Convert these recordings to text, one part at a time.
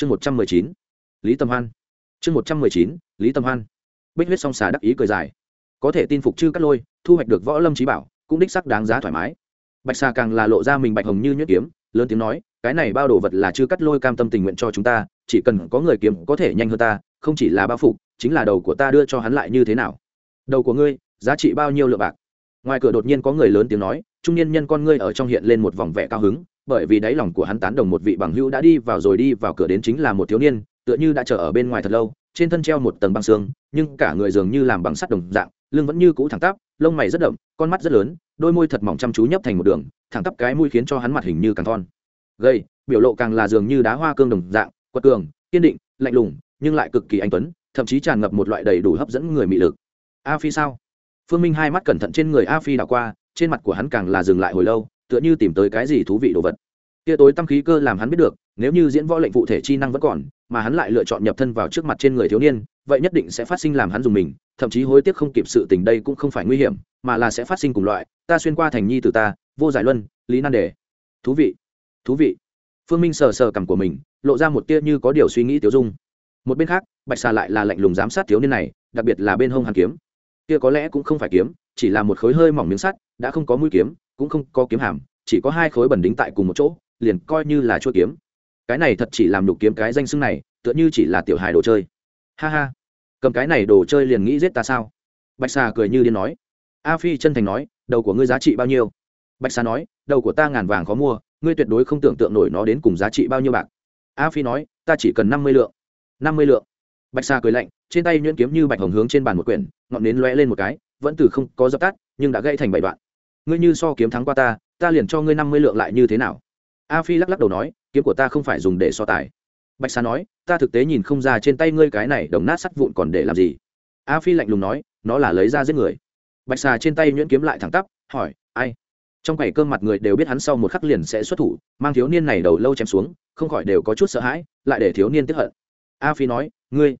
chương một trăm mười chín, lý tâm hoan. Chương một trăm mười chín, lý tâm hoan. Bích huyết song xà đắc ý cười dài. Có thể tin phục chư cắt lôi, thu hoạch được võ lâm trí bảo, cũng đích sắc đáng giá thoải mái. Bạch xà càng là lộ ra mình bạch hồng như nhuyễn kiếm, lớn tiếng nói, cái này bao đồ vật là chư cắt lôi cam tâm tình nguyện cho chúng ta, chỉ cần có người kiếm có thể nhanh hơn ta, không chỉ là bao phục, chính là đầu của ta đưa cho hắn lại như thế nào. Đầu của ngươi, giá trị bao nhiêu lượng bạc? Ngoài cửa đột nhiên có người lớn tiếng nói, trung niên nhân con ngươi ở trong hiện lên một vòng vẻ cao hứng bởi vì đáy lòng của hắn tán đồng một vị bằng hữu đã đi vào rồi đi vào cửa đến chính là một thiếu niên, tựa như đã chờ ở bên ngoài thật lâu, trên thân treo một tầng băng xương, nhưng cả người dường như làm bằng sắt đồng dạng, lưng vẫn như cũ thẳng tắp, lông mày rất đậm, con mắt rất lớn, đôi môi thật mỏng chăm chú nhấp thành một đường, thẳng tắp cái mũi khiến cho hắn mặt hình như càng thon. Gây biểu lộ càng là dường như đá hoa cương đồng dạng, quật cường, kiên định, lạnh lùng, nhưng lại cực kỳ anh tuấn, thậm chí tràn ngập một loại đầy đủ hấp dẫn người mị lực. A phi sao? Phương minh hai mắt cẩn thận trên người a phi đảo qua, trên mặt của hắn càng là dừng lại hồi lâu, tựa như tìm tới cái gì thú vị đồ vật kia tối tâm khí cơ làm hắn biết được, nếu như diễn võ lệnh phụ thể chi năng vẫn còn, mà hắn lại lựa chọn nhập thân vào trước mặt trên người thiếu niên, vậy nhất định sẽ phát sinh làm hắn dùng mình, thậm chí hối tiếc không kịp sự tình đây cũng không phải nguy hiểm, mà là sẽ phát sinh cùng loại, ta xuyên qua thành nhi từ ta, vô giải luân, lý nan đề. Thú vị thú vị. Phương minh sờ sờ cằm của mình, lộ ra một tia như có điều suy nghĩ tiêu dung. Một bên khác, bạch xà lại là lạnh lùng giám sát thiếu niên này, đặc biệt là bên hông hàn kiếm. Kia có lẽ cũng không phải kiếm, chỉ là một khối hơi mỏng miếng sắt, đã không có mũi kiếm, cũng không có kiếm hàm, chỉ có hai khối bẩn đính tại cùng một chỗ liền coi như là chua kiếm. Cái này thật chỉ làm nhục kiếm cái danh xưng này, tựa như chỉ là tiểu hài đồ chơi. Ha ha. Cầm cái này đồ chơi liền nghĩ giết ta sao? Bạch xà cười như điên nói. A phi chân thành nói, đầu của ngươi giá trị bao nhiêu? Bạch xà nói, đầu của ta ngàn vàng khó mua, ngươi tuyệt đối không tưởng tượng nổi nó đến cùng giá trị bao nhiêu bạc. A phi nói, ta chỉ cần năm mươi lượng. Năm mươi lượng. Bạch xà cười lạnh, trên tay nhuyễn kiếm như bạch hồng hướng trên bàn một quyển, ngọn nến lóe lên một cái, vẫn từ không có dập tắt, nhưng đã gây thành bảy đoạn. Ngươi như so kiếm thắng qua ta ta liền cho ngươi năm mươi lượng lại như thế nào? A phi lắc lắc đầu nói, kiếm của ta không phải dùng để so tài. Bạch xà nói, ta thực tế nhìn không ra trên tay ngươi cái này đồng nát sắt vụn còn để làm gì. A phi lạnh lùng nói, nó là lấy ra giết người. Bạch xà trên tay nhuyễn kiếm lại thẳng tắp, hỏi, ai? Trong quầy cơm mặt người đều biết hắn sau một khắc liền sẽ xuất thủ, mang thiếu niên này đầu lâu chém xuống, không khỏi đều có chút sợ hãi, lại để thiếu niên tiếp hận. A phi nói, ngươi,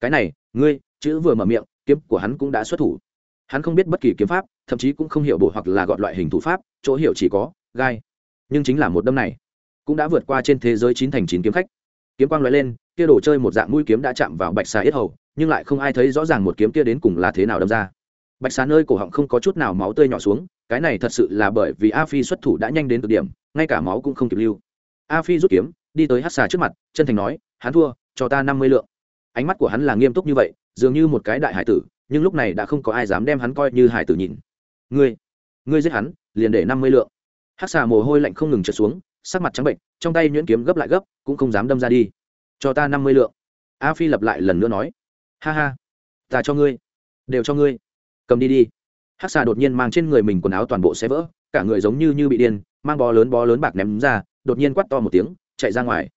cái này, ngươi, chữ vừa mở miệng, kiếm của hắn cũng đã xuất thủ. Hắn không biết bất kỳ kiếm pháp, thậm chí cũng không hiểu bộ hoặc là gọi loại hình thủ pháp, chỗ hiểu chỉ có, gai nhưng chính là một đâm này cũng đã vượt qua trên thế giới chín thành chín kiếm khách. Kiếm quang loại lên, kia đồ chơi một dạng mũi kiếm đã chạm vào bạch xà yết hầu, nhưng lại không ai thấy rõ ràng một kiếm kia đến cùng là thế nào đâm ra. Bạch xà nơi cổ họng không có chút nào máu tươi nhỏ xuống, cái này thật sự là bởi vì a phi xuất thủ đã nhanh đến cực điểm, ngay cả máu cũng không kịp lưu. A phi rút kiếm, đi tới hát xà trước mặt, chân thành nói, hắn thua, cho ta năm mươi lượng. Ánh mắt của hắn là nghiêm túc như vậy, dường như một cái đại hải tử, nhưng lúc này đã không có ai dám đem hắn coi như hải tử nhìn. Ngươi ngươi giết hắn, liền để năm mươi lượng hát xà mồ hôi lạnh không ngừng trượt xuống, sắc mặt trắng bệnh, trong tay nhuyễn kiếm gấp lại gấp, cũng không dám đâm ra đi. Cho ta năm mươi lượng. A phi lặp lại lần nữa nói. Ha ha, ta cho ngươi, đều cho ngươi. Cầm đi đi. Hát xà đột nhiên mang trên người mình quần áo toàn bộ xé vỡ, cả người giống như như bị điên, mang bó lớn bó lớn bạc ném ra, đột nhiên quắt to một tiếng, chạy ra ngoài.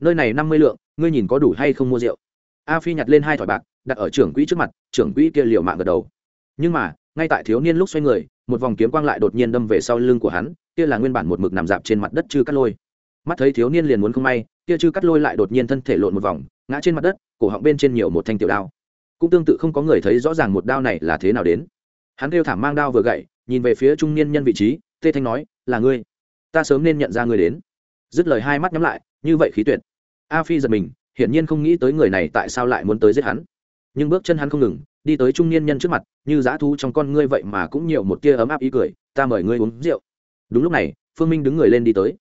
Nơi này năm mươi lượng, ngươi nhìn có đủ hay không mua rượu? A phi nhặt lên hai thỏi bạc, đặt ở trưởng quỹ trước mặt, trưởng quỹ kia liều mạng gật đầu. Nhưng mà ngay tại thiếu niên lúc xoay người, một vòng kiếm quang lại đột nhiên đâm về sau lưng của hắn, kia là nguyên bản một mực nằm dạp trên mặt đất chư cắt lôi. Mắt thấy thiếu niên liền muốn không may, kia chư cắt lôi lại đột nhiên thân thể lộn một vòng, ngã trên mặt đất, cổ họng bên trên nhiều một thanh tiểu đao. Cũng tương tự không có người thấy rõ ràng một đao này là thế nào đến. Hắn kêu thảm mang đao vừa gậy, nhìn về phía trung niên nhân vị trí, tê thanh nói, là ngươi. Ta sớm nên nhận ra ngươi đến. Dứt lời hai mắt nhắm lại, như vậy khí tuyệt. A phi giật mình, hiển nhiên không nghĩ tới người này tại sao lại muốn tới giết hắn. Nhưng bước chân hắn không ngừng đi tới trung niên nhân trước mặt, như dã thú trong con ngươi vậy mà cũng nhiều một tia ấm áp ý cười, ta mời ngươi uống rượu. Đúng lúc này, phương minh đứng người lên đi tới.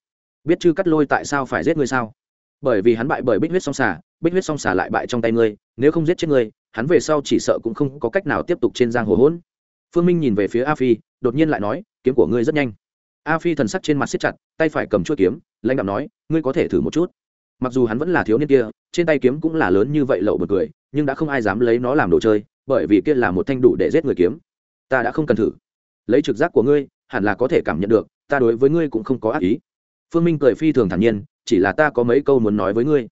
Biết chư cắt lôi tại sao phải giết ngươi sao? Bởi vì hắn bại bởi bích huyết song xà, bích huyết song xà lại bại trong tay ngươi, nếu không giết chết ngươi, hắn về sau chỉ sợ cũng không có cách nào tiếp tục trên giang hồ hỗn. Phương minh nhìn về phía a phi, đột nhiên lại nói, kiếm của ngươi rất nhanh. A phi thần sắc trên mặt siết chặt, tay phải cầm chuôi kiếm, lãnh đạo nói, ngươi có thể thử một chút. Mặc dù hắn vẫn là thiếu niên kia, trên tay kiếm cũng là lớn như vậy, lậu bật cười, nhưng đã không ai dám lấy nó làm đồ chơi bởi vì kia là một thanh đủ để giết người kiếm. Ta đã không cần thử. Lấy trực giác của ngươi, hẳn là có thể cảm nhận được, ta đối với ngươi cũng không có ác ý. Phương minh cười phi thường thản nhiên, chỉ là ta có mấy câu muốn nói với ngươi.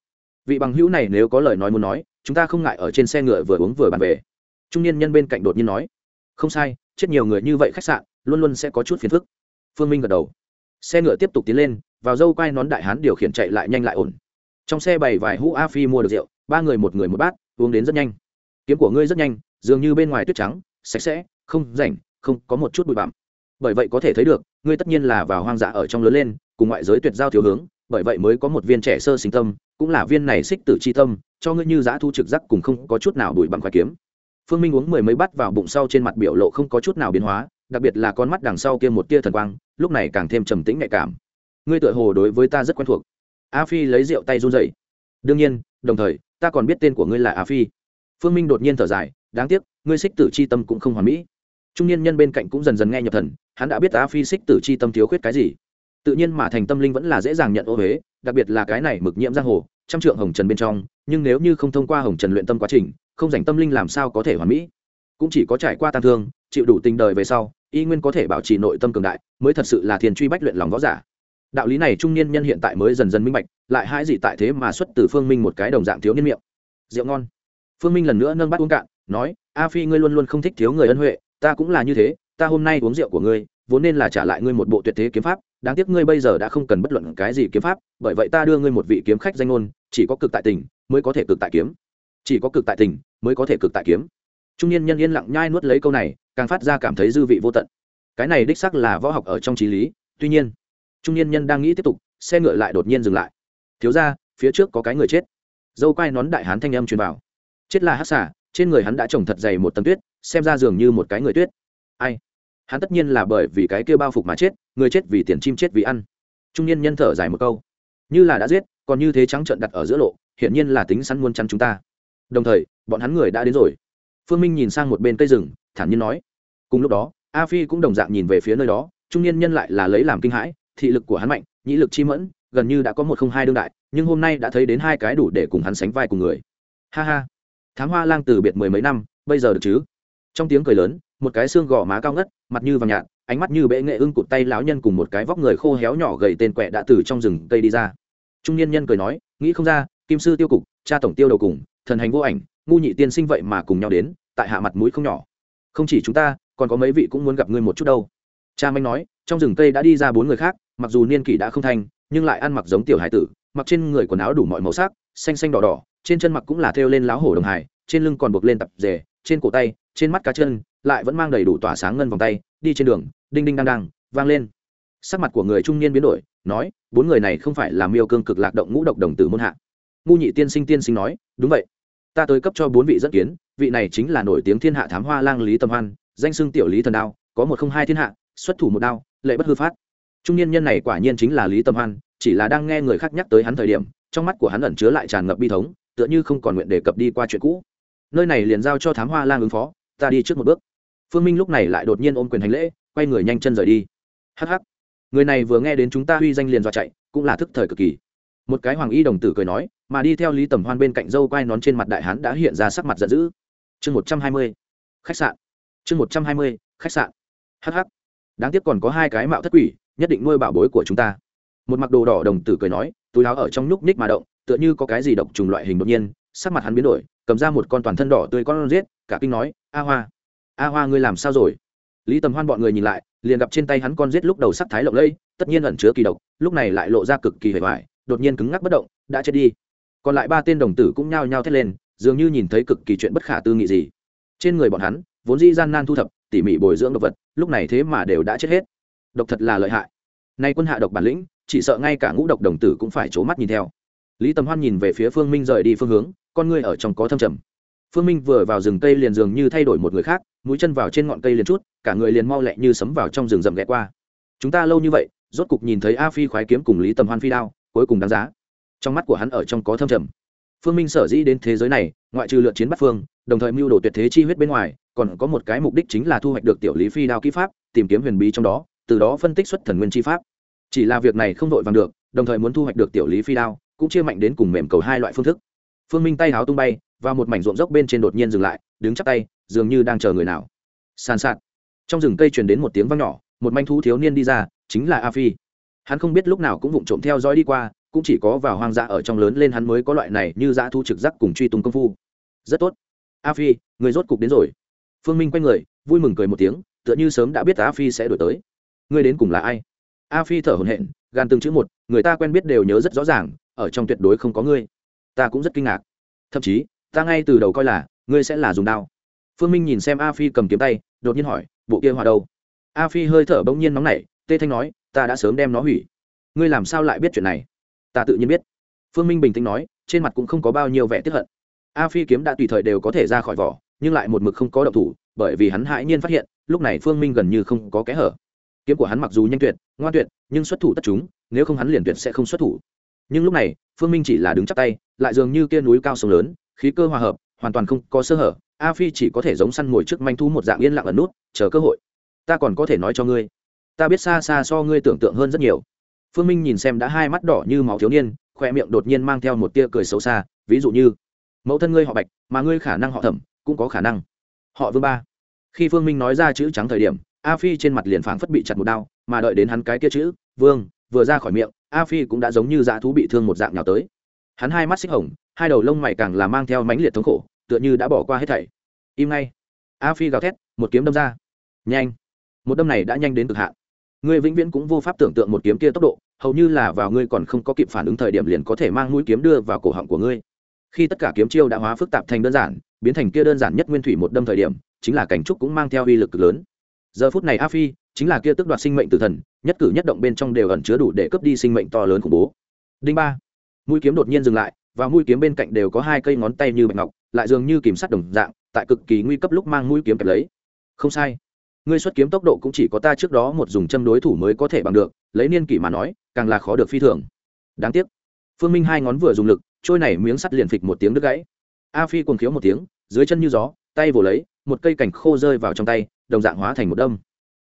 Vị bằng hữu này nếu có lời nói muốn nói, chúng ta không ngại ở trên xe ngựa vừa uống vừa bàn về. Trung niên nhân bên cạnh đột nhiên nói, không sai, chết nhiều người như vậy khách sạn, luôn luôn sẽ có chút phiền phức. Phương minh gật đầu. Xe ngựa tiếp tục tiến lên, vào dâu quai nón đại hán điều khiển chạy lại nhanh lại ổn. Trong xe bày vài hũ a phi mua được rượu, ba người một người một bát, uống đến rất nhanh kiếm của ngươi rất nhanh, dường như bên ngoài tuyết trắng, sạch sẽ, không rảnh, không có một chút bụi bặm. Bởi vậy có thể thấy được, ngươi tất nhiên là vào hoang dã ở trong lớn lên, cùng ngoại giới tuyệt giao thiếu hướng, bởi vậy mới có một viên trẻ sơ sinh tâm, cũng là viên này xích tử c h i tâm, cho ngươi như giã thu trực giác cùng không có chút nào bụi bằng khoai kiếm. Phương minh uống mười mấy bát vào bụng sau trên mặt biểu lộ không có chút nào biến hóa, đặc biệt là con mắt đằng sau kia một tia thần quang, lúc này càng thêm trầm tĩnh nhạy cảm. Ngươi tựa hồ đối với ta rất quen thuộc. A phi lấy rượu tay run dậy đương nhiên, đồng thời, ta còn biết tên của ngươi là a phi phương minh đột nhiên thở dài, đáng tiếc, ngươi xích tử c h i tâm cũng không hoàn mỹ. Trung niên nhân bên cạnh cũng dần dần nghe nhập thần, hắn đã biết Á phi xích tử c h i tâm thiếu khuyết cái gì. Tự nhiên mà thành tâm linh vẫn là dễ dàng nhận ô huế đặc biệt là cái này mực nhiễm giang hồ, trăm trượng hồng trần bên trong, nhưng nếu như không thông qua hồng trần luyện tâm quá trình, không dành tâm linh làm sao có thể hoàn mỹ? Cũng chỉ có trải qua tang thương, chịu đủ tình đời về sau, y nguyên có thể bảo trì nội tâm cường đại, mới thật sự là thiền truy bách luyện lòng võ giả. Đạo lý này trung niên nhân hiện tại mới dần dần minh bạch, lại hãi gì tại thế mà xuất từ phương minh một cái đồng dạng thiếu niên miệng. Rượu ngon phương minh lần nữa nâng bát uống cạn, nói, a phi, ngươi luôn luôn không thích thiếu người ân huệ, ta cũng là như thế, ta hôm nay uống rượu của ngươi, vốn nên là trả lại ngươi một bộ tuyệt thế kiếm pháp, đáng tiếc ngươi bây giờ đã không cần bất luận cái gì kiếm pháp, bởi vậy ta đưa ngươi một vị kiếm khách danh ngôn, chỉ có cực tại tình mới có thể cực tại kiếm. Chỉ có cực tại tình mới có thể cực tại kiếm. Trung niên nhân yên lặng nhai nuốt lấy câu này, càng phát ra cảm thấy dư vị vô tận. Cái này đích sắc là võ học ở trong trí lý, tuy nhiên, trung niên nhân đang nghĩ tiếp tục, xe ngựa lại đột nhiên dừng lại. Thiếu ra phía trước có cái người chết. Dâu quai nón đại hán thanh âm truyền vào chết là hát xả trên người hắn đã trồng thật dày một tấm tuyết, xem ra dường như một cái người tuyết. Ai? Hắn tất nhiên là bởi vì cái kêu bao phục mà chết, người chết vì tiền chim chết vì ăn. Trung niên nhân thở dài một câu. Như là đã giết, còn như thế trắng trợn đặt ở giữa lộ, hiển nhiên là tính săn muôn chăn chúng ta. Đồng thời, bọn hắn người đã đến rồi. Phương minh nhìn sang một bên cây rừng, thản nhiên nói. Cùng lúc đó, a phi cũng đồng dạng nhìn về phía nơi đó, trung niên nhân lại là lấy làm kinh hãi, thị lực của hắn mạnh, nhĩ lực chi mẫn, gần như đã có một không hai đương đại, nhưng hôm nay đã thấy đến hai cái đủ để cùng hắn sánh vai cùng người. Ha ha thám hoa lang từ biệt mười mấy năm, bây giờ được chứ? Trong tiếng cười lớn, một cái xương gò má cao ngất, mặt như vàng nhạt, ánh mắt như bệ nghệ ưng cụt tay lão nhân cùng một cái vóc người khô héo nhỏ gầy tên quẹ đã từ trong rừng cây đi ra. Trung niên nhân cười nói, nghĩ không ra, kim sư tiêu cục, cha tổng tiêu đầu cùng, thần hành vô ảnh, ngu nhị tiên sinh vậy mà cùng nhau đến, tại hạ mặt mũi không nhỏ. Không chỉ chúng ta, còn có mấy vị cũng muốn gặp ngươi một chút đâu. Cha manh nói, trong rừng cây đã đi ra bốn người khác, mặc dù niên kỷ đã không thanh nhưng lại ăn mặc giống tiểu hải tử, mặc trên người quần áo đủ mọi màu sắc xanh xanh đỏ đỏ, trên chân mặc cũng là thêu lên láo hổ đồng hải trên lưng còn buộc lên tập rể, trên cổ tay, trên mắt cá chân lại vẫn mang đầy đủ tỏa sáng ngân vòng tay, đi trên đường, đinh đinh đang đang vang lên. Sắc mặt của người trung niên biến đổi, nói, bốn người này không phải là miêu cương cực lạc động ngũ độc đồng tử môn hạ. Ngu nhị tiên sinh tiên sinh nói, đúng vậy. Ta tới cấp cho bốn vị dẫn kiến, vị này chính là nổi tiếng thiên hạ thám hoa lang lý tâm hoan, danh xưng tiểu lý thần đao, có một không hai thiên hạ, xuất thủ một đao, lệ bất hư phát. Trung niên nhân này quả nhiên chính là lý tâm hoan, chỉ là đang nghe người khác nhắc tới hắn thời điểm trong mắt của hắn ẩn chứa lại tràn ngập bi thống, tựa như không còn nguyện đề cập đi qua chuyện cũ. Nơi này liền giao cho thám hoa lang ứng phó, ta đi trước một bước. Phương minh lúc này lại đột nhiên ôm quyền hành lễ, quay người nhanh chân rời đi. Hh người này vừa nghe đến chúng ta huy danh liền dọa chạy, cũng là thức thời cực kỳ. Một cái hoàng y đồng tử cười nói, mà đi theo lý tầm hoan bên cạnh dâu quai nón trên mặt đại hán đã hiện ra sắc mặt giận dữ. Chương một trăm hai mươi. Khách sạn. Chương một trăm hai mươi, khách sạn. Hh đáng tiếc còn có hai cái mạo thất quỷ, nhất định nuôi bảo bối của chúng ta một mặc đồ đỏ đồng tử cười nói, túi áo ở trong nhúc nhích mà động, tựa như có cái gì độc trùng loại hình đột nhiên, sắc mặt hắn biến đổi, cầm ra một con toàn thân đỏ tươi con giết, cả kinh nói, a hoa a hoa ngươi làm sao rồi? Lý tầm hoan bọn người nhìn lại, liền gặp trên tay hắn con giết lúc đầu sắc thái lộng lẫy, tất nhiên ẩn chứa kỳ độc, lúc này lại lộ ra cực kỳ hề hoài, đột nhiên cứng ngắc bất động, đã chết đi. Còn lại ba tên đồng tử cũng nhao nhao thét lên, dường như nhìn thấy cực kỳ chuyện bất khả tư nghị gì. Trên người bọn hắn, vốn dĩ gian nan thu thập, tỉ mỉ bồi dưỡng độc vật, lúc này thế mà đều đã chết hết. Độc thật là lợi hại. Nay quân hạ độc bản lĩnh chỉ sợ ngay cả ngũ độc đồng tử cũng phải c mắt nhìn theo. Lý tầm hoan nhìn về phía phương minh rời đi phương hướng, con ngươi ở trong có thâm trầm. Phương minh vừa vào rừng cây liền dường như thay đổi một người khác, mũi chân vào trên ngọn cây liền chút, cả người liền mau lẹ như sấm vào trong rừng rậm ghé qua. Chúng ta lâu như vậy, rốt cục nhìn thấy a phi khoái kiếm cùng lý tầm hoan phi đao, cuối cùng đáng giá. Trong mắt của hắn ở trong có thâm trầm. Phương minh sở dĩ đến thế giới này, ngoại trừ lượt chiến bắt phương, đồng thời mưu đồ tuyệt thế chi huyết bên ngoài, còn có một cái mục đích chính là thu hoạch được tiểu lý phi đao kỹ pháp, tìm kiếm huyền bí trong đó, từ đó phân tích xuất thần nguyên chi pháp chỉ là việc này không vội vàng được, đồng thời muốn thu hoạch được tiểu lý phi đao, cũng chia mạnh đến cùng mềm cầu hai loại phương thức. Phương minh tay háo tung bay, và một mảnh ruộng dốc bên trên đột nhiên dừng lại, đứng chắc tay, dường như đang chờ người nào. Sàn sạt. Trong rừng cây truyền đến một tiếng vang nhỏ, một manh thú thiếu niên đi ra, chính là a phi. Hắn không biết lúc nào cũng vụng trộm theo dõi đi qua, cũng chỉ có vào hoang dã ở trong lớn lên hắn mới có loại này như dã thu trực giác cùng truy tung công phu. Rất tốt. A phi, người rốt cục đến rồi. Phương minh quay người, vui mừng cười một tiếng, tựa như sớm đã biết a phi sẽ đổi tới. Người đến cùng là ai? A phi thở hổn hển, gan từng chữ một, người ta quen biết đều nhớ rất rõ ràng, ở trong tuyệt đối không có ngươi. Ta cũng rất kinh ngạc. Thậm chí, ta ngay từ đầu coi là, ngươi sẽ là dùng đao. Phương minh nhìn xem a phi cầm kiếm tay, đột nhiên hỏi, bộ kia hòa đâu? A phi hơi thở bỗng nhiên nóng nảy, tê thanh nói, ta đã sớm đem nó hủy. Ngươi làm sao lại biết chuyện này? Ta tự nhiên biết. Phương minh bình tĩnh nói, trên mặt cũng không có bao nhiêu vẻ tiếp hận. A phi kiếm đã tùy thời đều có thể ra khỏi vỏ, nhưng lại một mực không có động thủ, bởi vì hắn hãi nhiên phát hiện, lúc này phương minh gần như không có kẽ hở kiếm của hắn mặc dù nhanh tuyệt, ngoan tuyệt, nhưng xuất thủ tất chúng, nếu không hắn liền tuyệt sẽ không xuất thủ. Nhưng lúc này, phương minh chỉ là đứng chắc tay, lại dường như kia núi cao sông lớn, khí cơ hòa hợp, hoàn toàn không có sơ hở, a phi chỉ có thể giống săn ngồi trước manh thu một dạng yên lặng ẩn nút, chờ cơ hội. Ta còn có thể nói cho ngươi, ta biết xa xa so ngươi tưởng tượng hơn rất nhiều. Phương minh nhìn xem đã hai mắt đỏ như máu thiếu niên khoe miệng đột nhiên mang theo một tia cười xấu xa, ví dụ như, mẫu thân ngươi họ bạch, mà ngươi khả năng họ thẩm, cũng có khả năng. Họ vương ba. Khi phương minh nói ra chữ trắng thời điểm a phi trên mặt liền phảng phất bị chặt một đao, mà đợi đến hắn cái kia chữ, vương vừa ra khỏi miệng, a phi cũng đã giống như dã thú bị thương một dạng nào tới. Hắn hai mắt xích hồng, hai đầu lông mày càng là mang theo mãnh liệt thống khổ, tựa như đã bỏ qua hết thảy. Im ngay. A phi gào thét, một kiếm đâm ra. Nhanh. Một đâm này đã nhanh đến cực hạn. Ngươi vĩnh viễn cũng vô pháp tưởng tượng một kiếm kia tốc độ, hầu như là vào ngươi còn không có kịp phản ứng thời điểm liền có thể mang mũi kiếm đưa vào cổ họng của ngươi. Khi tất cả kiếm chiêu đã hóa phức tạp thành đơn giản, biến thành kia đơn giản nhất nguyên thủy một đâm thời điểm, chính là cảnh trúc cũng mang theo uy lực cực lớn giờ phút này a phi chính là kia tức đoạt sinh mệnh tử thần, nhất cử nhất động bên trong đều ẩn chứa đủ để cướp đi sinh mệnh to lớn khủng bố. Đinh ba. Mũi kiếm đột nhiên dừng lại, và mũi kiếm bên cạnh đều có hai cây ngón tay như bạch ngọc, lại dường như kìm sắt đồng dạng, tại cực kỳ nguy cấp lúc mang mũi kiếm kẹp lấy. Không sai. Ngươi xuất kiếm tốc độ cũng chỉ có ta trước đó một dùng châm đối thủ mới có thể bằng được, lấy niên kỷ mà nói, càng là khó được phi thường. Đáng tiếc. Phương minh hai ngón vừa dùng lực, trôi này miếng sắt liền phịch một tiếng đứt gãy. A phi cuồng khiếu một tiếng, dưới chân như gió, tay vồ lấy, một cây cảnh khô rơi vào trong tay đồng dạng hóa thành một đâm.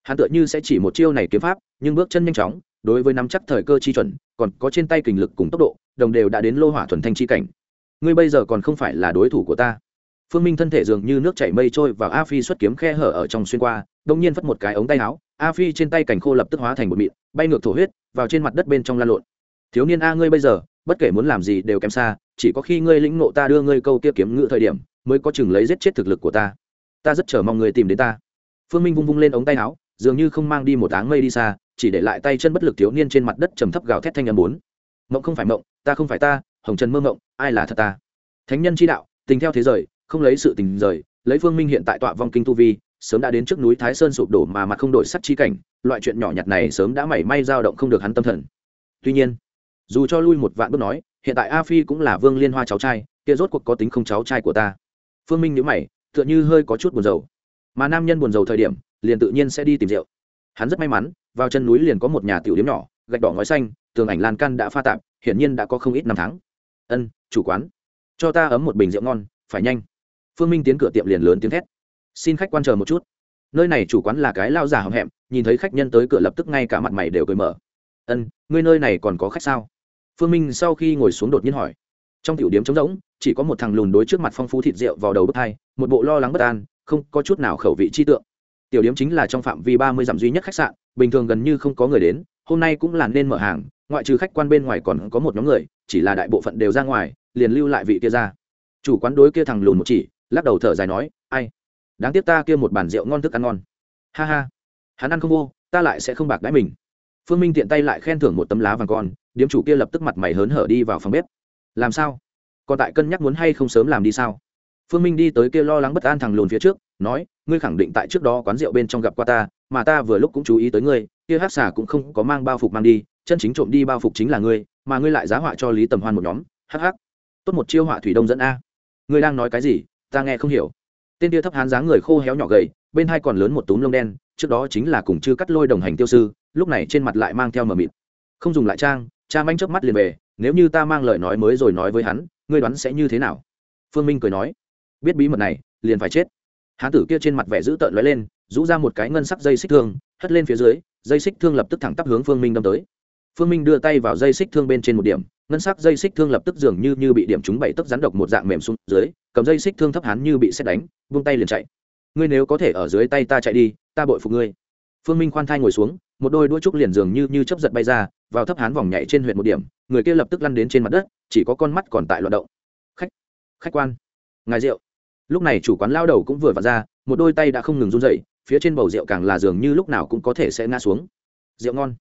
Hắn tựa như sẽ chỉ một chiêu này kiếm pháp, nhưng bước chân nhanh chóng, đối với nắm chắc thời cơ chi chuẩn, còn có trên tay kình lực cùng tốc độ, đồng đều đã đến lô hỏa thuần thanh chi cảnh. Ngươi bây giờ còn không phải là đối thủ của ta. Phương minh thân thể dường như nước chảy mây trôi và a phi xuất kiếm khe hở ở trong xuyên qua đông nhiên phất một cái ống tay áo, a phi trên tay cảnh khô lập tức hóa thành một mịn, bay ngược thổ huyết, vào trên mặt đất bên trong lan lộn. Thiếu niên a ngươi bây giờ, bất kể muốn làm gì đều kém xa, chỉ có khi ngươi lĩnh nộ ta đưa ngươi câu kia kiếm ngự thời điểm, mới có chừng lấy giết chết thực lực của ta. Ta rất chờ mong ngươi tìm đến ta phương minh vung vung lên ống tay áo dường như không mang đi một áng mây đi xa chỉ để lại tay chân bất lực thiếu niên trên mặt đất trầm thấp gào thét thanh âm bốn. Mộng không phải mộng ta không phải ta hồng trần mơ mộng ai là thật ta? Thánh nhân chi đạo tình theo thế giới, không lấy sự tình rời lấy phương minh hiện tại tọa vong kinh tu vi sớm đã đến trước núi thái sơn sụp đổ mà mặt không đổi sắc chi cảnh loại chuyện nhỏ nhặt này sớm đã mảy may dao động không được hắn tâm thần. Tuy nhiên dù cho lui một vạn bước nói hiện tại a phi cũng là vương liên hoa cháu trai kia rốt cuộc có tính không cháu trai của ta? Phương minh nhớ mày tựa như hơi có chút buồn rầu mà nam nhân buồn rầu thời điểm, liền tự nhiên sẽ đi tìm rượu. Hắn rất may mắn, vào chân núi liền có một nhà tiểu điếm nhỏ, gạch đỏ ngói xanh, tường ảnh lan can đã pha tạp, hiển nhiên đã có không ít năm tháng. Ân, chủ quán, cho ta ấm một bình rượu ngon, phải nhanh. Phương minh tiến cửa tiệm liền lớn tiếng thét. Xin khách quan chờ một chút. Nơi này chủ quán là cái lao giả hậm hẹm, nhìn thấy khách nhân tới cửa lập tức ngay cả mặt mày đều cười mở. Ân, ngươi nơi này còn có khách sao? Phương minh sau khi ngồi xuống đột nhiên hỏi. Trong tiểu điếm trống rỗng, chỉ có một thằng lùn đối trước mặt phong phú thịt rượu vào đầu bức hai một bộ lo lắng bất an không có chút nào khẩu vị chi tượng. Tiểu điểm chính là trong phạm vi ba mươi dặm duy nhất khách sạn, bình thường gần như không có người đến, hôm nay cũng là nên mở hàng, ngoại trừ khách quan bên ngoài còn có một nhóm người, chỉ là đại bộ phận đều ra ngoài, liền lưu lại vị kia ra. Chủ quán đối kia thằng lùn một chỉ, lắc đầu thở dài nói, ai? Đáng tiếc ta kia một bàn rượu ngon thức ăn ngon. Ha ha, hắn ăn không vô, ta lại sẽ không bạc đãi mình. Phương minh tiện tay lại khen thưởng một tấm lá vàng con, điếm chủ kia lập tức mặt mày hớn hở đi vào phòng bếp. Làm sao? Còn tại cân nhắc muốn hay không sớm làm đi sao? Phương minh đi tới kia lo lắng bất an thằng lùn phía trước, nói, ngươi khẳng định tại trước đó quán rượu bên trong gặp qua ta, mà ta vừa lúc cũng chú ý tới ngươi, kia hát xà cũng không có mang bao phục mang đi, chân chính trộm đi bao phục chính là ngươi, mà ngươi lại giá họa cho lý tầm hoan một nhóm. Hh tốt một chiêu họa thủy đông dẫn a. Ngươi đang nói cái gì? Ta nghe không hiểu. Tên tia thấp hán dáng người khô héo nhỏ gầy, bên hai còn lớn một túm lông đen, trước đó chính là cùng chư cắt lôi đồng hành tiêu sư, lúc này trên mặt lại mang theo mờ mịt. Không dùng lại trang cha manh chớp mắt liền về, nếu như ta mang lời nói mới rồi nói với hắn, ngươi đoán sẽ như thế nào? Phương minh cười nói biết bí mật này liền phải chết. Hán tử kia trên mặt vẻ dữ tợn lóe lên rũ ra một cái ngân sắc dây xích thương hất lên phía dưới dây xích thương lập tức thẳng tắp hướng phương minh đâm tới. Phương minh đưa tay vào dây xích thương bên trên một điểm ngân sắc dây xích thương lập tức dường như, như bị điểm trúng bảy tấc rắn độc một dạng mềm xuống dưới cầm dây xích thương thấp hắn như bị xét đánh vung tay liền chạy. Ngươi nếu có thể ở dưới tay ta chạy đi ta bội phục ngươi. Phương minh khoan thai ngồi xuống một đôi đuôi trúc liền dường như như chấp giật bay ra vào thấp hán vòng nhảy trên huyện một điểm người kia lập tức lăn đến trên mặt đất chỉ có con mắt còn tại loạt động. Khách khách quan ngài rượu lúc này chủ quán lao đầu cũng vừa vặn ra, một đôi tay đã không ngừng run dậy phía trên bầu rượu càng là dường như lúc nào cũng có thể sẽ ngã xuống. Rượu ngon.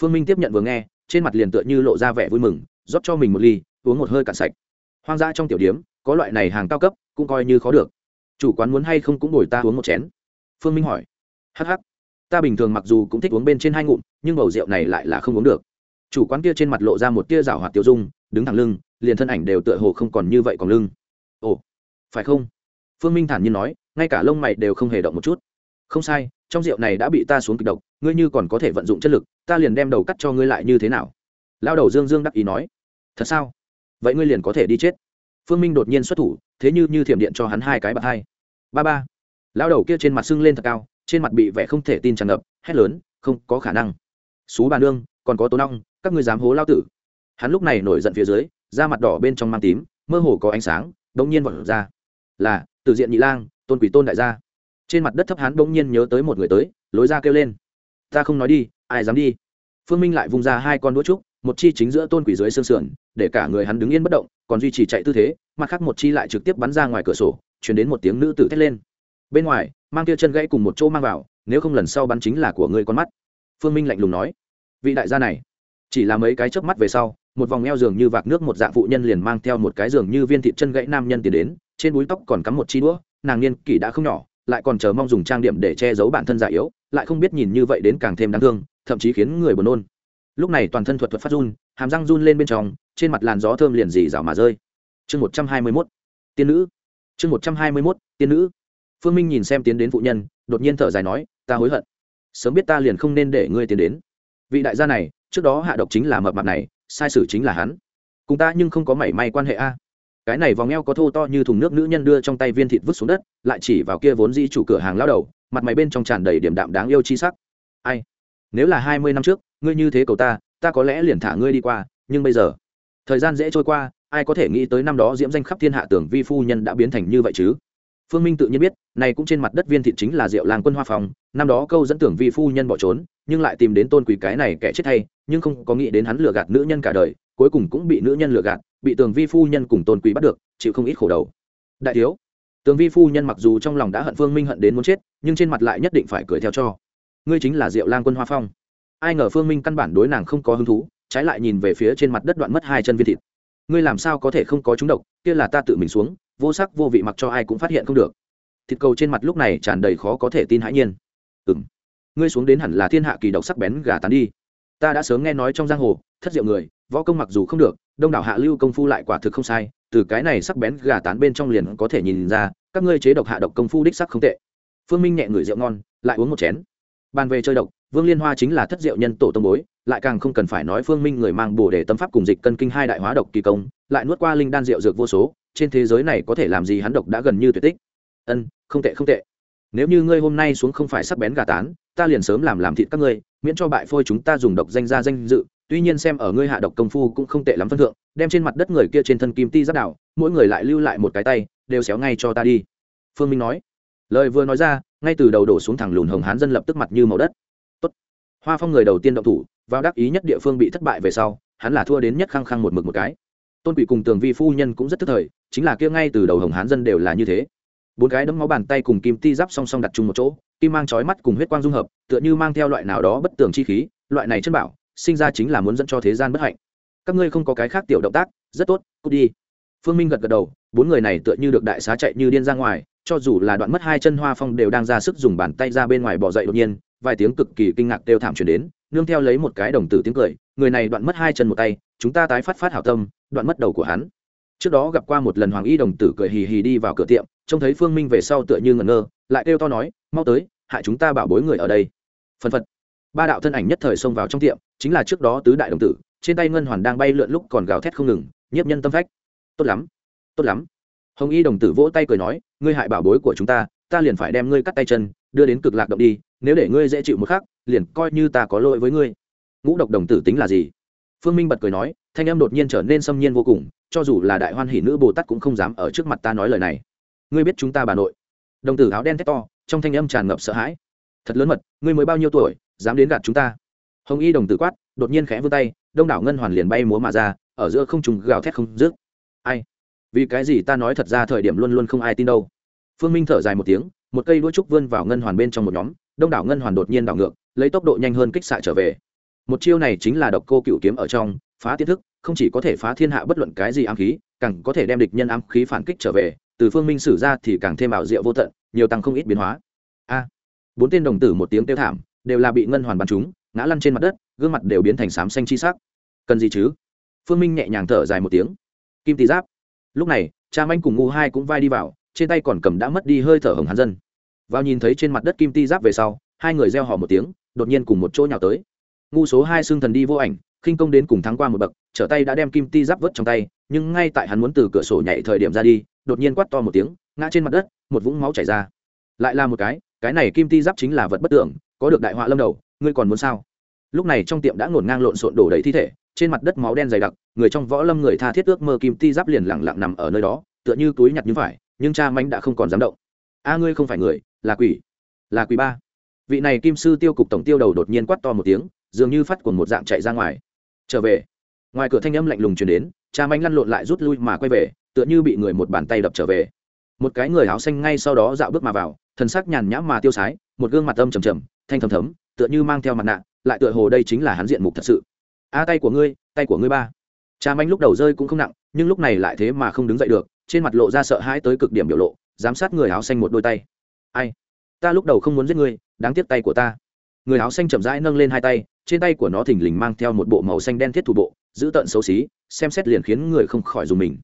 Phương minh tiếp nhận vừa nghe, trên mặt liền tựa như lộ ra vẻ vui mừng, rót cho mình một ly, uống một hơi cạn sạch. Hoang dã trong tiểu điếm, có loại này hàng cao cấp, cũng coi như khó được. Chủ quán muốn hay không cũng đổi ta uống một chén. Phương minh hỏi. Hh ta bình thường mặc dù cũng thích uống bên trên hai ngụm, nhưng bầu rượu này lại là không uống được. Chủ quán kia trên mặt lộ ra một tia rảo hoạt tiêu dung, đứng thẳng lưng, liền thân ảnh đều tựa hồ không còn như vậy còn lưng. Ồ, phải không? Phương minh thản nhiên nói, ngay cả lông mày đều không hề động một chút. Không sai, trong rượu này đã bị ta xuống kịch độc, ngươi như còn có thể vận dụng chất lực, ta liền đem đầu cắt cho ngươi lại như thế nào? Lao đầu dương dương đắc ý nói, thật sao? Vậy ngươi liền có thể đi chết. Phương minh đột nhiên xuất thủ, thế như như thiểm điện cho hắn hai cái bạc hai. Ba ba. Lao đầu kia trên mặt sưng lên thật cao, trên mặt bị vẻ không thể tin tràn ngập, hét lớn, không có khả năng. Xú bà nương, còn có tố nong, các ngươi dám hố lao tử. Hắn lúc này nổi giận phía dưới, da mặt đỏ bên trong mang tím, mơ hồ có ánh sáng đ ỗ n g nhiên vọt ra. Là từ diện nhị lang, tôn quỷ tôn đại gia. Trên mặt đất thấp hắn bỗng nhiên nhớ tới một người tới, lối ra kêu lên. Ta không nói đi, ai dám đi? Phương minh lại vung ra hai con đũa trúc, một chi chính giữa tôn quỷ dưới xương sườn, để cả người hắn đứng yên bất động, còn duy trì chạy tư thế, mặt khác một chi lại trực tiếp bắn ra ngoài cửa sổ chuyển đến một tiếng nữ tử thét lên. Bên ngoài, mang kia chân gãy cùng một chỗ mang vào, nếu không lần sau bắn chính là của ngươi con mắt. Phương minh lạnh lùng nói. Vị đại gia này, chỉ là mấy cái chớp mắt về sau, một vòng eo giường như vạc nước một dạng phụ nhân liền mang theo một cái giường như viên thịt chân gãy nam nhân tiến đến trên búi tóc còn cắm một chi đũa, nàng niên kỷ đã không nhỏ, lại còn chờ mong dùng trang điểm để che giấu bản thân già yếu, lại không biết nhìn như vậy đến càng thêm đáng thương, thậm chí khiến người buồn nôn. Lúc này toàn thân thuật thuật phát run, hàm răng run lên bên trong, trên mặt làn gió thơm liền dì rào mà rơi. Chương một trăm hai mươi mốt. Tiên nữ. Chương một trăm hai mươi mốt, tiên nữ. Phương minh nhìn xem tiến đến phụ nhân, đột nhiên thở dài nói, ta hối hận. Sớm biết ta liền không nên để ngươi tiến đến. Vị đại gia này, trước đó hạ độc chính là mập mặt này, sai sử chính là hắn. Cùng ta nhưng không có mảy may quan hệ a cái này vòng eo có thô to như thùng nước nữ nhân đưa trong tay viên thịt vứt xuống đất, lại chỉ vào kia vốn di chủ cửa hàng lao đầu, mặt mày bên trong tràn đầy điểm đạm đáng yêu chi sắc. Ai? Nếu là hai mươi năm trước, ngươi như thế cầu ta ta có lẽ liền thả ngươi đi qua, nhưng bây giờ, thời gian dễ trôi qua, ai có thể nghĩ tới năm đó diễm danh khắp thiên hạ tưởng vi phu nhân đã biến thành như vậy chứ? Phương minh tự nhiên biết, này cũng trên mặt đất viên thịt chính là diệu làng quân hoa phòng năm đó câu dẫn tưởng vi phu nhân bỏ trốn, nhưng lại tìm đến tôn quý cái này kẻ chết hay, nhưng không có nghĩ đến hắn lừa gạt nữ nhân cả đời cuối cùng cũng bị nữ nhân lừa gạt, bị tường vi phu nhân cùng tôn Quý bắt được, chịu không ít khổ đầu. Đại thiếu, tường vi phu nhân mặc dù trong lòng đã hận phương minh hận đến muốn chết, nhưng trên mặt lại nhất định phải cười theo cho. Ngươi chính là diệu lang quân hoa phong. Ai ngờ phương minh căn bản đối nàng không có hứng thú, trái lại nhìn về phía trên mặt đất đoạn mất hai chân viên thịt. Ngươi làm sao có thể không có chúng độc, kia là ta tự mình xuống, vô sắc vô vị mặc cho ai cũng phát hiện không được. Thịt cầu trên mặt lúc này tràn đầy khó có thể tin hãi nhiên. Ừ m ngươi xuống đến hẳn là thiên hạ kỳ độc sắc bén gà tán đi. Ta đã sớm nghe nói trong giang hồ, thất diệu người võ công mặc dù không được, đông đảo hạ lưu công phu lại quả thực không sai, từ cái này sắc bén gà tán bên trong liền có thể nhìn ra, các ngươi chế độc hạ độc công phu đích sắc không tệ. Phương minh nhẹ người rượu ngon, lại uống một chén. Bàn về chơi độc, vương liên hoa chính là thất diệu nhân tổ tông bối, lại càng không cần phải nói phương minh người mang bồ để tâm pháp cùng dịch cân kinh hai đại hóa độc kỳ công, lại nuốt qua linh đan rượu dược vô số, trên thế giới này có thể làm gì hắn độc đã gần như tuyệt tích. Ân, không tệ không tệ. Nếu như ngươi hôm nay xuống không phải sắc bén gà tán, ta liền sớm làm làm thịt các ngươi, miễn cho bại phôi chúng ta dùng độc danh ra danh dự tuy nhiên xem ở ngươi hạ độc công phu cũng không tệ lắm phân thượng, đem trên mặt đất người kia trên thân kim ti giáp đảo, mỗi người lại lưu lại một cái tay, đều xéo ngay cho ta đi. Phương minh nói. Lời vừa nói ra, ngay từ đầu đổ xuống thẳng lùn hồng hán dân lập tức mặt như màu đất. Tốt. hoa phong người đầu tiên động thủ, vào đắc ý nhất địa phương bị thất bại về sau, hắn là thua đến nhất khăng khăng một mực một cái. Tôn quỷ cùng tường vi phu nhân cũng rất tức thời, chính là kia ngay từ đầu hồng hán dân đều là như thế. Bốn cái đấm máu bàn tay cùng kim ti giáp song song đặt chung một chỗ, kim mang chói mắt cùng huyết quang dung hợp, tựa như mang theo loại nào đó bất tường chi khí, loại này chân bảo sinh ra chính là muốn dẫn cho thế gian bất hạnh. Các ngươi không có cái khác tiểu động tác, rất tốt, cút đi. Phương minh gật gật đầu, bốn người này tựa như được đại xá chạy như điên ra ngoài, cho dù là đoạn mất hai chân hoa phong đều đang ra sức dùng bàn tay ra bên ngoài bỏ dậy đột nhiên, vài tiếng cực kỳ kinh ngạc đều thảm chuyển đến, nương theo lấy một cái đồng tử tiếng cười, người này đoạn mất hai chân một tay, chúng ta tái phát phát hảo tâm, đoạn mất đầu của hắn. Trước đó gặp qua một lần hoàng y đồng tử cười hì hì đi vào cửa tiệm, trông thấy phương minh về sau tựa như ngẩn ngơ, lại kêu to nói, mau tới, hại chúng ta bảo bối người ở đây. Phân phật ba đạo thân ảnh nhất thời xông vào trong tiệm, chính là trước đó tứ đại đồng tử, trên tay ngân hoàn đang bay lượn lúc còn gào thét không ngừng, nhiếp nhân tâm phách. Tốt lắm tốt lắm. Hồng y đồng tử vỗ tay cười nói, ngươi hại bảo bối của chúng ta ta liền phải đem ngươi cắt tay chân, đưa đến cực lạc động đi, nếu để ngươi dễ chịu một khác liền coi như ta có lỗi với ngươi. Ngũ độc đồng tử tính là gì? Phương minh bật cười nói, thanh em đột nhiên trở nên xâm nhiên vô cùng, cho dù là đại hoan hỷ nữ bồ tát cũng không dám ở trước mặt ta nói lời này. Ngươi biết chúng ta bà nội. Đồng tử áo đen thét to, trong thanh âm tràn ngập sợ hãi. Thật lớn mật, ngươi mới bao nhiêu tuổi dám đến gạt chúng ta. Hồng y đồng tử quát, đột nhiên khẽ vươn tay, đông đảo ngân hoàn liền bay múa mà ra, ở giữa không trùng gào thét không dứt. Ai? Vì cái gì ta nói thật ra thời điểm luôn luôn không ai tin đâu. Phương minh thở dài một tiếng, một cây đuôi trúc vươn vào ngân hoàn bên trong một nhóm, đông đảo ngân hoàn đột nhiên đảo ngược, lấy tốc độ nhanh hơn kích xạ trở về. Một chiêu này chính là độc cô cựu kiếm ở trong, phá tiết thức, không chỉ có thể phá thiên hạ bất luận cái gì ám khí, càng có thể đem địch nhân ám khí phản kích trở về, từ phương minh sử ra thì càng thêm ảo diệu vô tận, nhiều tăng không ít biến hóa. A. Bốn tên đồng tử một tiếng kêu thảm đều là bị ngân hoàn bắn trúng ngã lăn trên mặt đất, gương mặt đều biến thành xám xanh chi sắc. Cần gì chứ? Phương minh nhẹ nhàng thở dài một tiếng. Kim tý giáp. Lúc này, cha manh cùng ngu hai cũng vai đi vào, trên tay còn cầm đã mất đi hơi thở hồng hàn dân. Vào nhìn thấy trên mặt đất kim ti giáp về sau, hai người reo hò một tiếng, đột nhiên cùng một chỗ nhào tới. Ngu số hai xương thần đi vô ảnh, khinh công đến cùng thắng qua một bậc, trở tay đã đem kim ti giáp vớt trong tay, nhưng ngay tại hắn muốn từ cửa sổ nhảy thời điểm ra đi, đột nhiên quát to một tiếng, ngã trên mặt đất, một vũng máu chảy ra. Lại là một cái cái này kim ti giáp chính là vật bất tưởng có được đại họa lâm đầu, ngươi còn muốn sao? Lúc này trong tiệm đã ngổn ngang lộn xộn đổ đầy thi thể, trên mặt đất máu đen dày đặc, người trong võ lâm người tha thiết ước mơ kim ti giáp liền lẳng lặng nằm ở nơi đó, tựa như túi nhặt như phải nhưng cha mánh đã không còn dám động. A, ngươi không phải người, là quỷ. Là quỷ ba. Vị này kim sư tiêu cục tổng tiêu đầu đột nhiên quát to một tiếng, dường như phát cuồng một dạng chạy ra ngoài. Trở về. Ngoài cửa thanh âm lạnh lùng chuyển đến, cha mánh lăn lộn lại rút lui mà quay về, tựa như bị người một bàn tay đập trở về. Một cái người áo xanh ngay sau đó dạo bước mà vào, thần sắc nhàn nhã mà tiêu sái, một gương mặt âm trầm trầm thanh thầm thấm, tựa như mang theo mặt nạ, lại tựa hồ đây chính là hắn diện mục thật sự. A, tay của ngươi, tay của ngươi ba. Cha manh lúc đầu rơi cũng không nặng, nhưng lúc này lại thế mà không đứng dậy được, trên mặt lộ ra sợ hãi tới cực điểm biểu lộ, giám sát người áo xanh một đôi tay. Ai? Ta lúc đầu không muốn giết ngươi, đáng tiếc tay của ta. Người áo xanh chậm rãi nâng lên hai tay, trên tay của nó thình lình mang theo một bộ màu xanh đen thiết thủ bộ, giữ tận xấu xí, xem xét liền khiến người không khỏi dùng mình.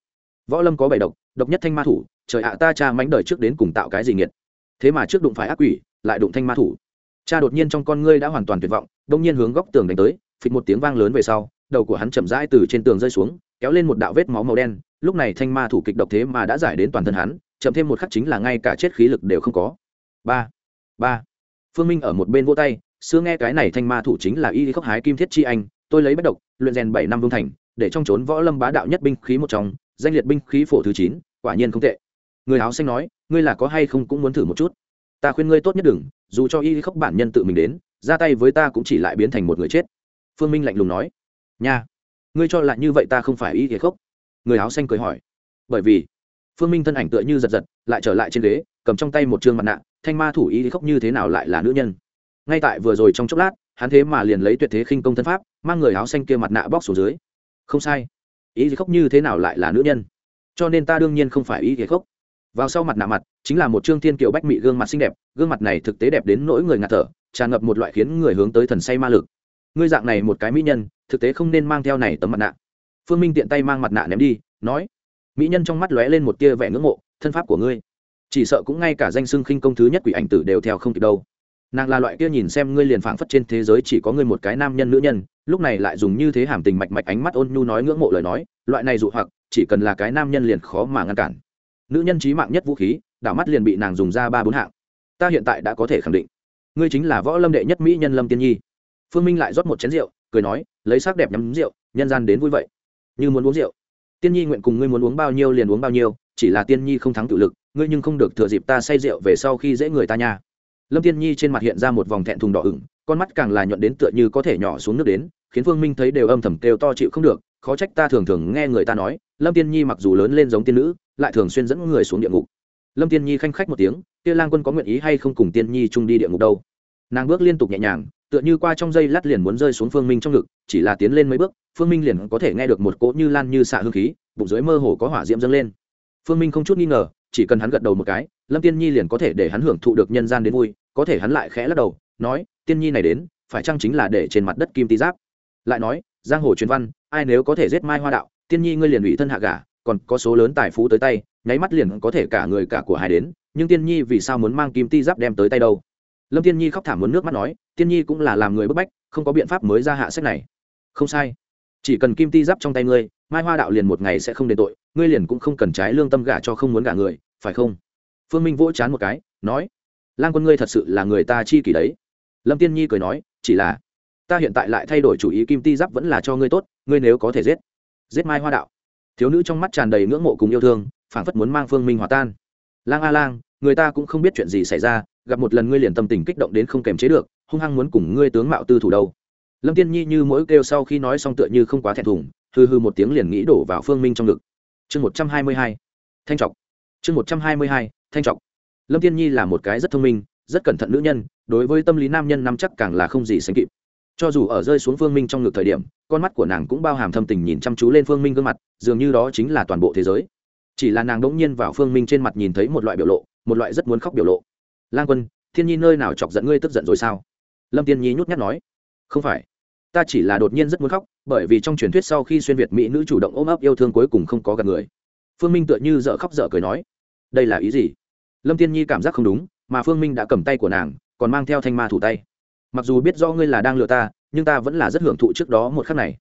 Võ lâm có bảy độc độc nhất thanh ma thủ, trời ạ, ta cha mánh đời trước đến cùng tạo cái gì nghiệt. Thế mà trước đụng phải ác quỷ, lại đụng thanh ma thủ cha đột nhiên trong con ngươi đã hoàn toàn tuyệt vọng, đông nhiên hướng góc tường đánh tới, phịch một tiếng vang lớn về sau, đầu của hắn chậm rãi từ trên tường rơi xuống, kéo lên một đạo vết máu màu đen, lúc này thanh ma thủ kịch độc thế mà đã giải đến toàn thân hắn, chậm thêm một khắc chính là ngay cả chết khí lực đều không có. Ba ba. Phương minh ở một bên vô tay, xưa nghe cái này thanh ma thủ chính là y khốc hái kim thiết chi anh, tôi lấy bất độc, luyện rèn bảy năm vương thành, để trong trốn võ lâm bá đạo nhất binh khí một trong, danh liệt binh khí phổ thứ chín, quả nhiên không tệ. Người áo xanh nói, ngươi là có hay không cũng muốn thử một chút. Ta khuyên ngươi tốt nhất đừng dù cho y khốc bản nhân tự mình đến, ra tay với ta cũng chỉ lại biến thành một người chết. Phương minh lạnh lùng nói. Nha, ngươi cho là như vậy ta không phải y khốc. Người áo xanh cười hỏi. Bởi vì? Phương minh thân ảnh tựa như giật giật, lại trở lại trên ghế, cầm trong tay một chương mặt nạ, thanh ma thủ y khốc như thế nào lại là nữ nhân? Ngay tại vừa rồi trong chốc lát, hắn thế mà liền lấy tuyệt thế khinh công thân pháp, mang người áo xanh kia mặt nạ bóc xuống dưới. Không sai ý khốc như thế nào lại là nữ nhân? Cho nên ta đương nhiên không phải ý khốc. Vào sau mặt nạ mặt chính là một trương thiên kiều bách mị gương mặt xinh đẹp, gương mặt này thực tế đẹp đến nỗi người ngạt thở, tràn ngập một loại khiến người hướng tới thần say ma lực. Ngươi dạng này một cái mỹ nhân, thực tế không nên mang theo này tấm mặt nạ. Phương minh tiện tay mang mặt nạ ném đi, nói, mỹ nhân trong mắt lóe lên một tia vẻ ngưỡng mộ, thân pháp của ngươi. Chỉ sợ cũng ngay cả danh xưng khinh công thứ nhất quỷ ảnh tử đều theo không kịp đâu. Nàng là loại kia nhìn xem ngươi liền phảng phất trên thế giới chỉ có ngươi một cái nam nhân nữ nhân, lúc này lại dùng như thế hàm tình mạch mạch ánh mắt ôn nhu nói ngưỡng mộ lời nói, loại này dụ hoặc, chỉ cần là cái nam nhân liền khó mà ngăn cản. Nữ nhân trí mạng nhất vũ khí đảo mắt liền bị nàng dùng ra ba bốn hạng. Ta hiện tại đã có thể khẳng định, ngươi chính là võ lâm đệ nhất mỹ nhân lâm tiên nhi. Phương minh lại rót một chén rượu, cười nói, lấy sắc đẹp nhắm rượu, nhân gian đến vui vậy. Như muốn uống rượu. Tiên nhi nguyện cùng ngươi muốn uống bao nhiêu liền uống bao nhiêu, chỉ là tiên nhi không thắng tự lực, ngươi nhưng không được thừa dịp ta say rượu về sau khi dễ người ta nha. Lâm tiên nhi trên mặt hiện ra một vòng thẹn thùng đỏ ửng, con mắt càng là nhuận đến tựa như có thể nhỏ xuống nước đến, khiến phương minh thấy đều âm thầm kêu to chịu không được, khó trách ta thường thường nghe người ta nói, lâm tiên nhi mặc dù lớn lên giống tiên nữ, lại thường xuyên dẫn người xuống địa ngục lâm tiên nhi khanh khách một tiếng, kia lang quân có nguyện ý hay không cùng tiên nhi chung đi địa ngục đâu? Nàng bước liên tục nhẹ nhàng, tựa như qua trong dây lát liền muốn rơi xuống phương minh trong ngực, chỉ là tiến lên mấy bước, phương minh liền có thể nghe được một cỗ như lan như xạ hương khí, bụng dưới mơ hồ có hỏa diễm dâng lên. Phương minh không chút nghi ngờ, chỉ cần hắn gật đầu một cái, lâm tiên nhi liền có thể để hắn hưởng thụ được nhân gian đến vui, có thể hắn lại khẽ lắc đầu, nói, tiên nhi này đến, phải chăng chính là để trên mặt đất kim tý giáp? Lại nói, giang hồ truyền văn, ai nếu có thể giết mai hoa đạo, tiên nhi ngươi liền ủy thân hạ gả, còn có số lớn tài phú tới tay nháy mắt liền có thể cả người cả của hai đến, nhưng tiên nhi vì sao muốn mang kim ti giáp đem tới tay đâu? Lâm tiên nhi khóc thảm muốn nước mắt nói, tiên nhi cũng là làm người bức bách, không có biện pháp mới ra hạ sách này. Không sai. Chỉ cần kim ti giáp trong tay ngươi, mai hoa đạo liền một ngày sẽ không đền tội, ngươi liền cũng không cần trái lương tâm gả cho không muốn gả người, phải không? Phương minh vỗ chán một cái, nói lan quân ngươi thật sự là người ta chi kỷ đấy. Lâm tiên nhi cười nói, chỉ là, ta hiện tại lại thay đổi chủ ý kim ti giáp vẫn là cho ngươi tốt, ngươi nếu có thể giết giết mai hoa đạo. Thiếu nữ trong mắt tràn đầy ngưỡng mộ cùng yêu thương phảng phất muốn mang phương minh hòa tan. Lang a lang, người ta cũng không biết chuyện gì xảy ra, gặp một lần ngươi liền tâm tình kích động đến không kềm chế được, hung hăng muốn cùng ngươi tướng mạo tư thủ đâu. Lâm tiên nhi như mỗi kêu sau khi nói xong tựa như không quá thẹn thùng hư hư một tiếng liền nghĩ đổ vào phương minh trong ngực. Chương một trăm hai mươi hai, thanh trọc. Chương một trăm hai mươi hai, thanh trọc. Lâm tiên nhi là một cái rất thông minh, rất cẩn thận nữ nhân, đối với tâm lý nam nhân nắm chắc càng là không gì sánh kịp. Cho dù ở rơi xuống phương minh trong ngực thời điểm, con mắt của nàng cũng bao hàm thâm tình nhìn chăm chú lên phương minh gương mặt, dường như đó chính là toàn bộ thế giới chỉ là nàng đỗng nhiên vào phương minh trên mặt nhìn thấy một loại biểu lộ, một loại rất muốn khóc biểu lộ. Lan quân, thiên nhi nơi nào chọc giận ngươi tức giận rồi sao? Lâm tiên nhi nhút nhát nói. Không phải, ta chỉ là đột nhiên rất muốn khóc, bởi vì trong truyền thuyết sau khi xuyên việt mỹ nữ chủ động ôm ấp yêu thương cuối cùng không có gặp người. Phương minh tựa như dợ khóc dợ cười nói. Đây là ý gì? Lâm tiên nhi cảm giác không đúng, mà phương minh đã cầm tay của nàng, còn mang theo thanh ma thủ tay. Mặc dù biết do ngươi là đang lừa ta, nhưng ta vẫn là rất hưởng thụ trước đó một khắc này.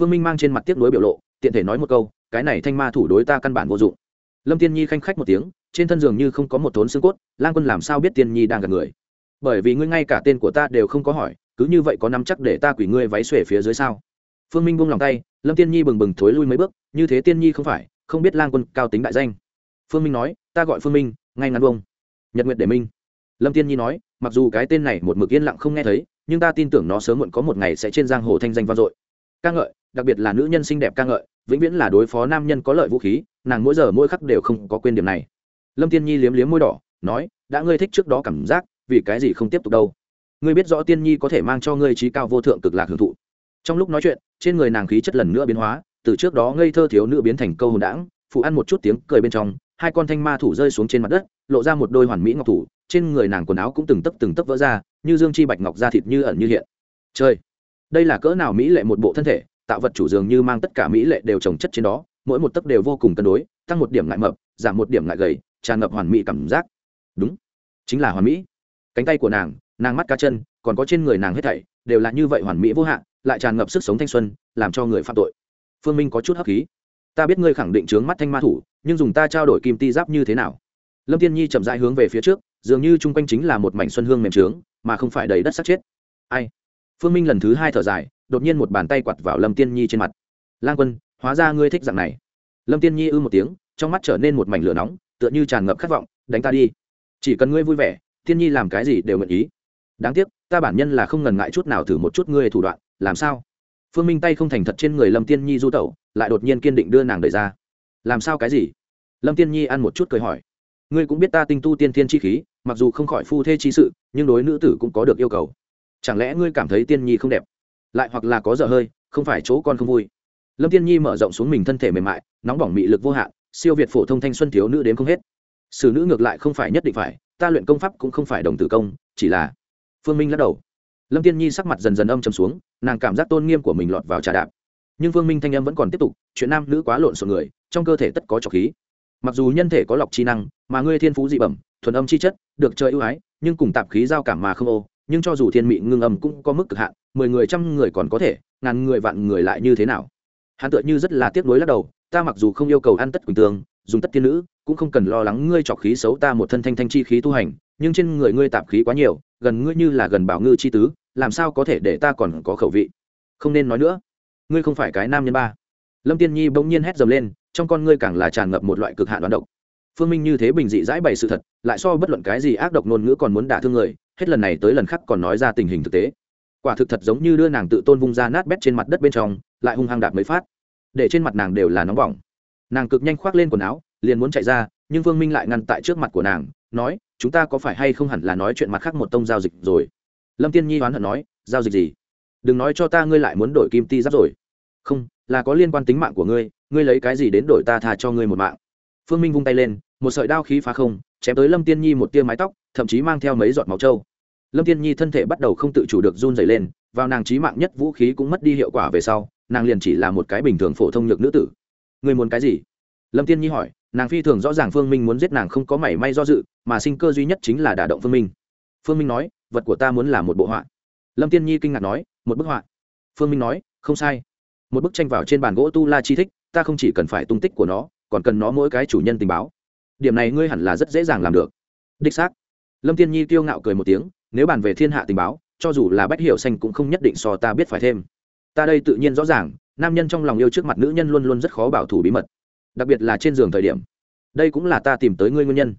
Phương minh mang trên mặt tiếc nuối biểu lộ, tiện thể nói một câu cái này thanh ma thủ đối ta căn bản vô dụng. Lâm tiên nhi khanh khách một tiếng, trên thân giường như không có một thốn xương cốt lan quân làm sao biết tiên nhi đang gặp người? Bởi vì ngươi ngay cả tên của ta đều không có hỏi, cứ như vậy có nắm chắc để ta quỷ ngươi váy xuể phía dưới sao? Phương minh buông lòng tay, lâm tiên nhi bừng bừng thối lui mấy bước, như thế tiên nhi không phải, không biết lan quân cao tính đại danh. Phương minh nói, ta gọi phương minh, ngay ngắn bông nhật nguyệt để minh. Lâm tiên nhi nói, mặc dù cái tên này một mực yên lặng không nghe thấy, nhưng ta tin tưởng nó sớm muộn có một ngày sẽ trên giang hồ thanh danh vang dội. Ca ngợi, đặc biệt là nữ nhân xinh đẹp ca ngợi vĩnh viễn là đối phó nam nhân có lợi vũ khí, nàng mỗi giờ mỗi khắc đều không có quên điểm này. Lâm tiên nhi liếm liếm môi đỏ, nói, đã ngươi thích trước đó cảm giác, vì cái gì không tiếp tục đâu? Ngươi biết rõ tiên nhi có thể mang cho ngươi trí cao vô thượng cực lạc hưởng thụ. Trong lúc nói chuyện, trên người nàng khí chất lần nữa biến hóa, từ trước đó ngây thơ thiếu nữ biến thành câu hồn đãng phụ ăn một chút tiếng cười bên trong, hai con thanh ma thủ rơi xuống trên mặt đất, lộ ra một đôi hoàn mỹ ngọc thủ, trên người nàng quần áo cũng từng tấc từng tấc vỡ ra, như dương chi bạch ngọc da thịt như ẩn như hiện. Chơi đây là cỡ nào mỹ lệ một bộ thân thể tạo vật chủ dường như mang tất cả mỹ lệ đều trồng chất trên đó, mỗi một tấc đều vô cùng cân đối, tăng một điểm ngại mập, giảm một điểm ngại gầy, tràn ngập hoàn mỹ cảm giác. Đúng, chính là hoàn mỹ. Cánh tay của nàng nàng mắt cá chân, còn có trên người nàng hết thảy, đều là như vậy hoàn mỹ vô hạn, lại tràn ngập sức sống thanh xuân, làm cho người phạm tội. Phương minh có chút hấp khí. Ta biết ngươi khẳng định trướng mắt thanh ma thủ, nhưng dùng ta trao đổi kim ti giáp như thế nào? Lâm tiên nhi chậm rãi hướng về phía trước, dường như chung quanh chính là một mảnh xuân hương mềm trướng, mà không phải đầy đất sắc chết. Ai? Phương minh lần thứ hai thở dài đột nhiên một bàn tay quặt vào lâm tiên nhi trên mặt. Lang quân, hóa ra ngươi thích dạng này. Lâm tiên nhi ư một tiếng, trong mắt trở nên một mảnh lửa nóng, tựa như tràn ngập khát vọng, đánh ta đi. Chỉ cần ngươi vui vẻ, tiên nhi làm cái gì đều nguyện ý. Đáng tiếc, ta bản nhân là không ngần ngại chút nào thử một chút ngươi thủ đoạn, làm sao? Phương minh tay không thành thật trên người lâm tiên nhi du tẩu, lại đột nhiên kiên định đưa nàng đẩy ra. Làm sao cái gì? Lâm tiên nhi ăn một chút cười hỏi. Ngươi cũng biết ta tinh tu tiên thiên chi khí, mặc dù không khỏi phu thê chi sự, nhưng đối nữ tử cũng có được yêu cầu. Chẳng lẽ ngươi cảm thấy tiên nhi không đẹp? Lại hoặc là có dở hơi, không phải chỗ con không vui. Lâm tiên nhi mở rộng xuống mình thân thể mềm mại, nóng bỏng mị lực vô hạn, siêu việt phổ thông thanh xuân thiếu nữ đến không hết. Xử nữ ngược lại không phải nhất định phải, ta luyện công pháp cũng không phải đồng tử công, chỉ là phương minh lắc đầu. Lâm tiên nhi sắc mặt dần dần âm trầm xuống, nàng cảm giác tôn nghiêm của mình lọt vào trà đạp. Nhưng phương minh thanh âm vẫn còn tiếp tục, chuyện nam nữ quá lộn xộn người, trong cơ thể tất có trọc khí. Mặc dù nhân thể có lọc chi năng, mà ngươi thiên phú dị bẩm, thuần âm chi chất, được chơi ưu ái, nhưng cùng tạp khí giao cảm mà không ô, nhưng cho dù thiên mị ngưng âm cũng có mức cực hạn mười người trăm người còn có thể, ngàn người vạn người lại như thế nào? Hắn tựa như rất là tiếc nuối lắc đầu, ta mặc dù không yêu cầu ăn tất quỳnh tương dùng tất tiên nữ, cũng không cần lo lắng ngươi trọc khí xấu ta một thân thanh thanh chi khí tu hành, nhưng trên người ngươi tạp khí quá nhiều, gần ngươi như là gần bảo ngư chi tứ, làm sao có thể để ta còn có khẩu vị? Không nên nói nữa. Ngươi không phải cái nam nhân ba. Lâm tiên nhi bỗng nhiên hét dầm lên, trong con ngươi càng là tràn ngập một loại cực hạn đoán độc. Phương minh như thế bình dị giải bày sự thật, lại so bất luận cái gì ác độc ngôn ngữ còn muốn đả thương người, hết lần này tới lần khác còn nói ra tình hình thực tế quả thực thật giống như đưa nàng tự tôn vung ra nát bét trên mặt đất bên trong, lại hung hăng đạp mới phát. Để trên mặt nàng đều là nóng bỏng. Nàng cực nhanh khoác lên quần áo, liền muốn chạy ra, nhưng Vương minh lại ngăn tại trước mặt của nàng, nói, chúng ta có phải hay không hẳn là nói chuyện mặt khác một tông giao dịch rồi? Lâm tiên nhi oán hận nói, giao dịch gì? Đừng nói cho ta ngươi lại muốn đổi kim ti giáp rồi. Không, là có liên quan tính mạng của ngươi ngươi lấy cái gì đến đổi ta thà cho ngươi một mạng? Phương minh vung tay lên, một sợi đao khí phá không, chém tới lâm tiên nhi một tia mái tóc, thậm chí mang theo mấy giọt máu trâu lâm Thiên nhi thân thể bắt đầu không tự chủ được run dày lên, vào nàng trí mạng nhất vũ khí cũng mất đi hiệu quả về sau, nàng liền chỉ là một cái bình thường phổ thông nhược nữ tử. Ngươi muốn cái gì? Lâm Thiên nhi hỏi, nàng phi thường rõ ràng phương minh muốn giết nàng không có mảy may do dự, mà sinh cơ duy nhất chính là đả động phương minh. Phương minh nói, vật của ta muốn là một bộ họa. Lâm tiên nhi kinh ngạc nói, một bức họa. Phương minh nói, không sai. Một bức tranh vào trên bàn gỗ tu la chi thích, ta không chỉ cần phải tung tích của nó, còn cần nó mỗi cái chủ nhân tình báo. Điểm này ngươi hẳn là rất dễ dàng làm được. Đích xác. Lâm tiên nhi kiêu ngạo cười một tiếng nếu bàn về thiên hạ tình báo, cho dù là bách hiểu xanh cũng không nhất định so ta biết phải thêm. Ta đây tự nhiên rõ ràng, nam nhân trong lòng yêu trước mặt nữ nhân luôn luôn rất khó bảo thủ bí mật, đặc biệt là trên giường thời điểm. Đây cũng là ta tìm tới ngươi nguyên nhân.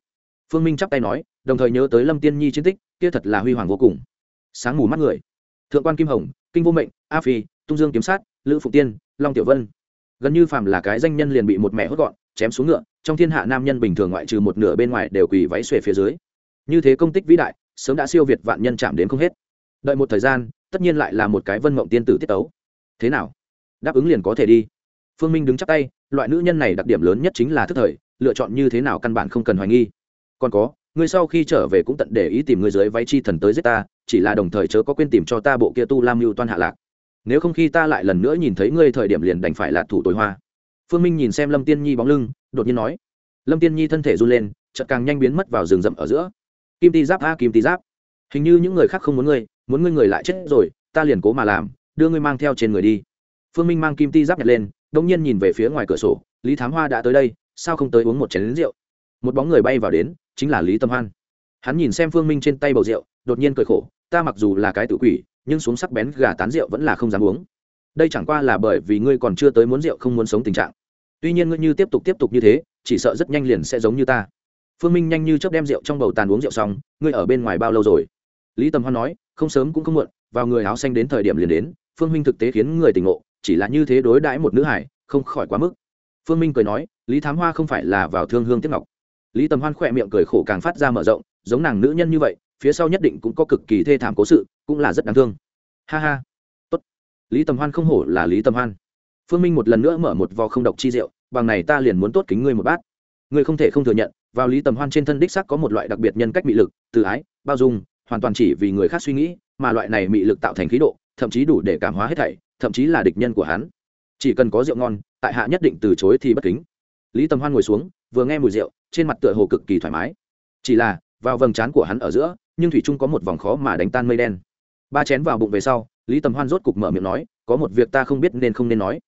Phương minh chắp tay nói, đồng thời nhớ tới lâm tiên nhi chiến tích, kia thật là huy hoàng vô cùng. Sáng mù mắt người. Thượng quan kim hồng, kinh vô mệnh, a phi, tung dương kiếm sát, lữ phụ tiên, long tiểu vân. Gần như phàm là cái danh nhân liền bị một mẹ hốt gọn, chém xuống ngựa, trong thiên hạ nam nhân bình thường ngoại trừ một nửa bên ngoài đều quỳ váy xuề phía dưới. Như thế công tích vĩ đại sớm đã siêu việt vạn nhân chạm đến không hết. Đợi một thời gian, tất nhiên lại là một cái vân mộng tiên tử tiết tấu. Thế nào? Đáp ứng liền có thể đi. Phương minh đứng chắc tay, loại nữ nhân này đặc điểm lớn nhất chính là thức thời, lựa chọn như thế nào căn bản không cần hoài nghi. Còn có, ngươi sau khi trở về cũng tận để ý tìm người dưới váy chi thần tới giết ta, chỉ là đồng thời chớ có quên tìm cho ta bộ kia tu lam mưu toan hạ lạc. Nếu không khi ta lại lần nữa nhìn thấy ngươi thời điểm liền đành phải là thủ tối hoa. Phương minh nhìn xem lâm tiên nhi bóng lưng, đột nhiên nói. Lâm tiên nhi thân thể run lên, chợt càng nhanh biến mất vào rừng rậm ở giữa kim ti giáp, a, kim ti giáp. Hình như những người khác không muốn ngươi muốn ngươi người lại chết rồi, ta liền cố mà làm, đưa ngươi mang theo trên người đi. Phương minh mang kim ti giáp nhặt lên đông nhiên nhìn về phía ngoài cửa sổ, lý thám hoa đã tới đây, sao không tới uống một chén lính rượu? Một bóng người bay vào đến, chính là lý tâm hoan. Hắn nhìn xem phương minh trên tay bầu rượu, đột nhiên cười khổ, ta mặc dù là cái tự quỷ, nhưng xuống sắc bén gà tán rượu vẫn là không dám uống. Đây chẳng qua là bởi vì ngươi còn chưa tới muốn rượu không muốn sống tình trạng. Tuy nhiên ngươi như tiếp tục tiếp tục như thế, chỉ sợ rất nhanh liền sẽ giống như ta phương minh nhanh như chớp đem rượu trong bầu tàn uống rượu xong, ngươi ở bên ngoài bao lâu rồi? Lý tầm hoan nói, không sớm cũng không muộn, vào người áo xanh đến thời điểm liền đến, phương minh thực tế khiến người tỉnh ngộ, chỉ là như thế đối đãi một nữ hải, không khỏi quá mức. Phương minh cười nói, lý thám hoa không phải là vào thương hương tiếp ngọc. Lý tầm hoan khỏe miệng cười khổ càng phát ra mở rộng, giống nàng nữ nhân như vậy, phía sau nhất định cũng có cực kỳ thê thảm cố sự, cũng là rất đáng thương. Ha ha. Tốt. Lý tầm hoan không hổ là lý tầm hoan. Phương minh một lần nữa mở một vò không độc chi rượu, bằng này ta liền muốn tốt kính ngươi một bát. Ngươi không thể không thừa nhận vào lý tầm hoan trên thân đích sắc có một loại đặc biệt nhân cách mị lực, từ ái, bao dung, hoàn toàn chỉ vì người khác suy nghĩ, mà loại này mị lực tạo thành khí độ, thậm chí đủ để cảm hóa hết thảy, thậm chí là địch nhân của hắn. Chỉ cần có rượu ngon, tại hạ nhất định từ chối thì bất kính. Lý tầm hoan ngồi xuống, vừa nghe mùi rượu, trên mặt tựa hồ cực kỳ thoải mái. Chỉ là, vào vầng trán của hắn ở giữa, nhưng thủy trung có một vòng khó mà đánh tan mây đen. Ba chén vào bụng về sau, lý tầm hoan rốt cục mở miệng nói, có một việc ta không biết nên không nên nói.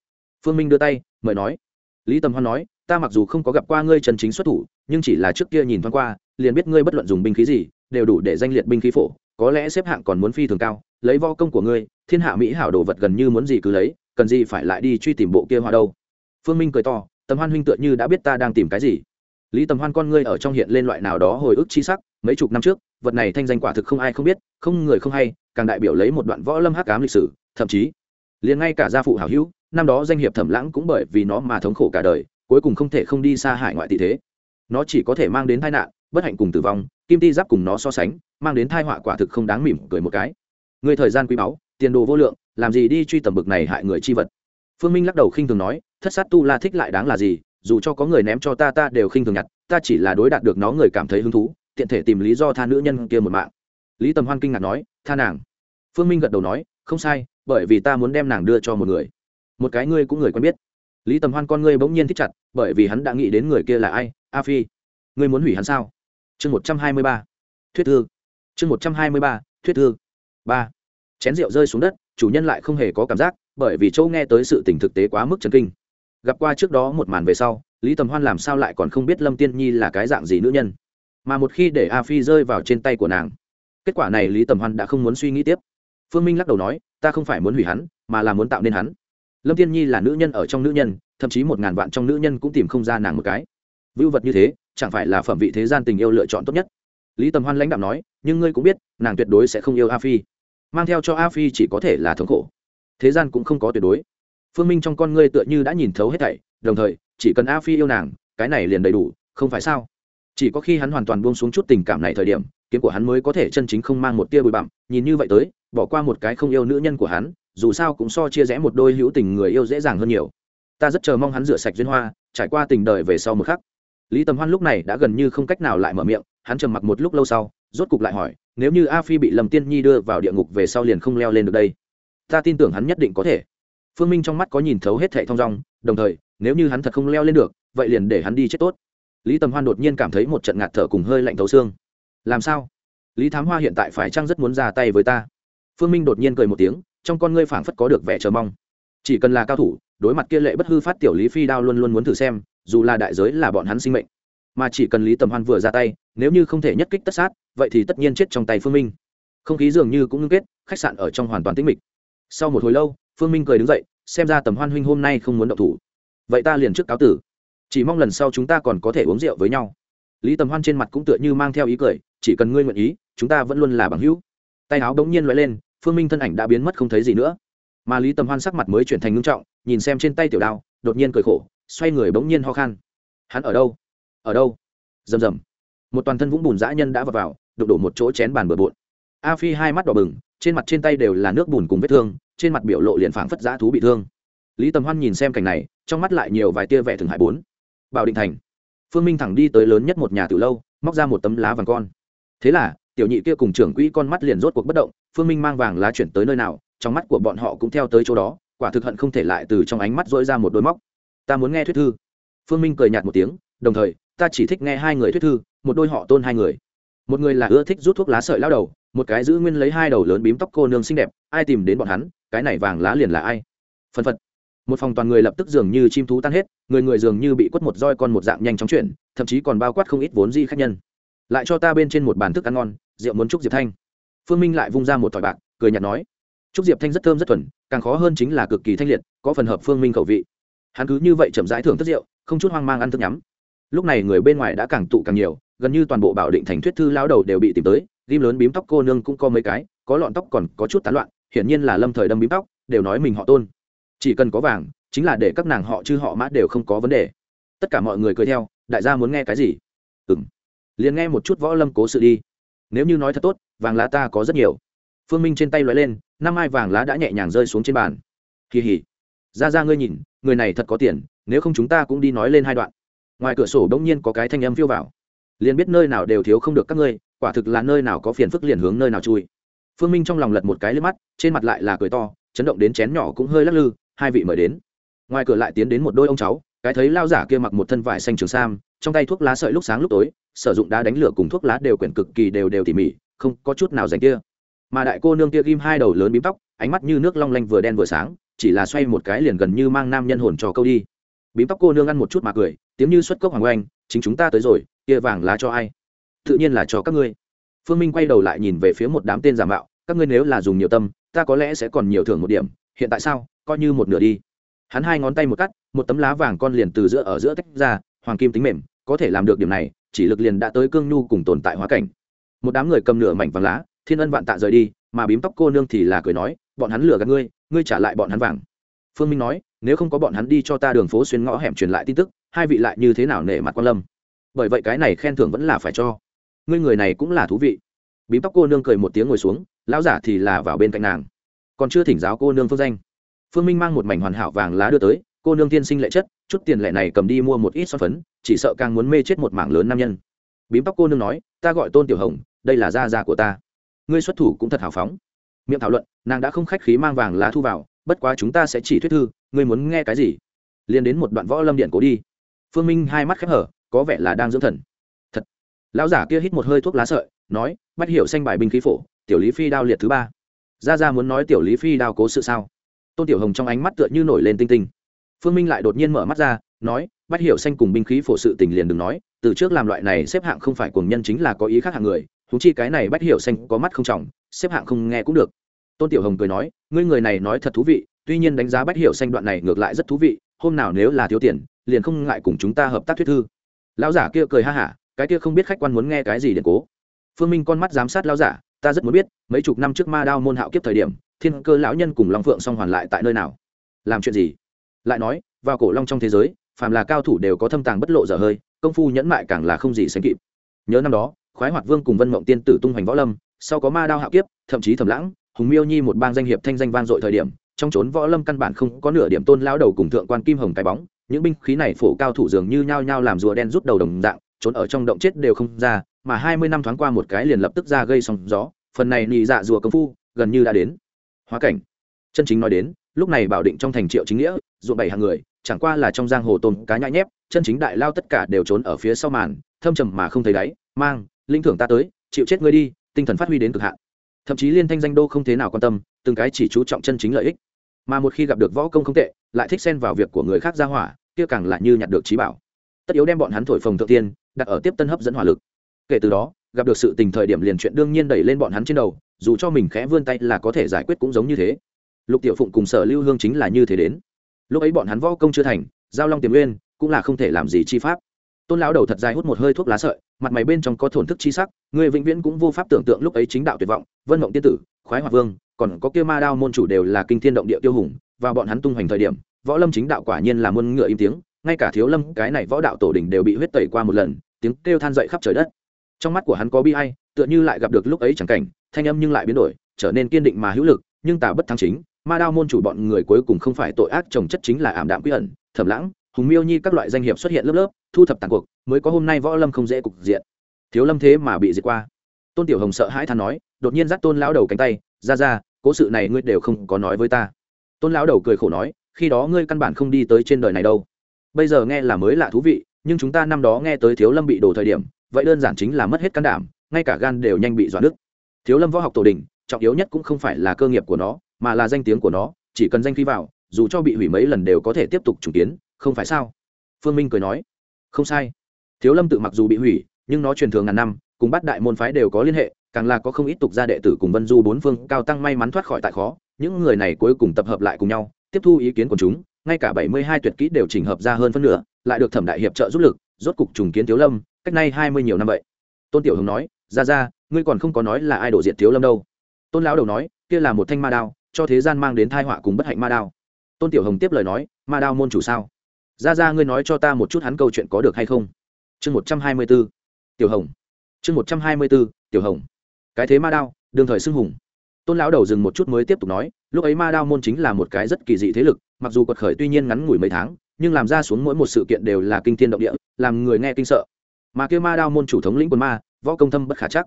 Phương minh đưa tay, mời nói. Lý tầm hoan nói, ta mặc dù không có gặp qua ngươi trần chính xuất thủ nhưng chỉ là trước kia nhìn thoáng qua, liền biết ngươi bất luận dùng binh khí gì, đều đủ để danh liệt binh khí phổ, có lẽ xếp hạng còn muốn phi thường cao, lấy vo công của ngươi, thiên hạ mỹ hảo đồ vật gần như muốn gì cứ lấy, cần gì phải lại đi truy tìm bộ kia hoa đâu. Phương minh cười to, tầm hoan huynh tựa như đã biết ta đang tìm cái gì. Lý tầm hoan con ngươi ở trong hiện lên loại nào đó hồi ức chi sắc, mấy chục năm trước, vật này thanh danh quả thực không ai không biết, không người không hay, càng đại biểu lấy một đoạn võ lâm hắc ám lịch sử, thậm chí, liền ngay cả gia phụ hảo hữu, năm đó danh hiệp thẩm lãng cũng bởi vì nó mà thống khổ cả đời, cuối cùng không thể không đi xa hải ngoại tị thế nó chỉ có thể mang đến tai nạn, bất hạnh cùng tử vong, kim ti giáp cùng nó so sánh, mang đến thai họa quả thực không đáng mỉm cười một cái. Người thời gian quý báu, tiền đồ vô lượng, làm gì đi truy tầm bực này hại người chi vật. Phương minh lắc đầu khinh thường nói, thất sát tu la thích lại đáng là gì? Dù cho có người ném cho ta ta đều khinh thường nhặt, ta chỉ là đối đạt được nó người cảm thấy hứng thú, tiện thể tìm lý do tha nữ nhân kia một mạng. Lý tầm hoan kinh ngạc nói, tha nàng. Phương minh gật đầu nói, không sai, bởi vì ta muốn đem nàng đưa cho một người. Một cái ngươi cũng người quen biết lý tầm hoan con ngươi bỗng nhiên thích chặt, bởi vì hắn đã nghĩ đến người kia là ai? A phi, ngươi muốn hủy hắn sao? Chương một trăm hai mươi ba. Thuyết thư. Chương một trăm hai mươi ba, thuyết thư. Ba. Chén rượu rơi xuống đất, chủ nhân lại không hề có cảm giác, bởi vì châu nghe tới sự tình thực tế quá mức chấn kinh. Gặp qua trước đó một màn về sau, lý tầm hoan làm sao lại còn không biết lâm tiên nhi là cái dạng gì nữ nhân? Mà một khi để a phi rơi vào trên tay của nàng, kết quả này lý tầm hoan đã không muốn suy nghĩ tiếp. Phương minh lắc đầu nói, ta không phải muốn hủy hắn, mà là muốn tạo nên hắn lâm tiên nhi là nữ nhân ở trong nữ nhân, thậm chí một ngàn vạn trong nữ nhân cũng tìm không ra nàng một cái. Vưu vật như thế, chẳng phải là phẩm vị thế gian tình yêu lựa chọn tốt nhất? Lý tầm hoan lãnh đạo nói, nhưng ngươi cũng biết, nàng tuyệt đối sẽ không yêu a phi. Mang theo cho a phi chỉ có thể là thống khổ. Thế gian cũng không có tuyệt đối. Phương minh trong con ngươi tựa như đã nhìn thấu hết thảy, đồng thời, chỉ cần a phi yêu nàng, cái này liền đầy đủ, không phải sao? Chỉ có khi hắn hoàn toàn buông xuống chút tình cảm này thời điểm, kiếm của hắn mới có thể chân chính không mang một tia bụi bặm. Nhìn như vậy tới, bỏ qua một cái không yêu nữ nhân của hắn dù sao cũng so chia rẽ một đôi hữu tình người yêu dễ dàng hơn nhiều. Ta rất chờ mong hắn rửa sạch duyên hoa, trải qua tình đời về sau một khắc. Lý tầm hoan lúc này đã gần như không cách nào lại mở miệng, hắn trầm mặc một lúc lâu sau, rốt cục lại hỏi, nếu như a phi bị lầm tiên nhi đưa vào địa ngục về sau liền không leo lên được đây? Ta tin tưởng hắn nhất định có thể. Phương minh trong mắt có nhìn thấu hết thệ thong dong, đồng thời, nếu như hắn thật không leo lên được, vậy liền để hắn đi chết tốt. Lý tầm hoan đột nhiên cảm thấy một trận ngạt thở cùng hơi lạnh thấu xương. Làm sao? Lý thám hoa hiện tại phải chăng rất muốn ra tay với ta? Phương minh đột nhiên cười một tiếng trong con ngươi phảng phất có được vẻ chờ mong. Chỉ cần là cao thủ, đối mặt kia lệ bất hư phát tiểu lý phi đao luôn luôn muốn thử xem, dù là đại giới là bọn hắn sinh mệnh. Mà chỉ cần lý tầm hoan vừa ra tay, nếu như không thể nhất kích tất sát, vậy thì tất nhiên chết trong tay phương minh. Không khí dường như cũng ngưng kết, khách sạn ở trong hoàn toàn tĩnh mịch. Sau một hồi lâu, phương minh cười đứng dậy, xem ra tầm hoan huynh hôm nay không muốn động thủ. Vậy ta liền trước cáo tử. Chỉ mong lần sau chúng ta còn có thể uống rượu với nhau. Lý tầm hoan trên mặt cũng tựa như mang theo ý cười, chỉ cần ngươi nguyện ý, chúng ta vẫn luôn là bằng hữu. Tay áo đống nhiên loại lên phương minh thân ảnh đã biến mất không thấy gì nữa. Mà lý tầm hoan sắc mặt mới chuyển thành ngưng trọng, nhìn xem trên tay tiểu đao, đột nhiên cười khổ, xoay người bỗng nhiên ho khan. Hắn ở đâu? Ở đâu? Rầm rầm. Một toàn thân vũng bùn dã nhân đã vào vào, đụng đổ một chỗ chén bàn bừa bộn. A phi hai mắt đỏ bừng, trên mặt trên tay đều là nước bùn cùng vết thương, trên mặt biểu lộ liền phảng phất dã thú bị thương. Lý tầm hoan nhìn xem cảnh này, trong mắt lại nhiều vài tia vẻ thường hại bốn. Bảo định thành. Phương minh thẳng đi tới lớn nhất một nhà từ lâu, móc ra một tấm lá vàng con. Thế là tiểu nhị kia cùng trưởng quỹ con mắt liền rốt cuộc bất động, phương minh mang vàng lá chuyển tới nơi nào, trong mắt của bọn họ cũng theo tới chỗ đó, quả thực hận không thể lại từ trong ánh mắt dỗi ra một đôi móc. Ta muốn nghe thuyết thư. Phương minh cười nhạt một tiếng, đồng thời, ta chỉ thích nghe hai người thuyết thư, một đôi họ tôn hai người. Một người là ưa thích rút thuốc lá sợi lao đầu, một cái giữ nguyên lấy hai đầu lớn bím tóc cô nương xinh đẹp, ai tìm đến bọn hắn, cái này vàng lá liền là ai? Phân phật. Một phòng toàn người lập tức dường như chim thú tan hết, người người dường như bị quất một roi con một dạng nhanh chóng chuyển, thậm chí còn bao quát không ít vốn di khách nhân. Lại cho ta bên trên một bàn thức ăn ngon rượu muốn chúc diệp thanh. Phương minh lại vung ra một thỏi bạc, cười nhạt nói, chúc diệp thanh rất thơm rất thuần, càng khó hơn chính là cực kỳ thanh liệt, có phần hợp phương minh khẩu vị. Hắn cứ như vậy chậm rãi thưởng thức rượu, không chút hoang mang ăn thức nhắm. Lúc này người bên ngoài đã càng tụ càng nhiều, gần như toàn bộ bảo định thành thuyết thư lao đầu đều bị tìm tới, ghim lớn bím tóc cô nương cũng có mấy cái, có lọn tóc còn có chút tán loạn, hiển nhiên là lâm thời đâm bím tóc, đều nói mình họ tôn. Chỉ cần có vàng, chính là để các nàng họ chứ họ mã đều không có vấn đề. Tất cả mọi người cười theo, đại gia muốn nghe cái gì? Ừ m liền nghe một chút võ lâm cố sự đi nếu như nói thật tốt, vàng lá ta có rất nhiều. Phương minh trên tay loại lên, năm mai vàng lá đã nhẹ nhàng rơi xuống trên bàn. Kỳ hỉ ra ra ngươi nhìn, người này thật có tiền, nếu không chúng ta cũng đi nói lên hai đoạn. Ngoài cửa sổ đông nhiên có cái thanh âm phiêu vào. Liền biết nơi nào đều thiếu không được các ngươi, quả thực là nơi nào có phiền phức liền hướng nơi nào chui. Phương minh trong lòng lật một cái lên mắt, trên mặt lại là cười to, chấn động đến chén nhỏ cũng hơi lắc lư, hai vị mời đến. Ngoài cửa lại tiến đến một đôi ông cháu, cái thấy lao giả kia mặc một thân vải xanh trường sam, trong tay thuốc lá sợi lúc sáng lúc tối sử dụng đá đánh lửa cùng thuốc lá đều quyển cực kỳ đều đều tỉ mỉ, không có chút nào dành kia. Mà đại cô nương kia ghim hai đầu lớn bím tóc, ánh mắt như nước long lanh vừa đen vừa sáng, chỉ là xoay một cái liền gần như mang nam nhân hồn cho câu đi. Bím tóc cô nương ăn một chút mà cười, tiếng như xuất cốc hoàng oanh, chính chúng ta tới rồi, kia vàng lá cho ai? Tự nhiên là cho các ngươi. Phương minh quay đầu lại nhìn về phía một đám tên giả mạo, các ngươi nếu là dùng nhiều tâm, ta có lẽ sẽ còn nhiều thưởng một điểm, hiện tại sao? Coi như một nửa đi. Hắn hai ngón tay một cắt, một tấm lá vàng con liền từ giữa ở giữa tách ra, hoàng kim tính mềm, có thể làm được điểm này chỉ lực liền đã tới cương nhu cùng tồn tại hóa cảnh. Một đám người cầm nửa mảnh vàng lá, thiên ân vạn tạ rời đi, mà bím tóc cô nương thì là cười nói, bọn hắn lừa gạt ngươi ngươi trả lại bọn hắn vàng. Phương minh nói, nếu không có bọn hắn đi cho ta đường phố xuyên ngõ hẻm truyền lại tin tức, hai vị lại như thế nào nể mặt quan lâm? Bởi vậy cái này khen thưởng vẫn là phải cho. Ngươi người này cũng là thú vị. Bím tóc cô nương cười một tiếng ngồi xuống, lão giả thì là vào bên cạnh nàng. Còn chưa thỉnh giáo cô nương phương danh. Phương minh mang một mảnh hoàn hảo vàng lá đưa tới cô nương tiên sinh lệ chất, chút tiền lệ này cầm đi mua một ít son phấn, chỉ sợ càng muốn mê chết một mảng lớn nam nhân. Bím tóc cô nương nói, ta gọi tôn tiểu hồng, đây là gia gia của ta. Ngươi xuất thủ cũng thật hào phóng. Miệng thảo luận, nàng đã không khách khí mang vàng lá thu vào, bất quá chúng ta sẽ chỉ thuyết thư, ngươi muốn nghe cái gì? Liền đến một đoạn võ lâm điện cố đi. Phương minh hai mắt khép hở, có vẻ là đang dưỡng thần. Thật. Lão giả kia hít một hơi thuốc lá sợi, nói bắt hiểu xanh bài binh khí phổ, tiểu lý phi đao liệt thứ ba. Ra ra muốn nói tiểu lý phi đao cố sự sao? Tôn tiểu hồng trong ánh mắt tựa như nổi lên tinh tinh phương minh lại đột nhiên mở mắt ra, nói bắt hiểu xanh cùng binh khí phổ sự tình liền đừng nói, từ trước làm loại này xếp hạng không phải cuồng nhân chính là có ý khác hạng người thú chi cái này bắt hiểu xanh có mắt không trọng, xếp hạng không nghe cũng được. Tôn tiểu hồng cười nói, ngươi người này nói thật thú vị, tuy nhiên đánh giá bắt hiểu xanh đoạn này ngược lại rất thú vị, hôm nào nếu là thiếu tiền, liền không ngại cùng chúng ta hợp tác thuyết thư. Lão giả kia cười ha hả, cái kia không biết khách quan muốn nghe cái gì điện cố. Phương minh con mắt giám sát lão giả, ta rất muốn biết, mấy chục năm trước ma đao môn hạo kiếp thời điểm, thiên cơ lão nhân cùng long phượng song hoàn lại tại nơi nào? Làm chuyện gì? Lại nói, vào cổ long trong thế giới, phàm là cao thủ đều có thâm tàng bất lộ dở hơi, công phu nhẫn mại càng là không gì sánh kịp. Nhớ năm đó, khoái hoạt vương cùng vân mộng tiên tử tung hoành võ lâm, sau có ma đao hạo kiếp, thậm chí thầm lãng, hùng miêu nhi một bang danh hiệp thanh danh vang dội thời điểm, trong trốn võ lâm căn bản không có nửa điểm tôn lao đầu cùng thượng quan kim hồng cái bóng, những binh khí này phổ cao thủ dường như nhao nhao làm rùa đen rút đầu đồng dạng, trốn ở trong động chết đều không ra, mà hai mươi năm thoáng qua một cái liền lập tức ra gây sóng gió, phần này nị dạ rùa công phu, gần như đã đến. Hóa cảnh. Chân chính nói đến lúc này bảo định trong thành triệu chính nghĩa, ruộng bảy hàng người, chẳng qua là trong giang hồ tồn cá nhãi nhép, chân chính đại lao tất cả đều trốn ở phía sau màn, thâm trầm mà không thấy đáy, mang, linh thưởng ta tới, chịu chết ngươi đi, tinh thần phát huy đến cực hạn. Thậm chí liên thanh danh đô không thế nào quan tâm, từng cái chỉ chú trọng chân chính lợi ích. Mà một khi gặp được võ công không tệ, lại thích xen vào việc của người khác ra hỏa, kia càng lại như nhặt được trí bảo. Tất yếu đem bọn hắn thổi phồng thượng tiên, đặt ở tiếp tân hấp dẫn hỏa lực. Kể từ đó, gặp được sự tình thời điểm liền chuyện đương nhiên đẩy lên bọn hắn trên đầu, dù cho mình khẽ vươn tay là có thể giải quyết cũng giống như thế lục tiểu phụng cùng sở lưu hương chính là như thế đến. Lúc ấy bọn hắn võ công chưa thành, giao long tiềm nguyên, cũng là không thể làm gì chi pháp. Tôn lão đầu thật dài hút một hơi thuốc lá sợi, mặt mày bên trong có thổn thức chi sắc, người vĩnh viễn cũng vô pháp tưởng tượng lúc ấy chính đạo tuyệt vọng, vân mộng tiên tử, khoái Hoa vương, còn có kia ma đao môn chủ đều là kinh thiên động địa tiêu hùng, và bọn hắn tung hoành thời điểm, võ lâm chính đạo quả nhiên là muôn ngựa im tiếng, ngay cả thiếu lâm, cái này võ đạo tổ đình đều bị huyết tẩy qua một lần, tiếng kêu than dậy khắp trời đất. Trong mắt của hắn có bi ai, tựa như lại gặp được lúc ấy chẳng cảnh, thanh âm nhưng lại biến đổi, trở nên kiên định mà hữu lực, nhưng tà bất thắng chính ma đao môn chủ bọn người cuối cùng không phải tội ác trồng chất chính là ảm đạm quy ẩn, thẩm lãng, hùng miêu nhi các loại danh hiệp xuất hiện lớp lớp, thu thập tàn cuộc, mới có hôm nay võ lâm không dễ cục diện. Thiếu lâm thế mà bị diệt qua. Tôn tiểu hồng sợ hãi than nói, đột nhiên dắt tôn lão đầu cánh tay, ra ra, cố sự này ngươi đều không có nói với ta. Tôn lão đầu cười khổ nói, khi đó ngươi căn bản không đi tới trên đời này đâu. Bây giờ nghe là mới lạ thú vị, nhưng chúng ta năm đó nghe tới thiếu lâm bị đổ thời điểm, vậy đơn giản chính là mất hết can đảm, ngay cả gan đều nhanh bị dọa nứt. Thiếu lâm võ học tổ đình trọng yếu nhất cũng không phải là cơ nghiệp của nó mà là danh tiếng của nó, chỉ cần danh khí vào, dù cho bị hủy mấy lần đều có thể tiếp tục trùng kiến, không phải sao? Phương minh cười nói. Không sai. Thiếu lâm tự mặc dù bị hủy, nhưng nó truyền thường ngàn năm, cùng bắt đại môn phái đều có liên hệ, càng là có không ít tục gia đệ tử cùng vân du bốn phương cao tăng may mắn thoát khỏi tại khó, những người này cuối cùng tập hợp lại cùng nhau, tiếp thu ý kiến của chúng, ngay cả bảy mươi hai tuyệt kỹ đều chỉnh hợp ra hơn phân nửa, lại được thẩm đại hiệp trợ giúp lực, rốt cục trùng kiến thiếu lâm, cách nay hai mươi nhiều năm vậy. Tôn tiểu hồng nói, ra ra, ngươi còn không có nói là ai đổ diệt thiếu lâm đâu. Tôn lão đầu nói, kia là một thanh ma đao cho thế gian mang đến thai họa cùng bất hạnh ma đao. Tôn tiểu hồng tiếp lời nói, ma đao môn chủ sao? Ra ra ngươi nói cho ta một chút hắn câu chuyện có được hay không? Chương một trăm hai mươi b ố tiểu hồng. Chương một trăm hai mươi b ố tiểu hồng. Cái thế ma đao, đương thời xưng hùng. Tôn lão đầu dừng một chút mới tiếp tục nói, lúc ấy ma đao môn chính là một cái rất kỳ dị thế lực, mặc dù quật khởi tuy nhiên ngắn ngủi mấy tháng, nhưng làm ra xuống mỗi một sự kiện đều là kinh thiên động địa, làm người nghe kinh sợ. Mà kêu ma đao môn chủ thống lĩnh quân ma, võ công thâm bất khả chắc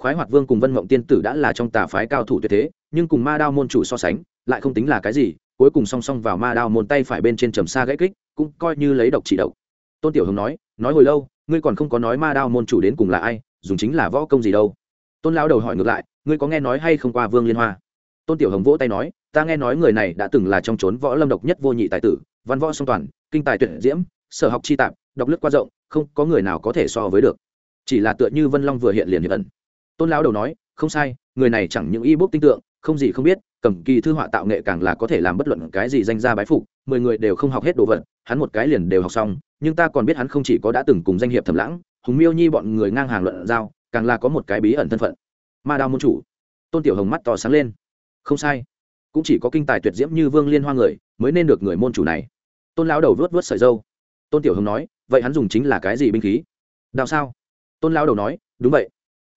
khoái hoạt vương cùng vân mộng tiên tử đã là trong tà phái cao thủ tuyệt thế, nhưng cùng ma đao môn chủ so sánh, lại không tính là cái gì, cuối cùng song song vào ma đao môn tay phải bên trên trầm xa gãy kích, cũng coi như lấy độc trị độc. Tôn tiểu hồng nói nói hồi lâu, ngươi còn không có nói ma đao môn chủ đến cùng là ai, dùng chính là võ công gì đâu. Tôn lão đầu hỏi ngược lại, ngươi có nghe nói hay không qua vương liên hoa? Tôn tiểu hồng vỗ tay nói, ta nghe nói người này đã từng là trong trốn võ lâm độc nhất vô nhị tài tử, văn võ song toàn, kinh tài tuyệt diễm, sở học chi tạp, đọc lướt qua rộng, không có người nào có thể so với được. Chỉ là tựa như vân long vừa hiện liền hiện ẩn tôn lão đầu nói, không sai, người này chẳng những y bốc tinh tượng, không gì không biết, cầm kỳ thư họa tạo nghệ càng là có thể làm bất luận cái gì danh gia bái phục, mười người đều không học hết đồ vật, hắn một cái liền đều học xong, nhưng ta còn biết hắn không chỉ có đã từng cùng danh hiệp thầm lãng, hùng miêu nhi bọn người ngang hàng luận giao, càng là có một cái bí ẩn thân phận. Ma đao môn chủ. Tôn tiểu hồng mắt to sáng lên. Không sai, cũng chỉ có kinh tài tuyệt diễm như vương liên hoa người mới nên được người môn chủ này. Tôn lão đầu vớt vớt sợi dâu. Tôn tiểu hồng nói, vậy hắn dùng chính là cái gì binh khí? Đào sao? Tôn lão đầu nói, đúng vậy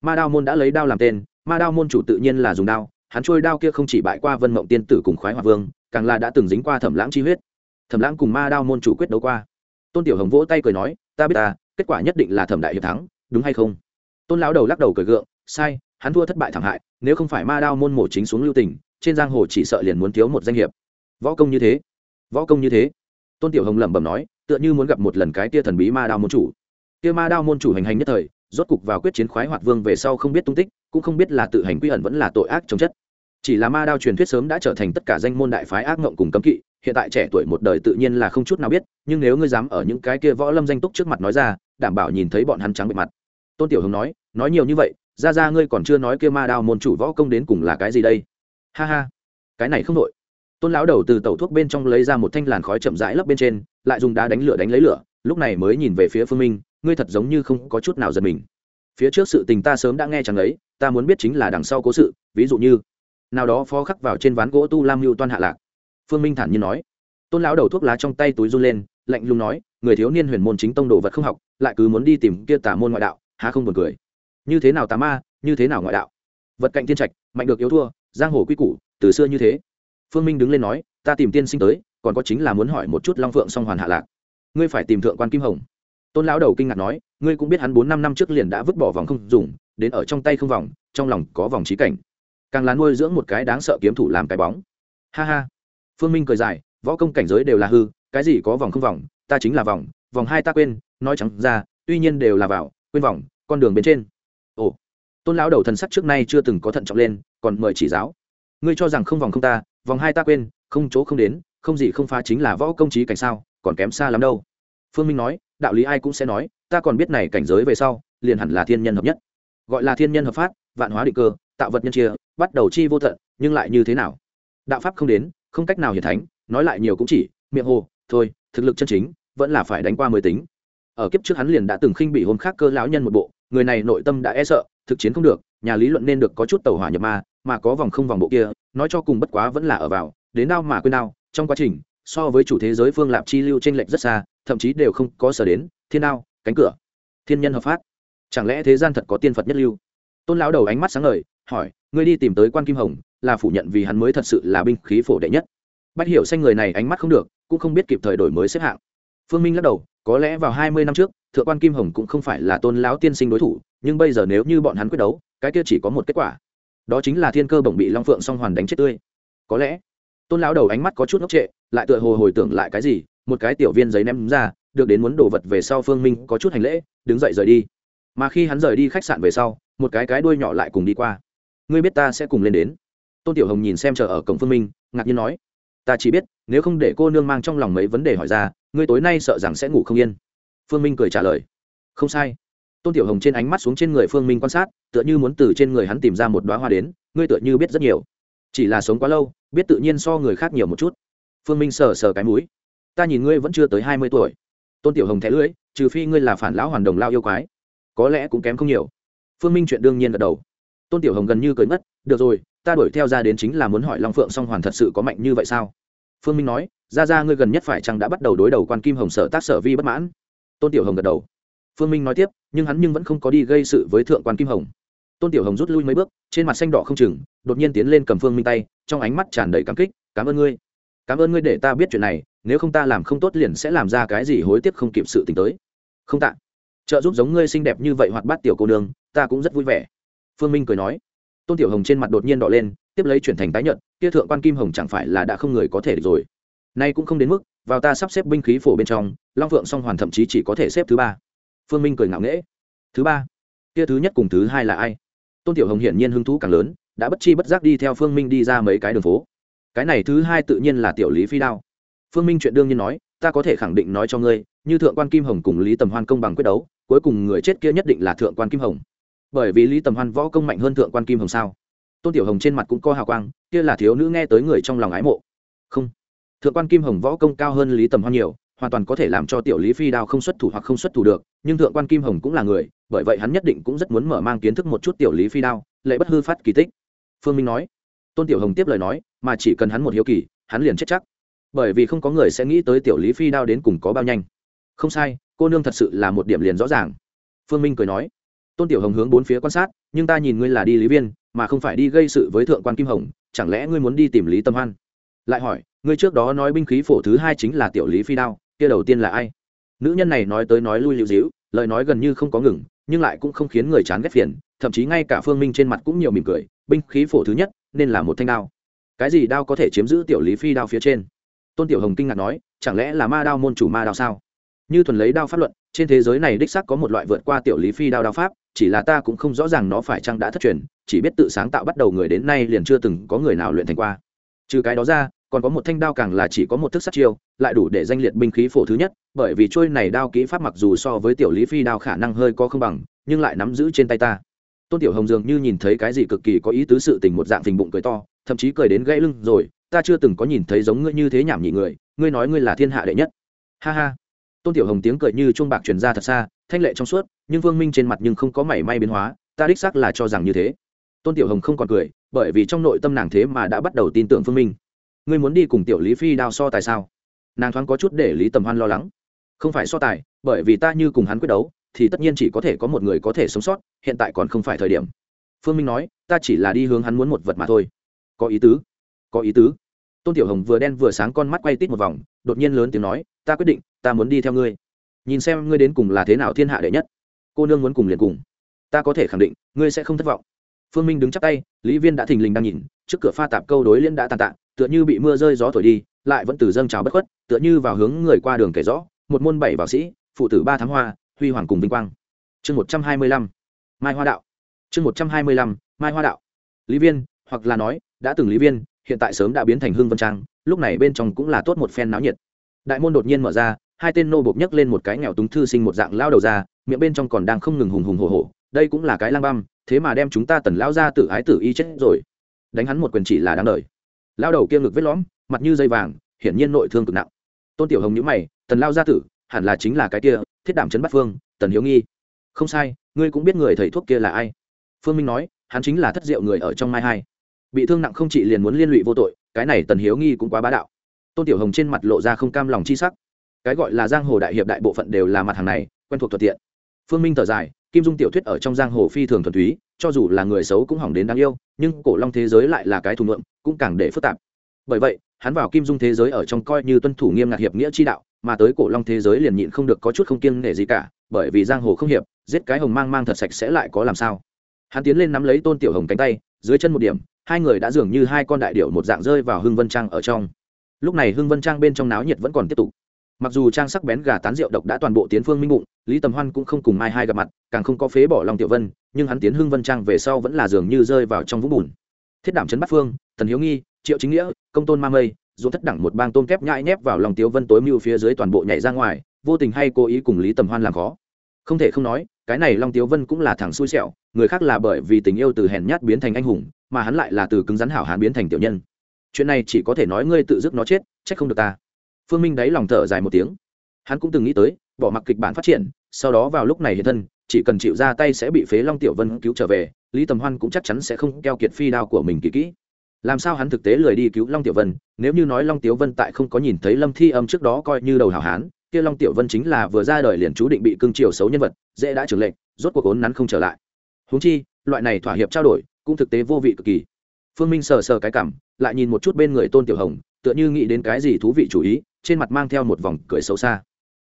ma đao môn đã lấy đao làm tên, ma đao môn chủ tự nhiên là dùng đao, hắn trôi đao kia không chỉ bại qua vân mộng tiên tử cùng khoái hòa vương, càng là đã từng dính qua thẩm lãng chi huyết. Thẩm lãng cùng ma đao môn chủ quyết đấu qua. Tôn tiểu hồng vỗ tay cười nói, ta biết ta, kết quả nhất định là thẩm đại hiệp thắng, đúng hay không? Tôn lão đầu lắc đầu cười gượng, sai, hắn thua thất bại thảm hại, nếu không phải ma đao môn mổ chính xuống lưu tình, trên giang hồ chỉ sợ liền muốn thiếu một danh hiệp. Võ công như thế, võ công như thế. Tôn tiểu hồng lẩm bẩm nói, tựa như muốn gặp một lần cái tia thần bí ma đao môn chủ. Tia ma đao môn chủ hành hành nhất thời rốt cục vào quyết chiến khoái hoạt vương về sau không biết tung tích, cũng không biết là tự hành quy ẩn vẫn là tội ác chống chất. Chỉ là ma đao truyền thuyết sớm đã trở thành tất cả danh môn đại phái ác ngộng cùng cấm kỵ, hiện tại trẻ tuổi một đời tự nhiên là không chút nào biết, nhưng nếu ngươi dám ở những cái kia võ lâm danh túc trước mặt nói ra, đảm bảo nhìn thấy bọn hắn trắng bệ mặt. Tôn tiểu hồng nói nói nhiều như vậy, ra ra ngươi còn chưa nói kia ma đao môn chủ võ công đến cùng là cái gì đây? Ha ha, cái này không đội tôn lão đầu từ tẩu thuốc bên trong lấy ra một thanh làn khói chậm rãi lấp bên trên, lại dùng đá đánh lửa đánh lấy lửa, lúc này mới nhìn về phía phương minh ngươi thật giống như không có chút nào giật mình. Phía trước sự tình ta sớm đã nghe chẳng ấy, ta muốn biết chính là đằng sau cố sự, ví dụ như, nào đó phó khắc vào trên ván gỗ tu lam mưu toan hạ lạc. Phương minh thản nhiên nói. Tôn lão đầu thuốc lá trong tay túi run lên, lạnh lùng nói, người thiếu niên huyền môn chính tông đồ vật không học, lại cứ muốn đi tìm kia tả môn ngoại đạo, há không buồn cười. Như thế nào tà ma, như thế nào ngoại đạo? Vật cạnh tiên trạch, mạnh được yếu thua, giang hồ quy củ, từ xưa như thế. Phương minh đứng lên nói, ta tìm tiên sinh tới, còn có chính là muốn hỏi một chút long phượng song hoàn hạ lạc. Ngươi phải tìm thượng quan kim hồng tôn lão đầu kinh ngạc nói, ngươi cũng biết hắn bốn năm năm trước liền đã vứt bỏ vòng không dùng, đến ở trong tay không vòng, trong lòng có vòng trí cảnh. Càng là nuôi dưỡng một cái đáng sợ kiếm thủ làm cái bóng. Ha ha. Phương minh cười dài, võ công cảnh giới đều là hư, cái gì có vòng không vòng, ta chính là vòng vòng hai ta quên, nói chẳng ra, tuy nhiên đều là vào, quên vòng, con đường bên trên. Ồ. Tôn lão đầu thần sắc trước nay chưa từng có thận trọng lên, còn mời chỉ giáo. Ngươi cho rằng không vòng không ta, vòng hai ta quên, không chỗ không đến, không gì không phá chính là võ công trí cảnh sao, còn kém xa lắm đâu. Phương minh nói đạo lý ai cũng sẽ nói, ta còn biết này cảnh giới về sau, liền hẳn là thiên nhân hợp nhất. Gọi là thiên nhân hợp pháp, vạn hóa định cơ, tạo vật nhân chia, bắt đầu chi vô tận, nhưng lại như thế nào? Đạo pháp không đến, không cách nào hiển thánh, nói lại nhiều cũng chỉ, miệng hồ, thôi, thực lực chân chính, vẫn là phải đánh qua mới tính. Ở kiếp trước hắn liền đã từng khinh bị hôm khác cơ lão nhân một bộ, người này nội tâm đã e sợ, thực chiến không được, nhà lý luận nên được có chút tàu hỏa nhập ma, mà có vòng không vòng bộ kia, nói cho cùng bất quá vẫn là ở vào, đến đau mà quên đau trong quá trình so với chủ thế giới phương lạp chi lưu tranh lệch rất xa, thậm chí đều không có sở đến, thiên đao, cánh cửa, thiên nhân hợp pháp. Chẳng lẽ thế gian thật có tiên phật nhất lưu? Tôn lão đầu ánh mắt sáng ngời, hỏi, ngươi đi tìm tới quan kim hồng, là phủ nhận vì hắn mới thật sự là binh khí phổ đệ nhất. Bắt hiểu xanh người này ánh mắt không được, cũng không biết kịp thời đổi mới xếp hạng. Phương minh lắc đầu, có lẽ vào hai mươi năm trước, thượng quan kim hồng cũng không phải là tôn lão tiên sinh đối thủ, nhưng bây giờ nếu như bọn hắn quyết đấu, cái kia chỉ có một kết quả. Đó chính là thiên cơ bổng bị long phượng song hoàn đánh chết tươi. Có lẽ, tôn lão đầu ánh mắt có chút ngốc trệ lại tựa hồ hồi tưởng lại cái gì, một cái tiểu viên giấy ném ra, được đến muốn đồ vật về sau phương minh có chút hành lễ, đứng dậy rời đi. Mà khi hắn rời đi khách sạn về sau, một cái cái đuôi nhỏ lại cùng đi qua. Ngươi biết ta sẽ cùng lên đến. Tôn tiểu hồng nhìn xem chờ ở cổng phương minh, ngạc nhiên nói. Ta chỉ biết, nếu không để cô nương mang trong lòng mấy vấn đề hỏi ra, ngươi tối nay sợ rằng sẽ ngủ không yên. Phương minh cười trả lời. Không sai. Tôn tiểu hồng trên ánh mắt xuống trên người phương minh quan sát, tựa như muốn từ trên người hắn tìm ra một đoá hoa đến, ngươi tựa như biết rất nhiều. Chỉ là sống quá lâu, biết tự nhiên so người khác nhiều một chút phương minh sờ sờ cái mũi. Ta nhìn ngươi vẫn chưa tới hai mươi tuổi. Tôn tiểu hồng thẻ lưỡi, trừ phi ngươi là phản lão hoàn đồng lao yêu quái. Có lẽ cũng kém không nhiều. Phương minh chuyện đương nhiên gật đầu. Tôn tiểu hồng gần như cười mất được rồi, ta đuổi theo ra đến chính là muốn hỏi long phượng song hoàn thật sự có mạnh như vậy sao? Phương minh nói, ra ra ngươi gần nhất phải chăng đã bắt đầu đối đầu quan kim hồng sở tác sở vi bất mãn? Tôn tiểu hồng gật đầu. Phương minh nói tiếp, nhưng hắn nhưng vẫn không có đi gây sự với thượng quan kim hồng. Tôn tiểu hồng rút lui mấy bước, trên mặt xanh đỏ không chừng, đột nhiên tiến lên cầm phương minh tay, trong ánh mắt tràn đầy cảm kích, cảm ơn ngươi cảm ơn ngươi để ta biết chuyện này, nếu không ta làm không tốt liền sẽ làm ra cái gì hối tiếc không kịp sự t tới. Không tạ. Trợ giúp giống ngươi xinh đẹp như vậy hoạt bát tiểu cô nương, ta cũng rất vui vẻ. Phương minh cười nói. Tôn tiểu hồng trên mặt đột nhiên đỏ lên, tiếp lấy chuyển thành tái nhận kia thượng quan kim hồng chẳng phải là đã không người có thể rồi. Nay cũng không đến mức, vào ta sắp xếp binh khí phổ bên trong, long phượng song hoàn thậm chí chỉ có thể xếp thứ ba. Phương minh cười ngạo nghễ. Thứ ba? Kia thứ nhất cùng thứ hai là ai? Tôn tiểu hồng hiển nhiên hứng thú càng lớn, đã bất chi bất giác đi theo phương minh đi ra mấy cái đường phố cái này thứ hai tự nhiên là tiểu lý phi đao. Phương minh chuyện đương nhiên nói, ta có thể khẳng định nói cho ngươi, như thượng quan kim hồng cùng lý tầm hoan công bằng quyết đấu, cuối cùng người chết kia nhất định là thượng quan kim hồng. Bởi vì lý tầm hoan võ công mạnh hơn thượng quan kim hồng sao? Tôn tiểu hồng trên mặt cũng có hào quang, kia là thiếu nữ nghe tới người trong lòng ái mộ. Không. Thượng quan kim hồng võ công cao hơn lý tầm hoan nhiều, hoàn toàn có thể làm cho tiểu lý phi đao không xuất thủ hoặc không xuất thủ được, nhưng thượng quan kim hồng cũng là người, bởi vậy hắn nhất định cũng rất muốn mở mang kiến thức một chút tiểu lý phi đao lệ bất hư phát kỳ tích. Phương minh nói tôn tiểu hồng tiếp lời nói, mà chỉ cần hắn một hiếu kỳ, hắn liền chết chắc. Bởi vì không có người sẽ nghĩ tới tiểu lý phi đao đến cùng có bao nhanh. Không sai, cô nương thật sự là một điểm liền rõ ràng. Phương minh cười nói, tôn tiểu hồng hướng bốn phía quan sát, nhưng ta nhìn ngươi là đi lý viên, mà không phải đi gây sự với thượng quan kim hồng, chẳng lẽ ngươi muốn đi tìm lý tâm hoan? Lại hỏi, ngươi trước đó nói binh khí phổ thứ hai chính là tiểu lý phi đao, kia đầu tiên là ai? Nữ nhân này nói tới nói lui lưu dĩu lời nói gần như không có ngừng, nhưng lại cũng không khiến người chán ghét phiền, thậm chí ngay cả phương minh trên mặt cũng nhiều mỉm cười, binh khí phổ thứ nhất nên là một thanh đao. Cái gì đao có thể chiếm giữ tiểu lý phi đao phía trên? Tôn tiểu hồng kinh ngạc nói, chẳng lẽ là ma đao môn chủ ma đao sao? Như thuần lấy đao pháp luận, trên thế giới này đích sắc có một loại vượt qua tiểu lý phi đao đao pháp, chỉ là ta cũng không rõ ràng nó phải chăng đã thất truyền, chỉ biết tự sáng tạo bắt đầu người đến nay liền chưa từng có người nào luyện thành qua. Trừ cái đó ra, còn có một thanh đao càng là chỉ có một thức sát chiêu, lại đủ để danh liệt binh khí phổ thứ nhất, bởi vì trôi này đao kỹ pháp mặc dù so với tiểu lý phi đao khả năng hơi có không bằng, nhưng lại nắm giữ trên tay ta tôn tiểu hồng dường như nhìn thấy cái gì cực kỳ có ý tứ sự tình một dạng phình bụng cười to, thậm chí cười đến gãy lưng rồi, ta chưa từng có nhìn thấy giống ngươi như thế nhảm nhị người, ngươi nói ngươi là thiên hạ đệ nhất. Ha ha. Tôn tiểu hồng tiếng cười như chuông bạc truyền ra thật xa, thanh lệ trong suốt, nhưng vương minh trên mặt nhưng không có mảy may biến hóa, ta đích xác là cho rằng như thế. Tôn tiểu hồng không còn cười, bởi vì trong nội tâm nàng thế mà đã bắt đầu tin tưởng phương minh. Ngươi muốn đi cùng tiểu lý phi đao so tài sao? Nàng thoáng có chút để lý tầm hoan lo lắng. Không phải so tài, bởi vì ta như cùng hắn quyết đấu thì tất nhiên chỉ có thể có một người có thể sống sót, hiện tại còn không phải thời điểm. Phương minh nói, ta chỉ là đi hướng hắn muốn một vật mà thôi. Có ý tứ, có ý tứ. Tôn tiểu hồng vừa đen vừa sáng con mắt quay tít một vòng, đột nhiên lớn tiếng nói, ta quyết định, ta muốn đi theo ngươi. Nhìn xem ngươi đến cùng là thế nào thiên hạ đệ nhất. Cô nương muốn cùng liền cùng. Ta có thể khẳng định, ngươi sẽ không thất vọng. Phương minh đứng chắp tay, lý viên đã thình lình đang nhìn, trước cửa pha tạp câu đối liên đã tàn tạ, tựa như bị mưa rơi gió thổi đi, lại vẫn từ dâng trào bất khuất, tựa như vào hướng người qua đường kể rõ, một môn bảy vào sĩ, phụ tử ba thám hoa huy hoàng cùng vinh quang. Chương một trăm hai mươi lăm, mai hoa đạo. Chương một trăm hai mươi lăm, mai hoa đạo. Lý viên, hoặc là nói, đã từng lý viên, hiện tại sớm đã biến thành hương vân trang, lúc này bên trong cũng là tốt một phen náo nhiệt. Đại môn đột nhiên mở ra, hai tên nô bộc nhấc lên một cái nghèo túng thư sinh một dạng lao đầu ra, miệng bên trong còn đang không ngừng hùng hùng hồ hồ đây cũng là cái lang băm, thế mà đem chúng ta tần lao ra tự ái tử y chết rồi. Đánh hắn một quyền chỉ là đáng đời. Lao đầu kia ngực vết lõm, mặt như dây vàng, hiển nhiên nội thương cực nặng. Tôn tiểu hồng nhữ mày, tần lao gia tử, hẳn là chính là cái kia thiết đảm trấn bắt phương, tần hiếu nghi. Không sai, ngươi cũng biết người thầy thuốc kia là ai. Phương minh nói, hắn chính là thất diệu người ở trong mai hai. Bị thương nặng không chỉ liền muốn liên lụy vô tội, cái này tần hiếu nghi cũng quá bá đạo. Tôn tiểu hồng trên mặt lộ ra không cam lòng chi sắc. Cái gọi là giang hồ đại hiệp đại bộ phận đều là mặt hàng này, quen thuộc thuận tiện. Phương minh thở dài, kim dung tiểu thuyết ở trong giang hồ phi thường thuần túy, cho dù là người xấu cũng hỏng đến đáng yêu, nhưng cổ long thế giới lại là cái thù ngượng cũng càng để phức tạp. Bởi vậy, hắn vào kim dung thế giới ở trong coi như tuân thủ nghiêm ngặt hiệp nghĩa chi đạo mà tới cổ long thế giới liền nhịn không được có chút không kiêng nể gì cả, bởi vì giang hồ không hiệp, giết cái hồng mang mang thật sạch sẽ lại có làm sao? Hắn tiến lên nắm lấy tôn tiểu hồng cánh tay, dưới chân một điểm, hai người đã dường như hai con đại điệu một dạng rơi vào hưng vân trang ở trong. Lúc này hưng vân trang bên trong náo nhiệt vẫn còn tiếp tục. Mặc dù trang sắc bén gà tán rượu độc đã toàn bộ tiến phương minh bụng, lý tầm hoan cũng không cùng mai hai gặp mặt, càng không có phế bỏ lòng tiểu vân, nhưng hắn tiến hưng vân trang về sau vẫn là dường như rơi vào trong vũng bùn. Thiết đảm trấn bắc phương, tần hiếu nghi, triệu chính nghĩa, công tôn ma mây dù thất đẳng một bang tôm kép nhãi nhép vào lòng tiểu vân tối mưu phía dưới toàn bộ nhảy ra ngoài, vô tình hay cố ý cùng lý tầm hoan làm khó. Không thể không nói, cái này long tiếu vân cũng là thằng xui xẻo, người khác là bởi vì tình yêu từ hèn nhát biến thành anh hùng, mà hắn lại là từ cứng rắn hảo hán biến thành tiểu nhân. Chuyện này chỉ có thể nói ngươi tự dứt nó chết, trách không được ta. Phương minh đáy lòng thở dài một tiếng. Hắn cũng từng nghĩ tới, bỏ mặc kịch bản phát triển, sau đó vào lúc này hiện thân, chỉ cần chịu ra tay sẽ bị phế long tiểu vân cứu trở về, lý tầm hoan cũng chắc chắn sẽ không keo kiệt phi đao của mình kỹ kỹ làm sao hắn thực tế lười đi cứu long tiểu vân, nếu như nói long tiểu vân tại không có nhìn thấy lâm thi âm trước đó coi như đầu hảo hán, kia long tiểu vân chính là vừa ra đời liền chú định bị cương triều xấu nhân vật, dễ đã trưởng lệnh, rốt cuộc ốn nắn không trở lại. Huống chi, loại này thỏa hiệp trao đổi, cũng thực tế vô vị cực kỳ. Phương minh sờ sờ cái cảm, lại nhìn một chút bên người tôn tiểu hồng, tựa như nghĩ đến cái gì thú vị chủ ý, trên mặt mang theo một vòng cười xấu xa.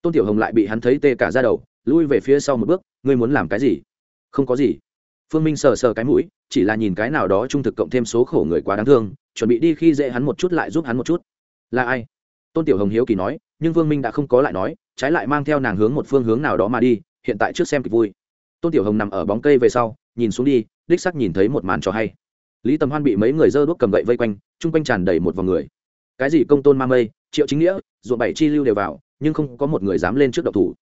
Tôn tiểu hồng lại bị hắn thấy tê cả ra đầu, lui về phía sau một bước, ngươi muốn làm cái gì? Không có gì phương minh sờ sờ cái mũi, chỉ là nhìn cái nào đó trung thực cộng thêm số khổ người quá đáng thương, chuẩn bị đi khi dễ hắn một chút lại giúp hắn một chút. Là ai? Tôn tiểu hồng hiếu kỳ nói, nhưng vương minh đã không có lại nói, trái lại mang theo nàng hướng một phương hướng nào đó mà đi, hiện tại trước xem kịch vui. Tôn tiểu hồng nằm ở bóng cây về sau, nhìn xuống đi, đích sắc nhìn thấy một màn trò hay. Lý tầm hoan bị mấy người dơ đuốc cầm gậy vây quanh, chung quanh tràn đầy một vòng người. Cái gì công tôn ma mây, triệu chính nghĩa, ruộng bảy chi lưu đều vào, nhưng không có một người dám lên trước độc thủ.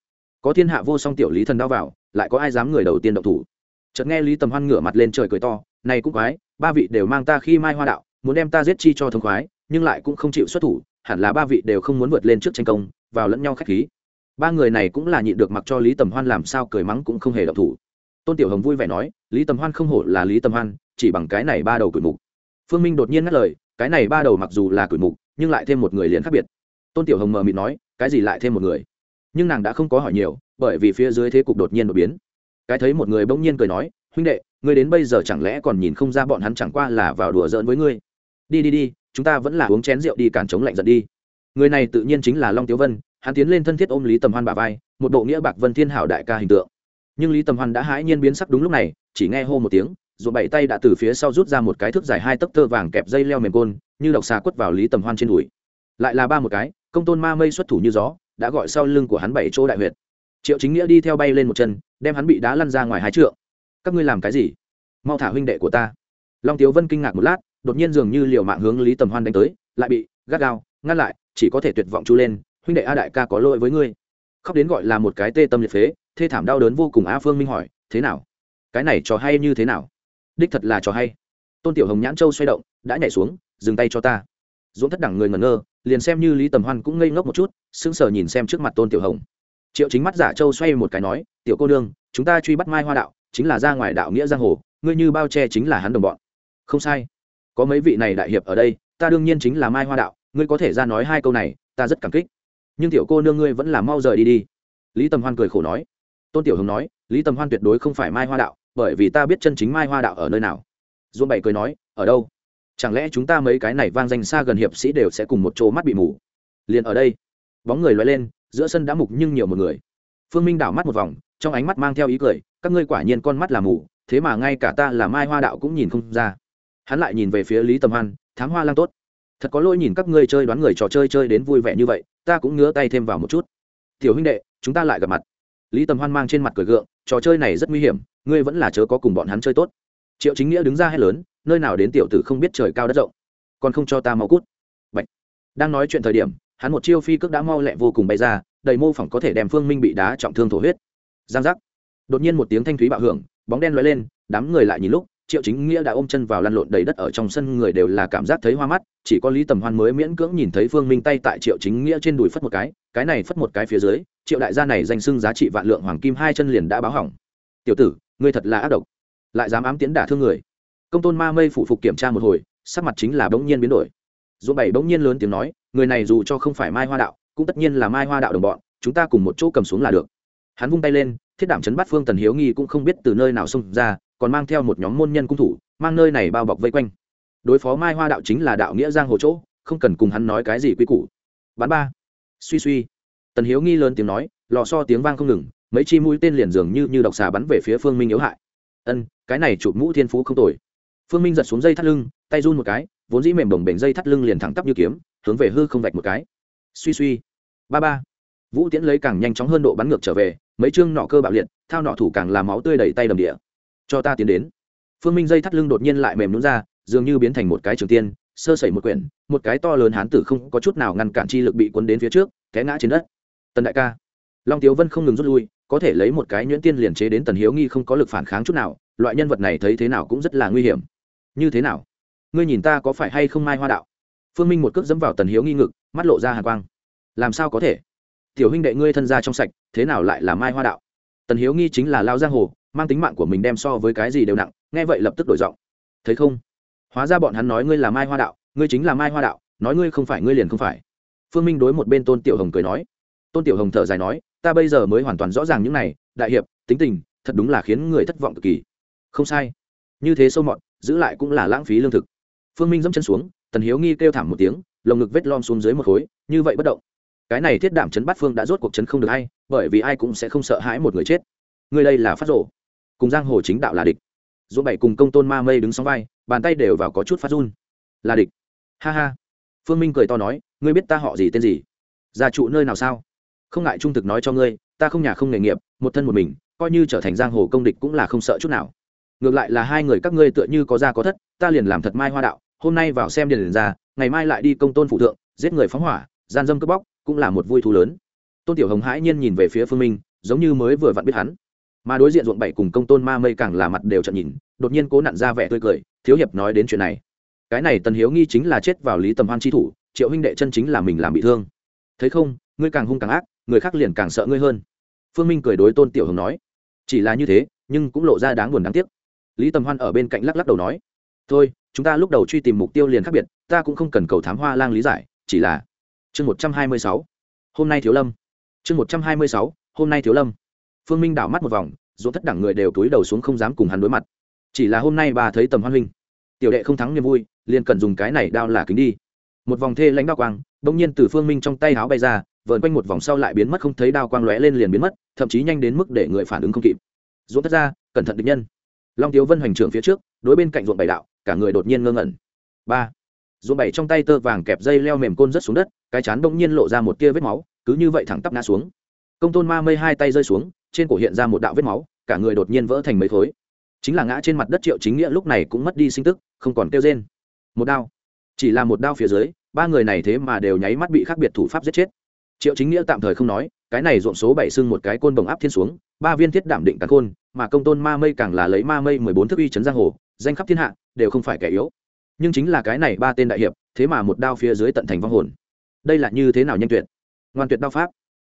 Có thiên hạ vô song tiểu lý thần đao vào, lại có ai dám người đầu tiên độc thủ? Chợt nghe lý tầm hoan ngửa mặt lên trời cười to, này cũng quái, ba vị đều mang ta khi mai hoa đạo, muốn đem ta giết chi cho thông khoái, nhưng lại cũng không chịu xuất thủ, hẳn là ba vị đều không muốn vượt lên trước tranh công, vào lẫn nhau khách khí. Ba người này cũng là nhịn được mặc cho lý tầm hoan làm sao cười mắng cũng không hề động thủ. Tôn tiểu hồng vui vẻ nói, lý tầm hoan không hổ là lý tầm hoan, chỉ bằng cái này ba đầu cửi mục. Phương minh đột nhiên ngắt lời, cái này ba đầu mặc dù là cửi mục, nhưng lại thêm một người liền khác biệt. Tôn tiểu hồng mờ mịt nói, cái gì lại thêm một người? Nhưng nàng đã không có hỏi nhiều, bởi vì phía dưới thế cục đột nhiên đột biến cái thấy một người bỗng nhiên cười nói, huynh đệ, ngươi đến bây giờ chẳng lẽ còn nhìn không ra bọn hắn chẳng qua là vào đùa giỡn với ngươi? Đi đi đi, chúng ta vẫn là uống chén rượu đi cản chống lạnh giận đi. Người này tự nhiên chính là long tiếu vân, hắn tiến lên thân thiết ôm lý tầm hoan bà vai, một bộ nghĩa bạc vân thiên hảo đại ca hình tượng. Nhưng lý tầm hoan đã hãi nhiên biến sắc đúng lúc này, chỉ nghe hô một tiếng rồi bảy tay đã từ phía sau rút ra một cái thước dài hai tấc tơ vàng kẹp dây leo mềm côn, như độc xà quất vào lý tầm hoan trên đùi. Lại là ba một cái, công tôn ma mây xuất thủ như gió, đã gọi sau lưng của hắn bảy chỗ đại huyệt triệu chính nghĩa đi theo bay lên một chân, đem hắn bị đá lăn ra ngoài hai trượng. Các ngươi làm cái gì? Mau thả huynh đệ của ta. Long tiếu vân kinh ngạc một lát, đột nhiên dường như liều mạng hướng lý tầm hoan đánh tới, lại bị gắt gao, ngăn lại, chỉ có thể tuyệt vọng chú lên, huynh đệ a đại ca có lỗi với ngươi. Khóc đến gọi là một cái tê tâm liệt phế, thê thảm đau đớn vô cùng a phương minh hỏi, thế nào? Cái này trò hay như thế nào? Đích thật là trò hay. Tôn tiểu hồng nhãn châu xoay động, đã nhảy xuống, dừng tay cho ta. Dũng thất đẳng người ngẩn ngơ, liền xem như lý tầm hoan cũng ngây ngốc một chút, sững sờ nhìn xem trước mặt tôn tiểu hồng triệu chính mắt giả châu xoay một cái nói, tiểu cô đương chúng ta truy bắt mai hoa đạo, chính là ra ngoài đạo nghĩa giang hồ, ngươi như bao che chính là hắn đồng bọn. Không sai. Có mấy vị này đại hiệp ở đây, ta đương nhiên chính là mai hoa đạo, ngươi có thể ra nói hai câu này, ta rất cảm kích. Nhưng tiểu cô nương ngươi vẫn là mau rời đi đi. Lý tầm hoan cười khổ nói. Tôn tiểu hồng nói, lý tầm hoan tuyệt đối không phải mai hoa đạo, bởi vì ta biết chân chính mai hoa đạo ở nơi nào. Dũng bảy cười nói, ở đâu? Chẳng lẽ chúng ta mấy cái này vang danh xa gần hiệp sĩ đều sẽ cùng một chỗ mắt bị mù? Liền ở đây. Bóng người loay lên giữa sân đã mục nhưng nhiều một người. Phương minh đảo mắt một vòng, trong ánh mắt mang theo ý cười, các ngươi quả nhiên con mắt là mù, thế mà ngay cả ta là mai hoa đạo cũng nhìn không ra. Hắn lại nhìn về phía lý tầm hoan, thám hoa lang tốt, thật có lỗi nhìn các ngươi chơi đoán người trò chơi chơi đến vui vẻ như vậy, ta cũng ngứa tay thêm vào một chút. Tiểu huynh đệ, chúng ta lại gặp mặt. Lý tầm hoan mang trên mặt cười gượng, trò chơi này rất nguy hiểm, ngươi vẫn là chớ có cùng bọn hắn chơi tốt. Triệu chính nghĩa đứng ra hét lớn, nơi nào đến tiểu tử không biết trời cao đất rộng, còn không cho ta mau cút. Bạch. đang nói chuyện thời điểm hắn một chiêu phi cước đã mau lẹ vô cùng bay ra, đầy mô phỏng có thể đem phương minh bị đá trọng thương thổ huyết. Giang giác. Đột nhiên một tiếng thanh thúy bạo hưởng, bóng đen lóe lên, đám người lại nhìn lúc, triệu chính nghĩa đã ôm chân vào lăn lộn đầy đất ở trong sân, người đều là cảm giác thấy hoa mắt, chỉ có lý tầm hoan mới miễn cưỡng nhìn thấy phương minh tay tại triệu chính nghĩa trên đùi phất một cái cái này phất một cái phía dưới, triệu đại gia này danh xưng giá trị vạn lượng hoàng kim hai chân liền đã báo hỏng. Tiểu tử, ngươi thật là ác độc. Lại dám ám tiến đả thương người. Công tôn ma mây phụ phục kiểm tra một hồi, sắc mặt chính là bỗng nhiên biến đổi dù bảy bỗng nhiên lớn tiếng nói, người này dù cho không phải mai hoa đạo, cũng tất nhiên là mai hoa đạo đồng bọn, chúng ta cùng một chỗ cầm xuống là được. Hắn vung tay lên, thiết đảm chấn bắt phương tần hiếu nghi cũng không biết từ nơi nào xông ra, còn mang theo một nhóm môn nhân cung thủ, mang nơi này bao bọc vây quanh. Đối phó mai hoa đạo chính là đạo nghĩa giang hồ chỗ, không cần cùng hắn nói cái gì quy củ. Bán ba. Suy suy. Tần hiếu nghi lớn tiếng nói, lò so tiếng vang không ngừng, mấy chi mũi tên liền dường như như độc xà bắn về phía phương minh yếu hại. Ân, cái này chụp mũ thiên phú không tồi. Phương minh giật xuống dây thắt lưng, tay run một cái vốn dĩ mềm đồng bể dây thắt lưng liền thẳng tắp như kiếm, hướng về hư không vạch một cái. Suy suy. Ba ba. Vũ tiễn lấy càng nhanh chóng hơn độ bắn ngược trở về, mấy chương nọ cơ bạo liệt, thao nọ thủ càng làm máu tươi đầy tay đầm địa. Cho ta tiến đến. Phương minh dây thắt lưng đột nhiên lại mềm nhún ra, dường như biến thành một cái trường tiên, sơ sẩy một quyển, một cái to lớn hán tử không có chút nào ngăn cản chi lực bị cuốn đến phía trước, té ngã trên đất. Tần đại ca. Long tiếu vân không ngừng rút lui, có thể lấy một cái nhuyễn tiên liền chế đến tần hiếu nghi không có lực phản kháng chút nào, loại nhân vật này thấy thế nào cũng rất là nguy hiểm. Như thế nào? Ngươi nhìn ta có phải hay không mai hoa đạo? Phương minh một cước dẫm vào tần hiếu nghi ngực mắt lộ ra hàn quang. Làm sao có thể? Tiểu huynh đệ ngươi thân ra trong sạch thế nào lại là mai hoa đạo? Tần hiếu nghi chính là lao giang hồ mang tính mạng của mình đem so với cái gì đều nặng nghe vậy lập tức đổi giọng. Thấy không? Hóa ra bọn hắn nói ngươi là mai hoa đạo ngươi chính là mai hoa đạo nói ngươi không phải ngươi liền không phải. Phương minh đối một bên tôn tiểu hồng cười nói. Tôn tiểu hồng thở dài nói ta bây giờ mới hoàn toàn rõ ràng những này đại hiệp tính tình thật đúng là khiến người thất vọng cực kỳ. Không sai. Như thế sâu mọn, giữ lại cũng là lãng phí lương thực phương minh dẫm chân xuống, tần hiếu nghi kêu thảm một tiếng, lồng ngực vết lom xuống dưới một khối, như vậy bất động. Cái này thiết đảm chấn bắt phương đã rốt cuộc chấn không được hay bởi vì ai cũng sẽ không sợ hãi một người chết. Người đây là phát rổ cùng giang hồ chính đạo là địch. Dỗ bảy cùng công tôn ma mây đứng sóng vai, bàn tay đều vào có chút phát run. Là địch. Ha ha. Phương minh cười to nói, ngươi biết ta họ gì tên gì? Gia trụ nơi nào sao? Không ngại trung thực nói cho ngươi, ta không nhà không nghề nghiệp, một thân một mình, coi như trở thành giang hồ công địch cũng là không sợ chút nào ngược lại là hai người các ngươi tựa như có ra có thất, ta liền làm thật mai hoa đạo, hôm nay vào xem điền liền ra, ngày mai lại đi công tôn phụ thượng, giết người phóng hỏa, gian dâm cướp bóc, cũng là một vui thú lớn. Tôn tiểu hồng hãi nhiên nhìn về phía phương minh, giống như mới vừa vặn biết hắn. Mà đối diện ruộng bảy cùng công tôn ma mây càng là mặt đều trận nhìn, đột nhiên cố nặn ra vẻ tươi cười, thiếu hiệp nói đến chuyện này. Cái này tần hiếu nghi chính là chết vào lý tầm hoan chi thủ, triệu huynh đệ chân chính là mình làm bị thương. Thấy không, ngươi càng hung càng ác, người khác liền càng sợ ngươi hơn. Phương minh cười đối tôn tiểu hồng nói. Chỉ là như thế, nhưng cũng lộ ra đáng buồn đáng tiếc lý tầm hoan ở bên cạnh lắc lắc đầu nói, thôi, chúng ta lúc đầu truy tìm mục tiêu liền khác biệt, ta cũng không cần cầu thám hoa lang lý giải, chỉ là chương một trăm hai mươi sáu, hôm nay thiếu lâm. Chương một trăm hai mươi sáu, hôm nay thiếu lâm. Phương minh đảo mắt một vòng dỗ thất đẳng người đều túi đầu xuống không dám cùng hắn đối mặt. Chỉ là hôm nay bà thấy tầm hoan huynh. Tiểu đệ không thắng niềm vui, liền cần dùng cái này đao là kính đi. Một vòng thê lãnh đao quang, bỗng nhiên từ phương minh trong tay áo bay ra vợn quanh một vòng sau lại biến mất, không thấy đao quang lóe lên liền biến mất, thậm chí nhanh đến mức để người phản ứng không kịp. Dỗ thất ra, cẩn thận địch nhân long tiếu vân hoành trưởng phía trước, đối bên cạnh ruộng bảy đạo, cả người đột nhiên ngơ ngẩn. Ba. Ruộng bảy trong tay tơ vàng kẹp dây leo mềm côn rất xuống đất, cái chán bỗng nhiên lộ ra một tia vết máu, cứ như vậy thẳng tắp ngã xuống. Công tôn ma mây hai tay rơi xuống, trên cổ hiện ra một đạo vết máu, cả người đột nhiên vỡ thành mấy khối. Chính là ngã trên mặt đất triệu chính nghĩa lúc này cũng mất đi sinh tức, không còn kêu rên. Một đao. Chỉ là một đao phía dưới, ba người này thế mà đều nháy mắt bị khác biệt thủ pháp giết chết. Triệu chính nghĩa tạm thời không nói cái này ruộng số bảy xưng một cái côn bồng áp thiên xuống, ba viên thiết đảm định cả côn, mà công tôn ma mây càng là lấy ma mây mười bốn thức uy chấn giang hồ, danh khắp thiên hạ, đều không phải kẻ yếu. Nhưng chính là cái này ba tên đại hiệp, thế mà một đao phía dưới tận thành vong hồn. Đây là như thế nào nhanh tuyệt? Ngoan tuyệt đao pháp.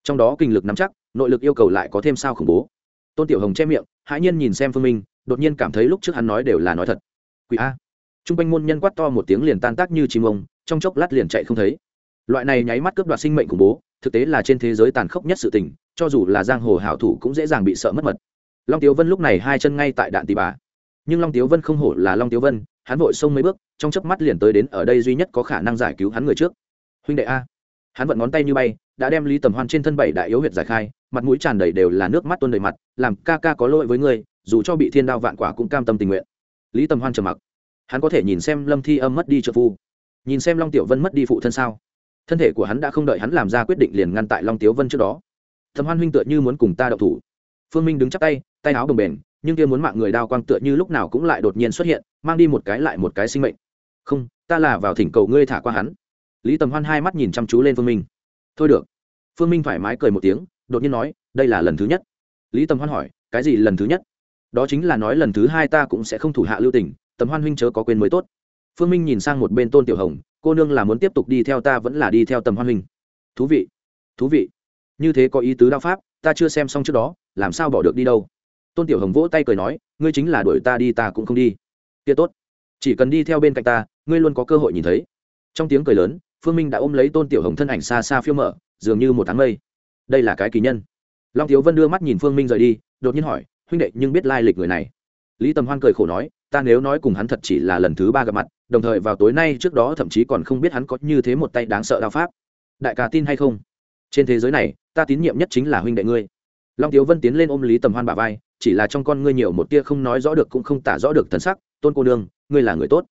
Trong đó kinh lực nắm chắc, nội lực yêu cầu lại có thêm sao khủng bố. Tôn tiểu hồng che miệng, hãi nhiên nhìn xem phương minh, đột nhiên cảm thấy lúc trước hắn nói đều là nói thật. Quỷ a. T r u n g quanh môn nhân quát to một tiếng liền tan tác như chim ông, trong chốc lát liền chạy không thấy. Loại này nháy mắt cướp đoạt sinh mệnh khủng bố thực tế là trên thế giới tàn khốc nhất sự tình, cho dù là giang hồ hảo thủ cũng dễ dàng bị sợ mất mật. Long tiếu vân lúc này hai chân ngay tại đạn tì bà. Nhưng long tiếu vân không hổ là long tiếu vân, hắn vội xông mấy bước, trong chớp mắt liền tới đến ở đây duy nhất có khả năng giải cứu hắn người trước. Huynh đệ a. Hắn vận ngón tay như bay, đã đem lý tầm hoan trên thân bảy đại yếu huyệt giải khai, mặt mũi tràn đầy đều là nước mắt tuôn đầy mặt, làm ca ca có lỗi với ngươi, dù cho bị thiên đao vạn quả cũng cam tâm tình nguyện. Lý tầm hoan trầm mặc. Hắn có thể nhìn xem lâm thi âm mất đi trợ phu. Nhìn xem long tiểu vân mất đi phụ thân sao? Thân thể của hắn đã không đợi hắn làm ra quyết định liền ngăn tại long tiếu vân trước đó. Thầm hoan huynh tựa như muốn cùng ta đậu thủ. Phương minh đứng chắp tay tay áo bồng bềnh, nhưng kia muốn mạng người đao quang tựa như lúc nào cũng lại đột nhiên xuất hiện, mang đi một cái lại một cái sinh mệnh. Không, ta là vào thỉnh cầu ngươi thả qua hắn. Lý tầm hoan hai mắt nhìn chăm chú lên phương minh. Thôi được. Phương minh thoải mái cười một tiếng, đột nhiên nói, đây là lần thứ nhất. Lý tầm hoan hỏi, cái gì lần thứ nhất? Đó chính là nói lần thứ hai ta cũng sẽ không thủ hạ lưu tình, tầm hoan huynh chớ có quên mới tốt. Phương minh nhìn sang một bên tôn tiểu hồng cô nương là muốn tiếp tục đi theo ta vẫn là đi theo tầm hoan huynh. Thú vị thú vị. Như thế có ý tứ đao pháp, ta chưa xem xong trước đó, làm sao bỏ được đi đâu? Tôn tiểu hồng vỗ tay cười nói, ngươi chính là đuổi ta đi ta cũng không đi. Kia tốt, chỉ cần đi theo bên cạnh ta, ngươi luôn có cơ hội nhìn thấy. Trong tiếng cười lớn, phương minh đã ôm lấy tôn tiểu hồng thân ảnh xa xa phiêu mở, dường như một tháng mây. Đây là cái kỳ nhân. Long thiếu vân đưa mắt nhìn phương minh rời đi, đột nhiên hỏi, huynh đệ, nhưng biết lai lịch người này? Lý tầm hoan cười khổ nói, ta nếu nói cùng hắn thật chỉ là lần thứ ba gặp mặt đồng thời vào tối nay trước đó thậm chí còn không biết hắn có như thế một tay đáng sợ đao pháp. Đại ca tin hay không? Trên thế giới này, ta tín nhiệm nhất chính là huynh đệ ngươi. Long tiếu vân tiến lên ôm lý tầm hoan bà vai, chỉ là trong con ngươi nhiều một tia không nói rõ được cũng không tả rõ được thần sắc, tôn cô nương, ngươi là người tốt.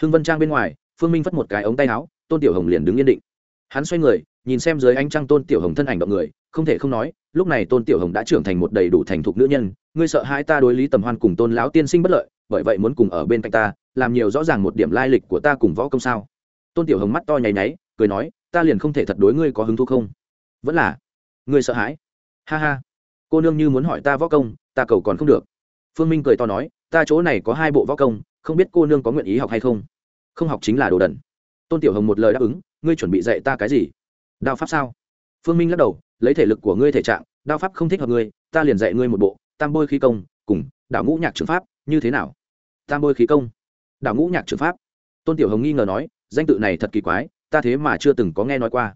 Hưng vân trang bên ngoài, phương minh phất một cái ống tay áo, tôn tiểu hồng liền đứng yên định. Hắn xoay người, nhìn xem dưới ánh trăng tôn tiểu hồng thân ảnh động người không thể không nói, lúc này tôn tiểu hồng đã trưởng thành một đầy đủ thành thục nữ nhân, ngươi sợ hai ta đối lý tầm hoan cùng tôn lão tiên sinh bất lợi, bởi vậy muốn cùng ở bên cạnh ta, làm nhiều rõ ràng một điểm lai lịch của ta cùng võ công sao? Tôn tiểu hồng mắt to nháy nháy, cười nói, ta liền không thể thật đối ngươi có hứng thú không? Vẫn là, ngươi sợ hãi. Ha ha. Cô nương như muốn hỏi ta võ công, ta cầu còn không được. Phương minh cười to nói, ta chỗ này có hai bộ võ công, không biết cô nương có nguyện ý học hay không? Không học chính là đồ đần. Tôn tiểu hồng một lời đáp ứng, ngươi chuẩn bị dạy ta cái gì? Đao pháp sao? Phương minh lắc đầu, lấy thể lực của ngươi thể trạng, đao pháp không thích hợp ngươi, ta liền dạy ngươi một bộ, tam bôi khí công, cùng đảo ngũ nhạc trường pháp, như thế nào? Tam bôi khí công, đảo ngũ nhạc trường pháp. Tôn tiểu hồng nghi ngờ nói, danh tự này thật kỳ quái, ta thế mà chưa từng có nghe nói qua.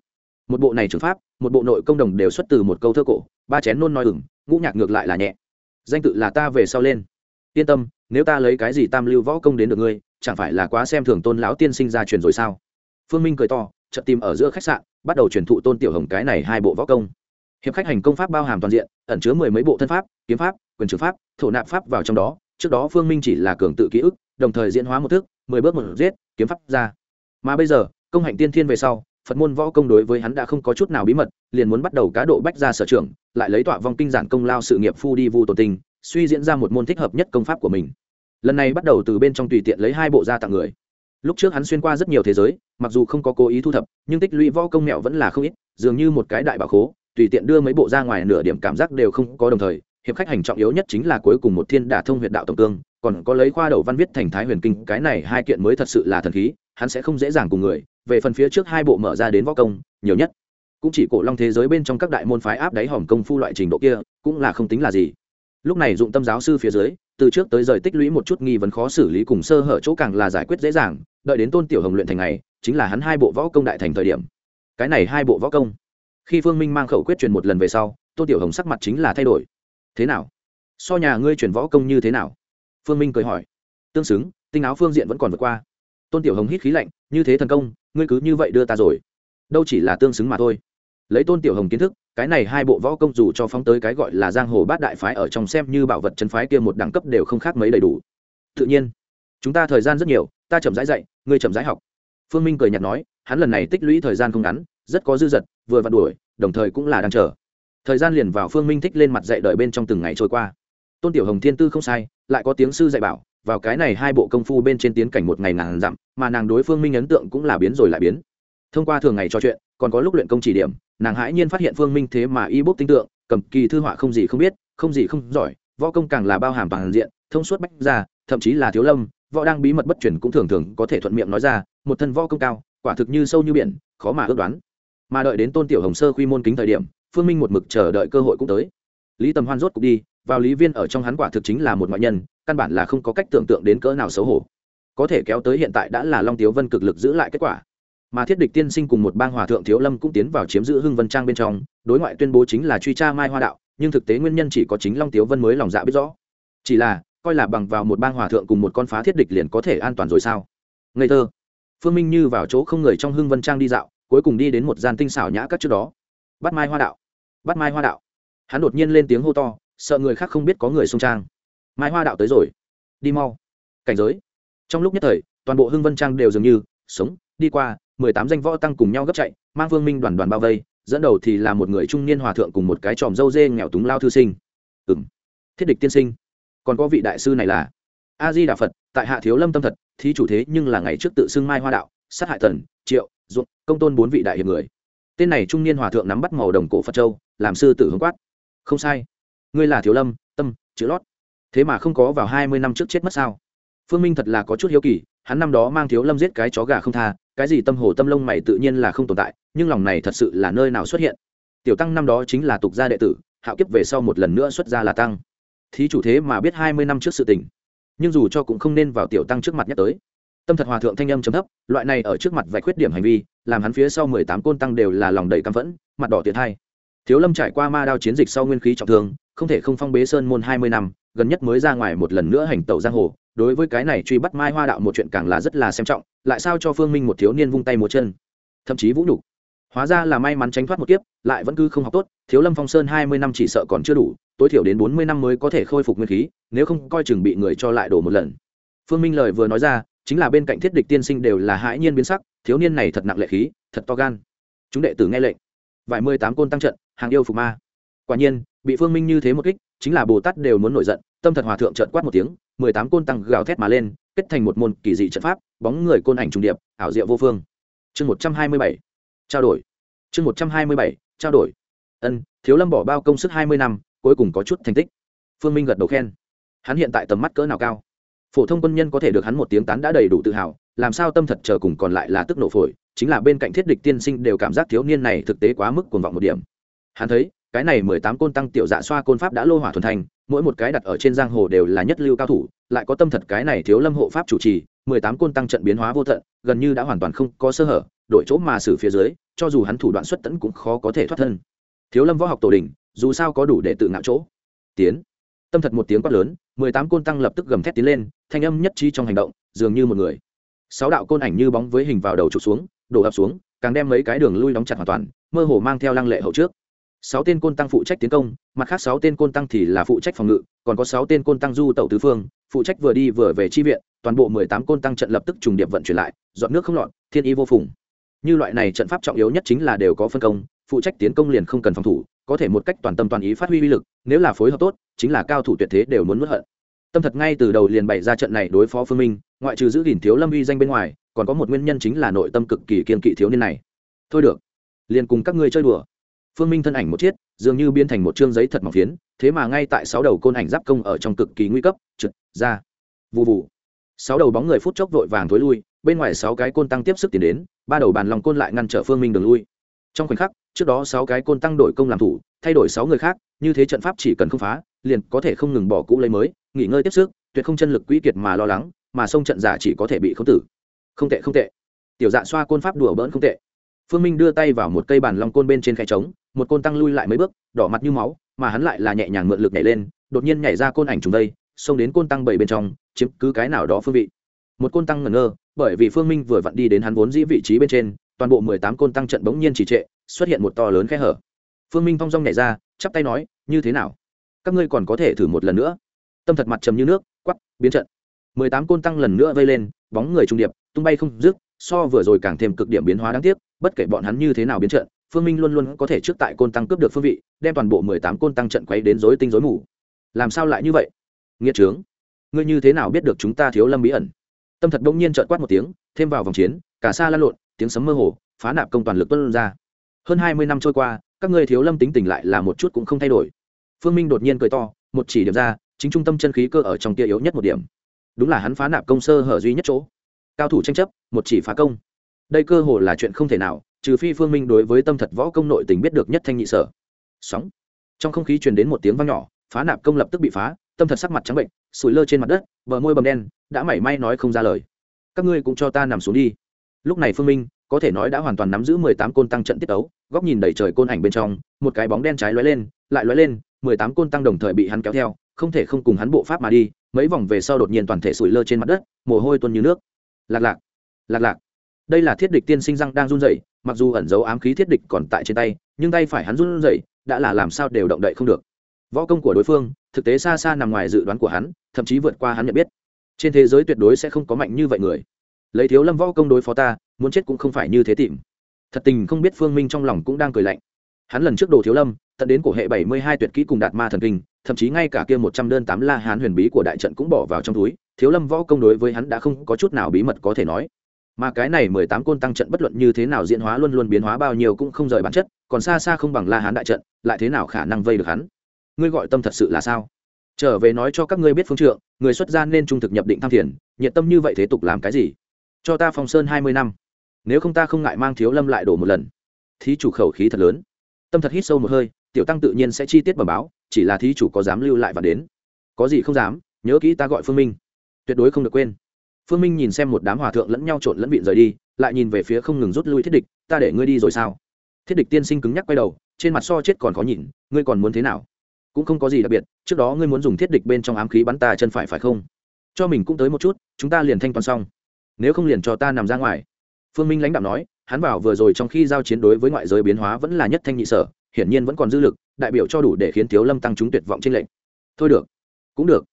Một bộ này trường pháp, một bộ nội công đồng đều xuất từ một câu thơ cổ, ba chén nôn nói ửng, ngũ nhạc ngược lại là nhẹ. Danh tự là ta về sau lên. Yên tâm, nếu ta lấy cái gì tam lưu võ công đến được ngươi, chẳng phải là quá xem thường tôn lão tiên sinh ra truyền rồi sao? Phương minh cười to chợt tìm ở giữa khách sạn bắt đầu truyền thụ tôn tiểu hồng cái này hai bộ võ công. Hiệp khách hành công pháp bao hàm toàn diện ẩn chứa mười mấy bộ thân pháp kiếm pháp quyền trừ pháp thổ nạp pháp vào trong đó. Trước đó phương minh chỉ là cường tự ký ức đồng thời diễn hóa một thức mười bước một giết kiếm pháp ra. Mà bây giờ công hạnh tiên thiên về sau phật môn võ công đối với hắn đã không có chút nào bí mật liền muốn bắt đầu cá độ bách ra sở trưởng, lại lấy tọa vong kinh giản công lao sự nghiệp phu đi vu tổ tình suy diễn ra một môn thích hợp nhất công pháp của mình. Lần này bắt đầu từ bên trong tùy tiện lấy hai bộ ra tặng người lúc trước hắn xuyên qua rất nhiều thế giới, mặc dù không có cố ý thu thập, nhưng tích lũy võ công mẹo vẫn là không ít, dường như một cái đại bảo khố, tùy tiện đưa mấy bộ ra ngoài nửa điểm cảm giác đều không có đồng thời, hiệp khách hành trọng yếu nhất chính là cuối cùng một thiên đả thông huyện đạo tổng cương, còn có lấy khoa đầu văn viết thành thái huyền kinh, cái này hai kiện mới thật sự là thần khí, hắn sẽ không dễ dàng cùng người, về phần phía trước hai bộ mở ra đến võ công, nhiều nhất. Cũng chỉ cổ long thế giới bên trong các đại môn phái áp đáy hòm công phu loại trình độ kia, cũng là không tính là gì lúc này dụng tâm giáo sư phía dưới, từ trước tới giờ tích lũy một chút nghi vấn khó xử lý cùng sơ hở chỗ càng là giải quyết dễ dàng, đợi đến tôn tiểu hồng luyện thành này chính là hắn hai bộ võ công đại thành thời điểm. Cái này hai bộ võ công, khi phương minh mang khẩu quyết truyền một lần về sau, tôn tiểu hồng sắc mặt chính là thay đổi. Thế nào? So nhà ngươi truyền võ công như thế nào? Phương minh cười hỏi. Tương xứng, tinh áo phương diện vẫn còn vượt qua. Tôn tiểu hồng hít khí lạnh, như thế thần công, ngươi cứ như vậy đưa ta rồi. Đâu chỉ là tương xứng mà thôi. Lấy tôn tiểu hồng kiến thức cái này hai bộ võ công dù cho phóng tới cái gọi là giang hồ bát đại phái ở trong xem như bảo vật chân phái kia một đẳng cấp đều không khác mấy đầy đủ. Tự nhiên, chúng ta thời gian rất nhiều, ta chậm rãi dạy, ngươi chậm rãi học. Phương minh cười nhạt nói, hắn lần này tích lũy thời gian không ngắn, rất có dư dật, vừa vặn đuổi, đồng thời cũng là đang chờ. Thời gian liền vào phương minh thích lên mặt dạy đợi bên trong từng ngày trôi qua. Tôn tiểu hồng thiên tư không sai, lại có tiếng sư dạy bảo, vào cái này hai bộ công phu bên trên tiến cảnh một ngày nàng dặm, mà nàng đối phương minh ấn tượng cũng là biến rồi lại biến. Thông qua thường ngày trò chuyện, còn có lúc luyện công chỉ điểm nàng hãi nhiên phát hiện phương minh thế mà y bốc tinh tượng, cầm kỳ thư họa không gì không biết, không gì không giỏi, võ công càng là bao hàm toàn diện, thông suốt bách ra thậm chí là thiếu lâm, võ đang bí mật bất chuyển cũng thường thường có thể thuận miệng nói ra, một thân võ công cao, quả thực như sâu như biển, khó mà ước đoán. Mà đợi đến tôn tiểu hồng sơ quy môn kính thời điểm, phương minh một mực chờ đợi cơ hội cũng tới. Lý tầm hoan rốt cục đi, vào lý viên ở trong hắn quả thực chính là một ngoại nhân, căn bản là không có cách tưởng tượng đến cỡ nào xấu hổ. Có thể kéo tới hiện tại đã là long tiếu vân cực lực giữ lại kết quả mà thiết địch tiên sinh cùng một bang hòa thượng thiếu lâm cũng tiến vào chiếm giữ hưng vân trang bên trong, đối ngoại tuyên bố chính là truy tra mai hoa đạo, nhưng thực tế nguyên nhân chỉ có chính long tiếu vân mới lòng dạ biết rõ. Chỉ là, coi là bằng vào một bang hòa thượng cùng một con phá thiết địch liền có thể an toàn rồi sao? Ngây thơ. Phương minh như vào chỗ không người trong hưng vân trang đi dạo, cuối cùng đi đến một gian tinh xảo nhã các trước đó. Bắt mai hoa đạo. Bắt mai hoa đạo. Hắn đột nhiên lên tiếng hô to, sợ người khác không biết có người xung trang. Mai hoa đạo tới rồi. Đi mau. Cảnh giới. Trong lúc nhất thời, toàn bộ hưng vân trang đều dường như, sống, đi qua mười tám danh võ tăng cùng nhau gấp chạy, mang vương minh đoàn đoàn bao vây, dẫn đầu thì là một người trung niên hòa thượng cùng một cái tròm dâu dê nghèo túng lao thư sinh. Ừ m thiết địch tiên sinh. Còn có vị đại sư này là a di đà phật, tại hạ thiếu lâm tâm thật, thí chủ thế nhưng là ngày trước tự xưng mai hoa đạo, sát hại thần, triệu, dụng, công tôn bốn vị đại hiệp người. Tên này trung niên hòa thượng nắm bắt màu đồng cổ phật châu, làm sư tử hướng quát. Không sai. Ngươi là thiếu lâm, tâm, chữ lót. Thế mà không có vào hai mươi năm trước chết mất sao? Phương minh thật là có chút hiếu kỳ hắn năm đó mang thiếu lâm giết cái chó gà không tha, cái gì tâm hồ tâm lông mày tự nhiên là không tồn tại, nhưng lòng này thật sự là nơi nào xuất hiện. Tiểu tăng năm đó chính là tục gia đệ tử, hạo kiếp về sau một lần nữa xuất gia là tăng. Thí chủ thế mà biết hai mươi năm trước sự tình, nhưng dù cho cũng không nên vào tiểu tăng trước mặt nhắc tới. Tâm thật hòa thượng thanh âm chấm thấp, loại này ở trước mặt vạch khuyết điểm hành vi, làm hắn phía sau mười tám côn tăng đều là lòng đầy căm phẫn, mặt đỏ tiệt hai. Thiếu lâm trải qua ma đao chiến dịch sau nguyên khí trọng thương, không thể không phong bế sơn môn hai mươi năm, gần nhất mới ra ngoài một lần nữa hành tẩu giang hồ đối với cái này truy bắt mai hoa đạo một chuyện càng là rất là xem trọng, lại sao cho phương minh một thiếu niên vung tay múa chân. Thậm chí vũ nhục. Hóa ra là may mắn tránh thoát một kiếp, lại vẫn cứ không học tốt, thiếu lâm phong sơn hai mươi năm chỉ sợ còn chưa đủ, tối thiểu đến bốn mươi năm mới có thể khôi phục nguyên khí, nếu không coi chừng bị người cho lại đổ một lần. Phương minh lời vừa nói ra, chính là bên cạnh thiết địch tiên sinh đều là hãi nhiên biến sắc, thiếu niên này thật nặng lệ khí, thật to gan. Chúng đệ tử nghe lệnh. Vài mươi tám côn tăng trận, hàng yêu phục ma. Quả nhiên, bị phương minh như thế một kích, chính là bồ tát đều muốn nổi giận, tâm thật hòa thượng trợn quát một tiếng mười tám côn tăng gào thét mà lên, kết thành một môn kỳ dị trận pháp, bóng người côn ảnh trùng điệp, ảo diệu vô phương. Chương một trăm hai mươi bảy, trao đổi. Chương một trăm hai mươi bảy, trao đổi. Ân, thiếu lâm bỏ bao công sức hai mươi năm, cuối cùng có chút thành tích. Phương minh gật đầu khen. Hắn hiện tại tầm mắt cỡ nào cao? Phổ thông quân nhân có thể được hắn một tiếng tán đã đầy đủ tự hào, làm sao tâm thật chờ cùng còn lại là tức nổ phổi, chính là bên cạnh thiết địch tiên sinh đều cảm giác thiếu niên này thực tế quá mức cuồng vọng một điểm. Hắn thấy cái này mười tám côn tăng tiểu dạ xoa côn pháp đã lô hỏa thuần thành, mỗi một cái đặt ở trên giang hồ đều là nhất lưu cao thủ, lại có tâm thật cái này thiếu lâm hộ pháp chủ trì, mười tám côn tăng trận biến hóa vô tận, gần như đã hoàn toàn không có sơ hở, đổi chỗ mà xử phía dưới, cho dù hắn thủ đoạn xuất tẫn cũng khó có thể thoát thân. Thiếu lâm võ học tổ đình dù sao có đủ để tự ngạo chỗ. Tiến. Tâm thật một tiếng quát lớn, mười tám côn tăng lập tức gầm thét tiến lên, thanh âm nhất trí trong hành động, dường như một người. Sáu đạo côn ảnh như bóng với hình vào đầu chụp xuống, đổ ập xuống, càng đem mấy cái đường lui đóng chặt hoàn toàn, mơ hồ mang theo lăng lệ hậu trước sáu tên côn tăng phụ trách tiến công, mặt khác sáu tên côn tăng thì là phụ trách phòng ngự, còn có sáu tên côn tăng du tẩu tứ phương, phụ trách vừa đi vừa về chi viện, toàn bộ mười tám côn tăng trận lập tức trùng điệp vận chuyển lại, dọn nước không lọt, thiên y vô phùng. Như loại này trận pháp trọng yếu nhất chính là đều có phân công, phụ trách tiến công liền không cần phòng thủ, có thể một cách toàn tâm toàn ý phát huy uy lực, nếu là phối hợp tốt, chính là cao thủ tuyệt thế đều muốn nuốt hận. Tâm thật ngay từ đầu liền bày ra trận này đối phó phương minh, ngoại trừ giữ gìn thiếu lâm uy danh bên ngoài, còn có một nguyên nhân chính là nội tâm cực kỳ kiên kỵ thiếu niên này. Thôi được, liền cùng các ngươi chơi đùa phương minh thân ảnh một chiếc, dường như biến thành một chương giấy thật mỏng phiến, thế mà ngay tại sáu đầu côn ảnh giáp công ở trong cực kỳ nguy cấp, trượt, ra. Vụ vụ sáu đầu bóng người phút chốc vội vàng thối lui, bên ngoài sáu cái côn tăng tiếp sức tiến đến, ba đầu bàn lòng côn lại ngăn trở phương minh đường lui. Trong khoảnh khắc, trước đó sáu cái côn tăng đổi công làm thủ, thay đổi sáu người khác, như thế trận pháp chỉ cần không phá, liền có thể không ngừng bỏ cũ lấy mới, nghỉ ngơi tiếp sức, tuyệt không chân lực quỹ kiệt mà lo lắng, mà sông trận giả chỉ có thể bị khống tử. Không tệ không tệ. Tiểu dạ xoa côn pháp đùa bỡn không tệ. Phương minh đưa tay vào một cây bàn long côn bên trên khe trống một côn tăng lui lại mấy bước, đỏ mặt như máu, mà hắn lại là nhẹ nhàng mượn lực nhảy lên, đột nhiên nhảy ra côn ảnh trùng đây, xông đến côn tăng bảy bên trong, chiếm cứ cái nào đó phương vị. Một côn tăng ngẩn ngơ, bởi vì phương minh vừa vặn đi đến hắn vốn dĩ vị trí bên trên, toàn bộ mười tám côn tăng trận bỗng nhiên trì trệ, xuất hiện một to lớn khe hở. Phương minh thong dong nhảy ra, chắp tay nói, như thế nào? Các ngươi còn có thể thử một lần nữa? Tâm thật mặt trầm như nước quắp biến trận. Mười tám côn tăng lần nữa vây lên, bóng người trung điệp, tung bay không dứt, so vừa rồi càng thêm cực điểm biến hóa đáng tiếc, bất kể bọn hắn như thế nào biến trận phương minh luôn luôn có thể trước tại côn tăng cướp được phương vị, đem toàn bộ mười tám côn tăng trận quấy đến rối tinh rối mù. Làm sao lại như vậy? Nghĩa trướng. Ngươi như thế nào biết được chúng ta thiếu lâm bí ẩn? Tâm thật bỗng nhiên trợn quát một tiếng, thêm vào vòng chiến, cả xa lăn lộn, tiếng sấm mơ hồ, phá nạp công toàn lực tuân ra. Hơn hai mươi năm trôi qua, các ngươi thiếu lâm tính tình lại là một chút cũng không thay đổi. Phương minh đột nhiên cười to, một chỉ điểm ra, chính trung tâm chân khí cơ ở trong tia yếu nhất một điểm. Đúng là hắn phá nạp công sơ hở duy nhất chỗ. Cao thủ tranh chấp, một chỉ phá công. Đây cơ hồ là chuyện không thể nào trừ phi phương minh đối với tâm thật võ công nội tình biết được nhất thanh nhị sở. Sóng. Trong không khí truyền đến một tiếng vang nhỏ, phá nạp công lập tức bị phá, tâm thật sắc mặt trắng bệnh, sủi lơ trên mặt đất, bờ môi bầm đen, đã mảy may nói không ra lời. Các ngươi cũng cho ta nằm xuống đi. Lúc này phương minh, có thể nói đã hoàn toàn nắm giữ mười tám côn tăng trận tiết tấu, góc nhìn đầy trời côn ảnh bên trong, một cái bóng đen trái lóe lên, lại lóe lên, mười tám côn tăng đồng thời bị hắn kéo theo, không thể không cùng hắn bộ pháp mà đi, mấy vòng về sau đột nhiên toàn thể sủi lơ trên mặt đất, mồ hôi tuôn như nước. Lạc lạc lạc lạc. Đây là thiết địch tiên sinh răng đang run rẩy mặc dù ẩn dấu ám khí thiết địch còn tại trên tay, nhưng tay phải hắn run rẩy, đã là làm sao đều động đậy không được. Võ công của đối phương, thực tế xa xa nằm ngoài dự đoán của hắn, thậm chí vượt qua hắn nhận biết. Trên thế giới tuyệt đối sẽ không có mạnh như vậy người. Lấy thiếu lâm võ công đối phó ta, muốn chết cũng không phải như thế tìm. Thật tình không biết phương minh trong lòng cũng đang cười lạnh. Hắn lần trước đồ thiếu lâm, tận đến cổ hệ bảy mươi hai tuyệt kỹ cùng đạt ma thần kinh, thậm chí ngay cả kia một trăm đơn tám la hán huyền bí của đại trận cũng bỏ vào trong túi. Thiếu lâm võ công đối với hắn đã không có chút nào bí mật có thể nói mà cái này mười tám côn tăng trận bất luận như thế nào diễn hóa luôn luôn biến hóa bao nhiêu cũng không rời bản chất, còn xa xa không bằng la hán đại trận, lại thế nào khả năng vây được hắn? Ngươi gọi tâm thật sự là sao? Trở về nói cho các ngươi biết phương trượng, người xuất gia nên trung thực nhập định tham thiền, nhiệt tâm như vậy thế tục làm cái gì? Cho ta phòng sơn hai mươi năm. Nếu không ta không ngại mang thiếu lâm lại đổ một lần. Thí chủ khẩu khí thật lớn. Tâm thật hít sâu một hơi, tiểu tăng tự nhiên sẽ chi tiết bẩm báo, chỉ là thí chủ có dám lưu lại và đến. Có gì không dám, nhớ kỹ ta gọi phương minh. Tuyệt đối không được quên phương minh nhìn xem một đám hòa thượng lẫn nhau trộn lẫn vịn rời đi, lại nhìn về phía không ngừng rút lui thiết địch, ta để ngươi đi rồi sao? Thiết địch tiên sinh cứng nhắc quay đầu, trên mặt so chết còn khó nhìn, ngươi còn muốn thế nào? Cũng không có gì đặc biệt, trước đó ngươi muốn dùng thiết địch bên trong ám khí bắn ta chân phải phải không? Cho mình cũng tới một chút, chúng ta liền thanh toán xong. Nếu không liền cho ta nằm ra ngoài. Phương minh lãnh đạo nói, hắn bảo vừa rồi trong khi giao chiến đối với ngoại giới biến hóa vẫn là nhất thanh nhị sở, hiển nhiên vẫn còn dư lực, đại biểu cho đủ để khiến thiếu lâm tăng chúng tuyệt vọng trên lệnh. Thôi được. Cũng được.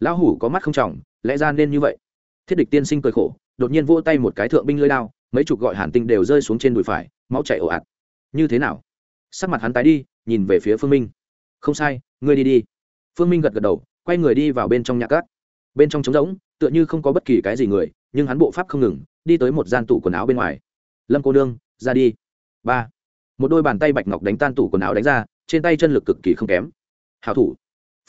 Lão hủ có mắt không trọng, lẽ ra nên như vậy thiết địch tiên sinh cười khổ, đột nhiên vỗ tay một cái thượng binh lưỡi lao mấy chục gọi hàn tinh đều rơi xuống trên đùi phải, máu chảy ồ ạt. Như thế nào? Sắc mặt hắn tái đi, nhìn về phía phương minh. Không sai, ngươi đi đi. Phương minh gật gật đầu, quay người đi vào bên trong nhà cát. Bên trong trống rỗng, tựa như không có bất kỳ cái gì người, nhưng hắn bộ pháp không ngừng, đi tới một gian tủ quần áo bên ngoài. Lâm cô nương, ra đi. Ba. Một đôi bàn tay bạch ngọc đánh tan tủ quần áo đánh ra, trên tay chân lực cực kỳ không kém. Hảo thủ.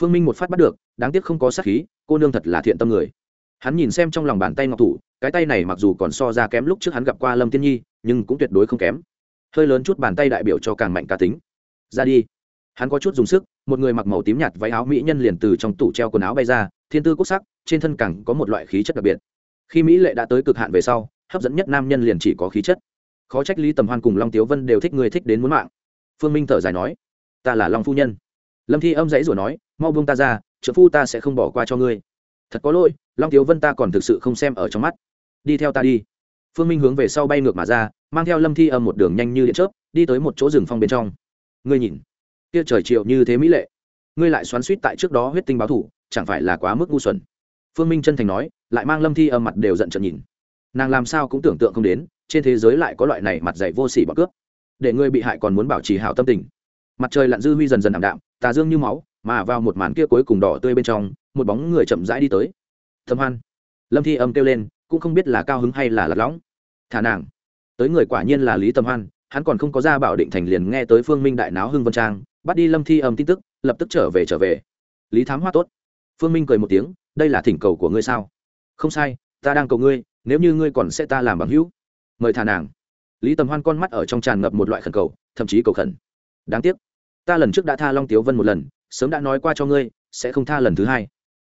Phương minh một phát bắt được, đáng tiếc không có sát khí, cô nương thật là thiện tâm người hắn nhìn xem trong lòng bàn tay ngọc thủ, cái tay này mặc dù còn so ra kém lúc trước hắn gặp qua lâm tiên nhi, nhưng cũng tuyệt đối không kém. Hơi lớn chút bàn tay đại biểu cho càng mạnh cá tính. Ra đi. Hắn có chút dùng sức, một người mặc màu tím nhạt váy áo mỹ nhân liền từ trong tủ treo quần áo bay ra, thiên tư quốc sắc, trên thân cẳng có một loại khí chất đặc biệt. Khi mỹ lệ đã tới cực hạn về sau, hấp dẫn nhất nam nhân liền chỉ có khí chất. Khó trách lý tầm hoan cùng long tiếu vân đều thích người thích đến muốn mạng. Phương minh thở dài nói, ta là long phu nhân. Lâm thi âm dãy rồi nói, mau buông ta ra, trợ phu ta sẽ không bỏ qua cho ngươi. Thật có lỗi long tiếu vân ta còn thực sự không xem ở trong mắt. Đi theo ta đi. Phương minh hướng về sau bay ngược mà ra, mang theo lâm thi âm một đường nhanh như điện chớp, đi tới một chỗ rừng phong bên trong. Ngươi nhìn, kia trời chiều như thế mỹ lệ. Ngươi lại xoắn suýt tại trước đó huyết tinh báo thủ, chẳng phải là quá mức ngu xuẩn. Phương minh chân thành nói, lại mang lâm thi âm mặt đều giận trận nhìn. Nàng làm sao cũng tưởng tượng không đến, trên thế giới lại có loại này mặt dạy vô sỉ bọc cướp. Để ngươi bị hại còn muốn bảo trì hảo tâm tình. Mặt trời lặn dư huy dần dần ảm đạm, tà dương như máu, mà vào một màn kia cuối cùng đỏ tươi bên trong, một bóng người chậm rãi đi tới thâm hoan. Lâm thi âm kêu lên, cũng không biết là cao hứng hay là lạc lõng. Thả nàng. Tới người quả nhiên là lý tâm hoan, hắn còn không có ra bảo định thành liền nghe tới phương minh đại náo hưng vân trang, bắt đi lâm thi âm tin tức, lập tức trở về trở về. Lý thám hoa tốt. Phương minh cười một tiếng, đây là thỉnh cầu của ngươi sao? Không sai, ta đang cầu ngươi, nếu như ngươi còn sẽ ta làm bằng hữu. Mời thả nàng. Lý tầm hoan con mắt ở trong tràn ngập một loại khẩn cầu, thậm chí cầu khẩn. Đáng tiếc, ta lần trước đã tha long tiếu vân một lần, sớm đã nói qua cho ngươi, sẽ không tha lần thứ hai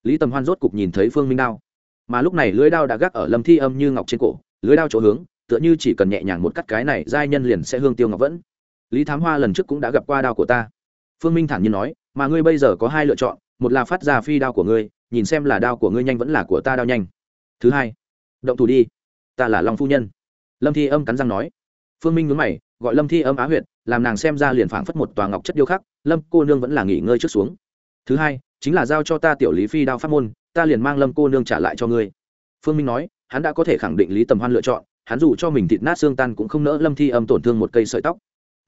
lý tầm hoan rốt cục nhìn thấy phương minh đao. mà lúc này lưới đao đã gác ở lâm thi âm như ngọc trên cổ, lưới đao chỗ hướng, tựa như chỉ cần nhẹ nhàng một cắt cái này, giai nhân liền sẽ hương tiêu ngọc vẫn. lý thám hoa lần trước cũng đã gặp qua đao của ta. phương minh thản nhiên nói, mà ngươi bây giờ có hai lựa chọn, một là phát ra phi đao của ngươi, nhìn xem là đao của ngươi nhanh vẫn là của ta đao nhanh. thứ hai, động thủ đi, ta là long phu nhân. lâm thi âm cắn răng nói. phương minh ngứng mày, gọi lâm thi âm á huyện làm nàng xem ra liền phảng phất một tòa ngọc chất điêu khắc, lâm cô nương vẫn là nghỉ ngơi trước xuống. thứ hai chính là giao cho ta tiểu lý phi đao pháp môn, ta liền mang lâm cô nương trả lại cho ngươi. Phương minh nói, hắn đã có thể khẳng định lý tầm hoan lựa chọn, hắn dù cho mình thịt nát xương tan cũng không nỡ lâm thi âm tổn thương một cây sợi tóc.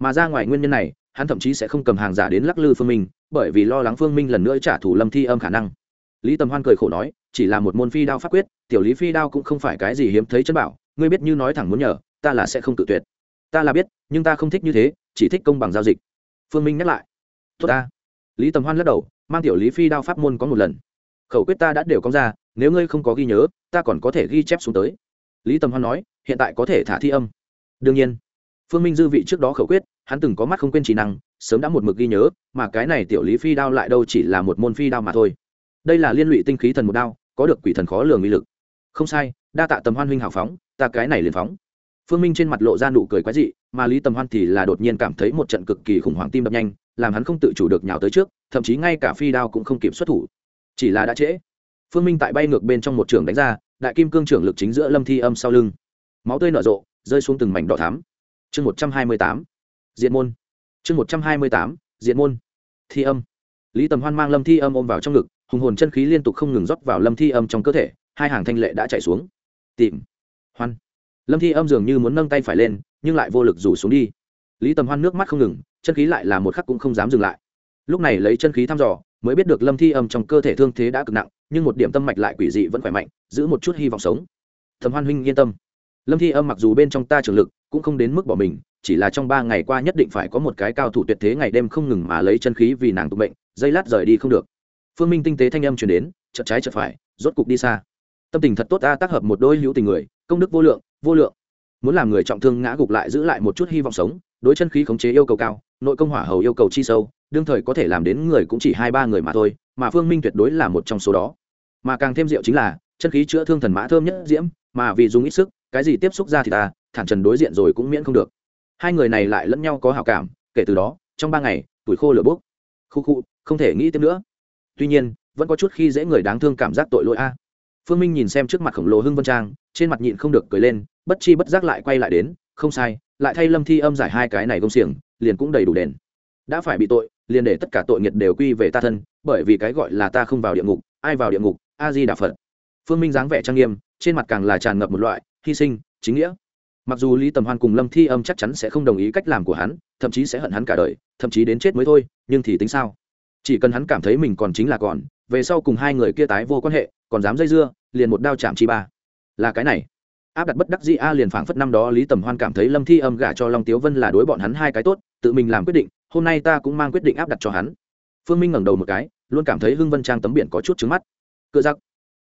Mà ra ngoài nguyên nhân này, hắn thậm chí sẽ không cầm hàng giả đến lắc lư phương minh, bởi vì lo lắng phương minh lần nữa trả thù lâm thi âm khả năng. Lý tầm hoan cười khổ nói, chỉ là một môn phi đao pháp quyết, tiểu lý phi đao cũng không phải cái gì hiếm thấy chân bảo, ngươi biết như nói thẳng muốn nhờ, ta là sẽ không tự tuyệt. Ta là biết, nhưng ta không thích như thế, chỉ thích công bằng giao dịch. Phương minh nhắc lại, tốt ta. Lý tầm hoan lắc đầu mang tiểu lý phi đao pháp môn có một lần. Khẩu quyết ta đã đều công ra, nếu ngươi không có ghi nhớ, ta còn có thể ghi chép xuống tới. Lý tầm hoan nói, hiện tại có thể thả thi âm. Đương nhiên, phương minh dư vị trước đó khẩu quyết, hắn từng có mắt không quên trí năng, sớm đã một mực ghi nhớ, mà cái này tiểu lý phi đao lại đâu chỉ là một môn phi đao mà thôi. Đây là liên lụy tinh khí thần một đao, có được quỷ thần khó lường uy lực. Không sai, đa tạ tầm hoan huynh hào phóng, ta cái này liền phóng. Phương minh trên mặt lộ ra nụ cười quái dị, mà lý tầm hoan thì là đột nhiên cảm thấy một trận cực kỳ khủng hoảng tim đập nhanh làm hắn không tự chủ được nhào tới trước, thậm chí ngay cả phi đao cũng không kịp xuất thủ. Chỉ là đã trễ. Phương minh tại bay ngược bên trong một trường đánh ra, đại kim cương trưởng lực chính giữa lâm thi âm sau lưng. Máu tươi nở rộ, rơi xuống từng mảnh đỏ thắm. Chương một trăm hai mươi tám diện môn. Chương một trăm hai mươi tám diện môn. Thi âm. Lý tầm hoan mang lâm thi âm ôm vào trong ngực, hùng hồn chân khí liên tục không ngừng rót vào lâm thi âm trong cơ thể, hai hàng thanh lệ đã chạy xuống. Tìm. Hoan. Lâm thi âm dường như muốn nâng tay phải lên, nhưng lại vô lực rủ xuống đi lý tầm hoan nước mắt không ngừng, chân khí lại là một khắc cũng không dám dừng lại. Lúc này lấy chân khí thăm dò, mới biết được lâm thi âm trong cơ thể thương thế đã cực nặng, nhưng một điểm tâm mạch lại quỷ dị vẫn khỏe mạnh, giữ một chút hy vọng sống. Thầm hoan huynh yên tâm. Lâm thi âm mặc dù bên trong ta trường lực, cũng không đến mức bỏ mình, chỉ là trong ba ngày qua nhất định phải có một cái cao thủ tuyệt thế ngày đêm không ngừng mà lấy chân khí vì nàng tụng bệnh dây lát rời đi không được. Phương minh tinh tế thanh âm chuyển đến, chợt trái chợt phải, rốt cục đi xa. Tâm tình thật tốt ta tác hợp một đôi hữu tình người, công đức vô lượng vô lượng muốn làm người trọng thương ngã gục lại giữ lại một chút hy vọng sống, đối chân khí khống chế yêu cầu cao, nội công hỏa hầu yêu cầu chi sâu, đương thời có thể làm đến người cũng chỉ hai ba người mà thôi, mà phương minh tuyệt đối là một trong số đó. Mà càng thêm diệu chính là, chân khí chữa thương thần mã thơm nhất diễm, mà vì dùng ít sức, cái gì tiếp xúc ra thì ta, thản trần đối diện rồi cũng miễn không được. Hai người này lại lẫn nhau có hảo cảm, kể từ đó, trong ba ngày, tuổi khô lửa bốc. Khu khu, không thể nghĩ tiếp nữa. Tuy nhiên, vẫn có chút khi dễ người đáng thương cảm giác tội lỗi a. Phương minh nhìn xem trước mặt khổng lồ hưng vân trang, trên mặt nhịn không được cười lên bất chi bất giác lại quay lại đến, không sai, lại thay lâm thi âm giải hai cái này công xiềng, liền cũng đầy đủ đền. Đã phải bị tội, liền để tất cả tội nghiệt đều quy về ta thân, bởi vì cái gọi là ta không vào địa ngục, ai vào địa ngục a di đà phật. Phương minh dáng vẻ trang nghiêm, trên mặt càng là tràn ngập một loại hy sinh, chính nghĩa. Mặc dù lý tầm hoan cùng lâm thi âm chắc chắn sẽ không đồng ý cách làm của hắn, thậm chí sẽ hận hắn cả đời, thậm chí đến chết mới thôi, nhưng thì tính sao? Chỉ cần hắn cảm thấy mình còn chính là còn, về sau cùng hai người kia tái vô quan hệ, còn dám dây dưa, liền một đao chạm chi ba. Là cái này áp đặt bất đắc dĩ a liền phảng phất năm đó lý tầm hoan cảm thấy lâm thi âm gả cho long tiếu vân là đối bọn hắn hai cái tốt, tự mình làm quyết định, hôm nay ta cũng mang quyết định áp đặt cho hắn. Phương minh ngẩng đầu một cái, luôn cảm thấy hưng vân trang tấm biển có chút trứng mắt. Cựa giặc,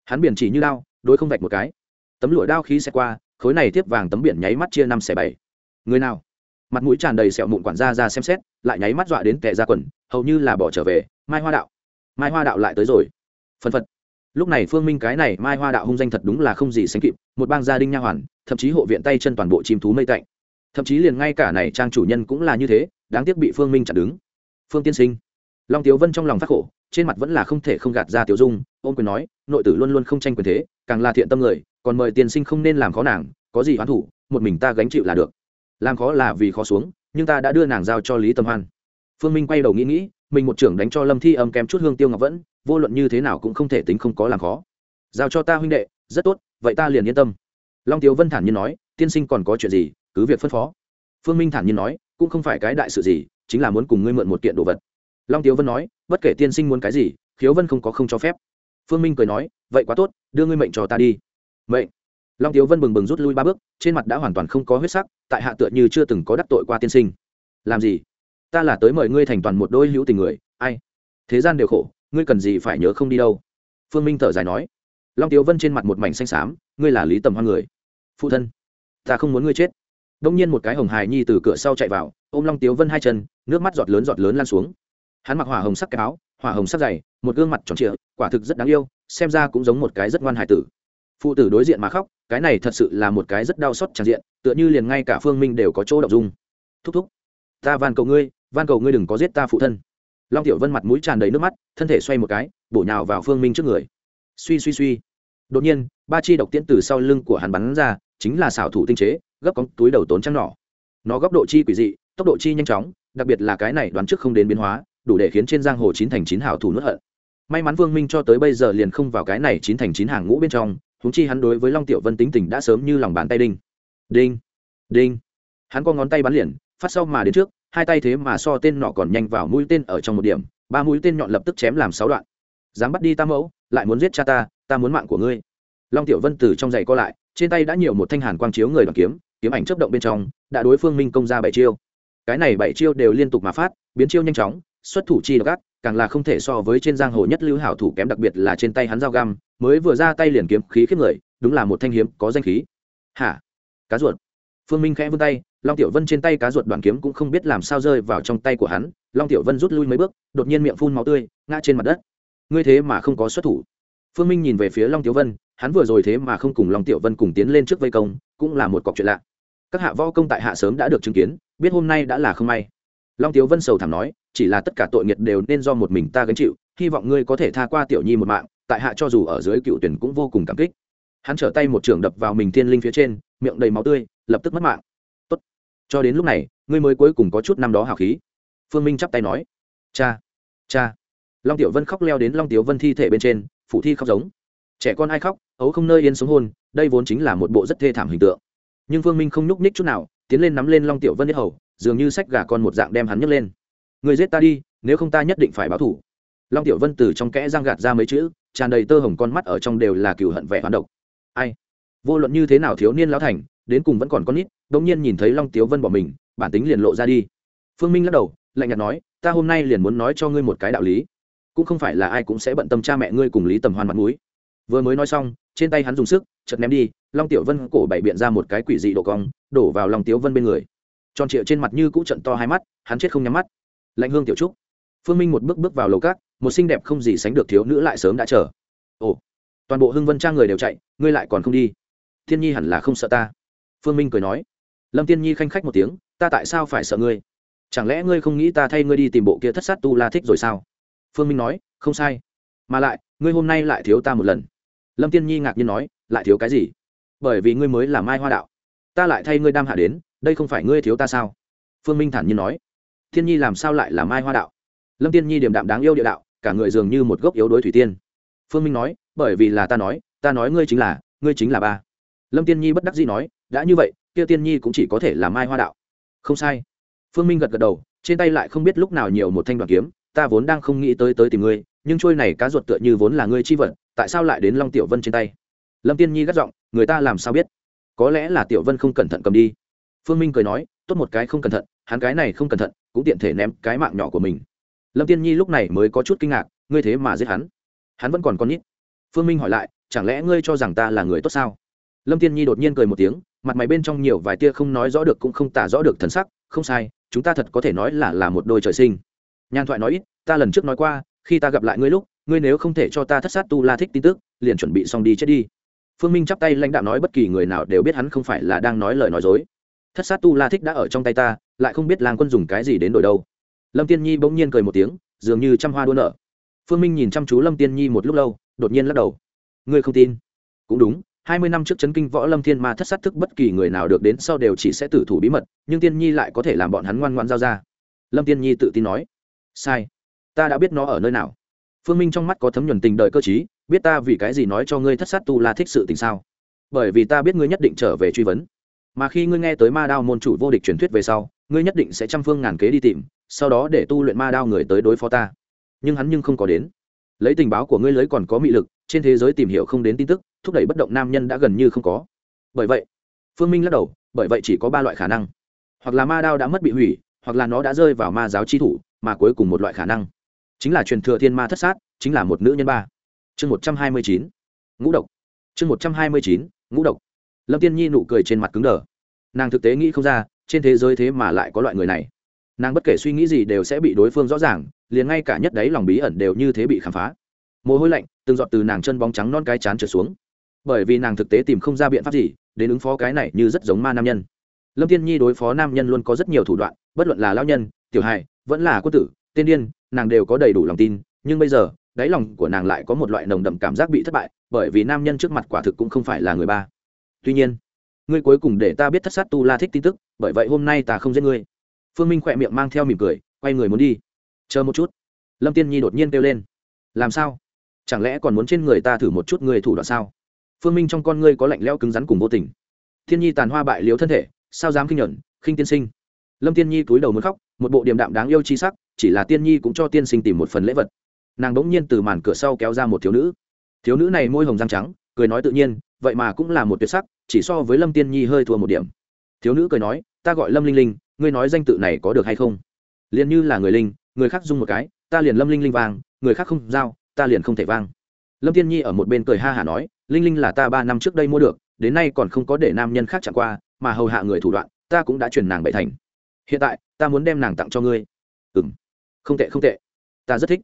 hắn biển chỉ như đao, đối không vạch một cái. Tấm lụa đao khí xe qua, khối này tiếp vàng tấm biển nháy mắt chia năm xẻ bảy. Người nào? Mặt mũi tràn đầy sẹo mụn quản gia ra xem xét, lại nháy mắt dọa đến tệ ra quần, hầu như là bỏ trở về. Mai hoa đạo. Mai hoa đạo lại tới rồi. Phân phật. Lúc này phương minh cái này mai hoa đạo hung danh thật đúng là không gì sánh kịp một bang gia đình nha hoàn, thậm chí hộ viện tay chân toàn bộ chim thú mây tạnh. Thậm chí liền ngay cả này trang chủ nhân cũng là như thế, đáng tiếc bị phương minh chặn đứng. Phương tiên sinh. Long tiếu vân trong lòng phát khổ, trên mặt vẫn là không thể không gạt ra tiểu dung, ôm quyền nói, nội tử luôn luôn không tranh quyền thế, càng là thiện tâm người, còn mời tiên sinh không nên làm khó nàng, có gì hoán thủ, một mình ta gánh chịu là được. Làm khó là vì khó xuống, nhưng ta đã đưa nàng giao cho lý tâm hoan. Phương minh quay đầu nghĩ nghĩ, mình một trưởng đánh cho lâm thi âm kém chút hương tiêu ngọc vẫn, vô luận như thế nào cũng không thể tính không có làm khó. Giao cho ta huynh đệ, rất tốt vậy ta liền yên tâm. Long tiếu vân thản nhiên nói, tiên sinh còn có chuyện gì, cứ việc phân phó. Phương minh thản nhiên nói, cũng không phải cái đại sự gì, chính là muốn cùng ngươi mượn một kiện đồ vật. Long tiếu vân nói, bất kể tiên sinh muốn cái gì, khiếu vân không có không cho phép. Phương minh cười nói, vậy quá tốt, đưa ngươi mệnh cho ta đi. Mệnh. Long tiếu vân bừng bừng rút lui ba bước, trên mặt đã hoàn toàn không có huyết sắc, tại hạ tựa như chưa từng có đắc tội qua tiên sinh. Làm gì? Ta là tới mời ngươi thành toàn một đôi hữu tình người, ai? Thế gian đều khổ, ngươi cần gì phải nhớ không đi đâu? Phương minh thở dài nói long tiếu vân trên mặt một mảnh xanh xám, ngươi là lý tầm hoa người. Phụ thân, ta không muốn ngươi chết. Đông nhiên một cái hồng hài nhi từ cửa sau chạy vào, ôm long tiếu vân hai chân, nước mắt giọt lớn giọt lớn lan xuống. Hắn mặc hỏa hồng sắc cái áo, hỏa hồng sắc dày, một gương mặt tròn trịa, quả thực rất đáng yêu, xem ra cũng giống một cái rất ngoan hài tử. Phụ tử đối diện mà khóc, cái này thật sự là một cái rất đau xót tràn diện, tựa như liền ngay cả phương minh đều có chỗ đ ộ n g dung. Thúc thúc, ta van cầu ngươi, van cầu ngươi đừng có giết ta phụ thân. Long tiểu vân mặt mũi tràn đầy nước mắt, thân thể xoay một cái, bổ nhào vào phương minh trước người suy suy suy. Đột nhiên, ba chi độc tiễn từ sau lưng của hắn bắn ra, chính là xảo thủ tinh chế, gấp con túi đầu tốn trắng nỏ. Nó góc độ chi quỷ dị, tốc độ chi nhanh chóng, đặc biệt là cái này đoán trước không đến biến hóa, đủ để khiến trên giang hồ chín thành chín hảo thủ nuốt hận. May mắn vương minh cho tới bây giờ liền không vào cái này chín thành chín hàng ngũ bên trong húng chi hắn đối với long tiểu vân tính tình đã sớm như lòng bàn tay đinh. Đinh đinh. Hắn có ngón tay bắn liền, phát sau mà đến trước, hai tay thế mà so tên nọ còn nhanh vào mũi tên ở trong một điểm, ba mũi tên nhọn lập tức chém làm sáu đoạn. Dám bắt đi tam mẫu lại muốn giết cha ta ta muốn mạng của ngươi. Long tiểu vân từ trong giày co lại trên tay đã nhiều một thanh hàn quang chiếu người đoàn kiếm kiếm ảnh chấp động bên trong đã đối phương minh công ra bảy chiêu. Cái này bảy chiêu đều liên tục mà phát biến chiêu nhanh chóng xuất thủ chi độc gắt, càng là không thể so với trên giang hồ nhất lưu hảo thủ kém đặc biệt là trên tay hắn dao găm mới vừa ra tay liền kiếm khí khiếp người đúng là một thanh hiếm có danh khí. Hả? Cá ruột. Phương minh khẽ vươn tay long tiểu vân trên tay cá ruột đoàn kiếm cũng không biết làm sao rơi vào trong tay của hắn. Long tiểu vân rút lui mấy bước đột nhiên miệng phun máu tươi ngã trên mặt đất ngươi thế mà không có xuất thủ. Phương minh nhìn về phía long tiểu vân, hắn vừa rồi thế mà không cùng long tiểu vân cùng tiến lên trước vây công, cũng là một cọc chuyện lạ. Các hạ võ công tại hạ sớm đã được chứng kiến, biết hôm nay đã là không may. Long tiểu vân sầu thảm nói, chỉ là tất cả tội nghiệt đều nên do một mình ta gánh chịu, hy vọng ngươi có thể tha qua tiểu nhi một mạng, tại hạ cho dù ở dưới cựu tuyển cũng vô cùng cảm kích. Hắn trở tay một trường đập vào mình thiên linh phía trên, miệng đầy máu tươi, lập tức mất mạng. Tốt. cho đến lúc này, ngươi mới cuối cùng có chút năm đó hào khí. Phương minh chắp tay nói, cha cha long tiểu vân khóc leo đến long tiểu vân thi thể bên trên phụ thi khóc giống. Trẻ con ai khóc, ấu không nơi yên sống hôn đây vốn chính là một bộ rất thê thảm hình tượng. Nhưng phương minh không nhúc ních chút nào, tiến lên nắm lên long tiểu vân nhất hầu, dường như sách gà con một dạng đem hắn nhấc lên. Người giết ta đi, nếu không ta nhất định phải báo thủ. Long tiểu vân từ trong kẽ răng gạt ra mấy chữ, tràn đầy tơ hồng con mắt ở trong đều là cừu hận vẻ hoán độc. Ai? Vô luận như thế nào thiếu niên lão thành, đến cùng vẫn còn con nít. Đ ỗ n g nhiên nhìn thấy long tiếu vân bỏ mình, bản tính liền lộ ra đi. Phương minh lắc đầu, lạnh nhạt nói, ta hôm nay liền muốn nói cho ngươi một cái đạo lý cũng không phải là ai cũng sẽ bận tâm cha mẹ ngươi cùng lý tầm hoan mặt mũi. Vừa mới nói xong, trên tay hắn dùng sức chật ném đi, long tiểu vân cổ bảy biện ra một cái quỷ dị độ cong, đổ vào lòng tiếu vân bên người. Tròn trịa trên mặt như cũ trận to hai mắt, hắn chết không nhắm mắt. Lạnh hương tiểu trúc. Phương minh một bước bước vào lầu cát một xinh đẹp không gì sánh được thiếu nữ lại sớm đã chờ. Ồ, toàn bộ hưng vân trang người đều chạy, ngươi lại còn không đi? Thiên nhi hẳn là không sợ ta. Phương minh cười nói. Lâm tiên nhi khanh khách một tiếng, ta tại sao phải sợ ngươi? Chẳng lẽ ngươi không nghĩ ta thay ngươi đi tìm bộ kia thất sát tu la thích rồi sao? Phương minh nói, không sai. Mà lại, ngươi hôm nay lại thiếu ta một lần. Lâm tiên nhi ngạc nhiên nói, lại thiếu cái gì? Bởi vì ngươi mới là mai hoa đạo. Ta lại thay ngươi đam hạ đến, đây không phải ngươi thiếu ta sao? Phương minh thản nhiên nói, thiên nhi làm sao lại là mai hoa đạo? Lâm tiên nhi điềm đạm đáng yêu địa đạo, cả người dường như một gốc yếu đối thủy tiên. Phương minh nói, bởi vì là ta nói ta nói ngươi chính là, ngươi chính là ba. Lâm tiên nhi bất đắc dĩ nói, đã như vậy, kia tiên nhi cũng chỉ có thể là mai hoa đạo. Không sai. Phương minh gật gật đầu, trên tay lại không biết lúc nào nhiều một thanh đoàn kiếm ta vốn đang không nghĩ tới tới tìm ngươi, nhưng trôi này cá ruột tựa như vốn là ngươi chi vật, tại sao lại đến long tiểu vân trên tay? Lâm tiên nhi gắt giọng, người ta làm sao biết? Có lẽ là tiểu vân không cẩn thận cầm đi. Phương minh cười nói, tốt một cái không cẩn thận, hắn cái này không cẩn thận, cũng tiện thể ném cái mạng nhỏ của mình. Lâm tiên nhi lúc này mới có chút kinh ngạc, ngươi thế mà giết hắn. Hắn vẫn còn con nít. Phương minh hỏi lại, chẳng lẽ ngươi cho rằng ta là người tốt sao? Lâm tiên nhi đột nhiên cười một tiếng, mặt mày bên trong nhiều vài tia không nói rõ được cũng không tả rõ được thần sắc, không sai, chúng ta thật có thể nói là là một đôi trời sinh nhàn thoại nói ít, ta lần trước nói qua, khi ta gặp lại ngươi lúc, ngươi nếu không thể cho ta thất sát tu la thích tin tức, liền chuẩn bị xong đi chết đi. Phương minh chắp tay lãnh đạo nói bất kỳ người nào đều biết hắn không phải là đang nói lời nói dối. Thất sát tu la thích đã ở trong tay ta, lại không biết lang quân dùng cái gì đến đổi đâu. Lâm tiên nhi bỗng nhiên cười một tiếng, dường như trăm hoa đua nở. Phương minh nhìn chăm chú lâm tiên nhi một lúc lâu, đột nhiên lắc đầu. Ngươi không tin? Cũng đúng, hai mươi năm trước chấn kinh võ lâm thiên ma thất sát thức bất kỳ người nào được đến sau đều chỉ sẽ tử thủ bí mật, nhưng tiên nhi lại có thể làm bọn hắn ngoan ngoan giao ra. Lâm tiên nhi tự tin nói sai. Ta đã biết nó ở nơi nào. Phương minh trong mắt có thấm nhuần tình đời cơ t biết ta vì cái gì nói cho ngươi thất sát tu la thích sự tình sao? Bởi vì ta biết ngươi nhất định trở về truy vấn. Mà khi ngươi nghe tới ma đao môn chủ vô địch truyền thuyết về sau, ngươi nhất định sẽ trăm phương ngàn kế đi tìm, sau đó để tu luyện ma đao người tới đối phó ta. Nhưng hắn nhưng không có đến. Lấy tình báo của ngươi lưới còn có mị lực, trên thế giới tìm hiểu không đến tin tức, thúc đẩy bất động nam nhân đã gần như không có. Bởi vậy, phương minh lắc đầu, bởi vậy chỉ có ba loại khả năng. Hoặc là ma đao đã mất bị hủy, hoặc là nó đã rơi vào ma giáo chi thủ mà cuối cùng một loại khả năng. Chính là truyền thừa thiên ma thất sát, chính là một nữ nhân ba. Chương một trăm hai mươi chín, ngũ độc. Chương một trăm hai mươi chín, ngũ độc. Lâm tiên nhi nụ cười trên mặt cứng đờ. Nàng thực tế nghĩ không ra, trên thế giới thế mà lại có loại người này. Nàng bất kể suy nghĩ gì đều sẽ bị đối phương rõ ràng, liền ngay cả nhất đấy lòng bí ẩn đều như thế bị khám phá. Mồ hôi lạnh, từng giọt từ nàng chân bóng trắng non cái chán trở xuống. Bởi vì nàng thực tế tìm không ra biện pháp gì, đến ứng phó cái này như rất giống ma nam nhân. Lâm tiên nhi đối phó nam nhân luôn có rất nhiều thủ đoạn, bất luận là lao nhân, tiểu hài vẫn là quân tử, tiên điên, nàng đều có đầy đủ lòng tin, nhưng bây giờ, đáy lòng của nàng lại có một loại nồng đậm cảm giác bị thất bại, bởi vì nam nhân trước mặt quả thực cũng không phải là người ba. Tuy nhiên, ngươi cuối cùng để ta biết thất sát tu la thích tin tức, bởi vậy hôm nay ta không giết ngươi. Phương minh khỏe miệng mang theo mỉm cười, quay người muốn đi. Chờ một chút. Lâm tiên nhi đột nhiên kêu lên. Làm sao? Chẳng lẽ còn muốn trên người ta thử một chút người thủ đoạn sao? Phương minh trong con ngươi có lạnh leo cứng rắn cùng vô tình. Thiên nhi tàn hoa bại liếu thân thể, sao dám khinh nhuận khinh tiên sinh? Lâm tiên nhi cúi đầu muốn khóc, một bộ điềm đạm đáng yêu chi sắc, chỉ là tiên nhi cũng cho tiên sinh tìm một phần lễ vật. Nàng đ ỗ n g nhiên từ màn cửa sau kéo ra một thiếu nữ. Thiếu nữ này môi hồng răng trắng, cười nói tự nhiên, vậy mà cũng là một tuyệt sắc, chỉ so với lâm tiên nhi hơi thua một điểm. Thiếu nữ cười nói, ta gọi lâm linh linh, ngươi nói danh tự này có được hay không? Liền như là người linh, người khác dung một cái, ta liền lâm linh linh vang, người khác không giao, ta liền không thể vang. Lâm tiên nhi ở một bên cười ha hả nói, linh linh là ta ba năm trước đây mua được, đến nay còn không có để nam nhân khác chạm qua, mà hầu hạ người thủ đoạn, ta cũng đã truyền nàng bậy thành hiện tại ta muốn đem nàng tặng cho ngươi ừ m không tệ không tệ ta rất thích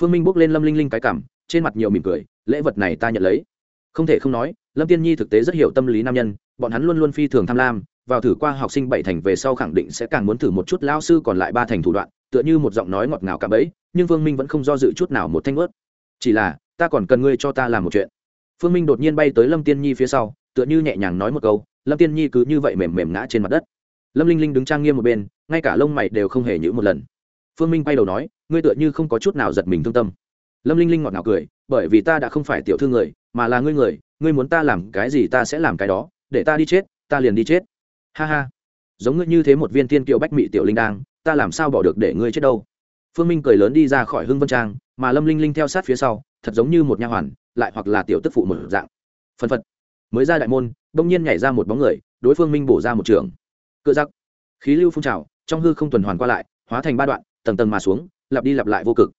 phương minh bước lên lâm linh linh cái cảm trên mặt nhiều mỉm cười lễ vật này ta nhận lấy không thể không nói lâm tiên nhi thực tế rất hiểu tâm lý nam nhân bọn hắn luôn luôn phi thường tham lam vào thử qua học sinh bảy thành về sau khẳng định sẽ càng muốn thử một chút lao sư còn lại ba thành thủ đoạn tựa như một giọng nói ngọt ngào cả bẫy nhưng phương minh vẫn không do dự chút nào một thanh ướt chỉ là ta còn cần ngươi cho ta làm một chuyện phương minh đột nhiên bay tới lâm tiên nhi phía sau tựa như nhẹ nhàng nói một câu lâm tiên nhi cứ như vậy mềm mềm ngã trên mặt đất lâm linh linh đứng trang nghiêm một bên, ngay cả lông mày đều không hề nhữ một lần. Phương minh bay đầu nói, ngươi tựa như không có chút nào giật mình thương tâm. Lâm linh linh ngọt ngào cười, bởi vì ta đã không phải tiểu thư người, mà là ngươi người, ngươi muốn ta làm cái gì ta sẽ làm cái đó, để ta đi chết, ta liền đi chết. Ha ha. Giống ngươi như thế một viên tiên kiệu bách mị tiểu linh đang, ta làm sao bỏ được để ngươi chết đâu? Phương minh cười lớn đi ra khỏi hưng vân trang, mà lâm linh linh theo sát phía sau, thật giống như một nha hoàn, lại hoặc là tiểu tức phụ một dạng. Phân phật. Mới ra đại môn bỗng nhiên nhảy ra một bóng người, đối phương minh bổ ra một trường cựa giặc khí lưu phun trào, trong hư không tuần hoàn qua lại, hóa thành ba đoạn, tầng tầng mà xuống, lặp đi lặp lại vô cực.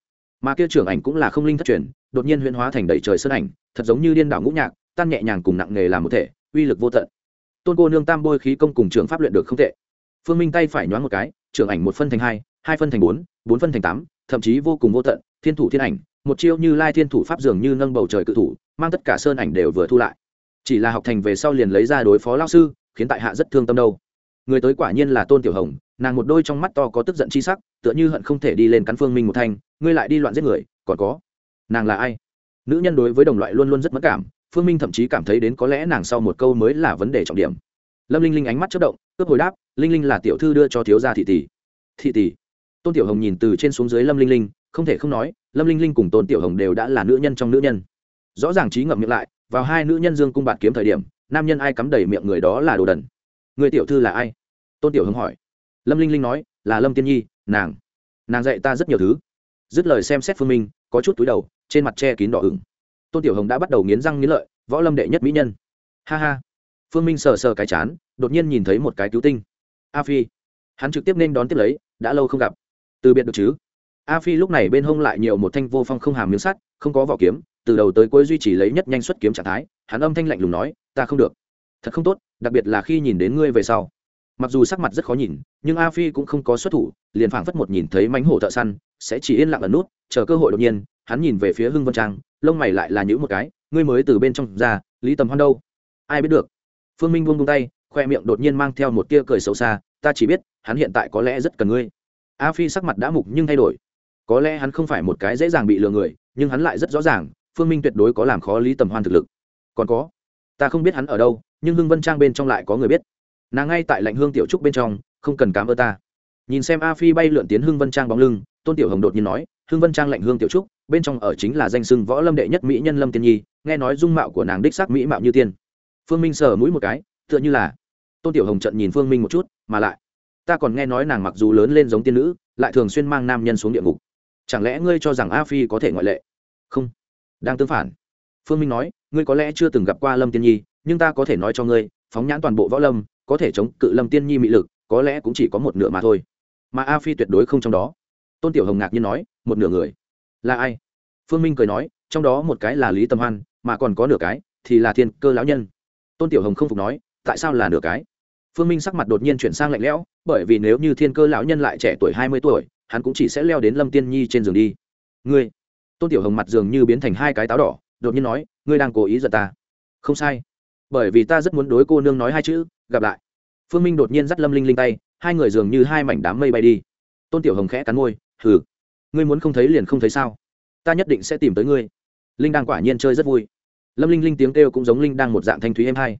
Mà kia trưởng ảnh cũng là không linh thất truyền, đột nhiên huyễn hóa thành đầy trời sơn ảnh, thật giống như điên đảo ngũ nhạc, tan nhẹ nhàng cùng nặng nghề làm một thể, uy lực vô tận. Tôn cô nương tam bôi khí công cùng trường pháp luyện được không tệ. Phương minh tay phải nhoáng một cái, trưởng ảnh một phân thành hai hai phân thành bốn bốn phân thành tám, thậm chí vô cùng vô tận, thiên thủ thiên ảnh, một chiêu như lai thiên thủ pháp dường như nâng bầu trời cự thủ, mang tất cả sơn ảnh đều vừa thu lại. Chỉ là học thành về sau liền lấy ra đối phó lao sư, khiến tại hạ rất thương tâm đâu người tới quả nhiên là tôn tiểu hồng nàng một đôi trong mắt to có tức giận chi sắc tựa như hận không thể đi lên cắn phương minh một thanh ngươi lại đi loạn giết người còn có nàng là ai nữ nhân đối với đồng loại luôn luôn rất mất cảm phương minh thậm chí cảm thấy đến có lẽ nàng sau một câu mới là vấn đề trọng điểm lâm linh linh ánh mắt chất động cướp hồi đáp linh linh là tiểu thư đưa cho thiếu gia thị tỷ thị tỷ tôn tiểu hồng nhìn từ trên xuống dưới lâm linh linh không thể không nói lâm linh linh cùng tôn tiểu hồng đều đã là nữ nhân trong nữ nhân rõ ràng trí ngậm miệng lại vào hai nữ nhân dương cung bạt kiếm thời điểm nam nhân ai cắm đầy miệng người đó là đồ đần người tiểu thư là ai? Tôn tiểu hồng hỏi. Lâm linh linh nói, là lâm tiên nhi, nàng. Nàng dạy ta rất nhiều thứ. Dứt lời xem xét phương minh, có chút túi đầu, trên mặt che kín đỏ ửng. Tôn tiểu hồng đã bắt đầu nghiến răng nghiến lợi, võ lâm đệ nhất mỹ nhân. Ha ha. Phương minh sờ sờ cái chán, đột nhiên nhìn thấy một cái cứu tinh. A phi. Hắn trực tiếp nên đón tiếp lấy, đã lâu không gặp. Từ biệt được chứ? A phi lúc này bên hông lại nhiều một thanh vô phong không hàm miếng sắt, không có vỏ kiếm, từ đầu tới cuối duy trì lấy nhất nhanh xuất kiếm trạng thái, hắn âm thanh lạnh lùng nói, ta không được thật không tốt, đặc biệt là khi nhìn đến ngươi về sau. Mặc dù sắc mặt rất khó nhìn, nhưng a phi cũng không có xuất thủ, liền phảng phất một nhìn thấy mánh hổ thợ săn, sẽ chỉ yên lặng ẩn nút, chờ cơ hội đột nhiên, hắn nhìn về phía hưng vân trang, lông mày lại là những một cái, ngươi mới từ bên trong ra, lý tầm hoan đâu? Ai biết được? Phương minh buông buông tay, khoe miệng đột nhiên mang theo một tia cười xấu xa, ta chỉ biết, hắn hiện tại có lẽ rất cần ngươi. A phi sắc mặt đã mục nhưng thay đổi. Có lẽ hắn không phải một cái dễ dàng bị lừa người, nhưng hắn lại rất rõ ràng, phương minh tuyệt đối có làm khó lý tầm hoan thực lực. Còn có, ta không biết hắn ở đâu nhưng hưng vân trang bên trong lại có người biết. Nàng ngay tại lạnh hương tiểu trúc bên trong, không cần cám ơn ta. Nhìn xem a phi bay lượn tiến hưng vân trang bóng lưng, tôn tiểu hồng đột nhiên nói, hưng vân trang lạnh hương tiểu trúc, bên trong ở chính là danh sưng võ lâm đệ nhất mỹ nhân lâm tiên nhi, nghe nói dung mạo của nàng đích xác mỹ mạo như tiên. Phương minh sờ mũi một cái, tựa như là tôn tiểu hồng trận nhìn phương minh một chút, mà lại, ta còn nghe nói nàng mặc dù lớn lên giống tiên nữ, lại thường xuyên mang nam nhân xuống địa ngục. Chẳng lẽ ngươi cho rằng a phi có thể ngoại lệ? Không. Đang tương phản. Phương minh nói, ngươi có lẽ chưa từng gặp qua lâm tiên nhi nhưng ta có thể nói cho ngươi, phóng nhãn toàn bộ võ lâm, có thể chống cự lâm tiên nhi mị lực, có lẽ cũng chỉ có một nửa mà thôi. Mà a phi tuyệt đối không trong đó. Tôn tiểu hồng ngạc nhiên nói, một nửa người? Là ai? Phương minh cười nói, trong đó một cái là lý tâm hoan, mà còn có nửa cái thì là thiên cơ lão nhân. Tôn tiểu hồng không phục nói, tại sao là nửa cái? Phương minh sắc mặt đột nhiên chuyển sang lạnh lẽo, bởi vì nếu như thiên cơ lão nhân lại trẻ tuổi hai mươi tuổi, hắn cũng chỉ sẽ leo đến lâm tiên nhi trên giường đi. Ngươi? Tôn tiểu hồng mặt dường như biến thành hai cái táo đỏ, đột nhiên nói, ngươi đang cố ý giật ta. Không sai bởi vì ta rất muốn đối cô nương nói hai chữ, gặp lại. Phương minh đột nhiên dắt lâm linh linh tay, hai người dường như hai mảnh đám mây bay đi. Tôn tiểu hồng khẽ cắn môi, hừ, ngươi muốn không thấy liền không thấy sao? Ta nhất định sẽ tìm tới ngươi. Linh đang quả nhiên chơi rất vui. Lâm linh linh tiếng kêu cũng giống linh đang một dạng thanh thúy êm hai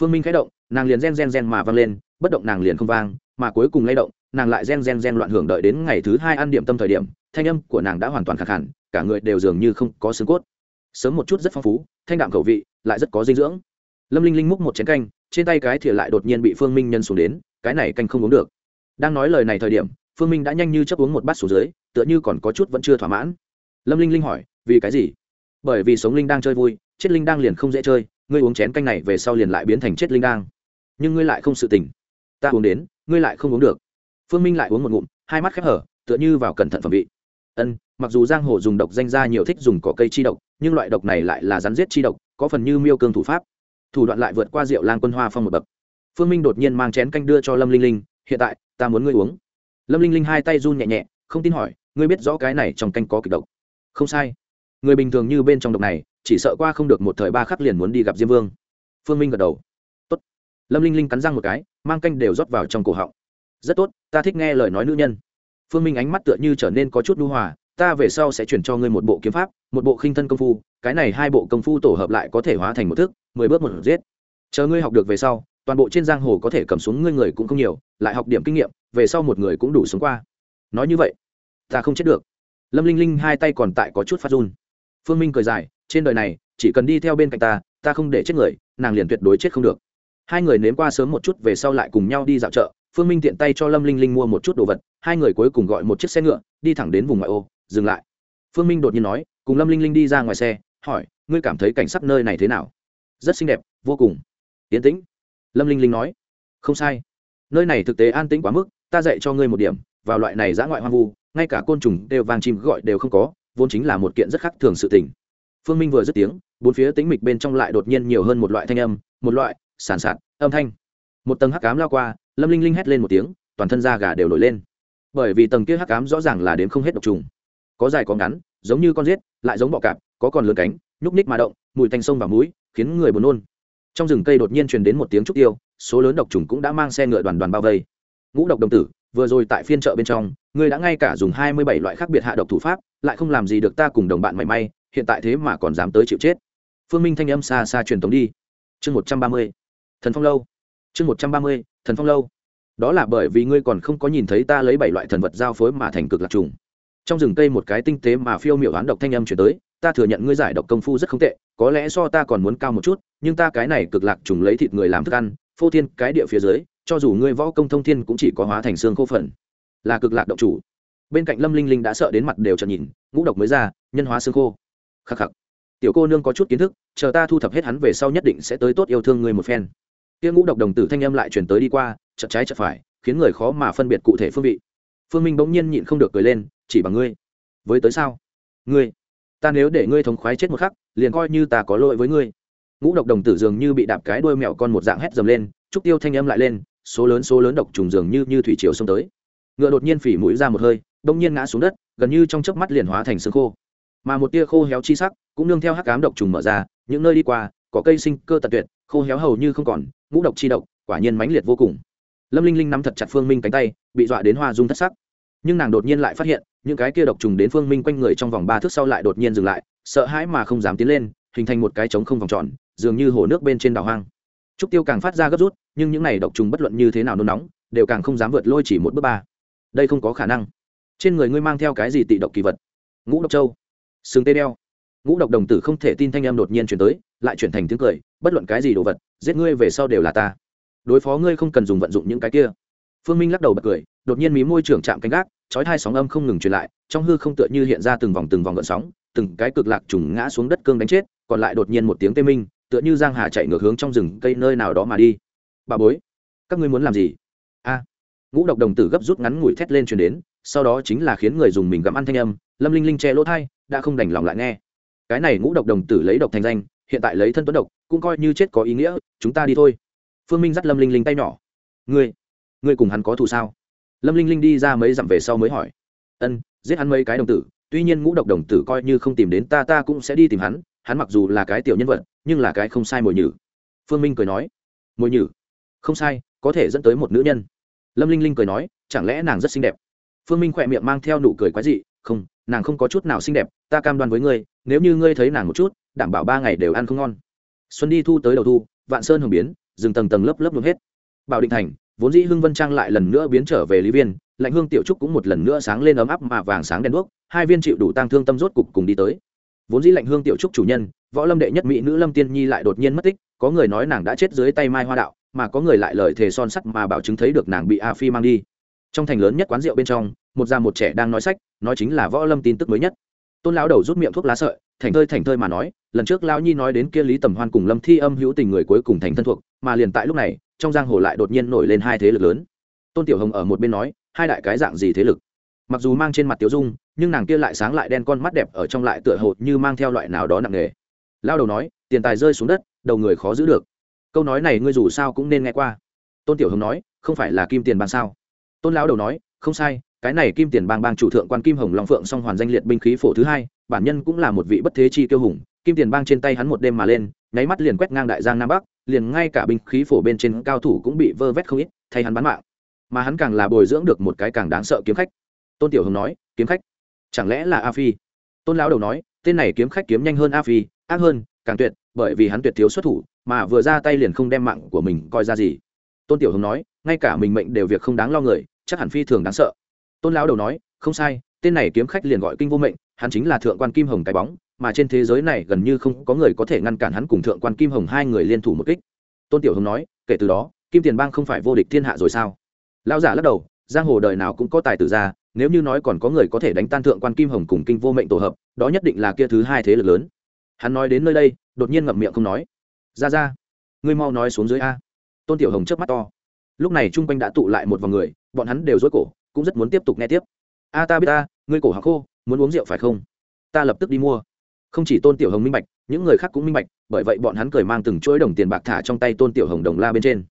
phương minh khẽ động, nàng liền gen gen gen mà vang lên, bất động nàng liền không vang, mà cuối cùng lay động, nàng lại gen gen gen loạn hưởng đợi đến ngày thứ hai ăn điểm tâm thời điểm, thanh âm của nàng đã hoàn toàn khẳng hẳn, cả người đều dường như không có xương cốt. Sớm một chút rất phong phú, thanh đạm khẩu vị, lại rất có dinh dưỡng lâm linh linh múc một chén canh, trên tay cái thìa lại đột nhiên bị phương minh nhân xuống đến, cái này canh không uống được. Đang nói lời này thời điểm, phương minh đã nhanh như chấp uống một bát xuống dưới, tựa như còn có chút vẫn chưa thỏa mãn. Lâm linh linh hỏi, vì cái gì? Bởi vì sống linh đang chơi vui, chết linh đang liền không dễ chơi, ngươi uống chén canh này về sau liền lại biến thành chết linh đang. Nhưng ngươi lại không sự tỉnh. ta uống đến, ngươi lại không uống được. Phương minh lại uống một ngụm, hai mắt khép hở, tựa như vào cẩn thận phẩm vị. Ân, mặc dù giang hồ dùng độc danh ra nhiều thích dùng cỏ cây chi độc, nhưng loại độc này lại là rắn giết chi độc, có phần như miêu cương thủ pháp thủ đoạn lại vượt qua rượu lang quân hoa phong một bậc. Phương minh đột nhiên mang chén canh đưa cho lâm linh linh, hiện tại, ta muốn ngươi uống. Lâm linh linh hai tay run nhẹ nhẹ, không tin hỏi, ngươi biết rõ cái này trong canh có kịch độc? Không sai. Người bình thường như bên trong độc này, chỉ sợ qua không được một thời ba khắc liền muốn đi gặp diêm vương. Phương minh gật đầu. Tốt. Lâm linh linh cắn răng một cái, mang canh đều rót vào trong cổ họng. Rất tốt, ta thích nghe lời nói nữ nhân. Phương minh ánh mắt tựa như trở nên có chút nhu hòa, ta về sau sẽ chuyển cho ngươi một bộ kiếm pháp, một bộ khinh thân công phu, cái này hai bộ công phu tổ hợp lại có thể hóa thành một thức mười bước một giết. Chờ ngươi học được về sau, toàn bộ trên giang hồ có thể cầm xuống ngươi người cũng không nhiều, lại học điểm kinh nghiệm, về sau một người cũng đủ sống qua. Nói như vậy, ta không chết được. Lâm linh linh hai tay còn tại có chút phát run. Phương minh cười dài, trên đời này, chỉ cần đi theo bên cạnh ta ta không để chết người, nàng liền tuyệt đối chết không được. Hai người nếm qua sớm một chút, về sau lại cùng nhau đi dạo chợ. Phương minh tiện tay cho lâm linh linh mua một chút đồ vật, hai người cuối cùng gọi một chiếc xe ngựa, đi thẳng đến vùng ngoại ô, dừng lại. Phương minh đột nhiên nói, cùng lâm linh linh đi ra ngoài xe, hỏi, ngươi cảm thấy cảnh sắc nơi này thế nào? Rất xinh đẹp, vô cùng. Yến tĩnh, lâm linh linh nói, không sai. Nơi này thực tế an tĩnh quá mức, ta dạy cho ngươi một điểm, vào loại này giã ngoại hoang vu, ngay cả côn trùng đều vàng chim gọi đều không có, vốn chính là một kiện rất khác thường sự tình. Phương minh vừa dứt tiếng, bốn phía tĩnh mịch bên trong lại đột nhiên nhiều hơn một loại thanh âm, một loại sản sạt, âm thanh. Một tầng hắc cám lao qua, lâm linh linh hét lên một tiếng, toàn thân da gà đều nổi lên. Bởi vì tầng kia hắc cám rõ ràng là đến không hết độc trùng. Có dài có ngắn, giống như con rết lại giống bọ cạp, có còn lớn cánh, nhúc ních mà động, mùi thanh sông và mũi khiến người buồn nôn. Trong rừng cây đột nhiên truyền đến một tiếng trúc tiêu, số lớn độc trùng cũng đã mang xe ngựa đoàn đoàn bao vây. Ngũ độc đồng tử, vừa rồi tại phiên chợ bên trong, ngươi đã ngay cả dùng hai mươi bảy loại khác biệt hạ độc thủ pháp, lại không làm gì được ta cùng đồng bạn mảy may, hiện tại thế mà còn dám tới chịu chết. Phương minh thanh âm xa xa truyền tống đi. Chương một trăm ba mươi, thần phong lâu. Chương một trăm ba mươi, thần phong lâu. Đó là bởi vì ngươi còn không có nhìn thấy ta lấy bảy loại thần vật giao phối mà thành cực lạc trùng. Trong rừng cây một cái tinh tế mà phiêu miểu oán độc thanh âm chuyển tới ta thừa nhận ngươi giải độc công phu rất không tệ, có lẽ so ta còn muốn cao một chút, nhưng ta cái này cực lạc trùng lấy thịt người làm thức ăn, phô thiên cái địa phía dưới, cho dù ngươi võ công thông thiên cũng chỉ có hóa thành xương khô phần. Là cực lạc động chủ. Bên cạnh lâm linh linh đã sợ đến mặt đều trợn nhìn, ngũ độc mới ra, nhân hóa xương khô. Khắc khắc. Tiểu cô nương có chút kiến thức, chờ ta thu thập hết hắn về sau nhất định sẽ tới tốt yêu thương ngươi một phen. Kia ngũ độc đồng tử thanh âm lại chuyển tới đi qua, chợt trái chợt phải, khiến người khó mà phân biệt cụ thể phương vị. Phương minh bỗng nhiên nhịn không được cười lên, chỉ bằng ngươi. Với tới sao? Ngươi ta nếu để ngươi thống khoái chết một khắc, liền coi như ta có lỗi với ngươi. Ngũ độc đồng tử dường như bị đạp cái đuôi mèo con một dạng hét dầm lên, trúc tiêu thanh âm lại lên, số lớn số lớn độc trùng dường như như thủy triều xông tới. Ngựa đột nhiên phỉ mũi ra một hơi, đông nhiên ngã xuống đất, gần như trong chớp mắt liền hóa thành xương khô. Mà một tia khô héo chi sắc cũng nương theo hắc cám độc trùng mở ra, những nơi đi qua, có cây sinh cơ tật tuyệt, khô héo hầu như không còn, ngũ độc chi độc, quả nhiên mãnh liệt vô cùng. Lâm linh linh nắm thật chặt phương minh cánh tay, bị dọa đến hoa dung thất sắc. Nhưng nàng đột nhiên lại phát hiện những cái kia độc trùng đến phương minh quanh người trong vòng ba thước sau lại đột nhiên dừng lại, sợ hãi mà không dám tiến lên, hình thành một cái trống không vòng tròn, dường như hồ nước bên trên đảo hoang. Trúc tiêu càng phát ra gấp rút, nhưng những này độc trùng bất luận như thế nào nôn nóng, đều càng không dám vượt lôi chỉ một bước ba. Đây không có khả năng. Trên người ngươi mang theo cái gì tị độc kỳ vật? Ngũ độc châu. Sừng tê đeo. Ngũ độc đồng tử không thể tin thanh em đột nhiên chuyển tới, lại chuyển thành tiếng cười, bất luận cái gì đồ vật, giết ngươi về sau đều là ta. Đối phó ngươi không cần dùng vận dụng những cái kia. Phương minh lắc đầu bật cười, đột nhiên mí môi trưởng chạm canh gác chói hai sóng âm không ngừng truyền lại, trong hư không tựa như hiện ra từng vòng từng vòng gợn sóng, từng cái cực lạc trùng ngã xuống đất cương đánh chết, còn lại đột nhiên một tiếng tê minh, tựa như giang hà chạy ngược hướng trong rừng cây nơi nào đó mà đi. Bà bối, các ngươi muốn làm gì? A. Ngũ độc đồng tử gấp rút ngắn ngủi thét lên truyền đến, sau đó chính là khiến người dùng mình gặm ăn thanh âm, lâm linh linh che lỗ thai đã không đành lòng lại nghe. Cái này ngũ độc đồng tử lấy độc thành danh, hiện tại lấy thân tuấn độc, cũng coi như chết có ý nghĩa, chúng ta đi thôi. Phương minh dắt lâm linh linh tay nhỏ. Ngươi ngươi cùng hắn có thù sao? Lâm linh linh đi ra mấy dặm về sau mới hỏi. Ân, giết hắn mấy cái đồng tử, tuy nhiên ngũ độc đồng tử coi như không tìm đến ta ta cũng sẽ đi tìm hắn hắn mặc dù là cái tiểu nhân vật, nhưng là cái không sai mồi nhử. Phương minh cười nói. Mồi nhử? Không sai, có thể dẫn tới một nữ nhân. Lâm linh linh cười nói, chẳng lẽ nàng rất xinh đẹp? Phương minh khỏe miệng mang theo nụ cười quái dị, không, nàng không có chút nào xinh đẹp, ta cam đoan với ngươi, nếu như ngươi thấy nàng một chút, đảm bảo ba ngày đều ăn không ngon. Xuân đi thu tới đầu thu, vạn sơn hồng biến, rừng tầng tầng lớp lớp luôn hết. Bảo định thành vốn dĩ hưng vân trang lại lần nữa biến trở về lý viên, lạnh hương tiểu trúc cũng một lần nữa sáng lên ấm áp mà vàng sáng đèn đuốc, hai viên chịu đủ tăng thương tâm rốt cục cùng đi tới. Vốn dĩ lạnh hương tiểu trúc chủ nhân, võ lâm đệ nhất mỹ nữ lâm tiên nhi lại đột nhiên mất tích, có người nói nàng đã chết dưới tay mai hoa đạo, mà có người lại lời thề son sắt mà bảo chứng thấy được nàng bị a phi mang đi. Trong thành lớn nhất quán rượu bên trong, một già một trẻ đang nói sách, nói chính là võ lâm tin tức mới nhất. Tôn lão đầu rút miệng thuốc lá sợi, thành thơi thành thơi mà nói, lần trước lão nhi nói đến kia lý tầm hoan cùng lâm thi âm hữu tình người cuối cùng thành thân thuộc, mà liền tại lúc này trong giang hồ lại đột nhiên nổi lên hai thế lực lớn. Tôn tiểu hồng ở một bên nói, hai đại cái dạng gì thế lực? Mặc dù mang trên mặt tiểu dung, nhưng nàng kia lại sáng lại đen con mắt đẹp ở trong lại tựa hồ như mang theo loại nào đó nặng nề. Lao đầu nói, tiền tài rơi xuống đất, đầu người khó giữ được. Câu nói này ngươi dù sao cũng nên nghe qua. Tôn tiểu hồng nói, không phải là kim tiền bang sao? Tôn lão đầu nói, không sai, cái này kim tiền bang bang chủ thượng quan kim hồng long phượng song hoàn danh liệt binh khí phổ thứ hai, bản nhân cũng là một vị bất thế chi tiêu hùng kim tiền bang trên tay hắn một đêm mà lên, nháy mắt liền quét ngang đại giang nam bắc, liền ngay cả binh khí phổ bên trên cao thủ cũng bị vơ vét không ít, thay hắn bán mạng. Mà hắn càng là bồi dưỡng được một cái càng đáng sợ kiếm khách. Tôn tiểu hồng nói, kiếm khách? Chẳng lẽ là a phi? Tôn lão đầu nói, tên này kiếm khách kiếm nhanh hơn a phi, ác hơn, càng tuyệt, bởi vì hắn tuyệt thiếu xuất thủ, mà vừa ra tay liền không đem mạng của mình coi ra gì. Tôn tiểu hồng nói, ngay cả mình mệnh đều việc không đáng lo người, chắc hẳn phi thường đáng sợ. Tôn lão đầu nói, không sai, tên này kiếm khách liền gọi kinh vô mệnh, hắn chính là thượng quan kim hồng cái bóng mà trên thế giới này gần như không có người có thể ngăn cản hắn cùng thượng quan kim hồng hai người liên thủ một kích. Tôn tiểu hồng nói, kể từ đó, kim tiền bang không phải vô địch thiên hạ rồi sao? Lão giả lắc đầu, giang hồ đời nào cũng có tài tử ra, nếu như nói còn có người có thể đánh tan thượng quan kim hồng cùng kinh vô mệnh tổ hợp, đó nhất định là kia thứ hai thế lực lớn. Hắn nói đến nơi đây, đột nhiên ngậm miệng không nói. Ra ra, ngươi mau nói xuống dưới a. Tôn tiểu hồng chớp mắt to. Lúc này chung quanh đã tụ lại một vòng người, bọn hắn đều dối cổ, cũng rất muốn tiếp tục nghe tiếp. A ta biết ta, ngươi cổ hạc khô, muốn uống rượu phải không? Ta lập tức đi mua không chỉ tôn tiểu hồng minh bạch, những người khác cũng minh bạch, bởi vậy bọn hắn cười mang từng chuỗi đồng tiền bạc thả trong tay tôn tiểu hồng đồng la bên trên.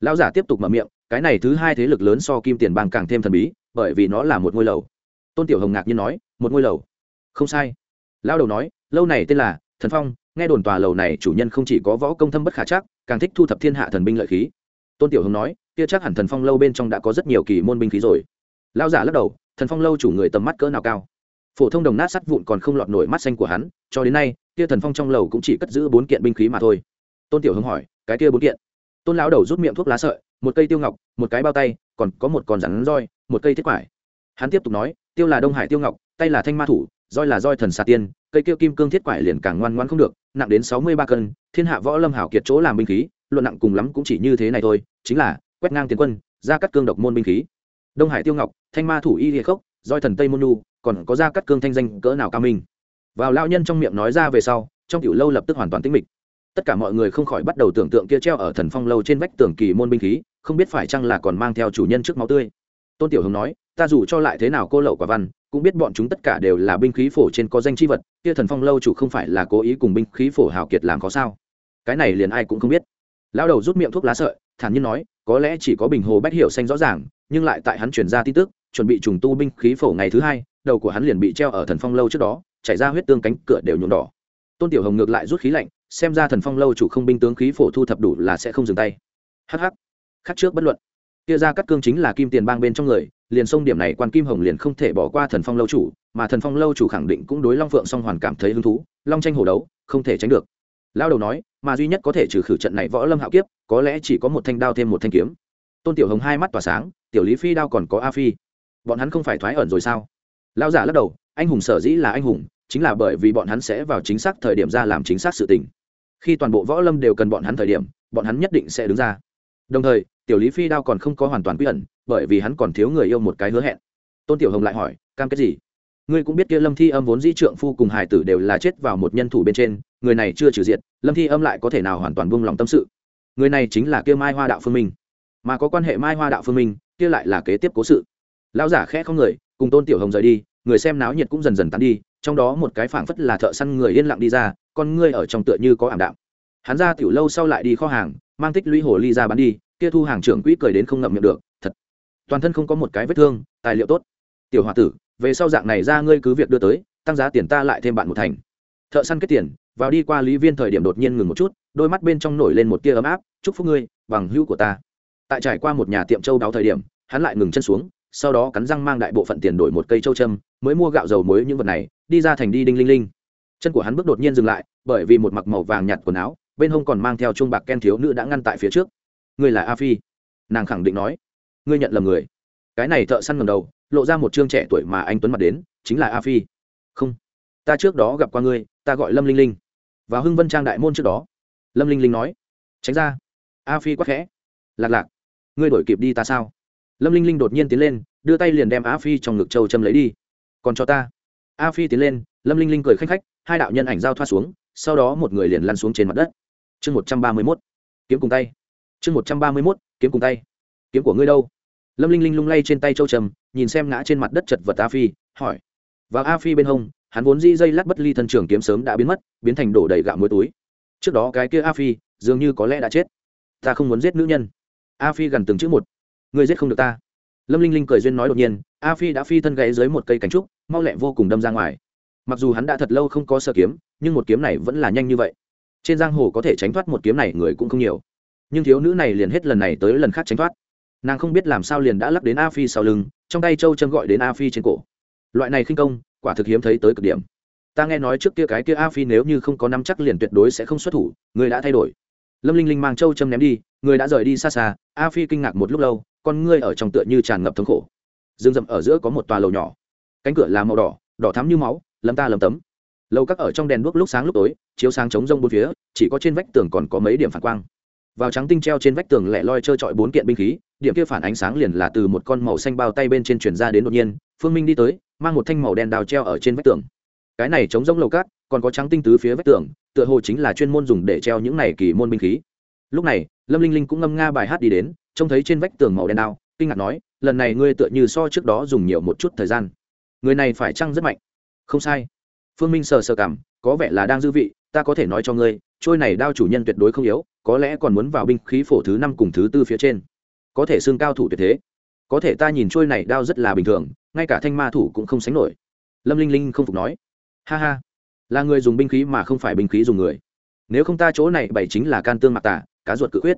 Lão giả tiếp tục mở miệng, cái này thứ hai thế lực lớn so kim tiền bang càng thêm thần bí, bởi vì nó là một ngôi lầu. Tôn tiểu hồng ngạc nhiên nói, một ngôi lầu? Không sai. Lão đầu nói, lâu này tên là thần phong, nghe đồn tòa lầu này chủ nhân không chỉ có võ công thâm bất khả chắc, càng thích thu thập thiên hạ thần binh lợi khí. Tôn tiểu hồng nói, kia chắc hẳn thần phong lâu bên trong đã có rất nhiều kỳ môn binh khí rồi. Lão giả lắc đầu, thần phong lâu chủ người tầm mắt cỡ nào cao? Phổ thông đồng nát sắt vụn còn không lọt nổi mắt xanh của hắn, cho đến nay kia thần phong trong lầu cũng chỉ cất giữ bốn kiện binh khí mà thôi. Tôn tiểu hưng hỏi, cái kia bốn kiện? Tôn lão đầu rút miệng thuốc lá sợi, một cây tiêu ngọc, một cái bao tay, còn có một con rắn roi, một cây thiết quải. Hắn tiếp tục nói, tiêu là đông hải tiêu ngọc, tay là thanh ma thủ, roi là roi thần xà tiên, cây kia kim cương thiết quải liền càng ngoan ngoan không được, nặng đến sáu mươi ba cân, thiên hạ võ lâm hảo kiệt chỗ làm binh khí, luận nặng cùng lắm cũng chỉ như thế này thôi, chính là, quét ngang tiền quân, ra cắt cương độc môn binh khí. Đông hải tiêu ngọc, thanh ma thủ y địa khốc, roi thần tây môn nu còn có ra cắt cương thanh danh cỡ nào cao minh. Vào lao nhân trong miệng nói ra về sau, trong tiểu lâu lập tức hoàn toàn tĩnh mịch. Tất cả mọi người không khỏi bắt đầu tưởng tượng kia treo ở thần phong lâu trên vách tường kỳ môn binh khí, không biết phải chăng là còn mang theo chủ nhân trước máu tươi. Tôn tiểu hồng nói, ta dù cho lại thế nào cô lậu quả văn, cũng biết bọn chúng tất cả đều là binh khí phổ trên có danh chi vật, kia thần phong lâu chủ không phải là cố ý cùng binh khí phổ hào kiệt làm có sao? Cái này liền ai cũng không biết. Lão đầu rút miệng thuốc lá sợi, thản nhiên nói, có lẽ chỉ có bình hồ bách hiểu xanh rõ ràng, nhưng lại tại hắn chuyển ra tin tức, chuẩn bị trùng tu binh khí phổ ngày thứ hai đầu của hắn liền bị treo ở thần phong lâu trước đó, chảy ra huyết tương cánh cửa đều nhuộm đỏ. Tôn tiểu hồng ngược lại rút khí lạnh, xem ra thần phong lâu chủ không binh tướng khí phổ thu thập đủ là sẽ không dừng tay. Hh khắc trước bất luận. Kia ra cắt cương chính là kim tiền bang bên trong người, liền sông điểm này quan kim hồng liền không thể bỏ qua thần phong lâu chủ, mà thần phong lâu chủ khẳng định cũng đối long phượng song hoàn cảm thấy hứng thú, long tranh hổ đấu, không thể tránh được. Lao đầu nói, mà duy nhất có thể trừ khử trận này võ lâm hạo kiếp, có lẽ chỉ có một thanh đao thêm một thanh kiếm. Tôn tiểu hồng hai mắt tỏa sáng, tiểu lý phi đao còn có a phi. Bọn hắn không phải thoái ẩn rồi sao? Lao giả lắc đầu, anh hùng sở dĩ là anh hùng, chính là bởi vì bọn hắn sẽ vào chính xác thời điểm ra làm chính xác sự tình. Khi toàn bộ võ lâm đều cần bọn hắn thời điểm, bọn hắn nhất định sẽ đứng ra. Đồng thời, tiểu lý phi đao còn không có hoàn toàn quy ẩn, bởi vì hắn còn thiếu người yêu một cái hứa hẹn. Tôn tiểu hồng lại hỏi, cam kết gì? Ngươi cũng biết kia lâm thi âm vốn di trượng phu cùng hải tử đều là chết vào một nhân thủ bên trên, người này chưa trừ diệt, lâm thi âm lại có thể nào hoàn toàn buông lòng tâm sự? Người này chính là kia mai hoa đạo phương minh. Mà có quan hệ mai hoa đạo phương minh, kia lại là kế tiếp cố sự. Lão giả khẽ không người cùng tôn tiểu hồng rời đi, người xem náo nhiệt cũng dần dần tán đi, trong đó một cái phảng phất là thợ săn người yên lặng đi ra, con ngươi ở trong tựa như có ảm đạm. Hắn ra tiểu lâu sau lại đi kho hàng, mang tích lũy hồ ly ra bán đi, kia thu hàng trưởng quỹ cười đến không ngậm miệng được, thật. Toàn thân không có một cái vết thương, tài liệu tốt. Tiểu h o a tử, về sau dạng này ra ngươi cứ việc đưa tới, tăng giá tiền ta lại thêm bạn một thành. Thợ săn kết tiền, vào đi qua lý viên thời điểm đột nhiên ngừng một chút, đôi mắt bên trong nổi lên một tia ấm áp, chúc phúc ngươi, bằng hữu của ta. Tại trải qua một nhà tiệm châu đáo thời điểm, hắn lại ngừng chân xuống sau đó cắn răng mang đại bộ phận tiền đổi một cây châu châm, mới mua gạo dầu muối những vật này, đi ra thành đi đinh linh linh. Chân của hắn bước đột nhiên dừng lại, bởi vì một mặc màu vàng nhạt quần áo, bên hông còn mang theo chuông bạc ken thiếu nữ đã ngăn tại phía trước. Ngươi là a phi? Nàng khẳng định nói. Ngươi nhận lầm người. Cái này thợ săn ngầm đầu, lộ ra một chương trẻ tuổi mà anh tuấn mặt đến, chính là a phi. Không, ta trước đó gặp qua ngươi, ta gọi lâm linh linh. Và hưng vân trang đại môn trước đó, lâm linh linh nói. Tránh ra. A phi quắc khẽ. Lạc lạc, ngươi đổi kịp đi ta sao? Lâm linh linh đột nhiên tiến lên, đưa tay liền đem a phi trong ngực châu châm lấy đi. Còn cho ta. A phi tiến lên, lâm linh linh cười khanh khách, hai đạo nhân ảnh giao thoa xuống, sau đó một người liền lăn xuống trên mặt đất. Chương một trăm ba mươi mốt. Kiếm cùng tay. Chương một trăm ba mươi mốt, kiếm cùng tay. Kiếm của ngươi đâu? Lâm linh linh lung lay trên tay châu trầm nhìn xem ngã trên mặt đất chật vật a phi, hỏi. Và a phi bên hông, hắn vốn di dây lắc bất ly thân trường kiếm sớm đã biến mất, biến thành đổ đầy gạo muối túi. Trước đó cái kia a phi, dường như có lẽ đã chết. Ta không muốn giết nữ nhân. A phi gần từng chữ một ngươi giết không được ta. Lâm linh linh cười duyên nói đột nhiên, a phi đã phi thân gãy dưới một cây cánh trúc, mau lẹ vô cùng đâm ra ngoài. Mặc dù hắn đã thật lâu không có sợ kiếm, nhưng một kiếm này vẫn là nhanh như vậy. Trên giang hồ có thể tránh thoát một kiếm này người cũng không nhiều. Nhưng thiếu nữ này liền hết lần này tới lần khác tránh thoát. Nàng không biết làm sao liền đã lắc đến a phi sau lưng, trong tay châu châm gọi đến a phi trên cổ. Loại này khinh công, quả thực hiếm thấy tới cực điểm. Ta nghe nói trước kia cái kia a phi nếu như không có năm chắc liền tuyệt đối sẽ không xuất thủ, người đã thay đổi lâm linh linh mang châu châm ném đi, người đã rời đi xa xa, a phi kinh ngạc một lúc lâu, con ngươi ở trong tựa như tràn ngập thống khổ. Dương rậm ở giữa có một tòa lầu nhỏ. Cánh cửa là màu đỏ đỏ thắm như máu, lấm ta lấm tấm. Lầu các ở trong đèn đuốc lúc sáng lúc tối, chiếu sáng chống rông bốn phía, chỉ có trên vách tường còn có mấy điểm phản quang. Vào trắng tinh treo trên vách tường lẻ loi trơ trọi bốn kiện binh khí, điểm kia phản ánh sáng liền là từ một con màu xanh bao tay bên trên truyền ra đến đột nhiên, phương minh đi tới, mang một thanh màu đen đào treo ở trên vách tường. Cái này chống rông lầu cát còn có trắng tinh tứ phía vách tường, tựa hồ chính là chuyên môn dùng để treo những này kỳ môn binh khí. Lúc này, lâm linh linh cũng ngâm nga bài hát đi đến, trông thấy trên vách tường màu đen đao, kinh ngạc nói, lần này ngươi tựa như so trước đó dùng nhiều một chút thời gian. Người này phải chăng rất mạnh? Không sai. Phương minh sờ sờ cảm, có vẻ là đang dư vị, ta có thể nói cho ngươi, trôi này đao chủ nhân tuyệt đối không yếu, có lẽ còn muốn vào binh khí phổ thứ năm cùng thứ tư phía trên. Có thể xương cao thủ tuyệt thế. Có thể ta nhìn trôi này đao rất là bình thường, ngay cả thanh ma thủ cũng không sánh nổi. Lâm linh linh không phục nói. Ha ha là người dùng binh khí mà không phải binh khí dùng người. Nếu không ta chỗ này bảy chính là can tương mạc tả cá ruột cự quyết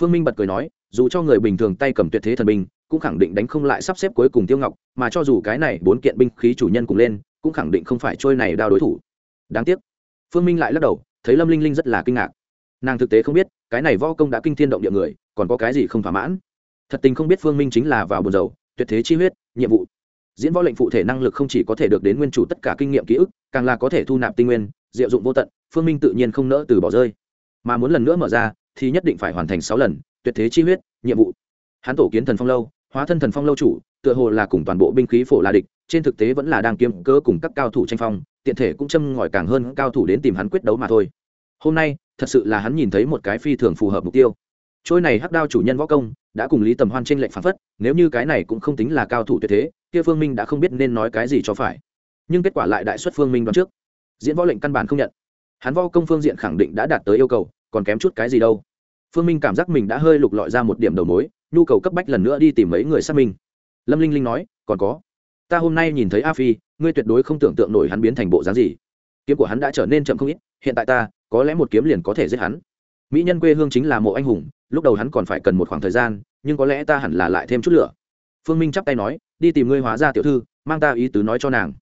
phương minh bật cười nói, dù cho người bình thường tay cầm tuyệt thế thần binh, cũng khẳng định đánh không lại sắp xếp cuối cùng tiêu ngọc, mà cho dù cái này bốn kiện binh khí chủ nhân cùng lên, cũng khẳng định không phải trôi này đao đối thủ. Đáng tiếc. Phương minh lại lắc đầu, thấy lâm linh linh rất là kinh ngạc. Nàng thực tế không biết, cái này võ công đã kinh thiên động địa người, còn có cái gì không thỏa mãn? Thật tình không biết phương minh chính là vào buồn dầu tuyệt thế chi huyết, nhiệm vụ. Diễn võ lệnh phụ thể năng lực không chỉ có thể được đến nguyên chủ tất cả kinh nghiệm ký ức càng là có thể thu nạp tinh nguyên, diệu dụng vô tận, phương minh tự nhiên không nỡ từ bỏ rơi. Mà muốn lần nữa mở ra, thì nhất định phải hoàn thành sáu lần, tuyệt thế chi huyết, nhiệm vụ. Hắn tổ kiến thần phong lâu, hóa thân thần phong lâu chủ, tựa hồ là cùng toàn bộ binh khí phổ là địch, trên thực tế vẫn là đang kiếm cơ cùng các cao thủ tranh phong, tiện thể cũng châm ngòi càng hơn cao thủ đến tìm hắn quyết đấu mà thôi. Hôm nay, thật sự là hắn nhìn thấy một cái phi thường phù hợp mục tiêu. Trôi này hắc đao chủ nhân võ công, đã cùng lý tầm hoan trên lệnh phản phất, nếu như cái này cũng không tính là cao thủ tuyệt thế, kia phương minh đã không biết nên nói cái gì cho phải nhưng kết quả lại đại xuất phương minh đoán trước. Diễn võ lệnh căn bản không nhận. Hắn võ công phương diện khẳng định đã đạt tới yêu cầu, còn kém chút cái gì đâu. Phương minh cảm giác mình đã hơi lục lọi ra một điểm đầu mối, nhu cầu cấp bách lần nữa đi tìm mấy người xác minh. Lâm linh linh nói, còn có. Ta hôm nay nhìn thấy a phi, ngươi tuyệt đối không tưởng tượng nổi hắn biến thành bộ dáng gì. Kiếm của hắn đã trở nên chậm không ít, hiện tại ta, có lẽ một kiếm liền có thể giết hắn. Mỹ nhân quê hương chính là mộ anh hùng, lúc đầu hắn còn phải cần một khoảng thời gian, nhưng có lẽ ta hẳn là lại thêm chút lửa. Phương minh chắp tay nói, đi tìm ngươi hóa ra tiểu thư, mang ta ý tứ nói cho nàng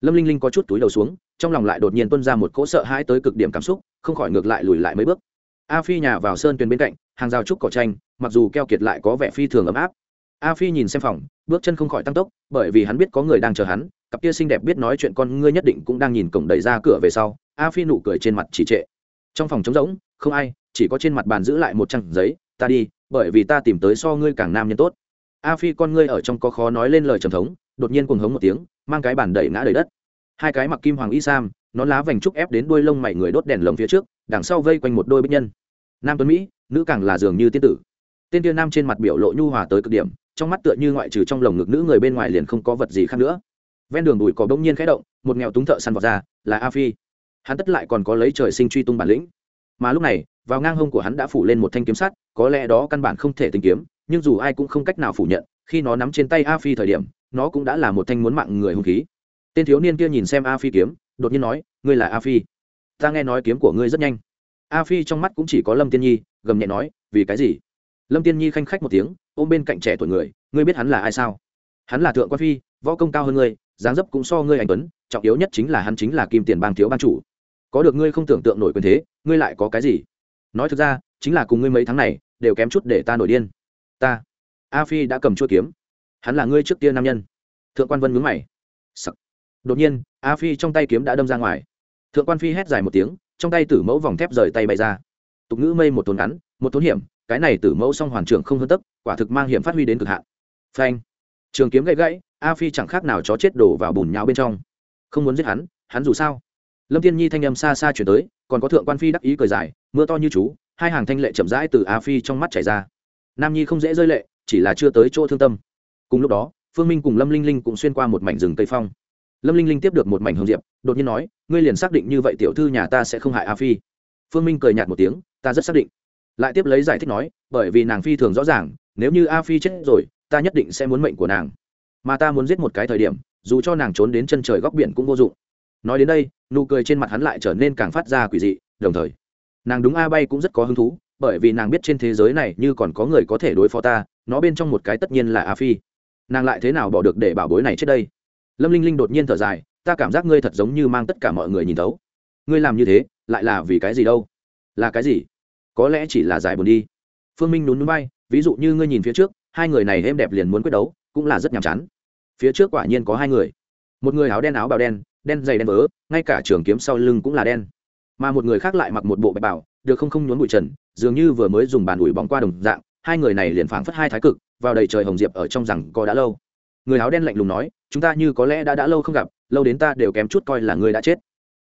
lâm linh linh có chút túi đầu xuống, trong lòng lại đột nhiên tuân ra một cỗ sợ hãi tới cực điểm cảm xúc, không khỏi ngược lại lùi lại mấy bước. A phi nhà vào sơn tuyền bên cạnh, hàng rào trúc cỏ tranh, mặc dù keo kiệt lại có vẻ phi thường ấm áp. A phi nhìn xem phòng, bước chân không khỏi tăng tốc, bởi vì hắn biết có người đang chờ hắn, cặp kia xinh đẹp biết nói chuyện con ngươi nhất định cũng đang nhìn cổng đẩy ra cửa về sau, a phi nụ cười trên mặt chỉ trệ. Trong phòng trống rỗng, không ai, chỉ có trên mặt bàn giữ lại một trang giấy, ta đi, bởi vì ta tìm tới so ngươi càng nam nhân tốt. A phi con ngươi ở trong có khó nói lên lời trầm thống đột nhiên cuồng hống một tiếng, mang cái bàn đẩy ngã đầy đất. Hai cái mặc kim hoàng y sam nó lá vành trúc ép đến đuôi lông mày người đốt đèn lồng phía trước, đằng sau vây quanh một đôi bích nhân. Nam tuấn mỹ, nữ càng là dường như tiên tử. Tên tiên nam trên mặt biểu lộ nhu hòa tới cực điểm, trong mắt tựa như ngoại trừ trong lồng ngực nữ người bên ngoài liền không có vật gì khác nữa. Ven đường bụi cỏ bỗng nhiên khẽ động, một nghèo túng thợ săn vọt ra, là a phi. Hắn tất lại còn có lấy trời sinh truy tung bản lĩnh. Mà lúc này, vào ngang hông của hắn đã phủ lên một thanh kiếm sắt, có lẽ đó căn bản không thể tính kiếm, nhưng dù ai cũng không cách nào phủ nhận, khi nó nắm trên tay a phi thời điểm nó cũng đã là một thanh muốn mạng người hung khí. Tên thiếu niên kia nhìn xem a phi kiếm, đột nhiên nói, ngươi là a phi? Ta nghe nói kiếm của ngươi rất nhanh. A phi trong mắt cũng chỉ có lâm tiên nhi, gầm nhẹ nói, vì cái gì? Lâm tiên nhi khanh khách một tiếng, ôm bên cạnh trẻ tuổi người, ngươi biết hắn là ai sao? Hắn là thượng quan phi, võ công cao hơn ngươi, dáng dấp cũng so ngươi anh tuấn, trọng yếu nhất chính là hắn chính là kim tiền bang thiếu ban chủ. Có được ngươi không tưởng tượng nổi quyền thế, ngươi lại có cái gì? Nói thực ra, chính là cùng ngươi mấy tháng này, đều kém chút để ta nổi điên. Ta, a phi đã cầm chuỗi kiếm hắn là ngươi trước kia nam nhân. Thượng quan vân mướn mày. Sắc. đột nhiên, a phi trong tay kiếm đã đâm ra ngoài. Thượng quan phi hét dài một tiếng, trong tay tử mẫu vòng thép rời tay bay ra. Tục ngữ mây một tốn ngắn, một tốn hiểm, cái này tử mẫu song hoàn trưởng không hơn tấp quả thực mang hiểm phát huy đến cực hạn. Phanh. Trường kiếm gãy gãy, a phi chẳng khác nào chó chết đổ vào bùn nhão bên trong. Không muốn giết hắn hắn dù sao. Lâm tiên nhi thanh âm xa xa chuyển tới, còn có thượng quan phi đắc ý cười dài, mưa to như chú, hai hàng thanh lệ chậm rãi từ a phi trong mắt chảy ra. Nam nhi không dễ rơi lệ, chỉ là chưa tới chỗ thương tâm cùng lúc đó, phương minh cùng lâm linh linh cũng xuyên qua một mảnh rừng cây phong. Lâm linh linh tiếp được một mảnh hương diệp, đột nhiên nói, ngươi liền xác định như vậy tiểu thư nhà ta sẽ không hại a phi. Phương minh cười nhạt một tiếng, ta rất xác định. Lại tiếp lấy giải thích nói, bởi vì nàng phi thường rõ ràng, nếu như a phi chết rồi, ta nhất định sẽ muốn mệnh của nàng. Mà ta muốn giết một cái thời điểm, dù cho nàng trốn đến chân trời góc biển cũng vô dụng. Nói đến đây, nụ cười trên mặt hắn lại trở nên càng phát ra quỷ dị, đồng thời, nàng đúng a bay cũng rất có hứng thú, bởi vì nàng biết trên thế giới này như còn có người có thể đối phó ta, nó bên trong một cái tất nhiên là a phi nàng lại thế nào bỏ được để bảo bối này trước đây? Lâm linh linh đột nhiên thở dài, ta cảm giác ngươi thật giống như mang tất cả mọi người nhìn thấu. Ngươi làm như thế, lại là vì cái gì đâu? Là cái gì? Có lẽ chỉ là giải buồn đi. Phương minh nhún núi bay ví dụ như ngươi nhìn phía trước, hai người này êm đẹp liền muốn quyết đấu, cũng là rất nhàm chán. Phía trước quả nhiên có hai người. Một người áo đen áo bào đen đen dày đen vớ, ngay cả trường kiếm sau lưng cũng là đen. Mà một người khác lại mặc một bộ bạch bảo được không không nhốn bụi trần, dường như vừa mới dùng bàn ủi bóng qua đồng dạng, hai người này liền phảng phất hai thái cực vào đầy trời hồng diệp ở trong rằng có đã lâu. Người áo đen lạnh lùng nói, chúng ta như có lẽ đã đã lâu không gặp, lâu đến ta đều kém chút coi là người đã chết.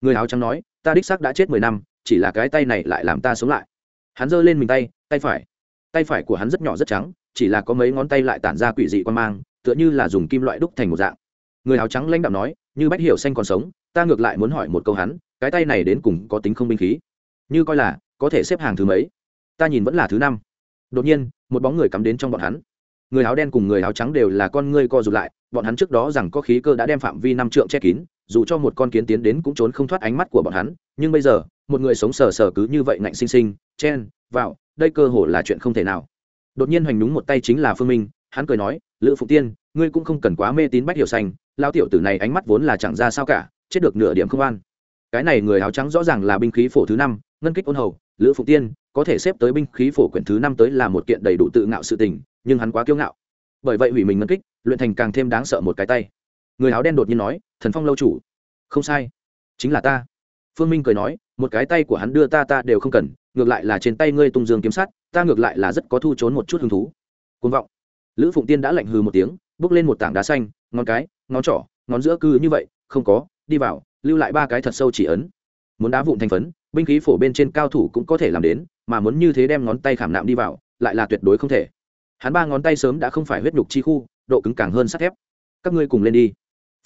Người áo trắng nói, ta đích xác đã chết mười năm, chỉ là cái tay này lại làm ta sống lại. Hắn giơ lên mình tay tay phải. Tay phải của hắn rất nhỏ rất trắng, chỉ là có mấy ngón tay lại tản ra quỷ dị quan mang, tựa như là dùng kim loại đúc thành một dạng. Người áo trắng lãnh đạo nói, như bách hiểu xanh còn sống, ta ngược lại muốn hỏi một câu hắn, cái tay này đến cùng có tính không binh khí? Như coi là, có thể xếp hàng thứ mấy? Ta nhìn vẫn là thứ năm. Đột nhiên, một bóng người cắm đến trong bọn hắn người áo đen cùng người áo trắng đều là con ngươi co rụt lại, bọn hắn trước đó rằng có khí cơ đã đem phạm vi năm trượng che kín, dù cho một con kiến tiến đến cũng trốn không thoát ánh mắt của bọn hắn, nhưng bây giờ, một người sống sờ sờ cứ như vậy ngạnh sinh sinh, chen, vào, đây cơ hồ là chuyện không thể nào. Đột nhiên hoành đúng một tay chính là phương minh, hắn cười nói, lữ phụ tiên, ngươi cũng không cần quá mê tín bách hiểu xanh lao tiểu tử này ánh mắt vốn là chẳng ra sao cả, chết được nửa điểm không an. Cái này người áo trắng rõ ràng là binh khí phổ thứ năm, ngân kích ôn hầu, lữ phụ tiên có thể xếp tới binh khí phổ quyển thứ năm tới là một kiện đầy đủ tự ngạo sự tình, nhưng hắn quá kiêu ngạo. Bởi vậy hủy mình ngân kích, luyện thành càng thêm đáng sợ một cái tay. Người áo đen đột nhiên nói, thần phong lâu chủ. Không sai, chính là ta. Phương minh cười nói, một cái tay của hắn đưa ta ta đều không cần, ngược lại là trên tay ngươi tung dương kiếm sát ta ngược lại là rất có thu trốn một chút hứng thú. Côn vọng. Lữ phụng tiên đã lạnh hừ một tiếng, bước lên một tảng đá xanh, ngón cái, ngón trỏ, ngón giữa cư như vậy, không có, đi vào, lưu lại ba cái thật sâu chỉ ấn muốn đá vụn thành phấn, binh khí phổ bên trên cao thủ cũng có thể làm đến, mà muốn như thế đem ngón tay khảm nạm đi vào, lại là tuyệt đối không thể. Hắn ba ngón tay sớm đã không phải huyết nhục chi khu, độ cứng càng hơn sắt thép. Các ngươi cùng lên đi.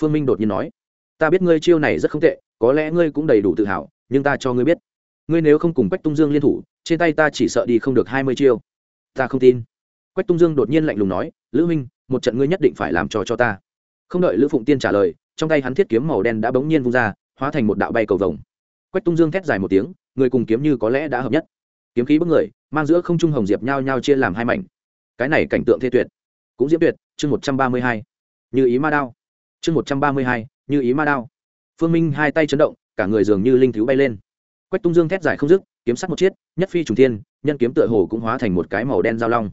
Phương minh đột nhiên nói. Ta biết ngươi chiêu này rất không tệ, có lẽ ngươi cũng đầy đủ tự hào, nhưng ta cho ngươi biết. Ngươi nếu không cùng quách tung dương liên thủ, trên tay ta chỉ sợ đi không được hai mươi chiêu. Ta không tin. Quách tung dương đột nhiên lạnh lùng nói, lữ minh, một trận ngươi nhất định phải làm trò cho ta. Không đợi lữ phụng tiên trả lời, trong tay hắn thiết kiếm màu đen đã bỗng nhiên vung ra, hóa thành một đạo bay cầu vồng quách tung dương thét dài một tiếng người cùng kiếm như có lẽ đã hợp nhất. Kiếm khí bức người mang giữa không trung hồng diệp nhau nhau chia làm hai mảnh. Cái này cảnh tượng thê tuyệt. Cũng diễm tuyệt chương một trăm ba mươi hai. Như ý ma đao. Chương một trăm ba mươi hai như ý ma đao. Phương minh hai tay chấn động cả người dường như linh thiếu bay lên. Quách tung dương thét dài không dứt kiếm sắt một chiếc, nhất phi trùng thiên nhân kiếm tựa hồ cũng hóa thành một cái màu đen giao long.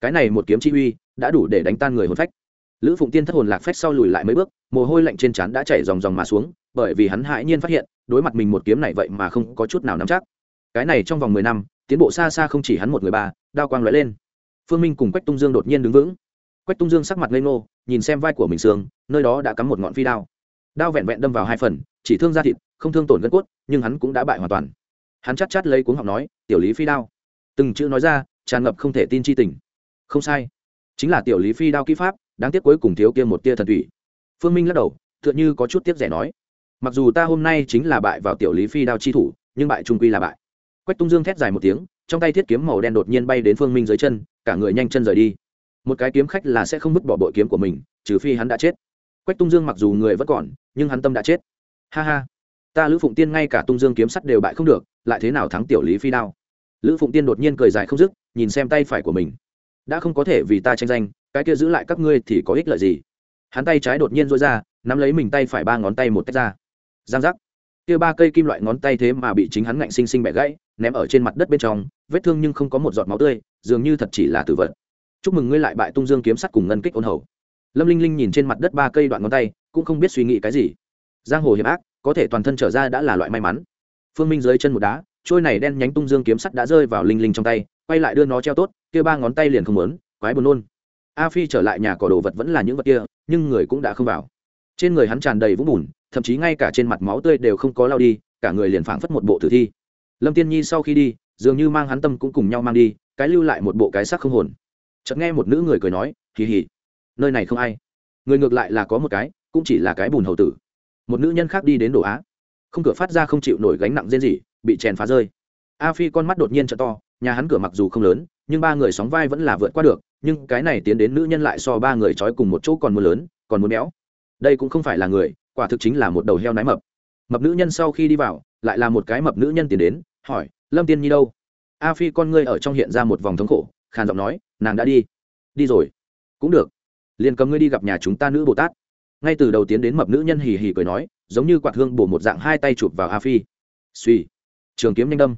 Cái này một kiếm chi uy đã đủ để đánh tan người hồn phách lữ phụng tiên thất hồn lạc phách sau lùi lại mấy bước, mồ hôi lạnh trên trán đã chảy dòng dòng mà xuống, bởi vì hắn hãi nhiên phát hiện, đối mặt mình một kiếm này vậy mà không có chút nào nắm chắc. Cái này trong vòng mười năm, tiến bộ xa xa không chỉ hắn một người ba, đao quang lóe lên. Phương minh cùng quách tung dương đột nhiên đứng vững. Quách tung dương sắc mặt ngây ngô, nhìn xem vai của mình sương, nơi đó đã cắm một ngọn phi đao. Đao vẹn vẹn đâm vào hai phần, chỉ thương da thịt, không thương tổn gân cốt, nhưng hắn cũng đã bại hoàn toàn. Hắn chắc chắn lấy cuống học nói, tiểu lý phi đao. Từng chữ nói ra, tràn ngập không thể tin chi tình. Không sai, chính là tiểu lý phi đao kỹ pháp đáng tiếc cuối cùng thiếu kia một tia thần thủy. Phương minh lắc đầu, tựa như có chút tiếc rẻ nói, mặc dù ta hôm nay chính là bại vào tiểu lý phi đao chi thủ, nhưng bại trung quy là bại. Quách tung dương thét dài một tiếng, trong tay thiết kiếm màu đen đột nhiên bay đến phương minh dưới chân, cả người nhanh chân rời đi. Một cái kiếm khách là sẽ không vứt bỏ bội kiếm của mình, trừ phi hắn đã chết. Quách tung dương mặc dù người vẫn còn, nhưng hắn tâm đã chết. Ha ha, ta lữ phụng tiên ngay cả tung dương kiếm sắt đều bại không được, lại thế nào thắng tiểu lý phi đao? Lữ phụng tiên đột nhiên cười dài không dứt, nhìn xem tay phải của mình. Đã không có thể vì ta tranh danh cái kia giữ lại các ngươi thì có ích lợi gì? Hắn tay trái đột nhiên rối ra, nắm lấy mình tay phải ba ngón tay một tách ra. Giang giác. Kia ba cây kim loại ngón tay thế mà bị chính hắn ngạnh sinh sinh bẻ gãy, ném ở trên mặt đất bên trong, vết thương nhưng không có một giọt máu tươi, dường như thật chỉ là tử vật. Chúc mừng ngươi lại bại tung dương kiếm sắt cùng ngân kích ôn hầu. Lâm linh linh nhìn trên mặt đất ba cây đoạn ngón tay, cũng không biết suy nghĩ cái gì. Giang hồ hiểm ác, có thể toàn thân trở ra đã là loại may mắn. Phương minh dưới chân một đá, trôi này đen nhánh tung dương kiếm sắt đã rơi vào linh linh trong tay, quay lại đưa nó treo tốt, kia ba ngón tay liền không lớn quái buồn nôn a phi trở lại nhà cỏ đồ vật vẫn là những vật kia, nhưng người cũng đã không vào. Trên người hắn tràn đầy vũng bùn, thậm chí ngay cả trên mặt máu tươi đều không có lao đi, cả người liền phảng phất một bộ tử thi. Lâm tiên nhi sau khi đi, dường như mang hắn tâm cũng cùng nhau mang đi, cái lưu lại một bộ cái xác không hồn. Chợt nghe một nữ người cười nói, hì hì, nơi này không ai. Người ngược lại là có một cái, cũng chỉ là cái bùn hầu tử. Một nữ nhân khác đi đến đổ á. Không cửa phát ra không chịu nổi gánh nặng riêng gì bị chèn phá rơi. A phi con mắt đột nhiên t to, nhà hắn cửa mặc dù không lớn, nhưng ba người sóng vai vẫn là vượt qua được nhưng cái này tiến đến nữ nhân lại so ba người trói cùng một chỗ còn mưa lớn, còn muốn béo. Đây cũng không phải là người, quả thực chính là một đầu heo nái mập. Mập nữ nhân sau khi đi vào, lại là một cái mập nữ nhân tiến đến, hỏi, lâm tiên nhi đâu? A phi, con ngươi ở trong hiện ra một vòng thống khổ, khàn giọng nói, nàng đã đi. Đi rồi. Cũng được. Liền cầm ngươi đi gặp nhà chúng ta nữ bồ tát. Ngay từ đầu tiến đến mập nữ nhân hì hì cười nói, giống như quạt hương bổ một dạng hai tay chụp vào a phi. Suy trường kiếm nhanh đâm.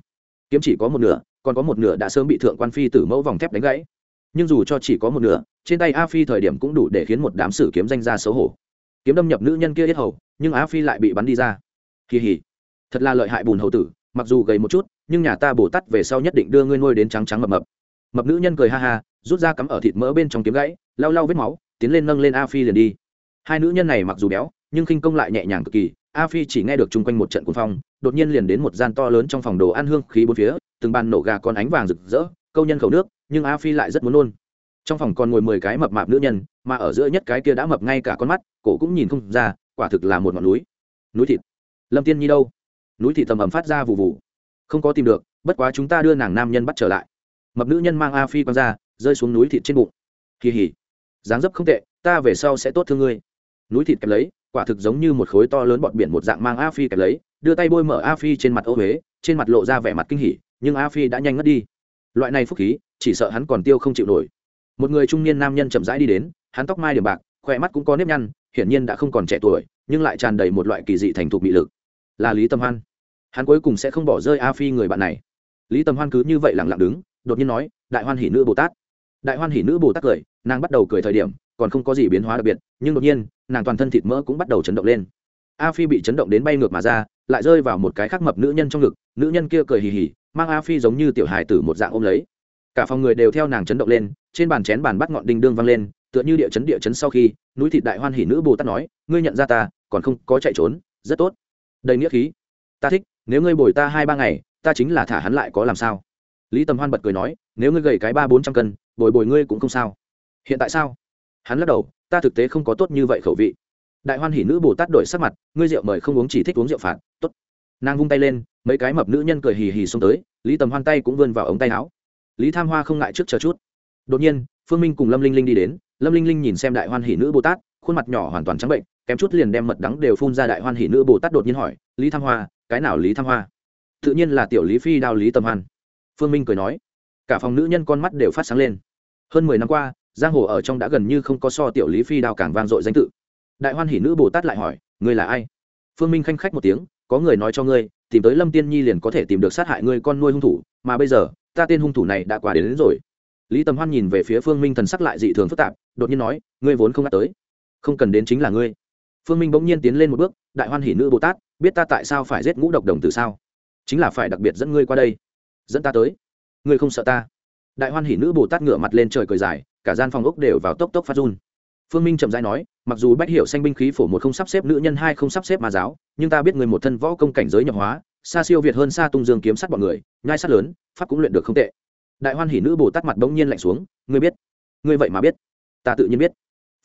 Kiếm chỉ có một nửa, còn có một nửa đã sớm bị thượng quan phi tử mẫu vòng thép đánh gãy nhưng dù cho chỉ có một nửa, trên tay a phi thời điểm cũng đủ để khiến một đám sử kiếm danh ra xấu hổ. Kiếm đâm nhập nữ nhân kia yết hầu, nhưng a phi lại bị bắn đi ra. Kỳ hỉ, thật là lợi hại bùn hầu tử, mặc dù gầy một chút, nhưng nhà ta bổ tắt về sau nhất định đưa ngươi nuôi đến trắng trắng mập mập. Mập nữ nhân cười ha ha, rút ra cắm ở thịt mỡ bên trong kiếm gãy, lau lau vết máu, tiến lên nâng lên a phi liền đi. Hai nữ nhân này mặc dù béo, nhưng khinh công lại nhẹ nhàng cực kỳ, a phi chỉ nghe được chung quanh một trận cuồng phong, đột nhiên liền đến một gian to lớn trong phòng đồ ăn hương khí bốn phía, từng bàn nổ gà con ánh vàng rực rỡ câu nhân khẩu nước, nhưng a phi lại rất muốn nôn. Trong phòng còn ngồi mười cái mập mạp nữ nhân, mà ở giữa nhất cái kia đã mập ngay cả con mắt, cổ cũng nhìn không ra, quả thực là một ngọn núi. Núi thịt. Lâm tiên nhi đâu? Núi thịt tầm ầm phát ra vụ vụ không có tìm được, bất quá chúng ta đưa nàng nam nhân bắt trở lại. Mập nữ nhân mang a phi quăng ra, rơi xuống núi thịt trên bụng. Kỳ hỉ. Dáng dấp không tệ, ta về sau sẽ tốt thương ngươi. Núi thịt kẹp lấy, quả thực giống như một khối to lớn bọt biển một dạng mang a phi kẹp lấy, đưa tay bôi mở a phi trên mặt ô huế, trên mặt lộ ra vẻ mặt kinh hỉ, nhưng a phi đã nhanh ngất đi loại này phúc khí, chỉ sợ hắn còn tiêu không chịu nổi. Một người trung niên nam nhân chậm rãi đi đến, hắn tóc mai điểm bạc, khỏe mắt cũng có nếp nhăn, hiển nhiên đã không còn trẻ tuổi, nhưng lại tràn đầy một loại kỳ dị thành thục bị lực. Là lý tâm hoan. Hắn cuối cùng sẽ không bỏ rơi a phi người bạn này. Lý Tâm hoan cứ như vậy lặng lặng đứng, đột nhiên nói, đại hoan hỷ nữ bồ tát. Đại hoan hỷ nữ bồ tát cười, nàng bắt đầu cười thời điểm, còn không có gì biến hóa đặc biệt, nhưng đột nhiên, nàng toàn thân thịt mỡ cũng bắt đầu chấn động lên. A phi bị chấn động đến bay ngược mà ra, lại rơi vào một cái khắc mập nữ nhân trong ngực, nữ nhân kia cười hì hì mang a phi giống như tiểu hài tử một dạng ôm lấy. Cả phòng người đều theo nàng chấn động lên, trên bàn chén bàn bắt ngọn đinh đương văng lên, tựa như địa chấn địa chấn sau khi, núi thịt đại hoan hỉ nữ bồ tát nói, ngươi nhận ra ta, còn không có chạy trốn, rất tốt. Đầy nghĩa khí. Ta thích, nếu ngươi bồi ta hai ba ngày, ta chính là thả hắn lại có làm sao? Lý tầm hoan bật cười nói, nếu ngươi gầy cái ba bốn trăm cân, bồi bồi ngươi cũng không sao. Hiện tại sao? Hắn lắc đầu, ta thực tế không có tốt như vậy khẩu vị. Đại hoan hỉ nữ bồ tát đổi sắc mặt, ngươi rượu mời không uống chỉ thích uống rượu phạt, tốt nàng vung tay lên, mấy cái mập nữ nhân cười hì hì xông tới, lý tầm hoan tay cũng vươn vào ống tay áo. Lý tham hoa không ngại trước chờ chút. Đột nhiên, phương minh cùng lâm linh linh đi đến, lâm linh linh nhìn xem đại hoan hỷ nữ bồ tát, khuôn mặt nhỏ hoàn toàn trắng bệnh, kém chút liền đem mật đắng đều phun ra đại hoan hỷ nữ bồ tát đột nhiên hỏi, lý tham hoa, cái nào lý tham hoa? Tự nhiên là tiểu lý phi đao lý Tầm hoan. Phương minh cười nói, cả phòng nữ nhân con mắt đều phát sáng lên. Hơn mười năm qua, giang hồ ở trong đã gần như không có so tiểu lý phi đao càng vang dội danh tự. Đại hoan hỷ nữ bồ tát lại hỏi, ngươi là ai? Phương minh khanh khách một tiếng có người nói cho ngươi tìm tới lâm tiên nhi liền có thể tìm được sát hại ngươi con nuôi hung thủ mà bây giờ ta tên hung thủ này đã quả đến, đến rồi. Lý tầm hoan nhìn về phía phương minh thần sắc lại dị thường phức tạp đột nhiên nói ngươi vốn không đã tới không cần đến chính là ngươi. Phương minh bỗng nhiên tiến lên một bước đại hoan hỷ nữ bồ tát biết ta tại sao phải giết ngũ độc đồng từ sao? Chính là phải đặc biệt dẫn ngươi qua đây dẫn ta tới. Ngươi không sợ ta? Đại hoan hỷ nữ bồ tát ngửa mặt lên trời cười dài cả gian phòng ốc đều vào tốc tốc phát run phương minh chậm rãi nói, mặc dù bách hiểu xanh binh khí phổ một không sắp xếp, nữ nhân hai không sắp xếp mà giáo, nhưng ta biết người một thân võ công cảnh giới nhập hóa, xa siêu việt hơn xa tung dương kiếm sát bọn người, nhai sát lớn, pháp cũng luyện được không tệ. Đại hoan hỷ nữ bồ tát mặt bỗng nhiên lạnh xuống, ngươi biết, ngươi vậy mà biết, ta tự nhiên biết.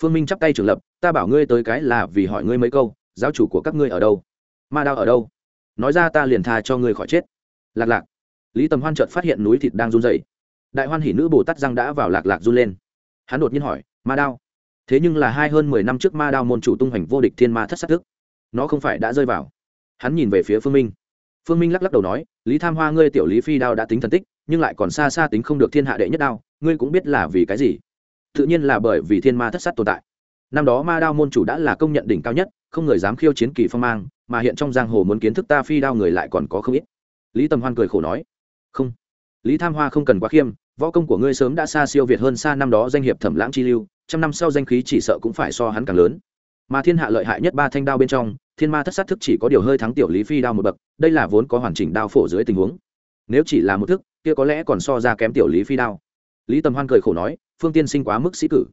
Phương minh chắp tay trường lập, ta bảo ngươi tới cái là vì hỏi ngươi mấy câu, giáo chủ của các ngươi ở đâu? Ma đao ở đâu? Nói ra ta liền tha cho ngươi khỏi chết. Lạc lạc, lý tầm hoan trợt phát hiện núi thịt đang run dày đại hoan hỷ nữ bồ tát răng đã vào lạc lạc run lên. Hắn đột nhiên hỏi, ma đao thế nhưng là hai hơn mười năm trước ma đao môn chủ tung hoành vô địch thiên ma thất sát thức, nó không phải đã rơi vào. Hắn nhìn về phía phương minh. Phương minh lắc lắc đầu nói, lý tham hoa, ngươi tiểu lý phi đao đã tính thần tích, nhưng lại còn xa xa tính không được thiên hạ đệ nhất đao, ngươi cũng biết là vì cái gì? Tự nhiên là bởi vì thiên ma thất sát tồn tại. Năm đó ma đao môn chủ đã là công nhận đỉnh cao nhất, không người dám khiêu chiến kỳ phong mang, mà hiện trong giang hồ muốn kiến thức ta phi đao người lại còn có không ít. Lý tầm hoan cười khổ nói, không, lý tham hoa không cần quá khiêm võ công của ngươi sớm đã xa siêu việt hơn xa năm đó danh hiệp thẩm lãng chi lưu, trăm năm sau danh khí chỉ sợ cũng phải so hắn càng lớn. Mà thiên hạ lợi hại nhất ba thanh đao bên trong, thiên ma thất sát thức chỉ có điều hơi thắng tiểu lý phi đao một bậc, đây là vốn có hoàn chỉnh đao phổ dưới tình huống. Nếu chỉ là một thức, kia có lẽ còn so ra kém tiểu lý phi đao. Lý tầm hoan cười khổ nói, phương tiên sinh quá mức sĩ cử.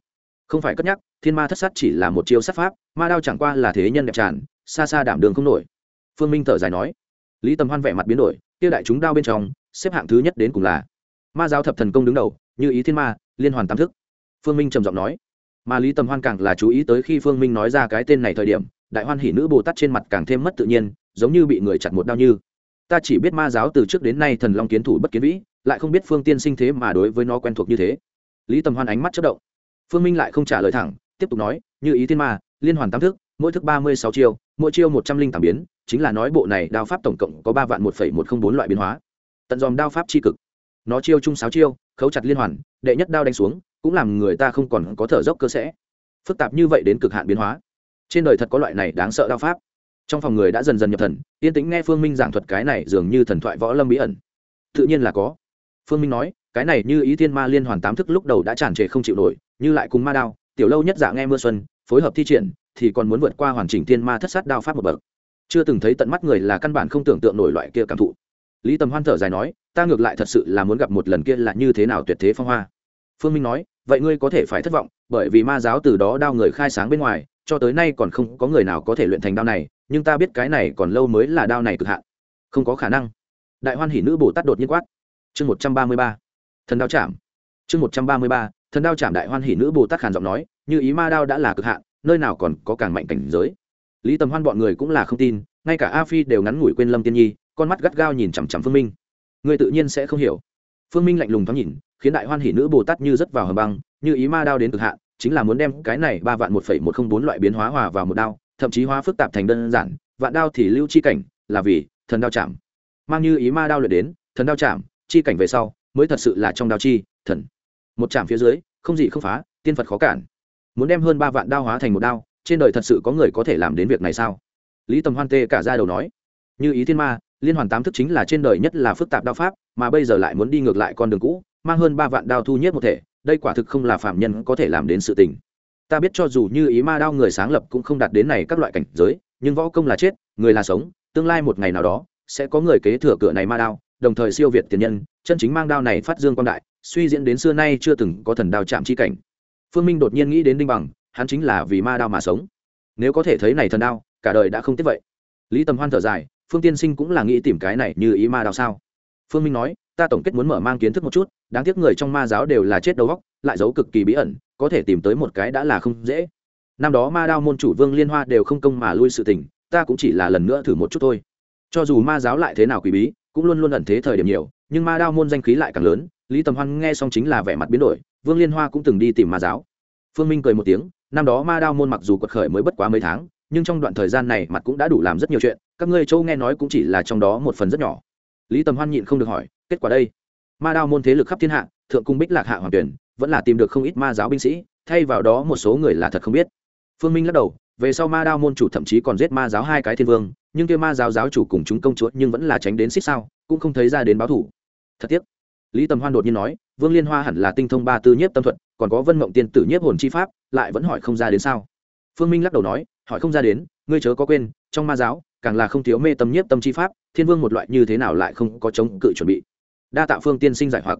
Không phải cất nhắc, thiên ma thất sát chỉ là một chiêu sát pháp, ma đao chẳng qua là thế nhân đẹp tràn, xa xa đảm đường không nổi. Phương minh thở dài nói. Lý tầm hoan vẻ mặt biến đổi, kia đại chúng đao bên trong, xếp hạng thứ nhất đến cùng là ma giáo thập thần công đứng đầu, như ý thiên ma, liên hoàn tam thức. Phương minh trầm giọng nói. Mà lý tầm hoan càng là chú ý tới khi phương minh nói ra cái tên này thời điểm, đại hoan hỷ nữ bồ tát trên mặt càng thêm mất tự nhiên, giống như bị người chặt một đao như. Ta chỉ biết ma giáo từ trước đến nay thần long kiến thủ bất kiến vĩ, lại không biết phương tiên sinh thế mà đối với nó quen thuộc như thế. Lý tầm hoan ánh mắt chất động. Phương minh lại không trả lời thẳng, tiếp tục nói, như ý thiên ma, liên hoàn tam thức, mỗi thức ba mươi sáu chiêu, mỗi chiêu một trăm linh tám biến, chính là nói bộ này đao pháp tổng cộng có ba vạn một phẩy một không bốn loại biến hóa. Tận dòm đao pháp c h i cực nó chiêu chung sáu chiêu, khấu chặt liên hoàn, đệ nhất đao đánh xuống, cũng làm người ta không còn có thở dốc cơ sẽ. Phức tạp như vậy đến cực hạn biến hóa. Trên đời thật có loại này đáng sợ đao pháp. Trong phòng người đã dần dần nhập thần, yên tĩnh nghe phương minh giảng thuật cái này dường như thần thoại võ lâm bí ẩn. Tự nhiên là có. Phương minh nói, cái này như ý thiên ma liên hoàn tám thức lúc đầu đã tràn trề không chịu nổi, như lại cùng ma đao, tiểu lâu nhất giả nghe mưa xuân, phối hợp thi triển, thì còn muốn vượt qua hoàn chỉnh thiên ma thất sát đao pháp một bậc. Chưa từng thấy tận mắt người là căn bản không tưởng tượng nổi loại kia cảm thụ. Lý tầm hoan thở dài nói ta ngược lại thật sự là muốn gặp một lần kia là như thế nào tuyệt thế phong hoa. Phương minh nói, vậy ngươi có thể phải thất vọng, bởi vì ma giáo từ đó đao người khai sáng bên ngoài, cho tới nay còn không có người nào có thể luyện thành đao này, nhưng ta biết cái này còn lâu mới là đao này cực hạn. Không có khả năng. Đại hoan hỷ nữ bồ tát đột nhiên quát. Chương một trăm ba mươi ba. Thần đao chạm. Chương một trăm ba mươi ba. Thần đao chạm đại hoan hỷ nữ bồ tát khàn giọng nói, như ý ma đao đã là cực hạn, nơi nào còn có càng mạnh cảnh giới. Lý tầm hoan bọn người cũng là không tin, ngay cả a phi đều ngắn ngủi quên lâm tiên nhi, con mắt gắt gao nhìn chằm chằm phương minh người tự nhiên sẽ không hiểu. Phương minh lạnh lùng thoáng nhìn, khiến đại hoan hỷ nữ bồ tát như rất vào hầm băng, như ý ma đao đến cực hạn, chính là muốn đem cái này ba vạn một phẩy một không bốn loại biến hóa hòa vào một đao, thậm chí hóa phức tạp thành đơn giản, vạn đao thì lưu chi cảnh, là vì thần đao chạm. Mang như ý ma đao luyện đến, thần đao chạm, chi cảnh về sau, mới thật sự là trong đao chi, thần. Một chạm phía dưới, không gì không phá, tiên phật khó cản. Muốn đem hơn ba vạn đao hóa thành một đao, trên đời thật sự có người có thể làm đến việc này sao? Lý tầm hoan tê cả ra đầu nói. Như ý thiên ma liên hoàn tám thức chính là trên đời nhất là phức tạp đao pháp, mà bây giờ lại muốn đi ngược lại con đường cũ, mang hơn ba vạn đao thu nhất một thể, đây quả thực không là phạm nhân có thể làm đến sự tình. Ta biết cho dù như ý ma đao người sáng lập cũng không đạt đến này các loại cảnh giới, nhưng võ công là chết, người là sống, tương lai một ngày nào đó, sẽ có người kế thừa cửa này ma đao, đồng thời siêu việt tiền nhân, chân chính mang đao này phát dương quan đại, suy diễn đến xưa nay chưa từng có thần đao chạm chi cảnh. Phương minh đột nhiên nghĩ đến đinh bằng, hắn chính là vì ma đao mà sống. Nếu có thể thấy này thần đao, cả đời đã không tiếc vậy. Lý tầm hoan thở dài phương tiên sinh cũng là nghĩ tìm cái này như ý ma đao sao? Phương minh nói, ta tổng kết muốn mở mang kiến thức một chút, đáng tiếc người trong ma giáo đều là chết đầu góc lại giấu cực kỳ bí ẩn, có thể tìm tới một cái đã là không dễ. Năm đó ma đao môn chủ vương liên hoa đều không công mà lui sự tình, ta cũng chỉ là lần nữa thử một chút thôi. Cho dù ma giáo lại thế nào quý bí, cũng luôn luôn ẩn thế thời điểm nhiều, nhưng ma đao môn danh khí lại càng lớn, lý tầm hoan nghe xong chính là vẻ mặt biến đổi, vương liên hoa cũng từng đi tìm ma giáo. Phương minh cười một tiếng, năm đó ma đao môn mặc dù quật khởi mới bất quá mấy tháng, nhưng trong đoạn thời gian này mặt cũng đã đủ làm rất nhiều chuyện các ngươi châu nghe nói cũng chỉ là trong đó một phần rất nhỏ. Lý tầm hoan nhịn không được hỏi, kết quả đây? Ma đao môn thế lực khắp thiên hạ, thượng cung bích lạc hạ hoàng tuyển, vẫn là tìm được không ít ma giáo binh sĩ, thay vào đó một số người là thật không biết. Phương minh lắc đầu, về sau ma đao môn chủ thậm chí còn giết ma giáo hai cái thiên vương, nhưng kia ma giáo giáo chủ cùng chúng công chúa nhưng vẫn là tránh đến xích sao, cũng không thấy ra đến báo thủ. Thật tiếc. Lý tầm hoan đột nhiên nói, vương liên hoa hẳn là tinh thông ba tư nhiếp tâm thuật, còn có vân mộng tiên tử nhiếp hồn chi pháp, lại vẫn hỏi không ra đến sao? Phương minh lắc đầu nói, hỏi không ra đến, ngươi chớ có quên, trong ma giáo càng là không thiếu mê tâm nhiếp tâm chi pháp, thiên vương một loại như thế nào lại không có chống cự chuẩn bị. Đa tạ phương tiên sinh giải hoặc.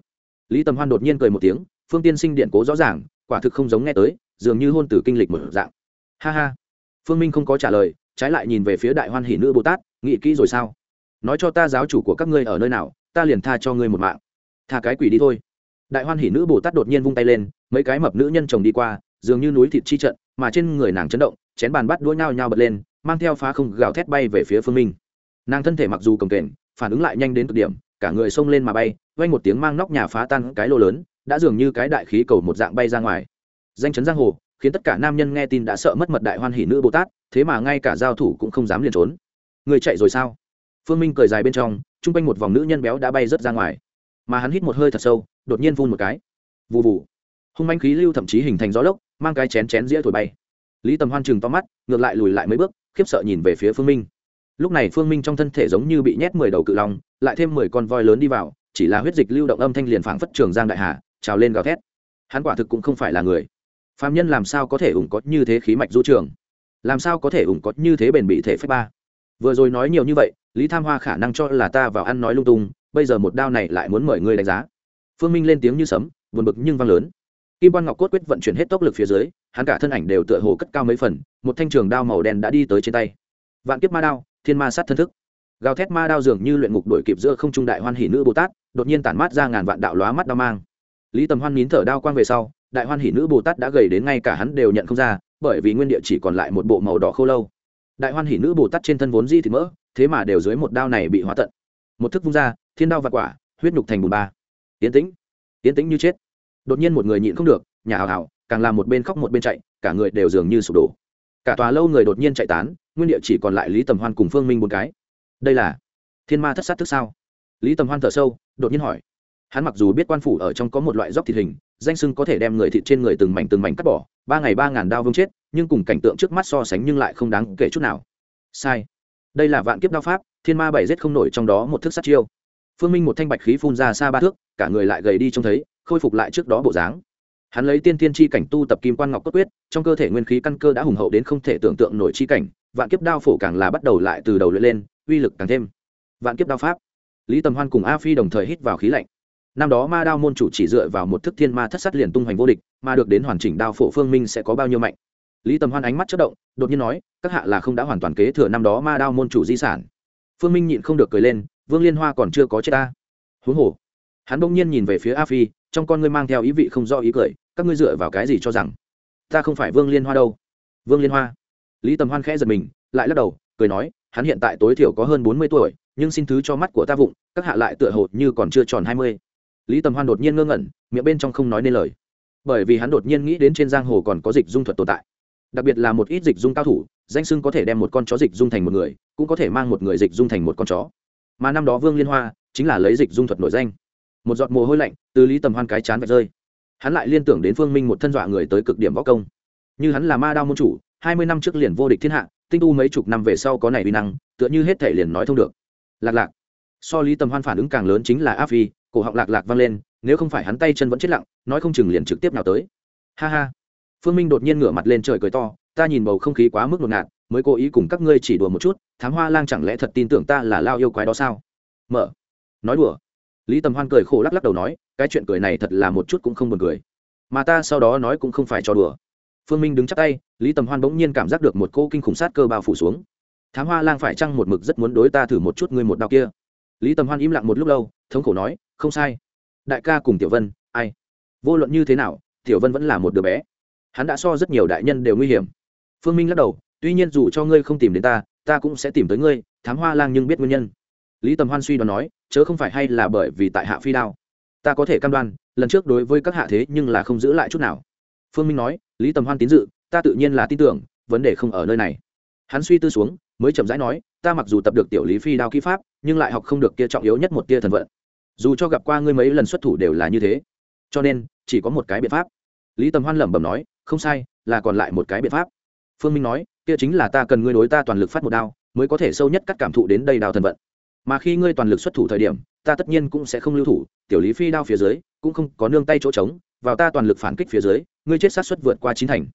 Lý tầm hoan đột nhiên cười một tiếng, phương tiên sinh điện cố rõ ràng, quả thực không giống nghe tới, dường như hôn tử kinh lịch một dạng. Ha ha. Phương minh không có trả lời, trái lại nhìn về phía đại hoan hỷ nữ bồ tát, nghĩ kỹ rồi sao? Nói cho ta giáo chủ của các ngươi ở nơi nào, ta liền tha cho ngươi một mạng. Tha cái quỷ đi thôi. Đại hoan hỷ nữ bồ tát đột nhiên vung tay lên, mấy cái mập nữ nhân chồng đi qua, dường như núi thịt chi trận, mà trên người nàng chấn động, chén bàn bắt đuôi nhao nhao bật lên mang theo phá không gào thét bay về phía phương minh nàng thân thể mặc dù cầm kềnh phản ứng lại nhanh đến cực điểm cả người xông lên mà bay vay một tiếng mang nóc nhà phá tan cái lô lớn đã dường như cái đại khí cầu một dạng bay ra ngoài danh chấn giang hồ khiến tất cả nam nhân nghe tin đã sợ mất mật đại hoan hỷ nữ bồ tát thế mà ngay cả giao thủ cũng không dám liền trốn người chạy rồi sao phương minh cười dài bên trong chung quanh một vòng nữ nhân béo đã bay rớt ra ngoài mà hắn hít một hơi thật sâu đột nhiên vun một cái vụ vụ hung manh khí lưu thậm chí hình thành gió lốc mang cái chén chén dĩa thổi bay lý tầm hoan chừng to mắt ngược lại lùi lại mấy bước khiếp sợ nhìn về phía phương minh. Lúc này phương minh trong thân thể giống như bị nhét mười đầu cự long, lại thêm mười con voi lớn đi vào, chỉ là huyết dịch lưu động âm thanh liền phảng phất trường giang đại hà, trào lên gào thét. Hắn quả thực cũng không phải là người. Phạm nhân làm sao có thể ủng có như thế khí mạch du trường? Làm sao có thể ủng có như thế bền bị thể phép ba? Vừa rồi nói nhiều như vậy, lý tham hoa khả năng cho là ta vào ăn nói lung tung, bây giờ một đao này lại muốn mời ngươi đánh giá. Phương minh lên tiếng như sấm, buồn bực nhưng vang lớn kim quan ngọc cốt quyết vận chuyển hết tốc lực phía dưới, hắn cả thân ảnh đều tựa hồ cất cao mấy phần, một thanh trường đao màu đen đã đi tới trên tay. Vạn kiếp ma đao, thiên ma sát thân thức. Gào thét ma đao dường như luyện ngục đổi kịp giữa không trung đại hoan hỷ nữ bồ tát, đột nhiên tản mát ra ngàn vạn đạo lóa mắt đao mang. Lý tầm hoan nín thở đao quang về sau, đại hoan hỷ nữ bồ tát đã gầy đến ngay cả hắn đều nhận không ra, bởi vì nguyên địa chỉ còn lại một bộ màu đỏ khô lâu. Đại hoan hỷ nữ bồ tát trên thân vốn di thì mỡ, thế mà đều dưới một đao này bị hóa tận. Một thức vung ra, thiên đao và quả, huyết nhục thành bùn ba. Tiến tĩnh tiến tĩnh như chết đột nhiên một người nhịn không được, nhà hào hào, càng làm một bên khóc một bên chạy, cả người đều dường như sụp đổ. Cả tòa lâu người đột nhiên chạy tán, nguyên địa chỉ còn lại lý tầm hoan cùng phương minh một cái. Đây là thiên ma thất sát thức sao? Lý tầm hoan thở sâu, đột nhiên hỏi. Hắn mặc dù biết quan phủ ở trong có một loại dốc thịt hình, danh sưng có thể đem người thịt trên người từng mảnh từng mảnh cắt bỏ, ba ngày ba ngàn đao vương chết, nhưng cùng cảnh tượng trước mắt so sánh nhưng lại không đáng kể chút nào. Sai. Đây là vạn kiếp đao pháp, thiên ma bảy giết không nổi trong đó một thức sát chiêu. Phương minh một thanh bạch khí phun ra xa ba thước, cả người lại gầy đi trông thấy khôi phục lại trước đó bộ dáng. Hắn lấy tiên tiên chi cảnh tu tập kim quan ngọc cốt quyết, trong cơ thể nguyên khí căn cơ đã hùng hậu đến không thể tưởng tượng nổi chi cảnh, vạn kiếp đao phổ càng là bắt đầu lại từ đầu luyện lên, uy lực càng thêm. Vạn kiếp đao pháp. Lý tầm hoan cùng a phi đồng thời hít vào khí lạnh. Năm đó ma đao môn chủ chỉ dựa vào một thức thiên ma thất sát liền tung hoành vô địch, mà được đến hoàn chỉnh đao phổ phương minh sẽ có bao nhiêu mạnh? Lý tầm hoan ánh mắt chất động, đột nhiên nói, các hạ là không đã hoàn toàn kế thừa năm đó ma đao môn chủ di sản. Phương minh nhịn không được cười lên, vương liên hoa còn chưa có chết ta. Huống hồ, hắn bỗng nhiên nhìn về phía a phi trong con ngươi mang theo ý vị không do ý cười, các ngươi dựa vào cái gì cho rằng ta không phải vương liên hoa đâu? Vương liên hoa? Lý tầm hoan khẽ giật mình, lại lắc đầu, cười nói, hắn hiện tại tối thiểu có hơn bốn mươi tuổi, nhưng xin thứ cho mắt của ta vụng, các hạ lại tựa hồ như còn chưa tròn hai mươi. Lý tầm hoan đột nhiên ngơ ngẩn, miệng bên trong không nói nên lời. Bởi vì hắn đột nhiên nghĩ đến trên giang hồ còn có dịch dung thuật tồn tại. Đặc biệt là một ít dịch dung cao thủ, danh sưng có thể đem một con chó dịch dung thành một người, cũng có thể mang một người dịch dung thành một con chó. Mà năm đó vương liên hoa chính là lấy dịch dung thuật nổi danh một giọt mồ hôi lạnh từ lý tầm hoan cái chán vạch rơi. Hắn lại liên tưởng đến phương minh một thân dọa người tới cực điểm võ công. Như hắn là ma đao môn chủ, hai mươi năm trước liền vô địch thiên hạ, tinh tu mấy chục năm về sau có này uy năng, tựa như hết thể liền nói thông được. Lạc lạc. So lý tầm hoan phản ứng càng lớn chính là áp phi, cổ họng lạc lạc vang lên, nếu không phải hắn tay chân vẫn chết lặng, nói không chừng liền trực tiếp nào tới. Ha ha. Phương minh đột nhiên ngửa mặt lên trời cười to, ta nhìn bầu không khí quá mức ngột ngạt mới cố ý cùng các ngươi chỉ đùa một chút, thám hoa lang chẳng lẽ thật tin tưởng ta là lao yêu quái đó sao? Mở. Nói đùa lý tầm hoan cười khổ lắc lắc đầu nói, cái chuyện cười này thật là một chút cũng không buồn cười. Mà ta sau đó nói cũng không phải cho đùa. Phương minh đứng chắc tay, lý tầm hoan bỗng nhiên cảm giác được một cô kinh khủng sát cơ bao phủ xuống. Thám hoa lang phải chăng một mực rất muốn đối ta thử một chút ngươi một đau kia? Lý tầm hoan im lặng một lúc lâu, thống khổ nói, không sai. Đại ca cùng tiểu vân, ai? Vô luận như thế nào, tiểu vân vẫn là một đứa bé. Hắn đã so rất nhiều đại nhân đều nguy hiểm. Phương minh lắc đầu, tuy nhiên dù cho ngươi không tìm đến ta ta cũng sẽ tìm tới ngươi, thám hoa lang nhưng biết nguyên nhân. Lý tầm hoan suy đoán nói chớ không phải hay là bởi vì tại hạ phi đao. Ta có thể cam đoan, lần trước đối với các hạ thế nhưng là không giữ lại chút nào. Phương minh nói, lý tầm hoan tín dự, ta tự nhiên là tin tưởng, vấn đề không ở nơi này. Hắn suy tư xuống, mới chậm rãi nói, ta mặc dù tập được tiểu lý phi đao kỹ pháp, nhưng lại học không được kia trọng yếu nhất một tia thần vận. Dù cho gặp qua ngươi mấy lần xuất thủ đều là như thế. Cho nên, chỉ có một cái biện pháp. Lý tầm hoan lẩm bẩm nói, không sai, là còn lại một cái biện pháp. Phương minh nói, kia chính là ta cần ngươi đối ta toàn lực phát một đao, mới có thể sâu nhất cắt cảm thụ đến đây đao thần vận mà khi ngươi toàn lực xuất thủ thời điểm, ta tất nhiên cũng sẽ không lưu thủ, tiểu lý phi đao phía dưới, cũng không có nương tay chỗ trống, vào ta toàn lực phản kích phía dưới, ngươi chết sát xuất vượt qua chín thành.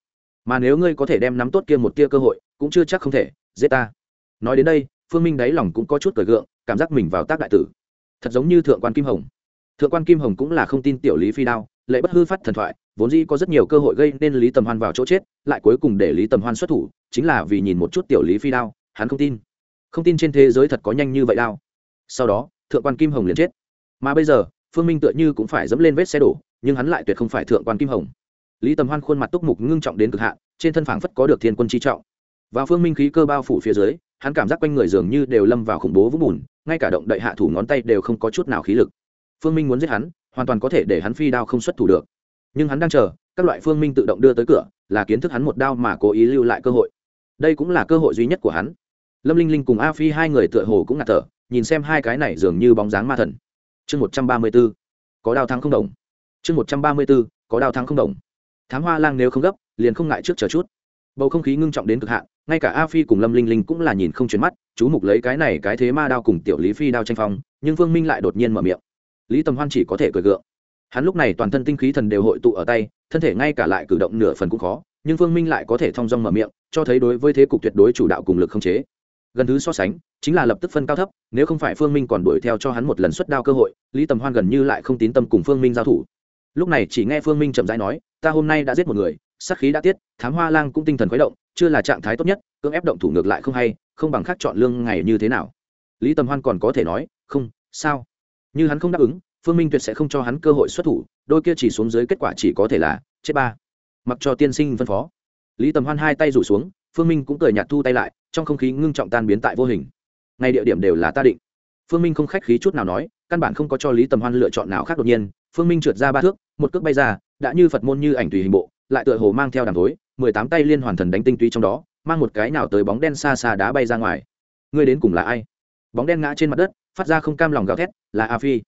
Mà nếu ngươi có thể đem nắm tốt kia một tia cơ hội, cũng chưa chắc không thể, giết ta. Nói đến đây, phương minh đáy lòng cũng có chút cởi gượng, cảm giác mình vào tác đại tử. Thật giống như thượng quan kim hồng. Thượng quan kim hồng cũng là không tin tiểu lý phi đao, lệ bất hư phát thần thoại, vốn dĩ có rất nhiều cơ hội gây nên lý tầm hoan vào chỗ chết, lại cuối cùng để lý tầm hoan xuất thủ, chính là vì nhìn một chút tiểu lý phi đao, hắn không tin không tin trên thế giới thật có nhanh như vậy đao. Sau đó, thượng quan kim hồng liền chết. Mà bây giờ, phương minh tựa như cũng phải dẫm lên vết xe đổ, nhưng hắn lại tuyệt không phải thượng quan kim hồng. Lý tầm hoan khuôn mặt túc mục ngưng trọng đến cực hạn, trên thân phảng phất có được thiên quân chi trọng. Và phương minh khí cơ bao phủ phía dưới, hắn cảm giác quanh người dường như đều lâm vào khủng bố vũng bùn, ngay cả động đậy hạ thủ ngón tay đều không có chút nào khí lực. Phương minh muốn giết hắn, hoàn toàn có thể để hắn phi đao không xuất thủ được. Nhưng hắn đang chờ, các loại phương minh tự động đưa tới cửa, là kiến thức hắn một đao mà cố ý lưu lại cơ hội. Đây cũng là cơ hội duy nhất của hắn lâm linh linh cùng a phi hai người tựa hồ cũng ngạt thở, nhìn xem hai cái này dường như bóng dáng ma thần. Chương một trăm ba mươi b ố có đao thắng không đồng. Chương một trăm ba mươi b ố có đao thắng không đồng. Thám hoa lang nếu không gấp, liền không ngại trước chờ chút. Bầu không khí ngưng trọng đến cực hạn, ngay cả a phi cùng lâm linh linh cũng là nhìn không chuyển mắt, chú mục lấy cái này cái thế ma đao cùng tiểu lý phi đao tranh phong, nhưng Vương minh lại đột nhiên mở miệng. Lý tầm hoan chỉ có thể cười gượng. Hắn lúc này toàn thân tinh khí thần đều hội tụ ở tay, thân thể ngay cả lại cử động nửa phần cũng khó, nhưng Vương minh lại có thể thong dong mở miệng, cho thấy đối với thế cục tuyệt đối chủ đạo cùng lực không chế gần thứ so sánh, chính là lập tức phân cao thấp, nếu không phải phương minh còn đuổi theo cho hắn một lần xuất đao cơ hội, lý tầm hoan gần như lại không tín tâm cùng phương minh giao thủ. Lúc này chỉ nghe phương minh chậm rãi nói, ta hôm nay đã giết một người, sát khí đã tiết, thám hoa lang cũng tinh thần khuấy động, chưa là trạng thái tốt nhất, cưỡng ép động thủ ngược lại không hay, không bằng khác chọn lương ngày như thế nào. Lý tầm hoan còn có thể nói, không, sao? Như hắn không đáp ứng, phương minh tuyệt sẽ không cho hắn cơ hội xuất thủ, đôi kia chỉ xuống dưới kết quả chỉ có thể là chết ba. Mặc cho tiên sinh phân phó. Lý tầm hoan hai tay rủ xuống, phương minh cũng cười nhạt thu tay lại trong không khí ngưng trọng tan biến tại vô hình. Ngay địa điểm đều là ta định. Phương minh không khách khí chút nào nói, căn bản không có cho lý tầm hoan lựa chọn nào khác đột nhiên, phương minh trượt ra ba thước, một cước bay ra, đã như phật môn như ảnh tùy hình bộ, lại tựa hồ mang theo đàm tối, mười tám tay liên hoàn thần đánh tinh túy trong đó, mang một cái nào tới bóng đen xa xa đá bay ra ngoài. Ngươi đến cùng là ai? Bóng đen ngã trên mặt đất, phát ra không cam lòng gào thét, là a phi.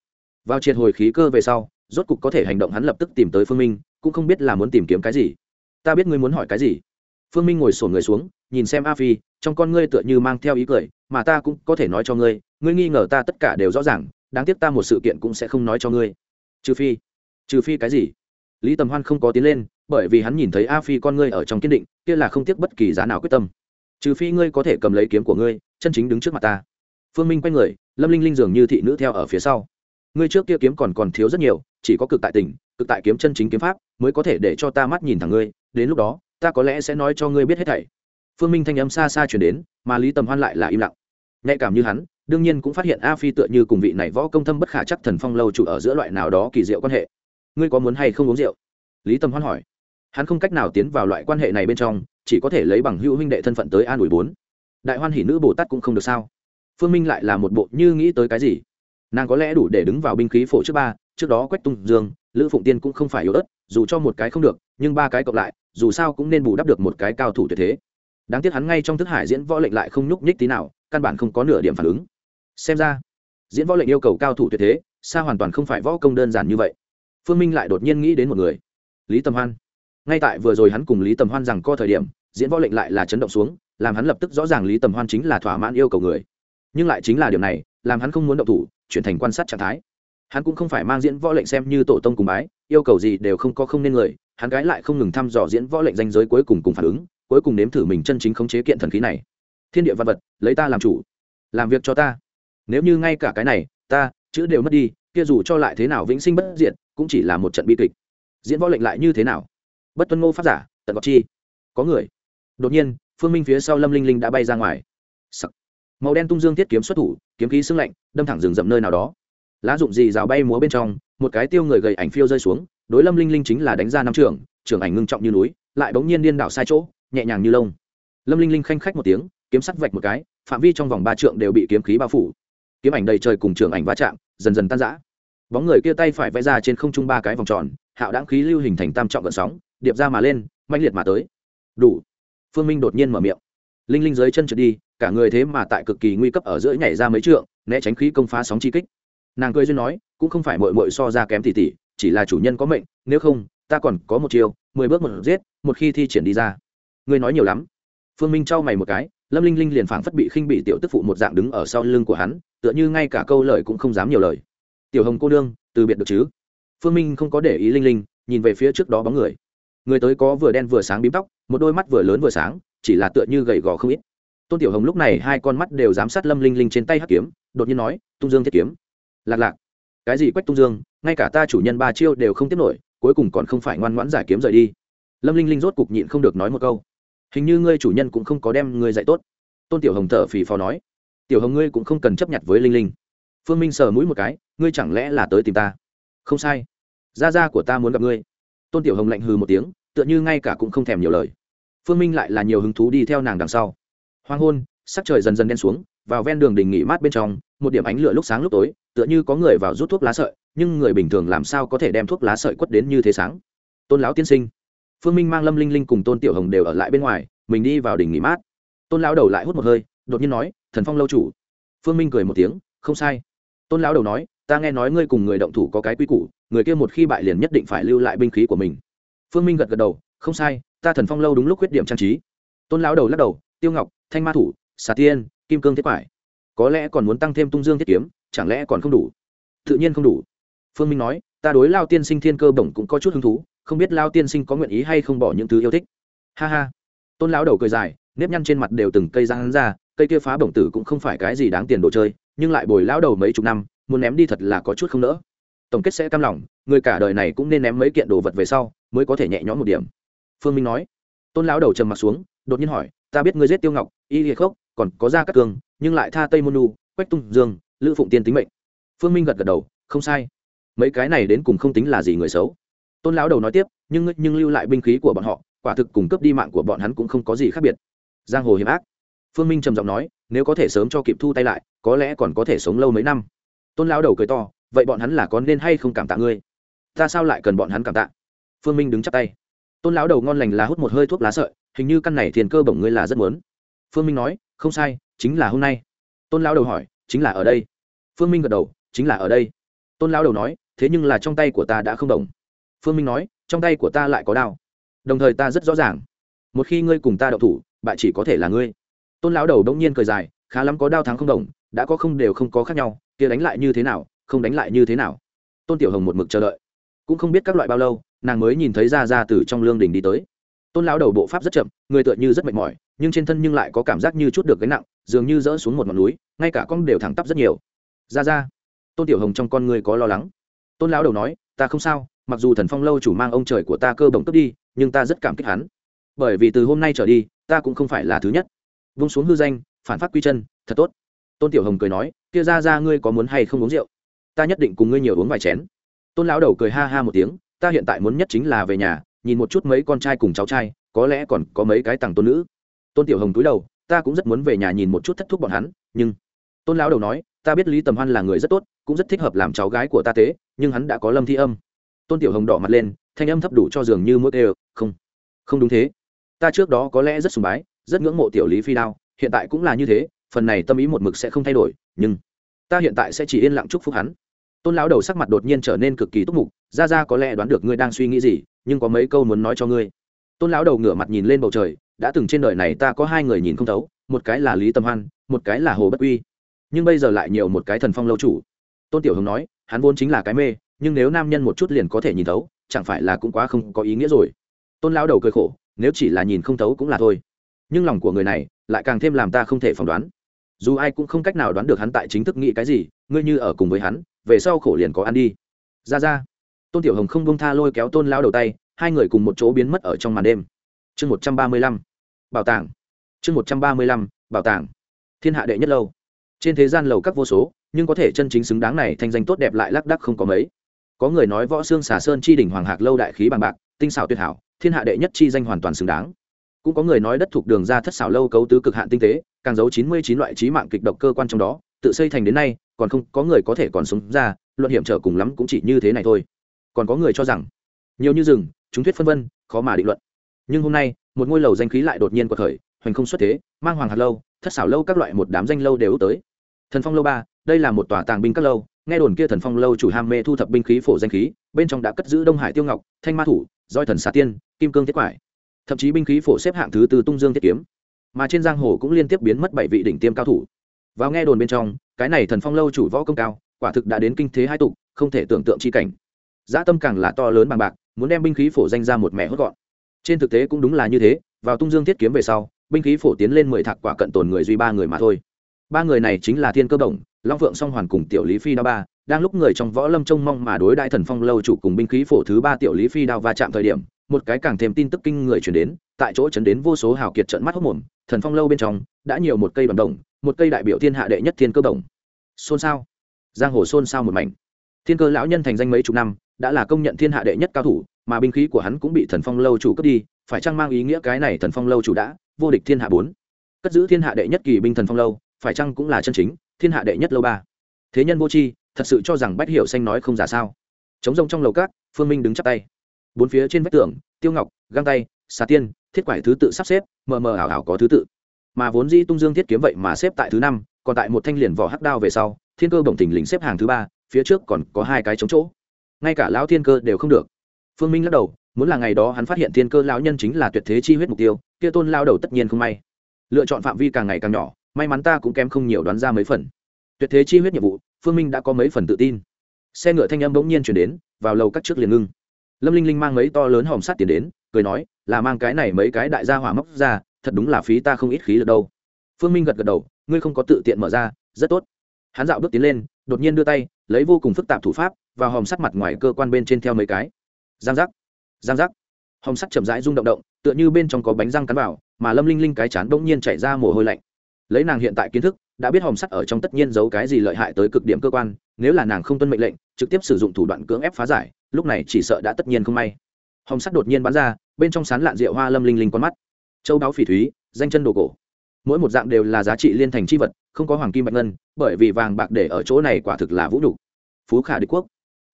Vào triệt hồi khí cơ về sau, rốt cục có thể hành động hắn lập tức tìm tới phương minh, cũng không biết là muốn tìm kiếm cái gì. Ta biết ngươi muốn hỏi cái gì. Phương minh ngồi sổn người xuống, nhìn xem a phi trong con ngươi tựa như mang theo ý cười, mà ta cũng có thể nói cho ngươi ngươi nghi ngờ ta tất cả đều rõ ràng, đáng tiếc ta một sự kiện cũng sẽ không nói cho ngươi. Trừ phi trừ phi cái gì? Lý tầm hoan không có tiến lên, bởi vì hắn nhìn thấy a phi con ngươi ở trong kiên định, kia là không tiếc bất kỳ giá nào quyết tâm. Trừ phi ngươi có thể cầm lấy kiếm của ngươi, chân chính đứng trước mặt ta. Phương minh quay người, lâm linh linh dường như thị nữ theo ở phía sau. Ngươi trước kia kiếm còn còn thiếu rất nhiều, chỉ có cực tại tỉnh cực tại kiếm chân chính kiếm pháp, mới có thể để cho ta mắt nhìn thẳng ngươi, đến lúc đó, ta có lẽ sẽ nói cho ngươi biết hết thảy phương minh thanh âm xa xa chuyển đến, mà lý tầm hoan lại là im lặng. Nhạy cảm như hắn, đương nhiên cũng phát hiện a phi tựa như cùng vị này võ công thâm bất khả chắc thần phong lâu chủ ở giữa loại nào đó kỳ diệu quan hệ. Ngươi có muốn hay không uống rượu? Lý tầm hoan hỏi. Hắn không cách nào tiến vào loại quan hệ này bên trong, chỉ có thể lấy bằng hữu huynh đệ thân phận tới an ủi bốn. Đại hoan hỷ nữ bồ tát cũng không được sao? Phương minh lại là một bộ như nghĩ tới cái gì? Nàng có lẽ đủ để đứng vào binh khí phổ trước ba, trước đó quách tung dương, lữ phụng tiên cũng không phải yếu ớt, dù cho một cái không được, nhưng ba cái cộng lại, dù sao cũng nên bù đắp được một cái cao thủ tuyệt thế đáng tiếc hắn ngay trong thức hải diễn võ lệnh lại không nhúc nhích tí nào, căn bản không có nửa điểm phản ứng. Xem ra, diễn võ lệnh yêu cầu cao thủ tuyệt thế, xa hoàn toàn không phải võ công đơn giản như vậy. Phương minh lại đột nhiên nghĩ đến một người. Lý tầm hoan. Ngay tại vừa rồi hắn cùng lý tầm hoan rằng co thời điểm, diễn võ lệnh lại là chấn động xuống, làm hắn lập tức rõ ràng lý tầm hoan chính là thỏa mãn yêu cầu người. Nhưng lại chính là điều này, làm hắn không muốn động thủ, chuyển thành quan sát trạng thái. Hắn cũng không phải mang diễn võ lệnh xem như tổ tông cùng bái, yêu cầu gì đều không có không nên người, hắn gái lại không ngừng thăm dò diễn võ lệnh danh giới cuối cùng cùng phản ứng cuối cùng nếm thử mình chân chính khống chế kiện thần khí này. Thiên địa văn vật, lấy ta làm chủ, làm việc cho ta. Nếu như ngay cả cái này, ta, chữ đều mất đi, kia dù cho lại thế nào vĩnh sinh bất diệt, cũng chỉ là một trận bi kịch. Diễn võ lệnh lại như thế nào? Bất tuân ngô pháp giả, tận gọt chi. Có người. Đột nhiên, phương minh phía sau lâm linh linh đã bay ra ngoài. Sắc. màu đen tung dương thiết kiếm xuất thủ, kiếm khí sưng lạnh, đâm thẳng rừng rậm nơi nào đó. Lá dụng gì rào bay múa bên trong, một cái tiêu người gầy ảnh phiêu rơi xuống, đối lâm linh linh chính là đánh ra năm trường trường ảnh ngưng trọng như núi, lại bỗng nhiên điên đảo sai chỗ nhẹ nhàng như lông. Lâm linh linh khanh khách một tiếng, kiếm sắt vạch một cái, phạm vi trong vòng ba trượng đều bị kiếm khí bao phủ. Kiếm ảnh đầy trời cùng trường ảnh va chạm, dần dần tan rã. Bóng người kia tay phải vẽ ra trên không trung ba cái vòng tròn, hạo đáng khí lưu hình thành tam trọng gợn sóng, điệp ra mà lên mạnh liệt mà tới. Đủ. Phương minh đột nhiên mở miệng. Linh linh dưới chân trượt đi, cả người thế mà tại cực kỳ nguy cấp ở giữa nhảy ra mấy trượng, né tránh khí công phá sóng chi kích. Nàng cười duyên nói, cũng không phải mội mội so ra kém tỷ tỷ chỉ là chủ nhân có mệnh, nếu không, ta còn có một chiều mười bước một giết, một khi thi triển đi ra ngươi nói nhiều lắm. Phương minh trao mày một cái, lâm linh linh liền phảng phất bị khinh bị tiểu tức phụ một dạng đứng ở sau lưng của hắn, tựa như ngay cả câu lời cũng không dám nhiều lời. Tiểu hồng cô đương từ biệt được chứ? Phương minh không có để ý linh linh, nhìn về phía trước đó bóng người. Người tới có vừa đen vừa sáng bím tóc, một đôi mắt vừa lớn vừa sáng, chỉ là tựa như gầy gò không ít. Tôn tiểu hồng lúc này hai con mắt đều giám sát lâm linh linh trên tay hắc kiếm, đột nhiên nói, tung dương thiết kiếm. Lạc lạc. Cái gì quách tung dương? Ngay cả ta chủ nhân ba chiêu đều không tiếp nổi, cuối cùng còn không phải ngoan ngoãn giải kiếm rời đi. Lâm linh linh rốt cục nhịn không được nói một câu hình như ngươi chủ nhân cũng không có đem ngươi dạy tốt. Tôn tiểu hồng thở phì phò nói, tiểu hồng ngươi cũng không cần chấp nhận với linh linh. Phương minh sờ mũi một cái, ngươi chẳng lẽ là tới tìm ta? Không sai. Gia gia của ta muốn gặp ngươi. Tôn tiểu hồng lạnh hừ một tiếng, tựa như ngay cả cũng không thèm nhiều lời. Phương minh lại là nhiều hứng thú đi theo nàng đằng sau. Hoang hôn, sắc trời dần dần đen xuống, vào ven đường đình nghỉ mát bên trong, một điểm ánh lửa lúc sáng lúc tối, tựa như có người vào rút thuốc lá sợi, nhưng người bình thường làm sao có thể đem thuốc lá sợi quất đến như thế sáng? Tôn lão tiên sinh phương minh mang lâm linh linh cùng tôn tiểu hồng đều ở lại bên ngoài, mình đi vào đỉnh nghỉ mát. Tôn lão đầu lại hút một hơi, đột nhiên nói, thần phong lâu chủ. Phương minh cười một tiếng, không sai. Tôn lão đầu nói, ta nghe nói ngươi cùng người động thủ có cái quy củ, người kia một khi bại liền nhất định phải lưu lại binh khí của mình. Phương minh gật gật đầu, không sai, ta thần phong lâu đúng lúc khuyết điểm trang trí. Tôn lão đầu lắc đầu, tiêu ngọc, thanh ma thủ, xà tiên, kim cương thiết quải, có lẽ còn muốn tăng thêm tung dương thiết kiếm, chẳng lẽ còn không đủ? Tự nhiên không đủ. Phương minh nói, ta đối lao tiên sinh thiên cơ bổng cũng có chút hứng thú không biết lao tiên sinh có nguyện ý hay không bỏ những thứ yêu thích. Ha ha. Tôn lão đầu cười dài, nếp nhăn trên mặt đều từng cây răng ra, cây kia phá bổng tử cũng không phải cái gì đáng tiền đồ chơi, nhưng lại bồi lão đầu mấy chục năm, muốn ném đi thật là có chút không nỡ. Tổng kết sẽ cam lòng, người cả đời này cũng nên ném mấy kiện đồ vật về sau, mới có thể nhẹ nhõm một điểm. Phương minh nói. Tôn lão đầu trầm mặt xuống, đột nhiên hỏi, ta biết ngươi giết tiêu ngọc, y hiệc khốc, còn có ra các cường, nhưng lại tha tây môn nu quách tung dương, lữ phụng tiên tính mệnh. Phương minh gật gật đầu, không sai. Mấy cái này đến cùng không tính là gì người xấu tôn lão đầu nói tiếp, nhưng nhưng lưu lại binh khí của bọn họ, quả thực cung cấp đi mạng của bọn hắn cũng không có gì khác biệt. Giang hồ hiểm ác. Phương minh trầm giọng nói, nếu có thể sớm cho kịp thu tay lại, có lẽ còn có thể sống lâu mấy năm. Tôn lão đầu cười to, vậy bọn hắn là có nên hay không cảm tạ ngươi? Ta sao lại cần bọn hắn cảm tạ? Phương minh đứng chắp tay. Tôn lão đầu ngon lành là hút một hơi thuốc lá sợi, hình như căn này thiền cơ bổng ngươi là rất muốn. Phương minh nói, không sai, chính là hôm nay. Tôn lão đầu hỏi, chính là ở đây. Phương minh gật đầu, chính là ở đây. Tôn lão đầu nói, thế nhưng là trong tay của ta đã không đồng phương minh nói, trong tay của ta lại có đao. Đồng thời ta rất rõ ràng. Một khi ngươi cùng ta đậu thủ, bại chỉ có thể là ngươi. Tôn lão đầu đông nhiên cười dài, khá lắm có đao thắng không đồng, đã có không đều không có khác nhau, kia đánh lại như thế nào, không đánh lại như thế nào. Tôn tiểu hồng một mực chờ đợi. Cũng không biết các loại bao lâu, nàng mới nhìn thấy ra ra từ trong lương đình đi tới. Tôn lão đầu bộ pháp rất chậm, người tựa như rất mệt mỏi, nhưng trên thân nhưng lại có cảm giác như chút được gánh nặng, dường như dỡ xuống một ngọn núi, ngay cả con đều thẳng tắp rất nhiều. Ra ra tôn tiểu hồng trong con người có lo lắng. Tôn lão đầu nói, ta không sao mặc dù thần phong lâu chủ mang ông trời của ta cơ bổng cướp đi, nhưng ta rất cảm kích hắn. Bởi vì từ hôm nay trở đi, ta cũng không phải là thứ nhất. Vung xuống hư danh, phản phát quy chân, thật tốt. Tôn tiểu hồng cười nói, kia ra ra ngươi có muốn hay không uống rượu? Ta nhất định cùng ngươi nhiều uống vài chén. Tôn lão đầu cười ha ha một tiếng, ta hiện tại muốn nhất chính là về nhà, nhìn một chút mấy con trai cùng cháu trai, có lẽ còn có mấy cái tặng tôn nữ. Tôn tiểu hồng túi đầu, ta cũng rất muốn về nhà nhìn một chút thất thúc bọn hắn, nhưng tôn lão đầu nói, ta biết lý tầm hoan là người rất tốt, cũng rất thích hợp làm cháu gái của ta tế nhưng hắn đã có lâm thi âm tôn tiểu hồng đỏ mặt lên, thanh âm thấp đủ cho dường như mỗi đều không không đúng thế. Ta trước đó có lẽ rất sùng bái, rất ngưỡng mộ tiểu lý phi đao, hiện tại cũng là như thế, phần này tâm ý một mực sẽ không thay đổi, nhưng ta hiện tại sẽ chỉ yên lặng chúc phúc hắn. Tôn lão đầu sắc mặt đột nhiên trở nên cực kỳ túc mục, ra ra có lẽ đoán được ngươi đang suy nghĩ gì, nhưng có mấy câu muốn nói cho ngươi. Tôn lão đầu ngửa mặt nhìn lên bầu trời, đã từng trên đời này ta có hai người nhìn không thấu, một cái là lý tâm hoan, một cái là hồ bất uy nhưng bây giờ lại nhiều một cái thần phong lâu chủ. Tôn tiểu hồng nói, hắn vốn chính là cái mê nhưng nếu nam nhân một chút liền có thể nhìn thấu, chẳng phải là cũng quá không có ý nghĩa rồi. Tôn lão đầu cười khổ, nếu chỉ là nhìn không thấu cũng là thôi. Nhưng lòng của người này lại càng thêm làm ta không thể phỏng đoán. Dù ai cũng không cách nào đoán được hắn tại chính thức nghĩ cái gì, ngươi như ở cùng với hắn, về sau khổ liền có ăn đi. Ra ra. Tôn tiểu hồng không bông tha lôi kéo tôn lao đầu tay, hai người cùng một chỗ biến mất ở trong màn đêm. Chương một trăm ba mươi lăm. Bảo tàng. Chương một trăm ba mươi lăm, bảo tàng. Thiên hạ đệ nhất lâu. Trên thế gian lầu các vô số, nhưng có thể chân chính xứng đáng này thanh danh tốt đẹp lại lác đắc không có mấy có người nói võ xương xà sơn chi đỉnh hoàng hạc lâu đại khí bằng bạc, tinh xảo tuyệt hảo, thiên hạ đệ nhất chi danh hoàn toàn xứng đáng. Cũng có người nói đất thuộc đường ra thất xảo lâu cấu tứ cực hạn tinh tế, càng giấu chín mươi chín loại trí mạng kịch độc cơ quan trong đó, tự xây thành đến nay, còn không có người có thể còn sống ra, luận hiểm trở cùng lắm cũng chỉ như thế này thôi. Còn có người cho rằng, nhiều như rừng, chúng thuyết phân vân, khó mà định luận. Nhưng hôm nay, một ngôi lầu danh khí lại đột nhiên cuộc khởi, hoành không xuất thế, mang hoàng hạt lâu, thất xảo lâu các loại một đám danh lâu đều tới. Thần phong lâu ba, đây là một tòa tàng binh các lâu nghe đồn kia thần phong lâu chủ ham mê thu thập binh khí phổ danh khí, bên trong đã cất giữ đông hải tiêu ngọc, thanh ma thủ, roi thần xà tiên, kim cương thiết quải. Thậm chí binh khí phổ xếp hạng thứ từ tung dương thiết kiếm. Mà trên giang hồ cũng liên tiếp biến mất bảy vị đỉnh tiêm cao thủ. Vào nghe đồn bên trong, cái này thần phong lâu chủ võ công cao, quả thực đã đến kinh thế hai tục, không thể tưởng tượng chi cảnh. Dã tâm càng là to lớn bằng bạc, muốn đem binh khí phổ danh ra một mẻ hốt gọn. Trên thực tế cũng đúng là như thế, vào tung dương thiết kiếm về sau, binh khí phổ tiến lên mười thạc quả cận tồn người duy ba người mà thôi ba người này chính là thiên cơ đồng long phượng song hoàn cùng tiểu lý phi đao ba, đang lúc người trong võ lâm trông mong mà đối đại thần phong lâu chủ cùng binh khí phổ thứ ba tiểu lý phi đao va chạm thời điểm, một cái càng thêm tin tức kinh người chuyển đến, tại chỗ chấn đến vô số hào kiệt trận mắt hốc mồm, thần phong lâu bên trong đã nhiều một cây bằng đồng, một cây đại biểu thiên hạ đệ nhất thiên cơ đồng xôn xao. Giang hồ xôn xao một mảnh. Thiên cơ lão nhân thành danh mấy chục năm, đã là công nhận thiên hạ đệ nhất cao thủ, mà binh khí của hắn cũng bị thần phong lâu chủ cướp đi, phải chăng mang ý nghĩa cái này thần phong lâu chủ đã vô địch thiên hạ bốn? Cất giữ thiên hạ đệ nhất kỳ binh thần phong lâu phải chăng cũng là chân chính, thiên hạ đệ nhất lâu ba? Thế nhân vô tri, thật sự cho rằng bách hiểu xanh nói không giả sao? Chống rông trong lầu cát phương minh đứng chắp tay. Bốn phía trên vách tường, tiêu ngọc, găng tay, xà tiên, thiết quải thứ tự sắp xếp, mờ mờ ảo ảo có thứ tự. Mà vốn di tung dương thiết kiếm vậy mà xếp tại thứ năm, còn tại một thanh liền vỏ hắc đao về sau, thiên cơ bổng thình lình xếp hàng thứ ba, phía trước còn có hai cái chống chỗ. Ngay cả lão thiên cơ đều không được. Phương minh lắc đầu, muốn là ngày đó hắn phát hiện thiên cơ lão nhân chính là tuyệt thế chi huyết mục tiêu, kia tôn lao đầu tất nhiên không may. Lựa chọn phạm vi càng ngày càng nhỏ may mắn ta cũng kém không nhiều đoán ra mấy phần. Tuyệt thế chi huyết nhiệm vụ, phương minh đã có mấy phần tự tin. Xe ngựa thanh âm bỗng nhiên chuyển đến, vào lầu các trước liền ngưng. Lâm linh linh mang mấy to lớn hòm sắt tiền đến, cười nói, là mang cái này mấy cái đại gia hỏa móc ra, thật đúng là phí ta không ít khí lực đâu. Phương minh gật gật đầu, ngươi không có tự tiện mở ra, rất tốt. Hắn dạo bước tiến lên, đột nhiên đưa tay, lấy vô cùng phức tạp thủ pháp và hòm sắt mặt ngoài cơ quan bên trên theo mấy cái. Giang giác giang giác. Hòm sắt chậm rãi rung động động, tựa như bên trong có bánh răng cắn vào, mà lâm linh linh cái chán bỗng nhiên chảy ra mồ hôi lạnh lấy nàng hiện tại kiến thức, đã biết hòm sắt ở trong tất nhiên giấu cái gì lợi hại tới cực điểm cơ quan, nếu là nàng không tuân mệnh lệnh, trực tiếp sử dụng thủ đoạn cưỡng ép phá giải, lúc này chỉ sợ đã tất nhiên không may. Hòm sắt đột nhiên bắn ra, bên trong sán lạn rượu hoa lâm linh linh con mắt. Châu đáo phỉ thúy, danh chân đồ cổ. Mỗi một dạng đều là giá trị liên thành c h i vật, không có hoàng kim bạch ngân, bởi vì vàng bạc để ở chỗ này quả thực là vũ đủ. phú khả đế quốc.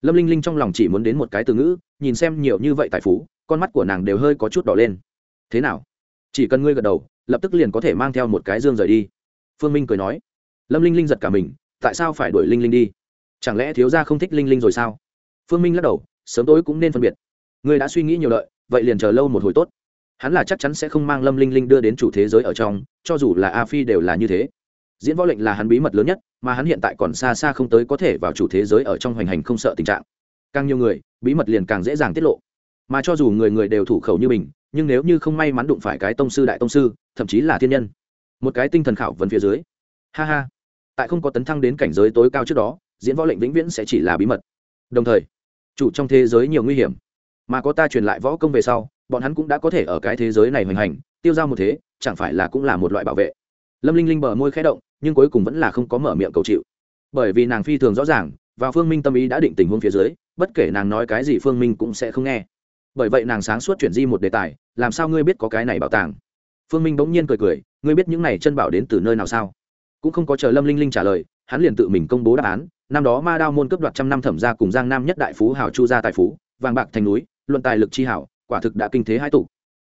Lâm linh linh trong lòng chỉ muốn đến một cái từ ngữ, nhìn xem nhiều như vậy tại phú, con mắt của nàng đều hơi có chút đỏ lên. Thế nào? Chỉ cần ngươi gật đầu lập tức liền có thể mang theo một cái dương rời đi. Phương minh cười nói, lâm linh linh giật cả mình, tại sao phải đuổi linh linh đi? Chẳng lẽ thiếu gia không thích linh linh rồi sao? Phương minh lắc đầu, sớm tối cũng nên phân biệt. Ngươi đã suy nghĩ nhiều lợi, vậy liền chờ lâu một hồi tốt. Hắn là chắc chắn sẽ không mang lâm linh linh đưa đến chủ thế giới ở trong, cho dù là a phi đều là như thế. Diễn võ lệnh là hắn bí mật lớn nhất, mà hắn hiện tại còn xa xa không tới có thể vào chủ thế giới ở trong hoành hành không sợ tình trạng. Càng nhiều người, bí mật liền càng dễ dàng tiết lộ. Mà cho dù người người đều thủ khẩu như mình nhưng nếu như không may mắn đụng phải cái tông sư đại tông sư, thậm chí là thiên nhân, một cái tinh thần khảo vấn phía dưới. Ha ha. Tại không có tấn thăng đến cảnh giới tối cao trước đó, diễn võ lệnh vĩnh viễn sẽ chỉ là bí mật. Đồng thời, chủ trong thế giới nhiều nguy hiểm. Mà có ta truyền lại võ công về sau, bọn hắn cũng đã có thể ở cái thế giới này hoành hành, tiêu giao một thế, chẳng phải là cũng là một loại bảo vệ. Lâm linh linh bờ môi khẽ động, nhưng cuối cùng vẫn là không có mở miệng cầu chịu. Bởi vì nàng phi thường rõ ràng và phương minh tâm ý đã định tình huống phía dưới, bất kể nàng nói cái gì phương minh cũng sẽ không nghe bởi vậy nàng sáng suốt chuyển di một đề tài, làm sao ngươi biết có cái này bảo tàng? Phương minh bỗng nhiên cười cười, ngươi biết những này chân bảo đến từ nơi nào sao? Cũng không có chờ lâm linh linh trả lời, hắn liền tự mình công bố đáp án. Năm đó ma đao môn cấp đoạt trăm năm thẩm ra cùng giang nam nhất đại phú hào chu gia tài phú, vàng bạc thành núi, luận tài lực chi hảo, quả thực đã kinh thế hai tụ.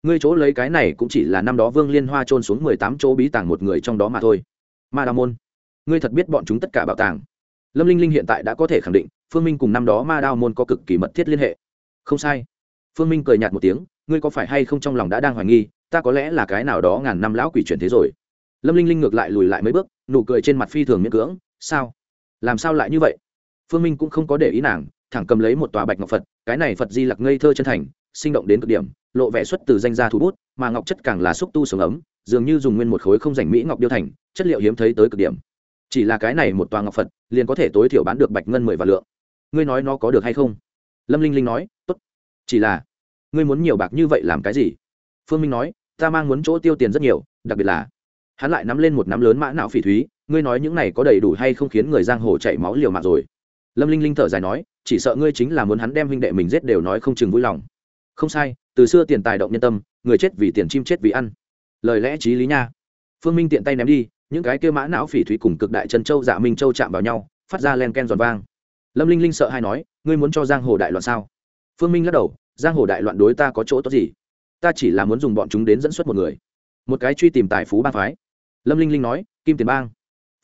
Ngươi chỗ lấy cái này cũng chỉ là năm đó vương liên hoa trôn xuống mười tám chỗ bí tàng một người trong đó mà thôi. Ma đao môn, ngươi thật biết bọn chúng tất cả bảo tàng? Lâm linh linh hiện tại đã có thể khẳng định, phương minh cùng năm đó ma đao môn có cực kỳ mật thiết liên hệ. Không sai phương minh cười nhạt một tiếng, ngươi có phải hay không trong lòng đã đang hoài nghi, ta có lẽ là cái nào đó ngàn năm lão quỷ chuyển thế rồi? Lâm linh linh ngược lại lùi lại mấy bước, nụ cười trên mặt phi thường miễn cưỡng, sao? Làm sao lại như vậy? Phương minh cũng không có để ý nàng, thẳng cầm lấy một tòa bạch ngọc phật, cái này phật di lặc ngây thơ chân thành, sinh động đến cực điểm, lộ vẻ xuất từ danh gia thủ bút, mà ngọc chất càng là xúc tu sống ấm, dường như dùng nguyên một khối không rảnh mỹ ngọc điêu thành, chất liệu hiếm thấy tới cực điểm. Chỉ là cái này một tòa ngọc phật, liền có thể tối thiểu bán được bạch ngân mười và lượng. Ngươi nói nó có được hay không? Lâm linh linh nói, tốt chỉ là, ngươi muốn nhiều bạc như vậy làm cái gì? Phương minh nói, ta mang muốn chỗ tiêu tiền rất nhiều, đặc biệt là, hắn lại nắm lên một nắm lớn mã não phỉ thúy, ngươi nói những này có đầy đủ hay không khiến người giang hồ chảy máu liều mạng rồi? Lâm linh linh thở dài nói, chỉ sợ ngươi chính là muốn hắn đem huynh đệ mình giết đều nói không chừng vui lòng. Không sai, từ xưa tiền tài động nhân tâm, người chết vì tiền chim chết vì ăn. Lời lẽ t r í lý nha. Phương minh tiện tay ném đi, những cái kêu mã não phỉ thúy cùng cực đại chân châu dạ minh châu chạm vào nhau, phát ra len ken giòn vang. Lâm linh linh sợ hay nói, ngươi muốn cho giang hồ đại loạn sao? Phương minh lắc đầu, giang hồ đại loạn đối ta có chỗ tốt gì? Ta chỉ là muốn dùng bọn chúng đến dẫn xuất một người. Một cái truy tìm tài phú ba phái. Lâm linh linh nói, kim tiền bang.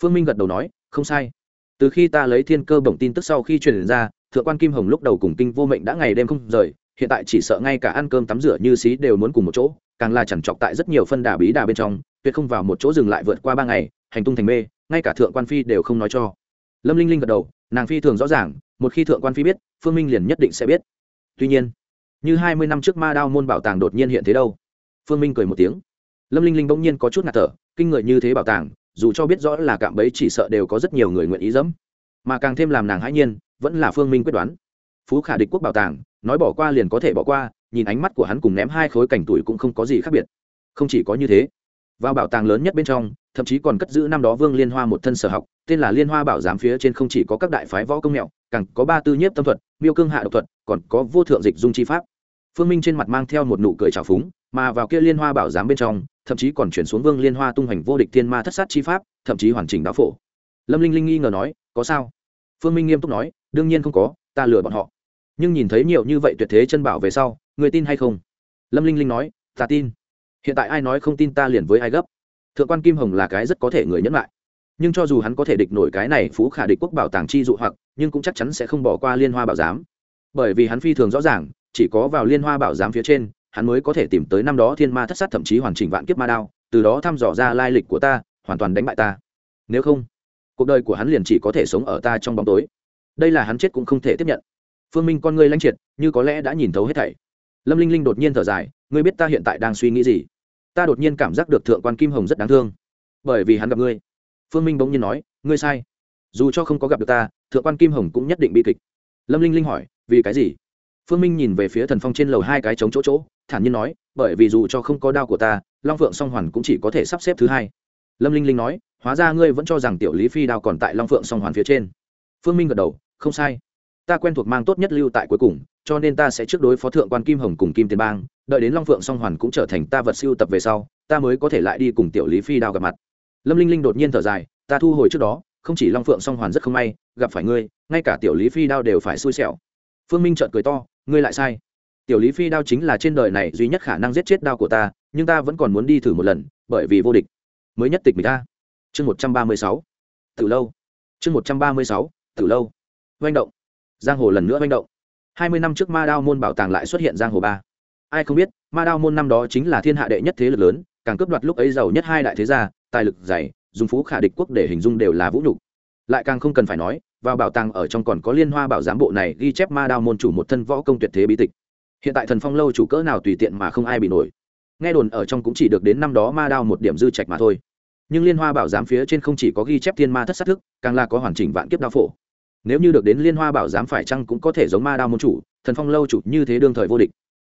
Phương minh gật đầu nói, không sai. Từ khi ta lấy thiên cơ bổng tin tức sau khi truyền ra, thượng quan kim hồng lúc đầu cùng kinh vô mệnh đã ngày đêm không rời, hiện tại chỉ sợ ngay cả ăn cơm tắm rửa như xí đều muốn cùng một chỗ, càng là chẳng chọc tại rất nhiều phân đà bí đà bên trong, tuyệt không vào một chỗ dừng lại vượt qua ba ngày, hành tung thành mê, ngay cả thượng quan phi đều không nói cho. Lâm linh linh gật đầu, nàng phi thường rõ ràng, một khi thượng quan phi biết, phương minh liền nhất định sẽ biết tuy nhiên, như hai mươi năm trước ma đao môn bảo tàng đột nhiên hiện thế đâu? Phương minh cười một tiếng. Lâm linh linh bỗng nhiên có chút ngạt thở, kinh người như thế bảo tàng, dù cho biết rõ là cạm bẫy chỉ sợ đều có rất nhiều người nguyện ý dẫm. Mà càng thêm làm nàng hãi nhiên, vẫn là phương minh quyết đoán. Phú khả địch quốc bảo tàng, nói bỏ qua liền có thể bỏ qua, nhìn ánh mắt của hắn cùng ném hai khối cảnh tuổi cũng không có gì khác biệt. Không chỉ có như thế, vào bảo tàng lớn nhất bên trong, thậm chí còn cất giữ năm đó vương liên hoa một thân sở học, tên là liên hoa bảo giám phía trên không chỉ có các đại phái võ công mẹo càng có ba tư nhiếp tâm thuật, miêu cương hạ độc thuật, còn có vô thượng dịch dung chi pháp. Phương minh trên mặt mang theo một nụ cười trào phúng, mà vào kia liên hoa bảo giám bên trong, thậm chí còn chuyển xuống vương liên hoa tung hoành vô địch thiên ma thất sát chi pháp, thậm chí hoàn chỉnh đạo phổ. Lâm linh linh nghi ngờ nói, có sao? Phương minh nghiêm túc nói, đương nhiên không có, ta lừa bọn họ. Nhưng nhìn thấy nhiều như vậy tuyệt thế chân bảo về sau người tin hay không? Lâm linh linh nói, ta tin. Hiện tại ai nói không tin ta liền với ai gấp? Thượng quan kim hồng là cái rất có thể người nhẫn lại nhưng cho dù hắn có thể địch nổi cái này phú khả địch quốc bảo tàng chi dụ hoặc, nhưng cũng chắc chắn sẽ không bỏ qua liên hoa bảo giám. Bởi vì hắn phi thường rõ ràng, chỉ có vào liên hoa bảo giám phía trên, hắn mới có thể tìm tới năm đó thiên ma thất sát thậm chí hoàn chỉnh vạn kiếp ma đao, từ đó thăm dò ra lai lịch của ta, hoàn toàn đánh bại ta. Nếu không, cuộc đời của hắn liền chỉ có thể sống ở ta trong bóng tối. Đây là hắn chết cũng không thể tiếp nhận. Phương minh con ngươi lanh triệt, như có lẽ đã nhìn thấu hết thảy. Lâm linh linh đột nhiên thở dài, ngươi biết ta hiện tại đang suy nghĩ gì? Ta đột nhiên cảm giác được thượng quan kim hồng rất đáng thương. Bởi vì hắn gặp ngươi phương minh bỗng nhiên nói, ngươi sai. Dù cho không có gặp được ta, thượng quan kim hồng cũng nhất định bi kịch. Lâm linh linh hỏi, vì cái gì? Phương minh nhìn về phía thần phong trên lầu hai cái trống chỗ chỗ, thản nhiên nói, bởi vì dù cho không có đao của ta, long phượng song hoàn cũng chỉ có thể sắp xếp thứ hai. Lâm linh linh nói, hóa ra ngươi vẫn cho rằng tiểu lý phi đao còn tại long phượng song hoàn phía trên. Phương minh gật đầu, không sai. Ta quen thuộc mang tốt nhất lưu tại cuối cùng, cho nên ta sẽ trước đối phó thượng quan kim hồng cùng kim tiền bang, đợi đến long phượng song hoàn cũng trở thành ta vật siêu tập về sau, ta mới có thể lại đi cùng tiểu lý phi đao gặp mặt lâm linh linh đột nhiên thở dài, ta thu hồi trước đó, không chỉ long phượng song hoàn rất không may, gặp phải ngươi, ngay cả tiểu lý phi đao đều phải xui xẻo. Phương minh trợn cười to, ngươi lại sai. Tiểu lý phi đao chính là trên đời này duy nhất khả năng giết chết đao của ta, nhưng ta vẫn còn muốn đi thử một lần, bởi vì vô địch. Mới nhất tịch mình ta. Chương một trăm ba mươi sáu. Từ lâu. Chương một trăm ba mươi sáu. Từ lâu. Oanh động. Giang hồ lần nữa oanh động. Hai mươi năm trước ma đao môn bảo tàng lại xuất hiện giang hồ ba. Ai không biết, ma đao môn năm đó chính là thiên hạ đệ nhất thế lực lớn, càng cướp đoạt lúc ấy giàu nhất hai đại thế gia tài lực dày, dùng phú khả địch quốc để hình dung đều là vũ nhục. Lại càng không cần phải nói, vào bảo tàng ở trong còn có liên hoa bảo giám bộ này ghi chép ma đao môn chủ một thân võ công tuyệt thế bí tịch. Hiện tại thần phong lâu chủ cỡ nào tùy tiện mà không ai bị nổi. Nghe đồn ở trong cũng chỉ được đến năm đó ma đao một điểm dư trạch mà thôi. Nhưng liên hoa bảo giám phía trên không chỉ có ghi chép thiên ma thất sát thức, càng là có hoàn chỉnh vạn kiếp đao phổ. Nếu như được đến liên hoa bảo giám phải chăng cũng có thể giống ma đao môn chủ, thần phong lâu chủ như thế đương thời vô địch.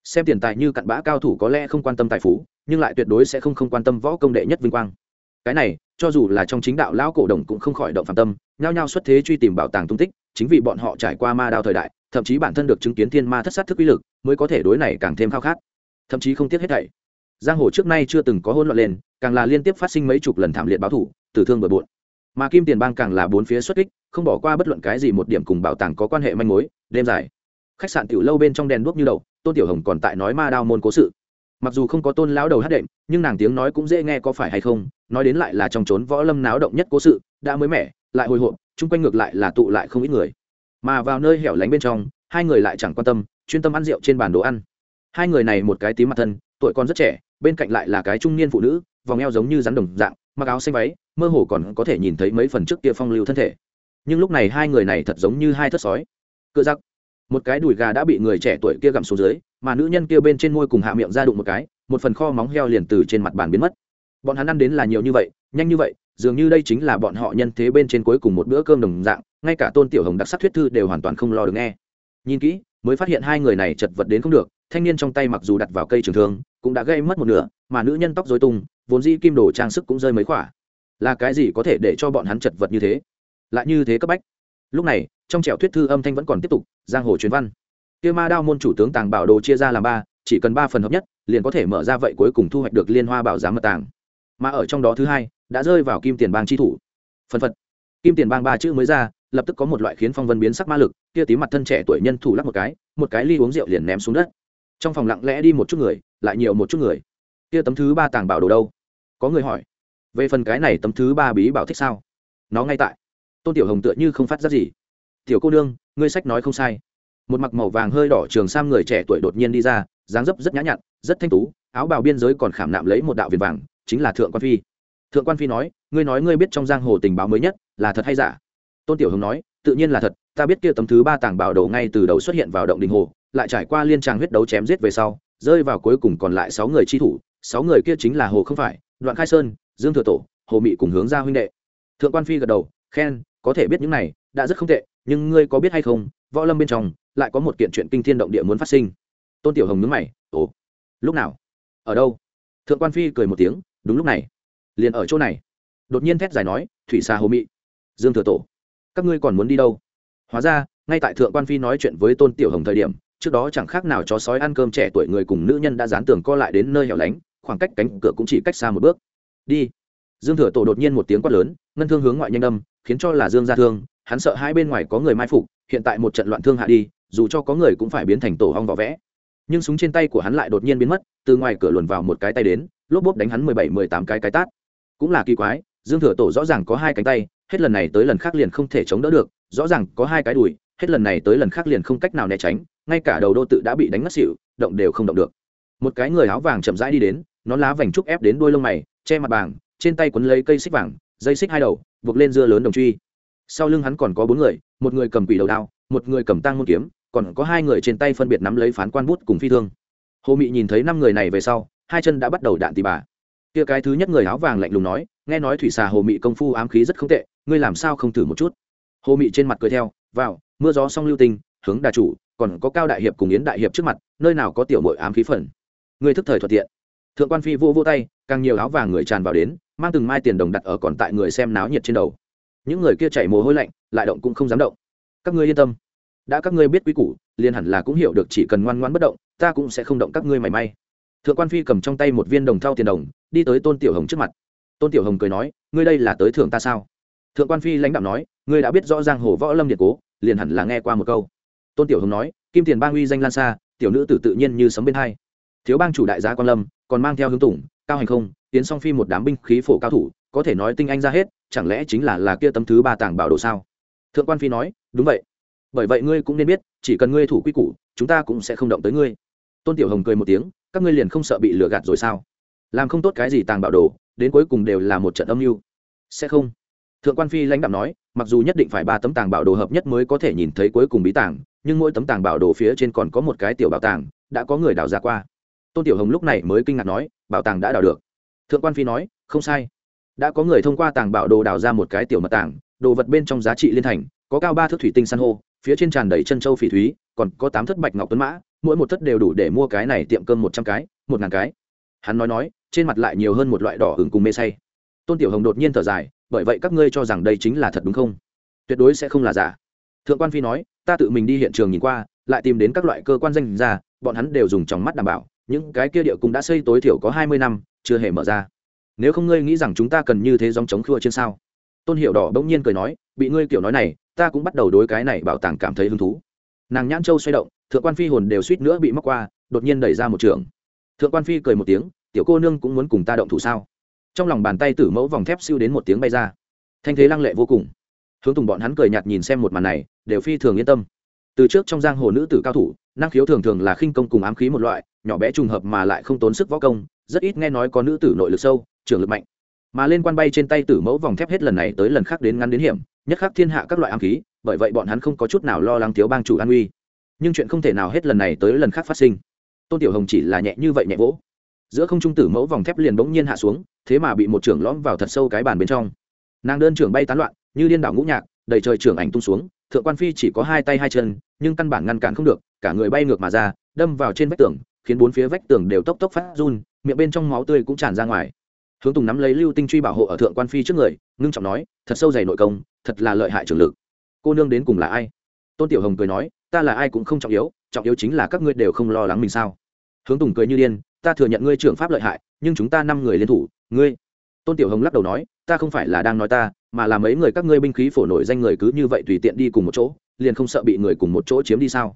Xem tiền tài như cặn bã cao thủ có lẽ không quan tâm tài phú, nhưng lại tuyệt đối sẽ không không quan tâm võ công đệ nhất vinh quang cái này, cho dù là trong chính đạo lão cổ đồng cũng không khỏi động phạm tâm, nhao nhao xuất thế truy tìm bảo tàng tung tích, chính vì bọn họ trải qua ma đao thời đại, thậm chí bản thân được chứng kiến thiên ma thất sát thức uy lực, mới có thể đối này càng thêm khao khát. Thậm chí không tiếc hết thảy. Giang hồ trước nay chưa từng có hỗn loạn lên, càng là liên tiếp phát sinh mấy chục lần thảm liệt báo thủ tử thương bừa bộn. Mà kim tiền bang càng là bốn phía xuất kích, không bỏ qua bất luận cái gì một điểm cùng bảo tàng có quan hệ manh mối, đêm dài. Khách sạn tiểu lâu bên trong đèn đuốc như đầu, tôn tiểu hồng còn tại nói ma đao môn cố sự. Mặc dù không có tôn lão đầu hát đệm, nhưng nàng tiếng nói cũng dễ nghe có phải hay không nói đến lại là trong trốn võ lâm náo động nhất cố sự, đã mới mẻ, lại hồi hộp, chung quanh ngược lại là tụ lại không ít người. Mà vào nơi hẻo lánh bên trong, hai người lại chẳng quan tâm, chuyên tâm ăn rượu trên bàn đồ ăn. Hai người này một cái tí mặt thân, tuổi còn rất trẻ, bên cạnh lại là cái trung niên phụ nữ, vòng eo giống như rắn đồng dạng, mặc áo xanh váy, mơ hồ còn có thể nhìn thấy mấy phần trước kia phong lưu thân thể. Nhưng lúc này hai người này thật giống như hai thất sói. Cựa giặc. Một cái đùi gà đã bị người trẻ tuổi kia gặm xuống dưới, mà nữ nhân kia bên trên môi cùng hạ miệng ra đụng một cái, một phần kho móng heo liền từ trên mặt bàn biến mất bọn hắn ăn đến là nhiều như vậy, nhanh như vậy, dường như đây chính là bọn họ nhân thế bên trên cuối cùng một bữa cơm đồng dạng, ngay cả tôn tiểu hồng đặc sắc thuyết thư đều hoàn toàn không lo được nghe. Nhìn kỹ, mới phát hiện hai người này chật vật đến không được, thanh niên trong tay mặc dù đặt vào cây trường thương, cũng đã gây mất một nửa, mà nữ nhân tóc dối tung, vốn di kim đồ trang sức cũng rơi mấy khỏa. Là cái gì có thể để cho bọn hắn chật vật như thế? Lại như thế cấp bách. Lúc này, trong trẻo thuyết thư âm thanh vẫn còn tiếp tục, giang hồ truyền văn. Kia ma đao môn chủ tướng tàng bảo đồ chia ra làm ba, chỉ cần ba phần hợp nhất, liền có thể mở ra vậy cuối cùng thu hoạch được liên hoa bảo giám mật tàng mà ở trong đó thứ hai đã rơi vào kim tiền bang chi thủ. Phần phật. Kim tiền bang ba chữ mới ra, lập tức có một loại khiến phong vân biến sắc ma lực, kia tí mặt thân trẻ tuổi nhân thủ lắc một cái một cái ly uống rượu liền ném xuống đất. Trong phòng lặng lẽ đi một chút người, lại nhiều một chút người. Kia tấm thứ ba tàng bảo đồ đâu? Có người hỏi. Về phần cái này tấm thứ ba bí bảo thích sao? Nó ngay tại. Tôn tiểu hồng tựa như không phát ra gì. Tiểu cô nương, ngươi sách nói không sai. Một mặc màu vàng hơi đỏ trường sam người trẻ tuổi đột nhiên đi ra, dáng dấp rất nhã nhặn, rất thanh tú, áo bào biên giới còn khảm nạm lấy một đạo viền vàng chính là thượng quan phi. Thượng quan phi nói, ngươi nói ngươi biết trong giang hồ tình báo mới nhất là thật hay giả? Tôn tiểu hồng nói, tự nhiên là thật, ta biết kia tấm thứ ba tàng bảo đồ ngay từ đầu xuất hiện vào động đình hồ, lại trải qua liên tràng huyết đấu chém giết về sau, rơi vào cuối cùng còn lại sáu người chi thủ, sáu người kia chính là hồ không phải, đoạn khai sơn, dương thừa tổ, hồ mị cùng hướng ra huynh đệ. Thượng quan phi gật đầu, khen, có thể biết những này đã rất không tệ, nhưng ngươi có biết hay không, võ lâm bên trong lại có một kiện chuyện kinh thiên động địa muốn phát sinh. Tôn tiểu hồng nhớ mày, ồ, lúc nào? Ở đâu? Thượng quan phi cười một tiếng đúng lúc này, liền ở chỗ này, đột nhiên thét dài nói, thủy xa hồ mị, dương thừa tổ, các ngươi còn muốn đi đâu? Hóa ra, ngay tại thượng quan phi nói chuyện với tôn tiểu hồng thời điểm, trước đó chẳng khác nào chó sói ăn cơm trẻ tuổi người cùng nữ nhân đã dán tường co lại đến nơi hẻo lánh, khoảng cách cánh cửa cũng chỉ cách xa một bước. Đi. Dương thừa tổ đột nhiên một tiếng quát lớn, ngân thương hướng ngoại nhanh đâm khiến cho là dương ra thương, hắn sợ hai bên ngoài có người mai phục, hiện tại một trận loạn thương hạ đi, dù cho có người cũng phải biến thành tổ hong vỏ vẽ nhưng súng trên tay của hắn lại đột nhiên biến mất, từ ngoài cửa luồn vào một cái tay đến, lốp bốp đánh hắn mười bảy, mười tám cái cái tát. Cũng là kỳ quái, dương thừa tổ rõ ràng có hai cánh tay, hết lần này tới lần khác liền không thể chống đỡ được, rõ ràng có hai cái đùi, hết lần này tới lần khác liền không cách nào né tránh, ngay cả đầu đô tự đã bị đánh ngất xỉu, động đều không động được. Một cái người áo vàng chậm rãi đi đến, nó lá vành trúc ép đến đôi lông mày, che mặt bàng trên tay quấn lấy cây xích vàng, dây xích hai đầu, buộc lên dưa lớn đồng truy. Sau lưng hắn còn có bốn người, một người cầm quỷ đầu đao, một người cầm tang môn kiếm còn có hai người trên tay phân biệt nắm lấy phán quan bút cùng phi thương. Hồ mị nhìn thấy năm người này về sau, hai chân đã bắt đầu đạn tì bà. Kia cái thứ nhất người áo vàng lạnh lùng nói, nghe nói thủy xà hồ mị công phu ám khí rất không tệ, ngươi làm sao không thử một chút? Hồ mị trên mặt cười theo, vào, mưa gió song lưu tinh hướng đà chủ, còn có cao đại hiệp cùng yến đại hiệp trước mặt, nơi nào có tiểu mội ám khí phần. Ngươi thức thời thuận tiện. Thượng quan phi vô vô tay, càng nhiều áo vàng người tràn vào đến, mang từng mai tiền đồng đặt ở còn tại người xem náo nhiệt trên đầu. Những người kia chảy mồ hôi lạnh, lại động cũng không dám động. Các ngươi yên tâm đã các ngươi biết quy củ, liền hẳn là cũng hiểu được chỉ cần ngoan ngoãn bất động, ta cũng sẽ không động các ngươi mảy may. Thượng quan phi cầm trong tay một viên đồng thau tiền đồng, đi tới tôn tiểu hồng trước mặt. Tôn tiểu hồng cười nói, ngươi đây là tới thưởng ta sao? Thượng quan phi lãnh đạo nói, ngươi đã biết rõ giang hồ võ lâm điện cố, liền hẳn là nghe qua một câu. Tôn tiểu hồng nói, kim tiền bang uy danh lan xa, tiểu nữ tử tự nhiên như sấm bên hai. Thiếu bang chủ đại gia quan lâm, còn mang theo hướng tủng cao hành không, tiến song phi một đám binh khí phổ cao thủ, có thể nói tinh anh ra hết, chẳng lẽ chính là là kia tấm thứ ba tàng bảo đồ sao? Thượng quan phi nói, đúng vậy bởi vậy ngươi cũng nên biết, chỉ cần ngươi thủ quy củ, chúng ta cũng sẽ không động tới ngươi. Tôn tiểu hồng cười một tiếng, các ngươi liền không sợ bị lừa gạt rồi sao? Làm không tốt cái gì tàng bảo đồ, đến cuối cùng đều là một trận âm mưu. Sẽ không. Thượng quan phi lãnh đạo nói, mặc dù nhất định phải ba tấm tàng bảo đồ hợp nhất mới có thể nhìn thấy cuối cùng bí tàng, nhưng mỗi tấm tàng bảo đồ phía trên còn có một cái tiểu bảo tàng, đã có người đào ra qua. Tôn tiểu hồng lúc này mới kinh ngạc nói, bảo tàng đã đào được. Thượng quan phi nói, không sai. Đã có người thông qua tàng bảo đồ đào ra một cái tiểu mật tàng, đồ vật bên trong giá trị liên thành, có cao ba thước thủy tinh san hô phía trên tràn đầy chân châu phỉ thúy, còn có tám thất bạch ngọc tuấn mã, mỗi một thất đều đủ để mua cái này tiệm cơm một trăm cái, một ngàn cái. Hắn nói nói, trên mặt lại nhiều hơn một loại đỏ hừng cùng mê say. Tôn tiểu hồng đột nhiên thở dài, bởi vậy các ngươi cho rằng đây chính là thật đúng không? Tuyệt đối sẽ không là giả. Thượng quan phi nói, ta tự mình đi hiện trường nhìn qua, lại tìm đến các loại cơ quan danh ra, bọn hắn đều dùng trong mắt đảm bảo, những cái kia địa cũng đã xây tối thiểu có hai mươi năm, chưa hề mở ra. Nếu không ngươi nghĩ rằng chúng ta cần như thế dòng chống khua trên sao? Tôn hiệu đỏ bỗng nhiên cười nói, bị ngươi kiểu nói này ta cũng bắt đầu đối cái này bảo tàng cảm thấy hứng thú. Nàng nhãn châu xoay động, thượng quan phi hồn đều suýt nữa bị móc qua, đột nhiên đẩy ra một trường. Thượng quan phi cười một tiếng, tiểu cô nương cũng muốn cùng ta động thủ sao? Trong lòng bàn tay tử mẫu vòng thép siêu đến một tiếng bay ra. Thanh thế lăng lệ vô cùng. Hướng tùng bọn hắn cười nhạt nhìn xem một màn này, đều phi thường yên tâm. Từ trước trong giang hồ nữ tử cao thủ, năng khiếu thường thường là khinh công cùng ám khí một loại, nhỏ bé trùng hợp mà lại không tốn sức võ công, rất ít nghe nói có nữ tử nội lực sâu, trường lực mạnh. Mà lên quan bay trên tay tử mẫu vòng thép hết lần này tới lần khác đến ngăn đến hiểm nhất khắc thiên hạ các loại ám khí, bởi vậy bọn hắn không có chút nào lo lắng thiếu bang chủ an uy. Nhưng chuyện không thể nào hết lần này tới lần khác phát sinh. Tôn tiểu hồng chỉ là nhẹ như vậy nhẹ vỗ. Giữa không trung tử mẫu vòng thép liền bỗng nhiên hạ xuống, thế mà bị một trưởng lõm vào thật sâu cái bàn bên trong. Nàng đơn trưởng bay tán loạn, như liên đảo ngũ nhạc, đầy trời trưởng ảnh tung xuống, thượng quan phi chỉ có hai tay hai chân, nhưng căn bản ngăn cản không được, cả người bay ngược mà ra, đâm vào trên vách tường, khiến bốn phía vách tường đều tốc tốc phát run, miệng bên trong máu tươi cũng tràn ra ngoài hướng tùng nắm lấy lưu tinh truy bảo hộ ở thượng quan phi trước người ngưng trọng nói thật sâu dày nội công thật là lợi hại trường lực cô nương đến cùng là ai tôn tiểu hồng cười nói ta là ai cũng không trọng yếu trọng yếu chính là các ngươi đều không lo lắng mình sao hướng tùng cười như điên ta thừa nhận ngươi trưởng pháp lợi hại nhưng chúng ta năm người liên thủ ngươi tôn tiểu hồng lắc đầu nói ta không phải là đang nói ta mà là mấy người các ngươi binh khí phổ nổi danh người cứ như vậy tùy tiện đi cùng một chỗ liền không sợ bị người cùng một chỗ chiếm đi sao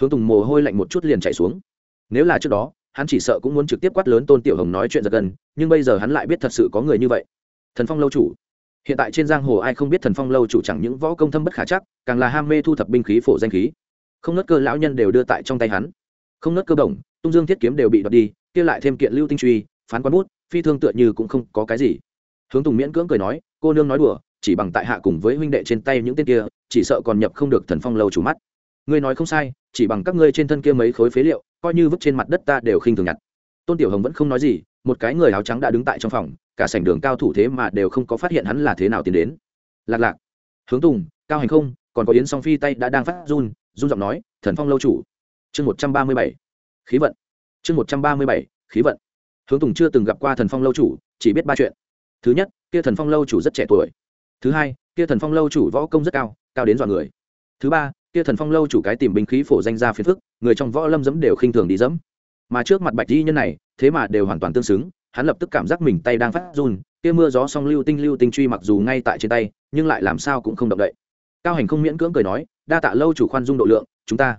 hướng tùng mồ hôi lạnh một chút liền chạy xuống nếu là trước đó hắn chỉ sợ cũng muốn trực tiếp quát lớn tôn tiểu hồng nói chuyện giật gần nhưng bây giờ hắn lại biết thật sự có người như vậy. Thần phong lâu chủ. Hiện tại trên giang hồ ai không biết thần phong lâu chủ chẳng những võ công thâm bất khả chắc, càng là ham mê thu thập binh khí phổ danh khí. Không nớt cơ lão nhân đều đưa tại trong tay hắn. Không nớt cơ đồng tung dương thiết kiếm đều bị đoạt đi, kia lại thêm kiện lưu tinh truy, phán quán bút, phi thương tựa như cũng không có cái gì. Hướng tùng miễn cưỡng cười nói, cô nương nói đùa, chỉ bằng tại hạ cùng với huynh đệ trên tay những tên kia, chỉ sợ còn nhập không được thần phong lâu chủ mắt ngươi nói không sai, chỉ bằng các ngươi trên thân kia mấy khối phế liệu, coi như vứt trên mặt đất ta đều khinh thường nhặt. Tôn tiểu hồng vẫn không nói gì, một cái người áo trắng đã đứng tại trong phòng, cả sảnh đường cao thủ thế mà đều không có phát hiện hắn là thế nào tiến đến. Lạc lạc. Hướng tùng, cao hành không, còn có yến song phi tay đã đang phát run run giọng nói, thần phong lâu chủ. Chương một trăm ba mươi bảy. Khí vận. Chương một trăm ba mươi bảy. Khí vận. Hướng tùng chưa từng gặp qua thần phong lâu chủ, chỉ biết ba chuyện. Thứ nhất, kia thần phong lâu chủ rất trẻ tuổi. Thứ hai, kia thần phong lâu chủ võ công rất cao cao đến dọn người. Thứ ba kia thần phong lâu chủ cái tìm binh khí phổ danh ra phiền phức, người trong võ lâm dẫm đều khinh thường đi dẫm. Mà trước mặt bạch di nhân này, thế mà đều hoàn toàn tương xứng, hắn lập tức cảm giác mình tay đang phát run, kia mưa gió song lưu tinh lưu tinh truy mặc dù ngay tại trên tay, nhưng lại làm sao cũng không động đậy. Cao hành không miễn cưỡng cười nói, đa tạ lâu chủ khoan dung độ lượng, chúng ta.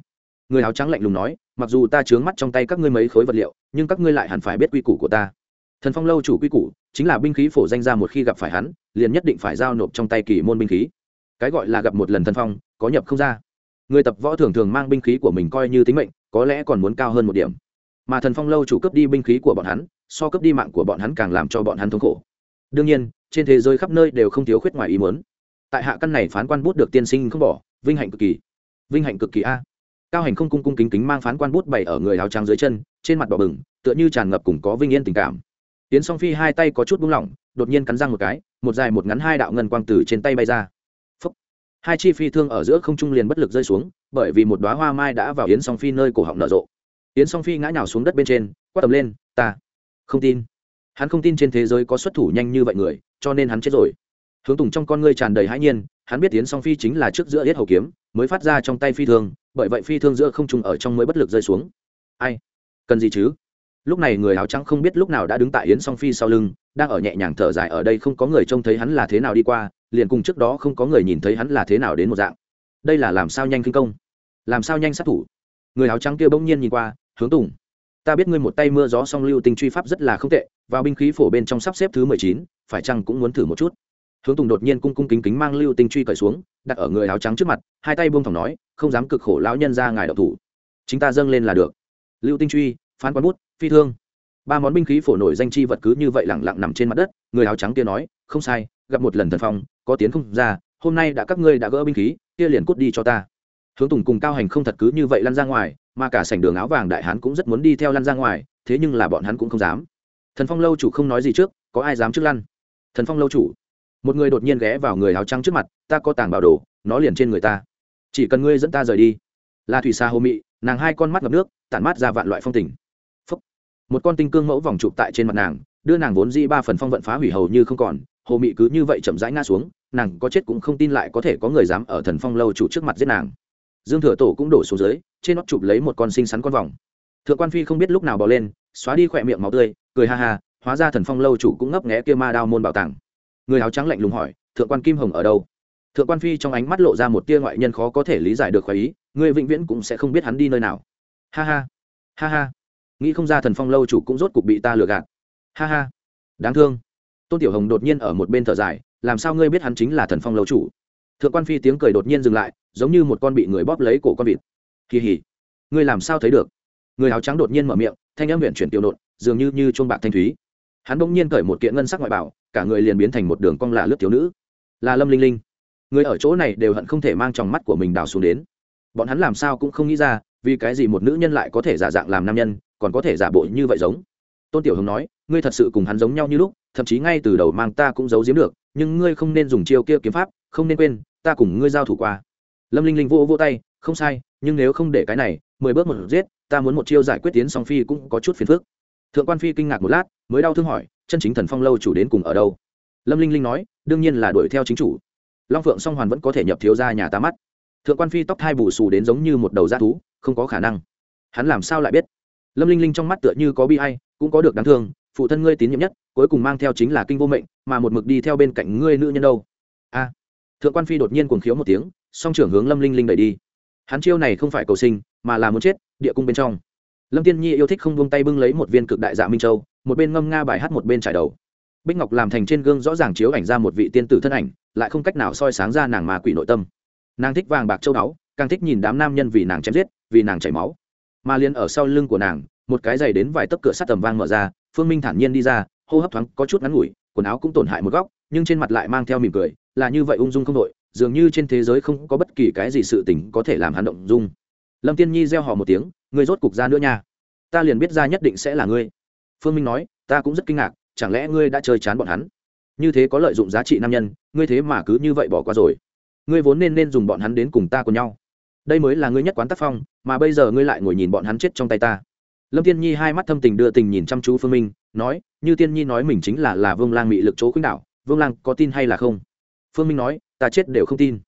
Người áo trắng lạnh lùng nói, mặc dù ta chướng mắt trong tay các ngươi mấy khối vật liệu, nhưng các ngươi lại hẳn phải biết quy củ của ta. Thần phong lâu chủ quy củ, chính là binh khí phổ danh ra một khi gặp phải hắn, liền nhất định phải giao nộp trong tay kỳ môn binh khí. Cái gọi là gặp một lần thần phong, có nhập không ra người tập võ thường thường mang binh khí của mình coi như tính mệnh, có lẽ còn muốn cao hơn một điểm. Mà thần phong lâu chủ cấp đi binh khí của bọn hắn, so cấp đi mạng của bọn hắn càng làm cho bọn hắn thống khổ. Đương nhiên, trên thế giới khắp nơi đều không thiếu khuyết ngoài ý muốn. Tại hạ căn này phán quan bút được tiên sinh không bỏ, vinh hạnh cực kỳ. Vinh hạnh cực kỳ a. Cao hành không cung cung kính kính mang phán quan bút bày ở người áo trắng dưới chân, trên mặt đỏ bừng, tựa như tràn ngập cùng có vinh yên tình cảm. Tiến song phi hai tay có chút buông lỏng, đột nhiên cắn răng một cái, một dài một ngắn hai đạo ngân quang tử trên tay bay ra hai chi phi thương ở giữa không trung liền bất lực rơi xuống, bởi vì một đoá hoa mai đã vào yến song phi nơi cổ họng nở rộ. Yến song phi ngã nhào xuống đất bên trên, quát tầm lên, ta không tin. Hắn không tin trên thế giới có xuất thủ nhanh như vậy người, cho nên hắn chết rồi. Hướng tùng trong con ngươi tràn đầy hãi nhiên, hắn biết yến song phi chính là trước giữa yết hầu kiếm, mới phát ra trong tay phi thương, bởi vậy phi thương giữa không trung ở trong mới bất lực rơi xuống. Ai? Cần gì chứ? Lúc này người áo trắng không biết lúc nào đã đứng tại yến song phi sau lưng, đang ở nhẹ nhàng thở dài ở đây không có người trông thấy hắn là thế nào đi qua liền cùng trước đó không có người nhìn thấy hắn là thế nào đến một dạng. Đây là làm sao nhanh kinh công? Làm sao nhanh sát thủ? Người áo trắng kia bỗng nhiên nhìn qua, hướng tùng, ta biết ngươi một tay mưa gió song lưu tinh truy pháp rất là không tệ, vào binh khí phổ bên trong sắp xếp thứ mười chín, phải chăng cũng muốn thử một chút? Hướng tùng đột nhiên cung cung kính kính mang lưu tinh truy cởi xuống, đặt ở người áo trắng trước mặt, hai tay buông thòng nói, không dám cực khổ lão nhân ra ngài đậu thủ. Chính ta dâng lên là được. Lưu tinh truy, phán quán bút, phi thương. Ba món binh khí phổ nổi danh chi vật cứ như vậy lẳng lặng nằm trên mặt đất, người áo trắng kia nói, không sai, gặp một lần thần phong có tiến không ra, hôm nay đã các ngươi đã gỡ binh khí, kia liền cút đi cho ta. Hướng tùng cùng cao hành không thật cứ như vậy lăn ra ngoài, mà cả sảnh đường áo vàng đại hán cũng rất muốn đi theo lăn ra ngoài, thế nhưng là bọn hắn cũng không dám. Thần phong lâu chủ không nói gì trước, có ai dám trước lăn? Thần phong lâu chủ. Một người đột nhiên ghé vào người áo trắng trước mặt, ta có tàng bảo đồ, nó liền trên người ta. Chỉ cần ngươi dẫn ta rời đi. Là thủy xa hồ mị, nàng hai con mắt ngập nước, tản mát ra vạn loại phong tình. Phúc. một con tinh cương mẫu vòng chụp tại trên mặt nàng, đưa nàng vốn di ba phần phong vận phá hủy hầu như không còn hồ mị cứ như vậy chậm rãi ngã xuống nàng có chết cũng không tin lại có thể có người dám ở thần phong lâu chủ trước mặt giết nàng. Dương thừa tổ cũng đổ xuống dưới, trên nót chụp lấy một con xinh xắn con vòng. Thượng quan phi không biết lúc nào bỏ lên, xóa đi khỏe miệng máu tươi, cười ha ha, hóa ra thần phong lâu chủ cũng ngấp nghé kia ma đao môn bảo tàng. Người áo trắng lạnh lùng hỏi, thượng quan kim hồng ở đâu? Thượng quan phi trong ánh mắt lộ ra một tia ngoại nhân khó có thể lý giải được khoái ý người vĩnh viễn cũng sẽ không biết hắn đi nơi nào. Ha ha ha ha. Nghĩ không ra thần phong lâu chủ cũng rốt cục bị ta lừa gạt. Ha ha. Đáng thương. Tôn tiểu hồng đột nhiên ở một bên thở dài làm sao ngươi biết hắn chính là thần phong lâu chủ? Thượng quan phi tiếng cười đột nhiên dừng lại, giống như một con bị người bóp lấy cổ con vịt. Kỳ hỉ ngươi làm sao thấy được? Người áo trắng đột nhiên mở miệng, thanh âm huyện chuyển tiểu nộn dường như như chuông bạc thanh thúy. Hắn bỗng nhiên cởi một kiện ngân sắc ngoại bảo, cả người liền biến thành một đường cong lạ lướt thiếu nữ. Là lâm linh linh. Người ở chỗ này đều hận không thể mang trong mắt của mình đào xuống đến. Bọn hắn làm sao cũng không nghĩ ra, vì cái gì một nữ nhân lại có thể giả dạng làm nam nhân, còn có thể giả bộ như vậy giống. Tôn tiểu hồng nói, ngươi thật sự cùng hắn giống nhau như lúc, thậm chí ngay từ đầu mang ta cũng giấu giếm được nhưng ngươi không nên dùng chiêu kia kiếm pháp, không nên quên, ta cùng ngươi giao thủ qua. Lâm linh linh vô vô tay, không sai, nhưng nếu không để cái này, mười bước một giết, ta muốn một chiêu giải quyết tiến song phi cũng có chút phiền phức. Thượng quan phi kinh ngạc một lát, mới đau thương hỏi, chân chính thần phong lâu chủ đến cùng ở đâu? Lâm linh linh nói, đương nhiên là đuổi theo chính chủ. Long phượng song hoàn vẫn có thể nhập thiếu ra nhà ta mắt. Thượng quan phi tóc thai bù xù đến giống như một đầu da thú, không có khả năng. Hắn làm sao lại biết? Lâm linh linh trong mắt tựa như có bi hay cũng có được đáng thương phụ thân ngươi tín nhiệm nhất, cuối cùng mang theo chính là kinh vô mệnh, mà một mực đi theo bên cạnh ngươi nữ nhân đâu? A. Thượng quan phi đột nhiên cuồng khiếu một tiếng, song trưởng hướng lâm linh linh đẩy đi. Hắn chiêu này không phải cầu sinh, mà là muốn chết, địa cung bên trong. Lâm tiên nhi yêu thích không buông tay bưng lấy một viên cực đại dạ minh châu, một bên ngâm nga bài hát một bên trải đầu. Bích ngọc làm thành trên gương rõ ràng chiếu ảnh ra một vị tiên tử thân ảnh, lại không cách nào soi sáng ra nàng mà quỷ nội tâm. Nàng thích vàng bạc châu đáo càng thích nhìn đám nam nhân vì nàng chém giết, vì nàng chảy máu. Mà liền ở sau lưng của nàng, một cái giày đến vài tấc cửa sắt tầm vang mở ra phương minh thản nhiên đi ra, hô hấp thoáng có chút ngắn ngủi, quần áo cũng tổn hại một góc, nhưng trên mặt lại mang theo mỉm cười, là như vậy ung dung không đội, dường như trên thế giới không có bất kỳ cái gì sự tình có thể làm hắn động dung. Lâm tiên nhi gieo họ một tiếng người rốt cục ra nữa nha. Ta liền biết ra nhất định sẽ là ngươi. Phương minh nói, ta cũng rất kinh ngạc, chẳng lẽ ngươi đã chơi chán bọn hắn? Như thế có lợi dụng giá trị nam nhân, ngươi thế mà cứ như vậy bỏ qua rồi. Ngươi vốn nên nên dùng bọn hắn đến cùng ta cùng nhau. Đây mới là ngươi nhất quán tác phong, mà bây giờ ngươi lại ngồi nhìn bọn hắn chết trong tay ta lâm tiên nhi hai mắt thâm tình đưa tình nhìn chăm chú phương minh, nói, như tiên nhi nói mình chính là là vương lang bị lực chỗ khuynh đảo, vương lang có tin hay là không? Phương minh nói, ta chết đều không tin.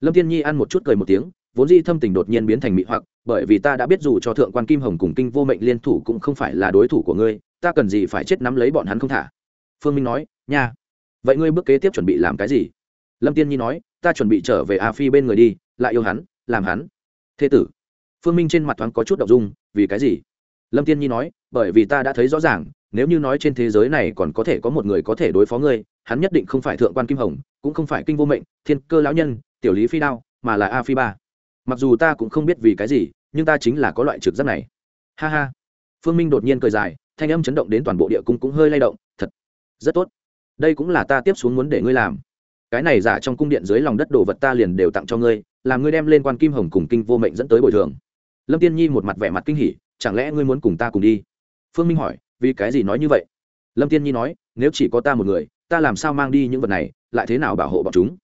Lâm tiên nhi ăn một chút cười một tiếng, vốn di thâm tình đột nhiên biến thành mị hoặc, bởi vì ta đã biết dù cho thượng quan kim hồng cùng kinh vô mệnh liên thủ cũng không phải là đối thủ của ngươi, ta cần gì phải chết nắm lấy bọn hắn không thả? Phương minh nói, nha, vậy ngươi bước kế tiếp chuẩn bị làm cái gì? Lâm tiên nhi nói, ta chuẩn bị trở về a phi bên người đi, lại yêu hắn, làm hắn. Thế tử. Phương minh trên mặt thoáng có chút đ ộ n g dung, vì cái gì? Lâm tiên nhi nói, bởi vì ta đã thấy rõ ràng, nếu như nói trên thế giới này còn có thể có một người có thể đối phó ngươi, hắn nhất định không phải thượng quan kim hồng, cũng không phải kinh vô mệnh, thiên cơ lão nhân, tiểu lý phi đao, mà là a phi ba. Mặc dù ta cũng không biết vì cái gì, nhưng ta chính là có loại trực giác này. Ha ha. Phương minh đột nhiên cười dài, thanh âm chấn động đến toàn bộ địa cung cũng hơi lay động, thật, rất tốt. Đây cũng là ta tiếp xuống muốn để ngươi làm. Cái này giả trong cung điện dưới lòng đất đồ vật ta liền đều tặng cho ngươi, làm ngươi đem lên quan kim hồng cùng kinh vô mệnh dẫn tới bồi thường. Lâm tiên nhi một mặt vẻ mặt kinh hỉ chẳng lẽ ngươi muốn cùng ta cùng đi? Phương minh hỏi, vì cái gì nói như vậy? Lâm tiên nhi nói, nếu chỉ có ta một người, ta làm sao mang đi những vật này, lại thế nào bảo hộ bọn chúng?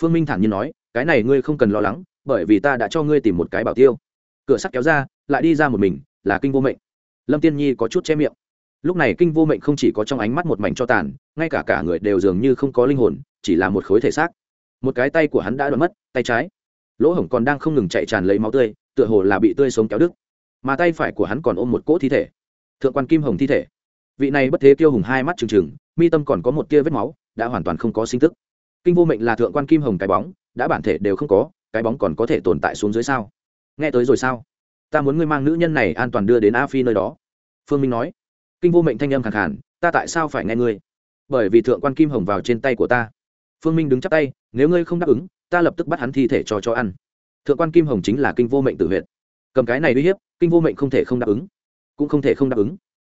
Phương minh thản nhiên nói, cái này ngươi không cần lo lắng, bởi vì ta đã cho ngươi tìm một cái bảo tiêu. Cửa sắt kéo ra, lại đi ra một mình, là kinh vô mệnh. Lâm tiên nhi có chút che miệng. Lúc này kinh vô mệnh không chỉ có trong ánh mắt một mảnh cho tàn, ngay cả cả người đều dường như không có linh hồn, chỉ là một khối thể xác. Một cái tay của hắn đã đoạn mất, tay trái. Lỗ hổng còn đang không ngừng chạy tràn lấy máu tươi, tựa hồ là bị tươi sống kéo đứt mà tay phải của hắn còn ôm một cỗ thi thể. Thượng quan kim hồng thi thể. Vị này bất thế kiêu hùng hai mắt trừng trừng, mi tâm còn có một tia vết máu, đã hoàn toàn không có sinh tức. Kinh vô mệnh là thượng quan kim hồng cái bóng, đã bản thể đều không có, cái bóng còn có thể tồn tại xuống dưới sao? Nghe tới rồi sao? Ta muốn ngươi mang nữ nhân này an toàn đưa đến a phi nơi đó. Phương minh nói. Kinh vô mệnh thanh âm khẳng hẳn ta tại sao phải nghe ngươi? Bởi vì thượng quan kim hồng vào trên tay của ta. Phương minh đứng chắp tay, nếu ngươi không đáp ứng, ta lập tức bắt hắn thi thể cho cho ăn. Thượng quan kim hồng chính là kinh vô mệnh tự huyện cầm cái này uy hiếp kinh vô mệnh không thể không đáp ứng. Cũng không thể không đáp ứng.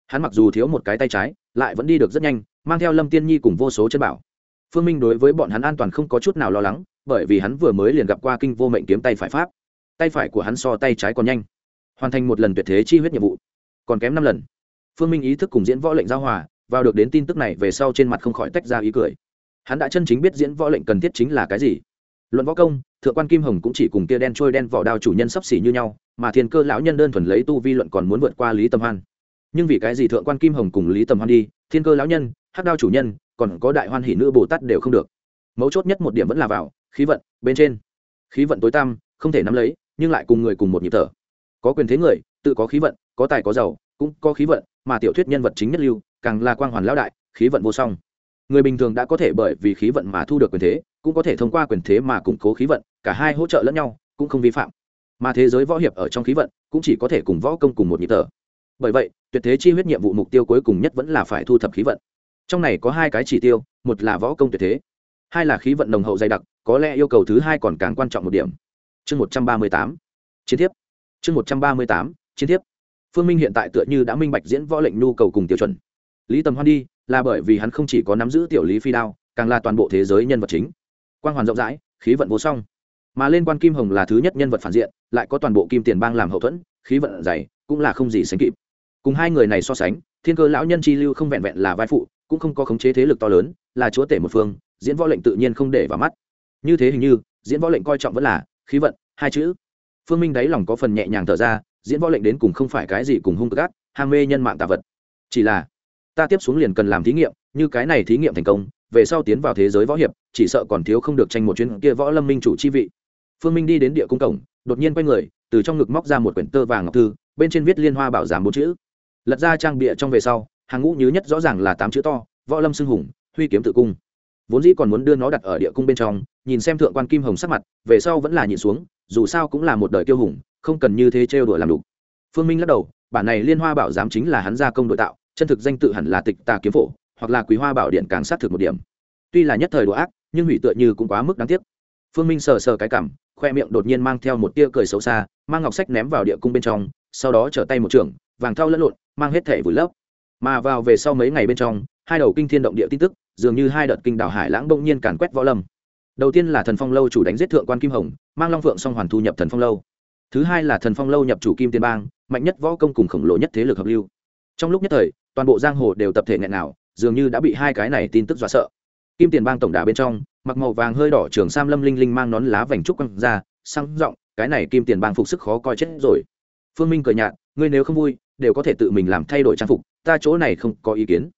Hắn mặc dù thiếu một cái tay trái, lại vẫn đi được rất nhanh, mang theo lâm tiên nhi cùng vô số chân bảo. Phương minh đối với bọn hắn an toàn không có chút nào lo lắng, bởi vì hắn vừa mới liền gặp qua kinh vô mệnh kiếm tay phải pháp. Tay phải của hắn so tay trái còn nhanh. Hoàn thành một lần tuyệt thế chi huyết nhiệm vụ. Còn kém năm lần. Phương minh ý thức cùng diễn võ lệnh giao hòa, vào được đến tin tức này về sau trên mặt không khỏi tách ra ý cười. Hắn đã chân chính biết diễn võ lệnh cần thiết chính là cái gì luận võ công, thượng quan kim hồng cũng chỉ cùng kia đen trôi đen vỏ đao chủ nhân sắp xỉ như nhau, mà thiên cơ lão nhân đơn thuần lấy tu vi luận còn muốn vượt qua lý tâm hoan. Nhưng vì cái gì thượng quan kim hồng cùng lý tâm hoan đi, thiên cơ lão nhân, hắc đao chủ nhân, còn có đại hoan hỷ nữ bồ tát đều không được. Mấu chốt nhất một điểm vẫn là vào, khí vận, bên trên. Khí vận tối tăm, không thể nắm lấy, nhưng lại cùng người cùng một nhịp thở. Có quyền thế người, tự có khí vận, có tài có giàu, cũng có khí vận, mà tiểu thuyết nhân vật chính nhất lưu, càng là quang hoàn lão đại, khí vận vô song. Người bình thường đã có thể bởi vì khí vận mà thu được quyền thế cũng có thể thông qua quyền thế mà củng cố khí vận, cả hai hỗ trợ lẫn nhau, cũng không vi phạm. Mà thế giới võ hiệp ở trong khí vận, cũng chỉ có thể cùng võ công cùng một nhịp thở. Bởi vậy, tuyệt thế chi huyết nhiệm vụ mục tiêu cuối cùng nhất vẫn là phải thu thập khí vận. Trong này có hai cái chỉ tiêu, một là võ công tuyệt thế, hai là khí vận nồng hậu dày đặc, có lẽ yêu cầu thứ hai còn càng quan trọng một điểm. Chương một trăm ba mươi tám, chiến thiếp. Chương một trăm ba mươi tám, chiến thiếp. Phương minh hiện tại tựa như đã minh bạch diễn võ lệnh nhu cầu cùng tiêu chuẩn. Lý tầm hoan đi, là bởi vì hắn không chỉ có nắm giữ tiểu lý phi đao, càng là toàn bộ thế giới nhân vật chính quang hoàn rộng rãi, khí vận vô song. Mà lên quan kim hồng là thứ nhất nhân vật phản diện, lại có toàn bộ kim tiền bang làm hậu thuẫn, khí vận dày, cũng là không gì sánh kịp. Cùng hai người này so sánh, thiên cơ lão nhân chi lưu không vẹn vẹn là vai phụ, cũng không có khống chế thế lực to lớn, là chúa tể một phương, diễn võ lệnh tự nhiên không để vào mắt. Như thế hình như, diễn võ lệnh coi trọng vẫn là khí vận, hai chữ. Phương minh đáy lòng có phần nhẹ nhàng thở ra, diễn võ lệnh đến cùng không phải cái gì cùng hung gác ham mê nhân mạng tạ vật. Chỉ là, ta tiếp xuống liền cần làm thí nghiệm, như cái này thí nghiệm thành công về sau tiến vào thế giới võ hiệp, chỉ sợ còn thiếu không được tranh một chuyến kia võ lâm minh chủ chi vị. Phương minh đi đến địa cung cổng, đột nhiên quay người, từ trong ngực móc ra một quyển tơ vàng ngọc thư, bên trên viết liên hoa bảo giảm bốn chữ. Lật ra trang bịa trong về sau, hàng ngũ nhứ nhất rõ ràng là tám chữ to, võ lâm xưng hùng, huy kiếm tự cung. Vốn dĩ còn muốn đưa nó đặt ở địa cung bên trong, nhìn xem thượng quan kim hồng sắc mặt, về sau vẫn là nhìn xuống, dù sao cũng là một đời tiêu hùng, không cần như thế trêu đùa làm đủ. Phương minh lắc đầu, bản này liên hoa bảo giám chính là hắn gia công đội tạo, chân thực danh tự hẳn là tịch tà kiếm phổ hoặc là quý hoa bảo điện càng sát thực một điểm. Tuy là nhất thời đồ ác, nhưng hủy tựa như cũng quá mức đáng tiếc. Phương minh sờ sờ cái cảm, khoe miệng đột nhiên mang theo một tia cười xấu xa, mang ngọc sách ném vào địa cung bên trong, sau đó trở tay một trường, vàng thau lẫn lộn, mang hết thể vùi lấp. Mà vào về sau mấy ngày bên trong, hai đầu kinh thiên động địa tin tức, dường như hai đợt kinh đảo hải lãng bỗng nhiên càn quét võ lâm. Đầu tiên là thần phong lâu chủ đánh giết thượng quan kim hồng, mang long phượng song hoàn thu nhập thần phong lâu. Thứ hai là thần phong lâu nhập chủ kim tiên bang, mạnh nhất võ công cùng khổng lồ nhất thế lực hợp lưu. Trong lúc nhất thời, toàn bộ giang hồ đều tập thể nghẹn nào dường như đã bị hai cái này tin tức dọa sợ. Kim tiền bang tổng đà bên trong, mặc màu vàng hơi đỏ trường sam lâm linh linh mang nón lá vành trúc quăng ra, sang giọng, cái này kim tiền bang phục sức khó coi chết rồi. Phương minh cười nhạt, ngươi nếu không vui, đều có thể tự mình làm thay đổi trang phục, ta chỗ này không có ý kiến.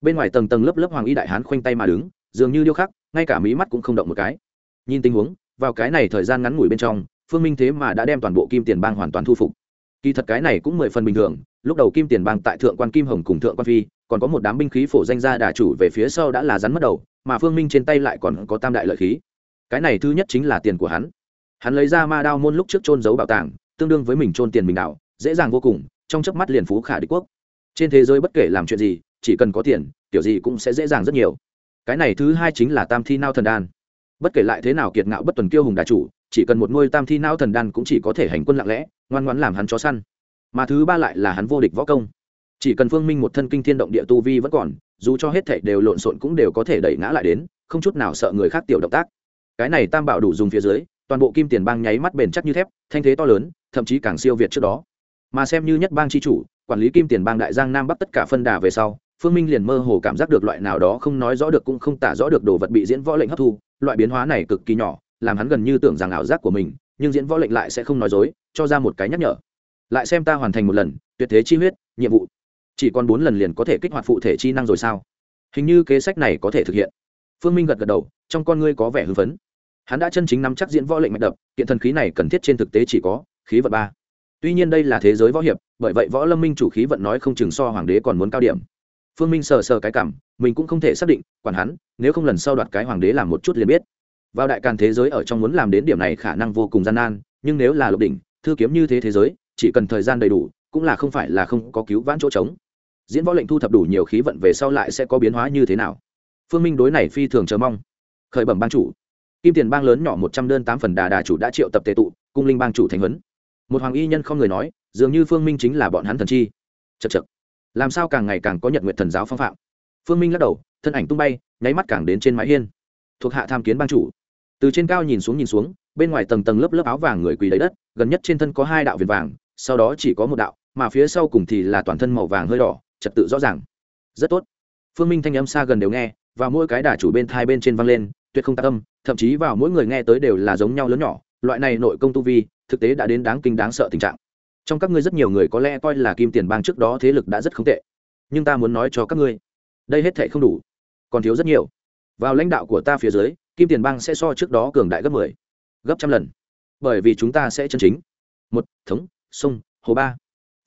Bên ngoài tầng tầng lớp lớp hoàng y đại hán khoanh tay mà đứng, dường như điêu khắc, ngay cả mí mắt cũng không động một cái. Nhìn tình huống, vào cái này thời gian ngắn ngủi bên trong, phương minh thế mà đã đem toàn bộ kim tiền bang hoàn toàn thu phục kỳ thật cái này cũng mười phần bình thường, lúc đầu kim tiền bang tại thượng quan kim hồng cùng thượng quan phi, còn có một đám binh khí phổ danh gia đà chủ về phía sau đã là rắn mất đầu, mà phương minh trên tay lại còn có tam đại lợi khí. Cái này thứ nhất chính là tiền của hắn. Hắn lấy ra ma đao môn lúc trước trôn giấu bảo tàng, tương đương với mình trôn tiền mình đạo dễ dàng vô cùng, trong chớp mắt liền phú khả đế quốc. Trên thế giới bất kể làm chuyện gì, chỉ cần có tiền, kiểu gì cũng sẽ dễ dàng rất nhiều. Cái này thứ hai chính là tam thi nao thần đan. Bất kể lại thế nào kiệt ngạo bất tuần kiêu hùng đà chủ chỉ cần một nuôi tam thi não thần đan cũng chỉ có thể hành quân lặng lẽ, ngoan ngoãn làm hắn chó săn. Mà thứ ba lại là hắn vô địch võ công. Chỉ cần phương minh một thân kinh thiên động địa tu vi vẫn còn, dù cho hết thảy đều lộn xộn cũng đều có thể đẩy ngã lại đến, không chút nào sợ người khác tiểu động tác. Cái này tam bảo đủ dùng phía dưới, toàn bộ kim tiền bang nháy mắt bền chắc như thép, thanh thế to lớn, thậm chí càng siêu việt trước đó. Mà xem như nhất bang chi chủ, quản lý kim tiền bang đại giang nam bắc tất cả phân đà về sau, phương minh liền mơ hồ cảm giác được loại nào đó không nói rõ được cũng không tả rõ được đồ vật bị diễn võ lệnh hấp thu, loại biến hóa này cực kỳ nhỏ làm hắn gần như tưởng rằng ảo giác của mình, nhưng diễn võ lệnh lại sẽ không nói dối, cho ra một cái nhắc nhở. Lại xem ta hoàn thành một lần, tuyệt thế chi huyết, nhiệm vụ. Chỉ còn bốn lần liền có thể kích hoạt phụ thể chi năng rồi sao? Hình như kế sách này có thể thực hiện. Phương minh gật gật đầu, trong con ngươi có vẻ hưng phấn. Hắn đã chân chính nắm chắc diễn võ lệnh mạch đập, kiện thần khí này cần thiết trên thực tế chỉ có, khí vận ba. Tuy nhiên đây là thế giới võ hiệp, bởi vậy võ lâm minh chủ khí vận nói không chừng so hoàng đế còn muốn cao điểm. Phương minh sờ sờ cái cảm, mình cũng không thể xác định, quản hắn, nếu không lần sau đoạt cái hoàng đế làm một chút liền biết vào đại càn thế giới ở trong muốn làm đến điểm này khả năng vô cùng gian nan, nhưng nếu là lục đỉnh, thư kiếm như thế thế giới, chỉ cần thời gian đầy đủ, cũng là không phải là không có cứu vãn chỗ trống. Diễn võ lệnh thu thập đủ nhiều khí vận về sau lại sẽ có biến hóa như thế nào? Phương minh đối này phi thường chờ mong. Khởi bẩm ban chủ. Kim tiền bang lớn nhỏ một trăm đơn tám phần đà đà chủ đã triệu tập tệ tụ, cung linh bang chủ thành huấn. Một hoàng y nhân không người nói, dường như phương minh chính là bọn hắn thần chi. Chật chật làm sao càng ngày càng có nhật nguyện thần giáo phong phạm? Phương minh lắc đầu, thân ảnh tung bay, nháy mắt càng đến trên mái hiên. Thuộc hạ tham kiến ban chủ từ trên cao nhìn xuống nhìn xuống, bên ngoài tầng tầng lớp lớp áo vàng người quỳ lấy đất, gần nhất trên thân có hai đạo viền vàng, sau đó chỉ có một đạo, mà phía sau cùng thì là toàn thân màu vàng hơi đỏ, trật tự rõ ràng. Rất tốt. Phương minh thanh âm xa gần đều nghe, và mỗi cái đà chủ bên thai bên trên văng lên, tuyệt không tác tâm thậm chí vào mỗi người nghe tới đều là giống nhau lớn nhỏ, loại này nội công tu vi, thực tế đã đến đáng kinh đáng sợ tình trạng. Trong các ngươi rất nhiều người có lẽ coi là kim tiền bang trước đó thế lực đã rất không tệ, nhưng ta muốn nói cho các ngươi, đây hết thệ không đủ, còn thiếu rất nhiều. Vào lãnh đạo của ta phía dưới kim tiền bang sẽ so trước đó cường đại gấp mười 10, gấp trăm lần. Bởi vì chúng ta sẽ chân chính. Một thống sông hồ ba.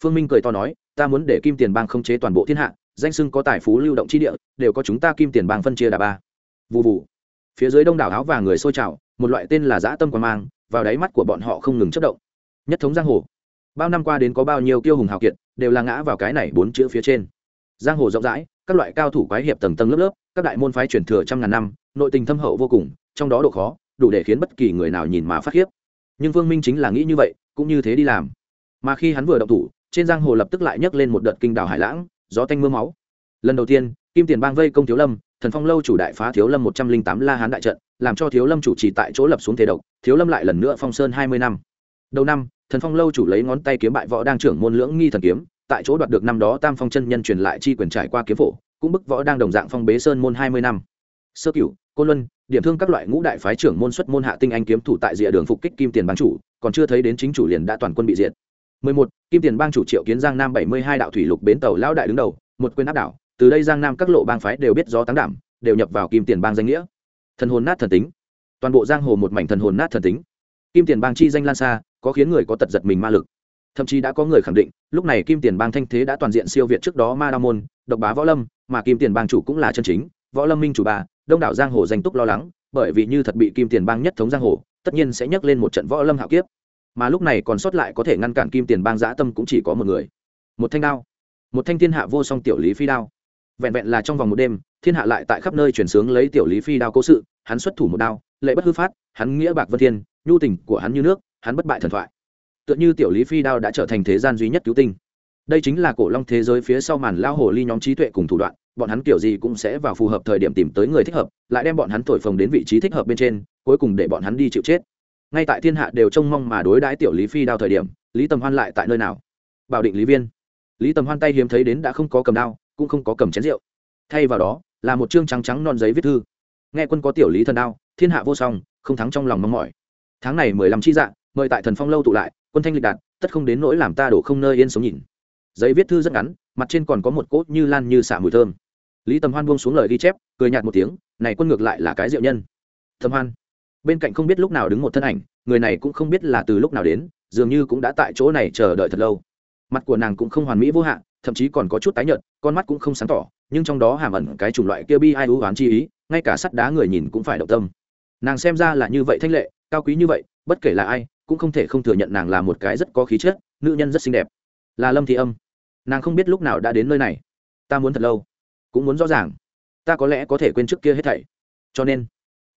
Phương minh cười to nói ta muốn để kim tiền bang không chế toàn bộ thiên hạ danh sưng có tài phú lưu động chi địa đều có chúng ta kim tiền bang phân chia đà ba. Vụ vụ phía dưới đông đảo áo và người xôi trào một loại tên là dã tâm quan mang vào đáy mắt của bọn họ không ngừng chất động. Nhất thống giang hồ. Bao năm qua đến có bao nhiêu kiêu hùng hào kiệt đều là ngã vào cái này bốn chữ phía trên. Giang hồ rộng rãi các loại cao thủ quái hiệp tầng tầng lớp lớp các đại môn phái truyền thừa trăm ngàn năm, nội tình thâm hậu vô cùng, trong đó độ khó, đủ để khiến bất kỳ người nào nhìn mà phát khiếp. Nhưng vương minh chính là nghĩ như vậy, cũng như thế đi làm. Mà khi hắn vừa động thủ, trên giang hồ lập tức lại nhấc lên một đợt kinh đảo hải lãng, gió tanh mưa máu. Lần đầu tiên, kim tiền bang vây công thiếu lâm, thần phong lâu chủ đại phá thiếu lâm một trăm linh tám la hán đại trận, làm cho thiếu lâm chủ trì tại chỗ lập xuống thế độc, thiếu lâm lại lần nữa phong sơn hai mươi năm. Đầu năm, thần phong lâu chủ lấy ngón tay kiếm bại võ đang trưởng môn lưỡng nghi thần kiếm, tại chỗ đoạt được năm đó tam phong chân nhân truyền lại chi quyền trải qua kiếm phổ cũng bức võ đang đồng dạng phong bế sơn môn hai mươi năm. Sơ cửu, côn luân, điểm thương các loại ngũ đại phái trưởng môn xuất môn hạ tinh anh kiếm thủ tại rìa đường phục kích kim tiền bang chủ, còn chưa thấy đến chính chủ liền đã toàn quân bị diệt. 11. kim tiền bang chủ triệu kiến giang nam 72 đạo thủy lục bến tàu lão đại đứng đầu, một quyền áp đảo. Từ đây giang nam các lộ bang phái đều biết gió táng đảm, đều nhập vào kim tiền bang danh nghĩa. Thần hồn nát thần tính. Toàn bộ giang hồ một mảnh thần hồn nát thần tính. Kim tiền bang chi danh lan xa, có khiến người có tật giật mình ma lực. Thậm chí đã có người khẳng định, lúc này kim tiền bang thanh thế đã toàn diện siêu việt trước đó ma đa môn, độc bá võ lâm mà kim tiền bang chủ cũng là chân chính, võ lâm minh chủ bà, đông đảo giang hồ danh túc lo lắng, bởi vì như thật bị kim tiền bang nhất thống giang hồ, tất nhiên sẽ nhắc lên một trận võ lâm hạo kiếp. Mà lúc này còn sót lại có thể ngăn cản kim tiền bang giã tâm cũng chỉ có một người. Một thanh đao. Một thanh thiên hạ vô song tiểu lý phi đao. Vẹn vẹn là trong vòng một đêm, thiên hạ lại tại khắp nơi chuyển sướng lấy tiểu lý phi đao cố sự, hắn xuất thủ một đao, lệ bất hư phát, hắn nghĩa bạc vân thiên, nhu tình của hắn như nước, hắn bất bại thần thoại. Tựa như tiểu lý phi đao đã trở thành thế gian duy nhất cứu tinh đây chính là cổ long thế giới phía sau màn lao hồ ly nhóm trí tuệ cùng thủ đoạn, bọn hắn kiểu gì cũng sẽ vào phù hợp thời điểm tìm tới người thích hợp, lại đem bọn hắn thổi phồng đến vị trí thích hợp bên trên, cuối cùng để bọn hắn đi chịu chết. Ngay tại thiên hạ đều trông mong mà đối đãi tiểu lý phi đao thời điểm, lý tầm hoan lại tại nơi nào? Bảo định lý viên. Lý tầm hoan tay hiếm thấy đến đã không có cầm đao, cũng không có cầm chén rượu. Thay vào đó, là một chương trắng trắng non giấy viết thư. Nghe quân có tiểu lý thần đao, thiên hạ vô song, không thắng trong lòng mong mỏi. Tháng này mười lăm chi dạng mời tại thần phong lâu tụ lại, quân thanh lịch đạt, tất không đến nỗi làm ta đổ không nơi yên sống nhìn giấy viết thư rất ngắn, mặt trên còn có một cốt như lan như xả mùi thơm. Lý tầm hoan buông xuống lời ghi chép, cười nhạt một tiếng, này quân ngược lại là cái diệu nhân. Tầm hoan, bên cạnh không biết lúc nào đứng một thân ảnh, người này cũng không biết là từ lúc nào đến, dường như cũng đã tại chỗ này chờ đợi thật lâu. Mặt của nàng cũng không hoàn mỹ vô hạn, thậm chí còn có chút tái nhợt, con mắt cũng không sáng tỏ, nhưng trong đó hàm ẩn cái chủng loại kia bi ai ưu oán chi ý, ngay cả sắt đá người nhìn cũng phải động tâm. Nàng xem ra là như vậy thanh lệ, cao quý như vậy, bất kể là ai, cũng không thể không thừa nhận nàng là một cái rất có khí chất, nữ nhân rất xinh đẹp. Là lâm thị âm nàng không biết lúc nào đã đến nơi này. Ta muốn thật lâu, cũng muốn rõ ràng. Ta có lẽ có thể quên trước kia hết thảy. Cho nên,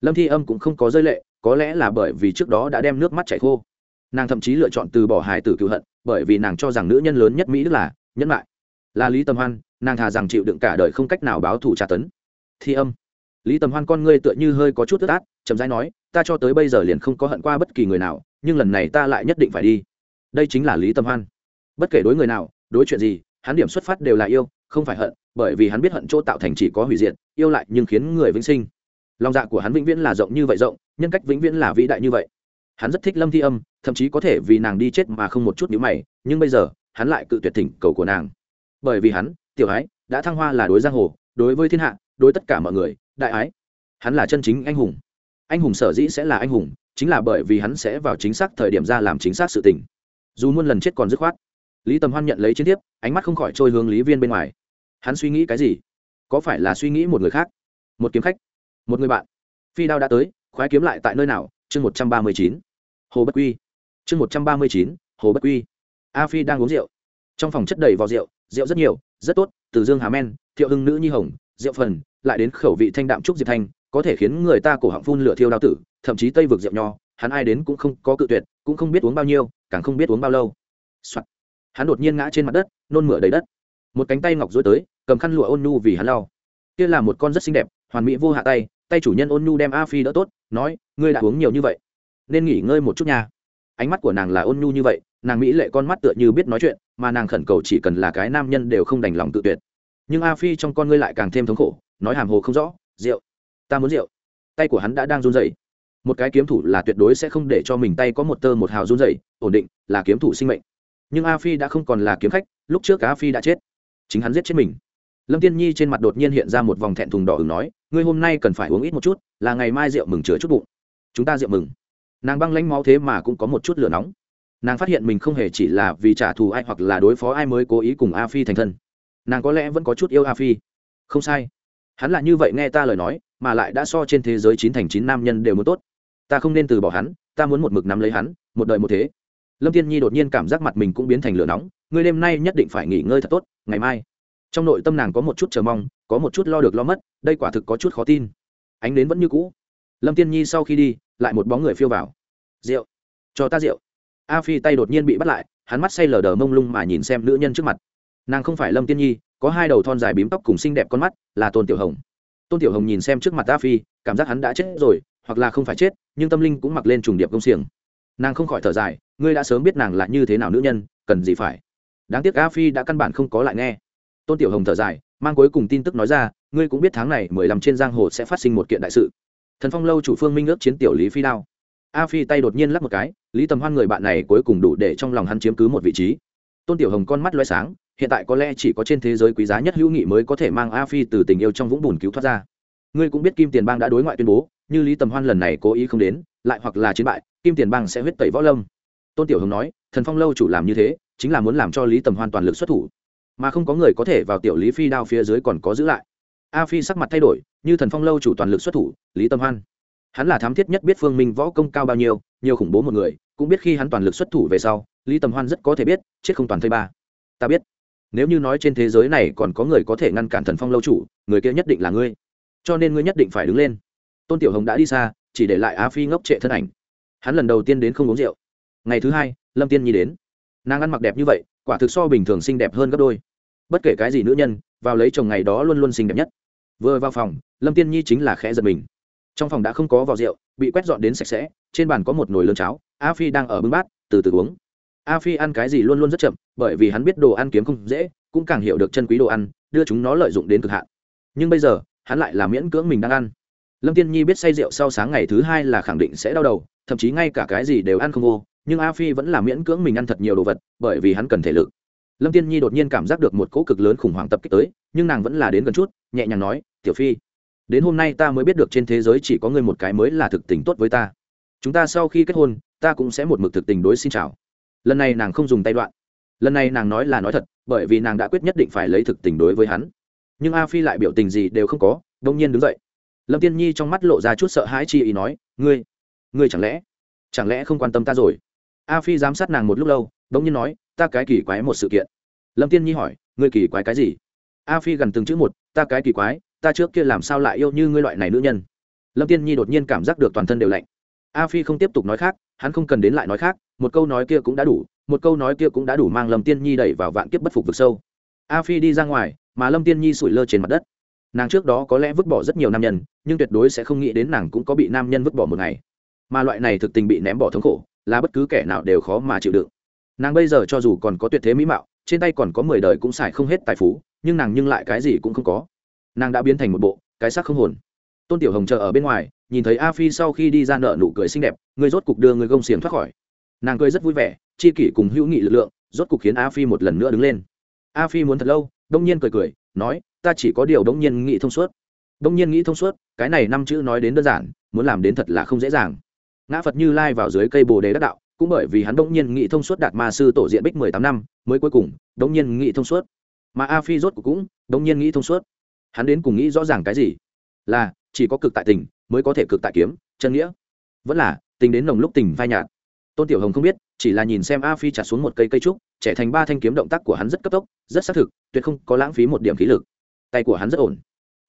lâm thi âm cũng không có rơi lệ, có lẽ là bởi vì trước đó đã đem nước mắt chảy khô. Nàng thậm chí lựa chọn từ bỏ hài tử cựu hận, bởi vì nàng cho rằng nữ nhân lớn nhất mỹ đức là nhẫn lại là lý tâm hoan, nàng thà rằng chịu đựng cả đời không cách nào báo thù tra tấn. Thi âm, lý tầm hoan con ngươi tựa như hơi có chút tức át, chậm rãi nói, ta cho tới bây giờ liền không có hận qua bất kỳ người nào, nhưng lần này ta lại nhất định phải đi. Đây chính là lý tầm hoan. Bất kể đối người nào đối chuyện gì, hắn điểm xuất phát đều là yêu, không phải hận, bởi vì hắn biết hận chỗ tạo thành chỉ có hủy diệt, yêu lại nhưng khiến người vĩnh sinh. Lòng dạ của hắn vĩnh viễn là rộng như vậy rộng, nhân cách vĩnh viễn là vĩ đại như vậy. Hắn rất thích lâm thi âm, thậm chí có thể vì nàng đi chết mà không một chút nhíu mày, nhưng bây giờ, hắn lại cự tuyệt thỉnh cầu của nàng. Bởi vì hắn, tiểu ái, đã thăng hoa là đối giang hồ, đối với thiên hạ, đối tất cả mọi người, đại ái. Hắn là chân chính anh hùng. Anh hùng sở dĩ sẽ là anh hùng, chính là bởi vì hắn sẽ vào chính xác thời điểm ra làm chính xác sự tình. Dù muôn lần chết còn dứt khoát lý tầm hoan nhận lấy chiến tiếp ánh mắt không khỏi trôi hướng lý viên bên ngoài. Hắn suy nghĩ cái gì? Có phải là suy nghĩ một người khác? Một kiếm khách? Một người bạn? Phi đao đã tới, khoái kiếm lại tại nơi nào? Chương một trăm ba mươi chín. Hồ bất quy. Chương một trăm ba mươi chín, hồ bất quy. A phi đang uống rượu. Trong phòng chất đầy vò rượu rượu rất nhiều, rất tốt, từ dương hà men, thiệu hưng nữ nhi hồng, rượu phần, lại đến khẩu vị thanh đạm trúc diệp thanh, có thể khiến người ta cổ họng phun lửa thiêu đao tử, thậm chí tây vực rượu nho, hắn ai đến cũng không có cự tuyệt, cũng không biết uống bao nhiêu, càng không biết uống bao lâu、Soạn hắn đột nhiên ngã trên mặt đất, nôn mửa đầy đất. Một cánh tay ngọc dối tới, cầm khăn lụa ôn nhu vì hắn lau. Kia là một con rất xinh đẹp, hoàn mỹ vô hạ tay tay chủ nhân ôn nhu đem a phi đỡ tốt, nói, ngươi đã uống nhiều như vậy, nên nghỉ ngơi một chút nha. Ánh mắt của nàng là ôn nhu như vậy, nàng mỹ lệ con mắt tựa như biết nói chuyện, mà nàng khẩn cầu chỉ cần là cái nam nhân đều không đành lòng tự tuyệt. Nhưng a phi trong con ngươi lại càng thêm thống khổ, nói hàm hồ không rõ, rượu, ta muốn rượu. Tay của hắn đã đang run rẩy. Một cái kiếm thủ là tuyệt đối sẽ không để cho mình tay có một tơ một hào run rẩy, ổn định là kiếm thủ sinh mệnh nhưng a phi đã không còn là kiếm khách, lúc trước a phi đã chết, chính hắn giết chết mình. Lâm tiên nhi trên mặt đột nhiên hiện ra một vòng thẹn thùng đỏ ừng nói, ngươi hôm nay cần phải uống ít một chút, là ngày mai rượu mừng chứa chút bụng. Chúng ta rượu mừng. Nàng băng lãnh máu thế mà cũng có một chút lửa nóng. Nàng phát hiện mình không hề chỉ là vì trả thù ai hoặc là đối phó ai mới cố ý cùng a phi thành thân. Nàng có lẽ vẫn có chút yêu a phi. Không sai. Hắn là như vậy nghe ta lời nói, mà lại đã so trên thế giới chín thành chín nam nhân đều muốn tốt. Ta không nên từ bỏ hắn, ta muốn một mực nắm lấy hắn, một đời một thế lâm Thiên nhi đột nhiên cảm giác mặt mình cũng biến thành lửa nóng, ngươi đêm nay nhất định phải nghỉ ngơi thật tốt, ngày mai. Trong nội tâm nàng có một chút chờ mong, có một chút lo được lo mất, đây quả thực có chút khó tin. Ánh đến vẫn như cũ. Lâm Thiên nhi sau khi đi, lại một bóng người phiêu vào. Rượu, cho ta rượu. A phi tay đột nhiên bị bắt lại, hắn mắt say lờ đờ mông lung mà nhìn xem nữ nhân trước mặt. Nàng không phải lâm tiên nhi, có hai đầu thon dài bím tóc cùng xinh đẹp con mắt, là tôn tiểu hồng. Tôn tiểu hồng nhìn xem trước mặt a phi, cảm giác hắn đã chết rồi, hoặc là không phải chết, nhưng tâm linh cũng mặc lên trùng điệp công xiềng nàng không khỏi thở dài, ngươi đã sớm biết nàng là như thế nào nữ nhân, cần gì phải. Đáng tiếc a phi đã căn bản không có lại nghe. Tôn tiểu hồng thở dài, mang cuối cùng tin tức nói ra, ngươi cũng biết tháng này mười lăm trên giang hồ sẽ phát sinh một kiện đại sự. Thần phong lâu chủ phương minh ước chiến tiểu lý phi đao. A phi tay đột nhiên lắp một cái, lý tầm hoan người bạn này cuối cùng đủ để trong lòng hắn chiếm cứ một vị trí. Tôn tiểu hồng con mắt loay sáng, hiện tại có lẽ chỉ có trên thế giới quý giá nhất hữu nghị mới có thể mang a phi từ tình yêu trong vũng bùn cứu thoát ra. Ngươi cũng biết kim tiền bang đã đối ngoại tuyên bố, như lý tầm hoan lần này cố ý không đến, lại hoặc là chiến bại kim tiền bang sẽ huyết tẩy võ lâm. Tôn tiểu hồng nói, thần phong lâu chủ làm như thế, chính là muốn làm cho lý tầm hoan toàn lực xuất thủ. Mà không có người có thể vào tiểu lý phi đao phía dưới còn có giữ lại. A phi sắc mặt thay đổi, như thần phong lâu chủ toàn lực xuất thủ, lý tầm hoan. Hắn là thám thiết nhất biết phương minh võ công cao bao nhiêu, nhiều khủng bố một người, cũng biết khi hắn toàn lực xuất thủ về sau, lý tầm hoan rất có thể biết, chết không toàn thây ba. Ta biết. Nếu như nói trên thế giới này còn có người có thể ngăn cản thần phong lâu chủ, người kia nhất định là ngươi. Cho nên ngươi nhất định phải đứng lên. Tôn tiểu hồng đã đi xa, chỉ để lại a phi ngốc trệ thân ảnh hắn lần đầu tiên đến không uống rượu. Ngày thứ hai, lâm tiên nhi đến. Nàng ăn mặc đẹp như vậy, quả thực so bình thường xinh đẹp hơn gấp đôi. Bất kể cái gì nữ nhân, vào lấy chồng ngày đó luôn luôn xinh đẹp nhất. Vừa vào phòng, lâm tiên nhi chính là khẽ giật mình. Trong phòng đã không có vò rượu, bị quét dọn đến sạch sẽ, trên bàn có một nồi lớn cháo, a phi đang ở bưng bát, từ từ uống. A phi ăn cái gì luôn luôn rất chậm, bởi vì hắn biết đồ ăn kiếm không dễ, cũng càng hiểu được chân quý đồ ăn, đưa chúng nó lợi dụng đến cực hạn. Nhưng bây giờ, hắn lại là miễn cưỡng mình đang ăn lâm tiên nhi biết say rượu sau sáng ngày thứ hai là khẳng định sẽ đau đầu, thậm chí ngay cả cái gì đều ăn không vô, nhưng a phi vẫn là miễn cưỡng mình ăn thật nhiều đồ vật, bởi vì hắn cần thể lực. Lâm tiên nhi đột nhiên cảm giác được một cỗ cực lớn khủng hoảng tập kích tới, nhưng nàng vẫn là đến gần chút, nhẹ nhàng nói, tiểu phi, đến hôm nay ta mới biết được trên thế giới chỉ có ngươi một cái mới là thực tình tốt với ta. Chúng ta sau khi kết hôn, ta cũng sẽ một mực thực tình đối xin chào. Lần này nàng không dùng tay đoạn. Lần này nàng nói là nói thật, bởi vì nàng đã quyết nhất định phải lấy thực tình đối với hắn. Nhưng a phi lại biểu tình gì đều không có đông nhiên đứng dậy lâm tiên nhi trong mắt lộ ra chút sợ hãi chi ý nói, ngươi ngươi chẳng lẽ chẳng lẽ không quan tâm ta rồi? A phi giám sát nàng một lúc lâu đông nhiên nói, ta cái kỳ quái một sự kiện. Lâm tiên nhi hỏi, ngươi kỳ quái cái gì? A phi gần từng chữ một, ta cái kỳ quái, ta trước kia làm sao lại yêu như ngươi loại này nữ nhân? Lâm tiên nhi đột nhiên cảm giác được toàn thân đều lạnh. A phi không tiếp tục nói khác, hắn không cần đến lại nói khác, một câu nói kia cũng đã đủ, một câu nói kia cũng đã đủ mang lâm tiên nhi đẩy vào vạn kiếp bất phục vực sâu. A phi đi ra ngoài, mà lâm tiên nhi sủi lơ trên mặt đất nàng trước đó có lẽ vứt bỏ rất nhiều nam nhân, nhưng tuyệt đối sẽ không nghĩ đến nàng cũng có bị nam nhân vứt bỏ một ngày. Mà loại này thực tình bị ném bỏ thống khổ, là bất cứ kẻ nào đều khó mà chịu đựng. Nàng bây giờ cho dù còn có tuyệt thế mỹ mạo, trên tay còn có mười đời cũng xài không hết tài phú, nhưng nàng nhưng lại cái gì cũng không có. Nàng đã biến thành một bộ, cái xác không hồn. Tôn tiểu hồng chờ ở bên ngoài, nhìn thấy a phi sau khi đi ra nợ nụ cười xinh đẹp, người rốt cục đưa người gông xiềng thoát khỏi. Nàng cười rất vui vẻ, chi kỷ cùng hữu nghị lực lượng, rốt cục khiến a phi một lần nữa đứng lên. A phi muốn thật lâu, đông nhiên cười cười nói, ta chỉ có điều đống nhiên nghĩ thông suốt. Đống nhiên nghĩ thông suốt, cái này năm chữ nói đến đơn giản, muốn làm đến thật là không dễ dàng. Ngã phật như lai vào dưới cây bồ đề đắc đạo, cũng bởi vì hắn đống nhiên nghĩ thông suốt đạt ma sư tổ diện bích mười tám năm, mới cuối cùng, đống nhiên nghĩ thông suốt. Mà a phi rốt cũng đống nhiên nghĩ thông suốt. Hắn đến cùng nghĩ rõ ràng cái gì? Là, chỉ có cực tại tình, mới có thể cực tại kiếm, chân nghĩa. Vẫn là, tình đến nồng lúc tình phai nhạt. Tôn tiểu hồng không biết chỉ là nhìn xem a phi chặt xuống một cây cây trúc, trẻ thành ba thanh kiếm động tác của hắn rất cấp tốc, rất xác thực, tuyệt không có lãng phí một điểm khí lực. Tay của hắn rất ổn.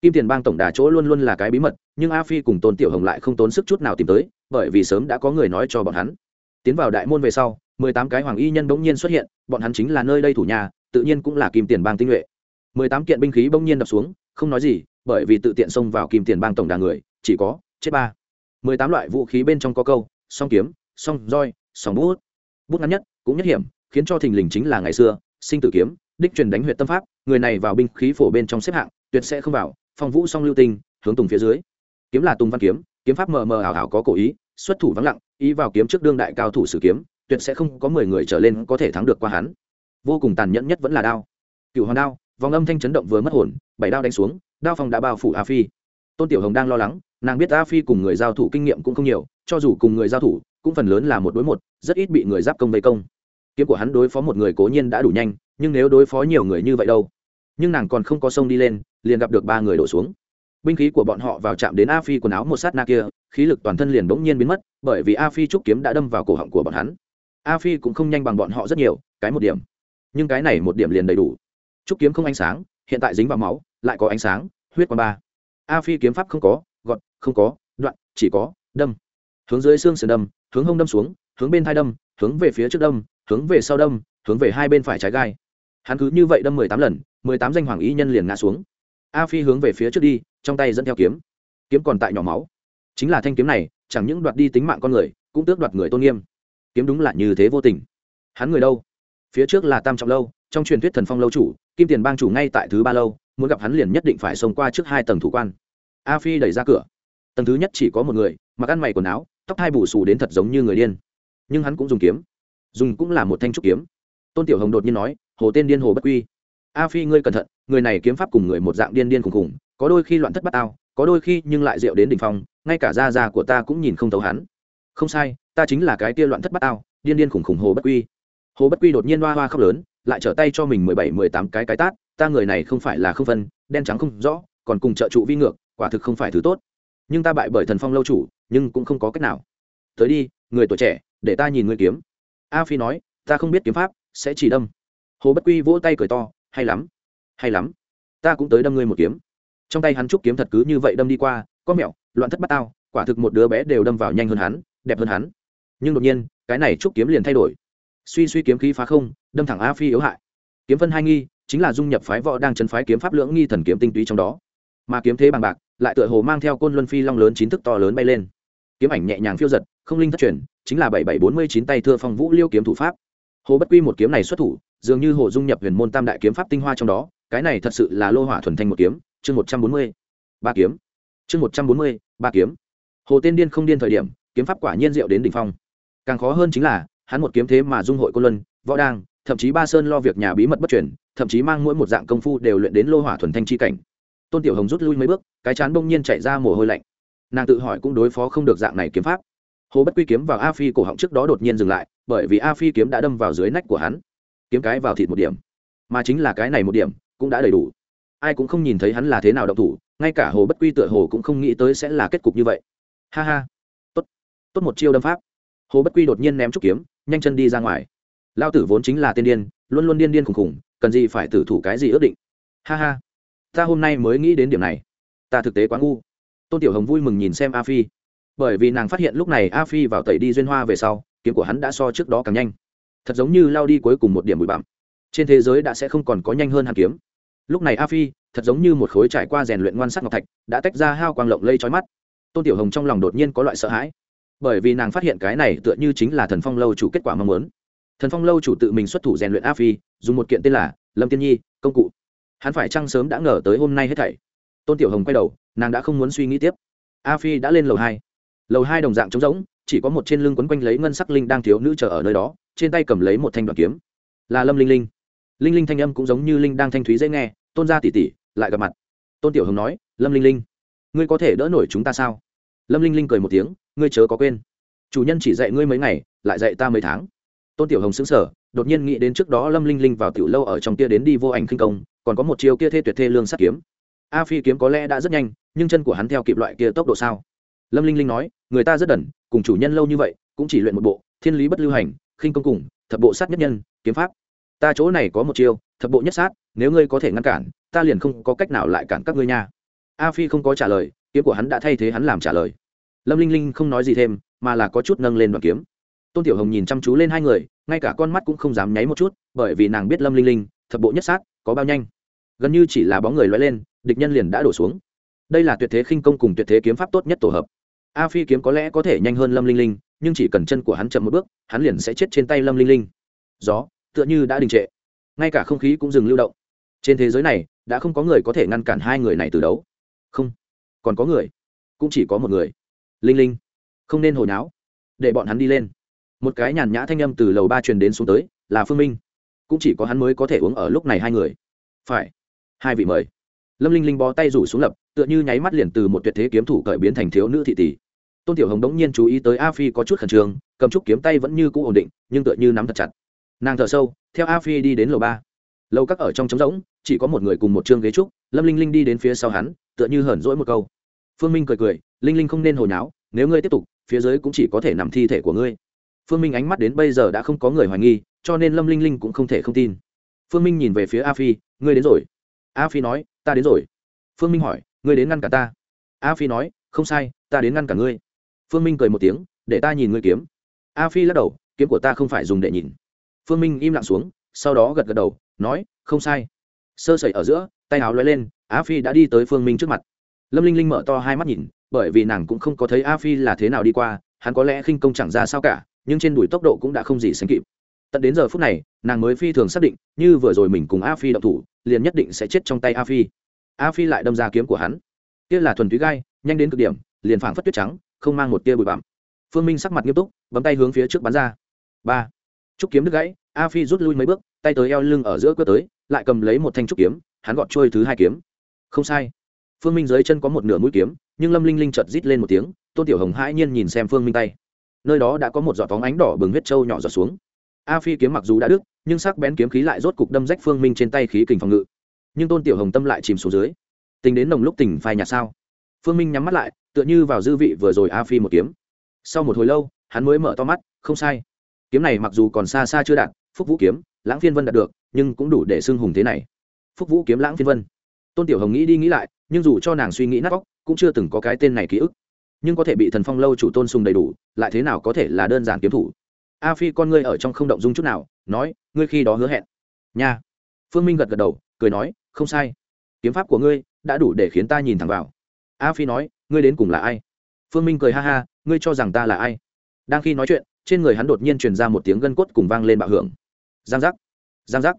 Kim tiền bang tổng đà chỗ luôn luôn là cái bí mật, nhưng a phi cùng tôn tiểu hồng lại không tốn sức chút nào tìm tới, bởi vì sớm đã có người nói cho bọn hắn. Tiến vào đại môn về sau, mười tám cái hoàng y nhân bỗng nhiên xuất hiện, bọn hắn chính là nơi đây thủ nhà, tự nhiên cũng là kim tiền bang tinh nhuệ. Mười tám kiện binh khí bỗng nhiên đập xuống, không nói gì, bởi vì tự tiện xông vào kim tiền bang tổng đà người, chỉ có chết ba. Mười tám loại vũ khí bên trong có câu, song kiếm, song roi, song bút bút ngắn nhất, cũng nhất hiểm, khiến cho thình lình chính là ngày xưa, sinh tử kiếm, đích truyền đánh huyện tâm pháp, người này vào binh khí phổ bên trong xếp hạng, tuyệt sẽ không vào, phong vũ song lưu tinh, hướng tùng phía dưới. Kiếm là tùng văn kiếm kiếm pháp mờ mờ ảo ảo có cổ ý, xuất thủ vắng lặng, ý vào kiếm trước đương đại cao thủ sử kiếm, tuyệt sẽ không có mười người trở lên có thể thắng được qua hắn. Vô cùng tàn nhẫn nhất vẫn là đao. Cựu hoàng đao, vòng âm thanh chấn động vừa mất hồn, bảy đao đánh xuống, đao phong đã bao phủ a phi. Tôn tiểu hồng đang lo lắng, nàng biết a phi cùng người giao thủ kinh nghiệm cũng không nhiều, cho dù cùng người giao thủ cũng phần lớn là một đối một, rất ít bị người giáp công vây công. Kiếm của hắn đối phó một người cố nhiên đã đủ nhanh, nhưng nếu đối phó nhiều người như vậy đâu? Nhưng nàng còn không có sông đi lên, liền gặp được ba người đổ xuống. Binh khí của bọn họ vào chạm đến a phi quần áo một sát na kia, khí lực toàn thân liền bỗng nhiên biến mất, bởi vì a phi trúc kiếm đã đâm vào cổ họng của bọn hắn. A phi cũng không nhanh bằng bọn họ rất nhiều, cái một điểm. Nhưng cái này một điểm liền đầy đủ. Trúc kiếm không ánh sáng, hiện tại dính vào máu, lại có ánh sáng, huyết quang ba. A phi kiếm pháp không có gọn không có, đoạn, chỉ có, đâm hướng dưới xương sườn đâm, hướng hông đâm xuống, hướng bên thai đâm, hướng về phía trước đâm, hướng về sau đâm, hướng về hai bên phải trái gai. Hắn cứ như vậy đâm mười tám lần, mười tám danh hoàng y nhân liền ngã xuống. A phi hướng về phía trước đi, trong tay dẫn theo kiếm. Kiếm còn tại nhỏ máu. Chính là thanh kiếm này, chẳng những đoạt đi tính mạng con người, cũng tước đoạt người tôn nghiêm. Kiếm đúng là như thế vô tình. Hắn người đâu? Phía trước là tam trọng lâu, trong truyền thuyết thần phong lâu chủ, kim tiền bang chủ ngay tại thứ ba lâu, muốn gặp hắn liền nhất định phải xông qua trước hai tầng thủ quan. A phi đẩy ra cửa. Tầng thứ nhất chỉ có một người, mặc ăn mày quần áo tóc hai bù xù đến thật giống như người điên. Nhưng hắn cũng dùng kiếm. Dùng cũng là một thanh trúc kiếm. Tôn tiểu hồng đột nhiên nói, hồ tên điên hồ bất quy, a phi ngươi cẩn thận, người này kiếm pháp cùng người một dạng điên điên khùng khùng có đôi khi loạn thất bát ao có đôi khi nhưng lại rượu đến đỉnh phong, ngay cả da da của ta cũng nhìn không thấu hắn. Không sai, ta chính là cái kia loạn thất bát ao điên điên khùng khùng hồ bất quy. Hồ bất quy đột nhiên hoa hoa khóc lớn, lại trở tay cho mình mười bảy, mười tám cái cái tát, ta người này không phải là không phân, đen trắng không rõ, còn cùng trợ trụ vi ngược, quả thực không phải thứ tốt nhưng ta bại bởi thần phong lâu chủ, nhưng cũng không có cách nào. Tới đi, người tuổi trẻ, để ta nhìn ngươi kiếm. A phi nói, ta không biết kiếm pháp, sẽ chỉ đâm. Hồ bất quy vỗ tay cười to, hay lắm hay lắm, ta cũng tới đâm ngươi một kiếm. Trong tay hắn trúc kiếm thật cứ như vậy đâm đi qua, có mẹo, loạn thất bắt tao, quả thực một đứa bé đều đâm vào nhanh hơn hắn, đẹp hơn hắn. Nhưng đột nhiên, cái này trúc kiếm liền thay đổi. Suy suy kiếm khí phá không, đâm thẳng a phi yếu hại. Kiếm phân hai nghi, chính là dung nhập phái võ đang chấn phái kiếm pháp lưỡng nghi thần kiếm tinh túy trong đó. Mà kiếm thế bằng bạc lại tựa hồ mang theo côn luân phi long lớn chín thức to lớn bay lên. Kiếm ảnh nhẹ nhàng phiêu giật, không linh thất truyền, chính là bảy bảy bốn mươi chín tay thưa phong vũ liêu kiếm thủ pháp. Hồ bất quy một kiếm này xuất thủ, dường như hồ dung nhập huyền môn tam đại kiếm pháp tinh hoa trong đó, cái này thật sự là lô hỏa thuần thanh một kiếm, chương một trăm bốn mươi, ba kiếm. Chương một trăm bốn mươi, ba kiếm. Hồ tên điên không điên thời điểm, kiếm pháp quả nhiên diệu đến đỉnh phong. Càng khó hơn chính là, hắn một kiếm thế mà dung hội côn luân, võ đang, thậm chí ba sơn lo việc nhà bí mật bất chuyển thậm chí mang mỗi một dạng công phu đều luyện đến lô hỏa thuần thanh chi cảnh tôn tiểu hồng rút lui mấy bước, cái chán bỗng nhiên chạy ra mồ hôi lạnh. Nàng tự hỏi cũng đối phó không được dạng này kiếm pháp. Hồ bất quy kiếm vào a phi cổ họng trước đó đột nhiên dừng lại, bởi vì a phi kiếm đã đâm vào dưới nách của hắn. Kiếm cái vào thịt một điểm. Mà chính là cái này một điểm, cũng đã đầy đủ. Ai cũng không nhìn thấy hắn là thế nào độc thủ, ngay cả hồ bất quy tựa hồ cũng không nghĩ tới sẽ là kết cục như vậy. Ha ha. Tốt. Tốt một chiêu đâm pháp. Hồ bất quy đột nhiên ném trúc kiếm, nhanh chân đi ra ngoài. Lao tử vốn chính là tiên điên, luôn luôn điên điên khùng khùng cần gì phải tử thủ cái gì ước định? Ha ha ta hôm nay mới nghĩ đến điểm này. Ta thực tế quá ngu. Tôn tiểu hồng vui mừng nhìn xem a phi. Bởi vì nàng phát hiện lúc này a phi vào tẩy đi duyên hoa về sau, kiếm của hắn đã so trước đó càng nhanh. Thật giống như lao đi cuối cùng một điểm bụi bặm. Trên thế giới đã sẽ không còn có nhanh hơn hàn kiếm. Lúc này a phi, thật giống như một khối trải qua rèn luyện ngoan sắc ngọc thạch, đã tách ra hao quang lộng lây trói mắt. Tôn tiểu hồng trong lòng đột nhiên có loại sợ hãi. Bởi vì nàng phát hiện cái này tựa như chính là thần phong lâu chủ kết quả mong muốn. Thần phong lâu chủ tự mình xuất thủ rèn luyện a phi, dùng một kiện tên là lâm tiên nhi, công cụ hắn phải chăng sớm đã ngờ tới hôm nay hết thảy? Tôn tiểu hồng quay đầu, nàng đã không muốn suy nghĩ tiếp. A phi đã lên lầu hai. Lầu hai đồng dạng trống rỗng, chỉ có một trên lưng quấn quanh lấy ngân sắc linh đang thiếu nữ chờ ở nơi đó, trên tay cầm lấy một thanh đoạn kiếm. Là lâm linh linh. Linh linh thanh âm cũng giống như linh đang thanh thúy dễ nghe, tôn gia tỉ tỉ lại gặp mặt. Tôn tiểu hồng nói, lâm linh linh, ngươi có thể đỡ nổi chúng ta sao? Lâm linh linh cười một tiếng, ngươi chớ có quên. Chủ nhân chỉ dạy ngươi mấy ngày, lại dạy ta mấy tháng. Tôn tiểu hồng xứng sở đột nhiên nghĩ đến trước đó lâm linh linh vào tiểu lâu ở trong kia đến đi vô ảnh khinh công còn có một chiêu kia thê tuyệt thê lương sắt kiếm. A phi kiếm có lẽ đã rất nhanh, nhưng chân của hắn theo kịp loại kia tốc độ sao? Lâm linh linh nói, người ta rất đần, cùng chủ nhân lâu như vậy, cũng chỉ luyện một bộ, thiên lý bất lưu hành, khinh công cùng, thập bộ sát nhất nhân, kiếm pháp. Ta chỗ này có một chiêu, thập bộ nhất sát, nếu ngươi có thể ngăn cản, ta liền không có cách nào lại cản các ngươi nha. A phi không có trả lời, kiếm của hắn đã thay thế hắn làm trả lời. Lâm linh linh không nói gì thêm, mà là có chút nâng lên đoạn kiếm. Tôn tiểu hồng nhìn chăm chú lên hai người, ngay cả con mắt cũng không dám nháy một chút, bởi vì nàng biết lâm linh linh, thập bộ nhất sát, có bao nhanh gần như chỉ là bóng người loay lên, địch nhân liền đã đổ xuống. Đây là tuyệt thế khinh công cùng tuyệt thế kiếm pháp tốt nhất tổ hợp. A phi kiếm có lẽ có thể nhanh hơn lâm linh linh, nhưng chỉ cần chân của hắn chậm một bước, hắn liền sẽ chết trên tay lâm linh linh. Gió, tựa như đã đình trệ. Ngay cả không khí cũng dừng lưu động. Trên thế giới này, đã không có người có thể ngăn cản hai người này từ đấu. Không, còn có người. Cũng chỉ có một người. Linh linh, không nên hồi náo. Để bọn hắn đi lên. Một cái nhàn nhã thanh âm từ lầu ba truyền đến xuống tới, là phương minh. Cũng chỉ có hắn mới có thể uống ở lúc này hai người. Phải hai vị mời. Lâm linh linh bó tay rủ xuống lập, tựa như nháy mắt liền từ một tuyệt thế kiếm thủ cởi biến thành thiếu nữ thị tỷ. Tôn tiểu hồng đống nhiên chú ý tới a phi có chút khẩn trương, cầm trúc kiếm tay vẫn như cũ ổn định, nhưng tựa như nắm thật chặt. Nàng thở sâu, theo a phi đi đến lầu ba. Lầu các ở trong trống rỗng, chỉ có một người cùng một chương ghế trúc, lâm linh linh đi đến phía sau hắn, tựa như hởn rỗi một câu. Phương minh cười cười, linh linh không nên hồi náo nếu ngươi tiếp tục, phía dưới cũng chỉ có thể nằm thi thể của ngươi. Phương minh ánh mắt đến bây giờ đã không có người hoài nghi, cho nên lâm linh linh cũng không thể không tin. Phương minh nhìn về phía a phi, ngươi đến rồi a phi nói, ta đến rồi. Phương minh hỏi, ngươi đến ngăn cả ta? A phi nói, không sai, ta đến ngăn cả ngươi. Phương minh cười một tiếng, để ta nhìn ngươi kiếm. A phi lắc đầu, kiếm của ta không phải dùng để nhìn. Phương minh im lặng xuống, sau đó gật gật đầu, nói, không sai. Sơ sẩy ở giữa, tay áo lóe lên, a phi đã đi tới phương minh trước mặt. Lâm linh linh mở to hai mắt nhìn, bởi vì nàng cũng không có thấy a phi là thế nào đi qua, hắn có lẽ khinh công chẳng ra sao cả, nhưng trên đùi tốc độ cũng đã không gì sánh kịp. Tận đến giờ phút này, nàng mới phi thường xác định, như vừa rồi mình cùng a phi động thủ liền nhất định sẽ chết trong tay a phi. A phi lại đâm ra kiếm của hắn. Kia là thuần túy gai, nhanh đến cực điểm, liền phảng phất tuyết trắng, không mang một tia bụi bặm. Phương minh sắc mặt nghiêm túc, bấm tay hướng phía trước bắn ra. Ba. Trúc kiếm đứt gãy, a phi rút lui mấy bước, tay tới eo lưng ở giữa cướp tới, lại cầm lấy một thanh trúc kiếm, hắn gọt trôi thứ hai kiếm. Không sai. Phương minh dưới chân có một nửa mũi kiếm, nhưng lâm linh linh chợt rít lên một tiếng, tôn tiểu hồng hãi nhiên nhìn xem phương minh tay. Nơi đó đã có một giọt phóng ánh đỏ bừng huyết trâu nhỏ giọt xuống a phi kiếm mặc dù đã đứt, nhưng sắc bén kiếm khí lại rốt cục đâm rách phương minh trên tay khí kình phòng ngự. Nhưng tôn tiểu hồng tâm lại chìm xuống dưới. Tính đến nồng lúc tỉnh phai nhạt sao? Phương minh nhắm mắt lại, tựa như vào dư vị vừa rồi a phi một kiếm. Sau một hồi lâu, hắn mới mở to mắt, không sai. Kiếm này mặc dù còn xa xa chưa đạt, phúc vũ kiếm, lãng phiên vân đạt được, nhưng cũng đủ để xưng hùng thế này. Phúc vũ kiếm, lãng phiên vân. Tôn tiểu hồng nghĩ đi nghĩ lại, nhưng dù cho nàng suy nghĩ nát vóc cũng chưa từng có cái tên này ký ức. Nhưng có thể bị thần phong lâu chủ tôn sùng đầy đủ, lại thế nào có thể là đơn giản kiếm thủ? A phi con ngươi ở trong không động dung chút nào, nói, ngươi khi đó hứa hẹn. Nha. Phương minh gật gật đầu, cười nói, không sai. Kiếm pháp của ngươi đã đủ để khiến ta nhìn thẳng vào. A phi nói, ngươi đến cùng là ai? Phương minh cười ha ha, ngươi cho rằng ta là ai? Đang khi nói chuyện, trên người hắn đột nhiên truyền ra một tiếng gân cốt cùng vang lên bạo hưởng. Giang giác. Giang giác.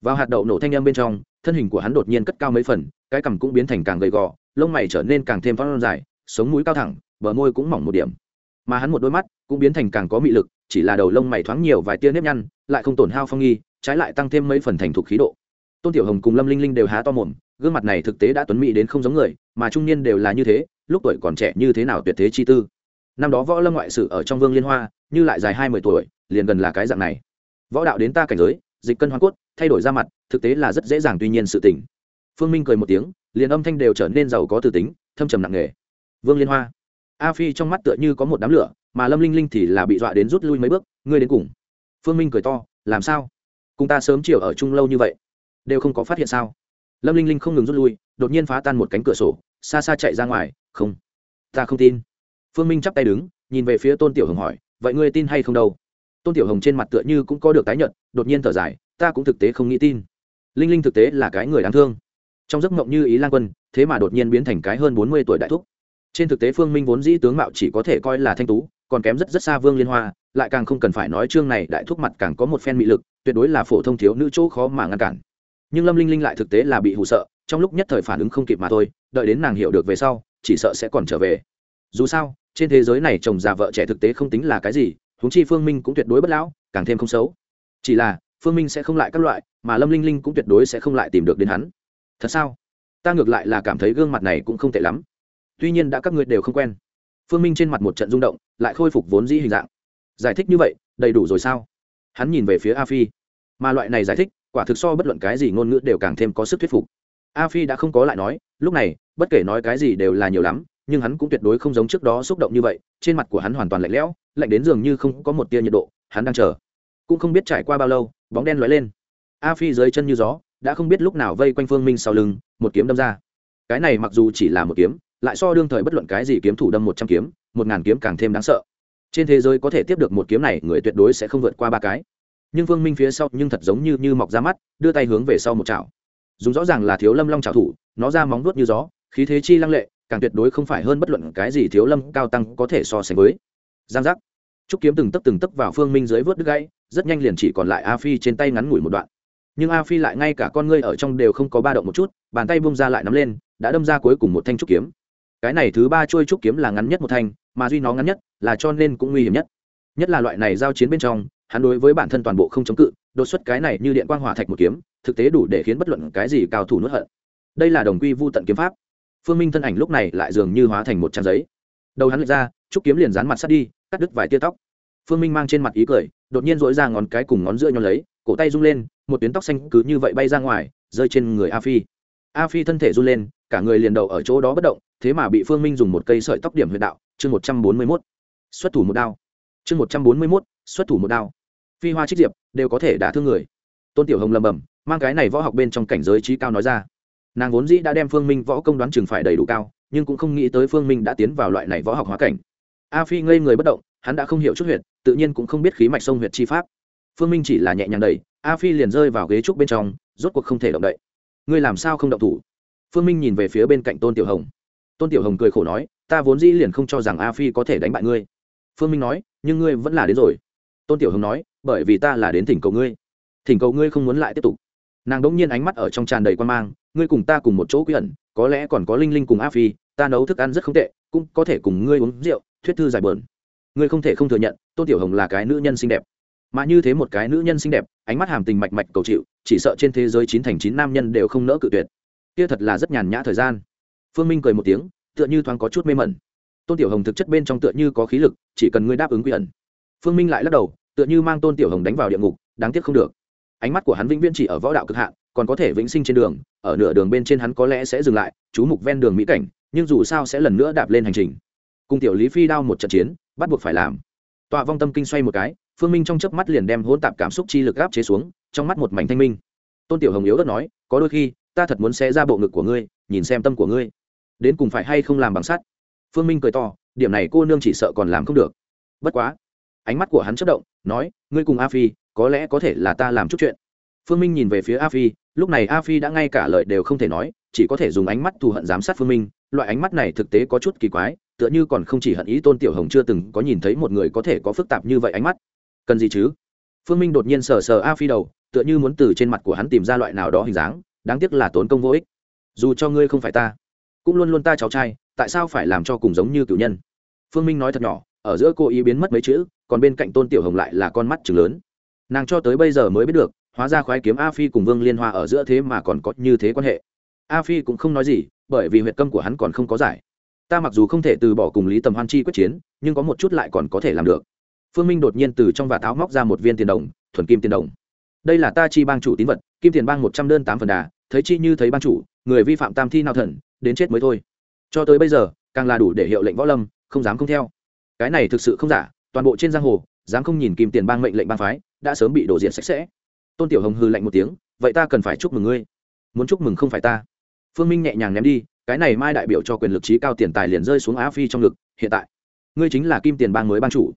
Vào hạt đậu nổ thanh â m bên trong, thân hình của hắn đột nhiên cất cao mấy phần, cái cằm cũng biến thành càng gầy gò, lông mày trở nên càng thêm phong dài, sống mũi cao thẳng, bờ môi cũng mỏng một điểm. Mà hắn một đôi mắt cũng biến thành càng có mị lực, chỉ là đầu lông mày thoáng nhiều vài tia nếp nhăn, lại không tổn hao phong nghi, trái lại tăng thêm mấy phần thành thục khí độ. Tôn tiểu hồng cùng lâm linh linh đều há to mồm, gương mặt này thực tế đã tuấn mỹ đến không giống người, mà trung niên đều là như thế, lúc tuổi còn trẻ như thế nào tuyệt thế chi tư. Năm đó võ lâm ngoại sự ở trong vương liên hoa, như lại dài hai mươi tuổi, liền gần là cái dạng này. Võ đạo đến ta cảnh giới, dịch cân hoa cốt, thay đổi ra mặt, thực tế là rất dễ dàng tuy nhiên sự tỉnh phương minh cười một tiếng, liền âm thanh đều trở nên giàu có từ tính, thâm trầm nặng nề. Vương liên hoa. A phi trong mắt tựa như có một đám lửa mà lâm linh linh thì là bị dọa đến rút lui mấy bước, ngươi đến cùng. Phương minh cười to, làm sao? Cùng ta sớm chiều ở chung lâu như vậy, đều không có phát hiện sao? Lâm linh linh không ngừng rút lui, đột nhiên phá tan một cánh cửa sổ, xa xa chạy ra ngoài, không, ta không tin. Phương minh chắp tay đứng, nhìn về phía tôn tiểu hồng hỏi, vậy ngươi tin hay không đâu? Tôn tiểu hồng trên mặt tựa như cũng có được tái nhận đột nhiên thở dài, ta cũng thực tế không nghĩ tin. Linh linh thực tế là cái người đáng thương. Trong giấc mộng như ý lan quân, thế mà đột nhiên biến thành cái hơn bốn mươi tuổi đại thúc. Trên thực tế phương minh vốn dĩ tướng mạo chỉ có thể coi là thanh tú còn kém rất rất xa vương liên hoa, lại càng không cần phải nói chương này đại thúc mặt càng có một phen mị lực, tuyệt đối là phổ thông thiếu nữ chỗ khó mà ngăn cản. Nhưng lâm linh linh lại thực tế là bị hụ sợ, trong lúc nhất thời phản ứng không kịp mà thôi, đợi đến nàng hiểu được về sau, chỉ sợ sẽ còn trở về. Dù sao, trên thế giới này chồng già vợ trẻ thực tế không tính là cái gì, huống chi phương minh cũng tuyệt đối bất lão, càng thêm không xấu. Chỉ là, phương minh sẽ không lại các loại, mà lâm linh linh cũng tuyệt đối sẽ không lại tìm được đến hắn. Thật sao? Ta ngược lại là cảm thấy gương mặt này cũng không tệ lắm. Tuy nhiên đã các người đều không quen phương minh trên mặt một trận rung động, lại khôi phục vốn dĩ hình dạng. Giải thích như vậy, đầy đủ rồi sao? Hắn nhìn về phía a phi. Mà loại này giải thích, quả thực so bất luận cái gì ngôn ngữ đều càng thêm có sức thuyết phục. A phi đã không có lại nói, lúc này, bất kể nói cái gì đều là nhiều lắm, nhưng hắn cũng tuyệt đối không giống trước đó xúc động như vậy, trên mặt của hắn hoàn toàn lạnh lẽo, lạnh đến dường như không có một tia nhiệt độ, hắn đang chờ. Cũng không biết trải qua bao lâu, bóng đen lóe lên. A phi dưới chân như gió, đã không biết lúc nào vây quanh phương minh sau lưng, một kiếm đâm ra. Cái này mặc dù chỉ là một kiếm lại so đương thời bất luận cái gì kiếm thủ đâm một trăm kiếm, một ngàn kiếm càng thêm đáng sợ. Trên thế giới có thể tiếp được một kiếm này, người tuyệt đối sẽ không vượt qua ba cái. Nhưng Vương minh phía sau nhưng thật giống như như mọc ra mắt, đưa tay hướng về sau một chảo. Dùng rõ ràng là thiếu lâm long chảo thủ, nó ra móng vuốt như gió, khí thế chi lăng lệ, càng tuyệt đối không phải hơn bất luận cái gì thiếu lâm cao tăng có thể so sánh với. Giang giác. Trúc kiếm từng tấc từng tấc vào phương minh dưới vớt đứt gãy, rất nhanh liền chỉ còn lại a phi trên tay ngắn ngủi một đoạn. Nhưng a phi lại ngay cả con ngươi ở trong đều không có ba động một chút, bàn tay bung ra lại nắm lên, đã đâm ra cuối cùng một thanh trúc kiếm cái này thứ ba trôi trúc kiếm là ngắn nhất một thanh, mà duy nó ngắn nhất là cho nên cũng nguy hiểm nhất. Nhất là loại này giao chiến bên trong, hắn đối với bản thân toàn bộ không chống cự, đột xuất cái này như điện quang hỏa thạch một kiếm, thực tế đủ để khiến bất luận cái gì cao thủ nuốt hận. Đây là đồng quy vu tận kiếm pháp. Phương minh thân ảnh lúc này lại dường như hóa thành một trang giấy. Đầu hắn lệch ra, trúc kiếm liền dán mặt sát đi, cắt đứt vài tia tóc. Phương minh mang trên mặt ý cười, đột nhiên dỗi ra ngón cái cùng ngón giữa nhau lấy, cổ tay rung lên, một tuyến tóc xanh cứ như vậy bay ra ngoài, rơi trên người a phi. A phi thân thể run lên, cả người liền đầu ở chỗ đó bất động thế mà bị phương minh dùng một cây sợi tóc điểm huyệt đạo, chương một trăm bốn mươi mốt, xuất thủ một đao. Chương một trăm bốn mươi mốt, xuất thủ một đao. Phi hoa trích diệp, đều có thể đả thương người. Tôn tiểu hồng lầm bầm mang cái này võ học bên trong cảnh giới trí cao nói ra. Nàng vốn dĩ đã đem phương minh võ công đoán chừng phải đầy đủ cao, nhưng cũng không nghĩ tới phương minh đã tiến vào loại này võ học hóa cảnh. A phi ngây người bất động, hắn đã không hiểu chút huyệt, tự nhiên cũng không biết khí mạch sông huyệt chi pháp. Phương minh chỉ là nhẹ nhàng đẩy, a phi liền rơi vào ghế trúc bên trong, rốt cuộc không thể động đậy. Ngươi làm sao không động thủ? Phương minh nhìn về phía bên cạnh tôn tiểu hồng tôn tiểu hồng cười khổ nói, ta vốn dĩ liền không cho rằng a phi có thể đánh bại ngươi. Phương minh nói, nhưng ngươi vẫn là đến rồi. Tôn tiểu hồng nói, bởi vì ta là đến thỉnh cầu ngươi. Thỉnh cầu ngươi không muốn lại tiếp tục. Nàng đỗng nhiên ánh mắt ở trong tràn đầy quan mang, ngươi cùng ta cùng một chỗ quy ẩn, có lẽ còn có linh linh cùng a phi, ta nấu thức ăn rất không tệ, cũng có thể cùng ngươi uống rượu, thuyết thư giải bờn ngươi không thể không thừa nhận, tôn tiểu hồng là cái nữ nhân xinh đẹp. Mà như thế một cái nữ nhân xinh đẹp, ánh mắt hàm tình mạch mạch cầu chịu, chỉ sợ trên thế giới chín thành chín nam nhân đều không nỡ cự tuyệt. Kia thật là rất nhàn nhã thời gian phương minh cười một tiếng, tựa như thoáng có chút mê mẩn. Tôn tiểu hồng thực chất bên trong tựa như có khí lực, chỉ cần ngươi đáp ứng quy ẩn. Phương minh lại lắc đầu, tựa như mang tôn tiểu hồng đánh vào địa ngục, đáng tiếc không được. Ánh mắt của hắn vĩnh viễn chỉ ở võ đạo cực hạn, còn có thể vĩnh sinh trên đường, ở nửa đường bên trên hắn có lẽ sẽ dừng lại, chú mục ven đường mỹ cảnh, nhưng dù sao sẽ lần nữa đạp lên hành trình. Cùng tiểu lý phi đao một trận chiến, bắt buộc phải làm. Tọa vong tâm kinh xoay một cái, phương minh trong chớp mắt liền đem hỗn tạp cảm xúc chi lực gáp chế xuống, trong mắt một mảnh thanh minh. Tôn tiểu hồng yếu đất nói, có đôi khi, ta thật muốn xé ra bộ ngực của ngươi, nhìn xem tâm của ngươi đến cùng phải hay không làm bằng sắt? Phương minh cười to, điểm này cô nương chỉ sợ còn làm không được. Bất quá, ánh mắt của hắn chất động, nói, ngươi cùng a phi, có lẽ có thể là ta làm chút chuyện. Phương minh nhìn về phía a phi, lúc này a phi đã ngay cả lời đều không thể nói, chỉ có thể dùng ánh mắt thù hận giám sát phương minh. Loại ánh mắt này thực tế có chút kỳ quái, tựa như còn không chỉ hận ý tôn tiểu hồng chưa từng có nhìn thấy một người có thể có phức tạp như vậy ánh mắt. Cần gì chứ? Phương minh đột nhiên sờ sờ a phi đầu, tựa như muốn từ trên mặt của hắn tìm ra loại nào đó hình dáng, đáng tiếc là tốn công vô ích. Dù cho ngươi không phải ta cũng luôn luôn ta cháu trai, tại sao phải làm cho cùng giống như cựu nhân? Phương minh nói thật nhỏ, ở giữa cô ý biến mất mấy chữ, còn bên cạnh tôn tiểu hồng lại là con mắt chừng lớn. Nàng cho tới bây giờ mới biết được, hóa ra khoái kiếm a phi cùng vương liên hoa ở giữa thế mà còn có như thế quan hệ. A phi cũng không nói gì, bởi vì huyệt câm của hắn còn không có giải. Ta mặc dù không thể từ bỏ cùng lý tầm hoan chi quyết chiến, nhưng có một chút lại còn có thể làm được. Phương minh đột nhiên từ trong và táo móc ra một viên tiền đồng, thuần kim tiền đồng. Đây là ta chi bang chủ tín vật, kim tiền bang một trăm đơn tám phần đà, thấy chi như thấy bang chủ, người vi phạm tam thi nào thần đến chết mới thôi. Cho tới bây giờ, càng là đủ để hiệu lệnh võ lâm, không dám không theo. Cái này thực sự không giả, toàn bộ trên giang hồ, dám không nhìn kim tiền bang mệnh lệnh bang phái, đã sớm bị đổ diện sạch sẽ. Tôn tiểu hồng hư lạnh một tiếng, vậy ta cần phải chúc mừng ngươi. Muốn chúc mừng không phải ta. Phương minh nhẹ nhàng ném đi, cái này mai đại biểu cho quyền lực trí cao tiền tài liền rơi xuống á phi trong ngực, hiện tại, ngươi chính là kim tiền bang mới ban chủ.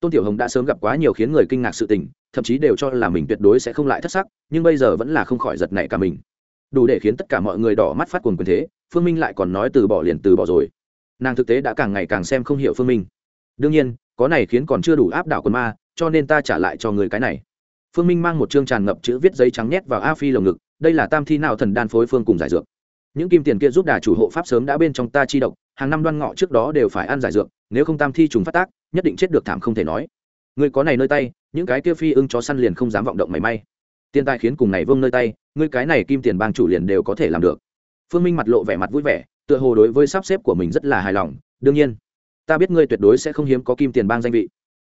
Tôn tiểu hồng đã sớm gặp quá nhiều khiến người kinh ngạc sự tình, thậm chí đều cho là mình tuyệt đối sẽ không lại thất sắc, nhưng bây giờ vẫn là không khỏi giật nảy cả mình đủ để khiến tất cả mọi người đỏ mắt phát cuồng quyền thế, phương minh lại còn nói từ bỏ liền từ bỏ rồi. Nàng thực tế đã càng ngày càng xem không hiểu phương minh. Đương nhiên, có này khiến còn chưa đủ áp đảo quân ma, cho nên ta trả lại cho người cái này. Phương minh mang một chương tràn ngập chữ viết giấy trắng nhét vào a phi lồng ngực, đây là tam thi nào thần đan phối phương cùng giải dược. Những kim tiền kia giúp đà chủ hộ pháp sớm đã bên trong ta chi độc, hàng năm đoan ngọ trước đó đều phải ăn giải dược, nếu không tam thi trùng phát tác, nhất định chết được thảm không thể nói. Người có này nơi tay, những cái kia phi ưng chó săn liền không dám vọng động mảy may. Tiền tài khiến cùng này vương nơi tay ngươi cái này kim tiền bang chủ liền đều có thể làm được. Phương minh mặt lộ vẻ mặt vui vẻ, tựa hồ đối với sắp xếp của mình rất là hài lòng. Đương nhiên, ta biết ngươi tuyệt đối sẽ không hiếm có kim tiền bang danh vị.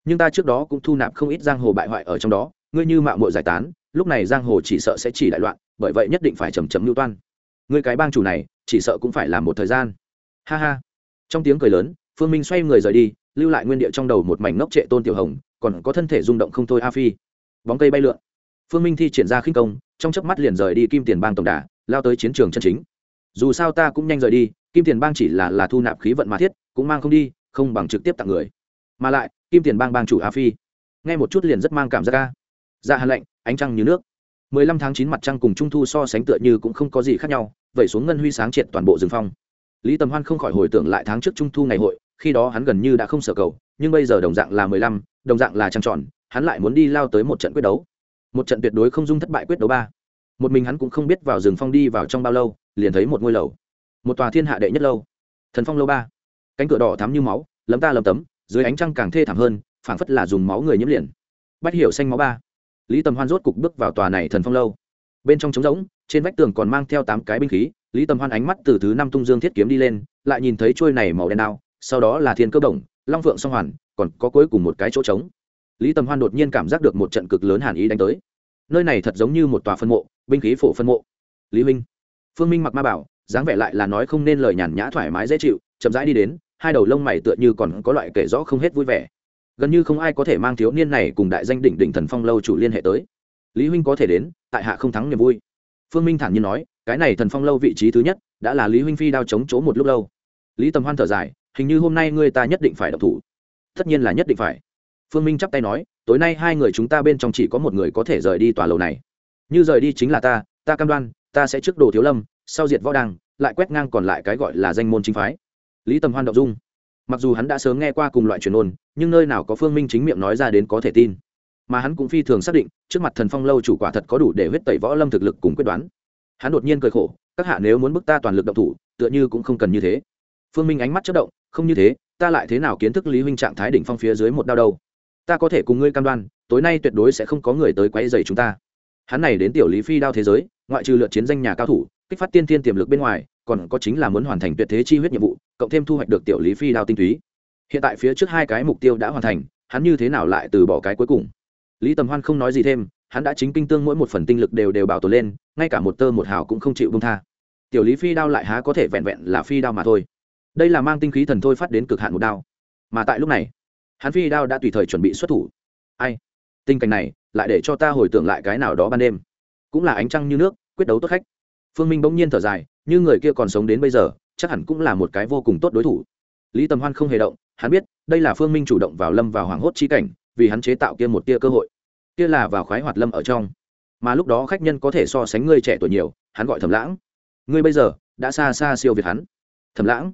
Nhưng ta trước đó cũng thu nạp không ít giang hồ bại hoại ở trong đó, ngươi như mạo mội giải tán, lúc này giang hồ chỉ sợ sẽ chỉ đại loạn, bởi vậy nhất định phải chầm chấm lưu toan. Ngươi cái bang chủ này, chỉ sợ cũng phải làm một thời gian. Ha ha. Trong tiếng cười lớn, phương minh xoay người rời đi, lưu lại nguyên địa trong đầu một mảnh ngốc trệ tôn tiểu hồng, còn có thân thể rung động không thôi a phi. Bóng cây bay lượn. Phương minh thi triển ra khinh công trong chớp mắt liền rời đi kim tiền bang tổng đà, lao tới chiến trường chân chính. Dù sao ta cũng nhanh rời đi, kim tiền bang chỉ là là thu nạp khí vận mà thiết, cũng mang không đi, không bằng trực tiếp tặng người. Mà lại, kim tiền bang bang chủ a phi, nghe một chút liền rất mang cảm giác ca ra dạ hà lệnh ánh trăng như nước. Mười lăm tháng chín mặt trăng cùng trung thu so sánh tựa như cũng không có gì khác nhau, vậy xuống ngân huy sáng triệt toàn bộ rừng phong. Lý tầm hoan không khỏi hồi tưởng lại tháng trước trung thu ngày hội, khi đó hắn gần như đã không sở cầu, nhưng bây giờ đồng dạng là mười lăm, đồng dạng là trăng tròn, hắn lại muốn đi lao tới một trận quyết đấu một trận tuyệt đối không dung thất bại quyết đấu ba. Một mình hắn cũng không biết vào rừng phong đi vào trong bao lâu, liền thấy một ngôi lầu. Một tòa thiên hạ đệ nhất lâu. Thần phong lâu ba. Cánh cửa đỏ thắm như máu, lấm ta lấm tấm, dưới ánh trăng càng thê thảm hơn, phảng phất là dùng máu người nhiễm liền. Bắt hiểu xanh máu ba. Lý tầm hoan rốt cục bước vào tòa này thần phong lâu. Bên trong trống rỗng, trên vách tường còn mang theo tám cái binh khí, lý tầm hoan ánh mắt từ thứ năm tung dương thiết kiếm đi lên, lại nhìn thấy trôi này màu đen đao, sau đó là thiên cơ bổng, long phượng song hoàn, còn có cuối cùng một cái chỗ trống lý tầm hoan đột nhiên cảm giác được một trận cực lớn hàn ý đánh tới. Nơi này thật giống như một tòa phân mộ, binh khí phổ phân mộ. Lý minh phương minh mặc ma bảo, dáng vẻ lại là nói không nên lời nhàn nhã thoải mái dễ chịu, chậm rãi đi đến, hai đầu lông mày tựa như còn có loại kể rõ không hết vui vẻ. Gần như không ai có thể mang thiếu niên này cùng đại danh đỉnh đỉnh thần phong lâu chủ liên hệ tới. Lý huynh có thể đến, tại hạ không thắng niềm vui. Phương minh thản nhiên nói, cái này thần phong lâu vị trí thứ nhất, đã là lý huynh phi đao chống chỗ một lúc lâu. Lý tầm hoan thở dài, hình như hôm nay ngươi ta nhất định phải độc thủ. Tất nhiên là nhất định phải phương minh chắp tay nói, tối nay hai người chúng ta bên trong chỉ có một người có thể rời đi tòa lầu này. Như rời đi chính là ta ta cam đoan, ta sẽ trước đồ thiếu lâm, sau diệt võ đăng, lại quét ngang còn lại cái gọi là danh môn chính phái. Lý tầm hoan động dung. Mặc dù hắn đã sớm nghe qua cùng loại truyền ôn, nhưng nơi nào có phương minh chính miệng nói ra đến có thể tin. Mà hắn cũng phi thường xác định, trước mặt thần phong lâu chủ quả thật có đủ để huyết tẩy võ lâm thực lực cùng quyết đoán. Hắn đột nhiên cười khổ, các hạ nếu muốn bức ta toàn lực động thủ, tựa như cũng không cần như thế. Phương minh ánh mắt chất động, không như thế, ta lại thế nào kiến thức lý huynh trạng thái đỉnh phong phía dưới một đao đâu? Ta có thể cùng ngươi cam đoan, tối nay tuyệt đối sẽ không có người tới quấy dày chúng ta. Hắn này đến tiểu lý phi đao thế giới, ngoại trừ lượt chiến danh nhà cao thủ, kích phát tiên thiên tiềm lực bên ngoài, còn có chính là muốn hoàn thành tuyệt thế chi huyết nhiệm vụ, cộng thêm thu hoạch được tiểu lý phi đao tinh túy. Hiện tại phía trước hai cái mục tiêu đã hoàn thành, hắn như thế nào lại từ bỏ cái cuối cùng? Lý tầm hoan không nói gì thêm, hắn đã chính kinh tương mỗi một phần tinh lực đều đều bảo tồn lên, ngay cả một tơ một hào cũng không chịu bông tha. Tiểu lý phi đao lại há có thể vẹn vẹn là phi đao mà thôi. Đây là mang tinh khí thần thôi phát đến cực hạn một đao. Mà tại lúc này hắn phi đao đã tùy thời chuẩn bị xuất thủ. Ai? Tình cảnh này lại để cho ta hồi tưởng lại cái nào đó ban đêm. Cũng là ánh trăng như nước, quyết đấu tốt khách. Phương minh bỗng nhiên thở dài, như người kia còn sống đến bây giờ, chắc hẳn cũng là một cái vô cùng tốt đối thủ. Lý tầm hoan không hề động, hắn biết đây là phương minh chủ động vào lâm vào hoảng hốt chi cảnh, vì hắn chế tạo kia một tia cơ hội. Kia là vào khoái hoạt lâm ở trong. Mà lúc đó khách nhân có thể so sánh ngươi trẻ tuổi nhiều, hắn gọi thầm lãng. Ngươi bây giờ đã xa xa siêu việt hắn. Thầm lãng,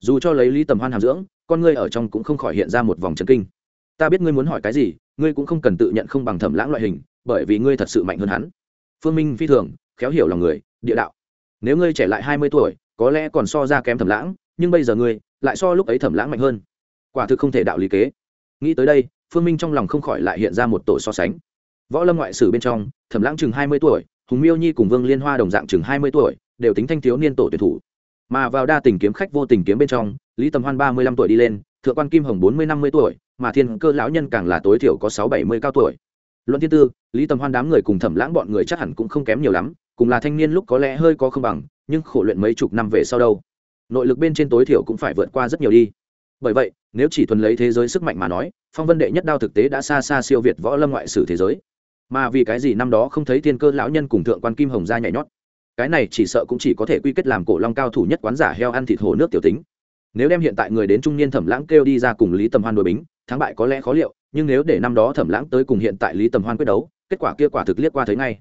dù cho lấy lý tầm hoan hàm dưỡng con ngươi ở trong cũng không khỏi hiện ra một vòng chấn kinh. Ta biết ngươi muốn hỏi cái gì, ngươi cũng không cần tự nhận không bằng thẩm lãng loại hình, bởi vì ngươi thật sự mạnh hơn hắn. Phương minh phi thường, khéo hiểu lòng người, địa đạo. Nếu ngươi trẻ lại hai mươi tuổi, có lẽ còn so ra kém thẩm lãng, nhưng bây giờ ngươi lại so lúc ấy thẩm lãng mạnh hơn. Quả thực không thể đạo lý kế. Nghĩ tới đây, phương minh trong lòng không khỏi lại hiện ra một tổ so sánh. Võ lâm ngoại sử bên trong, thẩm lãng chừng hai mươi tuổi, hùng miêu nhi cùng vương liên hoa đồng dạng chừng hai mươi tuổi, đều tính thanh thiếu niên tổ tuyển thủ mà vào đa tình kiếm khách vô tình kiếm bên trong, lý tầm hoan ba mươi lăm tuổi đi lên, thượng quan kim hồng bốn mươi năm mươi tuổi, mà thiên cơ lão nhân càng là tối thiểu có sáu bảy mươi cao tuổi. Luận thiên tư, lý tầm hoan đám người cùng thẩm lãng bọn người chắc hẳn cũng không kém nhiều lắm, cùng là thanh niên lúc có lẽ hơi có không bằng, nhưng khổ luyện mấy chục năm về sau đâu. Nội lực bên trên tối thiểu cũng phải vượt qua rất nhiều đi. Bởi vậy, nếu chỉ thuần lấy thế giới sức mạnh mà nói, phong vân đệ nhất đao thực tế đã xa xa siêu việt võ lâm ngoại sử thế giới. Mà vì cái gì năm đó không thấy thiên cơ lão nhân cùng thượng quan kim hồng ra nhảy nhót? Cái này chỉ sợ cũng chỉ có thể quy kết làm cổ long cao thủ nhất quán giả heo ăn thịt hồ nước tiểu tính. Nếu đem hiện tại người đến trung niên thẩm lãng kêu đi ra cùng lý tầm hoan đội bính, thắng bại có lẽ khó liệu, nhưng nếu để năm đó thẩm lãng tới cùng hiện tại lý tầm hoan quyết đấu, kết quả kia quả thực liếc qua thấy ngay.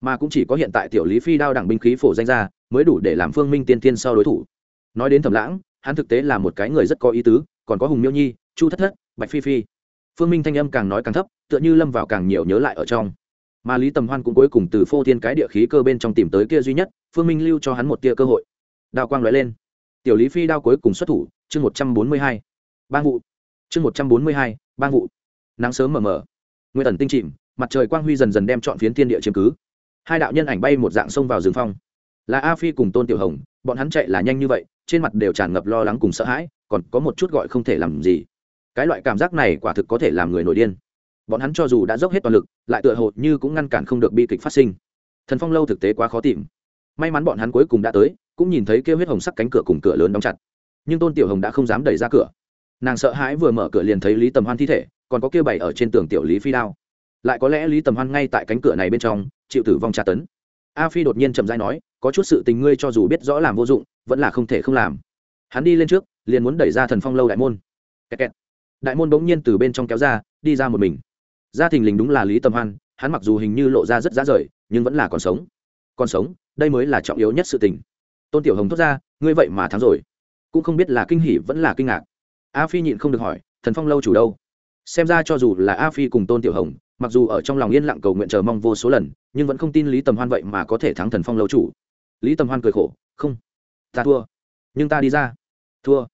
Mà cũng chỉ có hiện tại tiểu lý phi đao đẳng binh khí phổ danh ra, mới đủ để làm phương minh tiên tiên sau đối thủ. Nói đến thẩm lãng, hắn thực tế là một cái người rất có ý tứ, còn có hùng miêu nhi, chu thất thất, bạch phi phi. Phương minh thanh âm càng nói càng thấp, tựa như lâm vào càng nhiều nhớ lại ở trong mà lý tầm hoan cũng cuối cùng từ phô thiên cái địa khí cơ bên trong tìm tới kia duy nhất, phương minh lưu cho hắn một tia cơ hội. Đao quang lóe lên. Tiểu lý phi đao cuối cùng xuất thủ, chương một trăm bốn mươi hai. Bang vụ chương một trăm bốn mươi hai, bang vụ nắng sớm mờ mờ. Nguyên ẩn tinh chìm, mặt trời quang huy dần dần đem chọn phiến thiên địa chiếm cứ. Hai đạo nhân ảnh bay một dạng sông vào rừng phong. Là a phi cùng tôn tiểu hồng, bọn hắn chạy là nhanh như vậy, trên mặt đều tràn ngập lo lắng cùng sợ hãi, còn có một chút gọi không thể làm gì. Cái loại cảm giác này quả thực có thể làm người nổi điên bọn hắn cho dù đã dốc hết toàn lực, lại tựa hồ như cũng ngăn cản không được bi kịch phát sinh. Thần phong lâu thực tế quá khó tìm. May mắn bọn hắn cuối cùng đã tới, cũng nhìn thấy kêu huyết hồng sắc cánh cửa cùng cửa lớn đóng chặt. Nhưng tôn tiểu hồng đã không dám đẩy ra cửa. Nàng sợ hãi vừa mở cửa liền thấy lý tầm hoan thi thể, còn có kia bày ở trên tường tiểu lý phi đao. Lại có lẽ lý tầm hoan ngay tại cánh cửa này bên trong, chịu tử vong tra tấn. A phi đột nhiên chậm dai nói, có chút sự tình ngươi cho dù biết rõ làm vô dụng, vẫn là không thể không làm. Hắn đi lên trước, liền muốn đẩy ra thần phong lâu đại môn. Kẹt kẹt. đại môn bỗng nhiên từ bên trong kéo ra, đi ra một mình gia thình lình đúng là lý tầm hoan, hắn mặc dù hình như lộ ra rất giá rời, nhưng vẫn là còn sống. Còn sống, đây mới là trọng yếu nhất sự tình. Tôn tiểu hồng thốt ra, ngươi vậy mà thắng rồi. Cũng không biết là kinh hỉ vẫn là kinh ngạc. A phi nhịn không được hỏi, thần phong lâu chủ đâu? Xem ra cho dù là a phi cùng tôn tiểu hồng, mặc dù ở trong lòng yên lặng cầu nguyện chờ mong vô số lần, nhưng vẫn không tin lý tầm hoan vậy mà có thể thắng thần phong lâu chủ. Lý tầm hoan cười khổ, không, ta thua, nhưng ta đi ra. Thua,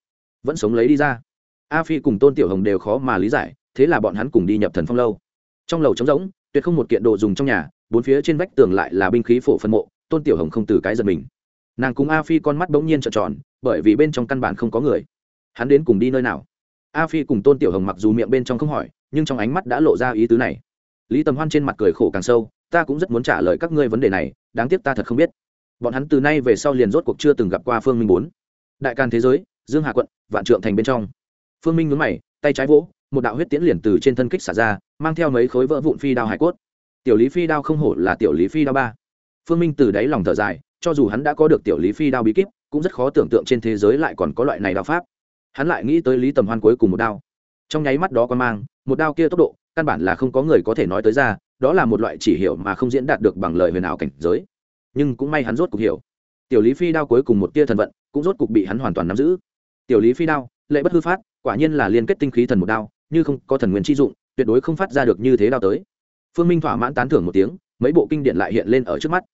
vẫn sống lấy đi ra. A phi cùng tôn tiểu hồng đều khó mà lý giải, thế là bọn hắn cùng đi nhập thần phong lâu trong lầu trống rỗng, tuyệt không một kiện đồ dùng trong nhà, bốn phía trên vách tường lại là binh khí phổ phân mộ, tôn tiểu hồng không từ cái giật mình. Nàng cùng a phi con mắt bỗng nhiên trợn tròn, bởi vì bên trong căn bản không có người. Hắn đến cùng đi nơi nào? A phi cùng tôn tiểu hồng mặc dù miệng bên trong không hỏi, nhưng trong ánh mắt đã lộ ra ý tứ này. Lý tầm hoan trên mặt cười khổ càng sâu, ta cũng rất muốn trả lời các ngươi vấn đề này, đáng tiếc ta thật không biết. Bọn hắn từ nay về sau liền rốt cuộc chưa từng gặp qua phương minh bốn. Đại can thế giới, dương hà quận, vạn trượng thành bên trong. Phương minh nhún mày, tay trái vỗ một đạo huyết tiễn liền từ trên thân kích xả ra, mang theo mấy khối vỡ vụn phi đao hải cốt. Tiểu lý phi đao không hổ là tiểu lý phi đao ba. Phương minh từ đáy lòng thở dài, cho dù hắn đã có được tiểu lý phi đao bí kíp, cũng rất khó tưởng tượng trên thế giới lại còn có loại này đao pháp. Hắn lại nghĩ tới lý tầm hoan cuối cùng một đao. Trong nháy mắt đó quan mang, một đao kia tốc độ, căn bản là không có người có thể nói tới ra, đó là một loại chỉ hiệu mà không diễn đạt được bằng lời huyền ảo cảnh giới. Nhưng cũng may hắn rốt cục hiểu. Tiểu lý phi đao cuối cùng một tia thần vận, cũng rốt cục bị hắn hoàn toàn nắm giữ. Tiểu lý phi đao, lệ bất hư phát, quả nhiên là liên kết tinh khí thần một đao như không có thần nguyên chi dụng, tuyệt đối không phát ra được như thế đao tới. Phương minh thỏa mãn tán thưởng một tiếng, mấy bộ kinh điển lại hiện lên ở trước mắt.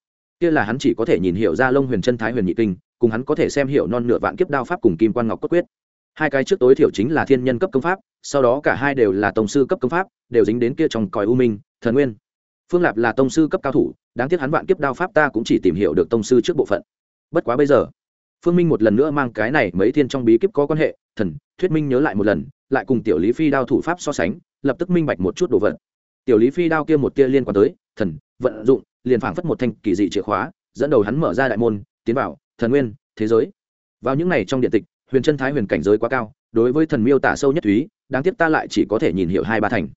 Kia là hắn chỉ có thể nhìn hiểu ra lông huyền chân thái huyền nhị kinh, cùng hắn có thể xem hiểu non nửa vạn kiếp đao pháp cùng kim quan ngọc cốt quyết. Hai cái trước tối thiểu chính là thiên nhân cấp công pháp, sau đó cả hai đều là tổng sư cấp công pháp, đều dính đến kia trong còi u minh, thần nguyên. Phương lạp là tông sư cấp cao thủ, đáng tiếc hắn vạn kiếp đao pháp ta cũng chỉ tìm hiểu được tông sư trước bộ phận. Bất quá bây giờ, phương minh một lần nữa mang cái này mấy thiên trong bí kíp có quan hệ thần, thuyết minh nhớ lại một lần, lại cùng tiểu lý phi đao thủ pháp so sánh, lập tức minh bạch một chút đồ vật. Tiểu lý phi đao kia một tia liên quan tới, thần, vận dụng, liền phảng phất một thanh kỳ dị chìa khóa, dẫn đầu hắn mở ra đại môn, tiến vào, thần nguyên, thế giới. Vào những này trong điện tịch, huyền chân thái huyền cảnh giới quá cao, đối với thần miêu tả sâu nhất thúy, đáng tiếc ta lại chỉ có thể nhìn hiểu hai ba thành.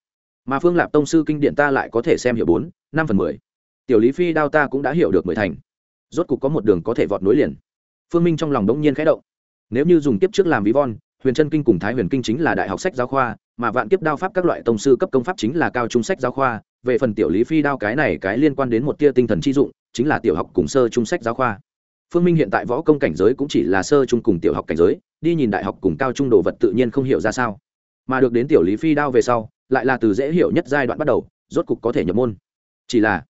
Mà phương lạp tông sư kinh điển ta lại có thể xem hiểu bốn, năm phần mười. Tiểu lý phi đao ta cũng đã hiểu được mười thành. Rốt cục có một đường có thể vọt nối liền. Phương minh trong lòng đống nhiên khẽ động. Nếu như dùng kiếp trước làm ví von huyền chân kinh cùng thái huyền kinh chính là đại học sách giáo khoa, mà vạn kiếp đao pháp các loại tông sư cấp công pháp chính là cao trung sách giáo khoa. Về phần tiểu lý phi đao cái này cái liên quan đến một tia tinh thần chi dụng, chính là tiểu học cùng sơ trung sách giáo khoa. Phương minh hiện tại võ công cảnh giới cũng chỉ là sơ trung cùng tiểu học cảnh giới, đi nhìn đại học cùng cao trung đồ vật tự nhiên không hiểu ra sao. Mà được đến tiểu lý phi đao về sau, lại là từ dễ hiểu nhất giai đoạn bắt đầu, rốt cục có thể nhập môn. Chỉ là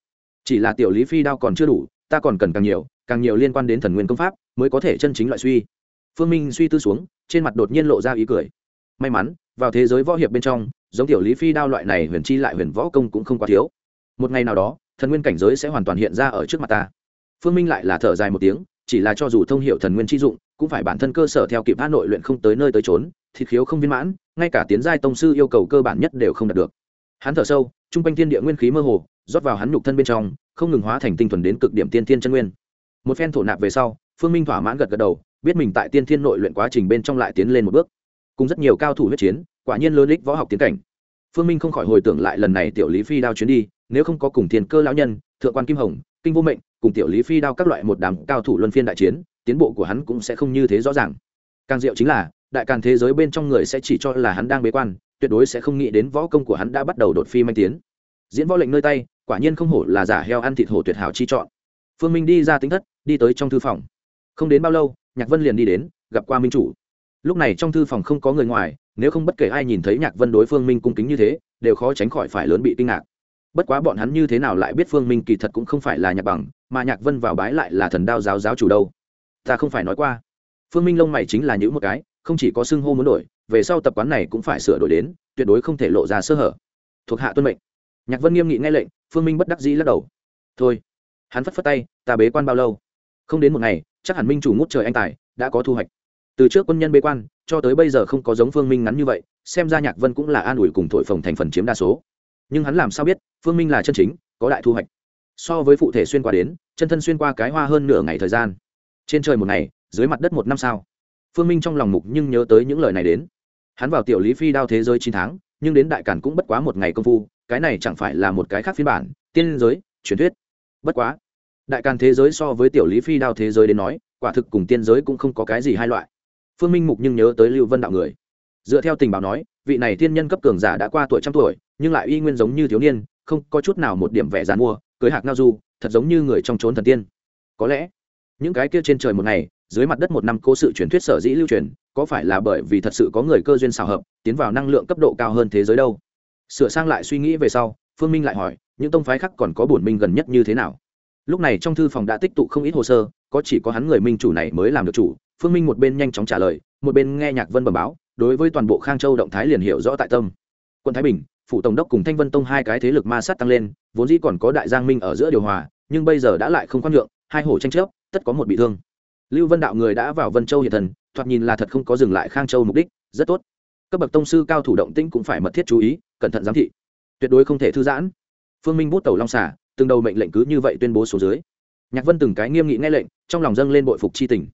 chỉ là tiểu lý phi đao còn chưa đủ, ta còn cần càng nhiều càng nhiều liên quan đến thần nguyên công pháp mới có thể chân chính loại suy. Phương minh suy tư xuống trên mặt đột nhiên lộ ra ý cười. May mắn, vào thế giới võ hiệp bên trong, giống tiểu lý phi đao loại này huyền chi lại huyền võ công cũng không quá thiếu. Một ngày nào đó, thần nguyên cảnh giới sẽ hoàn toàn hiện ra ở trước mặt ta. Phương minh lại là thở dài một tiếng, chỉ là cho dù thông hiệu thần nguyên chi dụng, cũng phải bản thân cơ sở theo kịp hà nội luyện không tới nơi tới trốn thịt khiếu không viên mãn, ngay cả tiến giai tông sư yêu cầu cơ bản nhất đều không đạt được. Hắn thở sâu t r u n g quanh thiên địa nguyên khí mơ hồ, rót vào hắn nhục thân bên trong, không ngừng hóa thành tinh thuần đến cực điểm tiên thiên chân nguyên. Một phen thổ nạp về sau, phương minh thỏa mãn gật gật đầu biết mình tại tiên thiên nội luyện quá trình bên trong lại tiến lên một bước. Cùng rất nhiều cao thủ huyết chiến, quả nhiên lớn lích võ học tiến cảnh. Phương minh không khỏi hồi tưởng lại lần này tiểu lý phi đao chuyến đi, nếu không có cùng thiên cơ lão nhân, thượng quan kim hồng, kinh vô mệnh, cùng tiểu lý phi đao các loại một đám cao thủ luân phiên đại chiến, tiến bộ của hắn cũng sẽ không như thế rõ ràng. Càng diệu chính là, đại càng thế giới bên trong người sẽ chỉ cho là hắn đang bế quan, tuyệt đối sẽ không nghĩ đến võ công của hắn đã bắt đầu đột phi manh tiến. Diễn võ lệnh nơi tay, quả nhiên không hổ là giả heo ăn thịt hổ tuyệt hảo chi chọn. Phương minh đi ra tính thất, đi tới trong thư phòng. Không đến bao lâu nhạc vân liền đi đến, gặp qua minh chủ. Lúc này trong thư phòng không có người ngoài, nếu không bất kể ai nhìn thấy nhạc vân đối phương minh cung kính như thế, đều khó tránh khỏi phải lớn bị kinh ngạc. Bất quá bọn hắn như thế nào lại biết phương minh kỳ thật cũng không phải là nhạc bằng, mà nhạc vân vào bái lại là thần đao giáo giáo chủ đâu. Ta không phải nói qua. Phương minh lông mày chính là những một cái, không chỉ có xưng hô muốn đổi, về sau tập quán này cũng phải sửa đổi đến, tuyệt đối không thể lộ ra sơ hở. Thuộc hạ tuân mệnh. Nhạc vân nghiêm nghị nghe lệnh, phương minh bất đắc dĩ lắc đầu. Thôi, hắn phất phất tay, ta bế quan bao lâu? Không đến một ngày chắc hẳn minh chủ ngút trời anh tài, đã có thu hoạch. Từ trước quân nhân bế quan, cho tới bây giờ không có giống phương minh ngắn như vậy, xem ra nhạc vân cũng là an ủi cùng thổi phồng thành phần chiếm đa số. Nhưng hắn làm sao biết, phương minh là chân chính, có đại thu hoạch. So với phụ thể xuyên qua đến, chân thân xuyên qua cái hoa hơn nửa ngày thời gian. Trên trời một ngày, dưới mặt đất một năm sao. Phương minh trong lòng mục nhưng nhớ tới những lời này đến. Hắn vào tiểu lý phi đao thế giới chín tháng, nhưng đến đại cản cũng bất quá một ngày công phu, cái này chẳng phải là một cái khác phiên bản, tiên giới, truyền thuyết. Bất quá đại càn thế giới so với tiểu lý phi đao thế giới đến nói, quả thực cùng tiên giới cũng không có cái gì hai loại. Phương minh mục nhưng nhớ tới lưu vân đạo người. Dựa theo tình báo nói, vị này tiên nhân cấp cường giả đã qua tuổi trăm tuổi, nhưng lại y nguyên giống như thiếu niên, không có chút nào một điểm vẻ dàn mua, cưới hạc ngao du, thật giống như người trong trốn thần tiên. Có lẽ, những cái kia trên trời một ngày, dưới mặt đất một năm cố sự truyền thuyết sở dĩ lưu truyền, có phải là bởi vì thật sự có người cơ duyên xào hợp, tiến vào năng lượng cấp độ cao hơn thế giới đâu? Sửa sang lại suy nghĩ về sau, phương minh lại hỏi, những tông phái khác còn có bổn minh gần nhất như thế nào? Lúc này trong thư phòng đã tích tụ không ít hồ sơ, có chỉ có hắn người minh chủ này mới làm được chủ. Phương minh một bên nhanh chóng trả lời, một bên nghe nhạc vân bẩm báo, đối với toàn bộ khang châu động thái liền hiểu rõ tại tâm. Quân thái bình, phủ tổng đốc cùng thanh vân tông hai cái thế lực ma sát tăng lên, vốn dĩ còn có đại giang minh ở giữa điều hòa, nhưng bây giờ đã lại không khoan nhượng, hai hổ tranh chấp, tất có một bị thương. Lưu vân đạo người đã vào vân châu hiện thần, thoạt nhìn là thật không có dừng lại khang châu mục đích, rất tốt. Các bậc tông sư cao thủ động tĩnh cũng phải mật thiết chú ý, cẩn thận giám thị. Tuyệt đối không thể thư giãn. Phương minh bút tẩu long xả từng đầu mệnh lệnh cứ như vậy tuyên bố số dưới. Nhạc vân từng cái nghiêm nghị nghe lệnh, trong lòng dâng lên bội phục c h i tình.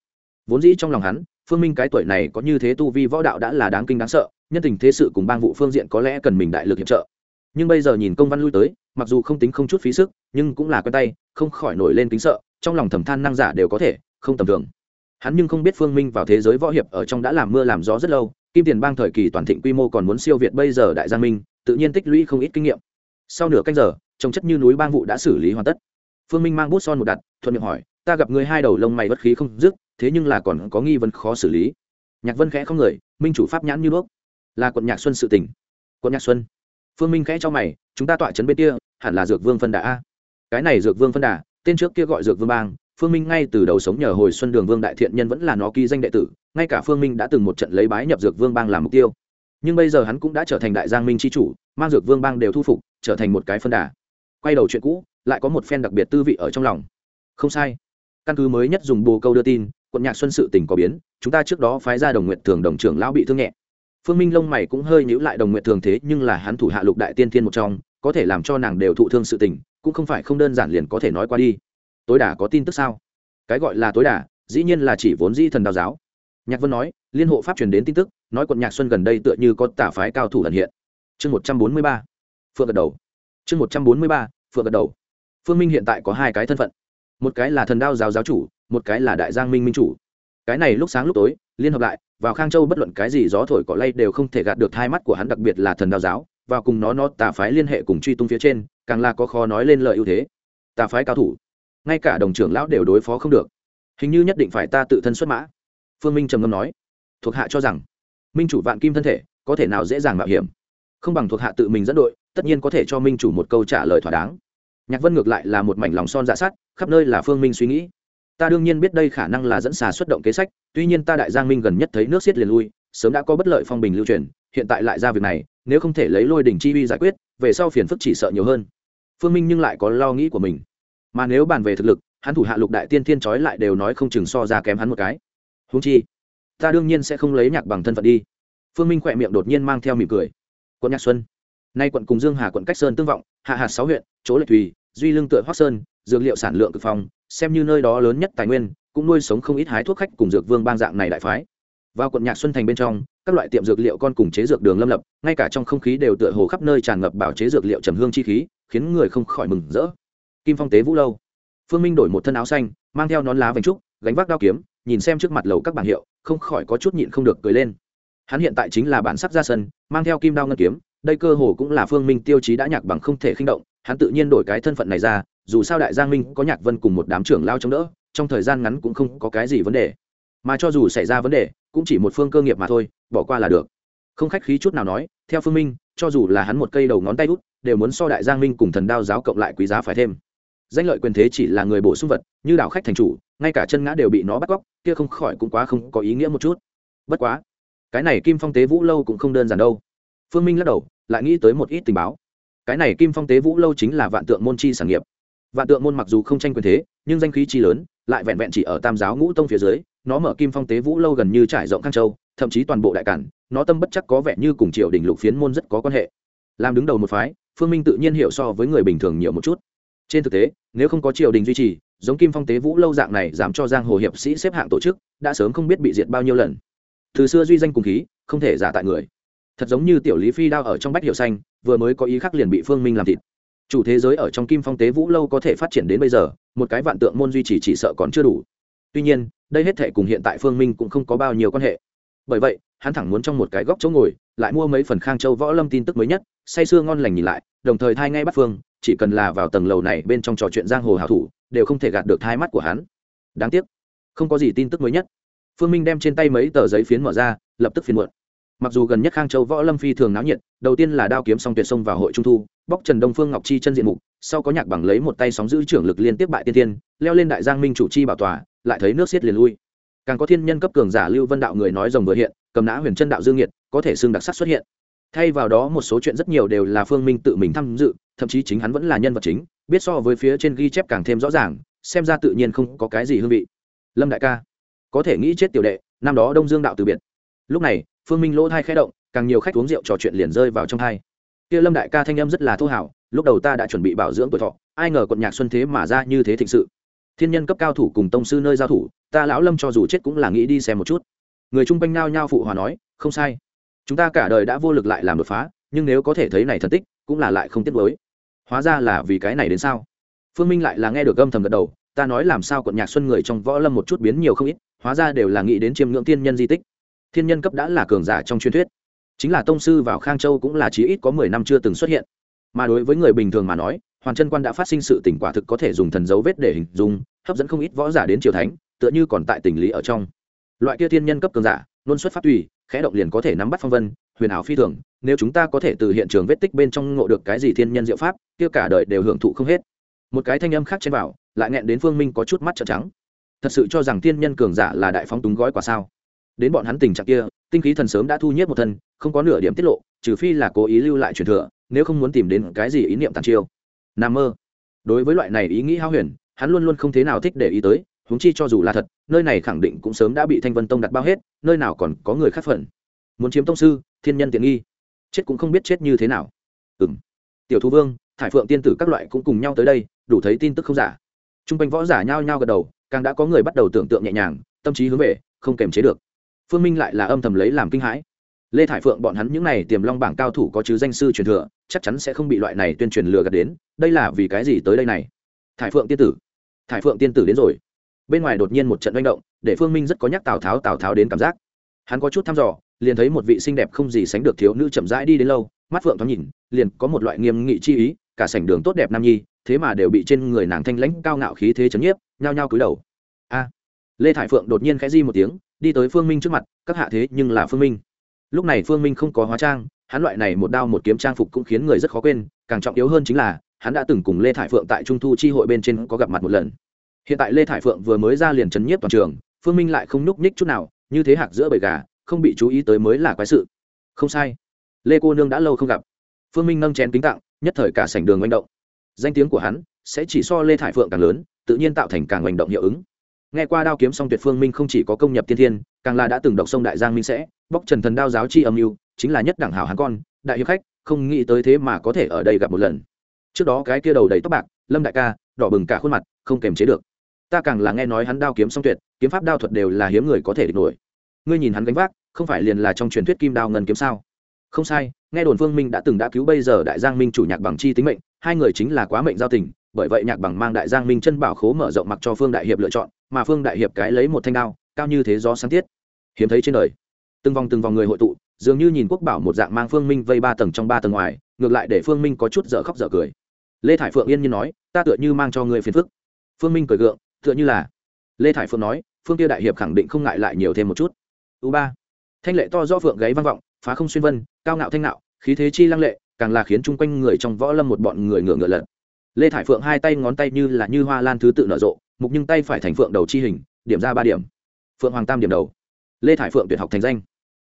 Vốn dĩ trong lòng hắn, phương minh cái tuổi này có như thế tu vi võ đạo đã là đáng kinh đáng sợ, nhân tình thế sự cùng bang vụ phương diện có lẽ cần mình đại lực hiệp trợ. Nhưng bây giờ nhìn công văn lui tới, mặc dù không tính không chút phí sức, nhưng cũng là quen tay, không khỏi nổi lên kính sợ, trong lòng thầm than năng giả đều có thể, không tầm thường. Hắn nhưng không biết phương minh vào thế giới võ hiệp ở trong đã làm mưa làm gió rất lâu, kim tiền bang thời kỳ toàn thịnh quy mô còn muốn siêu việt bây giờ đại gia minh, tự nhiên tích lũy không ít kinh nghiệm. Sau nửa canh giờ trông chất như núi bang vụ đã xử lý hoàn tất. Phương minh mang bút son một đặt, thuận miệng hỏi, ta gặp ngươi hai đầu lông mày bất khí không dứt, thế nhưng là còn có nghi vấn khó xử lý. Nhạc vân khẽ không người, minh chủ pháp nhãn như đuốc. Là quận nhạc xuân sự tỉnh quận nhạc xuân? Phương minh khẽ cho mày, chúng ta tọa trấn bên kia, hẳn là dược vương phân đà a. Cái này dược vương phân đà, tên trước kia gọi dược vương bang, phương minh ngay từ đầu sống nhờ hồi xuân đường vương đại thiện nhân vẫn là nó ký danh đệ tử, ngay cả phương minh đã từng một trận lấy bái nhập dược vương bang làm mục tiêu. Nhưng bây giờ hắn cũng đã trở thành đại giang minh chi chủ, mang dược vương bang đều thu phục, trở thành một cái phân đà quay đầu chuyện cũ, lại có một phen đặc biệt tư vị ở trong lòng. Không sai. Căn cứ mới nhất dùng bồ câu đưa tin, quận nhạc xuân sự tình có biến, chúng ta trước đó phái ra đồng nguyện thường đồng trưởng lão bị thương nhẹ. Phương minh lông mày cũng hơi nhữ lại đồng nguyện thường thế, nhưng là hắn thủ hạ lục đại tiên thiên một trong, có thể làm cho nàng đều thụ thương sự tình, cũng không phải không đơn giản liền có thể nói qua đi. Tối đà có tin tức sao? Cái gọi là tối đà dĩ nhiên là chỉ vốn di thần đào giáo. Nhạc vân nói, liên hộ pháp truyền đến tin tức, nói quận nhạc xuân gần đây tựa như có tả phái cao thủ lần hiện. Chương một trăm bốn mươi ba. Phượng gật đầu. Chương một trăm bốn mươi ba phượng gật đầu. Phương minh hiện tại có hai cái thân phận. Một cái là thần đao giáo giáo chủ, một cái là đại giang minh minh chủ. Cái này lúc sáng lúc tối, liên hợp lại, vào khang châu bất luận cái gì gió thổi cỏ lay đều không thể gạt được hai mắt của hắn, đặc biệt là thần đao giáo và cùng nó nó tà phái liên hệ cùng truy tung phía trên, càng là có khó nói lên lời ưu thế. Tà phái cao thủ. Ngay cả đồng trưởng lão đều đối phó không được. Hình như nhất định phải ta tự thân xuất mã. Phương minh trầm ngâm nói. Thuộc hạ cho rằng, minh chủ vạn kim thân thể, có thể nào dễ dàng mạo hiểm? Không bằng thuộc hạ tự mình dẫn đội, tất nhiên có thể cho minh chủ một câu trả lời thỏa đáng nhạc vân ngược lại là một mảnh lòng son dạ sát khắp nơi là phương minh suy nghĩ. Ta đương nhiên biết đây khả năng là dẫn xà xuất động kế sách, tuy nhiên ta đại giang minh gần nhất thấy nước xiết liền lui, sớm đã có bất lợi phong bình lưu truyền, hiện tại lại ra việc này, nếu không thể lấy lôi đỉnh chi uy giải quyết, về sau phiền phức chỉ sợ nhiều hơn. Phương minh nhưng lại có lo nghĩ của mình. Mà nếu bàn về thực lực, hắn thủ hạ lục đại tiên thiên trói lại đều nói không chừng so ra kém hắn một cái. Húng chi, ta đương nhiên sẽ không lấy nhạc bằng thân phận đi. Phương minh khỏe miệng đột nhiên mang theo mỉm cười. Quân nhạc xuân nay quận cùng dương hà quận cách sơn tương vọng, hạ hạt sáu huyện, chỗ lệ thùy duy lương tựa hoác sơn, dược liệu sản lượng cực phong, xem như nơi đó lớn nhất tài nguyên, cũng nuôi sống không ít hái thuốc khách cùng dược vương bang dạng này đại phái. Vào quận nhạc xuân thành bên trong, các loại tiệm dược liệu con cùng chế dược đường lâm lập, ngay cả trong không khí đều tựa hồ khắp nơi tràn ngập bảo chế dược liệu trầm hương chi khí, khiến người không khỏi mừng rỡ. Kim phong tế vũ lâu. Phương minh đổi một thân áo xanh, mang theo nón lá vành trúc, gánh vác đao kiếm, nhìn xem trước mặt lầu các bảng hiệu, không khỏi có chút nhịn không được cười lên. Hắn hiện tại chính là bản sắc ra sân, mang theo kim đao ngân kiếm đây cơ hồ cũng là phương minh tiêu chí đã nhạc bằng không thể khinh động, hắn tự nhiên đổi cái thân phận này ra, dù sao đại giang minh có nhạc vân cùng một đám trưởng lao chống đỡ, trong thời gian ngắn cũng không có cái gì vấn đề. Mà cho dù xảy ra vấn đề, cũng chỉ một phương cơ nghiệp mà thôi, bỏ qua là được. Không khách khí chút nào nói, theo phương minh, cho dù là hắn một cây đầu ngón tay út, đều muốn so đại giang minh cùng thần đao giáo cộng lại quý giá phải thêm. Danh lợi quyền thế chỉ là người bổ sung vật, như đảo khách thành chủ, ngay cả chân ngã đều bị nó bắt cóc, kia không khỏi cũng quá không có ý nghĩa một chút. Bất quá, cái này kim phong tế vũ lâu cũng không đơn giản đâu. Phương minh lắc đầu lại nghĩ tới một ít tình báo. Cái này kim phong tế vũ lâu chính là vạn tượng môn chi sản nghiệp. Vạn tượng môn mặc dù không tranh quyền thế, nhưng danh khí chi lớn, lại vẹn vẹn chỉ ở tam giáo ngũ tông phía dưới, nó mở kim phong tế vũ lâu gần như trải rộng khang châu, thậm chí toàn bộ đại cản, nó tâm bất chắc có vẻ như cùng triều đình lục phiến môn rất có quan hệ. Làm đứng đầu một phái, phương minh tự nhiên hiểu so với người bình thường nhiều một chút. Trên thực tế, nếu không có triều đình duy trì, giống kim phong tế vũ lâu dạng này dám cho giang hồ hiệp sĩ xếp hạng tổ chức, đã sớm không biết bị diệt bao nhiêu lần. Từ xưa duy danh cùng khí, không thể giả tại người thật giống như tiểu lý phi đao ở trong bách hiệu xanh, vừa mới có ý khắc liền bị phương minh làm thịt. Chủ thế giới ở trong kim phong tế vũ lâu có thể phát triển đến bây giờ, một cái vạn tượng môn duy trì chỉ sợ còn chưa đủ. Tuy nhiên, đây hết thể cùng hiện tại phương minh cũng không có bao nhiêu quan hệ. Bởi vậy, hắn thẳng muốn trong một cái góc chỗ ngồi, lại mua mấy phần khang châu võ lâm tin tức mới nhất, say sưa ngon lành nhìn lại, đồng thời thay ngay bắt phương, chỉ cần là vào tầng lầu này bên trong trò chuyện giang hồ hảo thủ, đều không thể gạt được thai mắt của hắn. Đáng tiếc, không có gì tin tức mới nhất. Phương minh đem trên tay mấy tờ giấy phiến mở ra, lập tức phiên muộn mặc dù gần nhất khang châu võ lâm phi thường náo nhiệt, đầu tiên là đao kiếm song tuyệt sông vào hội trung thu, bóc trần đông phương ngọc chi chân diện mục, sau có nhạc bằng lấy một tay sóng giữ trưởng lực liên tiếp bại tiên tiên, leo lên đại giang minh chủ chi bảo tòa, lại thấy nước xiết liền lui. Càng có thiên nhân cấp cường giả lưu vân đạo người nói rồng vừa hiện, cầm nã huyền chân đạo dương nhiệt, có thể xương đặc sắc xuất hiện. Thay vào đó một số chuyện rất nhiều đều là phương minh tự mình tham dự, thậm chí chính hắn vẫn là nhân vật chính, biết so với phía trên ghi chép càng thêm rõ ràng, xem ra tự nhiên không có cái gì hương vị. Lâm đại ca, có thể nghĩ chết tiểu đệ, năm đó đông dương đạo từ biệt. Lúc này phương minh lỗ thai khẽ động, càng nhiều khách uống rượu trò chuyện liền rơi vào trong thai. Kia lâm đại ca thanh âm rất là thô hảo, lúc đầu ta đã chuẩn bị bảo dưỡng tuổi thọ, ai ngờ quận nhạc xuân thế mà ra như thế thịnh sự. Thiên nhân cấp cao thủ cùng tông sư nơi giao thủ, ta lão lâm cho dù chết cũng là nghĩ đi xem một chút. Người chung quanh nao nhao phụ hòa nói, không sai. Chúng ta cả đời đã vô lực lại làm đột phá, nhưng nếu có thể thấy này thần tích, cũng là lại không tiếc với hóa ra là vì cái này đến sao? Phương minh lại là nghe được âm thầm gật đầu, ta nói làm sao quận nhạc xuân người trong võ lâm một chút biến nhiều không ít, hóa ra đều là nghĩ đến chiêm ngưỡng thiên nhân di tích thiên nhân cấp đã là cường giả trong truyền thuyết. Chính là tông sư vào khang châu cũng là chí ít có mười năm chưa từng xuất hiện. Mà đối với người bình thường mà nói hoàn chân quan đã phát sinh sự tỉnh quả thực có thể dùng thần dấu vết để hình dung, hấp dẫn không ít võ giả đến triều thánh, tựa như còn tại tình lý ở trong. Loại kia thiên nhân cấp cường giả, luôn xuất phát tùy, khẽ động liền có thể nắm bắt phong vân, huyền ảo phi thường, nếu chúng ta có thể từ hiện trường vết tích bên trong ngộ được cái gì thiên nhân diệu pháp, kia cả đời đều hưởng thụ không hết. Một cái thanh âm khác trên vào lại nghẹn đến phương minh có chút mắt trợn trắng. Thật sự cho rằng thiên nhân cường giả là đại phóng túng gói quả sao? Đến bọn hắn tình trạng kia, tinh khí thần sớm đã thu nhếp một thân, không có nửa điểm tiết lộ, trừ phi là cố ý lưu lại truyền thừa, nếu không muốn tìm đến cái gì ý niệm tàn chiêu. N mơ. Đối với loại này ý nghĩ hao huyền, hắn luôn luôn không thế nào thích để ý tới, huống chi cho dù là thật, nơi này khẳng định cũng sớm đã bị thanh vân tông đặt bao hết, nơi nào còn có người khác phận muốn chiếm tông sư, thiên nhân tiện nghi. Chết cũng không biết chết như thế nào. Ừ m tiểu thú vương, thải phượng tiên tử các loại cũng cùng nhau tới đây, đủ thấy tin tức không giả. T r u n g quanh võ giả nhao nhao gật đầu, càng đã có người bắt đầu tưởng tượng nhẹ nhàng, tâm trí hướng về, không kềm chế được phương minh lại là âm thầm lấy làm kinh hãi. Lê thải phượng bọn hắn những n à y tiềm long bảng cao thủ có chứ danh sư truyền thừa, chắc chắn sẽ không bị loại này tuyên truyền lừa gạt đến, đây là vì cái gì tới đây này? Thải phượng tiên tử. Thải phượng tiên tử đến rồi. Bên ngoài đột nhiên một trận manh động, để phương minh rất có nhắc tào tháo tào tháo đến cảm giác. Hắn có chút thăm dò, liền thấy một vị xinh đẹp không gì sánh được thiếu nữ chậm rãi đi đến lâu, mắt phượng thoáng nhìn, liền có một loại nghiêm nghị chi ý, cả sảnh đường tốt đẹp nam nhi, thế mà đều bị trên người nàng thanh lãnh cao ngạo khí thế chấn nhiếp, nhao nhao cúi đầu. A! Lê thải phượng đột nhiên khẽ di một tiếng đi tới phương minh trước mặt, các hạ thế nhưng là phương minh. Lúc này phương minh không có hóa trang, hắn loại này một đao một kiếm trang phục cũng khiến người rất khó quên, càng trọng yếu hơn chính là, hắn đã từng cùng lê thải phượng tại trung thu chi hội bên trên có gặp mặt một lần. Hiện tại lê thải phượng vừa mới ra liền chấn nhiếp toàn trường, phương minh lại không nhúc nhích chút nào, như thế hạc giữa bầy gà, không bị chú ý tới mới là quái sự. Không sai. Lê cô nương đã lâu không gặp. Phương minh nâng chén kính tặng, nhất thời cả sảnh đường manh động. Danh tiếng của hắn sẽ chỉ so lê thải phượng càng lớn, tự nhiên tạo thành càng manh động hiệu ứng nghe qua đao kiếm song tuyệt phương minh không chỉ có công nhập tiên thiên, càng là đã từng đọc sông đại giang minh sẽ, bóc trần thần đao giáo chi âm mưu, chính là nhất đẳng hảo hán con, đại hiệp khách, không nghĩ tới thế mà có thể ở đây gặp một lần. Trước đó cái kia đầu đầy tóc bạc, lâm đại ca, đỏ bừng cả khuôn mặt, không kềm chế được. Ta càng là nghe nói hắn đao kiếm song tuyệt, kiếm pháp đao thuật đều là hiếm người có thể địch nổi. Ngươi nhìn hắn gánh vác, không phải liền là trong truyền thuyết kim đao ngân kiếm sao? Không sai, nghe đồn vương minh đã từng đã cứu bây giờ đại giang minh chủ nhạc bằng chi tính mệnh, hai người chính là quá mệnh giao tình, bởi vậy nhạc bằng mang đại giang minh chân bảo khố mở rộng mặc cho phương đại hiệp lựa chọn mà phương đại hiệp cái lấy một thanh đao, cao như thế gió sáng tiết. Hiếm thấy trên đời. Từng vòng từng vòng người hội tụ, dường như nhìn quốc bảo một dạng mang phương minh vây ba tầng trong ba tầng ngoài, ngược lại để phương minh có chút dở khóc dở cười. Lê thải phượng yên như nói, ta tựa như mang cho người phiền phức. Phương minh cười gượng, tựa như là. Lê thải phượng nói, phương tiêu đại hiệp khẳng định không ngại lại nhiều thêm một chút. U ba. Thanh lệ to do phượng gáy vang vọng, phá không xuyên vân, cao ngạo thanh nạo khí thế chi lăng lệ, càng là khiến chung quanh người trong võ lâm một bọn người ngựa ngựa lật. Lê thải phượng hai tay ngón tay như là như hoa lan thứ tự nở rộ mục nhưng tay phải thành phượng đầu chi hình, điểm ra ba điểm. Phượng hoàng tam điểm đầu. Lê thải phượng tuyệt học thành danh.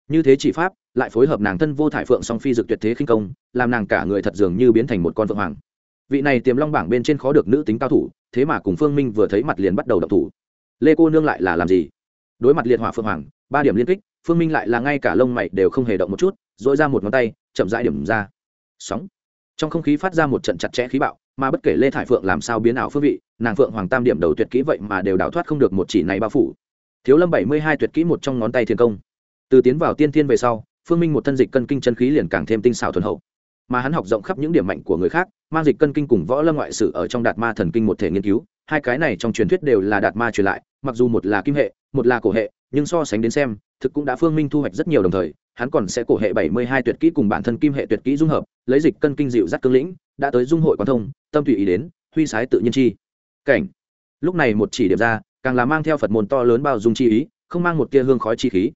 Như thế chỉ pháp, lại phối hợp nàng thân vô thải phượng song phi dược tuyệt thế khinh công, làm nàng cả người thật dường như biến thành một con phượng hoàng. Vị này tiềm long bảng bên trên khó được nữ tính cao thủ, thế mà cùng phương minh vừa thấy mặt liền bắt đầu đập thủ. Lê cô nương lại là làm gì? Đối mặt liệt hỏa phượng hoàng, ba điểm liên kích, phương minh lại là ngay cả lông mày đều không hề động một chút dội ra một ngón tay, chậm rãi điểm ra. Sóng. Trong không khí phát ra một trận chặt chẽ khí bạo, mà bất kể lê thải phượng làm sao biến ảo phương vị nàng phượng hoàng tam điểm đầu tuyệt kỹ vậy mà đều đào thoát không được một chỉ này bao phủ. Thiếu lâm bảy mươi hai tuyệt kỹ một trong ngón tay thiên công. Từ tiến vào tiên thiên về sau, phương minh một thân dịch cân kinh chân khí liền càng thêm tinh xảo thuần hậu. Mà hắn học rộng khắp những điểm mạnh của người khác, mang dịch cân kinh cùng võ lâm ngoại sử ở trong đạt ma thần kinh một thể nghiên cứu, hai cái này trong truyền thuyết đều là đạt ma truyền lại, mặc dù một là kim hệ, một là cổ hệ, nhưng so sánh đến xem, thực cũng đã phương minh thu hoạch rất nhiều đồng thời, hắn còn sẽ cổ hệ bảy mươi hai tuyệt kỹ cùng bản thân kim hệ tuyệt kỹ dung hợp, lấy dịch cân kinh dịu dắt cương lĩnh, đã tới dung hội quan thông, tâm tùy ý đến, huy sái tự nhiên chi cảnh. Lúc này một chỉ điểm ra, càng là mang theo phật môn to lớn bao dung chi ý, không mang một tia hương khói chi khí.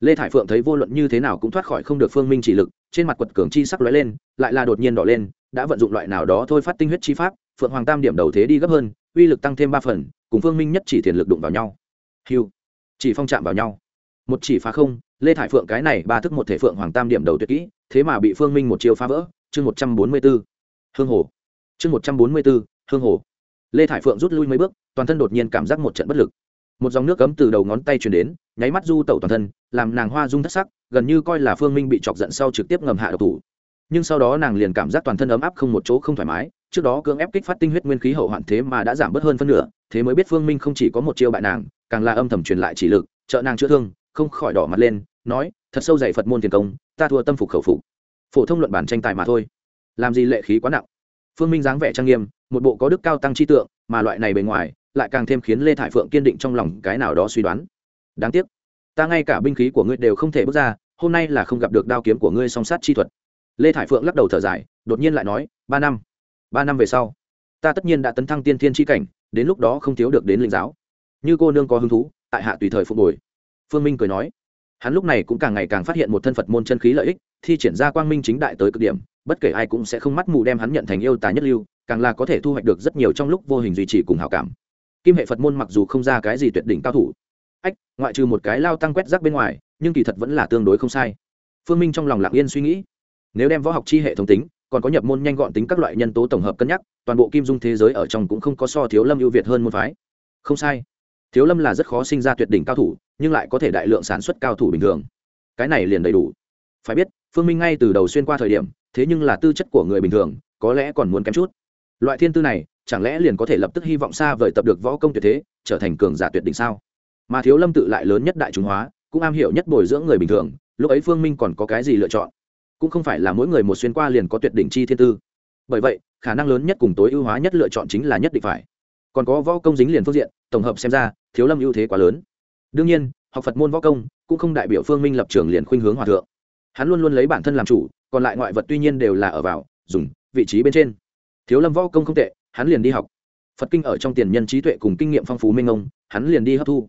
Lê thải phượng thấy vô luận như thế nào cũng thoát khỏi không được phương minh chỉ lực, trên mặt quật cường chi sắc lóe lên, lại là đột nhiên đỏ lên, đã vận dụng loại nào đó thôi phát tinh huyết chi pháp, phượng hoàng tam điểm đầu thế đi gấp hơn, uy lực tăng thêm ba phần, cùng phương minh nhất chỉ thiền lực đụng vào nhau. Hiu chỉ phong chạm vào nhau. Một chỉ phá không, lê thải phượng cái này ba thức một thể phượng hoàng tam điểm đầu tuyệt kỹ, thế mà bị phương minh một chiêu phá vỡ, chương một trăm bốn mươi b ố hương hồ. Chương một trăm bốn mươi b ố hương hồ lê thải phượng rút lui mấy bước, toàn thân đột nhiên cảm giác một trận bất lực. Một dòng nước cấm từ đầu ngón tay chuyển đến, nháy mắt du tẩu toàn thân, làm nàng hoa rung thất sắc, gần như coi là phương minh bị chọc giận sau trực tiếp ngầm hạ độc thủ. Nhưng sau đó nàng liền cảm giác toàn thân ấm áp không một chỗ không thoải mái, trước đó cưỡng ép kích phát tinh huyết nguyên khí hậu hoạn thế mà đã giảm bớt hơn phân nửa, thế mới biết phương minh không chỉ có một chiêu bại nàng, càng là âm thầm truyền lại chỉ lực, trợ nàng chữa thương, không khỏi đỏ mặt lên, nói, thật sâu dày phật môn tiền công, ta thua tâm phục khẩu phục. Phổ thông luận bản tranh tài mà thôi. Làm gì lệ khí quá nặng. Phương minh dáng vẻ trang nghiêm một bộ có đức cao tăng chi tượng, mà loại này bề ngoài, lại càng thêm khiến lê thải phượng kiên định trong lòng cái nào đó suy đoán. Đáng tiếc, ta ngay cả binh khí của ngươi đều không thể bước ra, hôm nay là không gặp được đao kiếm của ngươi song sát chi thuật. Lê thải phượng lắc đầu thở dài, đột nhiên lại nói, ba năm ba năm về sau, ta tất nhiên đã tấn thăng tiên thiên tri cảnh, đến lúc đó không thiếu được đến linh giáo. Như cô nương có hứng thú, tại hạ tùy thời phục hồi. Phương minh cười nói, hắn lúc này cũng càng ngày càng phát hiện một thân phật môn chân khí lợi ích, thi triển ra quang minh chính đại tới cực điểm, bất kể ai cũng sẽ không mắt mù đem hắn nhận thành yêu tà nhất lưu càng là có thể thu hoạch được rất nhiều trong lúc vô hình duy trì cùng hào cảm. Kim hệ phật môn mặc dù không ra cái gì tuyệt đỉnh cao thủ, ách, ngoại trừ một cái lao tăng quét rác bên ngoài, nhưng kỳ thật vẫn là tương đối không sai. Phương minh trong lòng lặng yên suy nghĩ. Nếu đem võ học chi hệ thống tính, còn có nhập môn nhanh gọn tính các loại nhân tố tổng hợp cân nhắc, toàn bộ kim dung thế giới ở trong cũng không có so thiếu lâm ưu việt hơn môn phái. Không sai. Thiếu lâm là rất khó sinh ra tuyệt đỉnh cao thủ, nhưng lại có thể đại lượng sản xuất cao thủ bình thường. Cái này liền đầy đủ. Phải biết, phương minh ngay từ đầu xuyên qua thời điểm, thế nhưng là tư chất của người bình thường, có lẽ còn muốn kém chút loại thiên tư này, chẳng lẽ liền có thể lập tức hy vọng xa vời tập được võ công tuyệt thế, trở thành cường giả tuyệt đỉnh sao? Mà thiếu lâm tự lại lớn nhất đại chúng hóa, cũng am hiểu nhất bồi dưỡng người bình thường, lúc ấy phương minh còn có cái gì lựa chọn? Cũng không phải là mỗi người một xuyên qua liền có tuyệt đỉnh chi thiên tư. Bởi vậy, khả năng lớn nhất cùng tối ưu hóa nhất lựa chọn chính là nhất định phải. Còn có võ công dính liền phương diện, tổng hợp xem ra, thiếu lâm ưu thế quá lớn. Đương nhiên, học phật môn võ công, cũng không đại biểu phương minh lập trường liền khuynh hướng hòa thượng. Hắn luôn luôn lấy bản thân làm chủ, còn lại ngoại vật tuy nhiên đều là ở vào, dùng vị trí bên trên thiếu lâm võ công không tệ, hắn liền đi học. Phật kinh ở trong tiền nhân trí tuệ cùng kinh nghiệm phong phú minh ông hắn liền đi hấp thu.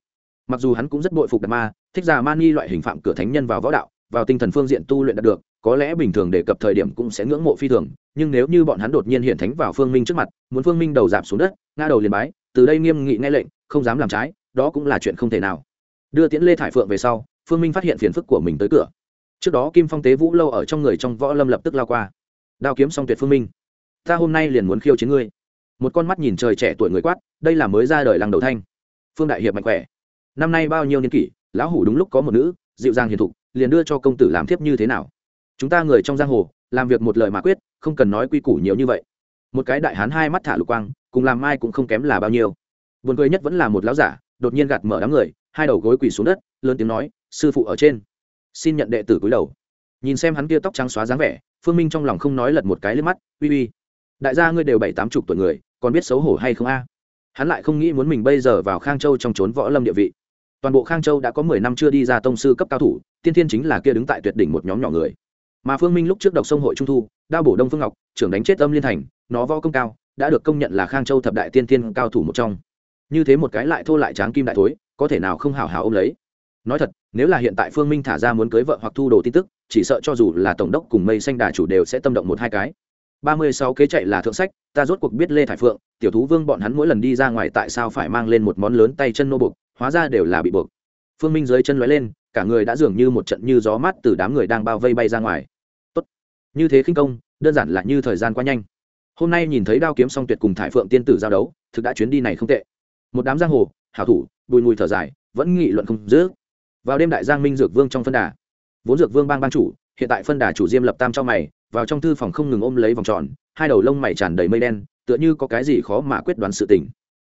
Mặc dù hắn cũng rất bội phục đạt ma, thích già man nghi loại hình phạm cửa thánh nhân vào võ đạo, vào tinh thần phương diện tu luyện đạt được, có lẽ bình thường đề cập thời điểm cũng sẽ ngưỡng mộ phi thường, nhưng nếu như bọn hắn đột nhiên hiện thánh vào phương minh trước mặt, muốn phương minh đầu giảm xuống đất, ngã đầu liền bái, từ đây nghiêm nghị nghe lệnh, không dám làm trái, đó cũng là chuyện không thể nào. Đưa tiễn lê thải phượng về sau, phương minh phát hiện phiền phức của mình tới cửa. Trước đó kim phong tế vũ lâu ở trong người trong võ lâm lập tức lao qua. Đao kiếm xong tuyệt phương minh ta hôm nay liền muốn khiêu chiến ngươi. Một con mắt nhìn trời trẻ tuổi người quát, đây là mới ra đời làng đầu thanh. Phương đại hiệp mạnh khỏe. Năm nay bao nhiêu niên kỷ, lão hủ đúng lúc có một nữ, dịu dàng hiền thục, liền đưa cho công tử làm thiếp như thế nào? Chúng ta người trong giang hồ, làm việc một lời mà quyết, không cần nói quy củ nhiều như vậy. Một cái đại hán hai mắt thả lục quang, cùng làm mai cũng không kém là bao nhiêu. Buồn cười nhất vẫn là một lão giả, đột nhiên gạt mở đám người, hai đầu gối quỳ xuống đất, lớn tiếng nói, sư phụ ở trên. Xin nhận đệ tử cúi đầu. Nhìn xem hắn kia tóc trắng xóa dáng vẻ, phương minh trong lòng không nói lật một cái lên mắt, uy uy đại gia ngươi đều bảy tám chục tuổi người, còn biết xấu hổ hay không a? Hắn lại không nghĩ muốn mình bây giờ vào khang châu trong trốn võ lâm địa vị. Toàn bộ khang châu đã có mười năm chưa đi ra tông sư cấp cao thủ, tiên thiên chính là kia đứng tại tuyệt đỉnh một nhóm nhỏ người. Mà phương minh lúc trước đọc sông hội trung thu, đao bổ đông phương ngọc, trưởng đánh chết âm liên thành, nó võ công cao, đã được công nhận là khang châu thập đại tiên thiên cao thủ một trong. Như thế một cái lại thô lại tráng kim đại thối, có thể nào không hào hào ôm lấy? Nói thật, nếu là hiện tại phương minh thả ra muốn cưới vợ hoặc thu đồ tin tức, chỉ sợ cho dù là tổng đốc cùng mây xanh đà chủ đều sẽ tâm động một hai cái ba mươi sáu kế chạy là thượng sách, ta rốt cuộc biết lê thải phượng, tiểu thú vương bọn hắn mỗi lần đi ra ngoài tại sao phải mang lên một món lớn tay chân nô buộc, hóa ra đều là bị buộc. Phương minh dưới chân lóe lên, cả người đã dường như một trận như gió mát từ đám người đang bao vây bay ra ngoài. Tốt. Như thế khinh công, đơn giản là như thời gian quá nhanh. Hôm nay nhìn thấy đao kiếm song tuyệt cùng thải phượng tiên tử giao đấu, thực đã chuyến đi này không tệ. Một đám giang hồ, hảo thủ, bùi mùi thở dài, vẫn nghị luận không dứt. Vào đêm đại giang minh dược vương trong phân đà. Vốn dược vương bang ban chủ, hiện tại phân đà chủ diêm lập tam cho mày vào trong thư phòng không ngừng ôm lấy vòng tròn, hai đầu lông mày tràn đầy mây đen, tựa như có cái gì khó mà quyết đoán sự tình.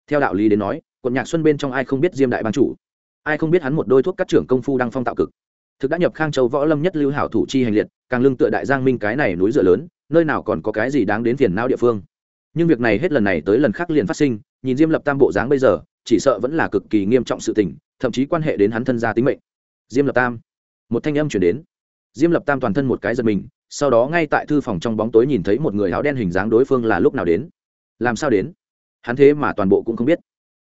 Theo đạo lý đến nói, quận nhạc xuân bên trong ai không biết diêm đại ban chủ, ai không biết hắn một đôi thuốc cắt trưởng công phu đang phong tạo cực. Thực đã nhập khang châu võ lâm nhất lưu hảo thủ chi hành liệt, càng lưng tựa đại giang minh cái này núi dựa lớn, nơi nào còn có cái gì đáng đến phiền não địa phương. Nhưng việc này hết lần này tới lần khác liền phát sinh, nhìn diêm lập tam bộ dáng bây giờ, chỉ sợ vẫn là cực kỳ nghiêm trọng sự tình, thậm chí quan hệ đến hắn thân gia tính mệnh. Diêm lập tam, một thanh âm chuyển đến diêm lập tam toàn thân một cái giật mình, sau đó ngay tại thư phòng trong bóng tối nhìn thấy một người áo đen hình dáng đối phương là lúc nào đến. Làm sao đến? Hắn thế mà toàn bộ cũng không biết.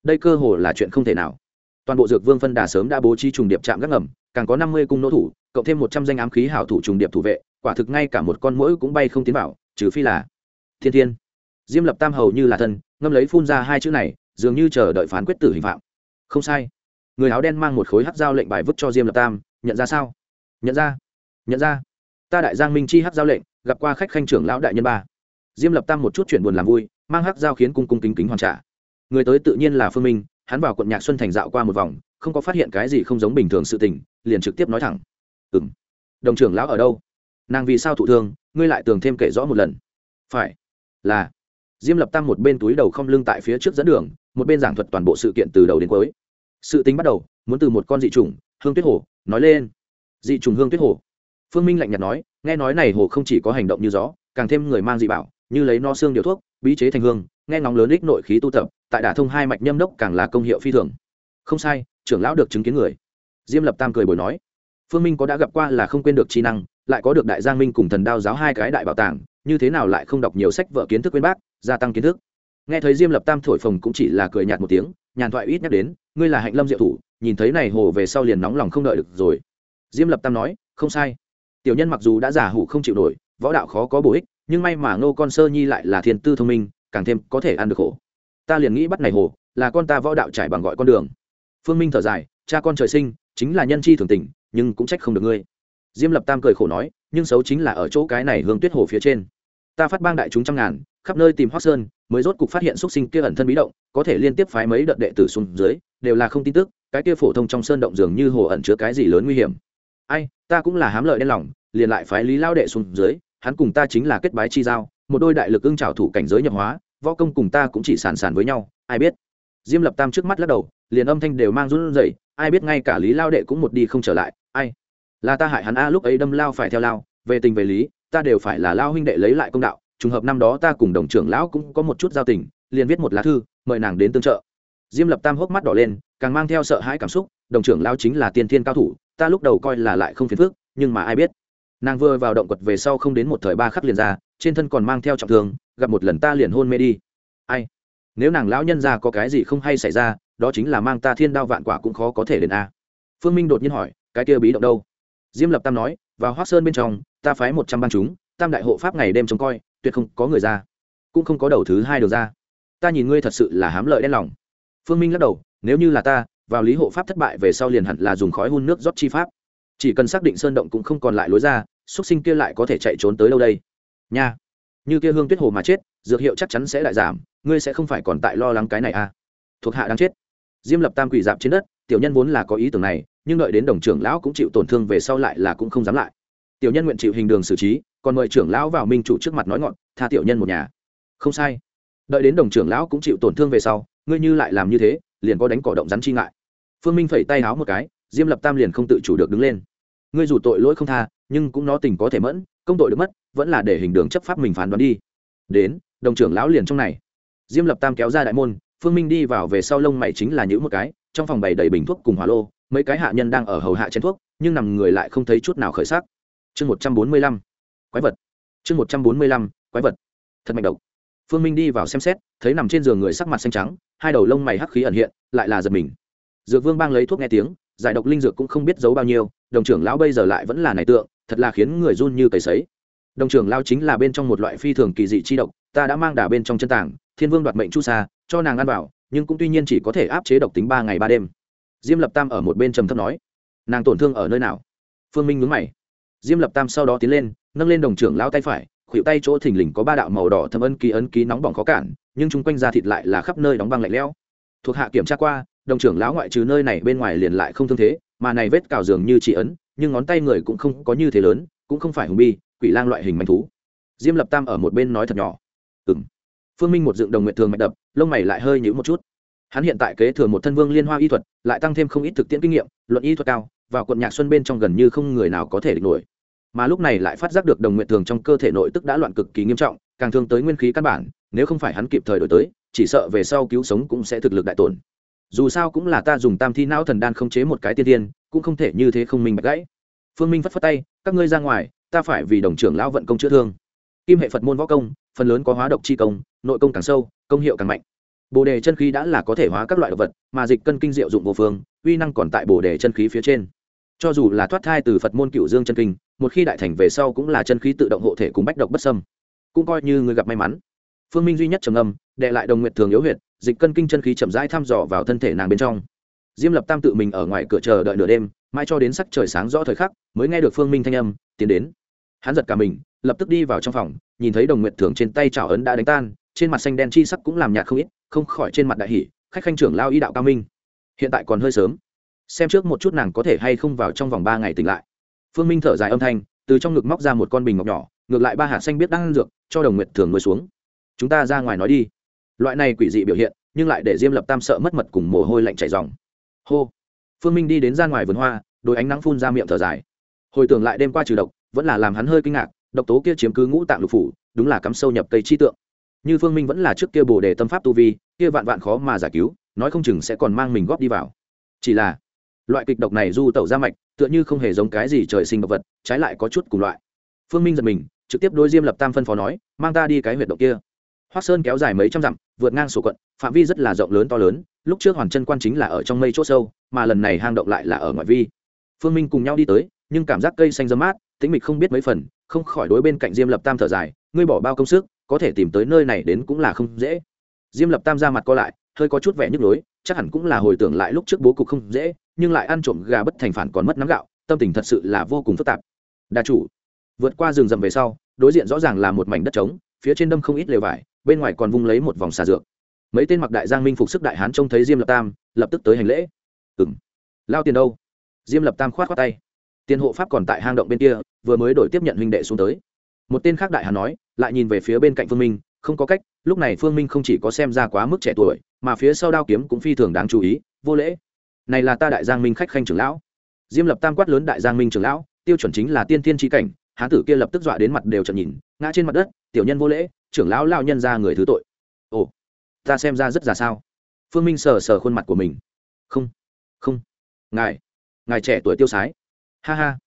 Đây cơ hồ là chuyện không thể nào. Toàn bộ dược vương phân đà sớm đã bố trí trùng điệp chạm gác ngầm, càng có năm mươi cung nỗ thủ, cộng thêm một trăm danh ám khí hảo thủ trùng điệp thủ vệ, quả thực ngay cả một con mũi cũng bay không tiến vào, trừ phi là thiên thiên. Diêm lập tam hầu như là thân, ngâm lấy phun ra hai chữ này, dường như chờ đợi phán quyết tử hình phạm. Không sai. Người áo đen mang một khối hát dao lệnh bài vứt cho diêm lập tam, nhận ra sao? Nhận ra nhận ra, ta đại giang minh chi hát giao lệnh, gặp qua khách khanh trưởng lão đại nhân ba. Diêm lập tam một chút chuyện buồn làm vui, mang hát giao khiến cung cung kính kính hoàn trả. Người tới tự nhiên là phương minh, hắn vào quận nhạc xuân thành dạo qua một vòng, không có phát hiện cái gì không giống bình thường sự tình, liền trực tiếp nói thẳng. Ừ m đồng trưởng lão ở đâu? Nàng vì sao thụ thương, ngươi lại tường thêm kể rõ một lần. Phải, là, diêm lập tam một bên túi đầu không lưng tại phía trước dẫn đường, một bên giảng thuật toàn bộ sự kiện từ đầu đến cuối. Sự tính bắt đầu, muốn từ một con dị trùng, hương tuyết hồ, nói lên. Dị trùng hương tuyết hồ phương minh lạnh nhạt nói, nghe nói này hồ không chỉ có hành động như gió, càng thêm người mang dị bảo, như lấy no xương điều thuốc, bí chế thành hương, nghe ngóng lớn ích nội khí tu tập, tại đả thông hai mạch nhâm đốc càng là công hiệu phi thường. Không sai, trưởng lão được chứng kiến người. Diêm lập tam cười bồi nói, phương minh có đã gặp qua là không quên được trí năng, lại có được đại giang minh cùng thần đao giáo hai cái đại bảo tàng, như thế nào lại không đọc nhiều sách vở kiến thức quên bác, gia tăng kiến thức. Nghe thấy diêm lập tam thổi phồng cũng chỉ là cười nhạt một tiếng, nhàn thoại ít nhắc đến, ngươi là hạnh lâm diệu thủ, nhìn thấy này hồ về sau liền nóng lòng không đợi được rồi. Diêm lập tam nói, không sai tiểu nhân mặc dù đã giả hủ không chịu nổi, võ đạo khó có bổ ích, nhưng may mà ngô con sơ nhi lại là thiên tư thông minh, càng thêm có thể ăn được khổ. Ta liền nghĩ bắt này hồ, là con ta võ đạo trải bằng gọi con đường. Phương minh thở dài, cha con trời sinh, chính là nhân chi thường tình, nhưng cũng trách không được ngươi. Diêm lập tam cười khổ nói, nhưng xấu chính là ở chỗ cái này hướng tuyết hồ phía trên. Ta phát bang đại chúng trăm ngàn, khắp nơi tìm hoác sơn, mới rốt cục phát hiện xúc sinh kia ẩn thân bí động, có thể liên tiếp phái mấy đợt đệ tử xuống dưới, đều là không tin tức, cái kia phổ thông trong sơn động dường như hồ ẩn chứa cái gì lớn nguy hiểm ai, ta cũng là hám lợi đen lòng, liền lại phái lý lao đệ xuống dưới, hắn cùng ta chính là kết bái chi giao, một đôi đại lực ưng trào thủ cảnh giới nhập hóa, võ công cùng ta cũng chỉ sàn sàn với nhau, ai biết? Diêm lập tam trước mắt lắc đầu, liền âm thanh đều mang run rẩy, ai biết ngay cả lý lao đệ cũng một đi không trở lại, ai? Là ta hại hắn a, lúc ấy đâm lao phải theo lao, về tình về lý, ta đều phải là lao huynh đệ lấy lại công đạo, trùng hợp năm đó ta cùng đồng trưởng lão cũng có một chút giao tình, liền viết một lá thư, mời nàng đến tương trợ. Diêm lập tam hốc mắt đỏ lên, càng mang theo sợ hãi cảm xúc, đồng trưởng lão chính là tiên thiên cao thủ ta lúc đầu coi là lại không phiền phức, nhưng mà ai biết. Nàng vừa vào động quật về sau không đến một thời ba khắc liền ra, trên thân còn mang theo trọng thương, gặp một lần ta liền hôn mê đi. Ai? Nếu nàng lão nhân ra có cái gì không hay xảy ra, đó chính là mang ta thiên đao vạn quả cũng khó có thể đến a. Phương minh đột nhiên hỏi, cái kia bí động đâu? Diêm lập tam nói, vào hoác sơn bên trong, ta phái một trăm ban chúng, tam đại hộ pháp ngày đêm trông coi, tuyệt không có người ra. Cũng không có đầu thứ hai được ra. Ta nhìn ngươi thật sự là hám lợi đen lòng. Phương minh lắc đầu, nếu như là ta vào lý hộ pháp thất bại về sau liền hẳn là dùng khói hun nước rót chi pháp. Chỉ cần xác định sơn động cũng không còn lại lối ra xuất sinh kia lại có thể chạy trốn tới đâu đây? Nha, như kia hương tuyết hồ mà chết, dược hiệu chắc chắn sẽ lại giảm, ngươi sẽ không phải còn tại lo lắng cái này à? Thuộc hạ đang chết. Diêm lập tam quỷ dạp trên đất, tiểu nhân vốn là có ý tưởng này, nhưng đợi đến đồng trưởng lão cũng chịu tổn thương về sau lại là cũng không dám lại. Tiểu nhân nguyện chịu hình đường xử trí, còn mời trưởng lão vào minh chủ trước mặt nói ngọn, tha tiểu nhân một nhà. Không sai. Đợi đến đồng trưởng lão cũng chịu tổn thương về sau, ngươi như lại làm như thế, liền có đánh cỏ động rắn chi ngại phương minh phẩy tay háo một cái, diêm lập tam liền không tự chủ được đứng lên. Ngươi dù tội lỗi không tha, nhưng cũng nó tình có thể mẫn, công tội được mất, vẫn là để hình đường chấp pháp mình phán đoán đi. Đến, đồng trưởng lão liền trong này. Diêm lập tam kéo ra đại môn, phương minh đi vào về sau lông mày chính là những một cái, trong phòng bày đầy bình thuốc cùng hỏa lô, mấy cái hạ nhân đang ở hầu hạ chén thuốc, nhưng nằm người lại không thấy chút nào khởi sắc. Chương một trăm bốn mươi lăm. Quái vật. Chương một trăm bốn mươi lăm, quái vật. Thật mạnh độc. Phương minh đi vào xem xét, thấy nằm trên giường người sắc mặt xanh trắng, hai đầu lông mày hắc khí ẩn hiện, lại là giật mình dược vương bang lấy thuốc nghe tiếng, giải độc linh dược cũng không biết giấu bao nhiêu, đồng trưởng lão bây giờ lại vẫn là này tượng, thật là khiến người run như cầy sấy. Đồng trưởng lão chính là bên trong một loại phi thường kỳ dị chi độc, ta đã mang đà bên trong chân tảng, thiên vương đoạt mệnh chu sa, cho nàng ăn vào, nhưng cũng tuy nhiên chỉ có thể áp chế độc tính ba ngày ba đêm. Diêm lập tam ở một bên trầm thấp nói, nàng tổn thương ở nơi nào? Phương minh nhúng mày. Diêm lập tam sau đó tiến lên, nâng lên đồng trưởng lão tay phải, khuỷu tay chỗ thình lình có ba đạo màu đỏ thâm ân ký ấn ký nóng bỏng khó cản, nhưng chung quanh da thịt lại là khắp nơi đóng băng lạnh lẽo. Thuộc hạ kiểm tra qua đồng trưởng lão ngoại trừ nơi này bên ngoài liền lại không thương thế, mà này vết cào dường như chỉ ấn, nhưng ngón tay người cũng không có như thế lớn, cũng không phải hùng bi, quỷ lang loại hình manh thú. Diêm lập tam ở một bên nói thật nhỏ. Ừng phương minh một dựng đồng nguyện thường mạch đập, lông mày lại hơi nhữ một chút. Hắn hiện tại kế thừa một thân vương liên hoa y thuật, lại tăng thêm không ít thực tiễn kinh nghiệm, luận y thuật cao, vào quận nhạc xuân bên trong gần như không người nào có thể địch nổi. Mà lúc này lại phát giác được đồng nguyện thường trong cơ thể nội tức đã loạn cực kỳ nghiêm trọng, càng thương tới nguyên khí căn bản, nếu không phải hắn kịp thời đổi tới, chỉ sợ về sau cứu sống cũng sẽ thực lực đại tổn dù sao cũng là ta dùng tam thi não thần đan không chế một cái tiên tiên, cũng không thể như thế không minh bạch gãy. Phương minh phất phất tay, các ngươi ra ngoài, ta phải vì đồng trưởng lão vận công chữa thương. Kim hệ phật môn võ công, phần lớn có hóa độc chi công, nội công càng sâu, công hiệu càng mạnh. Bồ đề chân khí đã là có thể hóa các loại động vật, mà dịch cân kinh diệu dụng vô phương, uy năng còn tại bồ đề chân khí phía trên. Cho dù là thoát thai từ phật môn cựu dương chân kinh, một khi đại thành về sau cũng là chân khí tự động hộ thể cùng bách độc bất sâm cũng coi như người gặp may mắn. Phương minh duy nhất trầm âm đệ lại đồng nguyện thường yếu huyệt dịch cân kinh chân khí chậm rãi thăm dò vào thân thể nàng bên trong. Diêm lập tam tự mình ở ngoài cửa chờ đợi nửa đêm mai cho đến sắc trời sáng rõ thời khắc, mới nghe được phương minh thanh âm, tiến đến. Hắn giật cả mình, lập tức đi vào trong phòng, nhìn thấy đồng nguyện thường trên tay trào ấn đã đánh tan, trên mặt xanh đen chi sắc cũng làm nhạt không ít, không khỏi trên mặt đại hỷ khách khanh trưởng lao y đạo cao minh, hiện tại còn hơi sớm. Xem trước một chút nàng có thể hay không vào trong vòng ba ngày tỉnh lại. Phương minh thở dài âm thanh, từ trong ngực móc ra một con bình ngọc nhỏ, ngược lại ba hạt xanh biết đang ăn dược, cho đồng nguyệt thường ngồi xuống. Chúng ta ra ngoài nói đi loại này quỷ dị biểu hiện, nhưng lại để diêm lập tam sợ mất mật cùng mồ hôi lạnh chảy dòng. Hô. Phương minh đi đến ra ngoài vườn hoa, đôi ánh nắng phun ra miệng thở dài. Hồi tưởng lại đêm qua trừ độc, vẫn là làm hắn hơi kinh ngạc, độc tố kia chiếm cứ ngũ tạng lục phủ, đúng là cắm sâu nhập cây chi tượng. Như phương minh vẫn là trước kia bồ đề tâm pháp tu vi, kia vạn vạn khó mà giải cứu, nói không chừng sẽ còn mang mình góp đi vào. Chỉ là, loại kịch độc này du tẩu ra mạch, tựa như không hề giống cái gì trời sinh độc vật, trái lại có chút cùng loại. Phương minh giật mình, trực tiếp đôi diêm lập tam phân phó nói, mang ta đi cái huyệt động kia. Hoắc sơn kéo dài mấy trăm dặm, vượt ngang sổ quận, phạm vi rất là rộng lớn to lớn, lúc trước hoàn chân quan chính là ở trong mây chỗ sâu, mà lần này hang động lại là ở ngoại vi. Phương minh cùng nhau đi tới, nhưng cảm giác cây xanh râm mát, tĩnh mịch không biết mấy phần, không khỏi đối bên cạnh diêm lập tam thở dài, ngươi bỏ bao công sức, có thể tìm tới nơi này đến cũng là không dễ. Diêm lập tam ra mặt co lại, hơi có chút vẻ nhức nhối, chắc hẳn cũng là hồi tưởng lại lúc trước bố cục không dễ, nhưng lại ăn trộm gà bất thành phản còn mất nắm gạo, tâm tình thật sự là vô cùng phức tạp. Đa chủ. Vượt qua rừng rậm về sau, đối diện rõ ràng là một mảnh đất trống, phía trên đâm không ít lều vải bên ngoài còn vung lấy một vòng xà dược. Mấy tên mặc đại giang minh phục sức đại hán trông thấy diêm lập tam, lập tức tới hành lễ. Ừng lao tiền đâu? Diêm lập tam khoát khoát tay. Tiền hộ pháp còn tại hang động bên kia, vừa mới đổi tiếp nhận huynh đệ xuống tới. Một tên khác đại hán nói, lại nhìn về phía bên cạnh phương minh, không có cách, lúc này phương minh không chỉ có xem ra quá mức trẻ tuổi, mà phía sau đao kiếm cũng phi thường đáng chú ý, vô lễ. Này là ta đại giang minh khách khanh trưởng lão. Diêm lập tam quát lớn đại giang minh trưởng lão, tiêu chuẩn chính là tiên tiên tri cảnh, hán tử kia lập tức dọa đến mặt đều trận nhìn, ngã trên mặt đất, tiểu nhân vô lễ trưởng lão lao nhân ra người thứ tội. Ồ, ta xem ra rất già sao. Phương minh sờ sờ khuôn mặt của mình. Không không. Ngài ngài trẻ tuổi tiêu sái. Ha ha.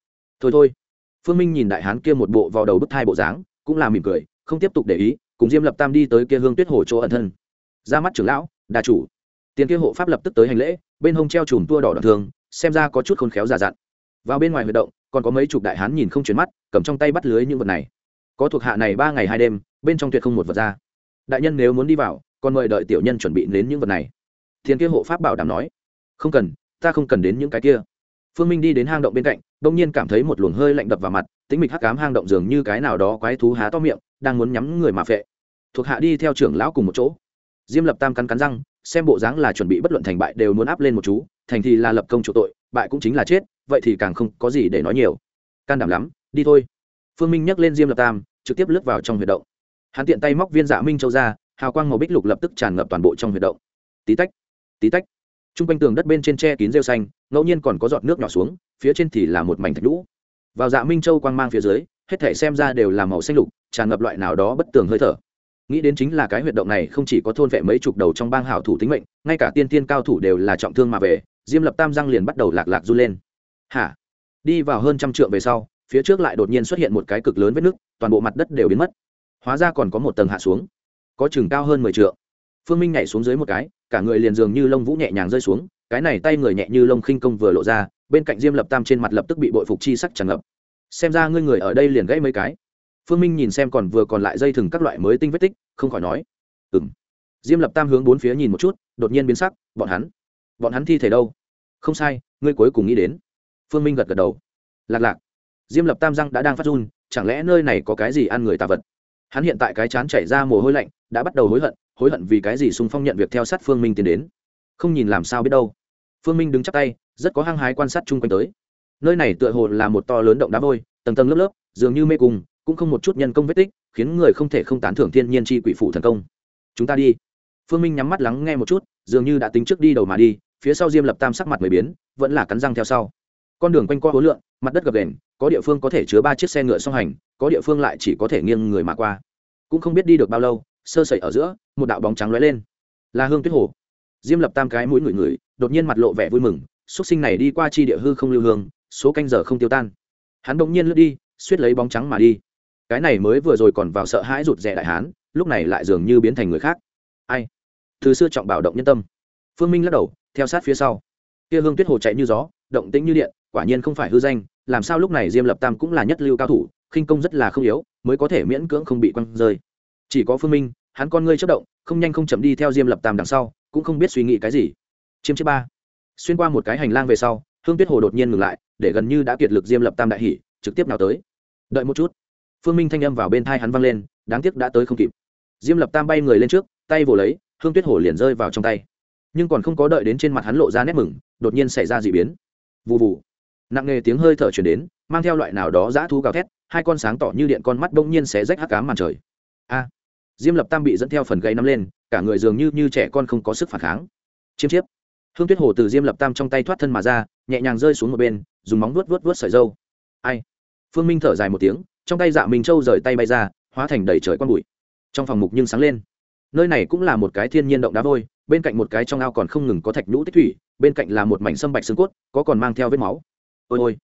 Thôi thôi. Phương minh nhìn đại hán kia một bộ vào đầu bức thai bộ dáng, cũng là mỉm cười, không tiếp tục để ý, cùng diêm lập tam đi tới kia hương tuyết hồ chỗ ẩn thân. Ra mắt trưởng lão, đà chủ. Tiền kia hộ pháp lập tức tới hành lễ, bên hông treo chùm tua đỏ đoạn thường xem ra có chút khôn khéo già dặn. Vào bên ngoài huy động, còn có mấy chục đại hán nhìn không chuyển mắt, cầm trong tay bắt lưới những vật này có thuộc hạ này ba ngày hai đêm, bên trong tuyệt không một vật ra. Đại nhân nếu muốn đi vào, còn mời đợi tiểu nhân chuẩn bị đến những vật này. Thiên kia hộ pháp bảo đảm nói. Không cần, ta không cần đến những cái kia. Phương minh đi đến hang động bên cạnh đông nhiên cảm thấy một luồng hơi lạnh đập vào mặt tính mịch hắc cám hang động dường như cái nào đó quái thú há to miệng, đang muốn nhắm người mà phệ. Thuộc hạ đi theo trưởng lão cùng một chỗ. Diêm lập tam cắn cắn răng, xem bộ dáng là chuẩn bị bất luận thành bại đều muốn áp lên một chú, thành thì là lập công chủ tội, bại cũng chính là chết, vậy thì càng không có gì để nói nhiều. Can đảm lắm, đi thôi phương minh nhắc lên diêm lập tam, trực tiếp lướt vào trong huyệt động. Hắn tiện tay móc viên dạ minh châu ra, hào quang màu bích lục lập tức tràn ngập toàn bộ trong huyệt động. Tí tách tí tách. T r u n g quanh tường đất bên trên tre kín rêu xanh, ngẫu nhiên còn có giọt nước nhỏ xuống, phía trên thì là một mảnh thạch lũ vào dạ minh châu quang mang phía dưới, hết thể xem ra đều là màu xanh lục, tràn ngập loại nào đó bất tường hơi thở. Nghĩ đến chính là cái huyệt động này không chỉ có thôn vệ mấy chục đầu trong bang hảo thủ tính mệnh, ngay cả tiên tiên cao thủ đều là trọng thương mà về, diêm lập tam răng liền bắt đầu lạc lạc run lên. Hả? Đi vào hơn trăm trượng về sau phía trước lại đột nhiên xuất hiện một cái cực lớn vết nứt, toàn bộ mặt đất đều biến mất. Hóa ra còn có một tầng hạ xuống. Có chừng cao hơn mười trượng. Phương minh nhảy xuống dưới một cái, cả người liền dường như lông vũ nhẹ nhàng rơi xuống, cái này tay người nhẹ như lông khinh công vừa lộ ra, bên cạnh diêm lập tam trên mặt lập tức bị bội phục chi sắc tràn ngập. Xem ra ngươi người ở đây liền gãy mấy cái. Phương minh nhìn xem còn vừa còn lại dây thừng các loại mới tinh vết tích, không khỏi nói. Ừ m diêm lập tam hướng bốn phía nhìn một chút, đột nhiên biến sắc, bọn hắn. Bọn hắn thi thể đâu? Không sai, ngươi cuối cùng nghĩ đến. Phương minh gật gật đầu. Lạc lạc diêm lập tam răng đã đang phát run, chẳng lẽ nơi này có cái gì ăn người tà vật? Hắn hiện tại cái chán chảy ra mồ hôi lạnh, đã bắt đầu hối hận hối hận vì cái gì sung phong nhận việc theo sát phương minh tiến đến? Không nhìn làm sao biết đâu. Phương minh đứng chắp tay, rất có hăng hái quan sát chung quanh tới. Nơi này tựa hồ là một to lớn động đá vôi, tầng tầng lớp lớp, dường như mê cung, cũng không một chút nhân công vết tích, khiến người không thể không tán thưởng thiên nhiên chi quỷ phụ thần công. Chúng ta đi. Phương minh nhắm mắt lắng nghe một chút, dường như đã tính trước đi đầu mà đi, phía sau diêm lập tam sắc mặt mới biến, vẫn là cắn răng theo sau. Con đường quanh qua hối lượng mặt đất gập đền có địa phương có thể chứa ba chiếc xe ngựa song hành, có địa phương lại chỉ có thể nghiêng người mà qua. Cũng không biết đi được bao lâu, sơ sẩy ở giữa, một đạo bóng trắng lóe lên. Là hương tuyết hồ. Diêm lập tam cái mũi ngửi ngửi, đột nhiên mặt lộ vẻ vui mừng xuất sinh này đi qua chi địa hư không lưu hương, số canh giờ không tiêu tan. Hắn bỗng nhiên lướt đi, suýt lấy bóng trắng mà đi. Cái này mới vừa rồi còn vào sợ hãi rụt rè đại hán, lúc này lại dường như biến thành người khác. Ai? Từ xưa trọng bảo động nhân tâm. Phương minh lắc đầu, theo sát phía sau. Kia hương tuyết hồ chạy như gió, động tĩnh như điện quả nhiên không phải hư danh, làm sao lúc này diêm lập tam cũng là nhất lưu cao thủ, khinh công rất là không yếu, mới có thể miễn cưỡng không bị quăng rơi. Chỉ có phương minh, hắn con ngươi chất động, không nhanh không chậm đi theo diêm lập tam đằng sau, cũng không biết suy nghĩ cái gì. Chiếm chiếc ba. Xuyên qua một cái hành lang về sau, hương tuyết hồ đột nhiên ngừng lại, để gần như đã kiệt lực diêm lập tam đại hỉ, trực tiếp nào tới. Đợi một chút. Phương minh thanh âm vào bên thai hắn văng lên, đáng tiếc đã tới không kịp. Diêm lập tam bay người lên trước, tay vồ lấy, hương tuyết hồ liền rơi vào trong tay. Nhưng còn không có đợi đến trên mặt hắn lộ ra nét mừng, đột nhiên xảy ra d ị biến. Vụ vụ nặng nề tiếng hơi thở chuyển đến, mang theo loại nào đó giã thu gào thét, hai con sáng tỏ như điện con mắt bỗng nhiên xé rách hắc cám màn trời. A! Diêm lập tam bị dẫn theo phần gây nắm lên, cả người dường như như trẻ con không có sức phản kháng. Chiêm chiếp. Hương tuyết hồ từ diêm lập tam trong tay thoát thân mà ra, nhẹ nhàng rơi xuống một bên, dùng móng vuốt vuốt vuốt sợi dâu. Ai? Phương minh thở dài một tiếng, trong tay dạ minh châu rời tay bay ra, hóa thành đầy trời con bụi. Trong phòng mục nhưng sáng lên. Nơi này cũng là một cái thiên nhiên động đá vôi, bên cạnh một cái trong ao còn không ngừng có thạch nhũ tích thủy, bên cạnh là một mảnh sâm bạch xương cốt, có còn mang theo vết máu ôi ôi.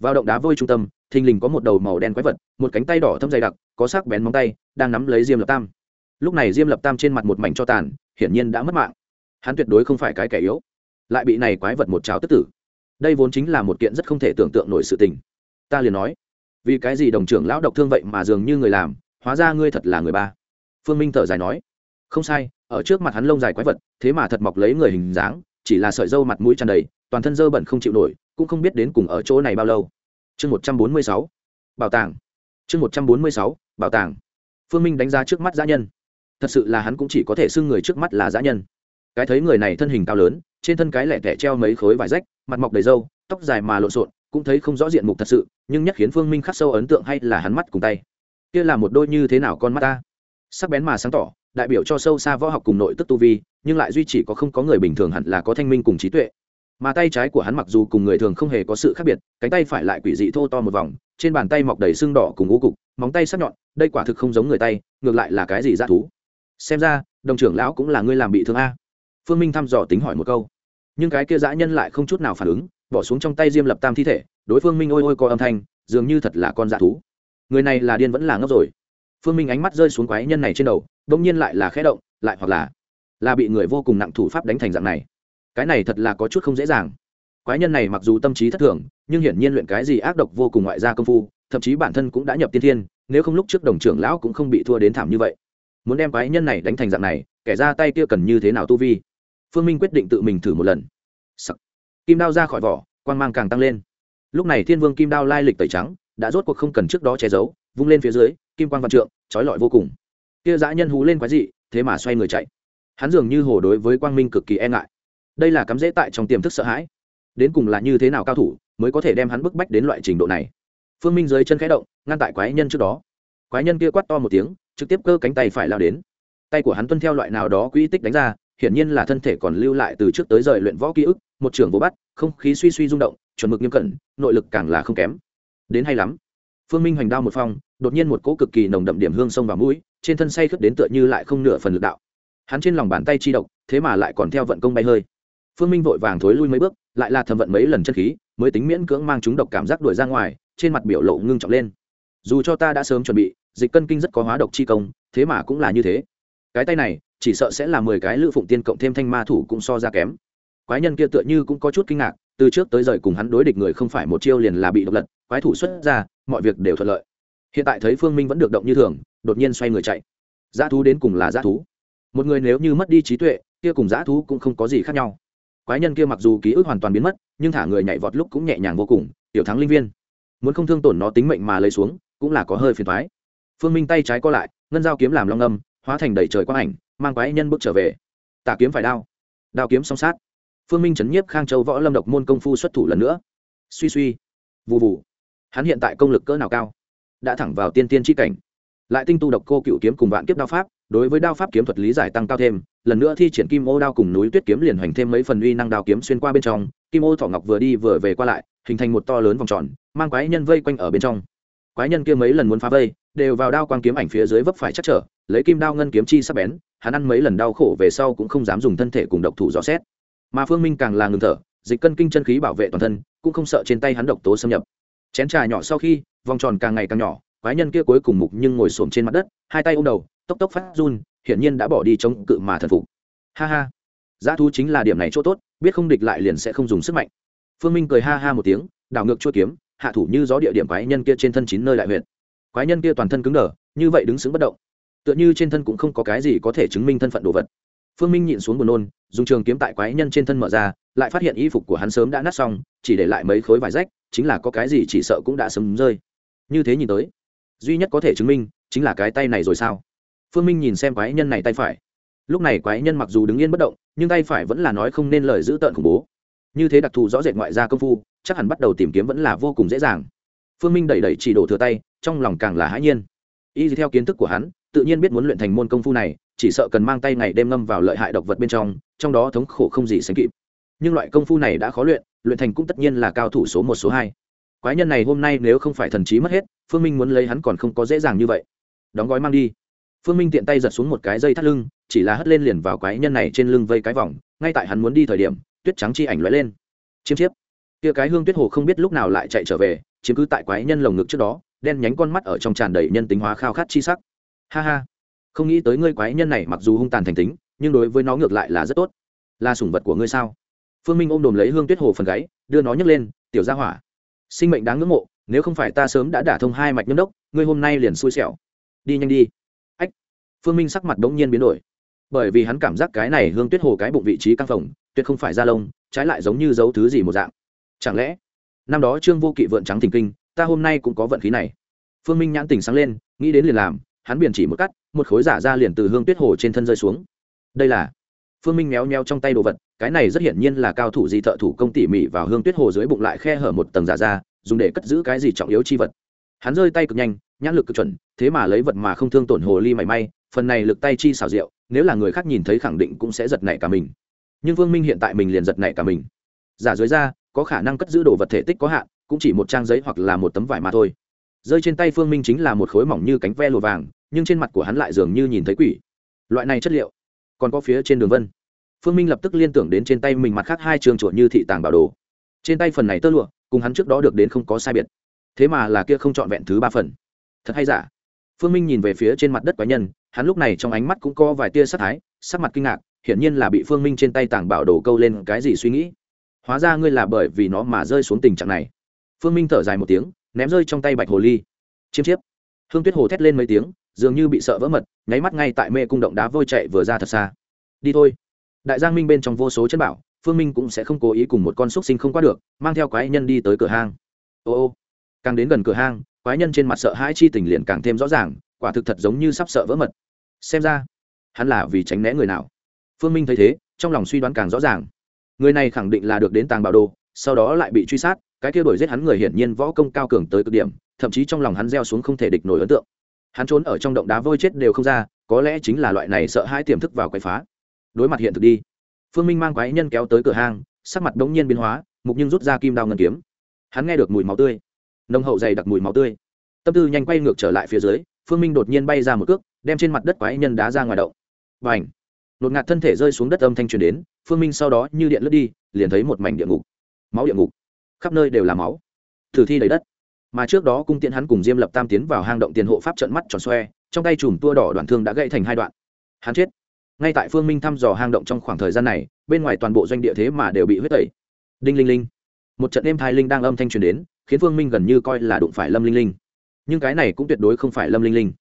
Vào động đá vôi trung tâm, thình lình có một đầu màu đen quái vật, một cánh tay đỏ thâm dày đặc, có sắc bén móng tay, đang nắm lấy diêm lập tam. Lúc này diêm lập tam trên mặt một mảnh cho tàn, hiển nhiên đã mất mạng. Hắn tuyệt đối không phải cái kẻ yếu. Lại bị này quái vật một cháo tức tử. Đây vốn chính là một kiện rất không thể tưởng tượng nổi sự tình. Ta liền nói, vì cái gì đồng trưởng lão độc thương vậy mà dường như người làm, hóa ra ngươi thật là người ba. Phương minh thở dài nói, không sai, ở trước mặt hắn lông dài quái vật, thế mà thật mọc lấy người hình dáng, chỉ là sợi dâu mặt mũi tràn đầy toàn thân dơ bẩn không chịu nổi, cũng không biết đến cùng ở chỗ này bao lâu. Chương một trăm bốn mươi sáu, bảo tàng. Chương một trăm bốn mươi sáu, bảo tàng. Phương minh đánh giá trước mắt giã nhân. Thật sự là hắn cũng chỉ có thể xưng người trước mắt là giã nhân. Cái thấy người này thân hình cao lớn, trên thân cái lẻ tẻ treo mấy khối vải rách, mặt mọc đầy râu, tóc dài mà lộn xộn, cũng thấy không rõ diện mục thật sự, nhưng nhất khiến phương minh khắc sâu ấn tượng hay là hắn mắt cùng tay. Kia là một đôi như thế nào con mắt ta? Sắc bén mà sáng tỏ, đại biểu cho sâu xa võ học cùng nội tức tu vi, nhưng lại duy chỉ có không có người bình thường hẳn là có thanh minh cùng trí tuệ mà tay trái của hắn mặc dù cùng người thường không hề có sự khác biệt, cánh tay phải lại quỷ dị thô to một vòng, trên bàn tay mọc đầy xương đỏ cùng ngũ cục, móng tay sắc nhọn, đây quả thực không giống người tay, ngược lại là cái gì dã thú. Xem ra, đồng trưởng lão cũng là ngươi làm bị thương a. Phương minh thăm dò tính hỏi một câu. Nhưng cái kia dã nhân lại không chút nào phản ứng, bỏ xuống trong tay diêm lập tam thi thể, đối phương minh ôi ôi co âm thanh, dường như thật là con dã thú. Người này là điên vẫn là ngốc rồi. Phương minh ánh mắt rơi xuống quái nhân này trên đầu, đông nhiên lại là khẽ động, lại hoặc là là bị người vô cùng nặng thủ pháp đánh thành dạng này cái này thật là có chút không dễ dàng. Quái nhân này mặc dù tâm trí thất thường, nhưng hiển nhiên luyện cái gì ác độc vô cùng ngoại gia công phu, thậm chí bản thân cũng đã nhập tiên thiên, nếu không lúc trước đồng trưởng lão cũng không bị thua đến thảm như vậy. Muốn đem quái nhân này đánh thành dạng này, kẻ ra tay kia cần như thế nào tu vi? Phương minh quyết định tự mình thử một lần、Sắc. Kim đao ra khỏi vỏ quan g mang càng tăng lên. Lúc này thiên vương kim đao lai lịch tẩy trắng, đã rốt cuộc không cần trước đó che giấu, vung lên phía dưới, kim quan g văn trượng, trói lọi vô cùng. Kia dã nhân hú lên quái dị, thế mà xoay người chạy. Hắn dường như hồ đối với quang minh cực kỳ e ngại đây là cắm dễ tại trong tiềm thức sợ hãi. Đến cùng là như thế nào cao thủ mới có thể đem hắn bức bách đến loại trình độ này? Phương minh dưới chân khẽ động, ngăn tại quái nhân trước đó. Quái nhân kia quát to một tiếng, trực tiếp cơ cánh tay phải lao đến. Tay của hắn tuân theo loại nào đó quỹ tích đánh ra, hiển nhiên là thân thể còn lưu lại từ trước tới rời luyện võ ký ức, một trưởng vô bắt, không khí suy suy rung động, chuẩn mực nghiêm cẩn, nội lực càng là không kém. Đến hay lắm. Phương minh hoành đao một phong, đột nhiên một cỗ cực kỳ nồng đậm điểm hương sông vào mũi, trên thân say khướt đến tựa như lại không nửa phần lực đạo. Hắn trên lòng bàn tay chi độc, thế mà lại còn theo vận công bay hơi phương minh vội vàng thối lui mấy bước, lại là thầm vận mấy lần chân khí, mới tính miễn cưỡng mang chúng độc cảm giác đuổi ra ngoài, trên mặt biểu lộ ngưng trọng lên. Dù cho ta đã sớm chuẩn bị, dịch cân kinh rất có hóa độc chi công, thế mà cũng là như thế. Cái tay này, chỉ sợ sẽ là mười cái lữ phụng tiên cộng thêm thanh ma thủ cũng so ra kém. Quái nhân kia tựa như cũng có chút kinh ngạc, từ trước tới giờ cùng hắn đối địch người không phải một chiêu liền là bị độc lật, quái thủ xuất ra, mọi việc đều thuận lợi. Hiện tại thấy phương minh vẫn được động như thường, đột nhiên xoay người chạy. Dã thú đến cùng là dã thú. Một người nếu như mất đi trí tuệ, kia cùng dã thú cũng không có gì khác nhau quái nhân kia mặc dù ký ức hoàn toàn biến mất, nhưng thả người nhảy vọt lúc cũng nhẹ nhàng vô cùng, tiểu thắng linh viên. Muốn không thương tổn nó tính mệnh mà lấy xuống, cũng là có hơi phiền thoái phương minh tay trái co lại, ngân dao kiếm làm long âm, hóa thành đầy trời quang ảnh, mang quái nhân bước trở về. Tả kiếm phải đao. Đao kiếm song sát. Phương minh chấn nhiếp khang châu võ lâm độc môn công phu xuất thủ lần nữa. Suy suy. Vụ vụ hắn hiện tại công lực cỡ nào cao? Đã thẳng vào tiên tiên tri cảnh. Lại tinh tu độc cô cựu kiếm cùng vạn kiếp đao pháp đối với đao pháp kiếm thuật lý giải tăng cao thêm, lần nữa thi triển kim ô đao cùng núi tuyết kiếm liền hoành thêm mấy phần uy năng đao kiếm xuyên qua bên trong, kim ô thọ ngọc vừa đi vừa về qua lại, hình thành một to lớn vòng tròn, mang quái nhân vây quanh ở bên trong. Quái nhân kia mấy lần muốn phá vây, đều vào đao quang kiếm ảnh phía dưới vấp phải chắc trở, lấy kim đao ngân kiếm chi sắp bén, hắn ăn mấy lần đau khổ về sau cũng không dám dùng thân thể cùng độc thủ dò xét. Mà phương minh càng là ngừng thở, dịch cân kinh chân khí bảo vệ toàn thân, cũng không sợ trên tay hắn độc tố xâm nhập. Chén trà nhỏ sau khi, vòng tròn càng ngày càng nhỏ, quái nhân kia cuối cùng mục nhưng ngồi xổm trên mặt đất, hai tay ôm đầu tốc tốc phát run, hiển nhiên đã bỏ đi chống cự mà thần phục. Ha ha. Giá thú chính là điểm này chỗ tốt, biết không địch lại liền sẽ không dùng sức mạnh. Phương minh cười ha ha một tiếng, đảo ngược chua kiếm, hạ thủ như gió địa điểm quái nhân kia trên thân chín nơi đại huyện quái nhân kia toàn thân cứng đờ, như vậy đứng xứng bất động. Tựa như trên thân cũng không có cái gì có thể chứng minh thân phận đồ vật. Phương minh nhịn xuống buồn nôn, dùng trường kiếm tại quái nhân trên thân mở ra, lại phát hiện y phục của hắn sớm đã nát xong, chỉ để lại mấy khối vải rách, chính là có cái gì chỉ sợ cũng đã sớm rơi. Như thế nhìn tới, duy nhất có thể chứng minh chính là cái tay này rồi sao? Phương minh nhìn xem quái nhân này tay phải. Lúc này quái nhân mặc dù đứng yên bất động, nhưng tay phải vẫn là nói không nên lời giữ tợn khủng bố. Như thế đặc thù rõ rệt ngoại gia công phu, chắc hẳn bắt đầu tìm kiếm vẫn là vô cùng dễ dàng. Phương minh đẩy đẩy chỉ đổ thừa tay, trong lòng càng là hãi nhiên. Y theo kiến thức của hắn, tự nhiên biết muốn luyện thành môn công phu này, chỉ sợ cần mang tay ngày đêm ngâm vào lợi hại độc vật bên trong trong đó thống khổ không gì sánh kịp. Nhưng loại công phu này đã khó luyện luyện thành cũng tất nhiên là cao thủ số một, số hai. Quái nhân này hôm nay nếu không phải thần trí mất hết, phương minh muốn lấy hắn còn không có dễ dàng như vậy. Đóng gói mang đi phương minh tiện tay giật xuống một cái dây thắt lưng, chỉ là hất lên liền vào quái nhân này trên lưng vây cái vòng, ngay tại hắn muốn đi thời điểm, tuyết trắng chi ảnh lóe lên. Chiếm chiếp. Kia cái hương tuyết hồ không biết lúc nào lại chạy trở về, chiếm cứ tại quái nhân lồng ngực trước đó, đen nhánh con mắt ở trong tràn đầy nhân tính hóa khao khát chi sắc. Ha ha. Không nghĩ tới ngươi quái nhân này mặc dù hung tàn thành tính, nhưng đối với nó ngược lại là rất tốt. Là sủng vật của ngươi sao? Phương minh ôm đồm lấy hương tuyết hồ phần gáy, đưa nó nhấc lên, tiểu ra hỏa, sinh mệnh đáng ngưỡng mộ, nếu không phải ta sớm đã đả thông hai mạch nhâm đốc, ngươi hôm nay liền xui xẻo. Đi nhanh đi phương minh sắc mặt đ ố n g nhiên biến đổi. Bởi vì hắn cảm giác cái này hương tuyết hồ cái bụng vị trí căng phồng tuyệt không phải da lông, trái lại giống như giấu thứ gì một dạng. Chẳng lẽ, năm đó trương vô kỵ vượn trắng thình kinh, ta hôm nay cũng có vận khí này. Phương minh nhãn tình sáng lên, nghĩ đến liền làm, hắn biển chỉ một cắt, một khối giả ra liền từ hương tuyết hồ trên thân rơi xuống. Đây là, phương minh méo méo trong tay đồ vật, cái này rất hiển nhiên là cao thủ gì thợ thủ công tỉ mỉ vào hương tuyết hồ dưới bụng lại khe hở một tầng giả ra, dùng để cất giữ cái gì trọng yếu chi vật. Hắn rơi tay cực nhanh, nhãn lực cực chuẩn, thế mà lấy vật mà không thương tổn hồ ly mảy may phần này lực tay chi xảo diệu, nếu là người khác nhìn thấy khẳng định cũng sẽ giật nảy cả mình. Nhưng vương minh hiện tại mình liền giật nảy cả mình. Giả dưới ra, có khả năng cất giữ đồ vật thể tích có hạn, cũng chỉ một trang giấy hoặc là một tấm vải mà thôi. Rơi trên tay phương minh chính là một khối mỏng như cánh ve lùa vàng, nhưng trên mặt của hắn lại dường như nhìn thấy quỷ. Loại này chất liệu, còn có phía trên đường vân. Phương minh lập tức liên tưởng đến trên tay mình mặt khác hai trường chuột như thị tàng bảo đồ. Trên tay phần này tơ lụa, cùng hắn trước đó được đến không có sai biệt. Thế mà là kia không trọn vẹn thứ ba phần. Thật hay giả? Phương minh nhìn về phía trên mặt đất quái nhân hắn lúc này trong ánh mắt cũng có vài tia sắc thái, sắc mặt kinh ngạc, hiển nhiên là bị phương minh trên tay tàng bảo đồ câu lên cái gì suy nghĩ. Hóa ra ngươi là bởi vì nó mà rơi xuống tình trạng này. Phương minh thở dài một tiếng, ném rơi trong tay bạch hồ ly. Chiêm chiếp. Hương tuyết hồ thét lên mấy tiếng, dường như bị sợ vỡ mật, nháy mắt ngay tại mê cung động đá vôi chạy vừa ra thật xa. Đi thôi. Đại giang minh bên trong vô số chân bảo, phương minh cũng sẽ không cố ý cùng một con xúc sinh không qua được, mang theo quái nhân đi tới cửa hang. Ô ô. Càng đến gần cửa hang, quái nhân trên mặt sợ hãi chi tình liền càng thêm rõ ràng, quả thực thật giống như sắp sợ vỡ mật xem ra hắn là vì tránh né người nào. Phương minh thấy thế, trong lòng suy đoán càng rõ ràng. Người này khẳng định là được đến tàng bảo đồ, sau đó lại bị truy sát, cái kia đổi giết hắn người hiển nhiên võ công cao cường tới cực điểm, thậm chí trong lòng hắn gieo xuống không thể địch nổi ấn tượng. Hắn trốn ở trong động đá vôi chết đều không ra, có lẽ chính là loại này sợ hãi tiềm thức vào quậy phá. Đối mặt hiện thực đi. Phương minh mang quái nhân kéo tới cửa hang, sắc mặt đống nhiên biến hóa, mục nhưng rút ra kim đao ngân kiếm. Hắn nghe được mùi máu tươi. Nông hậu dày đặc mùi máu tươi. Tâm tư nhanh quay ngược trở lại phía dưới, phương minh đột nhiên bay ra một cước đem trên mặt đất quái nhân đá ra ngoài động. Và ảnh nột ngạt thân thể rơi xuống đất âm thanh truyền đến, phương minh sau đó như điện lướt đi, liền thấy một mảnh địa ngục. Máu địa ngục. Khắp nơi đều là máu. Thử thi đầy đất. Mà trước đó cung tiễn hắn cùng diêm lập tam tiến vào hang động tiền hộ pháp trận mắt tròn xoe, trong tay chùm tua đỏ đoạn thương đã gãy thành hai đoạn. Hắn chết. Ngay tại phương minh thăm dò hang động trong khoảng thời gian này, bên ngoài toàn bộ doanh địa thế mà đều bị huyết tẩy. Đinh linh linh. Một trận êm thai linh đang âm thanh truyền đến, khiến phương minh gần như coi là đụng phải lâm linh linh. Nhưng cái này cũng tuyệt đối không phải lâm linh linh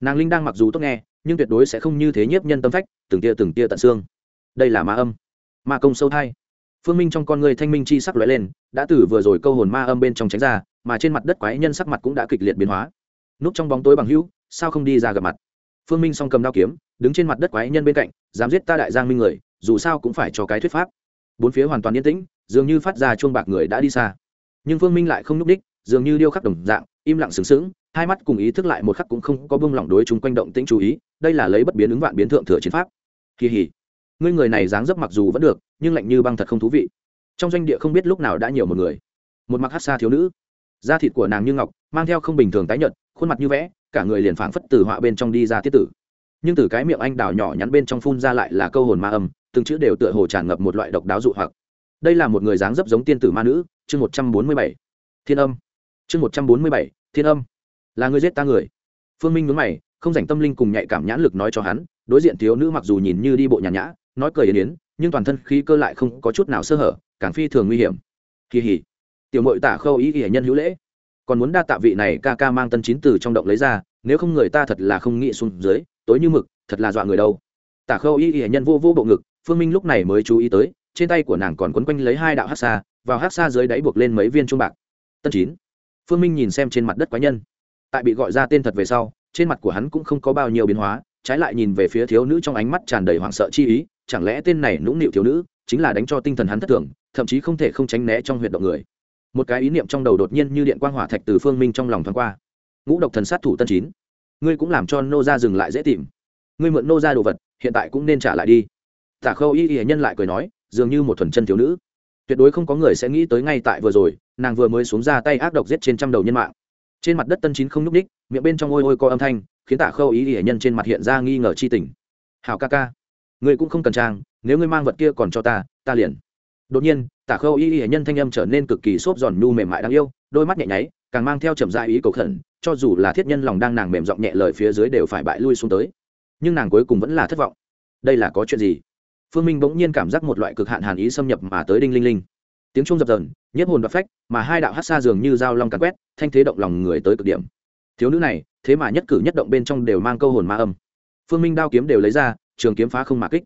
nàng linh đang mặc dù tốt nghe, nhưng tuyệt đối sẽ không như thế nhiếp nhân tâm phách, từng tia từng tia tận xương. Đây là ma âm. Ma công sâu thai. Phương minh trong con người thanh minh chi sắc lóe lên, đã từ vừa rồi câu hồn ma âm bên trong tránh ra, mà trên mặt đất quái nhân sắc mặt cũng đã kịch liệt biến hóa. Núp trong bóng tối bằng hữu, sao không đi ra gặp mặt? Phương minh song cầm đao kiếm, đứng trên mặt đất quái nhân bên cạnh, dám giết ta đại giang minh người, dù sao cũng phải cho cái thuyết pháp. Bốn phía hoàn toàn yên tĩnh, dường như phát ra chuông bạc người đã đi xa. Nhưng phương minh lại không n ú c đích, dường như điêu khắc đồng dạng, im lặng sừng sững hai mắt cùng ý thức lại một khắc cũng không có bông lỏng đối chúng quanh động tĩnh chú ý, đây là lấy bất biến ứng vạn biến thượng thừa chiến pháp. Kỳ hỉ. Ngươi người này dáng dấp mặc dù vẫn được, nhưng lạnh như băng thật không thú vị. Trong doanh địa không biết lúc nào đã nhiều một người. Một mặc hát xa thiếu nữ. Da thịt của nàng như ngọc, mang theo không bình thường tái nhợt, khuôn mặt như vẽ, cả người liền phảng phất từ họa bên trong đi ra tiết tử. Nhưng từ cái miệng anh đào nhỏ nhắn bên trong phun ra lại là câu hồn ma âm, từng chữ đều tựa hồ tràn ngập một loại độc đáo dụ hoặc. Đây là một người dáng dấp giống tiên tử ma nữ, chương một trăm bốn mươi bảy. Thiên âm. Chương một trăm bốn mươi bảy, thiên âm là người giết ta người. Phương minh nhớ mày, không dành tâm linh cùng nhạy cảm nhãn lực nói cho hắn, đối diện thiếu nữ mặc dù nhìn như đi bộ nhàn nhã, nói cười yên yến, nhưng toàn thân khí cơ lại không có chút nào sơ hở, càng phi thường nguy hiểm. Kỳ hỉ. Tiểu mội tả khâu ý kỷ nhân hữu lễ. Còn muốn đa tạ vị này ca ca mang tân chín từ trong động lấy ra, nếu không người ta thật là không nghĩ xuống dưới, tối như mực, thật là dọa người đâu. Tả khâu y y nhân vô vô bộ ngực, phương minh lúc này mới chú ý tới, trên tay của nàng còn quấn quanh lấy hai đạo hát xa vào hát xa dưới đáy buộc lên mấy viên trung bạc. Tân chín. Phương minh nhìn xem trên mặt đất quái nhân tại bị gọi ra tên thật về sau, trên mặt của hắn cũng không có bao nhiêu biến hóa, trái lại nhìn về phía thiếu nữ trong ánh mắt tràn đầy hoảng sợ chi ý, chẳng lẽ tên này nũng nịu thiếu nữ chính là đánh cho tinh thần hắn thất thường, thậm chí không thể không tránh né trong huyệt động người. Một cái ý niệm trong đầu đột nhiên như điện quang hỏa thạch từ phương minh trong lòng thoáng qua. Ngũ độc thần sát thủ tân chín, ngươi cũng làm cho nô ra dừng lại dễ tìm. Ngươi mượn nô ra đồ vật, hiện tại cũng nên trả lại đi. Tả khâu y y nhân lại cười nói, dường như một thuần chân thiếu nữ. Tuyệt đối không có người sẽ nghĩ tới ngay tại vừa rồi, nàng vừa mới xuống ra tay ác độc giết trên trăm đầu nhân mạng trên mặt đất tân chín không nhúc ních miệng bên trong ôi ôi co âm thanh, khiến tạ khâu ý hệ nhân trên mặt hiện ra nghi ngờ chi tình. Hào ca ca, ngươi cũng không cần trang, nếu ngươi mang vật kia còn cho ta ta liền. Đột nhiên, tạ khâu ý hệ nhân thanh âm trở nên cực kỳ xốp giòn nhu mềm mại đáng yêu, đôi mắt nhẹ nháy, càng mang theo chậm dại ý cầu khẩn, cho dù là thiết nhân lòng đang nàng mềm giọng nhẹ lời phía dưới đều phải bại lui xuống tới. Nhưng nàng cuối cùng vẫn là thất vọng. Đây là có chuyện gì? Phương minh bỗng nhiên cảm giác một loại cực hạn hàn ý xâm nhập mà tới đinh linh linh tiếng chuông dập dờn, nhiếp hồn và phách, mà hai đạo hát xa dường như dao long cắn quét, thanh thế động lòng người tới cực điểm. Thiếu nữ này, thế mà nhất cử nhất động bên trong đều mang câu hồn ma âm. Phương minh đao kiếm đều lấy ra, trường kiếm phá không mà kích.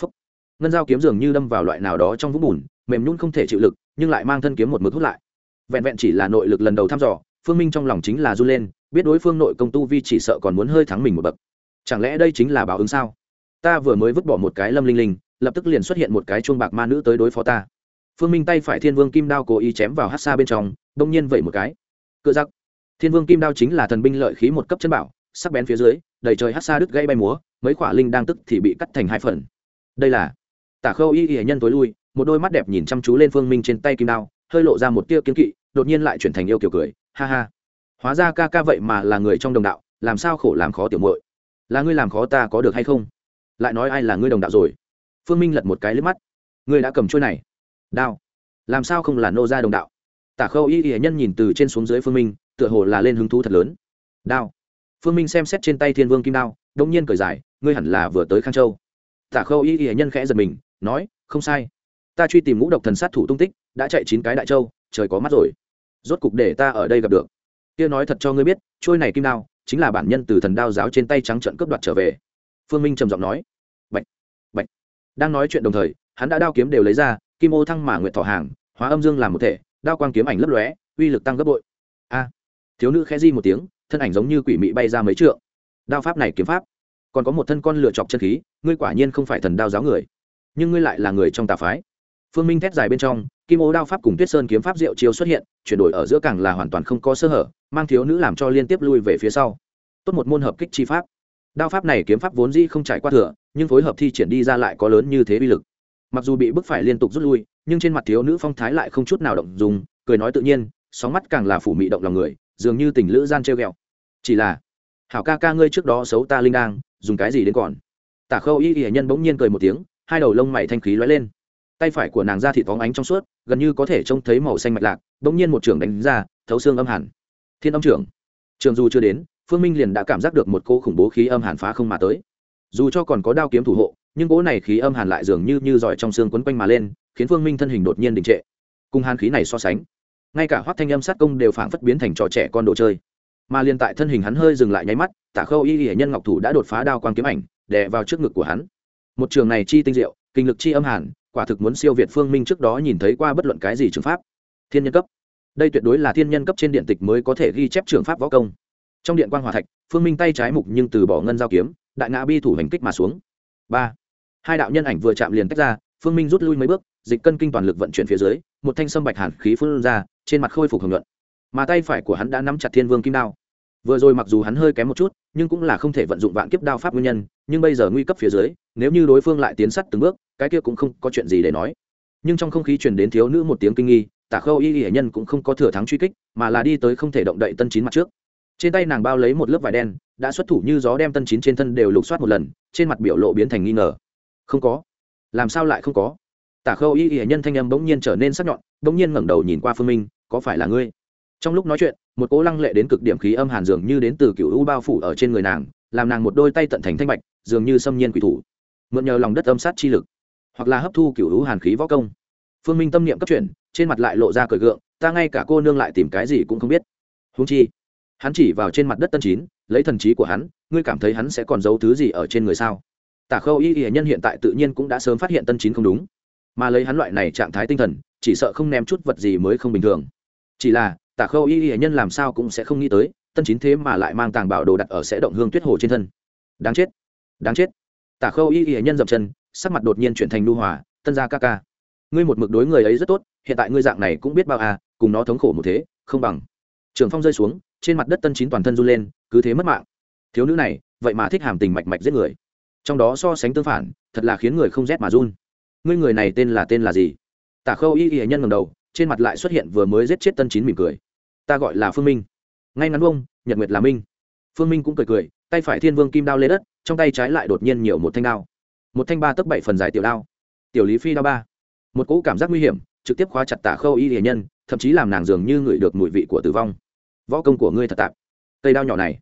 Phúc. ngân dao kiếm dường như đâm vào loại nào đó trong vũng bùn, mềm nhún không thể chịu lực, nhưng lại mang thân kiếm một mực hút lại. Vẹn vẹn chỉ là nội lực lần đầu thăm dò, phương minh trong lòng chính là run lên, biết đối phương nội công tu vi chỉ sợ còn muốn hơi thắng mình một bậc. Chẳng lẽ đây chính là báo ứng sao? Ta vừa mới vứt bỏ một cái lâm linh linh, lập tức liền xuất hiện một cái chuông bạc ma nữ tới đối phó ta phương minh tay phải thiên vương kim đao cố ý chém vào hát xa bên trong, đông nhiên vẩy một cái. Cựa giặc thiên vương kim đao chính là thần binh lợi khí một cấp chân bảo, sắc bén phía dưới, đầy trời hát xa đứt gây bay múa, mấy khỏa linh đang tức thì bị cắt thành hai phần. Đây là tả khâu y y nhân tối lui, một đôi mắt đẹp nhìn chăm chú lên phương minh trên tay kim đao, hơi lộ ra một tia kiến kỵ, đột nhiên lại chuyển thành yêu kiểu cười, ha ha. Hóa ra ca ca vậy mà là người trong đồng đạo, làm sao khổ làm khó tiểu muội? Là ngươi làm khó ta có được hay không? Lại nói ai là ngươi đồng đạo rồi? Phương minh lật một cái lướt mắt. Ngươi đã cầm trôi này đao. Làm sao không là nô gia đồng đạo? Tả khâu y y nhân nhìn từ trên xuống dưới phương minh, tựa hồ là lên hứng thú thật lớn. Đao. Phương minh xem xét trên tay thiên vương kim đao đông nhiên cởi giải ngươi hẳn là vừa tới khang châu. Tả khâu y y nhân khẽ giật mình, nói, không sai. Ta truy tìm ngũ độc thần sát thủ tung tích, đã chạy chín cái đại châu, trời có mắt rồi. Rốt cục để ta ở đây gặp được. Kia nói thật cho ngươi biết, trôi này kim đao, chính là bản nhân từ thần đao giáo trên tay trắng trận cướp đoạt trở về. Phương minh trầm giọng nói. Bệnh bệnh đang nói chuyện đồng thời, hắn đã đao kiếm đều lấy ra kim ô thăng mà nguyện thỏ hàng, hóa âm dương làm một thể, đao quang kiếm ảnh lấp lóe, uy lực tăng gấp bội. A! Thiếu nữ khẽ di một tiếng, thân ảnh giống như quỷ mị bay ra mấy trượng. Đao pháp này kiếm pháp, còn có một thân con lựa chọc chân khí, ngươi quả nhiên không phải thần đao giáo người. Nhưng ngươi lại là người trong tà phái. Phương minh thét dài bên trong, kim ô đao pháp cùng tuyết sơn kiếm pháp diệu chiêu xuất hiện, chuyển đổi ở giữa càng là hoàn toàn không có sơ hở, mang thiếu nữ làm cho liên tiếp lui về phía sau. Tốt một môn hợp kích chi pháp. Đao pháp này kiếm pháp vốn dĩ không trải qua thừa, nhưng phối hợp thi triển đi ra lại có lớn như thế uy lực mặc dù bị bức phải liên tục rút lui, nhưng trên mặt thiếu nữ phong thái lại không chút nào động dùng cười nói tự nhiên, sóng mắt càng là phủ mị động lòng người, dường như tình lữ gian treo ghẹo chỉ là, hảo ca ca ngươi trước đó xấu ta linh đang, dùng cái gì đến còn? Tả khâu y y nhân bỗng nhiên cười một tiếng, hai đầu lông mày thanh khí lóe lên. Tay phải của nàng ra thịt phóng ánh trong suốt, gần như có thể trông thấy màu xanh mạch lạc, bỗng nhiên một trưởng đánh ra, thấu xương âm hẳn. Thiên âm trưởng. Trường dù chưa đến, phương minh liền đã cảm giác được một cô khủng bố khí âm hàn phá không mà tới. Dù cho còn có đao kiếm thủ hộ nhưng cỗ này khí âm hàn lại dường như như giỏi trong xương quấn quanh mà lên, khiến phương minh thân hình đột nhiên đình trệ. Cùng hàn khí này so sánh, ngay cả hoác thanh âm sát công đều phảng phất biến thành trò trẻ con đồ chơi. Mà liền tại thân hình hắn hơi dừng lại nháy mắt tả khâu y hiển nhân ngọc thủ đã đột phá đao quang kiếm ảnh, đè vào trước ngực của hắn. Một trường này chi tinh diệu, kinh lực chi âm hàn, quả thực muốn siêu việt phương minh trước đó nhìn thấy qua bất luận cái gì trường pháp. Thiên nhân cấp. Đây tuyệt đối là thiên nhân cấp trên điện tịch mới có thể ghi chép trường pháp võ công. Trong điện quan hòa thạch, phương minh tay trái mục nhưng từ bỏ ngân giao kiếm, đại ngã bi thủ hành kích mà xuống. Ba hai đạo nhân ảnh vừa chạm liền tách ra, phương minh rút lui mấy bước, dịch cân kinh toàn lực vận chuyển phía dưới, một thanh sâm bạch hàn khí phun ra, trên mặt khôi phục hưởng luận mà tay phải của hắn đã nắm chặt thiên vương kim đao. Vừa rồi mặc dù hắn hơi kém một chút, nhưng cũng là không thể vận dụng vạn kiếp đao pháp nguyên nhân, nhưng bây giờ nguy cấp phía dưới, nếu như đối phương lại tiến sắt từng bước, cái kia cũng không có chuyện gì để nói. Nhưng trong không khí truyền đến thiếu nữ một tiếng kinh nghi, tả khâu y y hệ nhân cũng không có thừa thắng truy kích, mà là đi tới không thể động đậy tân chín mặt trước. Trên tay nàng bao lấy một lớp vải đen, đã xuất thủ như gió đem tân chín trên thân đều lục soát một lần, trên mặt biểu lộ biến thành nghi ngờ không có. Làm sao lại không có? Tả khâu y y nhân thanh âm bỗng nhiên trở nên sắc nhọn, bỗng nhiên ngẩng đầu nhìn qua phương minh, có phải là ngươi? Trong lúc nói chuyện, một cỗ lăng lệ đến cực điểm khí âm hàn dường như đến từ cựu u bao phủ ở trên người nàng, làm nàng một đôi tay tận thành thanh bạch, dường như xâm nhiên quỷ thủ. Mượn nhờ lòng đất âm sát chi lực, hoặc là hấp thu cựu u hàn khí võ công. Phương minh tâm niệm cấp chuyển, trên mặt lại lộ ra cởi gượng, ta ngay cả cô nương lại tìm cái gì cũng không biết. Húng chi, hắn chỉ vào trên mặt đất tân chín, lấy thần trí của hắn, ngươi cảm thấy hắn sẽ còn giấu thứ gì ở trên người sao? Tả khâu y y nhân hiện tại tự nhiên cũng đã sớm phát hiện tân chín không đúng. Mà lấy hắn loại này trạng thái tinh thần, chỉ sợ không ném chút vật gì mới không bình thường. Chỉ là, tả khâu y y nhân làm sao cũng sẽ không nghĩ tới, tân chín thế mà lại mang tàng bảo đồ đặt ở sẽ động hương tuyết hồ trên thân. Đáng chết đáng chết. Tả khâu y y nhân dậm chân, sắc mặt đột nhiên chuyển thành nu hòa, tân gia ca ca, ngươi một mực đối người ấy rất tốt, hiện tại ngươi dạng này cũng biết bao à cùng nó thống khổ một thế, không bằng. Trường phong rơi xuống, trên mặt đất tân chín toàn thân run lên, cứ thế mất mạng. Thiếu nữ này, vậy mà thích hàm tình mạch mạch giết người trong đó so sánh tương phản, thật là khiến người không rét mà run. Ngươi người này tên là tên là gì? Tả khâu y y nhân ngầm đầu, trên mặt lại xuất hiện vừa mới giết chết tân chín mỉm cười. Ta gọi là phương minh. Ngay ngắn bông nhật nguyệt là minh. Phương minh cũng cười cười, tay phải thiên vương kim đao lên đất, trong tay trái lại đột nhiên nhiều một thanh đao. Một thanh ba tấc bảy phần dài tiểu đao. Tiểu lý phi đao ba. Một cỗ cảm giác nguy hiểm, trực tiếp khóa chặt tả khâu y hiền nhân, thậm chí làm nàng dường như ngửi được mùi vị của tử vong. Võ công của ngươi thật tạp cây đao nhỏ này.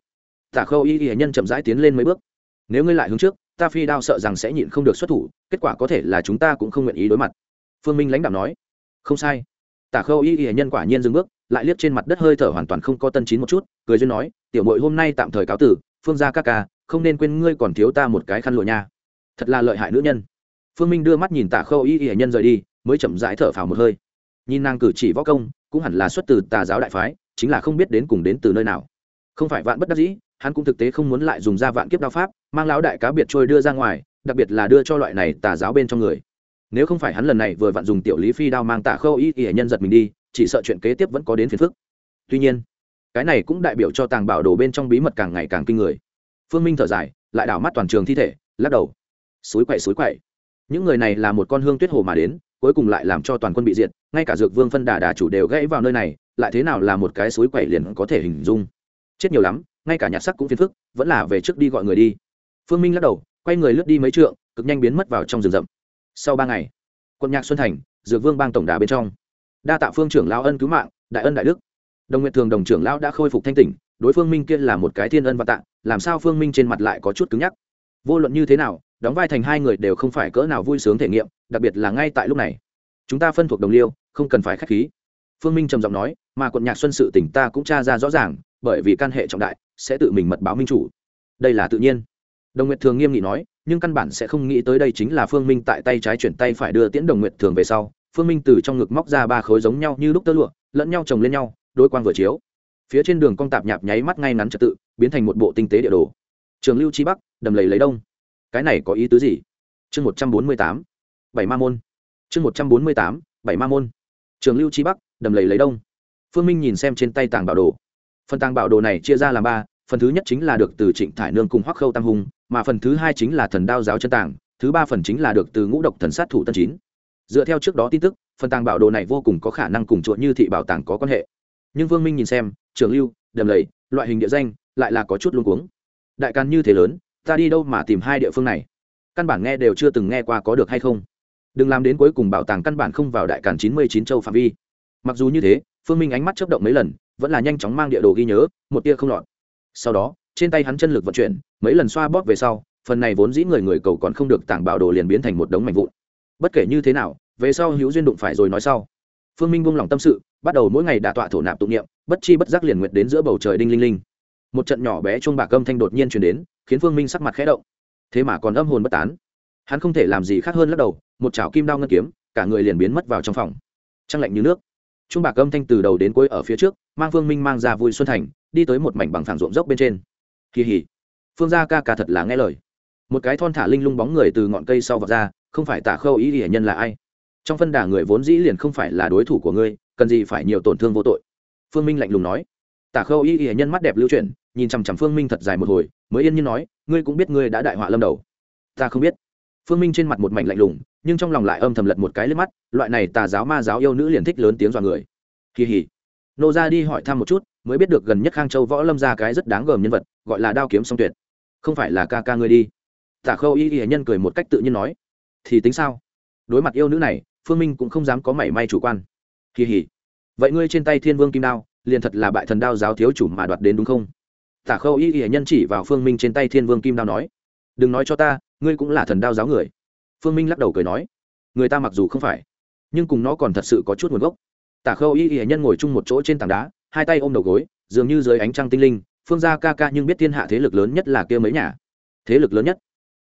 Tả khâu y hiền nhân chậm rãi tiến lên mấy bước. Nếu ngươi lại hướng trước ta phi đao sợ rằng sẽ nhịn không được xuất thủ, kết quả có thể là chúng ta cũng không nguyện ý đối mặt. Phương minh lãnh đạo nói. Không sai. Tả khâu y y nhân quả nhiên dừng bước, lại liếc trên mặt đất hơi thở hoàn toàn không có tân chín một chút, cười duyên nói, tiểu mội hôm nay tạm thời cáo tử, phương gia các ca, không nên quên ngươi còn thiếu ta một cái khăn lụa nha. Thật là lợi hại nữ nhân. Phương minh đưa mắt nhìn tả khâu y y nhân rời đi, mới chậm rãi thở phào một hơi. Nhìn nàng cử chỉ võ công, cũng hẳn là xuất từ tà giáo đại phái, chính là không biết đến cùng đến từ nơi nào. Không phải vạn bất đắc dĩ hắn cũng thực tế không muốn lại dùng ra vạn kiếp đao pháp, mang lão đại cá biệt trôi đưa ra ngoài, đặc biệt là đưa cho loại này tà giáo bên trong người. Nếu không phải hắn lần này vừa vặn dùng tiểu lý phi đao mang tả khâu y y nhân giật mình đi, chỉ sợ chuyện kế tiếp vẫn có đến phiền phức. Tuy nhiên, cái này cũng đại biểu cho tàng bảo đồ bên trong bí mật càng ngày càng kinh người. Phương minh thở dài, lại đảo mắt toàn trường thi thể, lắc đầu. Suối quậy suối quậy. Những người này là một con hương tuyết hồ mà đến, cuối cùng lại làm cho toàn quân bị diệt, ngay cả dược vương phân đà đà chủ đều gãy vào nơi này, lại thế nào là một cái suối quậy liền có thể hình dung chết nhiều lắm, ngay cả nhặt sắc cũng phiền phức, vẫn là về trước đi gọi người đi. Phương minh lắc đầu, quay người lướt đi mấy trượng, cực nhanh biến mất vào trong rừng rậm. Sau ba ngày quân nhạc xuân thành, dược vương bang tổng đà bên trong. Đa tạ phương trưởng lao ân cứu mạng, đại ân đại đức. Đồng nguyện thường đồng trưởng lão đã khôi phục thanh tỉnh, đối phương minh kia là một cái thiên ân và tạ, làm sao phương minh trên mặt lại có chút cứng nhắc? Vô luận như thế nào, đóng vai thành hai người đều không phải cỡ nào vui sướng thể nghiệm, đặc biệt là ngay tại lúc này. Chúng ta phân thuộc đồng liêu, không cần phải k h á c h khí. Phương minh trầm giọng nói, mà quận nhạc xuân sự tỉnh ta cũng tra ra rõ ràng bởi vì căn hệ trọng đại, sẽ tự mình mật báo minh chủ. Đây là tự nhiên. Đồng nguyệt thường nghiêm nghị nói, nhưng căn bản sẽ không nghĩ tới đây chính là phương minh tại tay trái chuyển tay phải đưa tiễn đồng nguyệt thường về sau. Phương minh từ trong ngực móc ra ba khối giống nhau như lúc tơ lụa, lẫn nhau chồng lên nhau đôi quang vừa chiếu. Phía trên đường cong tạp nhạp nháy mắt ngay ngắn trật tự, biến thành một bộ tinh tế địa đồ. Trường lưu chi bắc, đầm lầy lấy đông. Cái này có ý tứ gì? Chương một trăm bốn mươi tám, bảy ma môn. Chương một trăm bốn mươi tám, bảy ma môn. Trường lưu chi bắc, đầm lầy lấy đông. Phương minh nhìn xem trên tay tàng bảo đồ phần tàng bảo đồ này chia ra làm ba, phần thứ nhất chính là được từ trịnh thải nương cùng hoắc khâu tam hùng, mà phần thứ hai chính là thần đao giáo chân tàng, thứ ba phần chính là được từ ngũ độc thần sát thủ tân chín. Dựa theo trước đó tin tức, phần tàng bảo đồ này vô cùng có khả năng cùng chuột như thị bảo tàng có quan hệ. Nhưng vương minh nhìn xem trường lưu, đầm lầy, loại hình địa danh, lại là có chút luống cuống. Đại can như thế lớn, ta đi đâu mà tìm hai địa phương này? Căn bản nghe đều chưa từng nghe qua có được hay không? Đừng làm đến cuối cùng bảo tàng căn bản không vào đại càn chín mươi chín châu phạm vi. Mặc dù như thế, phương minh ánh mắt chấp động mấy lần vẫn là nhanh chóng mang địa đồ ghi nhớ, một tia không lọt. Sau đó, trên tay hắn chân lực vận chuyển, mấy lần xoa bóp về sau, phần này vốn dĩ người người cầu còn không được tảng bảo đồ liền biến thành một đống mảnh vụn. Bất kể như thế nào, về sau hữu duyên đụng phải rồi nói sau. Phương minh buông lòng tâm sự, bắt đầu mỗi ngày đả tọa thổ nạp tụng niệm, bất chi bất giác liền nguyệt đến giữa bầu trời đinh linh linh. Một trận nhỏ bé chuông bạc âm thanh đột nhiên truyền đến, khiến phương minh sắc mặt khẽ động. Thế mà còn âm hồn bất tán. Hắn không thể làm gì khác hơn lắc đầu, một chảo kim đao ngân kiếm, cả người liền biến mất vào trong phòng. Trăng lạnh như nước trung bạc âm thanh từ đầu đến cuối ở phía trước, mang phương minh mang ra vui xuân thành, đi tới một mảnh bằng phẳng ruộng dốc bên trên. Kỳ hỉ. Phương gia ca ca thật là nghe lời. Một cái thon thả linh lung bóng người từ ngọn cây sau vọt ra, không phải tả khâu ý hiển nhân là ai? Trong phân đà người vốn dĩ liền không phải là đối thủ của ngươi, cần gì phải nhiều tổn thương vô tội? Phương minh lạnh lùng nói. Tả khâu y hiển nhân mắt đẹp lưu chuyển, nhìn chằm chằm phương minh thật dài một hồi, mới yên nhiên nói, ngươi cũng biết ngươi đã đại họa lâm đầu. Ta không biết phương minh trên mặt một mảnh lạnh lùng, nhưng trong lòng lại âm thầm lật một cái lên mắt, loại này tà giáo ma giáo yêu nữ liền thích lớn tiếng dọa người. Kỳ hỉ. Nô ra đi hỏi thăm một chút, mới biết được gần nhất khang châu võ lâm ra cái rất đáng gờm nhân vật, gọi là đao kiếm song tuyệt. Không phải là ca ca ngươi đi. Tả khâu y y nhân cười một cách tự nhiên nói. Thì tính sao? Đối mặt yêu nữ này, phương minh cũng không dám có mảy may chủ quan. Kỳ hỉ. Vậy ngươi trên tay thiên vương kim đao, liền thật là bại thần đao giáo thiếu chủ mà đoạt đến đúng không? Tả khâu y y nhân chỉ vào phương minh trên tay thiên vương kim đao nói. Đừng nói cho ta ngươi cũng là thần đao giáo người. Phương minh lắc đầu cười nói, người ta mặc dù không phải, nhưng cùng nó còn thật sự có chút nguồn gốc. Tả khâu y y nhân ngồi chung một chỗ trên tảng đá, hai tay ôm đầu gối, dường như dưới ánh trăng tinh linh, phương gia ca ca nhưng biết thiên hạ thế lực lớn nhất là kia mấy nhà. Thế lực lớn nhất?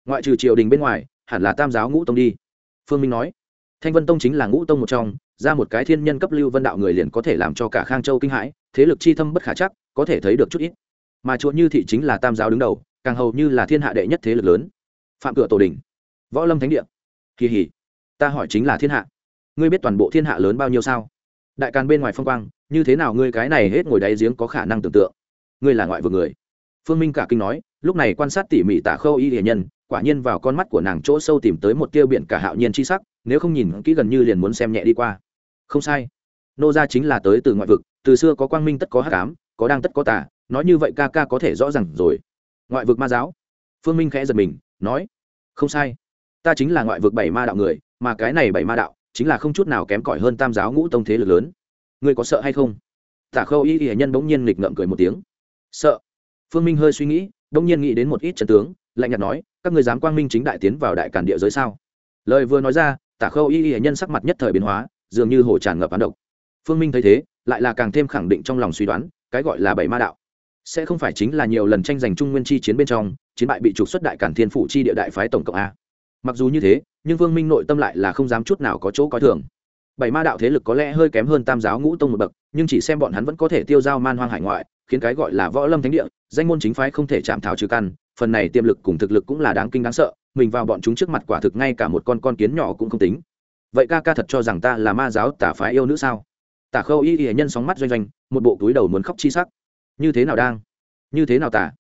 Ngoại trừ triều đình bên ngoài, hẳn là tam giáo ngũ tông đi. Phương minh nói, thanh vân tông chính là ngũ tông một trong, ra một cái thiên nhân cấp lưu vân đạo người liền có thể làm cho cả khang châu kinh hãi, thế lực chi thâm bất khả chắc, có thể thấy được chút ít. Mà chuột như thị chính là tam giáo đứng đầu, càng hầu như là thiên hạ đệ nhất thế lực lớn phạm cửa tổ đình. Võ lâm thánh địa. Kỳ hỉ. Ta hỏi chính là thiên hạ. Ngươi biết toàn bộ thiên hạ lớn bao nhiêu sao? Đại càn bên ngoài phong quang, như thế nào ngươi cái này hết ngồi đáy giếng có khả năng tưởng tượng? Ngươi là ngoại vực người. Phương minh cả kinh nói, lúc này quan sát tỉ mỉ tả khâu y hiền nhân, quả nhiên vào con mắt của nàng chỗ sâu tìm tới một tiêu biển cả hạo nhiên chi sắc, nếu không nhìn kỹ gần như liền muốn xem nhẹ đi qua. Không sai. Nô gia chính là tới từ ngoại vực, từ xưa có quang minh tất có hắc ám, có đang tất có tà, nói như vậy ca ca có thể rõ ràng rồi. Ngoại vực ma giáo. Phương minh khẽ giật mình nói, không sai. Ta chính là ngoại vực bảy ma đạo người, mà cái này bảy ma đạo chính là không chút nào kém cỏi hơn tam giáo ngũ tông thế lực lớn. Ngươi có sợ hay không? Tả khâu y y nhân bỗng nhiên nghịch ngậm cười một tiếng. Sợ? Phương minh hơi suy nghĩ, bỗng nhiên nghĩ đến một ít trận tướng, lạnh nhạt nói, các người dám quang minh chính đại tiến vào đại cản địa giới sao? Lời vừa nói ra, tả khâu y y nhân sắc mặt nhất thời biến hóa, dường như hồ tràn ngập án độc. Phương minh thấy thế, lại là càng thêm khẳng định trong lòng suy đoán, cái gọi là bảy ma đạo sẽ không phải chính là nhiều lần tranh giành trung nguyên chi chiến bên trong chiến bại bị trục xuất đại cản thiên phủ chi địa đại phái tổng cộng a. Mặc dù như thế, nhưng vương minh nội tâm lại là không dám chút nào có chỗ coi thường. Bảy ma đạo thế lực có lẽ hơi kém hơn tam giáo ngũ tông một bậc, nhưng chỉ xem bọn hắn vẫn có thể tiêu dao man hoang hải ngoại, khiến cái gọi là võ lâm thánh địa, danh môn chính phái không thể chạm thảo trừ căn, phần này tiềm lực cùng thực lực cũng là đáng kinh đáng sợ, mình vào bọn chúng trước mặt quả thực ngay cả một con con kiến nhỏ cũng không tính. Vậy ca ca thật cho rằng ta là ma giáo tả phái yêu nữ sao? Tả khâu y y nhân sóng mắt doanh doanh, một bộ túi đầu muốn khóc chi sắc. Như thế nào đang? Như thế nào tả?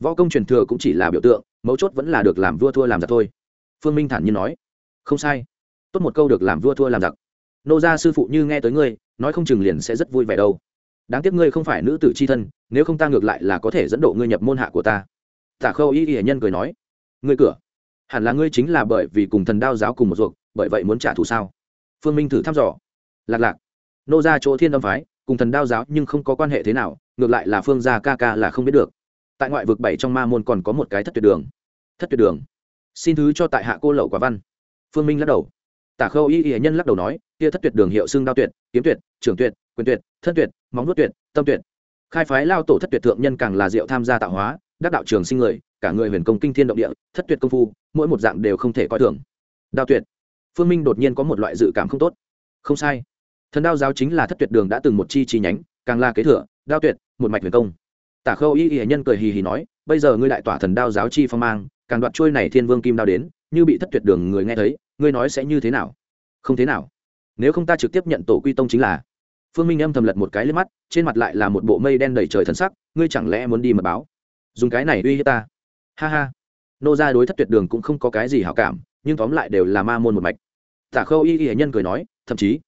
Võ công truyền thừa cũng chỉ là biểu tượng, mấu chốt vẫn là được làm vua thua làm giặc thôi. Phương minh thản nhiên nói. Không sai. Tốt một câu được làm vua thua làm giặc. Nô gia sư phụ như nghe tới ngươi, nói không chừng liền sẽ rất vui vẻ đâu. Đáng tiếc ngươi không phải nữ tử c h i thân, nếu không ta ngược lại là có thể dẫn độ ngươi nhập môn hạ của ta. Tả khâu y y nhân cười nói. Ngươi cửa. Hẳn là ngươi chính là bởi vì cùng thần đao giáo cùng một ruột, bởi vậy muốn trả thù sao? Phương minh thử thăm dò. Lạc lạc. Nô ra chỗ thiên âm phái, cùng thần đao giáo nhưng không có quan hệ thế nào, ngược lại là phương gia ca ca là không biết được tại ngoại vực bảy trong ma môn còn có một cái thất tuyệt đường. Thất tuyệt đường. Xin thứ cho tại hạ cô lậu quả văn. Phương minh lắc đầu. Tả khâu y y nhân lắc đầu nói, kia thất tuyệt đường hiệu xưng đao tuyệt, kiếm tuyệt trường tuyệt, quyền tuyệt, thân tuyệt, móng nuốt tuyệt, tâm tuyệt. Khai phái lao tổ thất tuyệt thượng nhân càng là diệu tham gia tạo hóa, đắc đạo trường sinh người, cả người huyền công kinh thiên động địa, thất tuyệt công phu, mỗi một dạng đều không thể coi thường. Đao tuyệt. Phương minh đột nhiên có một loại dự cảm không tốt. Không sai. Thần đao giáo chính là thất tuyệt đường đã từng một chi chi nhánh, càng là kế thừa, đao tuyệt, một mạch huyền công tả khâu y y nhân cười hì hì nói, bây giờ ngươi đại tỏa thần đao giáo chi phong mang, càng đoạt trôi này thiên vương kim đao đến, như bị thất tuyệt đường người nghe thấy, ngươi nói sẽ như thế nào? Không thế nào. Nếu không ta trực tiếp nhận tổ quy tông chính là. Phương minh âm thầm lật một cái lên mắt, trên mặt lại là một bộ mây đen đầy trời thần sắc, ngươi chẳng lẽ muốn đi mật báo? Dùng cái này uy hiếp ta. Ha ha. Nô ra đối thất tuyệt đường cũng không có cái gì hảo cảm, nhưng tóm lại đều là ma môn một mạch. Tả khâu y y nhân cười nói, thậm chí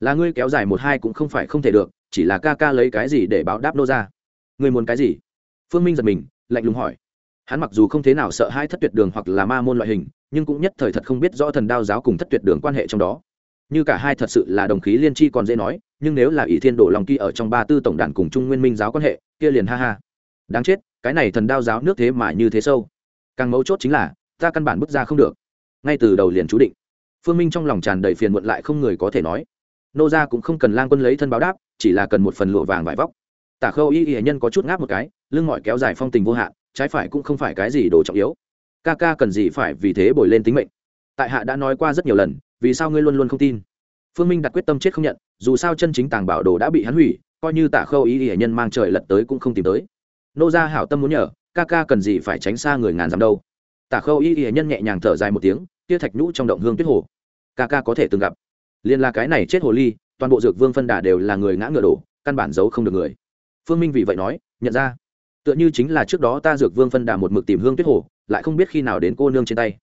là ngươi kéo dài một hai cũng không phải không thể được, chỉ là ca ca lấy cái gì để báo đáp nô ra Người muốn cái gì? Phương minh giật mình, lạnh lùng hỏi. Hắn mặc dù không thế nào sợ hai thất tuyệt đường hoặc là ma môn loại hình, nhưng cũng nhất thời thật không biết rõ thần đao giáo cùng thất tuyệt đường quan hệ trong đó. Như cả hai thật sự là đồng khí liên tri còn dễ nói, nhưng nếu là ỷ thiên đổ lòng kỳ ở trong ba tư tổng đàn cùng trung nguyên minh giáo quan hệ, kia liền ha ha. Đáng chết, cái này thần đao giáo nước thế mà như thế sâu. Càng mấu chốt chính là, ta căn bản bước ra không được. Ngay từ đầu liền chú định. Phương minh trong lòng tràn đầy phiền muộn lại không người có thể nói. Nô gia cũng không cần lang quân lấy thân báo đáp, chỉ là cần một phần lụa vàng vải vóc tả khâu y y nhân có chút ngáp một cái, lưng mỏi kéo dài phong tình vô hạn, trái phải cũng không phải cái gì đồ trọng yếu. Ca ca cần gì phải vì thế bồi lên tính mệnh? Tại hạ đã nói qua rất nhiều lần, vì sao ngươi luôn luôn không tin? Phương minh đặt quyết tâm chết không nhận, dù sao chân chính tàng bảo đồ đã bị hắn hủy, coi như tả khâu y y nhân mang trời lật tới cũng không tìm tới. Nô gia hảo tâm muốn nhờ, ca ca cần gì phải tránh xa người ngàn dặm đâu. Tả khâu y y nhân nhẹ nhàng thở dài một tiếng, tia thạch nhũ trong động hương tuyết hồ. Ca ca có thể từng gặp. Liên là cái này chết hồ ly, toàn bộ dược vương phân đà đều là người ngã ngựa đổ, căn bản giấu không được người phương minh vì vậy nói, nhận ra, tựa như chính là trước đó ta dược vương phân đà một mực tìm hương tuyết hồ, lại không biết khi nào đến cô nương trên tay.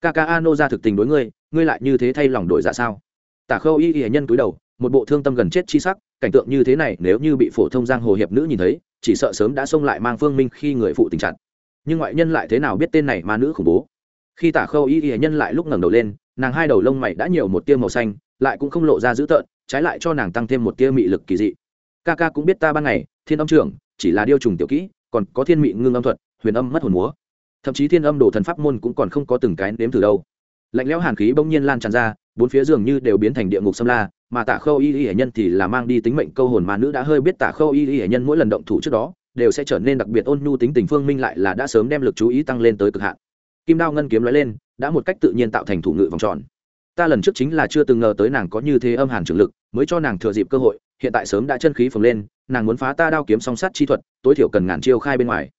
Ca ca a nô ra thực tình đối ngươi ngươi lại như thế thay lòng đổi dạ sao? Tả khâu y y nhân túi đầu, một bộ thương tâm gần chết chi sắc, cảnh tượng như thế này nếu như bị phổ thông giang hồ hiệp nữ nhìn thấy, chỉ sợ sớm đã xông lại mang phương minh khi người phụ tình trạng nhưng ngoại nhân lại thế nào biết tên này ma nữ khủng bố? Khi tả khâu y y nhân lại lúc ngẩng đầu lên, nàng hai đầu lông mày đã nhiều một tia màu xanh, lại cũng không lộ ra dữ tợn, trái lại cho nàng tăng thêm một tia mị lực kỳ dị. Ca ca cũng biết ta ban ngày thiên âm trưởng, chỉ là điêu trùng tiểu kỹ, còn có thiên mị ngưng âm thuật, huyền âm mất hồn múa. Thậm chí thiên âm đồ thần pháp môn cũng còn không có từng cái nếm từ đâu. Lạnh lẽo hàn khí bỗng nhiên lan tràn ra, bốn phía dường như đều biến thành địa ngục xâm la, mà tả khâu y y hệ nhân thì là mang đi tính mệnh câu hồn mà nữ đã hơi biết tả khâu y y hệ nhân mỗi lần động thủ trước đó, đều sẽ trở nên đặc biệt ôn nhu tính tình phương minh lại là đã sớm đem lực chú ý tăng lên tới cực hạn. Kim đao ngân kiếm nói lên, đã một cách tự nhiên tạo thành thủ ngự vòng tròn. Ta lần trước chính là chưa từng ngờ tới nàng có như thế âm hàn trường lực, mới cho nàng thừa dịp cơ hội, hiện tại sớm đã chân khí phồng lên nàng muốn phá ta đao kiếm song sát chi thuật, tối thiểu cần ngàn chiêu khai bên ngoài.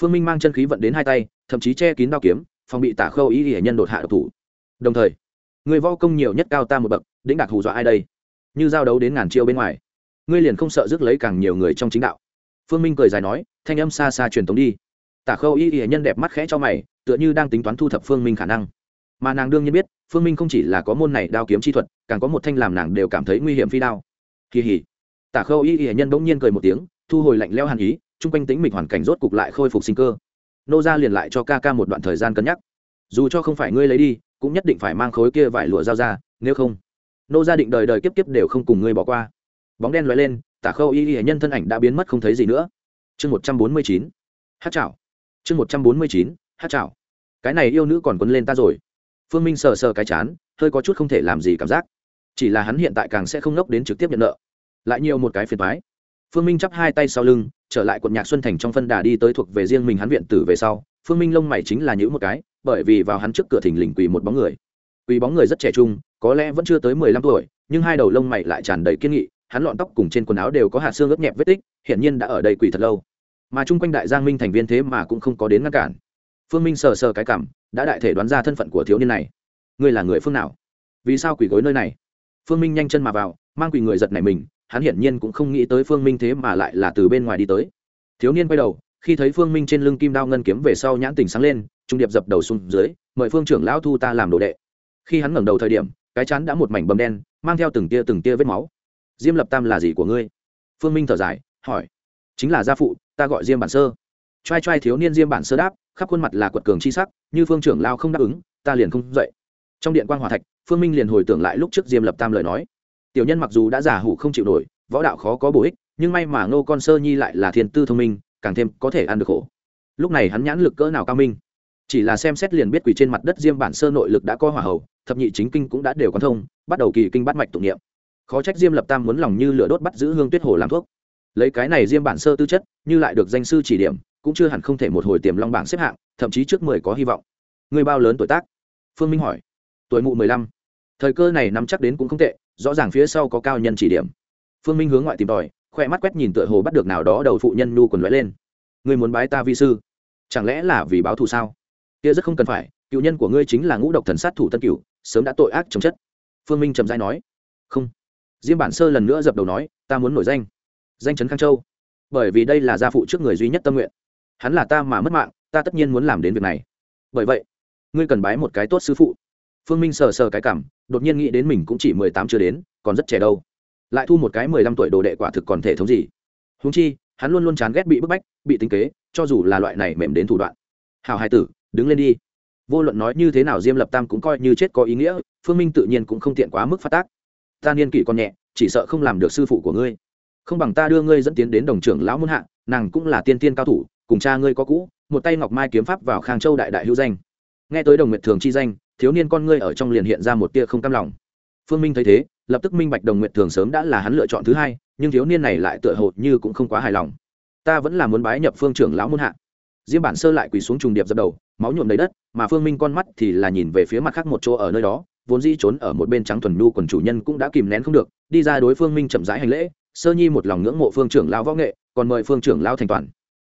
Phương minh mang chân khí vận đến hai tay, thậm chí che kín đao kiếm, phòng bị tả khâu ý hệ nhân đột hạ độc thủ. Đồng thời, người võ công nhiều nhất cao ta một bậc, đĩnh đạt hù dọa ai đây? Như giao đấu đến ngàn chiêu bên ngoài, ngươi liền không sợ rước lấy càng nhiều người trong chính đạo? Phương minh cười dài nói, thanh âm xa xa truyền tống đi. Tả khâu y y nhân đẹp mắt khẽ cho mày, tựa như đang tính toán thu thập phương minh khả năng. Mà nàng đương nhiên biết, phương minh không chỉ là có môn này đao kiếm chi thuật, càng có một thanh làm nàng đều cảm thấy nguy hiểm phi đao. Kỳ hỉ tả khâu y y nhân bỗng nhiên cười một tiếng, thu hồi lạnh leo hàn ý, chung quanh tính mịch hoàn cảnh rốt cục lại khôi phục sinh cơ. Nô ra liền lại cho ca ca một đoạn thời gian cân nhắc. Dù cho không phải ngươi lấy đi, cũng nhất định phải mang khối kia vải lụa dao ra, nếu không, nô gia định đời đời kiếp kiếp đều không cùng ngươi bỏ qua. Bóng đen l lên, tả khâu y y nhân thân ảnh đã biến mất không thấy gì nữa. Chương một trăm bốn mươi chín, hát chảo. Chương một trăm bốn mươi chín, hát chảo. Cái này yêu nữ còn quấn lên ta rồi. Phương minh sờ sờ cái chán, hơi có chút không thể làm gì cảm giác. Chỉ là hắn hiện tại càng sẽ không nốc đến trực tiếp nhận nợ lại nhiều một cái phiền thoái. Phương minh chắp hai tay sau lưng, trở lại quận nhạc xuân thành trong phân đà đi tới thuộc về riêng mình hắn viện tử về sau, phương minh lông mày chính là những một cái, bởi vì vào hắn trước cửa thình lình quỳ một bóng người. Quỳ bóng người rất trẻ trung, có lẽ vẫn chưa tới mười lăm tuổi, nhưng hai đầu lông mày lại tràn đầy kiên nghị, hắn lọn tóc cùng trên quần áo đều có hạt xương ướt nhẹp vết tích, hiển nhiên đã ở đây quỳ thật lâu. Mà chung quanh đại giang minh thành viên thế mà cũng không có đến ngăn cản. Phương minh sờ sờ cái cảm, đã đại thể đoán ra thân phận của thiếu niên này. Ngươi là người phương nào? Vì sao quỳ gối nơi này? Phương minh nhanh chân mà vào, mang quỳ người giật này mình hắn hiển nhiên cũng không nghĩ tới phương minh thế mà lại là từ bên ngoài đi tới. Thiếu niên quay đầu, khi thấy phương minh trên lưng kim đao ngân kiếm về sau nhãn tình sáng lên, trung điệp dập đầu xuống dưới, mời phương trưởng lão thu ta làm đồ đệ. Khi hắn ngẩng đầu thời điểm, cái chán đã một mảnh bầm đen, mang theo từng tia từng tia vết máu. Diêm lập tam là gì của ngươi? Phương minh thở dài, hỏi. Chính là gia phụ, ta gọi diêm bản sơ. T r a i t r a i thiếu niên diêm bản sơ đáp, khắp khuôn mặt là quật cường c h i sắc, như phương trưởng lao không đáp ứng, ta liền không dậy. Trong điện quan hòa thạch, phương minh liền hồi tưởng lại lúc trước diêm lập tam lời nói tiểu nhân mặc dù đã giả hủ không chịu nổi, võ đạo khó có bổ ích, nhưng may mà ngô con sơ nhi lại là thiên tư thông minh, càng thêm có thể ăn được khổ. Lúc này hắn nhãn lực cỡ nào cao minh? Chỉ là xem xét liền biết quỷ trên mặt đất diêm bản sơ nội lực đã có hỏa hầu, thập nhị chính kinh cũng đã đều quan thông, bắt đầu kỳ kinh bắt mạch tụng niệm. Khó trách diêm lập tam muốn lòng như lửa đốt bắt giữ hương tuyết hồ làm thuốc. Lấy cái này diêm bản sơ tư chất, như lại được danh sư chỉ điểm, cũng chưa hẳn không thể một hồi tiềm long bảng xếp hạng, thậm chí trước mười có hy vọng. Người bao lớn tuổi tác? Phương minh hỏi. Tuổi mụ mười lăm. Thời cơ này nắm chắc đến cũng không tệ rõ ràng phía sau có cao nhân chỉ điểm. Phương minh hướng ngoại tìm tòi khoe mắt quét nhìn tựa hồ bắt được nào đó đầu phụ nhân nhu quần lóe lên. Người muốn bái ta vi sư? Chẳng lẽ là vì báo thù sao? Kia rất không cần phải, cựu nhân của ngươi chính là ngũ độc thần sát thủ tân cửu, sớm đã tội ác chống chất. Phương minh trầm dai nói. Không. Diêm bản sơ lần nữa dập đầu nói, ta muốn nổi danh. Danh chấn khang châu. Bởi vì đây là gia phụ trước người duy nhất tâm nguyện. Hắn là ta mà mất mạng, ta tất nhiên muốn làm đến việc này. Bởi vậy, ngươi cần bái một cái tốt sư phụ. Phương minh sờ sờ cái cảm đột nhiên nghĩ đến mình cũng chỉ mười tám chưa đến, còn rất trẻ đâu. Lại thu một cái mười lăm tuổi đồ đệ quả thực còn thể thống gì. Húng chi, hắn luôn luôn chán ghét bị bức bách, bị tính kế, cho dù là loại này mềm đến thủ đoạn. Hào hai tử, đứng lên đi. Vô luận nói như thế nào diêm lập tam cũng coi như chết có ý nghĩa, phương minh tự nhiên cũng không tiện quá mức phát tác. Ta niên kỷ còn nhẹ, chỉ sợ không làm được sư phụ của ngươi. Không bằng ta đưa ngươi dẫn tiến đến đồng trưởng lão muôn hạ, nàng cũng là tiên tiên cao thủ, cùng cha ngươi có cũ, một tay ngọc mai kiếm pháp vào khang châu đại đại hữu danh. Nghe tới đồng nguyệt thường chi danh thiếu niên con ngươi ở trong liền hiện ra một tia không cam lòng. Phương minh thấy thế, lập tức minh bạch đồng nguyệt thường sớm đã là hắn lựa chọn thứ hai, nhưng thiếu niên này lại tựa hồ như cũng không quá hài lòng. Ta vẫn là muốn bái nhập phương trưởng lão muôn hạ. Diêm bản sơ lại quỳ xuống trùng điệp dập đầu, máu nhuộm đầy đất, mà phương minh con mắt thì là nhìn về phía mặt khác một chỗ ở nơi đó, vốn dĩ trốn ở một bên trắng thuần nhu quần chủ nhân cũng đã kìm nén không được, đi ra đối phương minh chậm rãi hành lễ, sơ nhi một lòng ngưỡng mộ phương trưởng lão võ nghệ, còn mời phương trưởng lão thành toàn.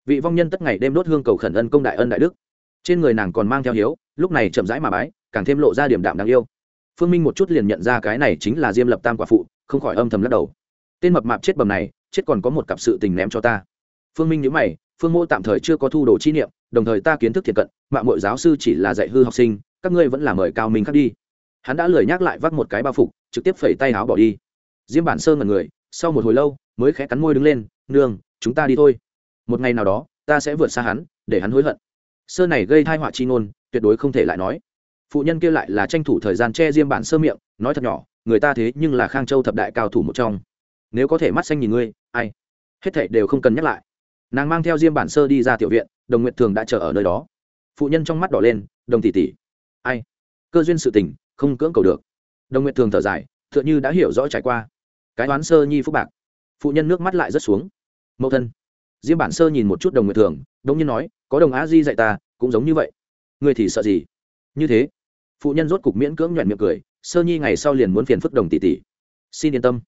Vị vong nhân tất ngày đêm đốt hương cầu khẩn ân công đại ân đại đức. Trên người nàng còn mang theo hiếu, lúc này chậm rãi mà bái càng thêm lộ ra điểm đạm đáng yêu. Phương minh một chút liền nhận ra cái này chính là diêm lập tam quả phụ, không khỏi âm thầm lắc đầu. Tên mập mạp chết bầm này, chết còn có một cặp sự tình ném cho ta. Phương minh nhớ mày, phương mô tạm thời chưa có thu đồ chi niệm, đồng thời ta kiến thức thiệt cận mạng mọi giáo sư chỉ là dạy hư học sinh, các ngươi vẫn là mời cao minh khác đi. Hắn đã lười nhắc lại vác một cái bao phục, trực tiếp phẩy tay áo bỏ đi. Diêm bản sơ là người, sau một hồi lâu, mới khẽ cắn môi đứng lên, nương, chúng ta đi thôi. Một ngày nào đó, ta sẽ vượt xa hắn, để hắn hối hận. Sơ này gây thai họa chi ngôn, tuyệt đối không thể lại nói phụ nhân kia lại là tranh thủ thời gian che diêm bản sơ miệng, nói thật nhỏ, người ta thế nhưng là khang châu thập đại cao thủ một trong. Nếu có thể mắt xanh nhìn ngươi, ai? Hết thảy đều không cần nhắc lại. Nàng mang theo diêm bản sơ đi ra tiểu viện, đồng nguyệt thường đã chờ ở nơi đó. Phụ nhân trong mắt đỏ lên, đồng tỷ tỷ. Ai? Cơ duyên sự tình, không cưỡng cầu được. Đồng nguyệt thường thở dài t h ư ợ n h ư đã hiểu rõ trải qua. Cái đoán sơ nhi phúc bạc. Phụ nhân nước mắt lại rất xuống. Mẫu thân. Diêm bản sơ nhìn một chút đồng nguyệt thường đông nhiên nói, có đồng á di dạy ta, cũng giống như vậy. Ngươi thì sợ gì? Như thế, phụ nhân rốt cục miễn cưỡng nhuận miệng cười, sơ nhi ngày sau liền muốn phiền phức đồng tỷ tỷ. Xin yên tâm.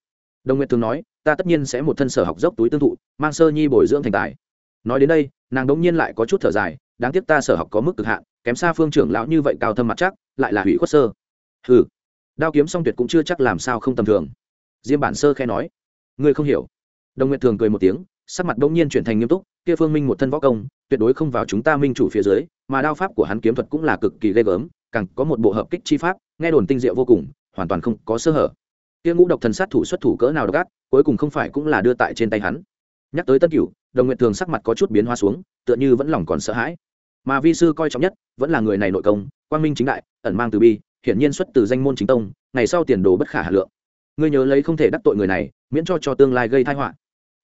Đồng nguyệt thường nói, ta tất nhiên sẽ một thân sở học dốc túi tương thụ, mang sơ nhi bồi dưỡng thành tài. Nói đến đây, nàng đống nhiên lại có chút thở dài, đáng tiếc ta sở học có mức cực hạn, kém xa phương trưởng lão như vậy cao thâm mặt chắc, lại là hủy khuất sơ. Hừ, đao kiếm song tuyệt cũng chưa chắc làm sao không tầm thường. Diêm bản sơ khe nói, ngươi không hiểu. Đồng nguyệt thường cười một tiếng sắc mặt đông nhiên chuyển thành nghiêm túc, kia phương minh một thân võ công, tuyệt đối không vào chúng ta minh chủ phía dưới, mà đao pháp của hắn kiếm thuật cũng là cực kỳ ghê gớm, càng có một bộ hợp kích chi pháp, nghe đồn tinh diệu vô cùng, hoàn toàn không có sơ hở. Kia ngũ độc thần sát thủ xuất thủ cỡ nào độc ác, cuối cùng không phải cũng là đưa tại trên tay hắn. Nhắc tới tân cửu, đồng nguyện thường sắc mặt có chút biến hoa xuống, tựa như vẫn lòng còn sợ hãi. Mà vi sư coi trọng nhất, vẫn là người này nội công, quang minh chính đại, ẩn mang từ bi, hiển nhiên xuất từ danh môn chính tông, ngày sau tiền đồ bất khả hà lượng. Ngươi nhớ lấy không thể đắc tội người này, miễn cho cho tương lai gây tai họa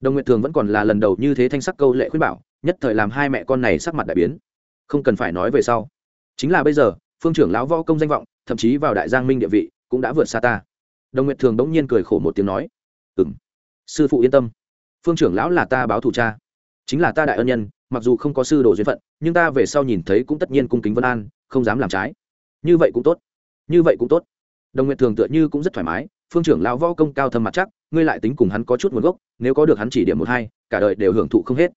đồng nguyện thường vẫn còn là lần đầu như thế thanh sắc câu lệ khuyên bảo, nhất thời làm hai mẹ con này sắc mặt đại biến. Không cần phải nói về sau. Chính là bây giờ, phương trưởng lão võ công danh vọng, thậm chí vào đại giang minh địa vị, cũng đã vượt xa ta. Đồng nguyệt thường đống nhiên cười khổ một tiếng nói ừ m sư phụ yên tâm. Phương trưởng lão là ta báo thù cha. Chính là ta đại ân nhân, mặc dù không có sư đồ duyên phận, nhưng ta về sau nhìn thấy cũng tất nhiên cung kính vân an, không dám làm trái. Như vậy cũng tốt. Như vậy cũng tốt. Đồng nguyệt thường tựa như cũng rất thoải mái, phương trưởng lão võ công cao thâm mặt chắc ngươi lại tính cùng hắn có chút nguồn gốc, nếu có được hắn chỉ điểm một hai, cả đời đều hưởng thụ không hết.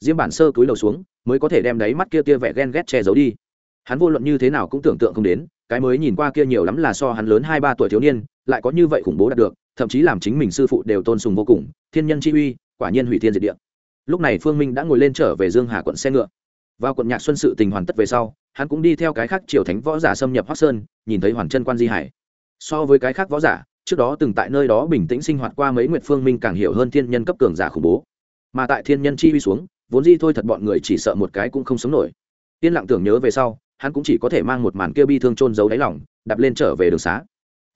Diêm bản sơ cúi đầu xuống, mới có thể đem đáy mắt kia tia vẻ ghen ghét che giấu đi. Hắn vô luận như thế nào cũng tưởng tượng không đến, cái mới nhìn qua kia nhiều lắm là so hắn lớn hai ba tuổi thiếu niên, lại có như vậy khủng bố đạt được, thậm chí làm chính mình sư phụ đều tôn sùng vô cùng, thiên nhân chi uy, quả nhiên hủy thiên diệt địa. Lúc này phương minh đã ngồi lên trở về dương hà quận xe ngựa. Vào quận nhạc xuân sự tình hoàn tất về sau, hắn cũng đi theo cái khác triều thánh võ giả xâm nhập hoác sơn, nhìn thấy hoàn chân quan di hải. So với cái khác võ giả trước đó từng tại nơi đó bình tĩnh sinh hoạt qua mấy nguyệt phương minh càng hiểu hơn thiên nhân cấp cường giả khủng bố. Mà tại thiên nhân chi uy xuống, vốn di thôi thật bọn người chỉ sợ một cái cũng không sống nổi. Yên lặng tưởng nhớ về sau, hắn cũng chỉ có thể mang một màn kia bi thương trôn giấu đáy lỏng đạp lên trở về đường xá.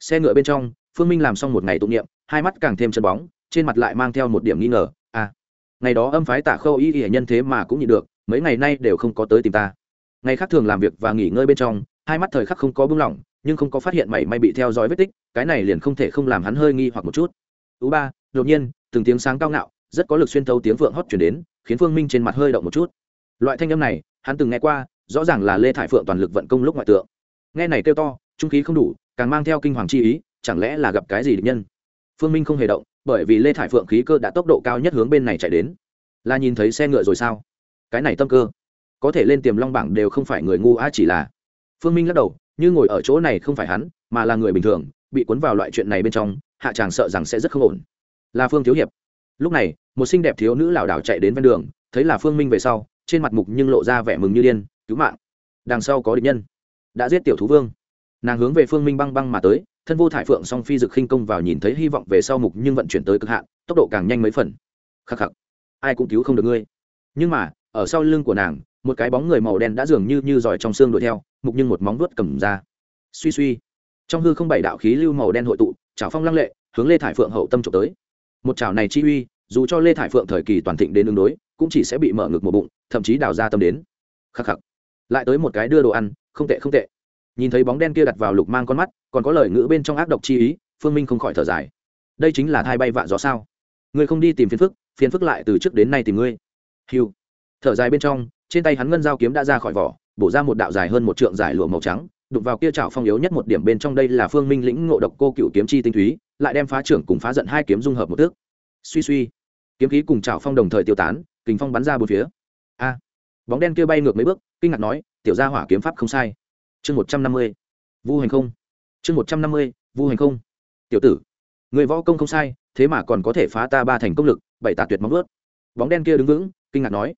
Xe ngựa bên trong, phương minh làm xong một ngày tụng niệm, hai mắt càng thêm chân bóng, trên mặt lại mang theo một điểm nghi ngờ à ngày đó âm phái tả khâu y y nhân thế mà cũng nhịn được, mấy ngày nay đều không có tới tìm ta. Ngày khác thường làm việc và nghỉ ngơi bên trong, hai mắt thời khắc không có bưng lỏng nhưng không có phát hiện mảy may bị theo dõi vết tích, cái này liền không thể không làm hắn hơi nghi hoặc một chút. Ú ba, đột nhiên, từng tiếng sáng cao ngạo, rất có lực xuyên thấu tiếng vượng hót chuyển đến, khiến phương minh trên mặt hơi động một chút. Loại thanh âm này, hắn từng nghe qua, rõ ràng là lê thải phượng toàn lực vận công lúc ngoại tượng. Nghe này kêu to, trung khí không đủ, càng mang theo kinh hoàng chi ý, chẳng lẽ là gặp cái gì địch nhân? Phương minh không hề động, bởi vì lê thải phượng khí cơ đã tốc độ cao nhất hướng bên này chạy đến. Là nhìn thấy xe ngựa rồi sao? Cái này tâm cơ, có thể lên tiềm long bảng đều không phải người ngu á chỉ là. Phương minh lắc đầu như ngồi ở chỗ này không phải hắn, mà là người bình thường, bị cuốn vào loại chuyện này bên trong, hạ chàng sợ rằng sẽ rất không ổn. Là phương thiếu hiệp. Lúc này, một xinh đẹp thiếu nữ lảo đảo chạy đến ven đường, thấy là phương minh về sau, trên mặt mục nhưng lộ ra vẻ mừng như điên, cứu mạng. Đằng sau có địch nhân. Đã giết tiểu thú vương. Nàng hướng về phương minh băng băng mà tới, thân vô thải phượng song phi dực khinh công vào nhìn thấy hy vọng về sau mục nhưng vận chuyển tới cực hạn, tốc độ càng nhanh mấy phần. Khắc khắc, ai cũng cứu không được ngươi. Nhưng mà, ở sau lưng của nàng, một cái bóng người màu đen đã dường như như giỏi trong xương đuổi theo mục nhưng một móng vuốt cầm ra. Suy suy. Trong hư không bảy đạo khí lưu màu đen hội tụ, chảo phong lăng lệ, hướng lê thải phượng hậu tâm trộm tới. Một chảo này chi uy, dù cho lê thải phượng thời kỳ toàn thịnh đến ứng đối, cũng chỉ sẽ bị mở ngực một bụng, thậm chí đào ra tâm đến. Khắc khắc. Lại tới một cái đưa đồ ăn, không tệ không tệ. Nhìn thấy bóng đen kia đặt vào lục mang con mắt, còn có lời ngữ bên trong ác độc chi ý, phương minh không khỏi thở dài. Đây chính là thai bay vạ gió sao? Ngươi không đi tìm phiền phức phiền phức lại từ trước đến nay tìm ngươi. Hiu thở dài bên trong, trên tay hắn ngân dao kiếm đã ra khỏi vỏ bổ ra một đạo dài hơn một trượng dài lụa màu trắng, đụng vào kia chảo phong yếu nhất một điểm bên trong đây là phương minh lĩnh ngộ độc cô cựu kiếm chi tinh túy lại đem phá trưởng cùng phá giận hai kiếm dung hợp một thước suy suy, kiếm khí cùng chảo phong đồng thời tiêu tán, kình phong bắn ra bốn phía. A, bóng đen kia bay ngược mấy bước, kinh ngạc nói, tiểu gia hỏa kiếm pháp không sai. Chương một trăm năm mươi, vu hành không. Chương một trăm năm mươi, vu hành không. Tiểu tử, người võ công không sai, thế mà còn có thể phá ta ba thành công lực, bảy tà tuyệt móng ướt bóng đen kia đứng vững, kinh ngạc nói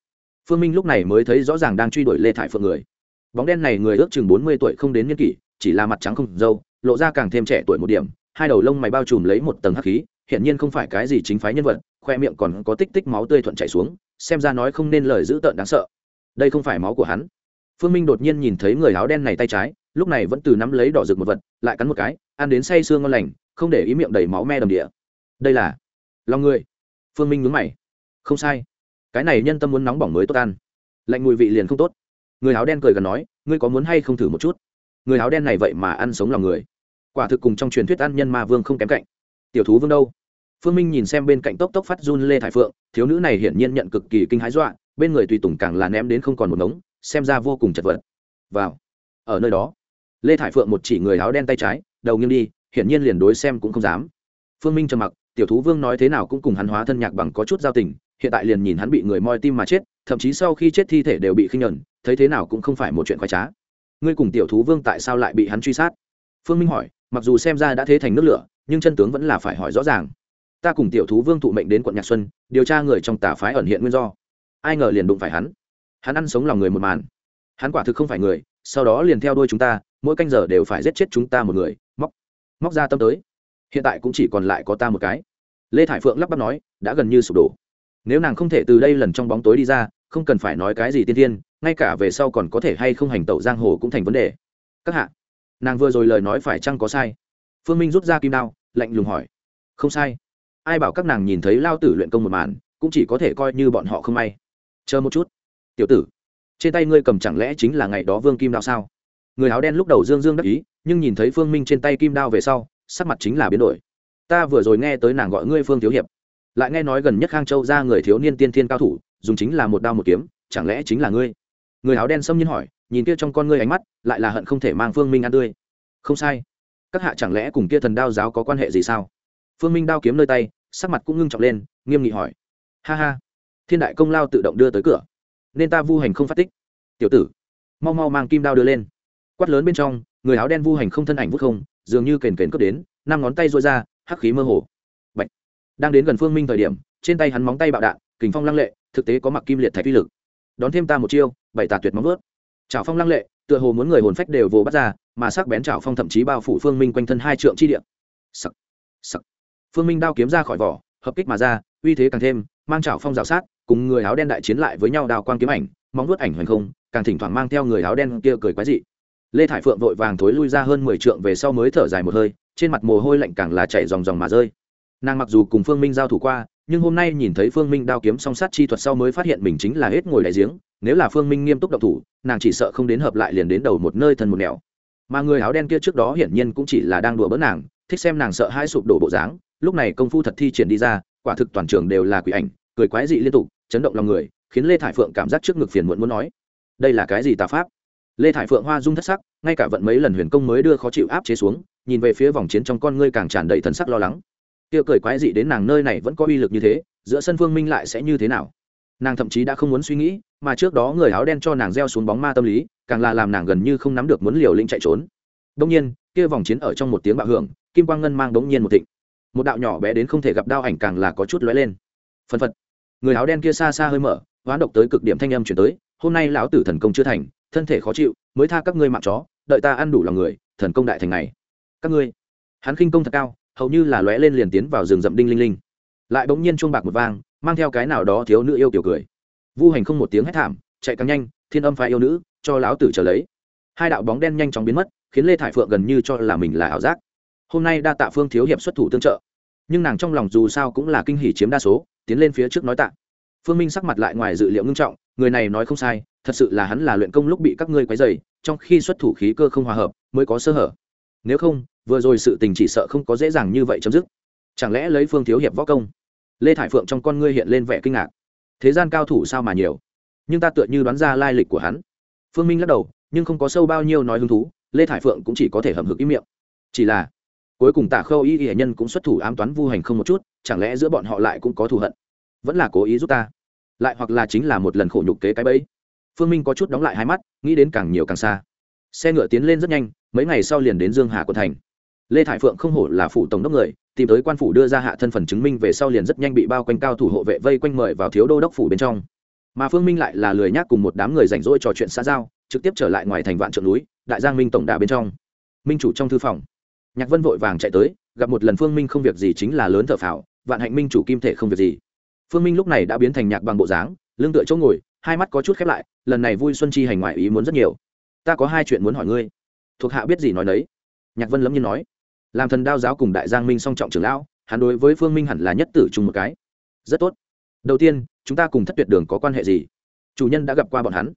phương minh lúc này mới thấy rõ ràng đang truy đuổi lê thải phượng người. Bóng đen này người ước chừng bốn mươi tuổi không đến niên kỷ, chỉ là mặt trắng không dâu, lộ ra càng thêm trẻ tuổi một điểm, hai đầu lông mày bao trùm lấy một tầng hắc khí hiện nhiên không phải cái gì chính phái nhân vật, khoe miệng còn có tích tích máu tươi thuận chảy xuống, xem ra nói không nên lời dữ tợn đáng sợ. Đây không phải máu của hắn. Phương minh đột nhiên nhìn thấy người áo đen này tay trái, lúc này vẫn từ nắm lấy đỏ rực một vật, lại cắn một cái, ăn đến say sương ngon lành, không để ý miệng đầy máu me đầm địa. Đây là lòng người. Phương minh nhúng mày. Không sai cái này nhân tâm muốn nóng bỏng mới tốt ăn. Lạnh mùi vị liền không tốt. Người áo đen cười gần nói, ngươi có muốn hay không thử một chút? Người áo đen này vậy mà ăn sống lòng người. Quả thực cùng trong truyền thuyết ăn nhân ma vương không kém cạnh. Tiểu thú vương đâu? Phương minh nhìn xem bên cạnh tốc tốc phát run lê thải phượng, thiếu nữ này hiển nhiên nhận cực kỳ kinh hãi dọa, bên người tùy tùng càng là ném đến không còn một ngống, xem ra vô cùng chật vật. Vào. Ở nơi đó, lê thải phượng một chỉ người áo đen tay trái, đầu nghiêng đi, hiển nhiên liền đối xem cũng không dám. Phương minh trầm mặc, tiểu thú vương nói thế nào cũng cùng hắn hóa thân nhạc bằng có chút giao tình hiện tại liền nhìn hắn bị người moi tim mà chết, thậm chí sau khi chết thi thể đều bị khinh nhẫn, thấy thế nào cũng không phải một chuyện khoái trá. Ngươi cùng tiểu thú vương tại sao lại bị hắn truy sát? Phương minh hỏi, mặc dù xem ra đã thế thành nước lửa, nhưng chân tướng vẫn là phải hỏi rõ ràng. Ta cùng tiểu thú vương thụ mệnh đến quận nhạc xuân, điều tra người trong tà phái ẩn hiện nguyên do. Ai ngờ liền đụng phải hắn. Hắn ăn sống lòng người một màn. Hắn quả thực không phải người, sau đó liền theo đuôi chúng ta, mỗi canh giờ đều phải giết chết chúng ta một người, móc móc ra tâm tới. Hiện tại cũng chỉ còn lại có ta một cái. Lê thải phượng lắp bắp nói, đã gần như sụp đổ nếu nàng không thể từ đây lần trong bóng tối đi ra, không cần phải nói cái gì tiên tiên ngay cả về sau còn có thể hay không hành tẩu giang hồ cũng thành vấn đề. Các hạ, nàng vừa rồi lời nói phải chăng có sai? Phương minh rút ra kim đao, lạnh lùng hỏi. Không sai. Ai bảo các nàng nhìn thấy lao tử luyện công một màn, cũng chỉ có thể coi như bọn họ không may. Chờ một chút. Tiểu tử, trên tay ngươi cầm chẳng lẽ chính là ngày đó vương kim đao sao? Người áo đen lúc đầu dương dương đắc ý, nhưng nhìn thấy phương minh trên tay kim đao về sau, sắc mặt chính là biến đổi. Ta vừa rồi nghe tới nàng gọi ngươi phương thiếu hiệp lại nghe nói gần nhất khang châu ra người thiếu niên tiên thiên cao thủ, dùng chính là một đao một kiếm, chẳng lẽ chính là ngươi? Người áo đen xâm nhiên hỏi, nhìn kia trong con ngươi ánh mắt, lại là hận không thể mang phương minh ăn tươi. Không sai. Các hạ chẳng lẽ cùng kia thần đao giáo có quan hệ gì sao? Phương minh đao kiếm nơi tay, sắc mặt cũng ngưng trọng lên, nghiêm nghị hỏi. Ha ha. Thiên đại công lao tự động đưa tới cửa. Nên ta vu hành không phát tích. Tiểu tử, mau mau mang kim đao đưa lên. Quát lớn bên trong, người áo đen vu hành không thân ảnh vút không, dường như kền kền cướp đến, năm ngón tay rối ra, hắc khí mơ hồ đang đến gần phương minh thời điểm, trên tay hắn móng tay bạo đạn, kình phong lăng lệ, thực tế có mặc kim liệt thạch uy lực. Đón thêm ta một chiêu, bảy tà tuyệt móng vớt trào phong lăng lệ, tựa hồ muốn người hồn phách đều vồ bắt ra, mà sắc bén trào phong thậm chí bao phủ phương minh quanh thân hai trượng chi điện sặc sặc. Phương minh đao kiếm ra khỏi vỏ, hợp kích mà ra, uy thế càng thêm, mang trào phong rào sát, cùng người áo đen đại chiến lại với nhau đào quang kiếm ảnh, móng vuốt ảnh hoành không, càng thỉnh thoảng mang theo người áo đen kia cười quái dị. Lê thải phượng vội vàng thối lui ra hơn mười trượng về sau mới thở dài một hơi, trên mặt mồ hôi lạnh càng là chảy ròng ròng mà rơi nàng mặc dù cùng phương minh giao thủ qua, nhưng hôm nay nhìn thấy phương minh đao kiếm song sát chi thuật sau mới phát hiện mình chính là hết ngồi đại giếng, nếu là phương minh nghiêm túc độc thủ, nàng chỉ sợ không đến hợp lại liền đến đầu một nơi thân một nẻo. Mà người áo đen kia trước đó hiển nhiên cũng chỉ là đang đùa bỡn nàng, thích xem nàng sợ hai sụp đổ bộ dáng, lúc này công phu thật thi triển đi ra, quả thực toàn trường đều là quỷ ảnh, cười quái dị liên tục, chấn động lòng người, khiến lê thải phượng cảm giác trước ngực phiền muộn muốn nói, đây là cái gì tà pháp? Lê thải phượng hoa dung thất sắc, ngay cả vận mấy lần huyền công mới đưa khó chịu áp chế xuống, nhìn về phía vòng chiến trong con ngươi càng tràn đầy thần sắc lo lắng kia cười quái dị đến nàng nơi này vẫn có uy lực như thế, giữa sân phương minh lại sẽ như thế nào? Nàng thậm chí đã không muốn suy nghĩ, mà trước đó người áo đen cho nàng gieo xuống bóng ma tâm lý, càng là làm nàng gần như không nắm được muốn liều lĩnh chạy trốn. Đông nhiên, kia vòng chiến ở trong một tiếng bạo hưởng, kim quang ngân mang đống nhiên một thịnh. Một đạo nhỏ bé đến không thể gặp đao ảnh càng là có chút lóe lên. Phân phật. Người áo đen kia xa xa hơi mở, hoán độc tới cực điểm thanh âm chuyển tới, hôm nay lão tử thần công chưa thành, thân thể khó chịu, mới tha các ngươi mạng chó, đợi ta ăn đủ lòng người, thần công đại thành này các ngươi? Hắn khinh công thật cao hầu như là lóe lên liền tiến vào rừng rậm đinh linh linh. Lại bỗng nhiên chuông bạc một vang, mang theo cái nào đó thiếu nữ yêu kiểu cười. Vu hành không một tiếng hét thảm, chạy càng nhanh, thiên âm phái yêu nữ, cho lão tử trở lấy. Hai đạo bóng đen nhanh chóng biến mất, khiến lê thải phượng gần như cho là mình là ảo giác. Hôm nay đa tạ phương thiếu hiệp xuất thủ tương trợ. Nhưng nàng trong lòng dù sao cũng là kinh hỉ chiếm đa số, tiến lên phía trước nói tạ. Phương minh sắc mặt lại ngoài dự liệu ngưng trọng, người này nói không sai, thật sự là hắn là luyện công lúc bị các ngươi quấy dày trong khi xuất thủ khí cơ không hòa hợp, mới có sơ hở nếu không, vừa rồi sự tình chỉ sợ không có dễ dàng như vậy chấm dứt. Chẳng lẽ lấy phương thiếu hiệp võ công? Lê thải phượng trong con ngươi hiện lên vẻ kinh ngạc. Thế gian cao thủ sao mà nhiều? Nhưng ta tựa như đoán ra lai lịch của hắn. Phương minh lắc đầu, nhưng không có sâu bao nhiêu nói hứng thú, lê thải phượng cũng chỉ có thể hầm hực ý miệng. Chỉ là, cuối cùng tả khâu y y nhân cũng xuất thủ ám toán vu hành không một chút, chẳng lẽ giữa bọn họ lại cũng có thù hận? Vẫn là cố ý giúp ta. Lại hoặc là chính là một lần khổ nhục kế cái bẫy. Phương minh có chút đóng lại hai mắt, nghĩ đến càng nhiều càng xa. Xe ngựa tiến lên rất nhanh mấy ngày sau liền đến dương hà quận thành. Lê thải phượng không hổ là phủ tổng đốc người, tìm tới quan phủ đưa ra hạ thân phần chứng minh về sau liền rất nhanh bị bao quanh cao thủ hộ vệ vây quanh mời vào thiếu đô đốc phủ bên trong. Mà phương minh lại là lười nhác cùng một đám người rảnh rỗi trò chuyện xã giao, trực tiếp trở lại ngoài thành vạn trượng núi, đại giang minh tổng đà bên trong. Minh chủ trong thư phòng. Nhạc vân vội vàng chạy tới, gặp một lần phương minh không việc gì chính là lớn thợ phào, vạn hạnh minh chủ kim thể không việc gì. Phương minh lúc này đã biến thành nhạc bằng bộ dáng, lưng tựa chỗ ngồi, hai mắt có chút khép lại, lần này vui xuân chi hành ngoại ý muốn rất nhiều. Ta có hai chuyện muốn hỏi ngươi thuộc hạ biết gì nói đấy nhạc vân lẫm nhiên nói, làm thần đao giáo cùng đại giang minh song trọng trưởng lão, hắn đối với phương minh hẳn là nhất tử chung một cái. Rất tốt. Đầu tiên, chúng ta cùng thất tuyệt đường có quan hệ gì? Chủ nhân đã gặp qua bọn hắn.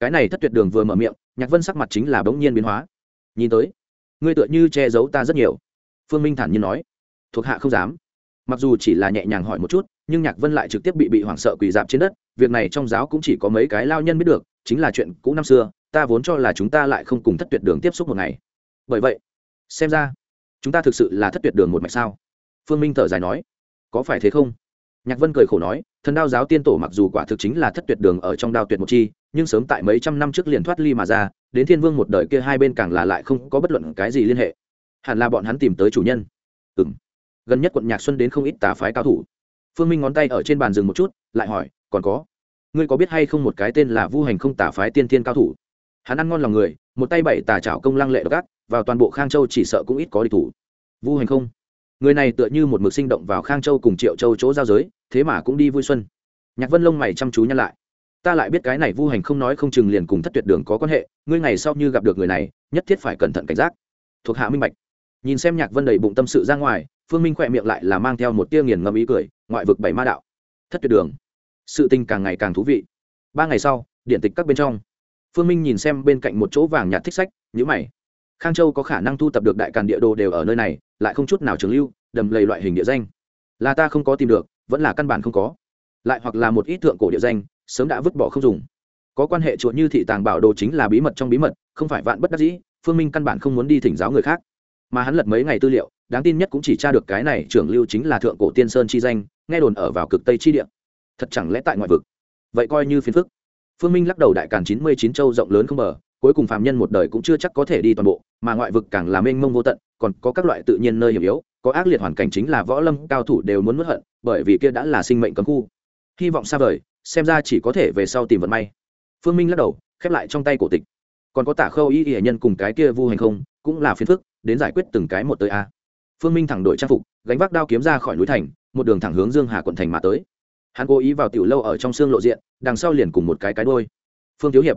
Cái này thất tuyệt đường vừa mở miệng, nhạc vân sắc mặt chính là bỗng nhiên biến hóa. Nhìn tới, ngươi tựa như che giấu ta rất nhiều. Phương minh thản nhiên nói. Thuộc hạ không dám. Mặc dù chỉ là nhẹ nhàng hỏi một chút, nhưng nhạc vân lại trực tiếp bị bị hoảng sợ quỳ dạp trên đất, việc này trong giáo cũng chỉ có mấy cái lao nhân biết được, chính là chuyện cũ năm xưa ta vốn cho là chúng ta lại không cùng thất tuyệt đường tiếp xúc một ngày. Bởi vậy, xem ra, chúng ta thực sự là thất tuyệt đường một mạch sao? Phương minh thở dài nói. Có phải thế không? Nhạc vân cười khổ nói, thần đao giáo tiên tổ mặc dù quả thực chính là thất tuyệt đường ở trong đao tuyệt một chi, nhưng sớm tại mấy trăm năm trước liền thoát ly mà ra, đến thiên vương một đời kia hai bên càng là lại không có bất luận cái gì liên hệ. Hẳn là bọn hắn tìm tới chủ nhân. Ừ m gần nhất quận nhạc xuân đến không ít tà phái cao thủ. Phương minh ngón tay ở trên bàn rừng một chút, lại hỏi, còn có? Ngươi có biết hay không một cái tên là vu hành không tà phái tiên thiên cao thủ? Hắn ăn ngon lòng người, một tay bảy tà trảo công lăng lệ gác vào toàn bộ khang châu chỉ sợ cũng ít có địch thủ. Vu hành không? Người này tựa như một mực sinh động vào khang châu cùng triệu châu chỗ giao giới, thế mà cũng đi vui xuân. Nhạc vân lông mày chăm chú nhăn lại. Ta lại biết cái này vu hành không nói không chừng liền cùng thất tuyệt đường có quan hệ, ngươi ngày sau như gặp được người này, nhất thiết phải cẩn thận cảnh giác. Thuộc hạ minh bạch. Nhìn xem nhạc vân đầy bụng tâm sự ra ngoài, phương minh khỏe miệng lại là mang theo một tia nghiền ngâm ý cười, ngoại vực bảy ma đạo. Thất tuyệt đường. Sự tình càng ngày càng thú vị. Ba ngày sau, điện tịch các bên trong phương minh nhìn xem bên cạnh một chỗ vàng nhạt thích sách nhữ mày. Khang châu có khả năng thu tập được đại càn địa đồ đều ở nơi này, lại không chút nào trường lưu, đầm lầy loại hình địa danh. Là ta không có tìm được, vẫn là căn bản không có. Lại hoặc là một ít thượng cổ địa danh, sớm đã vứt bỏ không dùng. Có quan hệ chuột như thị tàng bảo đồ chính là bí mật trong bí mật, không phải vạn bất đắc dĩ, phương minh căn bản không muốn đi thỉnh giáo người khác. Mà hắn lật mấy ngày tư liệu, đáng tin nhất cũng chỉ tra được cái này trưởng lưu chính là thượng cổ tiên sơn chi danh, nghe đồn ở vào cực tây chi địa. Thật chẳng lẽ tại ngoại vực? Vậy coi như phiền phức phương minh lắc đầu đại càn chín mươi chín châu rộng lớn không bờ, cuối cùng phạm nhân một đời cũng chưa chắc có thể đi toàn bộ, mà ngoại vực càng làm mênh mông vô tận, còn có các loại tự nhiên nơi hiểm yếu, có ác liệt hoàn cảnh chính là võ lâm, cao thủ đều muốn mất hận, bởi vì kia đã là sinh mệnh cấm khu. Hy vọng xa vời, xem ra chỉ có thể về sau tìm vận may. Phương minh lắc đầu, khép lại trong tay cổ tịch. Còn có tả khâu y y nhân cùng cái kia vu hành không, cũng là phiền phức, đến giải quyết từng cái một tới a. Phương minh thẳng đội trang phục, gánh vác đao kiếm ra khỏi núi thành, một đường thẳng hướng dương hà quận thành mà tới hắn cố ý vào tiểu lâu ở trong xương lộ diện, đằng sau liền cùng một cái cái đôi phương thiếu hiệp,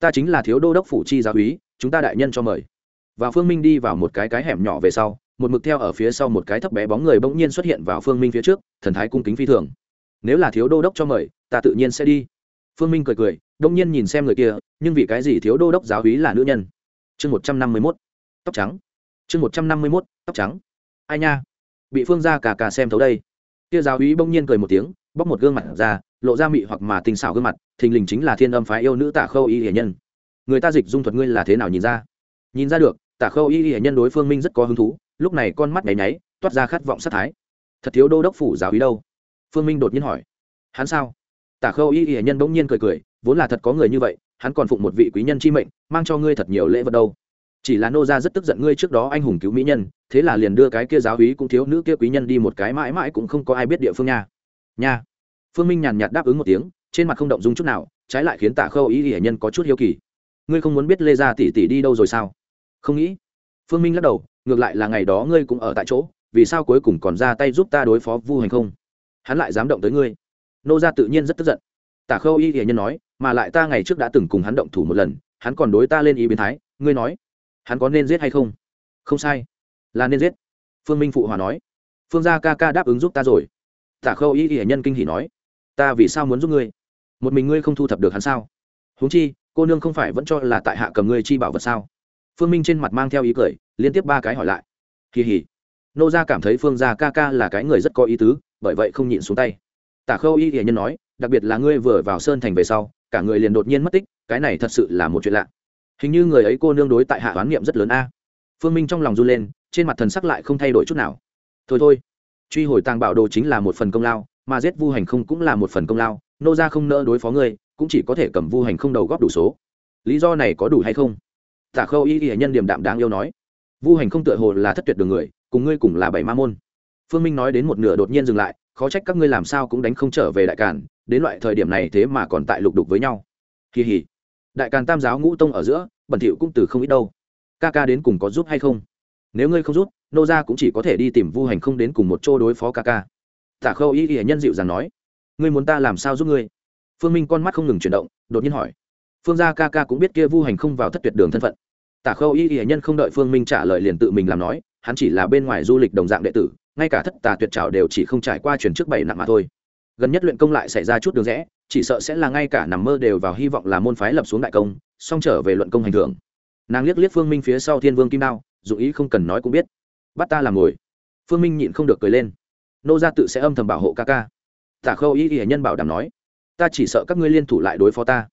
ta chính là thiếu đô đốc phủ chi gia úy, chúng ta đại nhân cho mời. Và phương minh đi vào một cái cái hẻm nhỏ về sau, một mực theo ở phía sau một cái thấp bé bóng người bỗng nhiên xuất hiện vào phương minh phía trước, thần thái cung kính phi thường. Nếu là thiếu đô đốc cho mời, ta tự nhiên sẽ đi. Phương minh cười cười, đông nhiên nhìn xem người kia, nhưng vì cái gì thiếu đô đốc giáo úy là nữ nhân? Chương một trăm năm mươi mốt, tóc trắng. Chương một trăm năm mươi mốt, tóc trắng. Ai nha? Bị phương ra cà cà xem thấu đây. Kia giáo úy bỗng nhiên cười một tiếng bóc một gương mặt ra, lộ ra mị hoặc mà tinh xảo gương mặt, thình lình chính là thiên âm phái yêu nữ tả khâu y hiển nhân. Người ta dịch dung thuật ngươi là thế nào nhìn ra? Nhìn ra được tả khâu y hiển nhân đối phương minh rất có hứng thú, lúc này con mắt nháy nháy, toát ra khát vọng sát thái. Thật thiếu đô đốc phủ giáo ý đâu? Phương minh đột nhiên hỏi. Hắn sao? Tả khâu y hiển nhân bỗng nhiên cười cười, vốn là thật có người như vậy, hắn còn phụng một vị quý nhân chi mệnh, mang cho ngươi thật nhiều lễ vật đâu. Chỉ là nô gia rất tức giận ngươi trước đó anh hùng cứu mỹ nhân, thế là liền đưa cái kia giáo úy cũng thiếu nữ kia quý nhân đi một cái mãi mãi cũng không có ai biết địa phương nha nha. Phương minh nhàn nhạt đáp ứng một tiếng, trên mặt không động dung chút nào, trái lại khiến tạ khâu ý hiển nhân có chút hiếu kỳ. Ngươi không muốn biết lê gia tỷ tỷ đi đâu rồi sao? Không nghĩ. Phương minh lắc đầu, ngược lại là ngày đó ngươi cũng ở tại chỗ, vì sao cuối cùng còn ra tay giúp ta đối phó vu hành không? Hắn lại dám động tới ngươi. Nô gia tự nhiên rất tức giận. Tả khâu y hiển nhân nói, mà lại ta ngày trước đã từng cùng hắn động thủ một lần, hắn còn đối ta lên ý biến thái, ngươi nói, hắn có nên giết hay không? Không sai. Là nên giết. Phương minh phụ hòa nói. Phương gia ca ca đáp ứng giúp ta rồi tả khâu y y nhân kinh hỉ nói, ta vì sao muốn giúp ngươi? Một mình ngươi không thu thập được hắn sao? Huống chi, cô nương không phải vẫn cho là tại hạ cầm ngươi chi bảo vật sao? Phương minh trên mặt mang theo ý cười, liên tiếp ba cái hỏi lại, kỳ hỉ. Nô gia cảm thấy phương gia ca ca là cái người rất có ý tứ, bởi vậy không nhịn xuống tay. Tả khâu y y nhân nói, đặc biệt là ngươi vừa vào sơn thành về sau, cả người liền đột nhiên mất tích, cái này thật sự là một chuyện lạ. Hình như người ấy cô nương đối tại hạ oán niệm rất lớn a. Phương minh trong lòng run lên, trên mặt thần sắc lại không thay đổi chút nào. Thôi thôi truy hồi tàng bảo đồ chính là một phần công lao, mà giết vu hành không cũng là một phần công lao, nô ra không nỡ đối phó ngươi, cũng chỉ có thể cầm vu hành không đầu góp đủ số. Lý do này có đủ hay không? Tả khâu y y nhân điểm đạm đáng yêu nói. Vu hành không tựa hồ là thất tuyệt đường người, cùng ngươi cùng là bảy ma môn. Phương minh nói đến một nửa đột nhiên dừng lại, khó trách các ngươi làm sao cũng đánh không trở về đại càn, đến loại thời điểm này thế mà còn tại lục đục với nhau. Kỳ hỉ. Đại càn tam giáo ngũ tông ở giữa, bẩn thỉu cũng từ không ít đâu. Ca ca đến cùng có giúp hay không? Nếu ngươi không giúp nô gia cũng chỉ có thể đi tìm vu hành không đến cùng một chỗ đối phó ca ca. Tả khâu y y nhân dịu dàng nói, ngươi muốn ta làm sao giúp ngươi? Phương minh con mắt không ngừng chuyển động, đột nhiên hỏi. Phương gia ca ca cũng biết kia vu hành không vào thất tuyệt đường thân phận. Tả khâu y y nhân không đợi phương minh trả lời liền tự mình làm nói, hắn chỉ là bên ngoài du lịch đồng dạng đệ tử, ngay cả thất tà tuyệt trào đều chỉ không trải qua chuyển trước bảy nặng mà thôi. Gần nhất luyện công lại xảy ra chút đường rẽ, chỉ sợ sẽ là ngay cả nằm mơ đều vào hy vọng là môn phái lập xuống đại công, song trở về luận công hành thưởng. Nàng liếc liếc phương minh phía sau thiên vương kim đao dụng ý không cần nói cũng biết. Bắt ta làm ngồi. Phương minh nhịn không được cười lên. Nô gia tự sẽ âm thầm bảo hộ ca ca. Tả khâu y y nhân bảo đảm nói, ta chỉ sợ các ngươi liên thủ lại đối phó ta.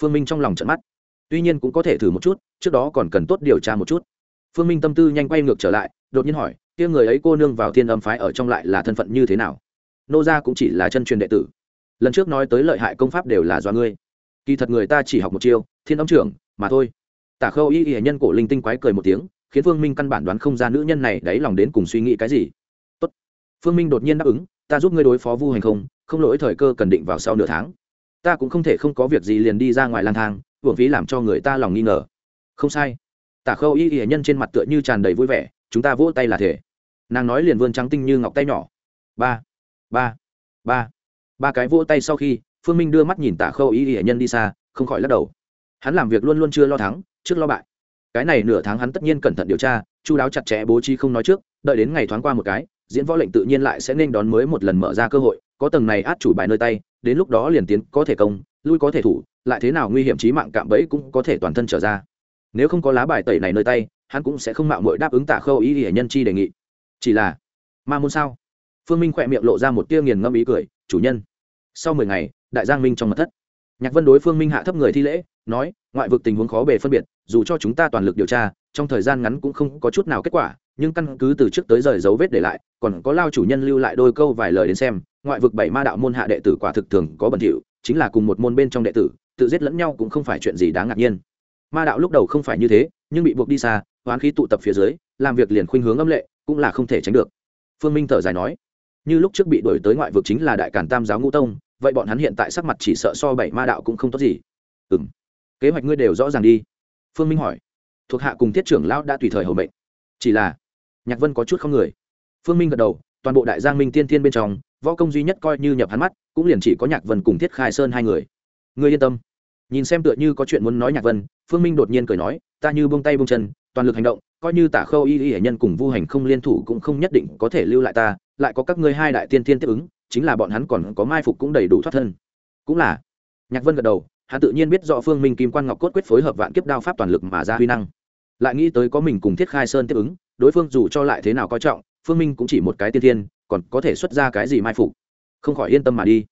Phương minh trong lòng trận mắt. Tuy nhiên cũng có thể thử một chút, trước đó còn cần tốt điều tra một chút. Phương minh tâm tư nhanh quay ngược trở lại, đột nhiên hỏi, kia người ấy cô nương vào thiên âm phái ở trong lại là thân phận như thế nào? Nô gia cũng chỉ là chân truyền đệ tử. Lần trước nói tới lợi hại công pháp đều là do ngươi. Kỳ thật người ta chỉ học một chiêu, thiên âm trưởng, mà thôi. Tả khâu y y nhân cổ linh tinh quái cười một tiếng khiến phương minh căn bản đoán không ra nữ nhân này đáy lòng đến cùng suy nghĩ cái gì. Tốt. phương minh đột nhiên đáp ứng, ta giúp ngươi đối phó vu hành không không lỗi thời cơ cần định vào sau nửa tháng. Ta cũng không thể không có việc gì liền đi ra ngoài lang thang, hưởng phí làm cho người ta lòng nghi ngờ. Không sai. Tả khâu y y nhân trên mặt tựa như tràn đầy vui vẻ, chúng ta vỗ tay là thể. Nàng nói liền vươn trắng tinh như ngọc tay nhỏ. Ba ba ba. Ba cái vỗ tay sau khi, phương minh đưa mắt nhìn tả khâu y y nhân đi xa, không khỏi lắc đầu. Hắn làm việc luôn luôn chưa lo thắng, trước lo bại cái này nửa tháng hắn tất nhiên cẩn thận điều tra, chu đáo chặt chẽ bố trí không nói trước, đợi đến ngày thoáng qua một cái, diễn võ lệnh tự nhiên lại sẽ nên đón mới một lần mở ra cơ hội, có tầng này át chủ bài nơi tay, đến lúc đó liền tiến có thể công, lui có thể thủ, lại thế nào nguy hiểm trí mạng cạm bẫy cũng có thể toàn thân trở ra. Nếu không có lá bài tẩy này nơi tay, hắn cũng sẽ không mạo mội đáp ứng tả khâu ý hiển nhân chi đề nghị. Chỉ là, ma môn sao? Phương minh khỏe miệng lộ ra một tia nghiền ngâm ý cười, chủ nhân. Sau mười ngày, đại giang minh trong mặt thất, nhạc vân đối phương minh hạ thấp người thi lễ, nói, ngoại vực tình huống khó bề phân biệt dù cho chúng ta toàn lực điều tra, trong thời gian ngắn cũng không có chút nào kết quả, nhưng căn cứ từ trước tới rời dấu vết để lại, còn có lao chủ nhân lưu lại đôi câu vài lời đến xem, ngoại vực bảy ma đạo môn hạ đệ tử quả thực thường có bẩn thỉu, chính là cùng một môn bên trong đệ tử, tự giết lẫn nhau cũng không phải chuyện gì đáng ngạc nhiên. Ma đạo lúc đầu không phải như thế, nhưng bị buộc đi xa, hoán khí tụ tập phía dưới, làm việc liền khuynh hướng âm lệ, cũng là không thể tránh được. Phương minh thở dài nói, như lúc trước bị đuổi tới ngoại vực chính là đại cản tam giáo ngũ tông, vậy bọn hắn hiện tại sắc mặt chỉ sợ so bảy ma đạo cũng không tốt gì. Ừ m kế hoạch ngươi đều rõ ràng đi phương minh hỏi. Thuộc hạ cùng thiết trưởng lão đã tùy thời hầu mệnh. Chỉ là, nhạc vân có chút không người. Phương minh gật đầu, toàn bộ đại giang minh tiên tiên bên trong, võ công duy nhất coi như nhập hắn mắt, cũng liền chỉ có nhạc vân cùng thiết khai sơn hai người. Ngươi yên tâm. Nhìn xem tựa như có chuyện muốn nói nhạc vân, phương minh đột nhiên cười nói, ta như bông tay bông chân, toàn lực hành động, coi như tả khâu y y hệ nhân cùng vu hành không liên thủ cũng không nhất định có thể lưu lại ta, lại có các ngươi hai đại tiên tiên tiếp ứng, chính là bọn hắn còn có mai phục cũng đầy đủ thoát thân. Cũng là, nhạc vân gật đầu hắn tự nhiên biết rõ phương minh kim quan ngọc cốt quyết phối hợp vạn kiếp đao pháp toàn lực mà ra huy năng lại nghĩ tới có mình cùng thiết khai sơn tiếp ứng đối phương dù cho lại thế nào coi trọng phương minh cũng chỉ một cái tiên thiên, còn có thể xuất ra cái gì mai phục không khỏi yên tâm mà đi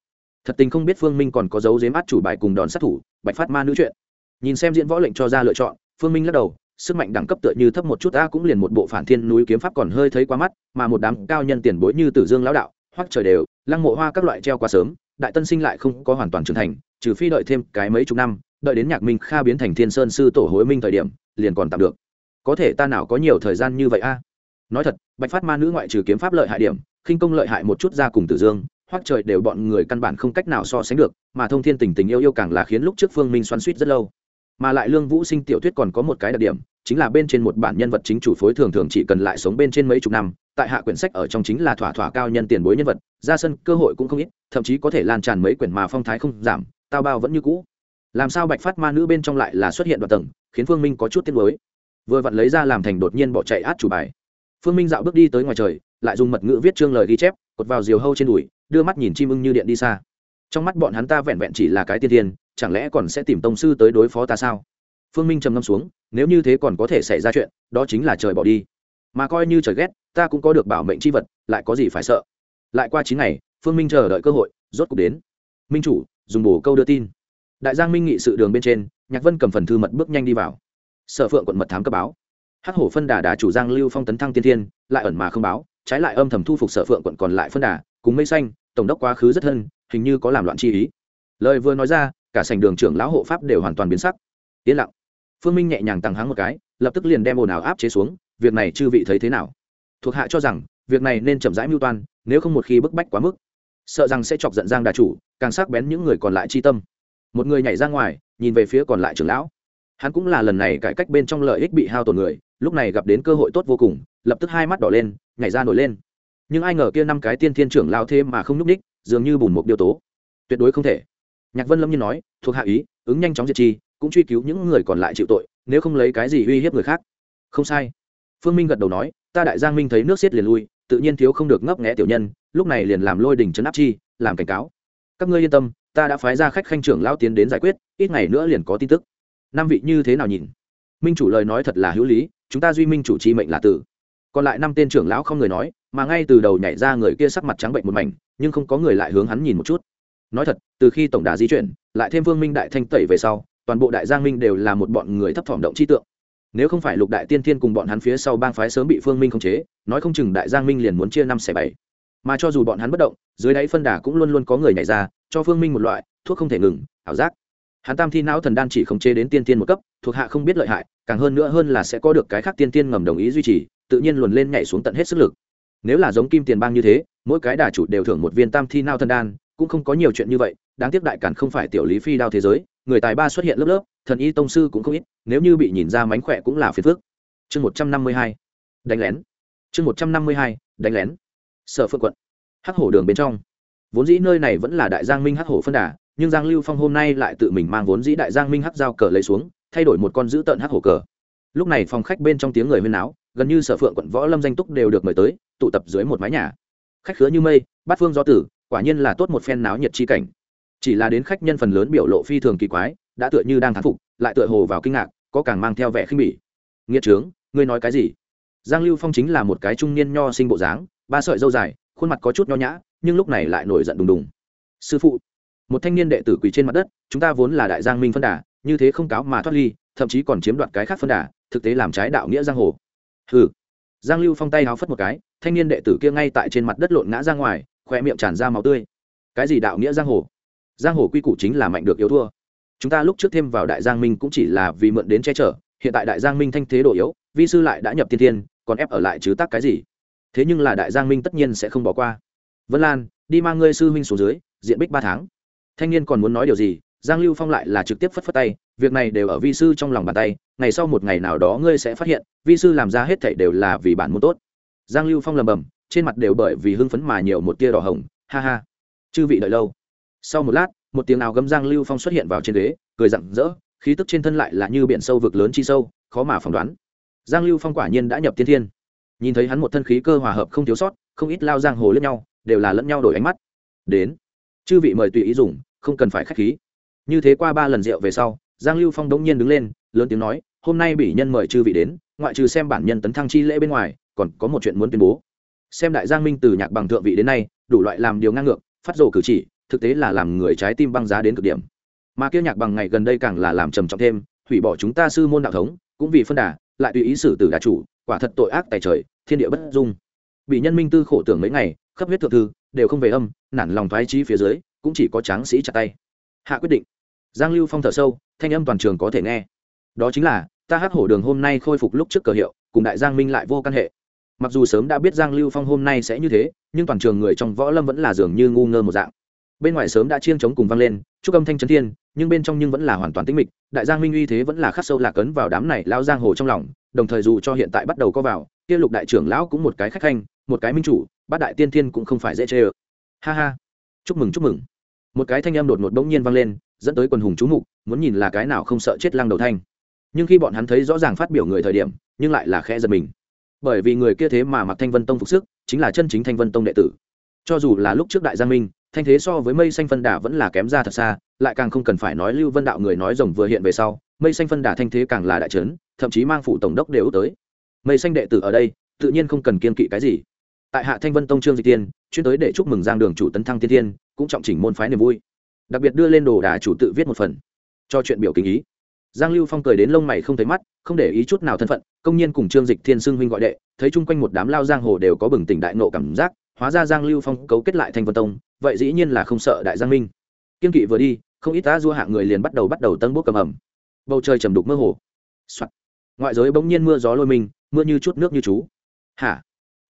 thật tình không biết phương minh còn có dấu dếm át chủ bài cùng đòn sát thủ bạch phát ma nữ chuyện nhìn xem diễn võ lệnh cho ra lựa chọn phương minh lắc đầu sức mạnh đẳng cấp tựa như thấp một chút ta cũng liền một bộ phản thiên núi kiếm pháp còn hơi thấy quá mắt mà một đám cao nhân tiền bối như tử dương lão đạo hoắc trời đều lăng mộ hoa các loại treo quá sớm đại tân sinh lại không có hoàn toàn trưởng thành, trừ phi đợi thêm cái mấy chục năm, đợi đến nhạc minh kha biến thành thiên sơn sư tổ hối minh thời điểm, liền còn tạm được. Có thể ta nào có nhiều thời gian như vậy a? Nói thật, bạch phát ma nữ ngoại trừ kiếm pháp lợi hại điểm, khinh công lợi hại một chút ra cùng tử dương, hoắc trời đều bọn người căn bản không cách nào so sánh được, mà thông thiên tình tình yêu yêu càng là khiến lúc trước phương minh xoắn suýt rất lâu. Mà lại lương vũ sinh tiểu thuyết còn có một cái đặc điểm, chính là bên trên một bản nhân vật chính chủ phối thường thường chỉ cần lại sống bên trên mấy chục năm tại hạ quyển sách ở trong chính là thỏa thỏa cao nhân tiền bối nhân vật, ra sân cơ hội cũng không ít, thậm chí có thể lan tràn mấy quyển mà phong thái không giảm, tao bao vẫn như cũ. Làm sao bạch phát ma nữ bên trong lại là xuất hiện đoạn tầng, khiến phương minh có chút tiếc mới vừa vặn lấy ra làm thành đột nhiên bỏ chạy át chủ bài. Phương minh dạo bước đi tới ngoài trời, lại dùng mật ngữ viết chương lời ghi chép, cột vào diều hâu trên đùi, đưa mắt nhìn chim ưng như điện đi xa. Trong mắt bọn hắn ta vẹn vẹn chỉ là cái tiên thiên chẳng lẽ còn sẽ tìm tông sư tới đối phó ta sao? Phương minh trầm ngâm xuống, nếu như thế còn có thể xảy ra chuyện, đó chính là trời bỏ đi mà coi như trời ghét, ta cũng có được bảo mệnh c h i vật, lại có gì phải sợ? Lại qua chín ngày, phương minh chờ đợi cơ hội, rốt cuộc đến. Minh chủ, dùng bổ câu đưa tin. Đại giang minh nghị sự đường bên trên, nhạc vân cầm phần thư mật bước nhanh đi vào. Sở phượng quận mật thám cấp báo. Hắc hổ phân đà đà chủ giang lưu phong tấn thăng tiên thiên, lại ẩn mà không báo, trái lại âm thầm thu phục sở phượng quận còn lại phân đà, cùng mây xanh, tổng đốc quá khứ rất thân, hình như có làm loạn chi ý. Lời vừa nói ra, cả sành đường trưởng lão hộ pháp đều hoàn toàn biến sắc. Yên lặng. Phương minh nhẹ nhàng tăng háng một cái, lập tức liền đem ồn ào áp chế xuống việc này chư vị thấy thế nào? Thuộc hạ cho rằng, việc này nên chậm rãi mưu toan, nếu không một khi bức bách quá mức, sợ rằng sẽ chọc giận giang đà chủ, càng sắc bén những người còn lại chi tâm. Một người nhảy ra ngoài, nhìn về phía còn lại trưởng lão. Hắn cũng là lần này cải cách bên trong lợi ích bị hao tổn người, lúc này gặp đến cơ hội tốt vô cùng, lập tức hai mắt đỏ lên, nhảy ra nổi lên. Nhưng ai ngờ kia năm cái tiên thiên trưởng lao thêm mà không n ú c ních dường như bùn một điều tố. Tuyệt đối không thể. Nhạc vân lâm như nói, thuộc hạ ý, ứng nhanh chóng diệt chi cũng truy cứu những người còn lại chịu tội, nếu không lấy cái gì uy hiếp người khác? Không sai phương minh gật đầu nói, ta đại giang minh thấy nước xiết liền lui, tự nhiên thiếu không được ngấp nghẽ tiểu nhân, lúc này liền làm lôi đình trấn áp chi, làm cảnh cáo. Các ngươi yên tâm, ta đã phái ra khách khanh trưởng lao tiến đến giải quyết, ít ngày nữa liền có tin tức. Năm vị như thế nào nhìn? Minh chủ lời nói thật là hữu lý, chúng ta duy minh chủ chi mệnh là tử. Còn lại năm tên trưởng lão không người nói, mà ngay từ đầu nhảy ra người kia sắc mặt trắng bệnh một mảnh, nhưng không có người lại hướng hắn nhìn một chút. Nói thật, từ khi tổng đà di chuyển, lại thêm vương minh đại thanh tẩy về sau, toàn bộ đại giang minh đều là một bọn người thấp thỏm động chi tượng nếu không phải lục đại tiên thiên cùng bọn hắn phía sau bang phái sớm bị phương minh khống chế, nói không chừng đại giang minh liền muốn chia năm xẻ bảy. Mà cho dù bọn hắn bất động, dưới đáy phân đà cũng luôn luôn có người nhảy ra, cho phương minh một loại, thuốc không thể ngừng, ảo giác. Hắn tam thi não thần đan chỉ khống chế đến tiên tiên một cấp, thuộc hạ không biết lợi hại, càng hơn nữa hơn là sẽ có được cái khác tiên tiên ngầm đồng ý duy trì, tự nhiên luồn lên nhảy xuống tận hết sức lực. Nếu là giống kim tiền bang như thế, mỗi cái đà chủ đều thưởng một viên tam thi não thần đan, cũng không có nhiều chuyện như vậy, đáng tiếc đại cản không phải tiểu lý phi đao thế giới, người tài ba xuất hiện lớp lớp thần y tông sư cũng không ít, nếu như bị nhìn ra mánh khỏe cũng là phiền phước chương một trăm năm mươi hai, đánh lén. Chương một trăm năm mươi hai, đánh lén. Sở phượng quận, hắc hổ đường bên trong. Vốn dĩ nơi này vẫn là đại giang minh hắc hổ phân đà, nhưng giang lưu phong hôm nay lại tự mình mang vốn dĩ đại giang minh hắc dao cờ lấy xuống, thay đổi một con dữ tợn hắc hổ cờ. Lúc này phòng khách bên trong tiếng người huyên áo gần như sở phượng quận, võ lâm danh túc đều được mời tới, tụ tập dưới một mái nhà. Khách khứa như mây, bát phương do tử, quả nhiên là tốt một phen náo nhiệt chi cảnh. Chỉ là đến khách nhân phần lớn biểu lộ phi thường kỳ quái đã tựa như đang thán phục, lại tựa hồ vào kinh ngạc, có càng mang theo vẻ khinh bỉ. Nghĩa trướng, ngươi nói cái gì? Giang lưu phong chính là một cái trung niên nho sinh bộ dáng, ba sợi dâu dài, khuôn mặt có chút nho nhã, nhưng lúc này lại nổi giận đùng đùng. Sư phụ, một thanh niên đệ tử quỳ trên mặt đất, chúng ta vốn là đại giang minh phân đà, như thế không cáo mà thoát ly, thậm chí còn chiếm đoạt cái khác phân đà, thực tế làm trái đạo nghĩa giang hồ. Hừ. giang lưu phong tay háo phất một cái, thanh niên đệ tử kia ngay tại trên mặt đất lộn ngã ra ngoài khoe miệng tràn ra máu tươi. Cái gì đạo nghĩa giang hồ? Giang hồ quy củ chính là mạnh được yếu thua chúng ta lúc trước thêm vào đại giang minh cũng chỉ là vì mượn đến che chở, hiện tại đại giang minh thanh thế độ yếu, vi sư lại đã nhập tiên thiên, còn ép ở lại chứ tác cái gì? Thế nhưng là đại giang minh tất nhiên sẽ không bỏ qua. Vân lan, đi mang ngươi sư huynh xuống dưới, diện bích ba tháng. Thanh niên còn muốn nói điều gì, giang lưu phong lại là trực tiếp phất phất tay, việc này đều ở vi sư trong lòng bàn tay, ngày sau một ngày nào đó ngươi sẽ phát hiện, vi sư làm ra hết thảy đều là vì bản muốn tốt. Giang lưu phong lầm bầm, trên mặt đều bởi vì hưng phấn mà nhiều một tia đỏ hồng, ha ha. Chư vị đợi lâu. Sau một lát một tiếng nào gấm giang lưu phong xuất hiện vào trên ghế, cười rặng rỡ, khí tức trên thân lại là như biển sâu vực lớn chi sâu, khó mà phỏng đoán. Giang lưu phong quả nhiên đã nhập tiên thiên. Nhìn thấy hắn một thân khí cơ hòa hợp không thiếu sót, không ít lao giang hồ lẫn nhau, đều là lẫn nhau đổi ánh mắt. Đến, chư vị mời tùy ý dùng, không cần phải k h á c h khí. Như thế qua ba lần rượu về sau, giang lưu phong đống nhiên đứng lên, lớn tiếng nói, hôm nay bị nhân mời chư vị đến, ngoại trừ xem bản nhân tấn thăng chi lễ bên ngoài, còn có một chuyện muốn tuyên bố. Xem đại giang minh từ nhạc bằng thượng vị đến nay, đủ loại làm điều ngang ngược, phát rồ cử chỉ thực tế là làm người trái tim băng giá đến cực điểm. Mà kia nhạc bằng ngày gần đây càng là làm trầm trọng thêm, hủy bỏ chúng ta sư môn đạo thống, cũng vì phân đà, lại tùy ý xử tử đà chủ, quả thật tội ác tài trời, thiên địa bất dung. Bị nhân minh tư khổ tưởng mấy ngày, khắp huyết thượng thư, đều không về âm, nản lòng thoái trí phía dưới, cũng chỉ có tráng sĩ chặt tay. Hạ quyết định. Giang lưu phong thở sâu, thanh âm toàn trường có thể nghe. Đó chính là, ta hát hổ đường hôm nay khôi phục lúc trước cờ hiệu, cùng đại giang minh lại vô căn hệ. Mặc dù sớm đã biết giang lưu phong hôm nay sẽ như thế, nhưng toàn trường người trong võ lâm vẫn là dường như ngu ngơ một dạng bên ngoài sớm đã chiêng chống cùng vang lên, chúc âm thanh trấn thiên, nhưng bên trong nhưng vẫn là hoàn toàn tĩnh mịch, đại giang minh uy thế vẫn là khắc sâu lạc ấn vào đám này lao giang hồ trong lòng, đồng thời dù cho hiện tại bắt đầu có vào, kia lục đại trưởng lão cũng một cái khách khanh, một cái minh chủ, bát đại tiên thiên cũng không phải dễ chê ơ. Ha ha. Chúc mừng chúc mừng. Một cái thanh âm đột ngột bỗng nhiên vang lên, dẫn tới quần hùng chú mục, muốn nhìn là cái nào không sợ chết lăng đầu thanh. Nhưng khi bọn hắn thấy rõ ràng phát biểu người thời điểm, nhưng lại là khẽ giật mình. Bởi vì người kia thế mà mặc thanh vân tông phục sức, chính là chân chính thanh vân tông đệ tử. Cho dù là lúc trước đại giang minh thanh thế so với mây xanh phân đà vẫn là kém ra thật xa, lại càng không cần phải nói lưu vân đạo người nói rồng vừa hiện về sau, mây xanh phân đà thanh thế càng là đại trấn, thậm chí mang phủ tổng đốc đều tới. Mây xanh đệ tử ở đây, tự nhiên không cần kiên kỵ cái gì. Tại hạ thanh vân tông trương dịch tiên, chuyên tới để chúc mừng giang đường chủ tấn thăng tiên tiên, cũng trọng chỉnh môn phái niềm vui. Đặc biệt đưa lên đồ đà chủ tự viết một phần, cho chuyện biểu kinh ý. Giang lưu phong cười đến lông mày không thấy mắt, không để ý chút nào thân phận, công nhiên cùng trương dịch thiên xưng huynh gọi đệ, thấy chung quanh một đám lao giang hồ đều có bừng tỉnh đại nộ cảm giác hóa ra giang lưu phong cấu kết lại thanh vân tông, vậy dĩ nhiên là không sợ đại giang minh. Kiên kỵ vừa đi, không ít ta dua hạng người liền bắt đầu bắt đầu tân bút cầm ẩm. Bầu trời trầm đục mơ hồ、Soạn. ngoại giới bỗng nhiên mưa gió lôi mình, mưa như chút nước như chú. Hả?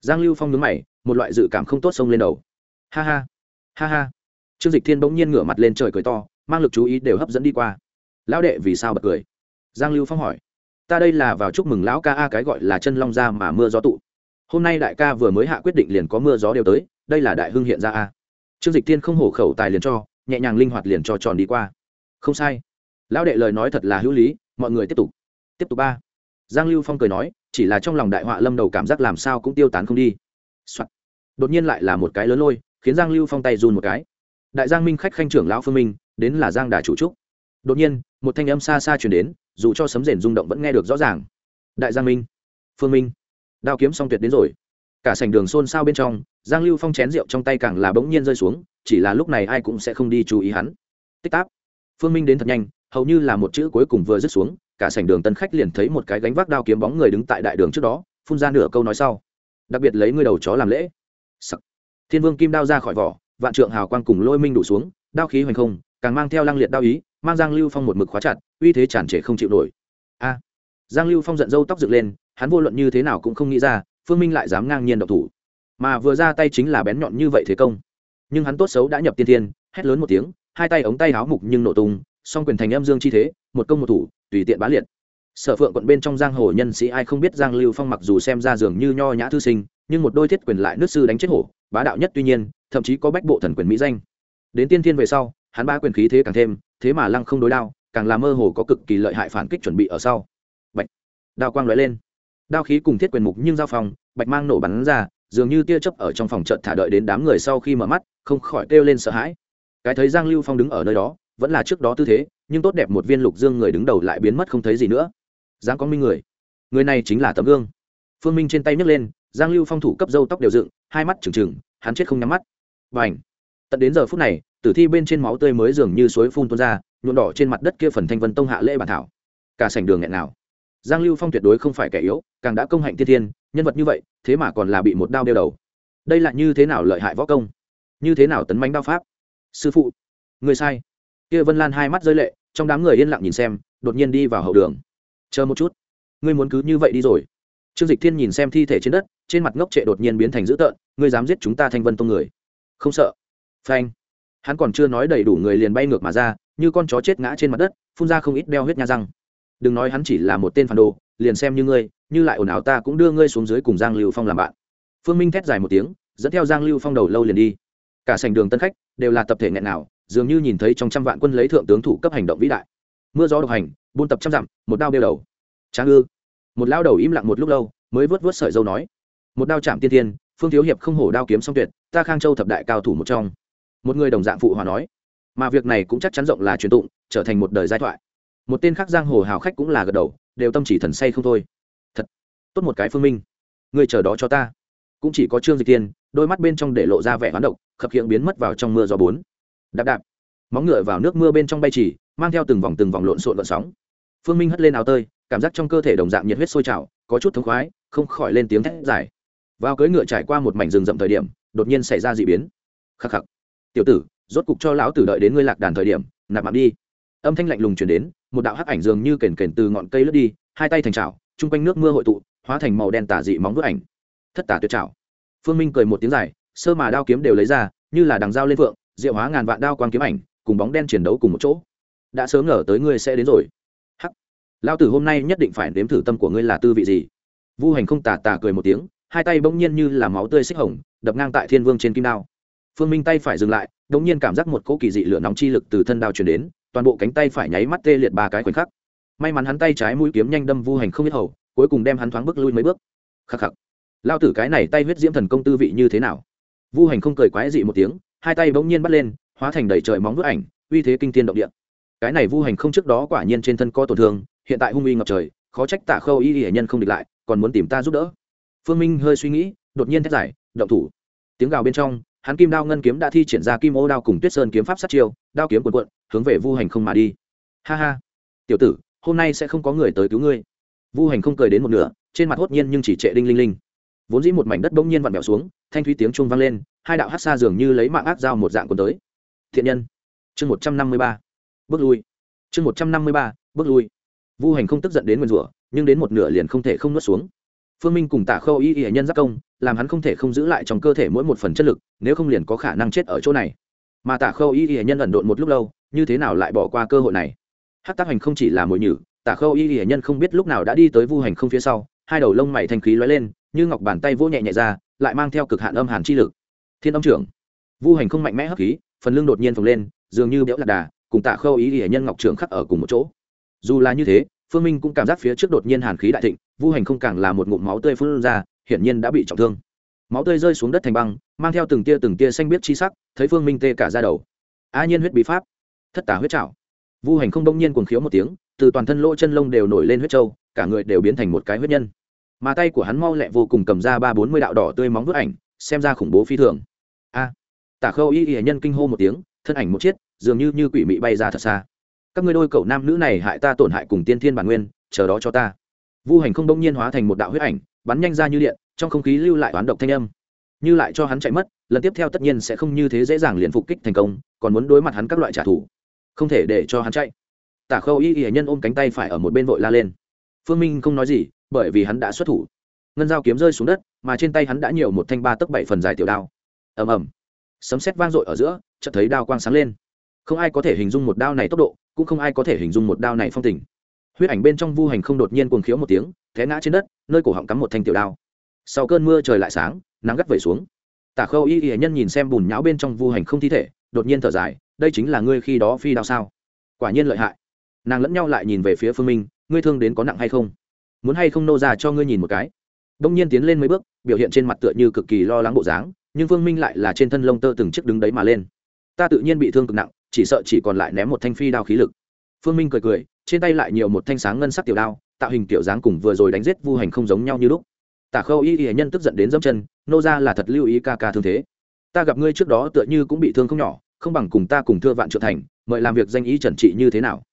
Giang lưu phong nhướng mày, một loại dự cảm không tốt xông lên đầu. Ha ha. Ha ha. Trương dịch thiên bỗng nhiên ngửa mặt lên trời cười to, mang lực chú ý đều hấp dẫn đi qua. Lão đệ vì sao bật cười? Giang lưu phong hỏi. Ta đây là vào chúc mừng lão ca a, cái gọi là chân long ra mà mưa gió tụ hôm nay đại ca vừa mới hạ quyết định liền có mưa gió đều tới, đây là đại hưng hiện ra a. Trương dịch thiên không hổ khẩu tài liền cho, nhẹ nhàng linh hoạt liền cho tròn đi qua. Không sai. Lão đệ lời nói thật là hữu lý, mọi người tiếp tục. Tiếp tục ba. Giang lưu phong cười nói, chỉ là trong lòng đại họa lâm đầu cảm giác làm sao cũng tiêu tán không đi、Soạn. đột nhiên lại là một cái lớn lôi, khiến giang lưu phong tay run một cái. Đại giang minh khách khanh trưởng lão phương minh, đến là giang đà chủ trúc. Đột nhiên, một thanh âm xa xa chuyển đến, dù cho sấm rền rung động vẫn nghe được rõ ràng. Đại giang minh. Phương minh đao kiếm song tuyệt đến rồi. Cả sảnh đường xôn xao bên trong, giang lưu phong chén rượu trong tay càng là bỗng nhiên rơi xuống, chỉ là lúc này ai cũng sẽ không đi chú ý hắn. Tích táp phương minh đến thật nhanh, hầu như là một chữ cuối cùng vừa dứt xuống, cả sảnh đường tân khách liền thấy một cái gánh vác đao kiếm bóng người đứng tại đại đường trước đó, phun ra nửa câu nói sau. Đặc biệt lấy ngươi đầu chó làm lễ. Sắc. thiên vương kim đao ra khỏi vỏ, vạn trượng hào quang cùng lôi minh đủ xuống, đao khí hoành không, càng mang theo lăng liệt đao ý, mang giang lưu phong một mực khóa chặt, uy thế tràn trề không chịu nổi. A. Giang lưu phong giận dâu tóc dựng lên hắn vô luận như thế nào cũng không nghĩ ra, phương minh lại dám ngang nhiên độc thủ. Mà vừa ra tay chính là bén nhọn như vậy thế công. Nhưng hắn tốt xấu đã nhập tiên thiên, hét lớn một tiếng, hai tay ống tay áo mục nhưng nổ tung, song quyền thành âm dương chi thế, một công một thủ, tùy tiện bá liệt. Sở phượng quận bên trong giang hồ nhân sĩ ai không biết giang lưu phong mặc dù xem ra dường như nho nhã thư sinh, nhưng một đôi thiết quyền lại nước sư đánh chết hổ, bá đạo nhất tuy nhiên, thậm chí có bách bộ thần quyền mỹ danh. Đến tiên thiên về sau, hắn ba quyền khí thế càng thêm, thế mà lăng không đối đao, càng làm mơ hồ có cực kỳ lợi hại phản kích chuẩn bị ở sau. Bạch! Đao quang lóe lên đao khí cùng thiết quyền mục nhưng giao phòng bạch mang nổ bắn ra, dường như tia chớp ở trong phòng trận thả đợi đến đám người sau khi mở mắt, không khỏi kêu lên sợ hãi. Cái thấy giang lưu phong đứng ở nơi đó, vẫn là trước đó tư thế, nhưng tốt đẹp một viên lục dương người đứng đầu lại biến mất không thấy gì nữa. Giang có minh người người này chính là tấm gương. Phương minh trên tay nhấc lên, giang lưu phong thủ cấp dâu tóc đều dựng, hai mắt trừng trừng, hắn chết không nhắm mắt. Và ảnh tận đến giờ phút này, tử thi bên trên máu tươi mới dường như suối phun tuôn ra, nhuộm đỏ trên mặt đất kia phần thanh vân tông hạ lễ bản thảo. Cả sảnh đường nghẹn nào giang lưu phong tuyệt đối không phải kẻ yếu, càng đã công hạnh thiên thiên, nhân vật như vậy, thế mà còn là bị một đao đeo đầu. Đây là như thế nào lợi hại võ công? Như thế nào tấn mánh đao pháp? Sư phụ, người sai. Kia vân lan hai mắt rơi lệ, trong đám người yên lặng nhìn xem, đột nhiên đi vào hậu đường. Chờ một chút. Ngươi muốn cứ như vậy đi rồi. Trương dịch thiên nhìn xem thi thể trên đất, trên mặt ngốc trệ đột nhiên biến thành dữ tợn, ngươi dám giết chúng ta thanh vân tông người. Không sợ. Phanh. Hắn còn chưa nói đầy đủ người liền bay ngược mà ra, như con chó chết ngã trên mặt đất, phun ra không ít đeo huyết nha răng đừng nói hắn chỉ là một tên phản đồ, liền xem như ngươi, như lại ồn ào ta cũng đưa ngươi xuống dưới cùng giang lưu phong làm bạn. Phương minh thét dài một tiếng, dẫn theo giang lưu phong đầu lâu liền đi. Cả sảnh đường tân khách đều là tập thể nghẹn nào, dường như nhìn thấy trong trăm vạn quân lấy thượng tướng thủ cấp hành động vĩ đại. Mưa gió độc hành, buôn tập trăm dặm, một đao đeo đầu. Tráng ư? Một lao đầu im lặng một lúc lâu, mới vớt vớt sợi dâu nói. Một đao chạm tiên tiên, phương thiếu hiệp không hổ đao kiếm song tuyệt, ta khang châu thập đại cao thủ một trong. Một người đồng dạng phụ hòa nói. Mà việc này cũng chắc chắn rộng là truyền tụng, trở thành một đời giai thoại một tên khác giang hồ hào khách cũng là gật đầu, đều tâm chỉ thần say không thôi. Thật, tốt một cái phương minh. Người chờ đó cho ta. Cũng chỉ có trương dịch tiên, đôi mắt bên trong để lộ ra vẻ hoán độc, khập hiện biến mất vào trong mưa gió bốn. Đạp đạp. Móng ngựa vào nước mưa bên trong bay chỉ, mang theo từng vòng từng vòng lộn xộn vận sóng. Phương minh hất lên áo tơi, cảm giác trong cơ thể đồng dạng nhiệt huyết sôi trào, có chút thống khoái, không khỏi lên tiếng thét dài. Vào cưỡi ngựa trải qua một mảnh rừng rậm thời điểm, đột nhiên xảy ra d ị biến. Khắc khắc. Tiểu tử, rốt cục cho lão tử đợi đến ngươi lạc đàn thời điểm, nạp mạng đi. Âm thanh lạnh lùng chuyển đến một đạo hắc ảnh dường như kền kền từ ngọn cây lướt đi, hai tay thành trào chung quanh nước mưa hội tụ, hóa thành màu đen tả dị móng vớt ảnh. Thất tả tuyệt trào phương minh cười một tiếng dài, sơ mà đao kiếm đều lấy ra, như là đằng dao lên phượng, diệu hóa ngàn vạn đao quang kiếm ảnh, cùng bóng đen chiến đấu cùng một chỗ. Đã sớm ngờ tới ngươi sẽ đến rồi. Hắc. Lao tử hôm nay nhất định phải nếm thử tâm của ngươi là tư vị gì. Vu hành không tà tà cười một tiếng, hai tay bỗng nhiên như là máu tươi xích hồng, đập ngang tại thiên vương trên kim đao. Phương minh tay phải dừng lại bỗng nhiên cảm giác một cỗ kỳ dị lửa nóng chi lực từ thân đao truyền đến toàn bộ cánh tay phải nháy mắt tê liệt ba cái khoảnh khắc. May mắn hắn tay trái mũi kiếm nhanh đâm vu hành không biết hầu, cuối cùng đem hắn thoáng bước lui mấy bước. Khắc khắc. Lao tử cái này tay huyết diễm thần công tư vị như thế nào? Vu hành không cười quái dị một tiếng, hai tay bỗng nhiên bắt lên, hóa thành đầy trời móng vứt ảnh, uy thế kinh thiên động địa. Cái này vu hành không trước đó quả nhiên trên thân có tổn thương, hiện tại hung uy ngập trời, khó trách tả khâu y hệ nhân không địch lại, còn muốn tìm ta giúp đỡ. Phương minh hơi suy nghĩ, đột nhiên thét giải động thủ. Tiếng gào bên trong hắn kim đao ngân kiếm đã thi triển ra kim ô đao cùng tuyết sơn kiếm pháp sát chiêu, đao kiếm quần quận hướng về vu hành không mà đi. Ha ha. Tiểu tử, hôm nay sẽ không có người tới cứu ngươi. Vu hành không cười đến một nửa, trên mặt hốt nhiên nhưng chỉ trệ đinh linh linh. Vốn dĩ một mảnh đất bỗng nhiên vặn vẹo xuống, thanh thúy tiếng trung vang lên, hai đạo hát xa dường như lấy mạng ác dao một dạng quần tới. Thiện nhân. Chương một trăm năm mươi ba. Bước lui. Chương một trăm năm mươi ba, bước lui. Vu hành không tức giận đến nguyên rủa, nhưng đến một nửa liền không thể không nuốt xuống phương minh cùng Tạ khâu y y nhân giác công, làm hắn không thể không giữ lại trong cơ thể mỗi một phần chất lực, nếu không liền có khả năng chết ở chỗ này. Mà Tạ khâu y y nhân ẩn độn một lúc lâu, như thế nào lại bỏ qua cơ hội này? Hát tác hành không chỉ là mồi nhử, Tạ khâu y y nhân không biết lúc nào đã đi tới vu hành không phía sau, hai đầu lông mày thanh khí lóe lên, như ngọc bàn tay vỗ nhẹ nhẹ ra, lại mang theo cực hạn âm hàn chi lực. Thiên âm trưởng, vu hành không mạnh mẽ hấp khí, phần lưng đột nhiên phồng lên, dường như béo lạc đà, cùng tạ khâu ý hiển nhân ngọc trưởng khắc ở cùng một chỗ. Dù là như thế phương minh cũng cảm giác phía trước đột nhiên hàn khí đại thịnh, vu hành không càng là một ngụm máu tươi phun ra, hiển nhiên đã bị trọng thương. Máu tươi rơi xuống đất thành băng, mang theo từng tia từng tia xanh biết chi sắc, thấy phương minh tê cả ra đầu. A nhiên huyết bí pháp, thất tả huyết trảo. Vu hành không đông nhiên cuồng khiếu một tiếng, từ toàn thân lỗ chân lông đều nổi lên huyết trâu cả người đều biến thành một cái huyết nhân. Mà tay của hắn mau lẹ vô cùng cầm ra ba bốn mươi đạo đỏ tươi móng vớt ảnh, xem ra khủng bố phi thường. A, tả khâu y y nhân kinh hô một tiếng, thân ảnh một chiếc, dường như như quỷ mị bay ra thật xa các ngươi đôi cậu nam nữ này hại ta tổn hại cùng tiên thiên bản nguyên, chờ đó cho ta. Vu hành không đông nhiên hóa thành một đạo huyết ảnh, bắn nhanh ra như điện, trong không khí lưu lại oán độc thanh âm. Như lại cho hắn chạy mất, lần tiếp theo tất nhiên sẽ không như thế dễ dàng liền phục kích thành công, còn muốn đối mặt hắn các loại trả thù. Không thể để cho hắn chạy. Tả khâu y y nhân ôm cánh tay phải ở một bên vội la lên. Phương minh không nói gì, bởi vì hắn đã xuất thủ. Ngân dao kiếm rơi xuống đất, mà trên tay hắn đã nhiều một thanh ba tấc bảy phần dài tiểu đao. Ầm ầm. Sấm sét vang dội ở giữa, chợt thấy đao quang sáng lên. Không ai có thể hình dung một đao này tốc độ cũng không ai có thể hình dung một đao này phong tình. Huyết ảnh bên trong vu hành không đột nhiên cuồng khiếu một tiếng, té ngã trên đất, nơi cổ họng cắm một thanh tiểu đao. Sau cơn mưa trời lại sáng, nắng gắt vẩy xuống. Tả khâu y y nhân nhìn xem bùn nhão bên trong vu hành không thi thể, đột nhiên thở dài, đây chính là ngươi khi đó phi đao sao? Quả nhiên lợi hại. Nàng lẫn nhau lại nhìn về phía phương minh, ngươi thương đến có nặng hay không? Muốn hay không nô ra cho ngươi nhìn một cái? Đông nhiên tiến lên mấy bước, biểu hiện trên mặt tựa như cực kỳ lo lắng bộ dáng, nhưng phương minh lại là trên thân lông tơ từng chiếc đứng đấy mà lên. Ta tự nhiên bị thương cực nặng chỉ sợ chỉ còn lại ném một thanh phi đao khí lực. Phương minh cười cười, trên tay lại nhiều một thanh sáng ngân sắc tiểu đao, tạo hình tiểu dáng cùng vừa rồi đánh giết vu hành không giống nhau như lúc. Tả khâu y y nhân tức giận đến dẫm chân, nô ra là thật lưu ý ca ca thương thế. Ta gặp ngươi trước đó tựa như cũng bị thương không nhỏ, không bằng cùng ta cùng thưa vạn trợ thành, mời làm việc danh ý trần trị như thế nào?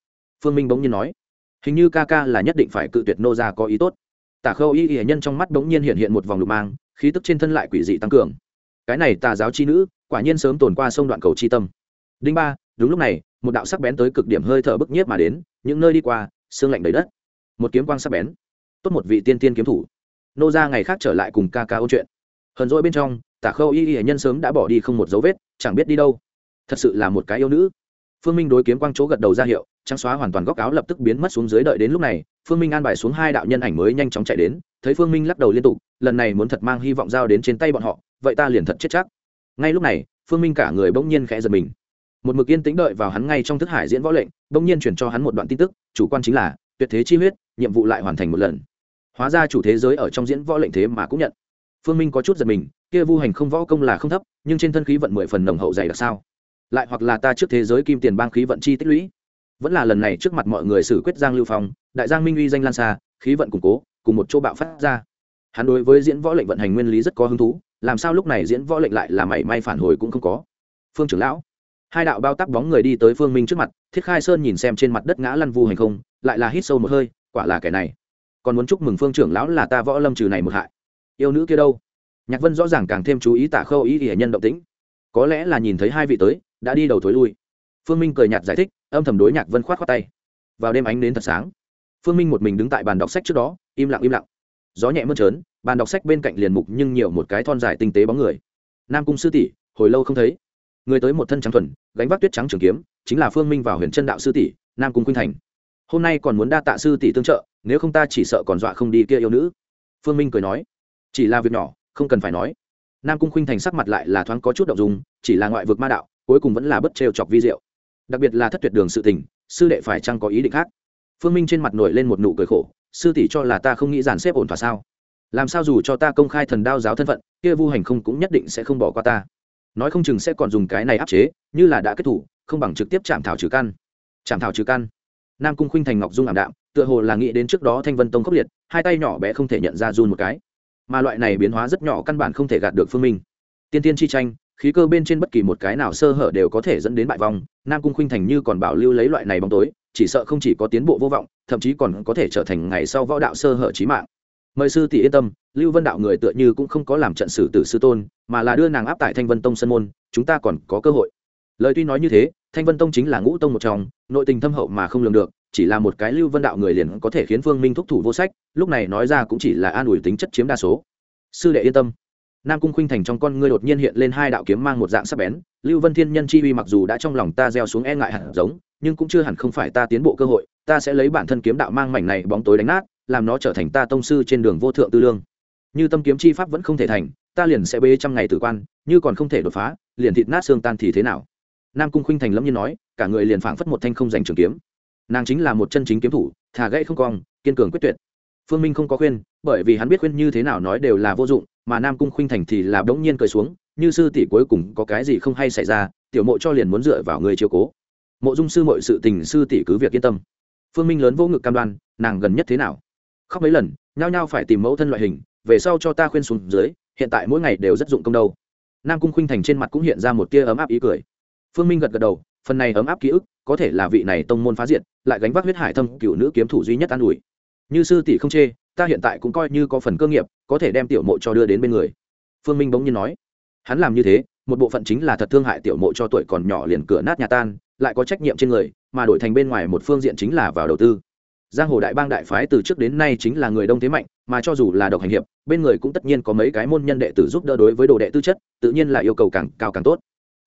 Phương minh bỗng nhiên nói. Hình như ca ca là nhất định phải cự tuyệt nô ra có ý tốt. Tả khâu y y nhân trong mắt bỗng nhiên hiện hiện một vòng lục mang, khí tức trên thân lại quỷ dị tăng cường. Cái này tà giáo chi nữ, quả nhiên sớm tồn qua sông đoạn cầu chi tâm. Đinh ba đúng lúc này, một đạo sắc bén tới cực điểm hơi thở bức nhiếp mà đến, những nơi đi qua, xương lạnh đầy đất. Một kiếm quang sắc bén, tốt một vị tiên tiên kiếm thủ. Nô ra ngày khác trở lại cùng ca ca ôn chuyện. Hờn rỗi bên trong, tả khâu y y nhân sớm đã bỏ đi không một dấu vết, chẳng biết đi đâu. Thật sự là một cái yêu nữ. Phương minh đối kiếm quang chỗ gật đầu ra hiệu, trắng xóa hoàn toàn góc áo lập tức biến mất xuống dưới đợi đến lúc này, phương minh an bài xuống hai đạo nhân ảnh mới nhanh chóng chạy đến, thấy phương minh lắc đầu liên tục, lần này muốn thật mang hy vọng giao đến trên tay bọn họ, vậy ta liền thật chết chắc. Ngay lúc này, phương minh cả người bỗng nhiên khẽ giật mình một mực yên tĩnh đợi vào hắn ngay trong thức hải diễn võ lệnh, bỗng nhiên chuyển cho hắn một đoạn tin tức, chủ quan chính là, tuyệt thế chi huyết, nhiệm vụ lại hoàn thành một lần. Hóa ra chủ thế giới ở trong diễn võ lệnh thế mà cũng nhận. Phương minh có chút giật mình, kia vu hành không võ công là không thấp, nhưng trên thân khí vận mười phần nồng hậu dày đặc sao? Lại hoặc là ta trước thế giới kim tiền bang khí vận chi tích lũy. Vẫn là lần này trước mặt mọi người xử quyết giang lưu phong, đại giang minh uy danh lan xa, khí vận củng cố, cùng một chỗ bạo phát ra. Hắn đối với diễn võ lệnh vận hành nguyên lý rất có hứng thú, làm sao lúc này diễn võ lệnh lại là mảy may phản hồi cũng không có. Phương trưởng lão hai đạo bao tắc bóng người đi tới phương minh trước mặt, thiết khai sơn nhìn xem trên mặt đất ngã lăn vu hành không, lại là hít sâu một hơi, quả là kẻ này. Còn muốn chúc mừng phương trưởng lão là ta võ lâm trừ này một hại. Yêu nữ kia đâu? Nhạc vân rõ ràng càng thêm chú ý tả khâu ý ỉa nhân động tĩnh. Có lẽ là nhìn thấy hai vị tới, đã đi đầu thối lui. Phương minh cười nhạt giải thích, âm thầm đối nhạc vân khoát khoát tay. Vào đêm ánh đến thật sáng, phương minh một mình đứng tại bàn đọc sách trước đó, im lặng im lặng. Gió nhẹ mơn trớn, bàn đọc sách bên cạnh liền mục nhưng nhiều một cái thon dài tinh tế bóng người. Nam cung sư tỷ, hồi lâu không thấy người tới một thân trắng thuần, gánh vác tuyết trắng trường kiếm, chính là phương minh vào huyền chân đạo sư tỷ, nam cung khuynh thành. Hôm nay còn muốn đa tạ sư tỷ tương trợ, nếu không ta chỉ sợ còn dọa không đi kia yêu nữ. Phương minh cười nói. Chỉ là việc nhỏ, không cần phải nói. Nam cung khuynh thành sắc mặt lại là thoáng có chút đ ộ n g dùng chỉ là ngoại vực ma đạo, cuối cùng vẫn là bất trêu chọc vi diệu. Đặc biệt là thất tuyệt đường sự tình, sư đệ phải chăng có ý định khác? Phương minh trên mặt nổi lên một nụ cười khổ, sư tỷ cho là ta không nghĩ dàn xếp ổn thỏa sao? Làm sao dù cho ta công khai thần đao giáo thân phận, kia vu hành không cũng nhất định sẽ không bỏ qua ta nói không chừng sẽ còn dùng cái này áp chế, như là đã kết thủ, không bằng trực tiếp chạm thảo trừ căn. Chạm thảo trừ căn. Nam cung khuynh thành ngọc dung ảm đạm, tựa hồ là nghĩ đến trước đó thanh vân tông khốc liệt, hai tay nhỏ bé không thể nhận ra run một cái. Mà loại này biến hóa rất nhỏ căn bản không thể gạt được phương minh. Tiên tiên chi tranh, khí cơ bên trên bất kỳ một cái nào sơ hở đều có thể dẫn đến bại vong, nam cung khuynh thành như còn bảo lưu lấy loại này bóng tối, chỉ sợ không chỉ có tiến bộ vô vọng, thậm chí còn có thể trở thành ngày sau võ đạo sơ hở trí mạng mời sư tỷ yên tâm, lưu vân đạo người tựa như cũng không có làm trận sử tử sư tôn, mà là đưa nàng áp tại thanh vân tông sân môn, chúng ta còn có cơ hội. Lời tuy nói như thế, thanh vân tông chính là ngũ tông một trong, nội tình thâm hậu mà không lường được, chỉ là một cái lưu vân đạo người liền có thể khiến phương minh thúc thủ vô sách, lúc này nói ra cũng chỉ là an ủi tính chất chiếm đa số. Sư đệ yên tâm. Nam cung khuynh thành trong con ngươi đột nhiên hiện lên hai đạo kiếm mang một dạng sắc bén, lưu vân thiên nhân chi uy mặc dù đã trong lòng ta gieo xuống e ngại hẳn giống, nhưng cũng chưa hẳn không phải ta tiến bộ cơ hội, ta sẽ lấy bản thân kiếm đạo mang mảnh này bóng tối đánh nát làm nó trở thành ta tông sư trên đường vô thượng tư lương. Như tâm kiếm chi pháp vẫn không thể thành, ta liền sẽ bê trăm ngày tử quan, như còn không thể đột phá, liền thịt nát xương tan thì thế nào? Nam cung khuynh thành lâm nhiên nói, cả người liền phảng phất một thanh không giành trường kiếm. Nàng chính là một chân chính kiếm thủ thả gãy không cong, kiên cường quyết tuyệt. Phương minh không có khuyên, bởi vì hắn biết khuyên như thế nào nói đều là vô dụng, mà nam cung khuynh thành thì là bỗng nhiên cười xuống, như sư tỷ cuối cùng có cái gì không hay xảy ra, tiểu mộ cho liền muốn dựa vào người chiều cố. Mộ dung sư mọi sự tình sư tỷ cứ việc yên tâm. Phương minh lớn vô ngực cam đoan, nàng gần nhất thế nào? Khóc mấy lần, nhao nhao phải tìm mẫu thân loại hình, về sau cho ta khuyên xuống dưới, hiện tại mỗi ngày đều rất dụng công đâu. Nam cung khuynh thành trên mặt cũng hiện ra một tia ấm áp ý cười. Phương minh gật gật đầu, phần này ấm áp ký ức, có thể là vị này tông môn phá diệt, lại gánh vác huyết hải thâm cựu nữ kiếm thủ duy nhất an ủi. Như sư tỷ không chê, ta hiện tại cũng coi như có phần cơ nghiệp, có thể đem tiểu mộ cho đưa đến bên người. Phương minh bỗng nhiên nói, hắn làm như thế, một bộ phận chính là thật thương hại tiểu mộ cho tuổi còn nhỏ liền cửa nát nhà tan, lại có trách nhiệm trên người, mà đổi thành bên ngoài một phương diện chính là vào đầu tư giang hồ đại bang đại phái từ trước đến nay chính là người đông thế mạnh, mà cho dù là độc hành hiệp, bên người cũng tất nhiên có mấy cái môn nhân đệ tử giúp đỡ đối với đồ đệ tư chất, tự nhiên là yêu cầu càng cao càng tốt.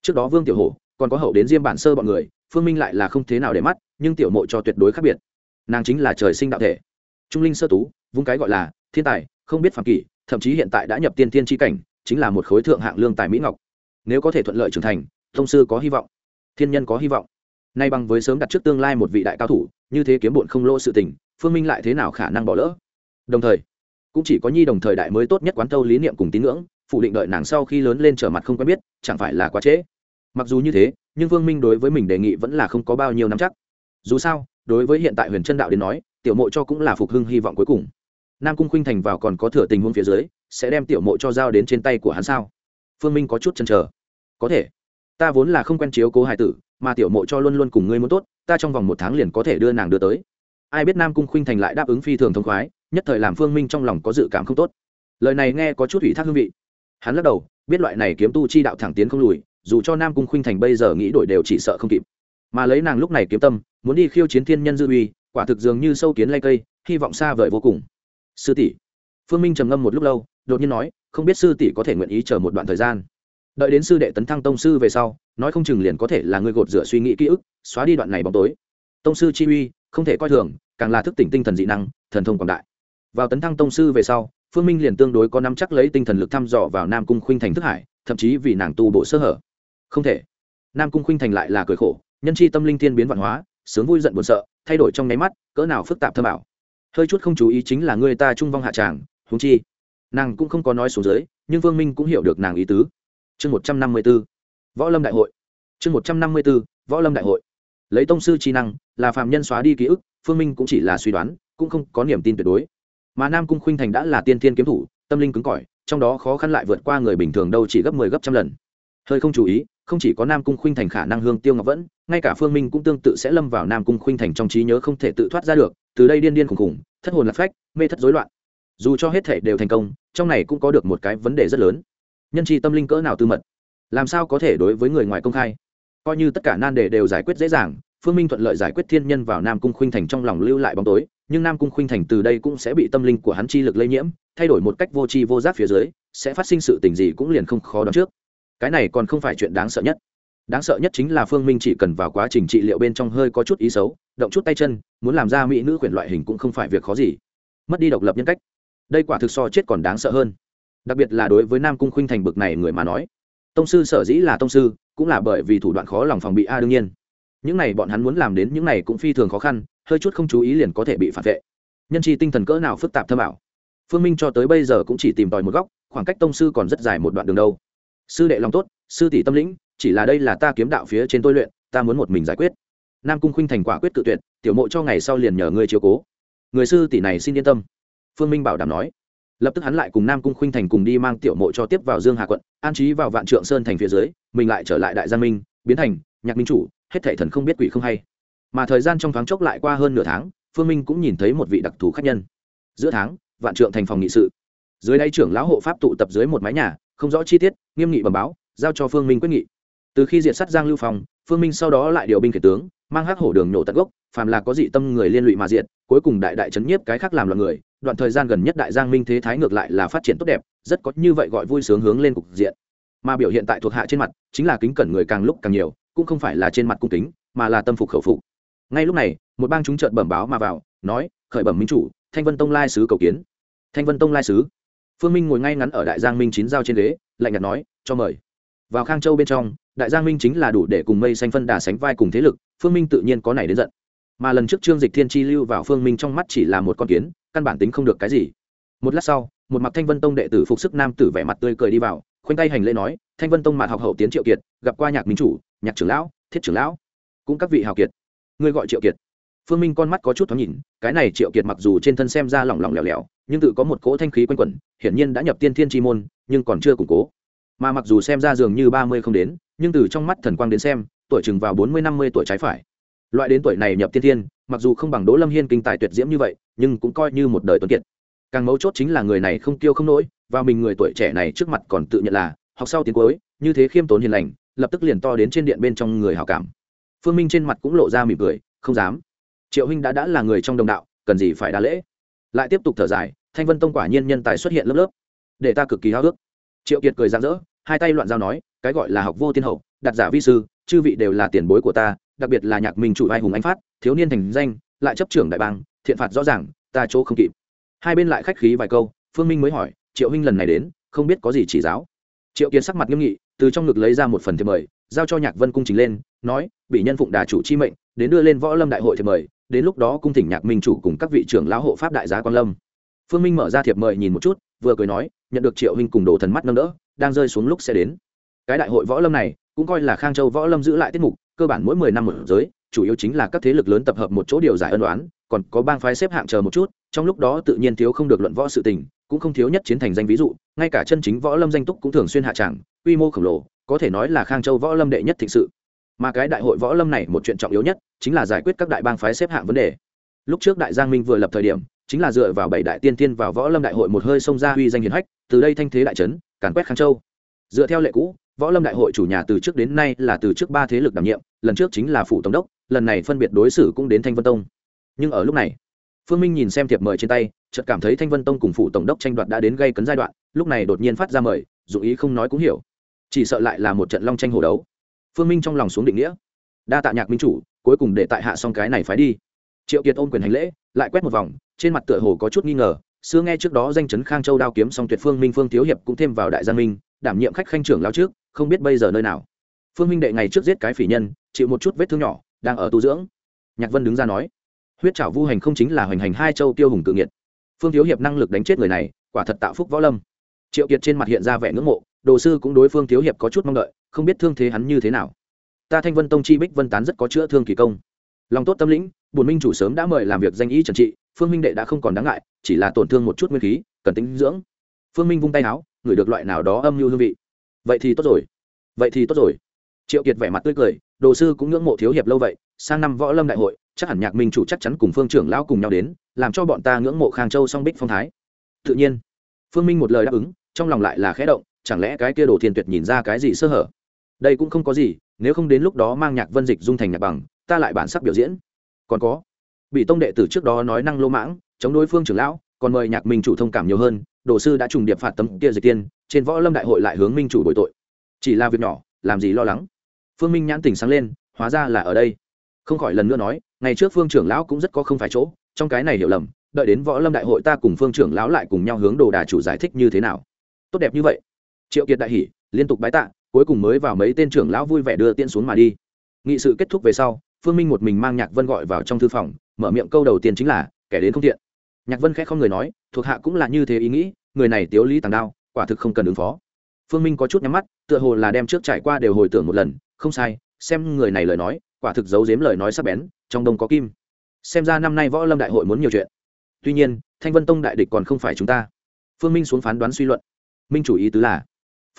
Trước đó vương tiểu hổ còn có hậu đến diêm bản sơ bọn người, phương minh lại là không thế nào để mắt, nhưng tiểu mộ cho tuyệt đối khác biệt. Nàng chính là trời sinh đạo thể. Trung linh sơ tú, vung cái gọi là thiên tài, không biết phạm kỷ thậm chí hiện tại đã nhập tiên thiên tri cảnh, chính là một khối thượng hạng lương tài mỹ ngọc. Nếu có thể thuận lợi trưởng thành, thông sư có hy vọng. Thiên nhân có hy vọng. Nay bằng với sớm đặt trước tương lai một vị đại cao thủ như thế kiếm bộn không lỗ sự tình, phương minh lại thế nào khả năng bỏ lỡ? Đồng thời, cũng chỉ có nhi đồng thời đại mới tốt nhất quán thâu lý niệm cùng tín ngưỡng, phụ định đợi nàng sau khi lớn lên trở mặt không quen biết, chẳng phải là quá trễ. Mặc dù như thế, nhưng vương minh đối với mình đề nghị vẫn là không có bao nhiêu năm chắc. Dù sao, đối với hiện tại huyền chân đạo đến nói, tiểu mộ cho cũng là phục hưng hy vọng cuối cùng. Nam cung khuynh thành vào còn có thừa tình huống phía dưới, sẽ đem tiểu mộ cho giao đến trên tay của hắn sao? Phương minh có chút chần trở có thể. Ta vốn là không quen chiếu cố hải tử mà tiểu mộ cho luôn luôn cùng ngươi muốn tốt, ta trong vòng một tháng liền có thể đưa nàng đưa tới. Ai biết nam cung khuynh thành lại đáp ứng phi thường thông khoái, nhất thời làm phương minh trong lòng có dự cảm không tốt. Lời này nghe có chút ủy thác hương vị. Hắn lắc đầu, biết loại này kiếm tu chi đạo thẳng tiến không lùi, dù cho nam cung khuynh thành bây giờ nghĩ đổi đều chỉ sợ không kịp. Mà lấy nàng lúc này kiếm tâm, muốn đi khiêu chiến thiên nhân dư uy, quả thực dường như sâu kiến lay cây, hy vọng xa vời vô cùng. Sư tỷ. Phương minh trầm ngâm một lúc lâu, đột nhiên nói, không biết sư tỷ có thể nguyện ý chờ một đoạn thời gian đợi đến sư đệ tấn thăng tông sư về sau, nói không chừng liền có thể là người gột rửa suy nghĩ ký ức, xóa đi đoạn này bóng tối. Tông sư chi uy, không thể coi thường, càng là thức tỉnh tinh thần dị năng, thần thông quảng đại. Vào tấn thăng tông sư về sau, phương minh liền tương đối có nắm chắc lấy tinh thần lực thăm dò vào nam cung khuynh thành thức hải, thậm chí vì nàng tu bộ sơ hở. Không thể. Nam cung khuynh thành lại là cười khổ, nhân chi tâm linh thiên biến văn hóa, sướng vui giận buồn sợ, thay đổi trong nháy mắt, cỡ nào phức tạp thâm ảo. Hơi chút không chú ý chính là người ta trung vong hạ tràng húng chi, nàng cũng không có nói xuống dưới, nhưng vương minh cũng hiểu được nàng ý tứ chương một trăm năm mươi b ố võ lâm đại hội. Chương một trăm năm mươi b ố võ lâm đại hội. Lấy tông sư trí năng, là phạm nhân xóa đi ký ức, phương minh cũng chỉ là suy đoán, cũng không có niềm tin tuyệt đối. Mà nam cung khuynh thành đã là tiên thiên kiếm thủ, tâm linh cứng cỏi, trong đó khó khăn lại vượt qua người bình thường đâu chỉ gấp mười 10 gấp trăm lần. Hơi không chú ý, không chỉ có nam cung khuynh thành khả năng hương tiêu ngọc vẫn, ngay cả phương minh cũng tương tự sẽ lâm vào nam cung khuynh thành trong trí nhớ không thể tự thoát ra được, từ đây điên điên khùng khùng thất hồn lạc phách, mê thất rối loạn. Dù cho hết thể đều thành công, trong này cũng có được một cái vấn đề rất lớn nhân tri tâm linh cỡ nào tư mật? Làm sao có thể đối với người ngoài công khai? Coi như tất cả nan đề đều giải quyết dễ dàng, phương minh thuận lợi giải quyết thiên nhân vào nam cung khuynh thành trong lòng lưu lại bóng tối, nhưng nam cung khuynh thành từ đây cũng sẽ bị tâm linh của hắn chi lực lây nhiễm, thay đổi một cách vô tri vô giác phía dưới, sẽ phát sinh sự tình gì cũng liền không khó đoán trước. Cái này còn không phải chuyện đáng sợ nhất. Đáng sợ nhất chính là phương minh chỉ cần vào quá trình trị liệu bên trong hơi có chút ý xấu, động chút tay chân, muốn làm ra mỹ nữ quyển loại hình cũng không phải việc khó gì. Mất đi độc lập nhân cách. Đây quả thực so chết còn đáng sợ hơn đặc biệt là đối với nam cung khuynh thành bực này người mà nói. Tông sư sở dĩ là tông sư, cũng là bởi vì thủ đoạn khó lòng phòng bị a đương nhiên. Những này bọn hắn muốn làm đến những này cũng phi thường khó khăn, hơi chút không chú ý liền có thể bị phản vệ. Nhân chi tinh thần cỡ nào phức tạp thâm ảo. Phương minh cho tới bây giờ cũng chỉ tìm tòi một góc, khoảng cách tông sư còn rất dài một đoạn đường đâu. Sư đệ lòng tốt, sư tỷ tâm lĩnh, chỉ là đây là ta kiếm đạo phía trên tôi luyện, ta muốn một mình giải quyết. Nam cung khuynh thành quả quyết tự tuyệt, tiểu mộ cho ngày sau liền nhờ ngươi chiếu cố. Người sư tỷ này xin yên tâm. Phương minh bảo đảm nói lập tức hắn lại cùng nam cung khuynh thành cùng đi mang tiểu mộ cho tiếp vào dương hà quận, an trí vào vạn trượng sơn thành phía dưới, mình lại trở lại đại gia minh, biến thành nhạc minh chủ, hết thệ thần không biết quỷ không hay. Mà thời gian trong thoáng chốc lại qua hơn nửa tháng, phương minh cũng nhìn thấy một vị đặc thù khách nhân. Giữa tháng, vạn trượng thành phòng nghị sự. Dưới đây trưởng lão hộ pháp tụ tập dưới một mái nhà, không rõ chi tiết, nghiêm nghị bẩm báo, giao cho phương minh quyết nghị. Từ khi diệt sát giang lưu phòng phương minh sau đó lại điều binh kể tướng mang hắc hổ đường nổ tận gốc, phàm là có dị tâm người liên lụy mà diệt, cuối cùng đại đại chấn nhiếp cái khác làm loạn người, đoạn thời gian gần nhất đại giang minh thế thái ngược lại là phát triển tốt đẹp, rất có như vậy gọi vui sướng hướng lên cục diện. Mà biểu hiện tại thuộc hạ trên mặt, chính là kính cẩn người càng lúc càng nhiều, cũng không phải là trên mặt cung kính, mà là tâm phục khẩu phục. Ngay lúc này, một bang chúng trợn bẩm báo mà vào, nói, khởi bẩm minh chủ, thanh vân tông lai sứ cầu kiến. Thanh vân tông lai sứ? Phương minh ngồi ngay ngắn ở đại giang minh chín giao trên ghế, lạnh nhạt nói, cho mời. Vào khang châu bên trong, đại giang minh chính là đủ để cùng mây xanh phân đà sánh vai cùng thế lực phương minh tự nhiên có này đến giận. Mà lần trước trương dịch thiên chi lưu vào phương minh trong mắt chỉ là một con kiến, căn bản tính không được cái gì. Một lát sau, một mặt thanh vân tông đệ tử phục sức nam tử vẻ mặt tươi cười đi vào, khoanh tay hành lễ nói, thanh vân tông mạt học hậu tiến triệu kiệt, gặp qua nhạc minh chủ, nhạc trưởng lão, thiết trưởng lão, cũng các vị hào kiệt. Ngươi gọi triệu kiệt. Phương minh con mắt có chút thoáng nhìn, cái này triệu kiệt mặc dù trên thân xem ra lỏng lỏng lẻo lẻo, nhưng tự có một cỗ thanh khí quanh quẩn, hiển nhiên đã nhập tiên thiên tri môn, nhưng còn chưa củng cố. Mà mặc dù xem ra dường như ba mươi không đến, nhưng từ trong mắt thần quang đến xem tuổi chừng vào bốn mươi, năm mươi tuổi trái phải. Loại đến tuổi này nhập tiên thiên, mặc dù không bằng đỗ lâm hiên kinh tài tuyệt diễm như vậy, nhưng cũng coi như một đời tuấn kiệt. Càng mấu chốt chính là người này không tiêu không nỗi và mình người tuổi trẻ này trước mặt còn tự nhận là học sau tiến cuối, như thế khiêm tốn hiền lành, lập tức liền to đến trên điện bên trong người hào cảm. Phương minh trên mặt cũng lộ ra mỉm cười, không dám. Triệu huynh đã đã là người trong đồng đạo, cần gì phải đa lễ. Lại tiếp tục thở dài, thanh vân tông quả nhiên nhân tài xuất hiện lớp lớp. Để ta cực kỳ háo ước triệu kiệt cười rạng rỡ, hai tay loạn giao nói, cái gọi là học vô tiên hậu, đặt giả vi sư chư vị đều là tiền bối của ta, đặc biệt là nhạc minh chủ vai hùng anh phát, thiếu niên thành danh, lại chấp trưởng đại bang, thiện phạt rõ ràng, ta chỗ không kịp. Hai bên lại khách khí vài câu, phương minh mới hỏi, triệu huynh lần này đến, không biết có gì chỉ giáo? Triệu kiến sắc mặt nghiêm nghị, từ trong ngực lấy ra một phần thiệp mời, giao cho nhạc vân cung trình lên, nói bị nhân phụng đà chủ chi mệnh, đến đưa lên võ lâm đại hội thiệp mời, đến lúc đó cung thỉnh nhạc minh chủ cùng các vị trưởng lão hộ pháp đại giá quan lâm. Phương minh mở ra thiệp mời nhìn một chút, vừa cười nói, nhận được triệu huynh cùng đồ thần mắt nâng đỡ, đang rơi xuống lúc sẽ đến. Cái đại hội võ lâm này cũng coi là khang châu võ lâm giữ lại tiết mục, cơ bản mỗi mười năm một giới, chủ yếu chính là các thế lực lớn tập hợp một chỗ điều giải ân đoán còn có bang phái xếp hạng chờ một chút, trong lúc đó tự nhiên thiếu không được luận võ sự tình, cũng không thiếu nhất chiến thành danh ví dụ, ngay cả chân chính võ lâm danh túc cũng thường xuyên hạ tràng, quy mô khổng lồ, có thể nói là khang châu võ lâm đệ nhất thịnh sự. Mà cái đại hội võ lâm này một chuyện trọng yếu nhất, chính là giải quyết các đại bang phái xếp hạng vấn đề. Lúc trước đại giang minh vừa lập thời điểm, chính là dựa vào bảy đại tiên tiên vào võ lâm đại hội một hơi xông ra huy danh hiền hách, từ đây thanh thế đại trấn càn quét khang châu. Dựa theo lệ cũ võ lâm đại hội chủ nhà từ trước đến nay là từ trước ba thế lực đảm nhiệm, lần trước chính là phủ tổng đốc, lần này phân biệt đối xử cũng đến thanh vân tông. Nhưng ở lúc này, phương minh nhìn xem thiệp mời trên tay, chợt cảm thấy thanh vân tông cùng phủ tổng đốc tranh đoạt đã đến gây cấn giai đoạn, lúc này đột nhiên phát ra mời, dù ý không nói cũng hiểu. Chỉ sợ lại là một trận long tranh hồ đấu. Phương minh trong lòng xuống định nghĩa. Đa tạ nhạc minh chủ, cuối cùng để tại hạ xong cái này phái đi. Triệu kiệt ôm quyền hành lễ, lại quét một vòng, trên mặt tựa hồ có chút nghi ngờ, xưa nghe trước đó danh chấn khang châu đao kiếm song tuyệt phương minh phương thiếu hiệp cũng thêm vào đại gia minh đảm nhiệm khách khanh trưởng lao trước, không biết bây giờ nơi nào. Phương minh đệ ngày trước giết cái phỉ nhân, chịu một chút vết thương nhỏ, đang ở tu dưỡng. Nhạc vân đứng ra nói, huyết trảo vu hành không chính là hoành hành hai châu tiêu hùng tự nghiệt. Phương thiếu hiệp năng lực đánh chết người này, quả thật tạo phúc võ lâm. Triệu kiệt trên mặt hiện ra vẻ ngưỡng mộ, đồ sư cũng đối phương thiếu hiệp có chút mong đợi, không biết thương thế hắn như thế nào. Ta thanh vân tông chi bích vân tán rất có chữa thương kỳ công. Lòng tốt tâm lĩnh bùn minh chủ sớm đã mời làm việc danh y trần trị, phương minh đệ đã không còn đáng ngại, chỉ là tổn thương một chút nguyên khí, cần tính dưỡng. Phương minh vung tay áo ngửi được loại nào đó âm mưu hương vị. Vậy thì tốt rồi. Vậy thì tốt rồi. Triệu kiệt vẻ mặt tươi cười, đồ sư cũng ngưỡng mộ thiếu hiệp lâu vậy, sang năm võ lâm đại hội, chắc hẳn nhạc minh chủ chắc chắn cùng phương trưởng lão cùng nhau đến, làm cho bọn ta ngưỡng mộ khang châu song bích phong thái. Tự nhiên, phương minh một lời đáp ứng, trong lòng lại là khẽ động, chẳng lẽ cái kia đồ thiên tuyệt nhìn ra cái gì sơ hở? Đây cũng không có gì, nếu không đến lúc đó mang nhạc vân dịch dung thành nhạc bằng, ta lại bản sắc biểu diễn. Còn có, bị tông đệ tử trước đó nói năng lô mãng, chống đối phương trưởng lão còn mời nhạc minh chủ thông cảm nhiều hơn, đồ sư đã trùng điệp phạt tấm kia dịch tiên, trên võ lâm đại hội lại hướng minh chủ bồi tội. Chỉ là việc nhỏ, làm gì lo lắng. Phương minh nhãn tỉnh sáng lên, hóa ra là ở đây. Không khỏi lần nữa nói, ngày trước phương trưởng lão cũng rất có không phải chỗ, trong cái này hiểu lầm, đợi đến võ lâm đại hội ta cùng phương trưởng lão lại cùng nhau hướng đồ đà chủ giải thích như thế nào. Tốt đẹp như vậy. Triệu kiệt đại hỉ, liên tục bái tạ, cuối cùng mới vào mấy tên trưởng lão vui vẻ đưa tiễn xuống mà đi. Nghị sự kết thúc về sau, phương minh một mình mang nhạc vân gọi vào trong thư phòng, mở miệng câu đầu tiên chính là, kẻ đến không thiện nhạc vân khẽ không người nói, thuộc hạ cũng là như thế ý nghĩ, người này tiếu lý tàng đao, quả thực không cần ứng phó. Phương minh có chút nhắm mắt, tựa hồ là đem trước trải qua đều hồi tưởng một lần, không sai, xem người này lời nói, quả thực giấu giếm lời nói sắc bén, trong đông có kim. Xem ra năm nay võ lâm đại hội muốn nhiều chuyện. Tuy nhiên, thanh vân tông đại địch còn không phải chúng ta. Phương minh xuống phán đoán suy luận. Minh chủ ý tứ là,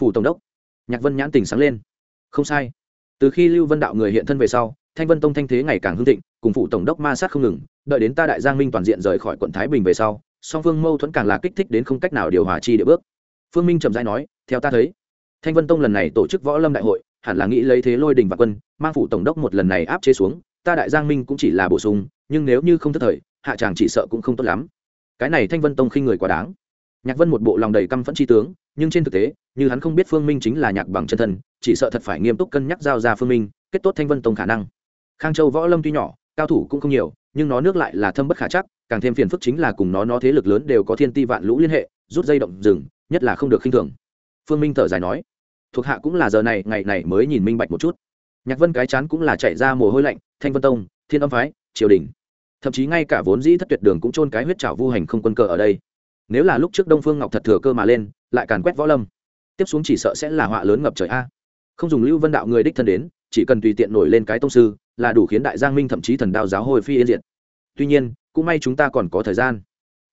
phủ tổng đốc. Nhạc vân nhãn tình sáng lên. Không sai. Từ khi lưu vân đạo người hiện thân về sau, thanh vân tông thanh thế ngày càng hưng thịnh, cùng phủ tổng đốc ma sát không ngừng đợi đến ta đại giang minh toàn diện rời khỏi quận thái bình về sau, song phương mâu thuẫn càng là kích thích đến không cách nào điều hòa chi địa bước. Phương minh trầm dai nói, theo ta thấy, thanh vân tông lần này tổ chức võ lâm đại hội, hẳn là nghĩ lấy thế lôi đình và quân, mang phủ tổng đốc một lần này áp chế xuống, ta đại giang minh cũng chỉ là bổ sung, nhưng nếu như không thất thời, hạ tràng chỉ sợ cũng không tốt lắm. Cái này thanh vân tông khi người quá đáng. Nhạc vân một bộ lòng đầy căm phẫn tri tướng, nhưng trên thực tế, như hắn không biết phương minh chính là nhạc bằng chân thân, chỉ sợ thật phải nghiêm túc cân nhắc giao ra phương minh, kết tốt thanh vân tông khả năng. Khang châu võ lâm tuy nhỏ, cao thủ cũng không nhiều nhưng nó nước lại là thâm bất khả chắc, càng thêm phiền phức chính là cùng nó nó thế lực lớn đều có thiên ti vạn lũ liên hệ, rút dây động rừng, nhất là không được khinh thường. Phương minh thở dài nói, thuộc hạ cũng là giờ này, ngày này mới nhìn minh bạch một chút. Nhạc vân cái chán cũng là chạy ra mồ hôi lạnh, thanh vân tông, thiên âm phái, triều đình. Thậm chí ngay cả vốn dĩ thất tuyệt đường cũng chôn cái huyết trào vu hành không quân cờ ở đây. Nếu là lúc trước đông phương ngọc thật thừa cơ mà lên, lại càn quét võ lâm. Tiếp xuống chỉ sợ sẽ là họa lớn ngập trời a. Không dùng lưu vân đạo người đích thân đến, chỉ cần tùy tiện nổi lên cái tông sư là đủ khiến đại giang minh thậm chí thần đao giáo hồi phi yên diệt. Tuy nhiên, cũng may chúng ta còn có thời gian.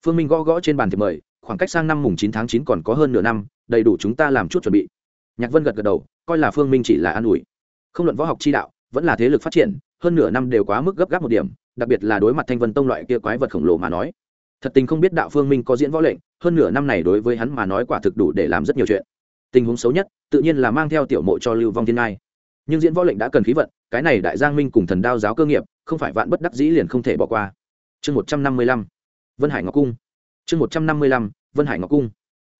Phương minh gõ gõ trên bàn thiệp mời, khoảng cách sang năm mùng chín tháng chín còn có hơn nửa năm, đầy đủ chúng ta làm chút chuẩn bị. Nhạc vân gật gật đầu, coi là phương minh chỉ là an ủi. Không luận võ học chi đạo, vẫn là thế lực phát triển, hơn nửa năm đều quá mức gấp gáp một điểm, đặc biệt là đối mặt thanh vân tông loại kia quái vật khổng lồ mà nói. Thật tình không biết đạo phương minh có diễn võ lệnh, hơn nửa năm này đối với hắn mà nói quả thực đủ để làm rất nhiều chuyện. Tình huống xấu nhất, tự nhiên là mang theo tiểu mộ cho lưu vong thiên ngai nhưng diễn võ lệnh đã cần khí vận, cái này đại giang minh cùng thần đao giáo cơ nghiệp, không phải vạn bất đắc dĩ liền không thể bỏ qua. Chương một trăm năm mươi lăm, vân hải ngọc cung. Chương một trăm năm mươi lăm, vân hải ngọc cung.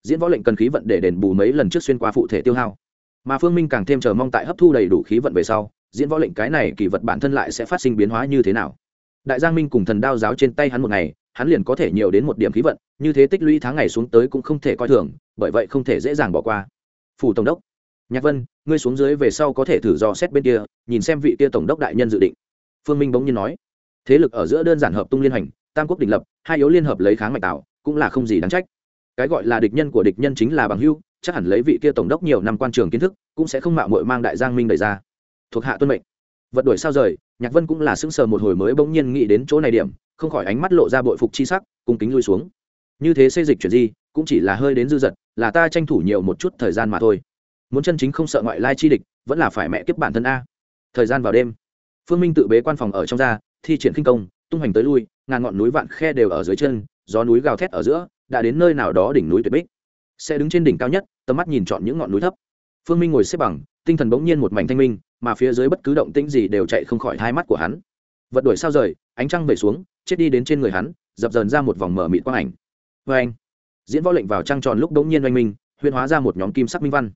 Diễn võ lệnh cần khí vận để đền bù mấy lần trước xuyên qua phụ thể tiêu hao. Mà phương minh càng thêm chờ mong tại hấp thu đầy đủ khí vận về sau, diễn võ lệnh cái này kỳ vật bản thân lại sẽ phát sinh biến hóa như thế nào. Đại giang minh cùng thần đao giáo trên tay hắn một ngày, hắn liền có thể nhiều đến một điểm khí vận, như thế tích lũy tháng ngày xuống tới cũng không thể coi thường, bởi vậy không thể dễ dàng bỏ qua. Phủ tổng đốc nhạc vân, ngươi xuống dưới về sau có thể thử dò xét bên kia, nhìn xem vị kia tổng đốc đại nhân dự định. Phương minh bỗng nhiên nói. Thế lực ở giữa đơn giản hợp tung liên hành, tam quốc định lập, hai yếu liên hợp lấy kháng mạnh tạo, cũng là không gì đáng trách. Cái gọi là địch nhân của địch nhân chính là bằng hưu chắc hẳn lấy vị kia tổng đốc nhiều năm quan trường kiến thức, cũng sẽ không mạo muội mang đại giang minh đẩy ra. Thuộc hạ tuân mệnh. Vật đuổi sao rời, nhạc vân cũng là sững sờ một hồi mới bỗng nhiên nghĩ đến chỗ này điểm, không khỏi ánh mắt lộ ra bội phục chi sắc, cung kính lui xuống. Như thế xây dịch chuyện gì cũng chỉ là hơi đến dư dật, là ta tranh thủ nhiều một chút thời gian mà thôi muốn chân chính không sợ ngoại lai chi địch, vẫn là phải mẹ kiếp bản thân a. Thời gian vào đêm, phương minh tự bế quan phòng ở trong ra, thi triển khinh công, tung hoành tới lui, ngàn ngọn núi vạn khe đều ở dưới chân, gió núi gào thét ở giữa, đã đến nơi nào đó đỉnh núi tuyệt bích. Sẽ đứng trên đỉnh cao nhất, tầm mắt nhìn chọn những ngọn núi thấp. Phương minh ngồi xếp bằng, tinh thần bỗng nhiên một mảnh thanh minh, mà phía dưới bất cứ động tĩnh gì đều chạy không khỏi hai mắt của hắn. Vật đuổi sao rời, ánh trăng về xuống, chết đi đến trên người hắn, dập dờn ra một vòng mở mịt quang ảnh. Vê anh diễn võ lệnh vào trăng tròn lúc đ ỗ n g nhiên oanh minh huyên hóa ra một nhóm kim sắc minh văn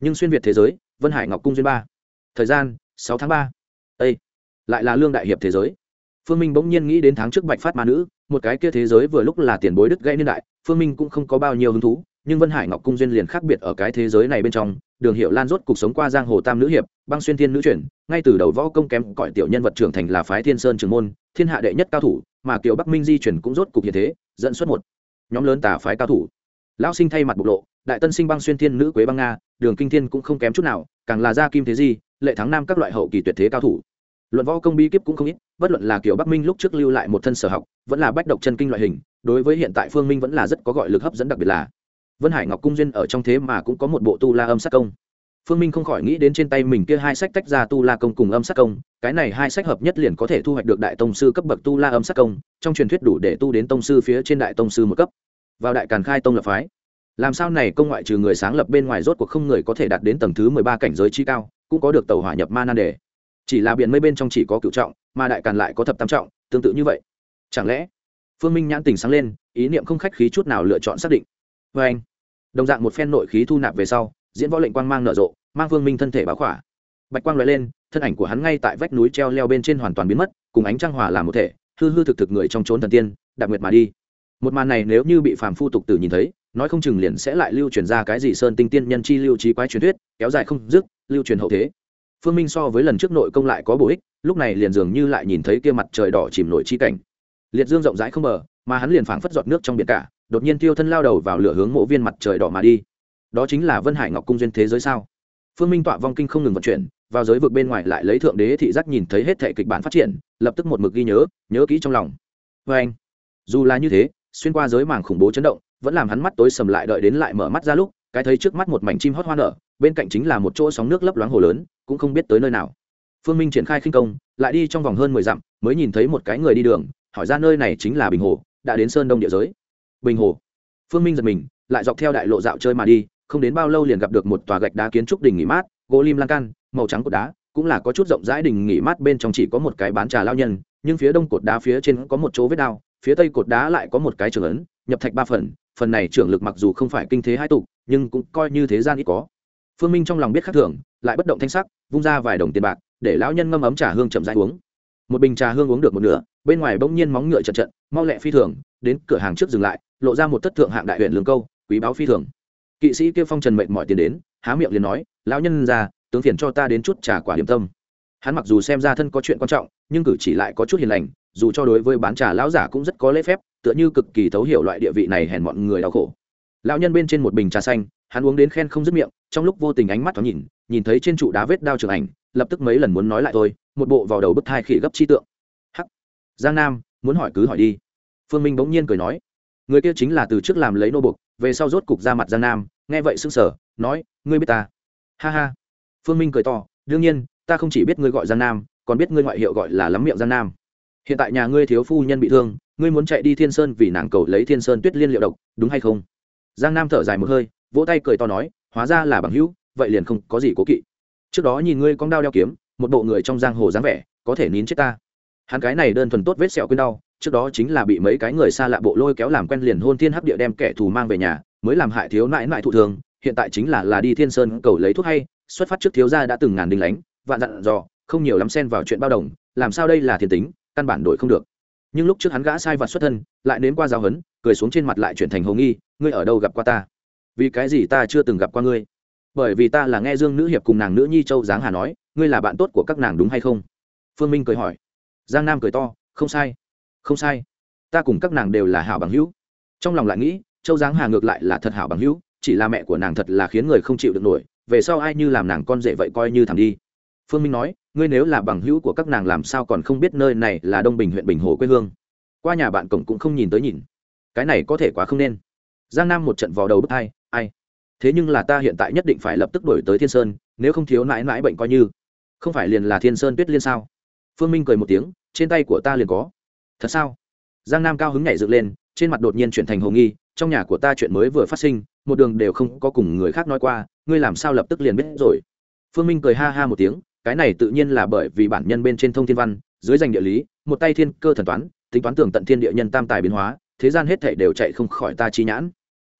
nhưng xuyên việt thế giới, vân hải ngọc cung duyên ba. Thời gian, sáu tháng ba. Â lại là lương đại hiệp thế giới. Phương minh bỗng nhiên nghĩ đến tháng trước bạch phát ma nữ, một cái kia thế giới vừa lúc là tiền bối đứt gãy niên đại, phương minh cũng không có bao nhiêu hứng thú, nhưng vân hải ngọc cung duyên liền khác biệt ở cái thế giới này bên trong, đường hiệu lan rốt cuộc sống qua giang hồ tam nữ hiệp, băng xuyên thiên nữ chuyển, ngay từ đầu võ công kém cõi tiểu nhân vật trưởng thành là phái thiên sơn trường môn, thiên hạ đệ nhất cao thủ, mà kiều bắc minh di chuyển cũng rốt cuộc hiện thế, dẫn xuất một nhóm lớn tả phái cao thủ. Lão sinh thay mặt bộc lộ, đại tân sinh băng xuyên thiên nữ quế băng nga đường kinh thiên cũng không kém chút nào, càng là gia kim thế di, lệ thắng nam các loại hậu kỳ tuyệt thế cao thủ. Luận võ công bi kíp cũng không ít, bất luận là kiểu bắc minh lúc trước lưu lại một thân sở học, vẫn là bách độc chân kinh loại hình, đối với hiện tại phương minh vẫn là rất có gọi lực hấp dẫn đặc biệt là. Vân hải ngọc cung duyên ở trong thế mà cũng có một bộ tu la âm sát công. Phương minh không khỏi nghĩ đến trên tay mình kia hai sách tách ra tu la công cùng âm sát công, cái này hai sách hợp nhất liền có thể thu hoạch được đại tông sư cấp bậc tu la âm sát công, trong truyền thuyết đủ để tu đến tông sư phía trên đại tông sư một cấp. Vào đại càn khai tông lập phái làm sao này công ngoại trừ người sáng lập bên ngoài rốt cuộc không người có thể đạt đến tầng thứ mười ba cảnh giới chi cao, cũng có được tàu hỏa nhập ma nan đề. Chỉ là biển mây bên trong chỉ có cựu trọng, mà đại càn lại có thập tam trọng, tương tự như vậy. Chẳng lẽ, phương minh nhãn tình sáng lên, ý niệm không khách khí chút nào lựa chọn xác định. Vê anh, đồng dạng một phen nội khí thu nạp về sau, diễn võ lệnh quang mang nở rộ, mang phương minh thân thể báo khỏa. Bạch quang lóe lên, thân ảnh của hắn ngay tại vách núi treo leo bên trên hoàn toàn biến mất, cùng ánh trăng hòa làm một thể, hư hư thực thực người trong trốn thần tiên đặc nguyệt mà đi. Một màn này nếu như bị phàm phu tục tử nhìn thấy nói không chừng liền sẽ lại lưu truyền ra cái gì sơn tinh tiên nhân chi lưu trí quái truyền thuyết, kéo dài không dứt, lưu truyền hậu thế. Phương minh so với lần trước nội công lại có bổ ích, lúc này liền dường như lại nhìn thấy kia mặt trời đỏ chìm nổi chi cảnh. Liệt dương rộng rãi không bờ, mà hắn liền phảng phất giọt nước trong biển cả, đột nhiên tiêu thân lao đầu vào lửa hướng mộ viên mặt trời đỏ mà đi. Đó chính là vân hải ngọc cung duyên thế giới sao? Phương minh tọa vong kinh không ngừng vận chuyển, vào giới vực bên ngoài lại lấy thượng đế thị giác nhìn thấy hết thể kịch bản phát triển, lập tức một mực ghi nhớ nhớ kỹ trong lòng. Vê anh dù là như thế, xuyên qua giới mảng khủng bố chấn động vẫn làm hắn mắt tối sầm lại đợi đến lại mở mắt ra lúc, cái thấy trước mắt một mảnh chim hót hoa nở, bên cạnh chính là một chỗ sóng nước lấp loáng hồ lớn, cũng không biết tới nơi nào. Phương minh triển khai khinh công, lại đi trong vòng hơn mười dặm, mới nhìn thấy một cái người đi đường, hỏi ra nơi này chính là bình hồ, đã đến sơn đông địa giới. Bình hồ. Phương minh giật mình, lại dọc theo đại lộ dạo chơi mà đi, không đến bao lâu liền gặp được một tòa gạch đá kiến trúc đình nghỉ mát, gỗ lim lan can, màu trắng cột đá, cũng là có chút rộng rãi đình nghỉ mát bên trong chỉ có một cái bán trà lao nhân, nhưng phía đông cột đá phía trên có một chỗ vết đao, phía tây cột đá lại có một cái trường ấn, nhập thạch ba phần phần này trưởng lực mặc dù không phải kinh thế hai tục, nhưng cũng coi như thế gian ít có. Phương minh trong lòng biết khắc thường, lại bất động thanh sắc, vung ra vài đồng tiền bạc, để lão nhân ngâm ấm trà hương chậm rãi uống. Một bình trà hương uống được một nửa, bên ngoài bỗng nhiên móng ngựa chật trận mau lẹ phi thường, đến cửa hàng trước dừng lại, lộ ra một thất thượng hạng đại huyện lương câu, quý báo phi thường. Kỵ sĩ kêu phong trần mệnh mọi tiền đến, há miệng liền nói, lão nhân ra tướng phiền cho ta đến chút trà quả điểm tâm. Hắn mặc dù xem ra thân có chuyện quan trọng, nhưng cử chỉ lại có chút hiền lành, dù cho đối với bán trà lão giả cũng rất có lễ phép tựa như cực kỳ thấu hiểu loại địa vị này hèn mọi người đau khổ. Lão nhân bên trên một bình trà xanh, hắn uống đến khen không dứt miệng, trong lúc vô tình ánh mắt thoáng nhìn nhìn thấy trên trụ đá vết đao trường ảnh, lập tức mấy lần muốn nói lại thôi, một bộ vào đầu bức thai khỉ gấp chi tượng. Hắc. Giang nam, muốn hỏi cứ hỏi đi. Phương minh bỗng nhiên cười nói, người kia chính là từ trước làm lấy nô bục về sau rốt cục ra mặt giang nam, nghe vậy sững sờ, nói, ngươi biết ta. Ha ha. Phương minh cười to, đương nhiên, ta không chỉ biết ngươi gọi giang nam, còn biết ngươi ngoại hiệu gọi là lắm miệng giang nam. Hiện tại nhà ngươi thiếu phu nhân bị thương ngươi muốn chạy đi thiên sơn vì nàng cầu lấy thiên sơn tuyết liên liệu độc, đúng hay không? Giang nam thở dài một hơi, vỗ tay cười to nói, hóa ra là bằng hữu, vậy liền không có gì cố kỵ. Trước đó nhìn ngươi con đao đeo kiếm, một bộ người trong giang hồ dáng vẻ, có thể nín chết ta. Hắn cái này đơn thuần tốt vết sẹo quên đau, trước đó chính là bị mấy cái người xa lạ bộ lôi kéo làm quen liền hôn thiên hấp địa đem kẻ thù mang về nhà, mới làm hại thiếu nãi nãi thụ thường, hiện tại chính là là đi thiên sơn cầu lấy thuốc hay, xuất phát trước thiếu gia đã từng ngàn đinh lánh, vạn dặn dò, không nhiều lắm xen vào chuyện bao đồng, làm sao đây là thiên tính, căn bản đổi không được nhưng lúc trước hắn gã sai vặt xuất thân, lại nếm qua giáo hấn, cười xuống trên mặt lại chuyển thành hồng nghi, ngươi ở đâu gặp qua ta? Vì cái gì ta chưa từng gặp qua ngươi? Bởi vì ta là nghe dương nữ hiệp cùng nàng nữ nhi châu giáng hà nói, ngươi là bạn tốt của các nàng đúng hay không? Phương minh cười hỏi. Giang nam cười to, không sai không sai. Ta cùng các nàng đều là hảo bằng hữu. Trong lòng lại nghĩ, châu giáng hà ngược lại là thật hảo bằng hữu, chỉ là mẹ của nàng thật là khiến người không chịu được nổi, về sau ai như làm nàng con rể vậy coi như thẳng đi. Phương minh nói ngươi nếu là bằng hữu của các nàng làm sao còn không biết nơi này là đông bình, huyện bình hồ quê hương? Qua nhà bạn cổng cũng không nhìn tới nhìn. Cái này có thể quá không nên. Giang nam một trận vào đầu bức ai ai? Thế nhưng là ta hiện tại nhất định phải lập tức đổi tới thiên sơn, nếu không thiếu mãi mãi bệnh coi như. Không phải liền là thiên sơn tuyết liên sao? Phương minh cười một tiếng, trên tay của ta liền có. Thật sao? Giang nam cao hứng nhảy dựng lên, trên mặt đột nhiên chuyển thành hồ nghi, trong nhà của ta chuyện mới vừa phát sinh, một đường đều không có cùng người khác nói qua, ngươi làm sao lập tức liền biết rồi? Phương minh cười ha ha một tiếng cái này tự nhiên là bởi vì bản nhân bên trên thông thiên văn, dưới danh địa lý, một tay thiên cơ thần toán, tính toán tưởng tận thiên địa nhân tam tài biến hóa, thế gian hết thảy đều chạy không khỏi ta chi nhãn.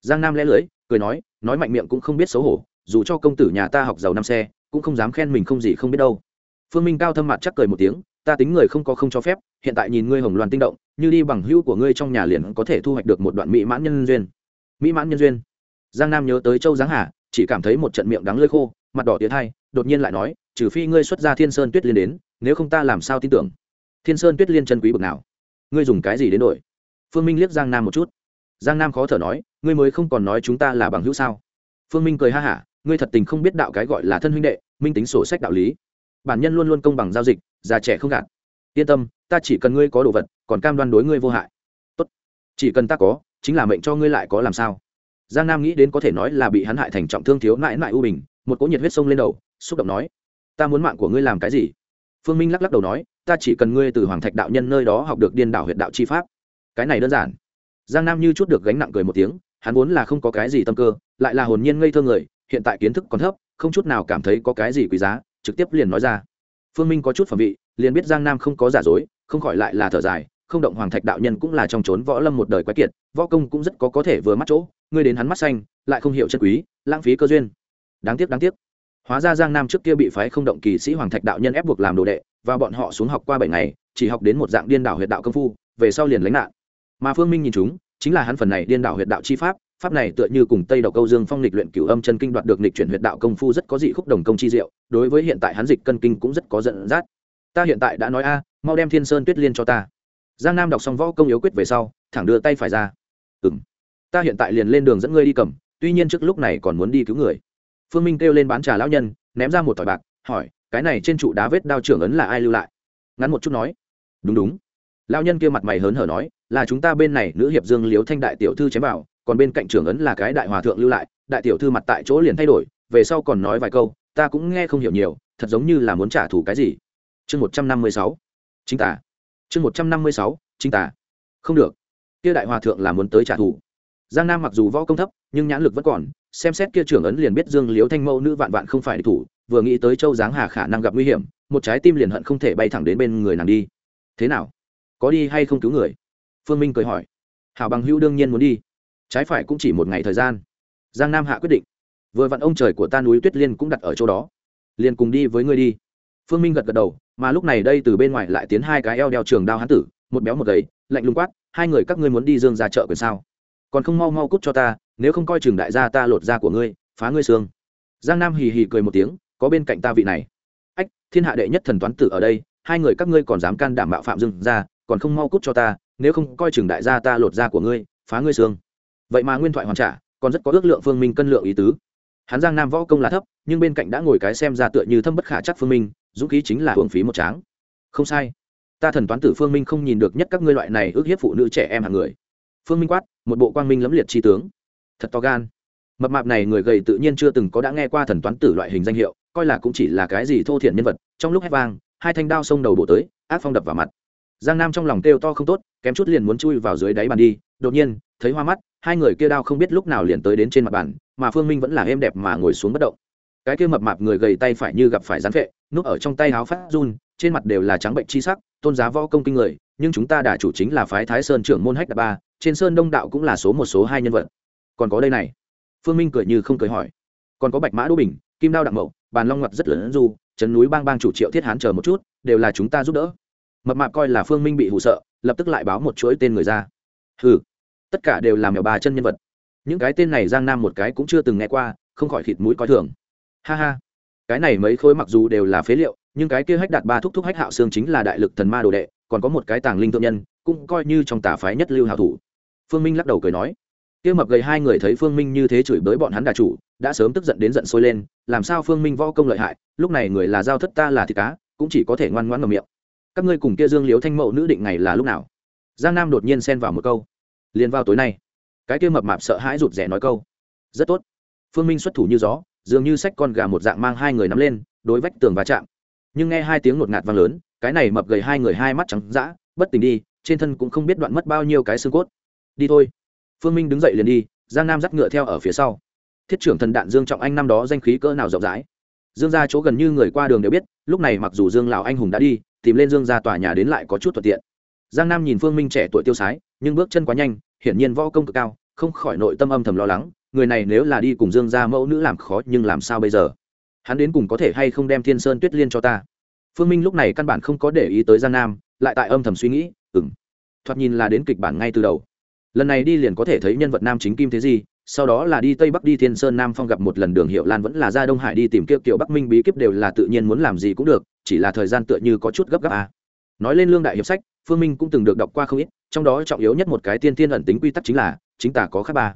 Giang nam lẽ lưới cười nói nói mạnh miệng cũng không biết xấu hổ, dù cho công tử nhà ta học giàu năm xe, cũng không dám khen mình không gì không biết đâu. Phương minh cao thâm mặt chắc cười một tiếng, ta tính người không có không cho phép, hiện tại nhìn ngươi hồng loan tinh động, như đi bằng hữu của ngươi trong nhà liền có thể thu hoạch được một đoạn mỹ mãn nhân duyên. Mỹ mãn nhân duyên. Giang nam nhớ tới châu giáng hà, chỉ cảm thấy một trận miệng đắng lơi khô, mặt đỏ tiến hai đột nhiên lại nói trừ phi ngươi xuất ra thiên sơn tuyết liên đến, nếu không ta làm sao tin tưởng? Thiên sơn tuyết liên chân quý bực nào? Ngươi dùng cái gì đến đổi? Phương minh liếc giang nam một chút. Giang nam khó thở nói, ngươi mới không còn nói chúng ta là bằng hữu sao? Phương minh cười ha hả, ngươi thật tình không biết đạo cái gọi là thân huynh đệ, minh tính sổ sách đạo lý. Bản nhân luôn luôn công bằng giao dịch, già trẻ không gạt. Yên tâm, ta chỉ cần ngươi có đồ vật, còn cam đoan đối ngươi vô hại. Tốt. Chỉ cần ta có, chính là mệnh cho ngươi lại có làm sao? Giang nam nghĩ đến có thể nói là bị hắn hại thành trọng thương thiếu nại nại u bình, một cỗ nhiệt huyết sông lên đầu, xúc động nói ta muốn mạng của ngươi làm cái gì? Phương minh lắc lắc đầu nói, ta chỉ cần ngươi từ hoàng thạch đạo nhân nơi đó học được điên đảo huyện đạo chi pháp. Cái này đơn giản. Giang nam như chút được gánh nặng cười một tiếng, hắn vốn là không có cái gì tâm cơ, lại là hồn nhiên ngây thơ người, hiện tại kiến thức còn thấp, không chút nào cảm thấy có cái gì quý giá, trực tiếp liền nói ra. Phương minh có chút phẩm vị, liền biết giang nam không có giả dối, không khỏi lại là thở dài, không động hoàng thạch đạo nhân cũng là trong trốn võ lâm một đời quái kiệt, võ công cũng rất có có thể vừa mắt chỗ, ngươi đến hắn mắt xanh, lại không hiểu chân quý, lãng phí cơ duyên. Đáng tiếc đáng tiếc hóa ra giang nam trước kia bị phái không động kỳ sĩ hoàng thạch đạo nhân ép buộc làm đồ đệ, và bọn họ xuống học qua bảy ngày, chỉ học đến một dạng điên đảo huyệt đạo công phu, về sau liền lánh nạn. Mà phương minh nhìn chúng, chính là hắn phần này điên đảo huyệt đạo chi pháp pháp này tựa như cùng tây độc câu dương phong lịch luyện cửu âm chân kinh đoạt được lịch chuyển huyệt đạo công phu rất có dị khúc đồng công chi diệu, đối với hiện tại hắn dịch cân kinh cũng rất có dẫn dắt. Ta hiện tại đã nói a, mau đem thiên sơn tuyết liên cho ta. Giang nam đọc xong võ công yếu quyết về sau, thẳng đưa tay phải ra. Ừng ta hiện tại liền lên đường dẫn ngươi đi cầm, tuy nhiên trước lúc này còn muốn đi cứu người phương minh kêu lên bán trà lão nhân, ném ra một tỏi bạc, hỏi, cái này trên trụ đá vết đao trưởng ấn là ai lưu lại? Ngắn một chút nói, đúng đúng. Lão nhân kia mặt mày hớn hở nói, là chúng ta bên này nữ hiệp dương liếu thanh đại tiểu thư chém vào, còn bên cạnh trưởng ấn là cái đại hòa thượng lưu lại, đại tiểu thư mặt tại chỗ liền thay đổi, về sau còn nói vài câu, ta cũng nghe không hiểu nhiều, thật giống như là muốn trả thù cái gì. Chương một trăm năm mươi sáu, chính tả. Chương một trăm năm mươi sáu, chính tả. Không được. Kia đại hòa thượng là muốn tới trả thù. Giang nam mặc dù võ công thấp, nhưng nhãn lực vẫn còn xem xét kia trưởng ấn liền biết dương liếu thanh mẫu nữ vạn vạn không phải địch thủ, vừa nghĩ tới châu giáng hà khả năng gặp nguy hiểm, một trái tim liền hận không thể bay thẳng đến bên người nàng đi. Thế nào? Có đi hay không cứu người? Phương minh cười hỏi. Hảo bằng hữu đương nhiên muốn đi. Trái phải cũng chỉ một ngày thời gian. Giang nam hạ quyết định. Vừa vặn ông trời của ta núi tuyết liên cũng đặt ở chỗ đó. Liền cùng đi với ngươi đi. Phương minh gật gật đầu, mà lúc này đây từ bên ngoài lại tiến hai cái eo đeo trường đao hán tử, một béo một gầy, lạnh lùng quát, hai người các ngươi muốn đi dương ra chợ quyền sao? Còn không mau mau cút cho ta nếu không coi chừng đại gia ta lột da của ngươi, phá ngươi xương. Giang nam hì hì cười một tiếng, có bên cạnh ta vị này. Ách, thiên hạ đệ nhất thần toán tử ở đây, hai người các ngươi còn dám can đảm mạo phạm dương ra còn không mau cút cho ta, nếu không coi chừng đại gia ta lột da của ngươi, phá ngươi xương. Vậy mà nguyên thoại hoàn trả, còn rất có ước lượng phương minh cân lượng ý tứ. Hắn giang nam võ công là thấp, nhưng bên cạnh đã ngồi cái xem ra tựa như thâm bất khả chắc phương minh, dũng khí chính là hưởng phí một tráng. Không sai. Ta thần toán tử phương minh không nhìn được nhất các ngươi loại này ước hiếp phụ nữ trẻ em hàng người. Phương minh quát, một bộ quang minh lẫm liệt tri tướng thật to gan. Mập mạp này người gầy tự nhiên chưa từng có đã nghe qua thần toán tử loại hình danh hiệu, coi là cũng chỉ là cái gì thô thiện nhân vật, trong lúc hét vang, hai thanh đao xông đầu bổ tới, ác phong đập vào mặt. Giang nam trong lòng kêu to không tốt, kém chút liền muốn chui vào dưới đáy bàn đi, đột nhiên, thấy hoa mắt, hai người kia đao không biết lúc nào liền tới đến trên mặt bàn, mà phương minh vẫn là êm đẹp mà ngồi xuống bất động. Cái kia mập mạp người gầy tay phải như gặp phải rắn vệ núp ở trong tay áo phát run, trên mặt đều là trắng bệnh chi sắc, tôn giá võ công kinh người, nhưng chúng ta đả chủ chính là phái thái sơn trưởng môn hách đà ba, trên sơn đông đạo cũng là số một, số hai nhân vật còn có đây này. Phương minh cười như không cười hỏi. Còn có bạch mã đỗ bình kim đao đặng mậu bàn long ngọc rất lớn du trấn núi bang bang chủ triệu thiết hán chờ một chút đều là chúng ta giúp đỡ. Mập mạp coi là phương minh bị hụ sợ lập tức lại báo một chuỗi tên người ra. Hừ, tất cả đều là mèo bà chân nhân vật. Những cái tên này giang nam một cái cũng chưa từng nghe qua không khỏi thịt mũi coi thường. Ha ha cái này mấy khối mặc dù đều là phế liệu nhưng cái kia hách đạt ba thúc thúc hách hạo xương chính là đại lực thần ma đồ đệ còn có một cái tàng linh thượng nhân cũng coi như trong tà phái nhất lưu hào thủ. Phương minh lắc đầu cười nói kia mập gầy hai người thấy phương minh như thế chửi bới bọn hắn đà chủ, đã sớm tức giận đến giận sôi lên, làm sao phương minh võ công lợi hại, lúc này người là giao thất ta là thịt cá, cũng chỉ có thể ngoan ngoãn ngầm miệng. Các ngươi cùng kia dương liếu thanh mậu nữ định ngày là lúc nào? Giang nam đột nhiên xen vào một câu. Liền vào tối nay, cái kia mập mạp sợ hãi rụt rè nói câu. Rất tốt. Phương minh xuất thủ như gió, dường như sách con gà một dạng mang hai người nắm lên, đối vách tường va chạm. Nhưng nghe hai tiếng ngột ngạt vang lớn, cái này mập gầy hai người hai mắt trắng dã, bất tỉnh đi, trên thân cũng không biết đoạn mất bao nhiêu cái xương cốt. Đi thôi phương minh đứng dậy liền đi, giang nam dắt ngựa theo ở phía sau. Thiết trưởng thần đạn dương trọng anh năm đó danh khí cỡ nào rộng rãi. Dương ra chỗ gần như người qua đường đều biết, lúc này mặc dù dương lào anh hùng đã đi, tìm lên dương ra tòa nhà đến lại có chút thuận tiện. Giang nam nhìn phương minh trẻ tuổi tiêu sái, nhưng bước chân quá nhanh, hiển nhiên võ công cực cao, không khỏi nội tâm âm thầm lo lắng, người này nếu là đi cùng dương gia mẫu nữ làm khó, nhưng làm sao bây giờ? Hắn đến cùng có thể hay không đem thiên sơn tuyết liên cho ta? Phương minh lúc này căn bản không có để ý tới giang nam, lại tại âm thầm suy nghĩ ừng thoạt nhìn là đến kịch bản ngay từ đầu lần này đi liền có thể thấy nhân vật nam chính kim thế gì sau đó là đi tây bắc đi thiên sơn nam phong gặp một lần đường hiệu lan vẫn là ra đông hải đi tìm kiếp kiểu bắc minh bí kíp đều là tự nhiên muốn làm gì cũng được, chỉ là thời gian tựa như có chút gấp gáp à. nói lên lương đại hiệp sách, phương minh cũng từng được đọc qua không ít, trong đó trọng yếu nhất một cái tiên tiên ẩn tính quy tắc chính là, chính tà có khác ba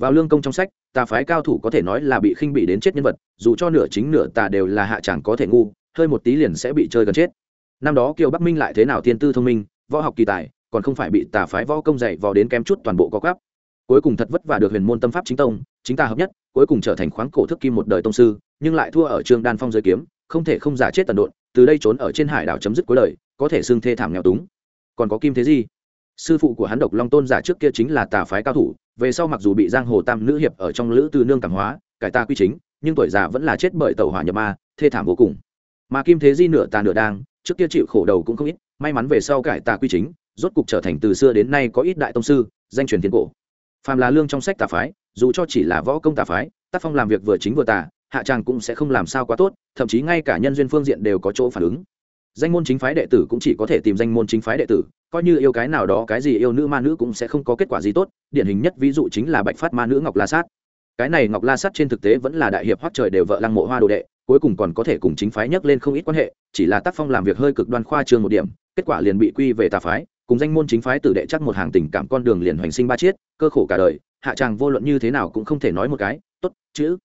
vào lương công trong sách, tà phái cao thủ có thể nói là bị khinh bị đến chết nhân vật, dù cho nửa chính nửa tà đều là hạ chẳng có thể ngu, hơi một tí liền sẽ bị chơi gần chết năm đó kiều bắc minh lại thế nào tiên tư thông minh, võ học kỳ tài còn không phải bị tà phái võ công dạy vò đến kém chút toàn bộ có gắp cuối cùng thật vất vả được huyền môn tâm pháp chính tông, chính ta hợp nhất, cuối cùng trở thành khoáng cổ thức kim một đời tông sư, nhưng lại thua ở trương đan phong giới kiếm, không thể không giả chết tần độn, từ đây trốn ở trên hải đảo chấm dứt cuối đời, có thể xưng thê thảm nghèo túng. Còn có kim thế gì sư phụ của hắn độc long tôn giả trước kia chính là tà phái cao thủ, về sau mặc dù bị giang hồ tam nữ hiệp ở trong lữ tư nương cảm hóa, cải ta quy chính, nhưng tuổi già vẫn là chết bởi tàu hỏa nhập ma, thê thảm vô cùng. Mà kim thế di nửa tà nửa đang, trước kia chịu khổ đầu cũng không ít, may mắn về sau cải tà quy chính rốt cục trở thành từ xưa đến nay có ít đại tông sư, danh truyền thiên cổ. Phàm là lương trong sách tà phái, dù cho chỉ là võ công tà phái, tác phong làm việc vừa chính vừa tà, hạ tràng cũng sẽ không làm sao quá tốt, thậm chí ngay cả nhân duyên phương diện đều có chỗ phản ứng. Danh môn chính phái đệ tử cũng chỉ có thể tìm danh môn chính phái đệ tử, coi như yêu cái nào đó cái gì yêu nữ ma nữ cũng sẽ không có kết quả gì tốt, điển hình nhất ví dụ chính là bạch phát ma nữ ngọc la sát. Cái này ngọc la sát trên thực tế vẫn là đại hiệp hoắc trời đều vợ lăng mộ hoa đồ đệ, cuối cùng còn có thể cùng chính phái nhắc lên không ít quan hệ, chỉ là tác phong làm việc hơi cực đoan khoa trương một điểm, kết quả liền bị quy về tà phái cùng danh môn chính phái tử đệ chắc một hàng tình cảm con đường liền hoành sinh ba chiết, cơ khổ cả đời, hạ tràng vô luận như thế nào cũng không thể nói một cái, tốt, chữ.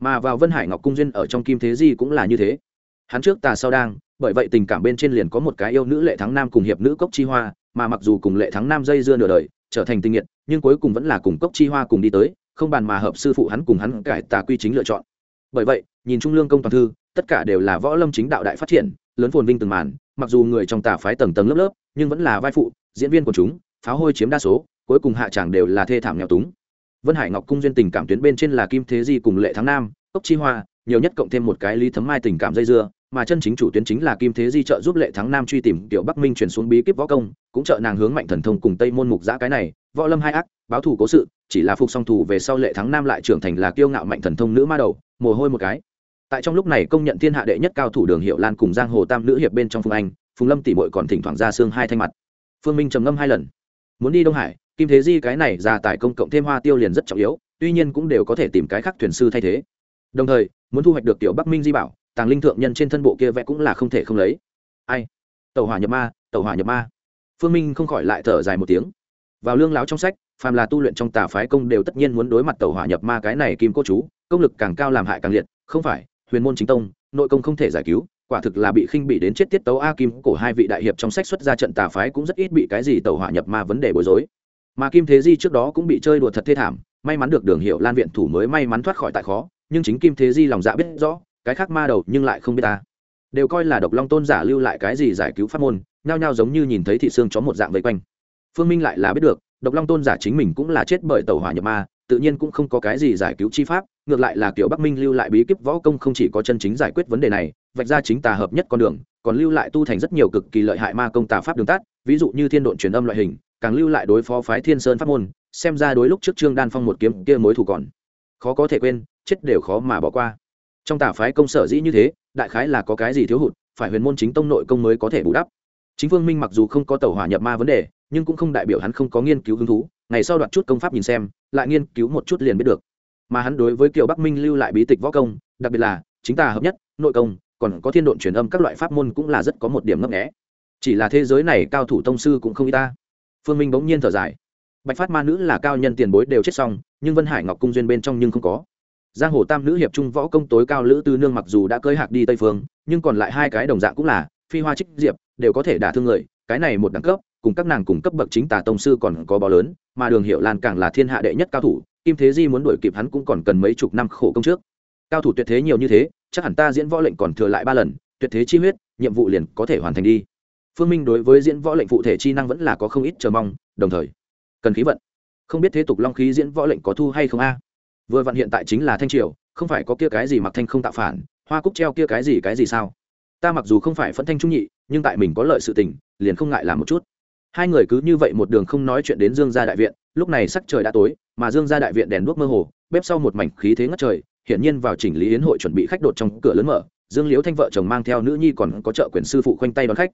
Mà vào vân hải ngọc cung duyên ở trong kim thế di cũng là như thế. Hắn trước tà sau đang, bởi vậy tình cảm bên trên liền có một cái yêu nữ lệ thắng nam cùng hiệp nữ cốc chi hoa, mà mặc dù cùng lệ thắng nam dây dưa nửa đời, trở thành tình nghiệt, nhưng cuối cùng vẫn là cùng cốc chi hoa cùng đi tới, không bàn mà hợp sư phụ hắn cùng hắn cải tà quy chính lựa chọn. Bởi vậy, nhìn trung lương công toàn thư, tất cả đều là võ lâm chính đạo đại phát triển, lớn phồn vinh từng màn, mặc dù người trong tà phái tầng tầng lớp lớp nhưng vẫn là vai phụ, diễn viên của chúng, pháo hôi chiếm đa số, cuối cùng hạ tràng đều là thê thảm nghèo túng. Vân hải ngọc cung duyên tình cảm tuyến bên trên là kim thế di cùng lệ thắng nam, cốc chi hoa, nhiều nhất cộng thêm một cái lý thấm mai tình cảm dây dưa, mà chân chính chủ tuyến chính là kim thế di trợ giúp lệ thắng nam truy tìm tiểu bắc minh chuyển xuống bí kíp võ công, cũng trợ nàng hướng mạnh thần thông cùng tây môn mục giã cái này, võ lâm hai ác, báo thù cố sự, chỉ là phục song thù về sau lệ thắng nam lại trưởng thành là kiêu ngạo mạnh thần thông nữ ma đầu, mồ hôi một cái. Tại trong lúc này công nhận thiên hạ đệ nhất cao thủ đường hiệu lan cùng giang hồ tam nữ hiệp bên trong phương anh phùng lâm tỉ mội còn thỉnh thoảng ra xương hai thanh mặt. Phương minh trầm ngâm hai lần. Muốn đi đông hải, kim thế di cái này ra tại công cộng thêm hoa tiêu liền rất trọng yếu, tuy nhiên cũng đều có thể tìm cái khác thuyền sư thay thế. Đồng thời, muốn thu hoạch được tiểu bắc minh di bảo, tàng linh thượng nhân trên thân bộ kia vẽ cũng là không thể không lấy. Ai? Tàu hỏa nhập ma tàu hỏa nhập ma. Phương minh không khỏi lại thở dài một tiếng. Vào lương láo trong sách, phàm là tu luyện trong tà phái công đều tất nhiên muốn đối mặt tàu hỏa nhập ma cái này kim cô chú, công lực càng cao làm hại càng liệt, không phải, huyền môn chính tông, nội công không thể giải cứu quả thực là bị khinh bị đến chết tiết tấu a kim cổ hai vị đại hiệp trong sách xuất ra trận tà phái cũng rất ít bị cái gì tàu hỏa nhập ma vấn đề bối rối. Mà kim thế di trước đó cũng bị chơi đùa thật thê thảm, may mắn được đường hiệu lan viện thủ mới may mắn thoát khỏi tại khó, nhưng chính kim thế di lòng dạ biết rõ, cái khác ma đầu nhưng lại không biết ta. Đều coi là độc long tôn giả lưu lại cái gì giải cứu pháp môn, nhao nhao giống như nhìn thấy thị xương chó một dạng vây quanh. Phương minh lại là biết được, độc long tôn giả chính mình cũng là chết bởi tàu hỏa nhập ma, tự nhiên cũng không có cái gì giải cứu chi pháp ngược lại là kiểu bắc minh lưu lại bí kíp võ công không chỉ có chân chính giải quyết vấn đề này, vạch ra chính tà hợp nhất con đường, còn lưu lại tu thành rất nhiều cực kỳ lợi hại ma công tà pháp đường tát. ví dụ như thiên độn truyền âm loại hình, càng lưu lại đối phó phái thiên sơn pháp môn, xem ra đối lúc trước trương đan phong một kiếm kia mối thủ còn khó có thể quên, chết đều khó mà bỏ qua trong tà phái công sở dĩ như thế, đại khái là có cái gì thiếu hụt, phải huyền môn chính tông nội công mới có thể bù đắp chính phương minh mặc dù không có tàu hỏa nhập ma vấn đề, nhưng cũng không đại biểu hắn không có nghiên cứu hứng thú, ngày sau đoạt chút công pháp nhìn xem, lại nghiên cứu một chút liền biết được mà hắn đối với kiều bắc minh lưu lại bí tịch võ công, đặc biệt là chính tà hợp nhất, nội công, còn có thiên độn truyền âm các loại pháp môn cũng là rất có một điểm ngấp nghẽ chỉ là thế giới này cao thủ tông sư cũng không y ta. Phương minh bỗng nhiên thở dài. Bạch phát ma nữ là cao nhân tiền bối đều chết xong, nhưng vân hải ngọc cung duyên bên trong nhưng không có. Giang hồ tam nữ hiệp trung võ công tối cao lữ tư nương mặc dù đã cơi hạc đi tây phương, nhưng còn lại hai cái đồng dạng cũng là phi hoa trích diệp, đều có thể đả thương người, cái này một đẳng cấp, cùng các nàng cùng cấp bậc chính tà tông sư còn có bó lớn, mà đường hiệu lan càng là thiên hạ đệ nhất cao thủ kim thế di muốn đuổi kịp hắn cũng còn cần mấy chục năm khổ công trước. Cao thủ tuyệt thế nhiều như thế, chắc hẳn ta diễn võ lệnh còn thừa lại ba lần, tuyệt thế chi huyết, nhiệm vụ liền có thể hoàn thành đi. Phương minh đối với diễn võ lệnh phụ thể chi năng vẫn là có không ít chờ mong, đồng thời, cần khí vận. Không biết thế tục long khí diễn võ lệnh có thu hay không a? Vừa vặn hiện tại chính là thanh triều, không phải có kia cái gì mặc thanh không tạo phản, hoa cúc treo kia cái gì cái gì sao? Ta mặc dù không phải phẫn thanh trung nhị, nhưng tại mình có lợi sự tình, liền không ngại làm một chút. Hai người cứ như vậy một đường không nói chuyện đến dương gia đại viện lúc này sắc trời đã tối, mà dương gia đại viện đèn đuốc mơ hồ, bếp sau một mảnh khí thế ngất trời, hiển nhiên vào chỉnh lý yến hội chuẩn bị khách đột trong cửa lớn mở, dương liễu thanh vợ chồng mang theo nữ nhi còn có trợ quyền sư phụ khoanh tay đón khách.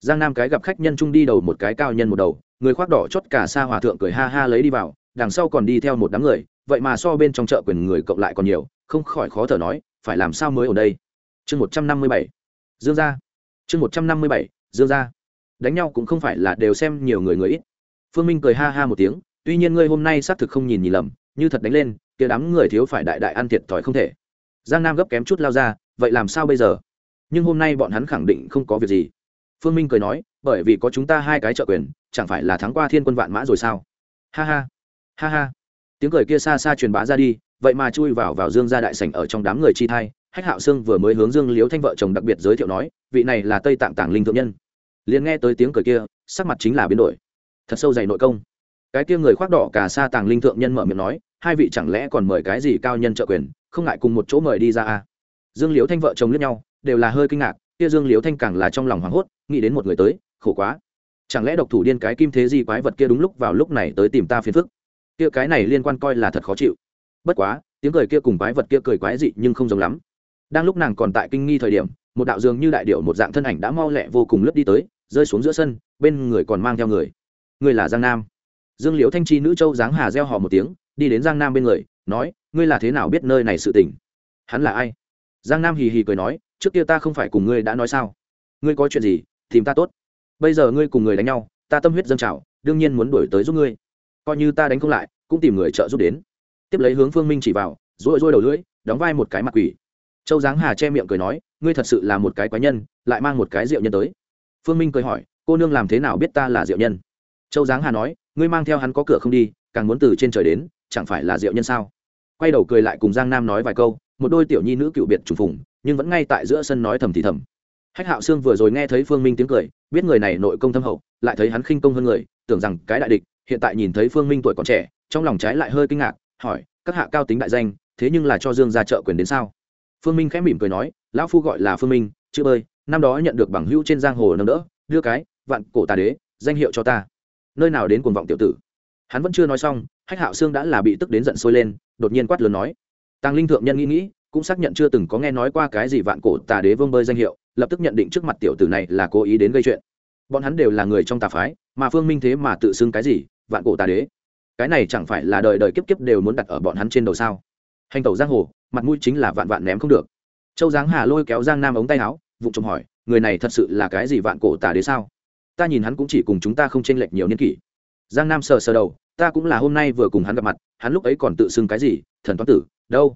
Giang nam cái gặp khách nhân trung đi đầu một cái cao nhân một đầu, người khoác đỏ chót cả xa hòa thượng cười ha ha lấy đi vào, đằng sau còn đi theo một đám người, vậy mà so bên trong chợ quyền người cộng lại còn nhiều, không khỏi khó thở nói, phải làm sao mới ở đây? Chương một trăm năm mươi bảy, dương gia. Chương một trăm năm mươi bảy, dương gia. Đánh nhau cũng không phải là đều xem nhiều người người ít. Phương minh cười ha ha một tiếng tuy nhiên ngươi hôm nay xác thực không nhìn nhìn lầm, như thật đánh lên, kia đám người thiếu phải đại đại ăn thiệt thòi không thể. Giang nam gấp kém chút lao ra, vậy làm sao bây giờ? Nhưng hôm nay bọn hắn khẳng định không có việc gì. Phương minh cười nói, bởi vì có chúng ta hai cái trợ quyền, chẳng phải là thắng qua thiên quân vạn mã rồi sao? Ha ha ha ha. Tiếng cười kia xa xa truyền bá ra đi, vậy mà chui vào vào dương gia đại sảnh ở trong đám người chi thai, hách hạo sương vừa mới hướng dương liễu thanh vợ chồng đặc biệt giới thiệu nói, vị này là tây tạng tàng linh thượng nhân. Liền nghe tới tiếng cười kia, sắc mặt chính là biến đổi. Thật sâu dày nội công cái kia người khoác đỏ cả xa tàng linh thượng nhân mở miệng nói, hai vị chẳng lẽ còn mời cái gì cao nhân trợ quyền, không ngại cùng một chỗ mời đi ra à? Dương liễu thanh vợ chồng lẫn nhau, đều là hơi kinh ngạc, kia dương liễu thanh càng là trong lòng hoảng hốt, nghĩ đến một người tới, khổ quá. Chẳng lẽ độc thủ điên cái kim thế gì quái vật kia đúng lúc vào lúc này tới tìm ta phiền phức? Kia cái này liên quan coi là thật khó chịu. Bất quá, tiếng cười kia cùng quái vật kia cười quái dị nhưng không giống lắm. Đang lúc nàng còn tại kinh nghi thời điểm, một đạo dường như đại điệu một dạng thân ảnh đã mau lẹ vô cùng lướt đi tới, rơi xuống giữa sân, bên người còn mang theo người. Người là giang nam dương liễu thanh chi nữ châu giáng hà gieo họ một tiếng, đi đến giang nam bên người, nói, ngươi là thế nào biết nơi này sự tình? Hắn là ai? Giang nam hì hì cười nói, trước kia ta không phải cùng ngươi đã nói sao? Ngươi có chuyện gì, tìm ta tốt. Bây giờ ngươi cùng người đánh nhau, ta tâm huyết dâng trào, đương nhiên muốn đuổi tới giúp ngươi. Coi như ta đánh không lại, cũng tìm người trợ giúp đến. Tiếp lấy hướng phương minh chỉ vào rỗi rỗi đầu lưỡi, đóng vai một cái mặt quỷ. Châu giáng hà che miệng cười nói, ngươi thật sự là một cái quái nhân, lại mang một cái rượu nhân tới. Phương minh cười hỏi, cô nương làm thế nào biết ta là rượu nhân? Châu giáng hà nói ngươi mang theo hắn có cửa không đi, càng muốn từ trên trời đến, chẳng phải là diệu nhân sao? Quay đầu cười lại cùng giang nam nói vài câu, một đôi tiểu nhi nữ cựu biệt trùng phùng, nhưng vẫn ngay tại giữa sân nói thầm thì thầm. Hách hạo sương vừa rồi nghe thấy phương minh tiếng cười, biết người này nội công thâm hậu, lại thấy hắn khinh công hơn người, tưởng rằng cái đại địch, hiện tại nhìn thấy phương minh tuổi còn trẻ, trong lòng trái lại hơi kinh ngạc, hỏi, các hạ cao tính đại danh, thế nhưng là cho dương ra trợ quyền đến sao? Phương minh khẽ mỉm cười nói, lão phu gọi là phương minh, chữ bơi, năm đó nhận được bằng hữu trên giang hồ nâng đỡ, đưa cái, vạn cổ tà đế, danh hiệu cho ta nơi nào đến cuồng vọng tiểu tử. Hắn vẫn chưa nói xong, hách hạo sương đã là bị tức đến giận sôi lên, đột nhiên quát lớn nói. Tàng linh thượng nhân nghĩ nghĩ, cũng xác nhận chưa từng có nghe nói qua cái gì vạn cổ tà đế vương bơi danh hiệu, lập tức nhận định trước mặt tiểu tử này là cố ý đến gây chuyện. Bọn hắn đều là người trong tà phái, mà phương minh thế mà tự xưng cái gì, vạn cổ tà đế. Cái này chẳng phải là đời đời kiếp kiếp đều muốn đặt ở bọn hắn trên đầu sao? Hành tẩu giang hồ, mặt mũi chính là vạn vạn ném không được. Châu giáng hà lôi kéo giang nam ống tay áo vụ trộm hỏi, người này thật sự là cái gì vạn cổ tà đế sao? Ta nhìn hắn cũng chỉ cùng chúng ta không chênh lệch nhiều niên kỷ. Giang nam sờ sờ đầu, ta cũng là hôm nay vừa cùng hắn gặp mặt, hắn lúc ấy còn tự xưng cái gì, thần toán tử, đâu?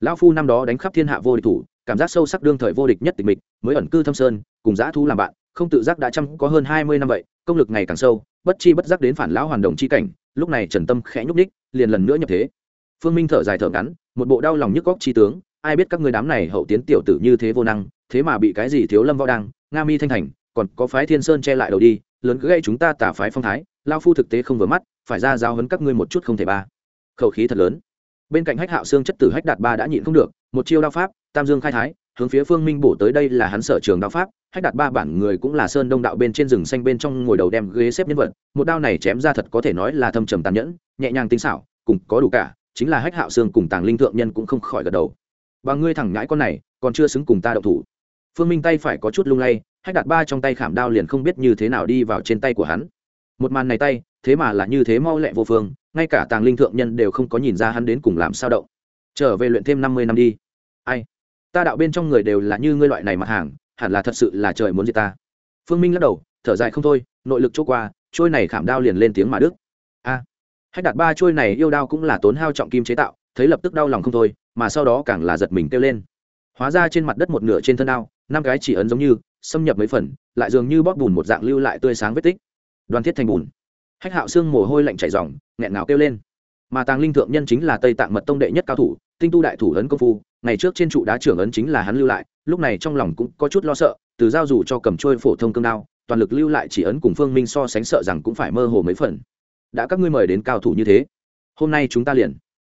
Lão phu năm đó đánh khắp thiên hạ vô địch thủ, cảm giác sâu sắc đương thời vô địch nhất tịch mịch, mới ẩn cư thâm sơn, cùng giã thu làm bạn, không tự giác đã chăm có hơn hai mươi năm vậy, công lực ngày càng sâu, bất chi bất giác đến phản lão hoàn đồng chi cảnh, lúc này trần tâm khẽ nhúc ních liền lần nữa nhập thế. Phương minh thở dài thở ngắn, một bộ đau lòng nhức góc chi tướng, ai biết các người đám này hậu tiến tiểu tử như thế vô năng, thế mà bị cái gì thiếu lâm võ đăng, nga mi thanh thành còn có phái thiên sơn che lại đầu đi, lớn gây chúng ta tả phái phong thái, lao phu thực tế không vừa mắt, phải ra giao hấn các ngươi một chút không thể ba. Khẩu khí thật lớn. Bên cạnh hách hạo xương chất tử hách đạt ba đã nhịn không được, một chiêu đao pháp, tam dương khai thái, hướng phía phương minh bổ tới đây là hắn sở trường đao pháp, hách đạt ba bản người cũng là sơn đông đạo bên trên rừng xanh bên trong ngồi đầu đem ghế xếp nhân vật, một đao này chém ra thật có thể nói là thâm trầm tàn nhẫn, nhẹ nhàng tinh xảo, cùng có đủ cả, chính là hách hạo xương cùng tàng linh thượng nhân cũng không khỏi gật đầu. Và ngươi thẳng nhãi con này, còn chưa xứng cùng ta đậu thủ. Phương minh tay phải có chút lung lay hách đạt ba trong tay khảm đao liền không biết như thế nào đi vào trên tay của hắn. Một màn này tay thế mà là như thế mau lẹ vô phương ngay cả tàng linh thượng nhân đều không có nhìn ra hắn đến cùng làm sao động. Trở về luyện thêm năm mươi năm đi. Ai? Ta đạo bên trong người đều là như ngươi loại này mặt hàng hẳn là thật sự là trời muốn gì ta. Phương minh lắc đầu thở dài không thôi nội lực chỗ qua trôi này khảm đao liền lên tiếng mà đức. A! À, hách đạt ba trôi này yêu đao cũng là tốn hao trọng kim chế tạo thấy lập tức đau lòng không thôi mà sau đó càng là giật mình kêu lên. Hóa ra trên mặt đất một nửa trên thân đao năm cái chỉ ấn giống như xâm nhập mấy phần, lại dường như bóp bùn một dạng lưu lại tươi sáng vết tích. Đoàn thiết thành bùn. Hách hạo xương mồ hôi lạnh chảy dòng nghẹn ngào kêu lên. Mà tàng linh thượng nhân chính là tây tạng mật tông đệ nhất cao thủ, tinh tu đại thủ ấn công phu, ngày trước trên trụ đá trưởng ấn chính là hắn lưu lại, lúc này trong lòng cũng có chút lo sợ, từ giao dù cho cầm trôi phổ thông cương đao, toàn lực lưu lại chỉ ấn cùng phương minh so sánh sợ rằng cũng phải mơ hồ mấy phần. Đã các ngươi mời đến cao thủ như thế, hôm nay chúng ta liền.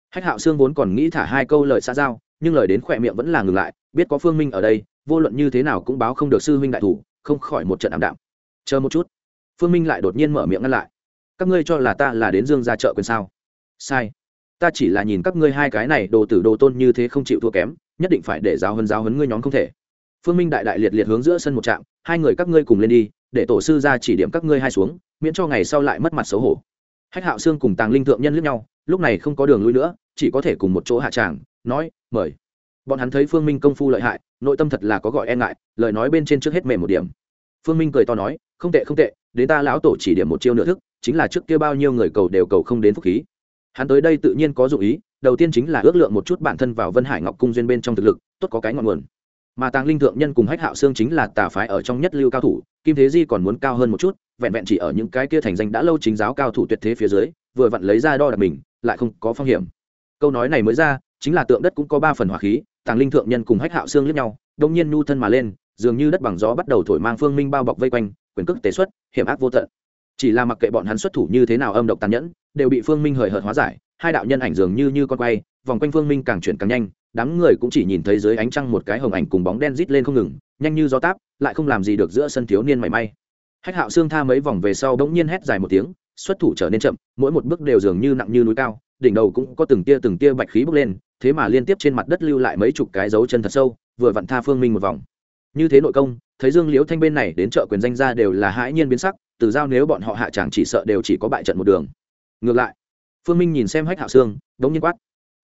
Hách hạo xương vốn còn nghĩ thả hai câu lời xa giao, nhưng lời đến khỏe miệng vẫn là ngừng lại, biết có phương minh ở đây vô luận như thế nào cũng báo không được sư huynh đại thủ, không khỏi một trận ảm đạm. Chờ một chút. Phương minh lại đột nhiên mở miệng ngăn lại. Các ngươi cho là ta là đến dương ra chợ quyền sao? Sai. Ta chỉ là nhìn các ngươi hai cái này đồ tử đồ tôn như thế không chịu thua kém, nhất định phải để giáo hấn giáo hấn ngươi nhóm không thể. Phương minh đại đại liệt liệt hướng giữa sân một trạm, hai người các ngươi cùng lên đi, để tổ sư ra chỉ điểm các ngươi hai xuống, miễn cho ngày sau lại mất mặt xấu hổ. Hách hạo sương cùng tàng linh thượng nhân lướt nhau, lúc này không có đường lui nữa, chỉ có thể cùng một chỗ hạ tràng, nói, mời bọn hắn thấy phương minh công phu lợi hại, nội tâm thật là có gọi e ngại, lời nói bên trên trước hết mềm một điểm. Phương minh cười to nói, không tệ không tệ, đến ta lão tổ chỉ điểm một chiêu nửa thức, chính là trước kia bao nhiêu người cầu đều cầu không đến phúc khí. Hắn tới đây tự nhiên có dụng ý, đầu tiên chính là ước lượng một chút bản thân vào vân hải ngọc cung duyên bên trong thực lực, tốt có cái ngọn nguồn. Mà tàng linh thượng nhân cùng hách hạo xương chính là tà phái ở trong nhất lưu cao thủ, kim thế di còn muốn cao hơn một chút, vẹn vẹn chỉ ở những cái kia thành danh đã lâu chính giáo cao thủ tuyệt thế phía dưới, vừa vặn lấy ra đo đạc mình, lại không có phong hiểm. Câu nói này mới ra, chính là tượng đất cũng có ba phần hỏa khí tàng linh thượng nhân cùng hách hạo xương lướt nhau, đông nhiên nhu thân mà lên, dường như đất bằng gió bắt đầu thổi mang phương minh bao bọc vây quanh, quyền cước tế xuất, hiểm ác vô tận. Chỉ là mặc kệ bọn hắn xuất thủ như thế nào âm độc tàn nhẫn, đều bị phương minh hời hợt hóa giải, hai đạo nhân ảnh dường như như con quay, vòng quanh phương minh càng chuyển càng nhanh, đám người cũng chỉ nhìn thấy dưới ánh trăng một cái hồng ảnh cùng bóng đen rít lên không ngừng, nhanh như gió táp, lại không làm gì được giữa sân thiếu niên mảy may. Hách hạo xương tha mấy vòng về sau bỗng nhiên hét dài một tiếng, xuất thủ trở nên chậm, mỗi một bước đều dường như nặng như núi cao đỉnh đầu cũng có từng tia từng tia bạch khí bốc lên, thế mà liên tiếp trên mặt đất lưu lại mấy chục cái dấu chân thật sâu, vừa vặn tha phương minh một vòng. Như thế nội công, thấy dương liễu thanh bên này đến chợ quyền danh ra đều là hãi nhiên biến sắc, từ giao nếu bọn họ hạ chẳng chỉ sợ đều chỉ có bại trận một đường. Ngược lại, phương minh nhìn xem hách hạo xương đống nhiên quát.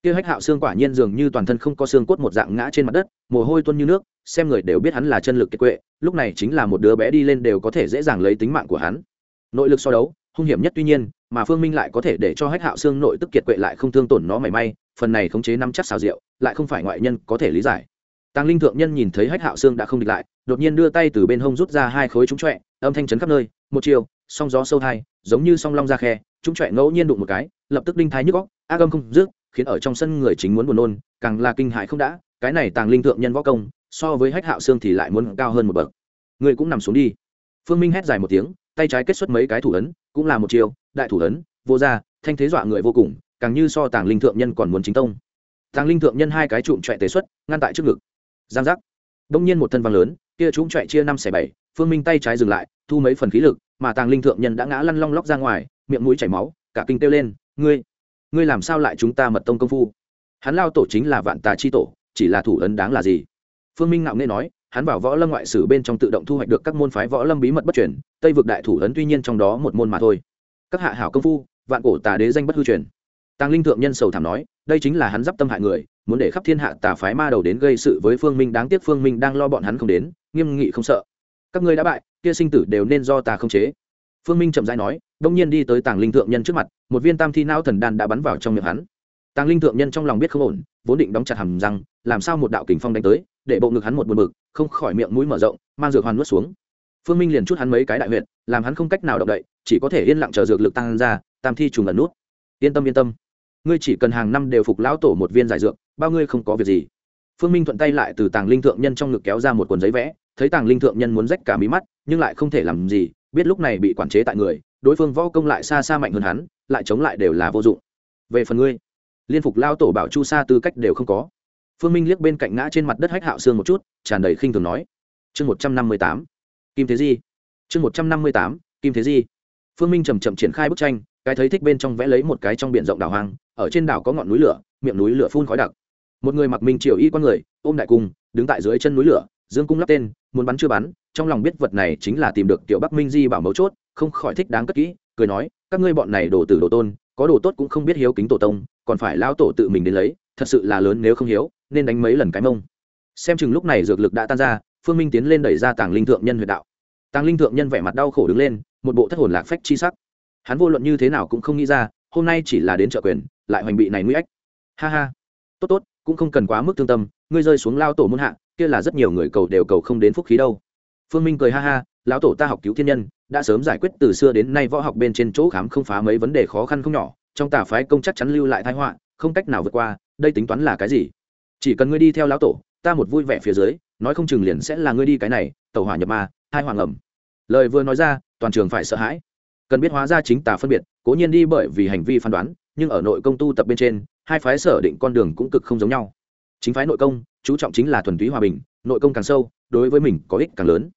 Kia hách hạo xương quả nhiên dường như toàn thân không có xương cốt một dạng ngã trên mặt đất, mồ hôi tuôn như nước, xem người đều biết hắn là chân lực kiệt quệ, lúc này chính là một đứa bé đi lên đều có thể dễ dàng lấy tính mạng của hắn. Nội lực so đấu, hung hiểm nhất tuy nhiên mà phương minh lại có thể để cho hách hạo xương nội tức kiệt quệ lại không thương tổn nó mảy may phần này khống chế nắm chắc xào rượu lại không phải ngoại nhân có thể lý giải. Tàng linh thượng nhân nhìn thấy hách hạo xương đã không địch lại đột nhiên đưa tay từ bên hông rút ra hai khối trúng trọe âm thanh chấn khắp nơi một chiều song gió sâu thai giống như song long ra khe. Trúng trọe ngẫu nhiên đụng một cái lập tức đinh thái nhức góc ác âm không rước, khiến ở trong sân người chính muốn buồn nôn càng là kinh hại không đã. Cái này tàng linh thượng nhân võ công so với hách hạo xương thì lại muốn cao hơn một bậc. Người cũng nằm xuống đi. Phương minh hét dài một tiếng tay trái kết xuất mấy cái thủ ấn cũng là một chiêu, đại thủ ấn vô gia thanh thế dọa người vô cùng càng như so tàng linh thượng nhân còn muốn chính tông. Tàng linh thượng nhân hai cái trụm trọe tế xuất ngăn tại trước ngực. Giang giác. Đông nhiên một thân văng lớn kia chúng trọe chia năm xẻ bảy phương minh tay trái dừng lại thu mấy phần khí lực mà tàng linh thượng nhân đã ngã lăn long lóc ra ngoài miệng mũi chảy máu cả kinh kêu lên ngươi ngươi làm sao lại chúng ta mật tông công phu? Hắn lao tổ chính là vạn tà chi tổ chỉ là thủ ấn đáng là gì? Phương minh ngạo nghe nói hắn vào võ lâm ngoại sử bên trong tự động thu hoạch được các môn phái võ lâm bí mật bất truyền, tây vực đại thủ ấn tuy nhiên trong đó một môn mà thôi. Các hạ hảo công phu, vạn cổ tà đế danh bất hư truyền. Tàng linh thượng nhân sầu thảm nói, đây chính là hắn d i p tâm hại người, muốn để khắp thiên hạ tà phái ma đầu đến gây sự với phương minh, đáng tiếc phương minh đang lo bọn hắn không đến, nghiêm nghị không sợ. Các ngươi đã bại, kia sinh tử đều nên do ta không chế. Phương minh chậm dãi nói, đông nhiên đi tới tàng linh thượng nhân trước mặt, một viên tam thi não thần đan đã bắn vào trong miệng hắn. Tàng linh thượng nhân trong lòng biết không ổn, vốn định đóng chặt hầm rằng làm sao một đạo kình phong đánh tới để bộ ngực hắn một buồn bực không khỏi miệng mũi mở rộng mang dược hoàn nuốt xuống. Phương minh liền chút hắn mấy cái đại huyệt, làm hắn không cách nào động đậy chỉ có thể yên lặng chờ dược lực tăng ra tam thi trùng ẩn nuốt yên tâm yên tâm. Ngươi chỉ cần hàng năm đều phục lão tổ một viên giải dược bao ngươi không có việc gì. Phương minh thuận tay lại từ tàng linh thượng nhân trong ngực kéo ra một cuốn giấy vẽ thấy tàng linh thượng nhân muốn rách cả mí mắt nhưng lại không thể làm gì biết lúc này bị quản chế tại người đối phương võ công lại xa xa mạnh hơn hắn lại chống lại đều là vô dụng. Về phần ngươi liên phục lao tổ bảo chu sa tư cách đều không có phương minh liếc bên cạnh ngã trên mặt đất hách hạo xương một chút, tràn đầy khinh thường nói. Chương một trăm năm mươi tám, kim thế di. Chương một trăm năm mươi tám, kim thế di. Phương minh chầm chậm triển khai bức tranh, cái thấy thích bên trong vẽ lấy một cái trong biển rộng đảo hoang, ở trên đảo có ngọn núi lửa, miệng núi lửa phun khói đặc. Một người mặc minh triều y con người, ôm đại cung, đứng tại dưới chân núi lửa, dương cung lắp tên, muốn bắn chưa bắn, trong lòng biết vật này chính là tìm được tiểu bắc minh di bảo mấu chốt, không khỏi thích đáng cất kỹ, cười nói, các ngươi bọn này đồ tử đồ tôn, có đồ tốt cũng không biết hiếu kính tổ tông, còn phải lao tổ tự mình đến lấy, thật sự là lớn nếu không hiếu nên đánh mấy lần cái mông. Xem chừng lúc này dược lực đã tan ra, phương minh tiến lên đẩy ra tàng linh thượng nhân huyệt đạo. Tàng linh thượng nhân vẻ mặt đau khổ đứng lên, một bộ thất hồn lạc phách chi sắc. Hắn vô luận như thế nào cũng không nghĩ ra, hôm nay chỉ là đến trợ quyền, lại hoành bị này nguy ách. Ha ha. Tốt tốt, cũng không cần quá mức thương tâm, ngươi rơi xuống lao tổ muôn hạ, kia là rất nhiều người cầu đều cầu không đến phúc khí đâu. Phương minh cười ha ha, lão tổ ta học cứu thiên nhân, đã sớm giải quyết từ xưa đến nay võ học bên trên chỗ khám không phá mấy vấn đề khó khăn không nhỏ, trong tà phái công chắc chắn lưu lại thái họa, không cách nào vượt qua, đây tính toán là cái gì? Chỉ cần ngươi đi theo lão tổ, ta một vui vẻ phía dưới, nói không chừng liền sẽ là ngươi đi cái này, tàu hỏa nhập ma, hai hoàng ẩm. Lời vừa nói ra, toàn trường phải sợ hãi. Cần biết hóa ra chính tà phân biệt, cố nhiên đi bởi vì hành vi phán đoán, nhưng ở nội công tu tập bên trên, hai phái sở định con đường cũng cực không giống nhau. Chính phái nội công, chú trọng chính là thuần túy hòa bình, nội công càng sâu, đối với mình có ích càng lớn.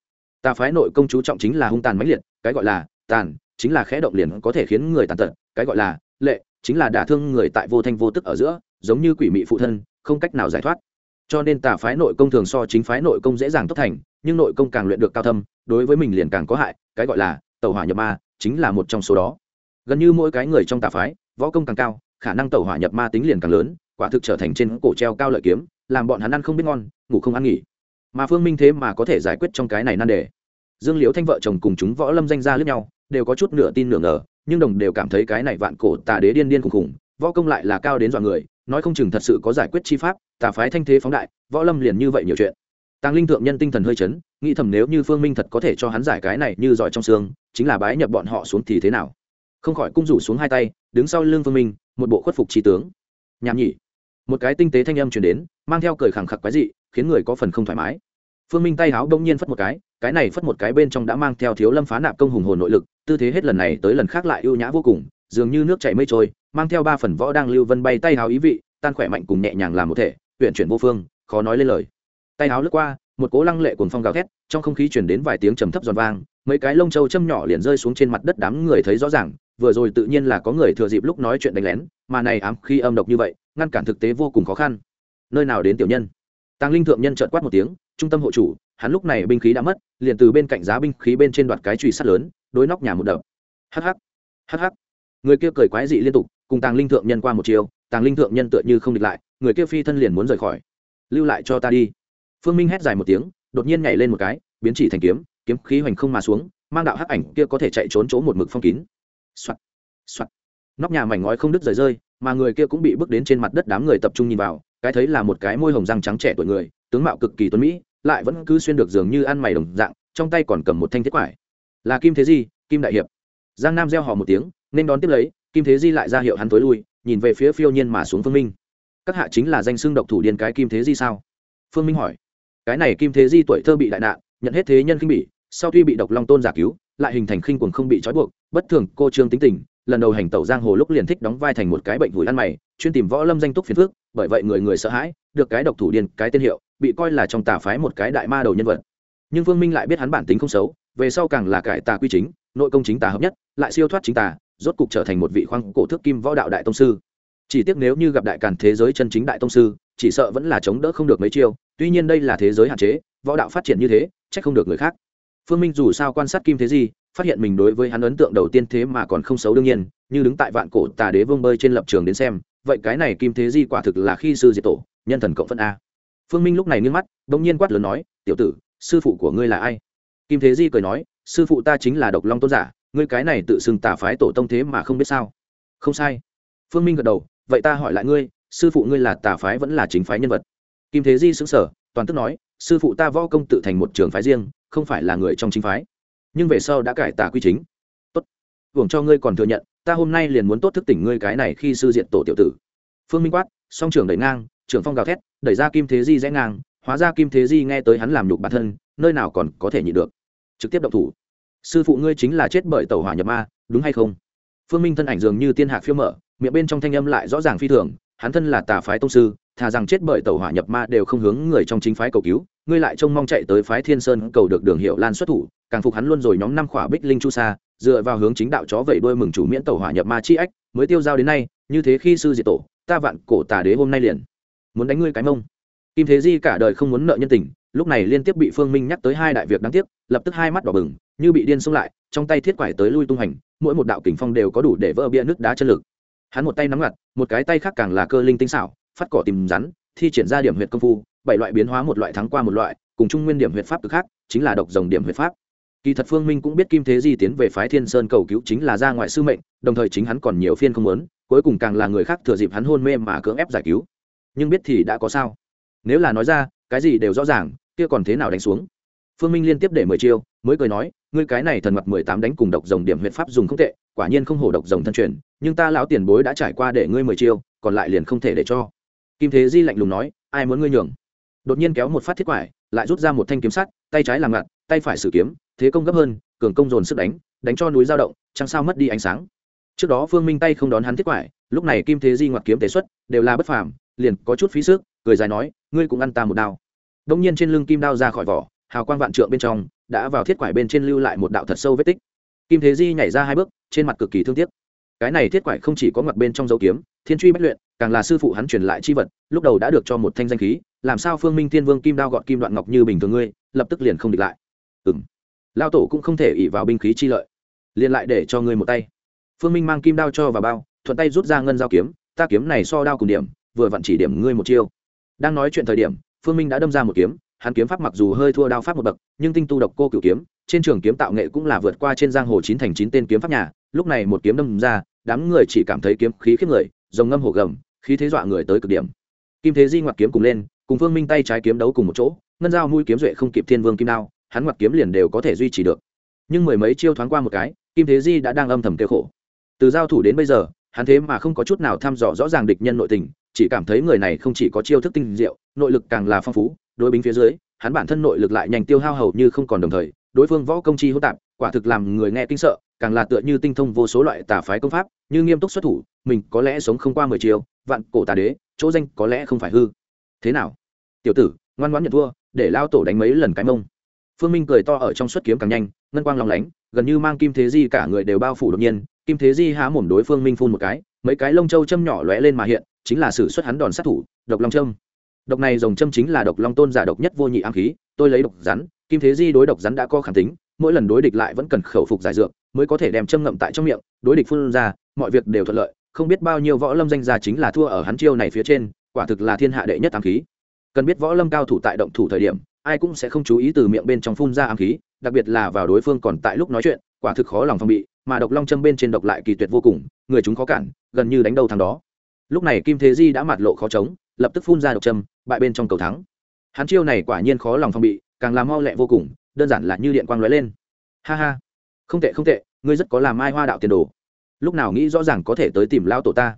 Tà phái nội công chú trọng chính là hung tàn mãnh liệt, cái gọi là tàn, chính là khẽ động liền có thể khiến người tàn tật, cái gọi là lệ, chính là đả thương người tại vô thanh vô tức ở giữa, giống như quỷ mị phụ thân không cách nào giải thoát. Cho nên tà phái nội công thường so chính phái nội công dễ dàng tốc thành, nhưng nội công càng luyện được cao thâm, đối với mình liền càng có hại, cái gọi là tàu hỏa nhập ma chính là một trong số đó. Gần như mỗi cái người trong tà phái, võ công càng cao, khả năng tàu hỏa nhập ma tính liền càng lớn, quả thực trở thành trên cổ treo cao lợi kiếm, làm bọn hắn ăn không biết ngon, ngủ không ăn nghỉ. Mà phương minh thế mà có thể giải quyết trong cái này nan đề. Dương liễu thanh vợ chồng cùng chúng võ lâm danh gia lướt nhau, đều có chút nửa tin nửa ngờ, nhưng đồng đều cảm thấy cái này vạn cổ tà đế điên điên khùng khùng võ công lại là cao đến dọa người nói không chừng thật sự có giải quyết chi pháp, tà phái thanh thế phóng đại, võ lâm liền như vậy nhiều chuyện. Tàng linh thượng nhân tinh thần hơi chấn, nghĩ thầm nếu như phương minh thật có thể cho hắn giải cái này như giỏi trong xương, chính là bái nhập bọn họ xuống thì thế nào? Không khỏi cung rủ xuống hai tay, đứng sau lưng phương minh, một bộ khuất phục trí tướng. Nhảm nhỉ một cái tinh tế thanh âm chuyển đến, mang theo cười khẳng khặc quái dị, khiến người có phần không thoải mái. Phương minh tay háo đông nhiên phất một cái cái này phất một cái bên trong đã mang theo thiếu lâm phá nạp công hùng hồn nội lực, tư thế hết lần này tới lần khác lại ưu nhã vô cùng, dường như nước chảy mây trôi mang theo ba phần võ đang lưu vân bay tay háo ý vị, tan khỏe mạnh cùng nhẹ nhàng làm một thể huyện chuyển vô phương, khó nói lên lời. Tay háo lướt qua, một cố lăng lệ cuồng phong gào thét, trong không khí chuyển đến vài tiếng trầm thấp giòn vang, mấy cái lông trâu châm nhỏ liền rơi xuống trên mặt đất đám người thấy rõ ràng, vừa rồi tự nhiên là có người thừa dịp lúc nói chuyện đánh lén, mà này ám khi âm độc như vậy, ngăn cản thực tế vô cùng khó khăn. Nơi nào đến tiểu nhân? Tàng linh thượng nhân trợn quát một tiếng, trung tâm hộ chủ, hắn lúc này binh khí đã mất, liền từ bên cạnh giá binh khí bên trên đoạt cái chùy sắt lớn, đối nóc nhà một đập. Hh hh người kia cười quái dị liên tục cùng tàng linh thượng nhân qua một chiều tàng linh thượng nhân tựa như không địch lại người kia phi thân liền muốn rời khỏi. Lưu lại cho ta đi. Phương minh hét dài một tiếng đột nhiên nhảy lên một cái biến chỉ thành kiếm kiếm khí hoành không mà xuống mang đạo hắc ảnh kia có thể chạy trốn chỗ một mực phong kín. Soạt soạt. Nóc nhà mảnh ngói không đứt rời rơi mà người kia cũng bị bước đến trên mặt đất đám người tập trung nhìn vào cái thấy là một cái môi hồng răng trắng trẻ tuổi người tướng mạo cực kỳ tuấn mỹ lại vẫn cứ xuyên được dường như ăn mày đồng dạng trong tay còn cầm một thanh thiết quải. Là kim thế gì, kim đại hiệp. Giang nam gieo họ một tiếng nên đón tiếp lấy kim thế di lại ra hiệu hắn tối lui, nhìn về phía phiêu nhiên mà xuống phương minh. Các hạ chính là danh xưng độc thủ điên cái kim thế di sao? Phương minh hỏi. Cái này kim thế di tuổi thơ bị đại nạn, nhận hết thế nhân khinh bỉ, sau khi bị độc long tôn giả cứu, lại hình thành khinh quần không bị trói buộc, bất thường cô trương tính tình, lần đầu hành tẩu giang hồ lúc liền thích đóng vai thành một cái bệnh vùi ăn mày, chuyên tìm võ lâm danh túc phiền phước, bởi vậy người người sợ hãi, được cái độc thủ điên, cái tên hiệu, bị coi là trong tà phái một cái đại ma đầu nhân vật. Nhưng phương minh lại biết hắn bản tính không xấu, về sau càng là cải tà quy chính, nội công chính tà hợp nhất, lại siêu thoát chính tà rốt cục trở thành một vị khoang cổ thước kim võ đạo đại tông sư. Chỉ tiếc nếu như gặp đại càn thế giới chân chính đại tông sư, chỉ sợ vẫn là chống đỡ không được mấy chiêu, tuy nhiên đây là thế giới hạn chế, võ đạo phát triển như thế trách không được người khác. Phương minh dù sao quan sát kim thế gì, phát hiện mình đối với hắn ấn tượng đầu tiên thế mà còn không xấu đương nhiên, như đứng tại vạn cổ tà đế vương bơi trên lập trường đến xem, vậy cái này kim thế di quả thực là khi sư diệt tổ, nhân thần cộng phân a. Phương minh lúc này nghiêng mắt đ ỗ n g nhiên quát lớn nói, tiểu tử, sư phụ của ngươi là ai? Kim thế di cười nói, sư phụ ta chính là độc long tôn giả ngươi cái này tự xưng tà phái tổ tông thế mà không biết sao? Không sai. Phương minh gật đầu, vậy ta hỏi lại ngươi, sư phụ ngươi là tà phái vẫn là chính phái nhân vật? Kim thế di xứng sở toàn tức nói, sư phụ ta võ công tự thành một trường phái riêng, không phải là người trong chính phái. Nhưng về sau đã cải tà quy chính. Tốt. Hưởng cho ngươi còn thừa nhận, ta hôm nay liền muốn tốt thức tỉnh ngươi cái này khi sư diện tổ tiểu tử. Phương minh quát, song trưởng đẩy ngang, trưởng phong gào thét, đẩy ra kim thế di rẽ ngang, hóa ra kim thế di nghe tới hắn làm nhục bản thân, nơi nào còn có thể nhịn được. Trực tiếp động thủ sư phụ ngươi chính là chết bởi tàu hỏa nhập ma, đúng hay không? Phương minh thân ảnh dường như tiên hạc phiêu mở, miệng bên trong thanh âm lại rõ ràng phi thường, hắn thân là tà phái tông sư, thà rằng chết bởi tàu hỏa nhập ma đều không hướng người trong chính phái cầu cứu, ngươi lại trông mong chạy tới phái thiên sơn cầu được đường hiệu lan xuất thủ, càng phục hắn luôn rồi nhóm năm khỏa bích linh chu sa, dựa vào hướng chính đạo chó vẩy đuôi mừng chủ miễn tàu hỏa nhập ma chi ách, mới tiêu giao đến nay, như thế khi sư diệt tổ, ta vạn cổ tà đế hôm nay liền muốn đánh ngươi cái mông. Kim thế di cả đời không muốn nợ nhân tình lúc này liên tiếp bị phương minh nhắc tới hai đại việc đáng tiếc, lập tức hai mắt đỏ bừng, như bị điên xông lại, trong tay thiết quải tới lui tung hành mỗi một đạo kình phong đều có đủ để vỡ bia nước đá chân lực. Hắn một tay nắm ngặt, một cái tay khác càng là cơ linh tinh xảo, phát cỏ tìm rắn, thi triển ra điểm huyệt công phu, bảy loại biến hóa một loại thắng qua một loại, cùng trung nguyên điểm huyệt pháp cực khác, chính là độc dòng điểm huyệt pháp. Kỳ thật phương minh cũng biết kim thế di tiến về phái thiên sơn cầu cứu chính là ra ngoại sư mệnh, đồng thời chính hắn còn nhiều phiên không muốn, cuối cùng càng là người khác thừa dịp hắn hôn mê mà cưỡng ép giải cứu. Nhưng biết thì đã có sao? Nếu là nói ra, cái gì đều rõ ràng kia còn thế nào đánh xuống? Phương minh liên tiếp để mười chiêu, mới cười nói, ngươi cái này thần mặt mười tám đánh cùng độc rồng điểm huyện pháp dùng không tệ, quả nhiên không hổ độc rồng thân truyền, nhưng ta lão tiền bối đã trải qua để ngươi mười chiêu, còn lại liền không thể để cho. Kim thế di lạnh lùng nói, ai muốn ngươi nhường? Đột nhiên kéo một phát thiết quải, lại rút ra một thanh kiếm sắt, tay trái làm ngặt, tay phải sử kiếm, thế công gấp hơn, cường công dồn sức đánh đánh cho núi dao động chẳng sao mất đi ánh sáng. Trước đó phương minh tay không đón hắn thiết quải, lúc này kim thế di ngoặt kiếm tế xuất, đều là bất phàm, liền có chút phí sức, cười dài nói, ngươi cũng ăn ta một đao đông nhiên trên lưng kim đao ra khỏi vỏ, hào quang vạn trượng bên trong, đã vào thiết quải bên trên lưu lại một đạo thật sâu vết tích. Kim thế di nhảy ra hai bước, trên mặt cực kỳ thương tiếc. Cái này thiết quải không chỉ có mặt bên trong dấu kiếm, thiên truy bất luyện, càng là sư phụ hắn truyền lại chi vật, lúc đầu đã được cho một thanh danh khí, làm sao phương minh thiên vương kim đao gọn kim đoạn ngọc như bình thường ngươi, lập tức liền không địch lại. Ừ m lao tổ cũng không thể ỉ vào binh khí chi lợi, liền lại để cho ngươi một tay. Phương minh mang kim đao cho vào bao, thuận tay rút ra ngân dao kiếm, ta kiếm này so đao cùng điểm, vừa vặn chỉ điểm ngươi một chiêu. Đang nói chuyện thời điểm phương minh đã đâm ra một kiếm, hắn kiếm pháp mặc dù hơi thua đao pháp một bậc, nhưng tinh tu độc cô cựu kiếm, trên trường kiếm tạo nghệ cũng là vượt qua trên giang hồ chín thành chín tên kiếm pháp nhà. Lúc này một kiếm đâm ra, đám người chỉ cảm thấy kiếm khí khiếp người dòng ngâm hổ gầm, khí thế dọa người tới cực điểm. Kim thế di ngoặt kiếm cùng lên, cùng phương minh tay trái kiếm đấu cùng một chỗ, ngân dao mũi kiếm duệ không kịp thiên vương kim đao, hắn ngoặt kiếm liền đều có thể duy trì được. Nhưng mười mấy chiêu thoáng qua một cái, kim thế di đã đang âm thầm kêu khổ. Từ giao thủ đến bây giờ hắn thế mà không có chút nào thăm dò rõ ràng địch nhân nội tình, chỉ cảm thấy người này không chỉ có chiêu thức tinh diệu, nội lực càng là phong phú, đối bính phía dưới, hắn bản thân nội lực lại nhanh tiêu hao hầu như không còn đồng thời, đối phương võ công chi hỗn tạp, quả thực làm người nghe kinh sợ, càng là tựa như tinh thông vô số loại tà phái công pháp, như nghiêm túc xuất thủ, mình có lẽ sống không qua mười chiều vạn cổ tà đế, chỗ danh có lẽ không phải hư. Thế nào? Tiểu tử, ngoan ngoãn nhận thua, để lao tổ đánh mấy lần cái mông. Phương minh cười to ở trong xuất kiếm càng nhanh, ngân quang lòng lánh gần như mang kim thế di cả người đều bao phủ đột nhiên, kim thế di há mồm đối phương minh phun một cái, mấy cái lông châu châm nhỏ lóe lên mà hiện, chính là sự xuất hắn đòn sát thủ, độc long châm. Độc này dòng châm chính là độc long tôn giả độc nhất vô nhị ám khí, tôi lấy độc rắn, kim thế di đối độc rắn đã có khẳng tính, mỗi lần đối địch lại vẫn cần khẩu phục giải dược, mới có thể đem châm ngậm tại trong miệng, đối địch phun ra, mọi việc đều thuận lợi, không biết bao nhiêu võ lâm danh gia chính là thua ở hắn chiêu này phía trên, quả thực là thiên hạ đệ nhất ám khí. Cần biết võ lâm cao thủ tại động thủ thời điểm, ai cũng sẽ không chú ý từ miệng bên trong phun ra ám khí đặc biệt là vào đối phương còn tại lúc nói chuyện, quả thực khó lòng phòng bị, mà độc long châm bên trên độc lại kỳ tuyệt vô cùng, người chúng khó cản, gần như đánh đầu thằng đó. Lúc này kim thế di đã mặt lộ khó chống, lập tức phun ra độc châm, bại bên trong cầu thắng. Hắn chiêu này quả nhiên khó lòng phòng bị, càng làm mau lẹ vô cùng, đơn giản là như điện quang lóe lên. Ha ha. Không tệ không tệ, ngươi rất có làm ai hoa đạo tiền đồ. Lúc nào nghĩ rõ ràng có thể tới tìm lao tổ ta.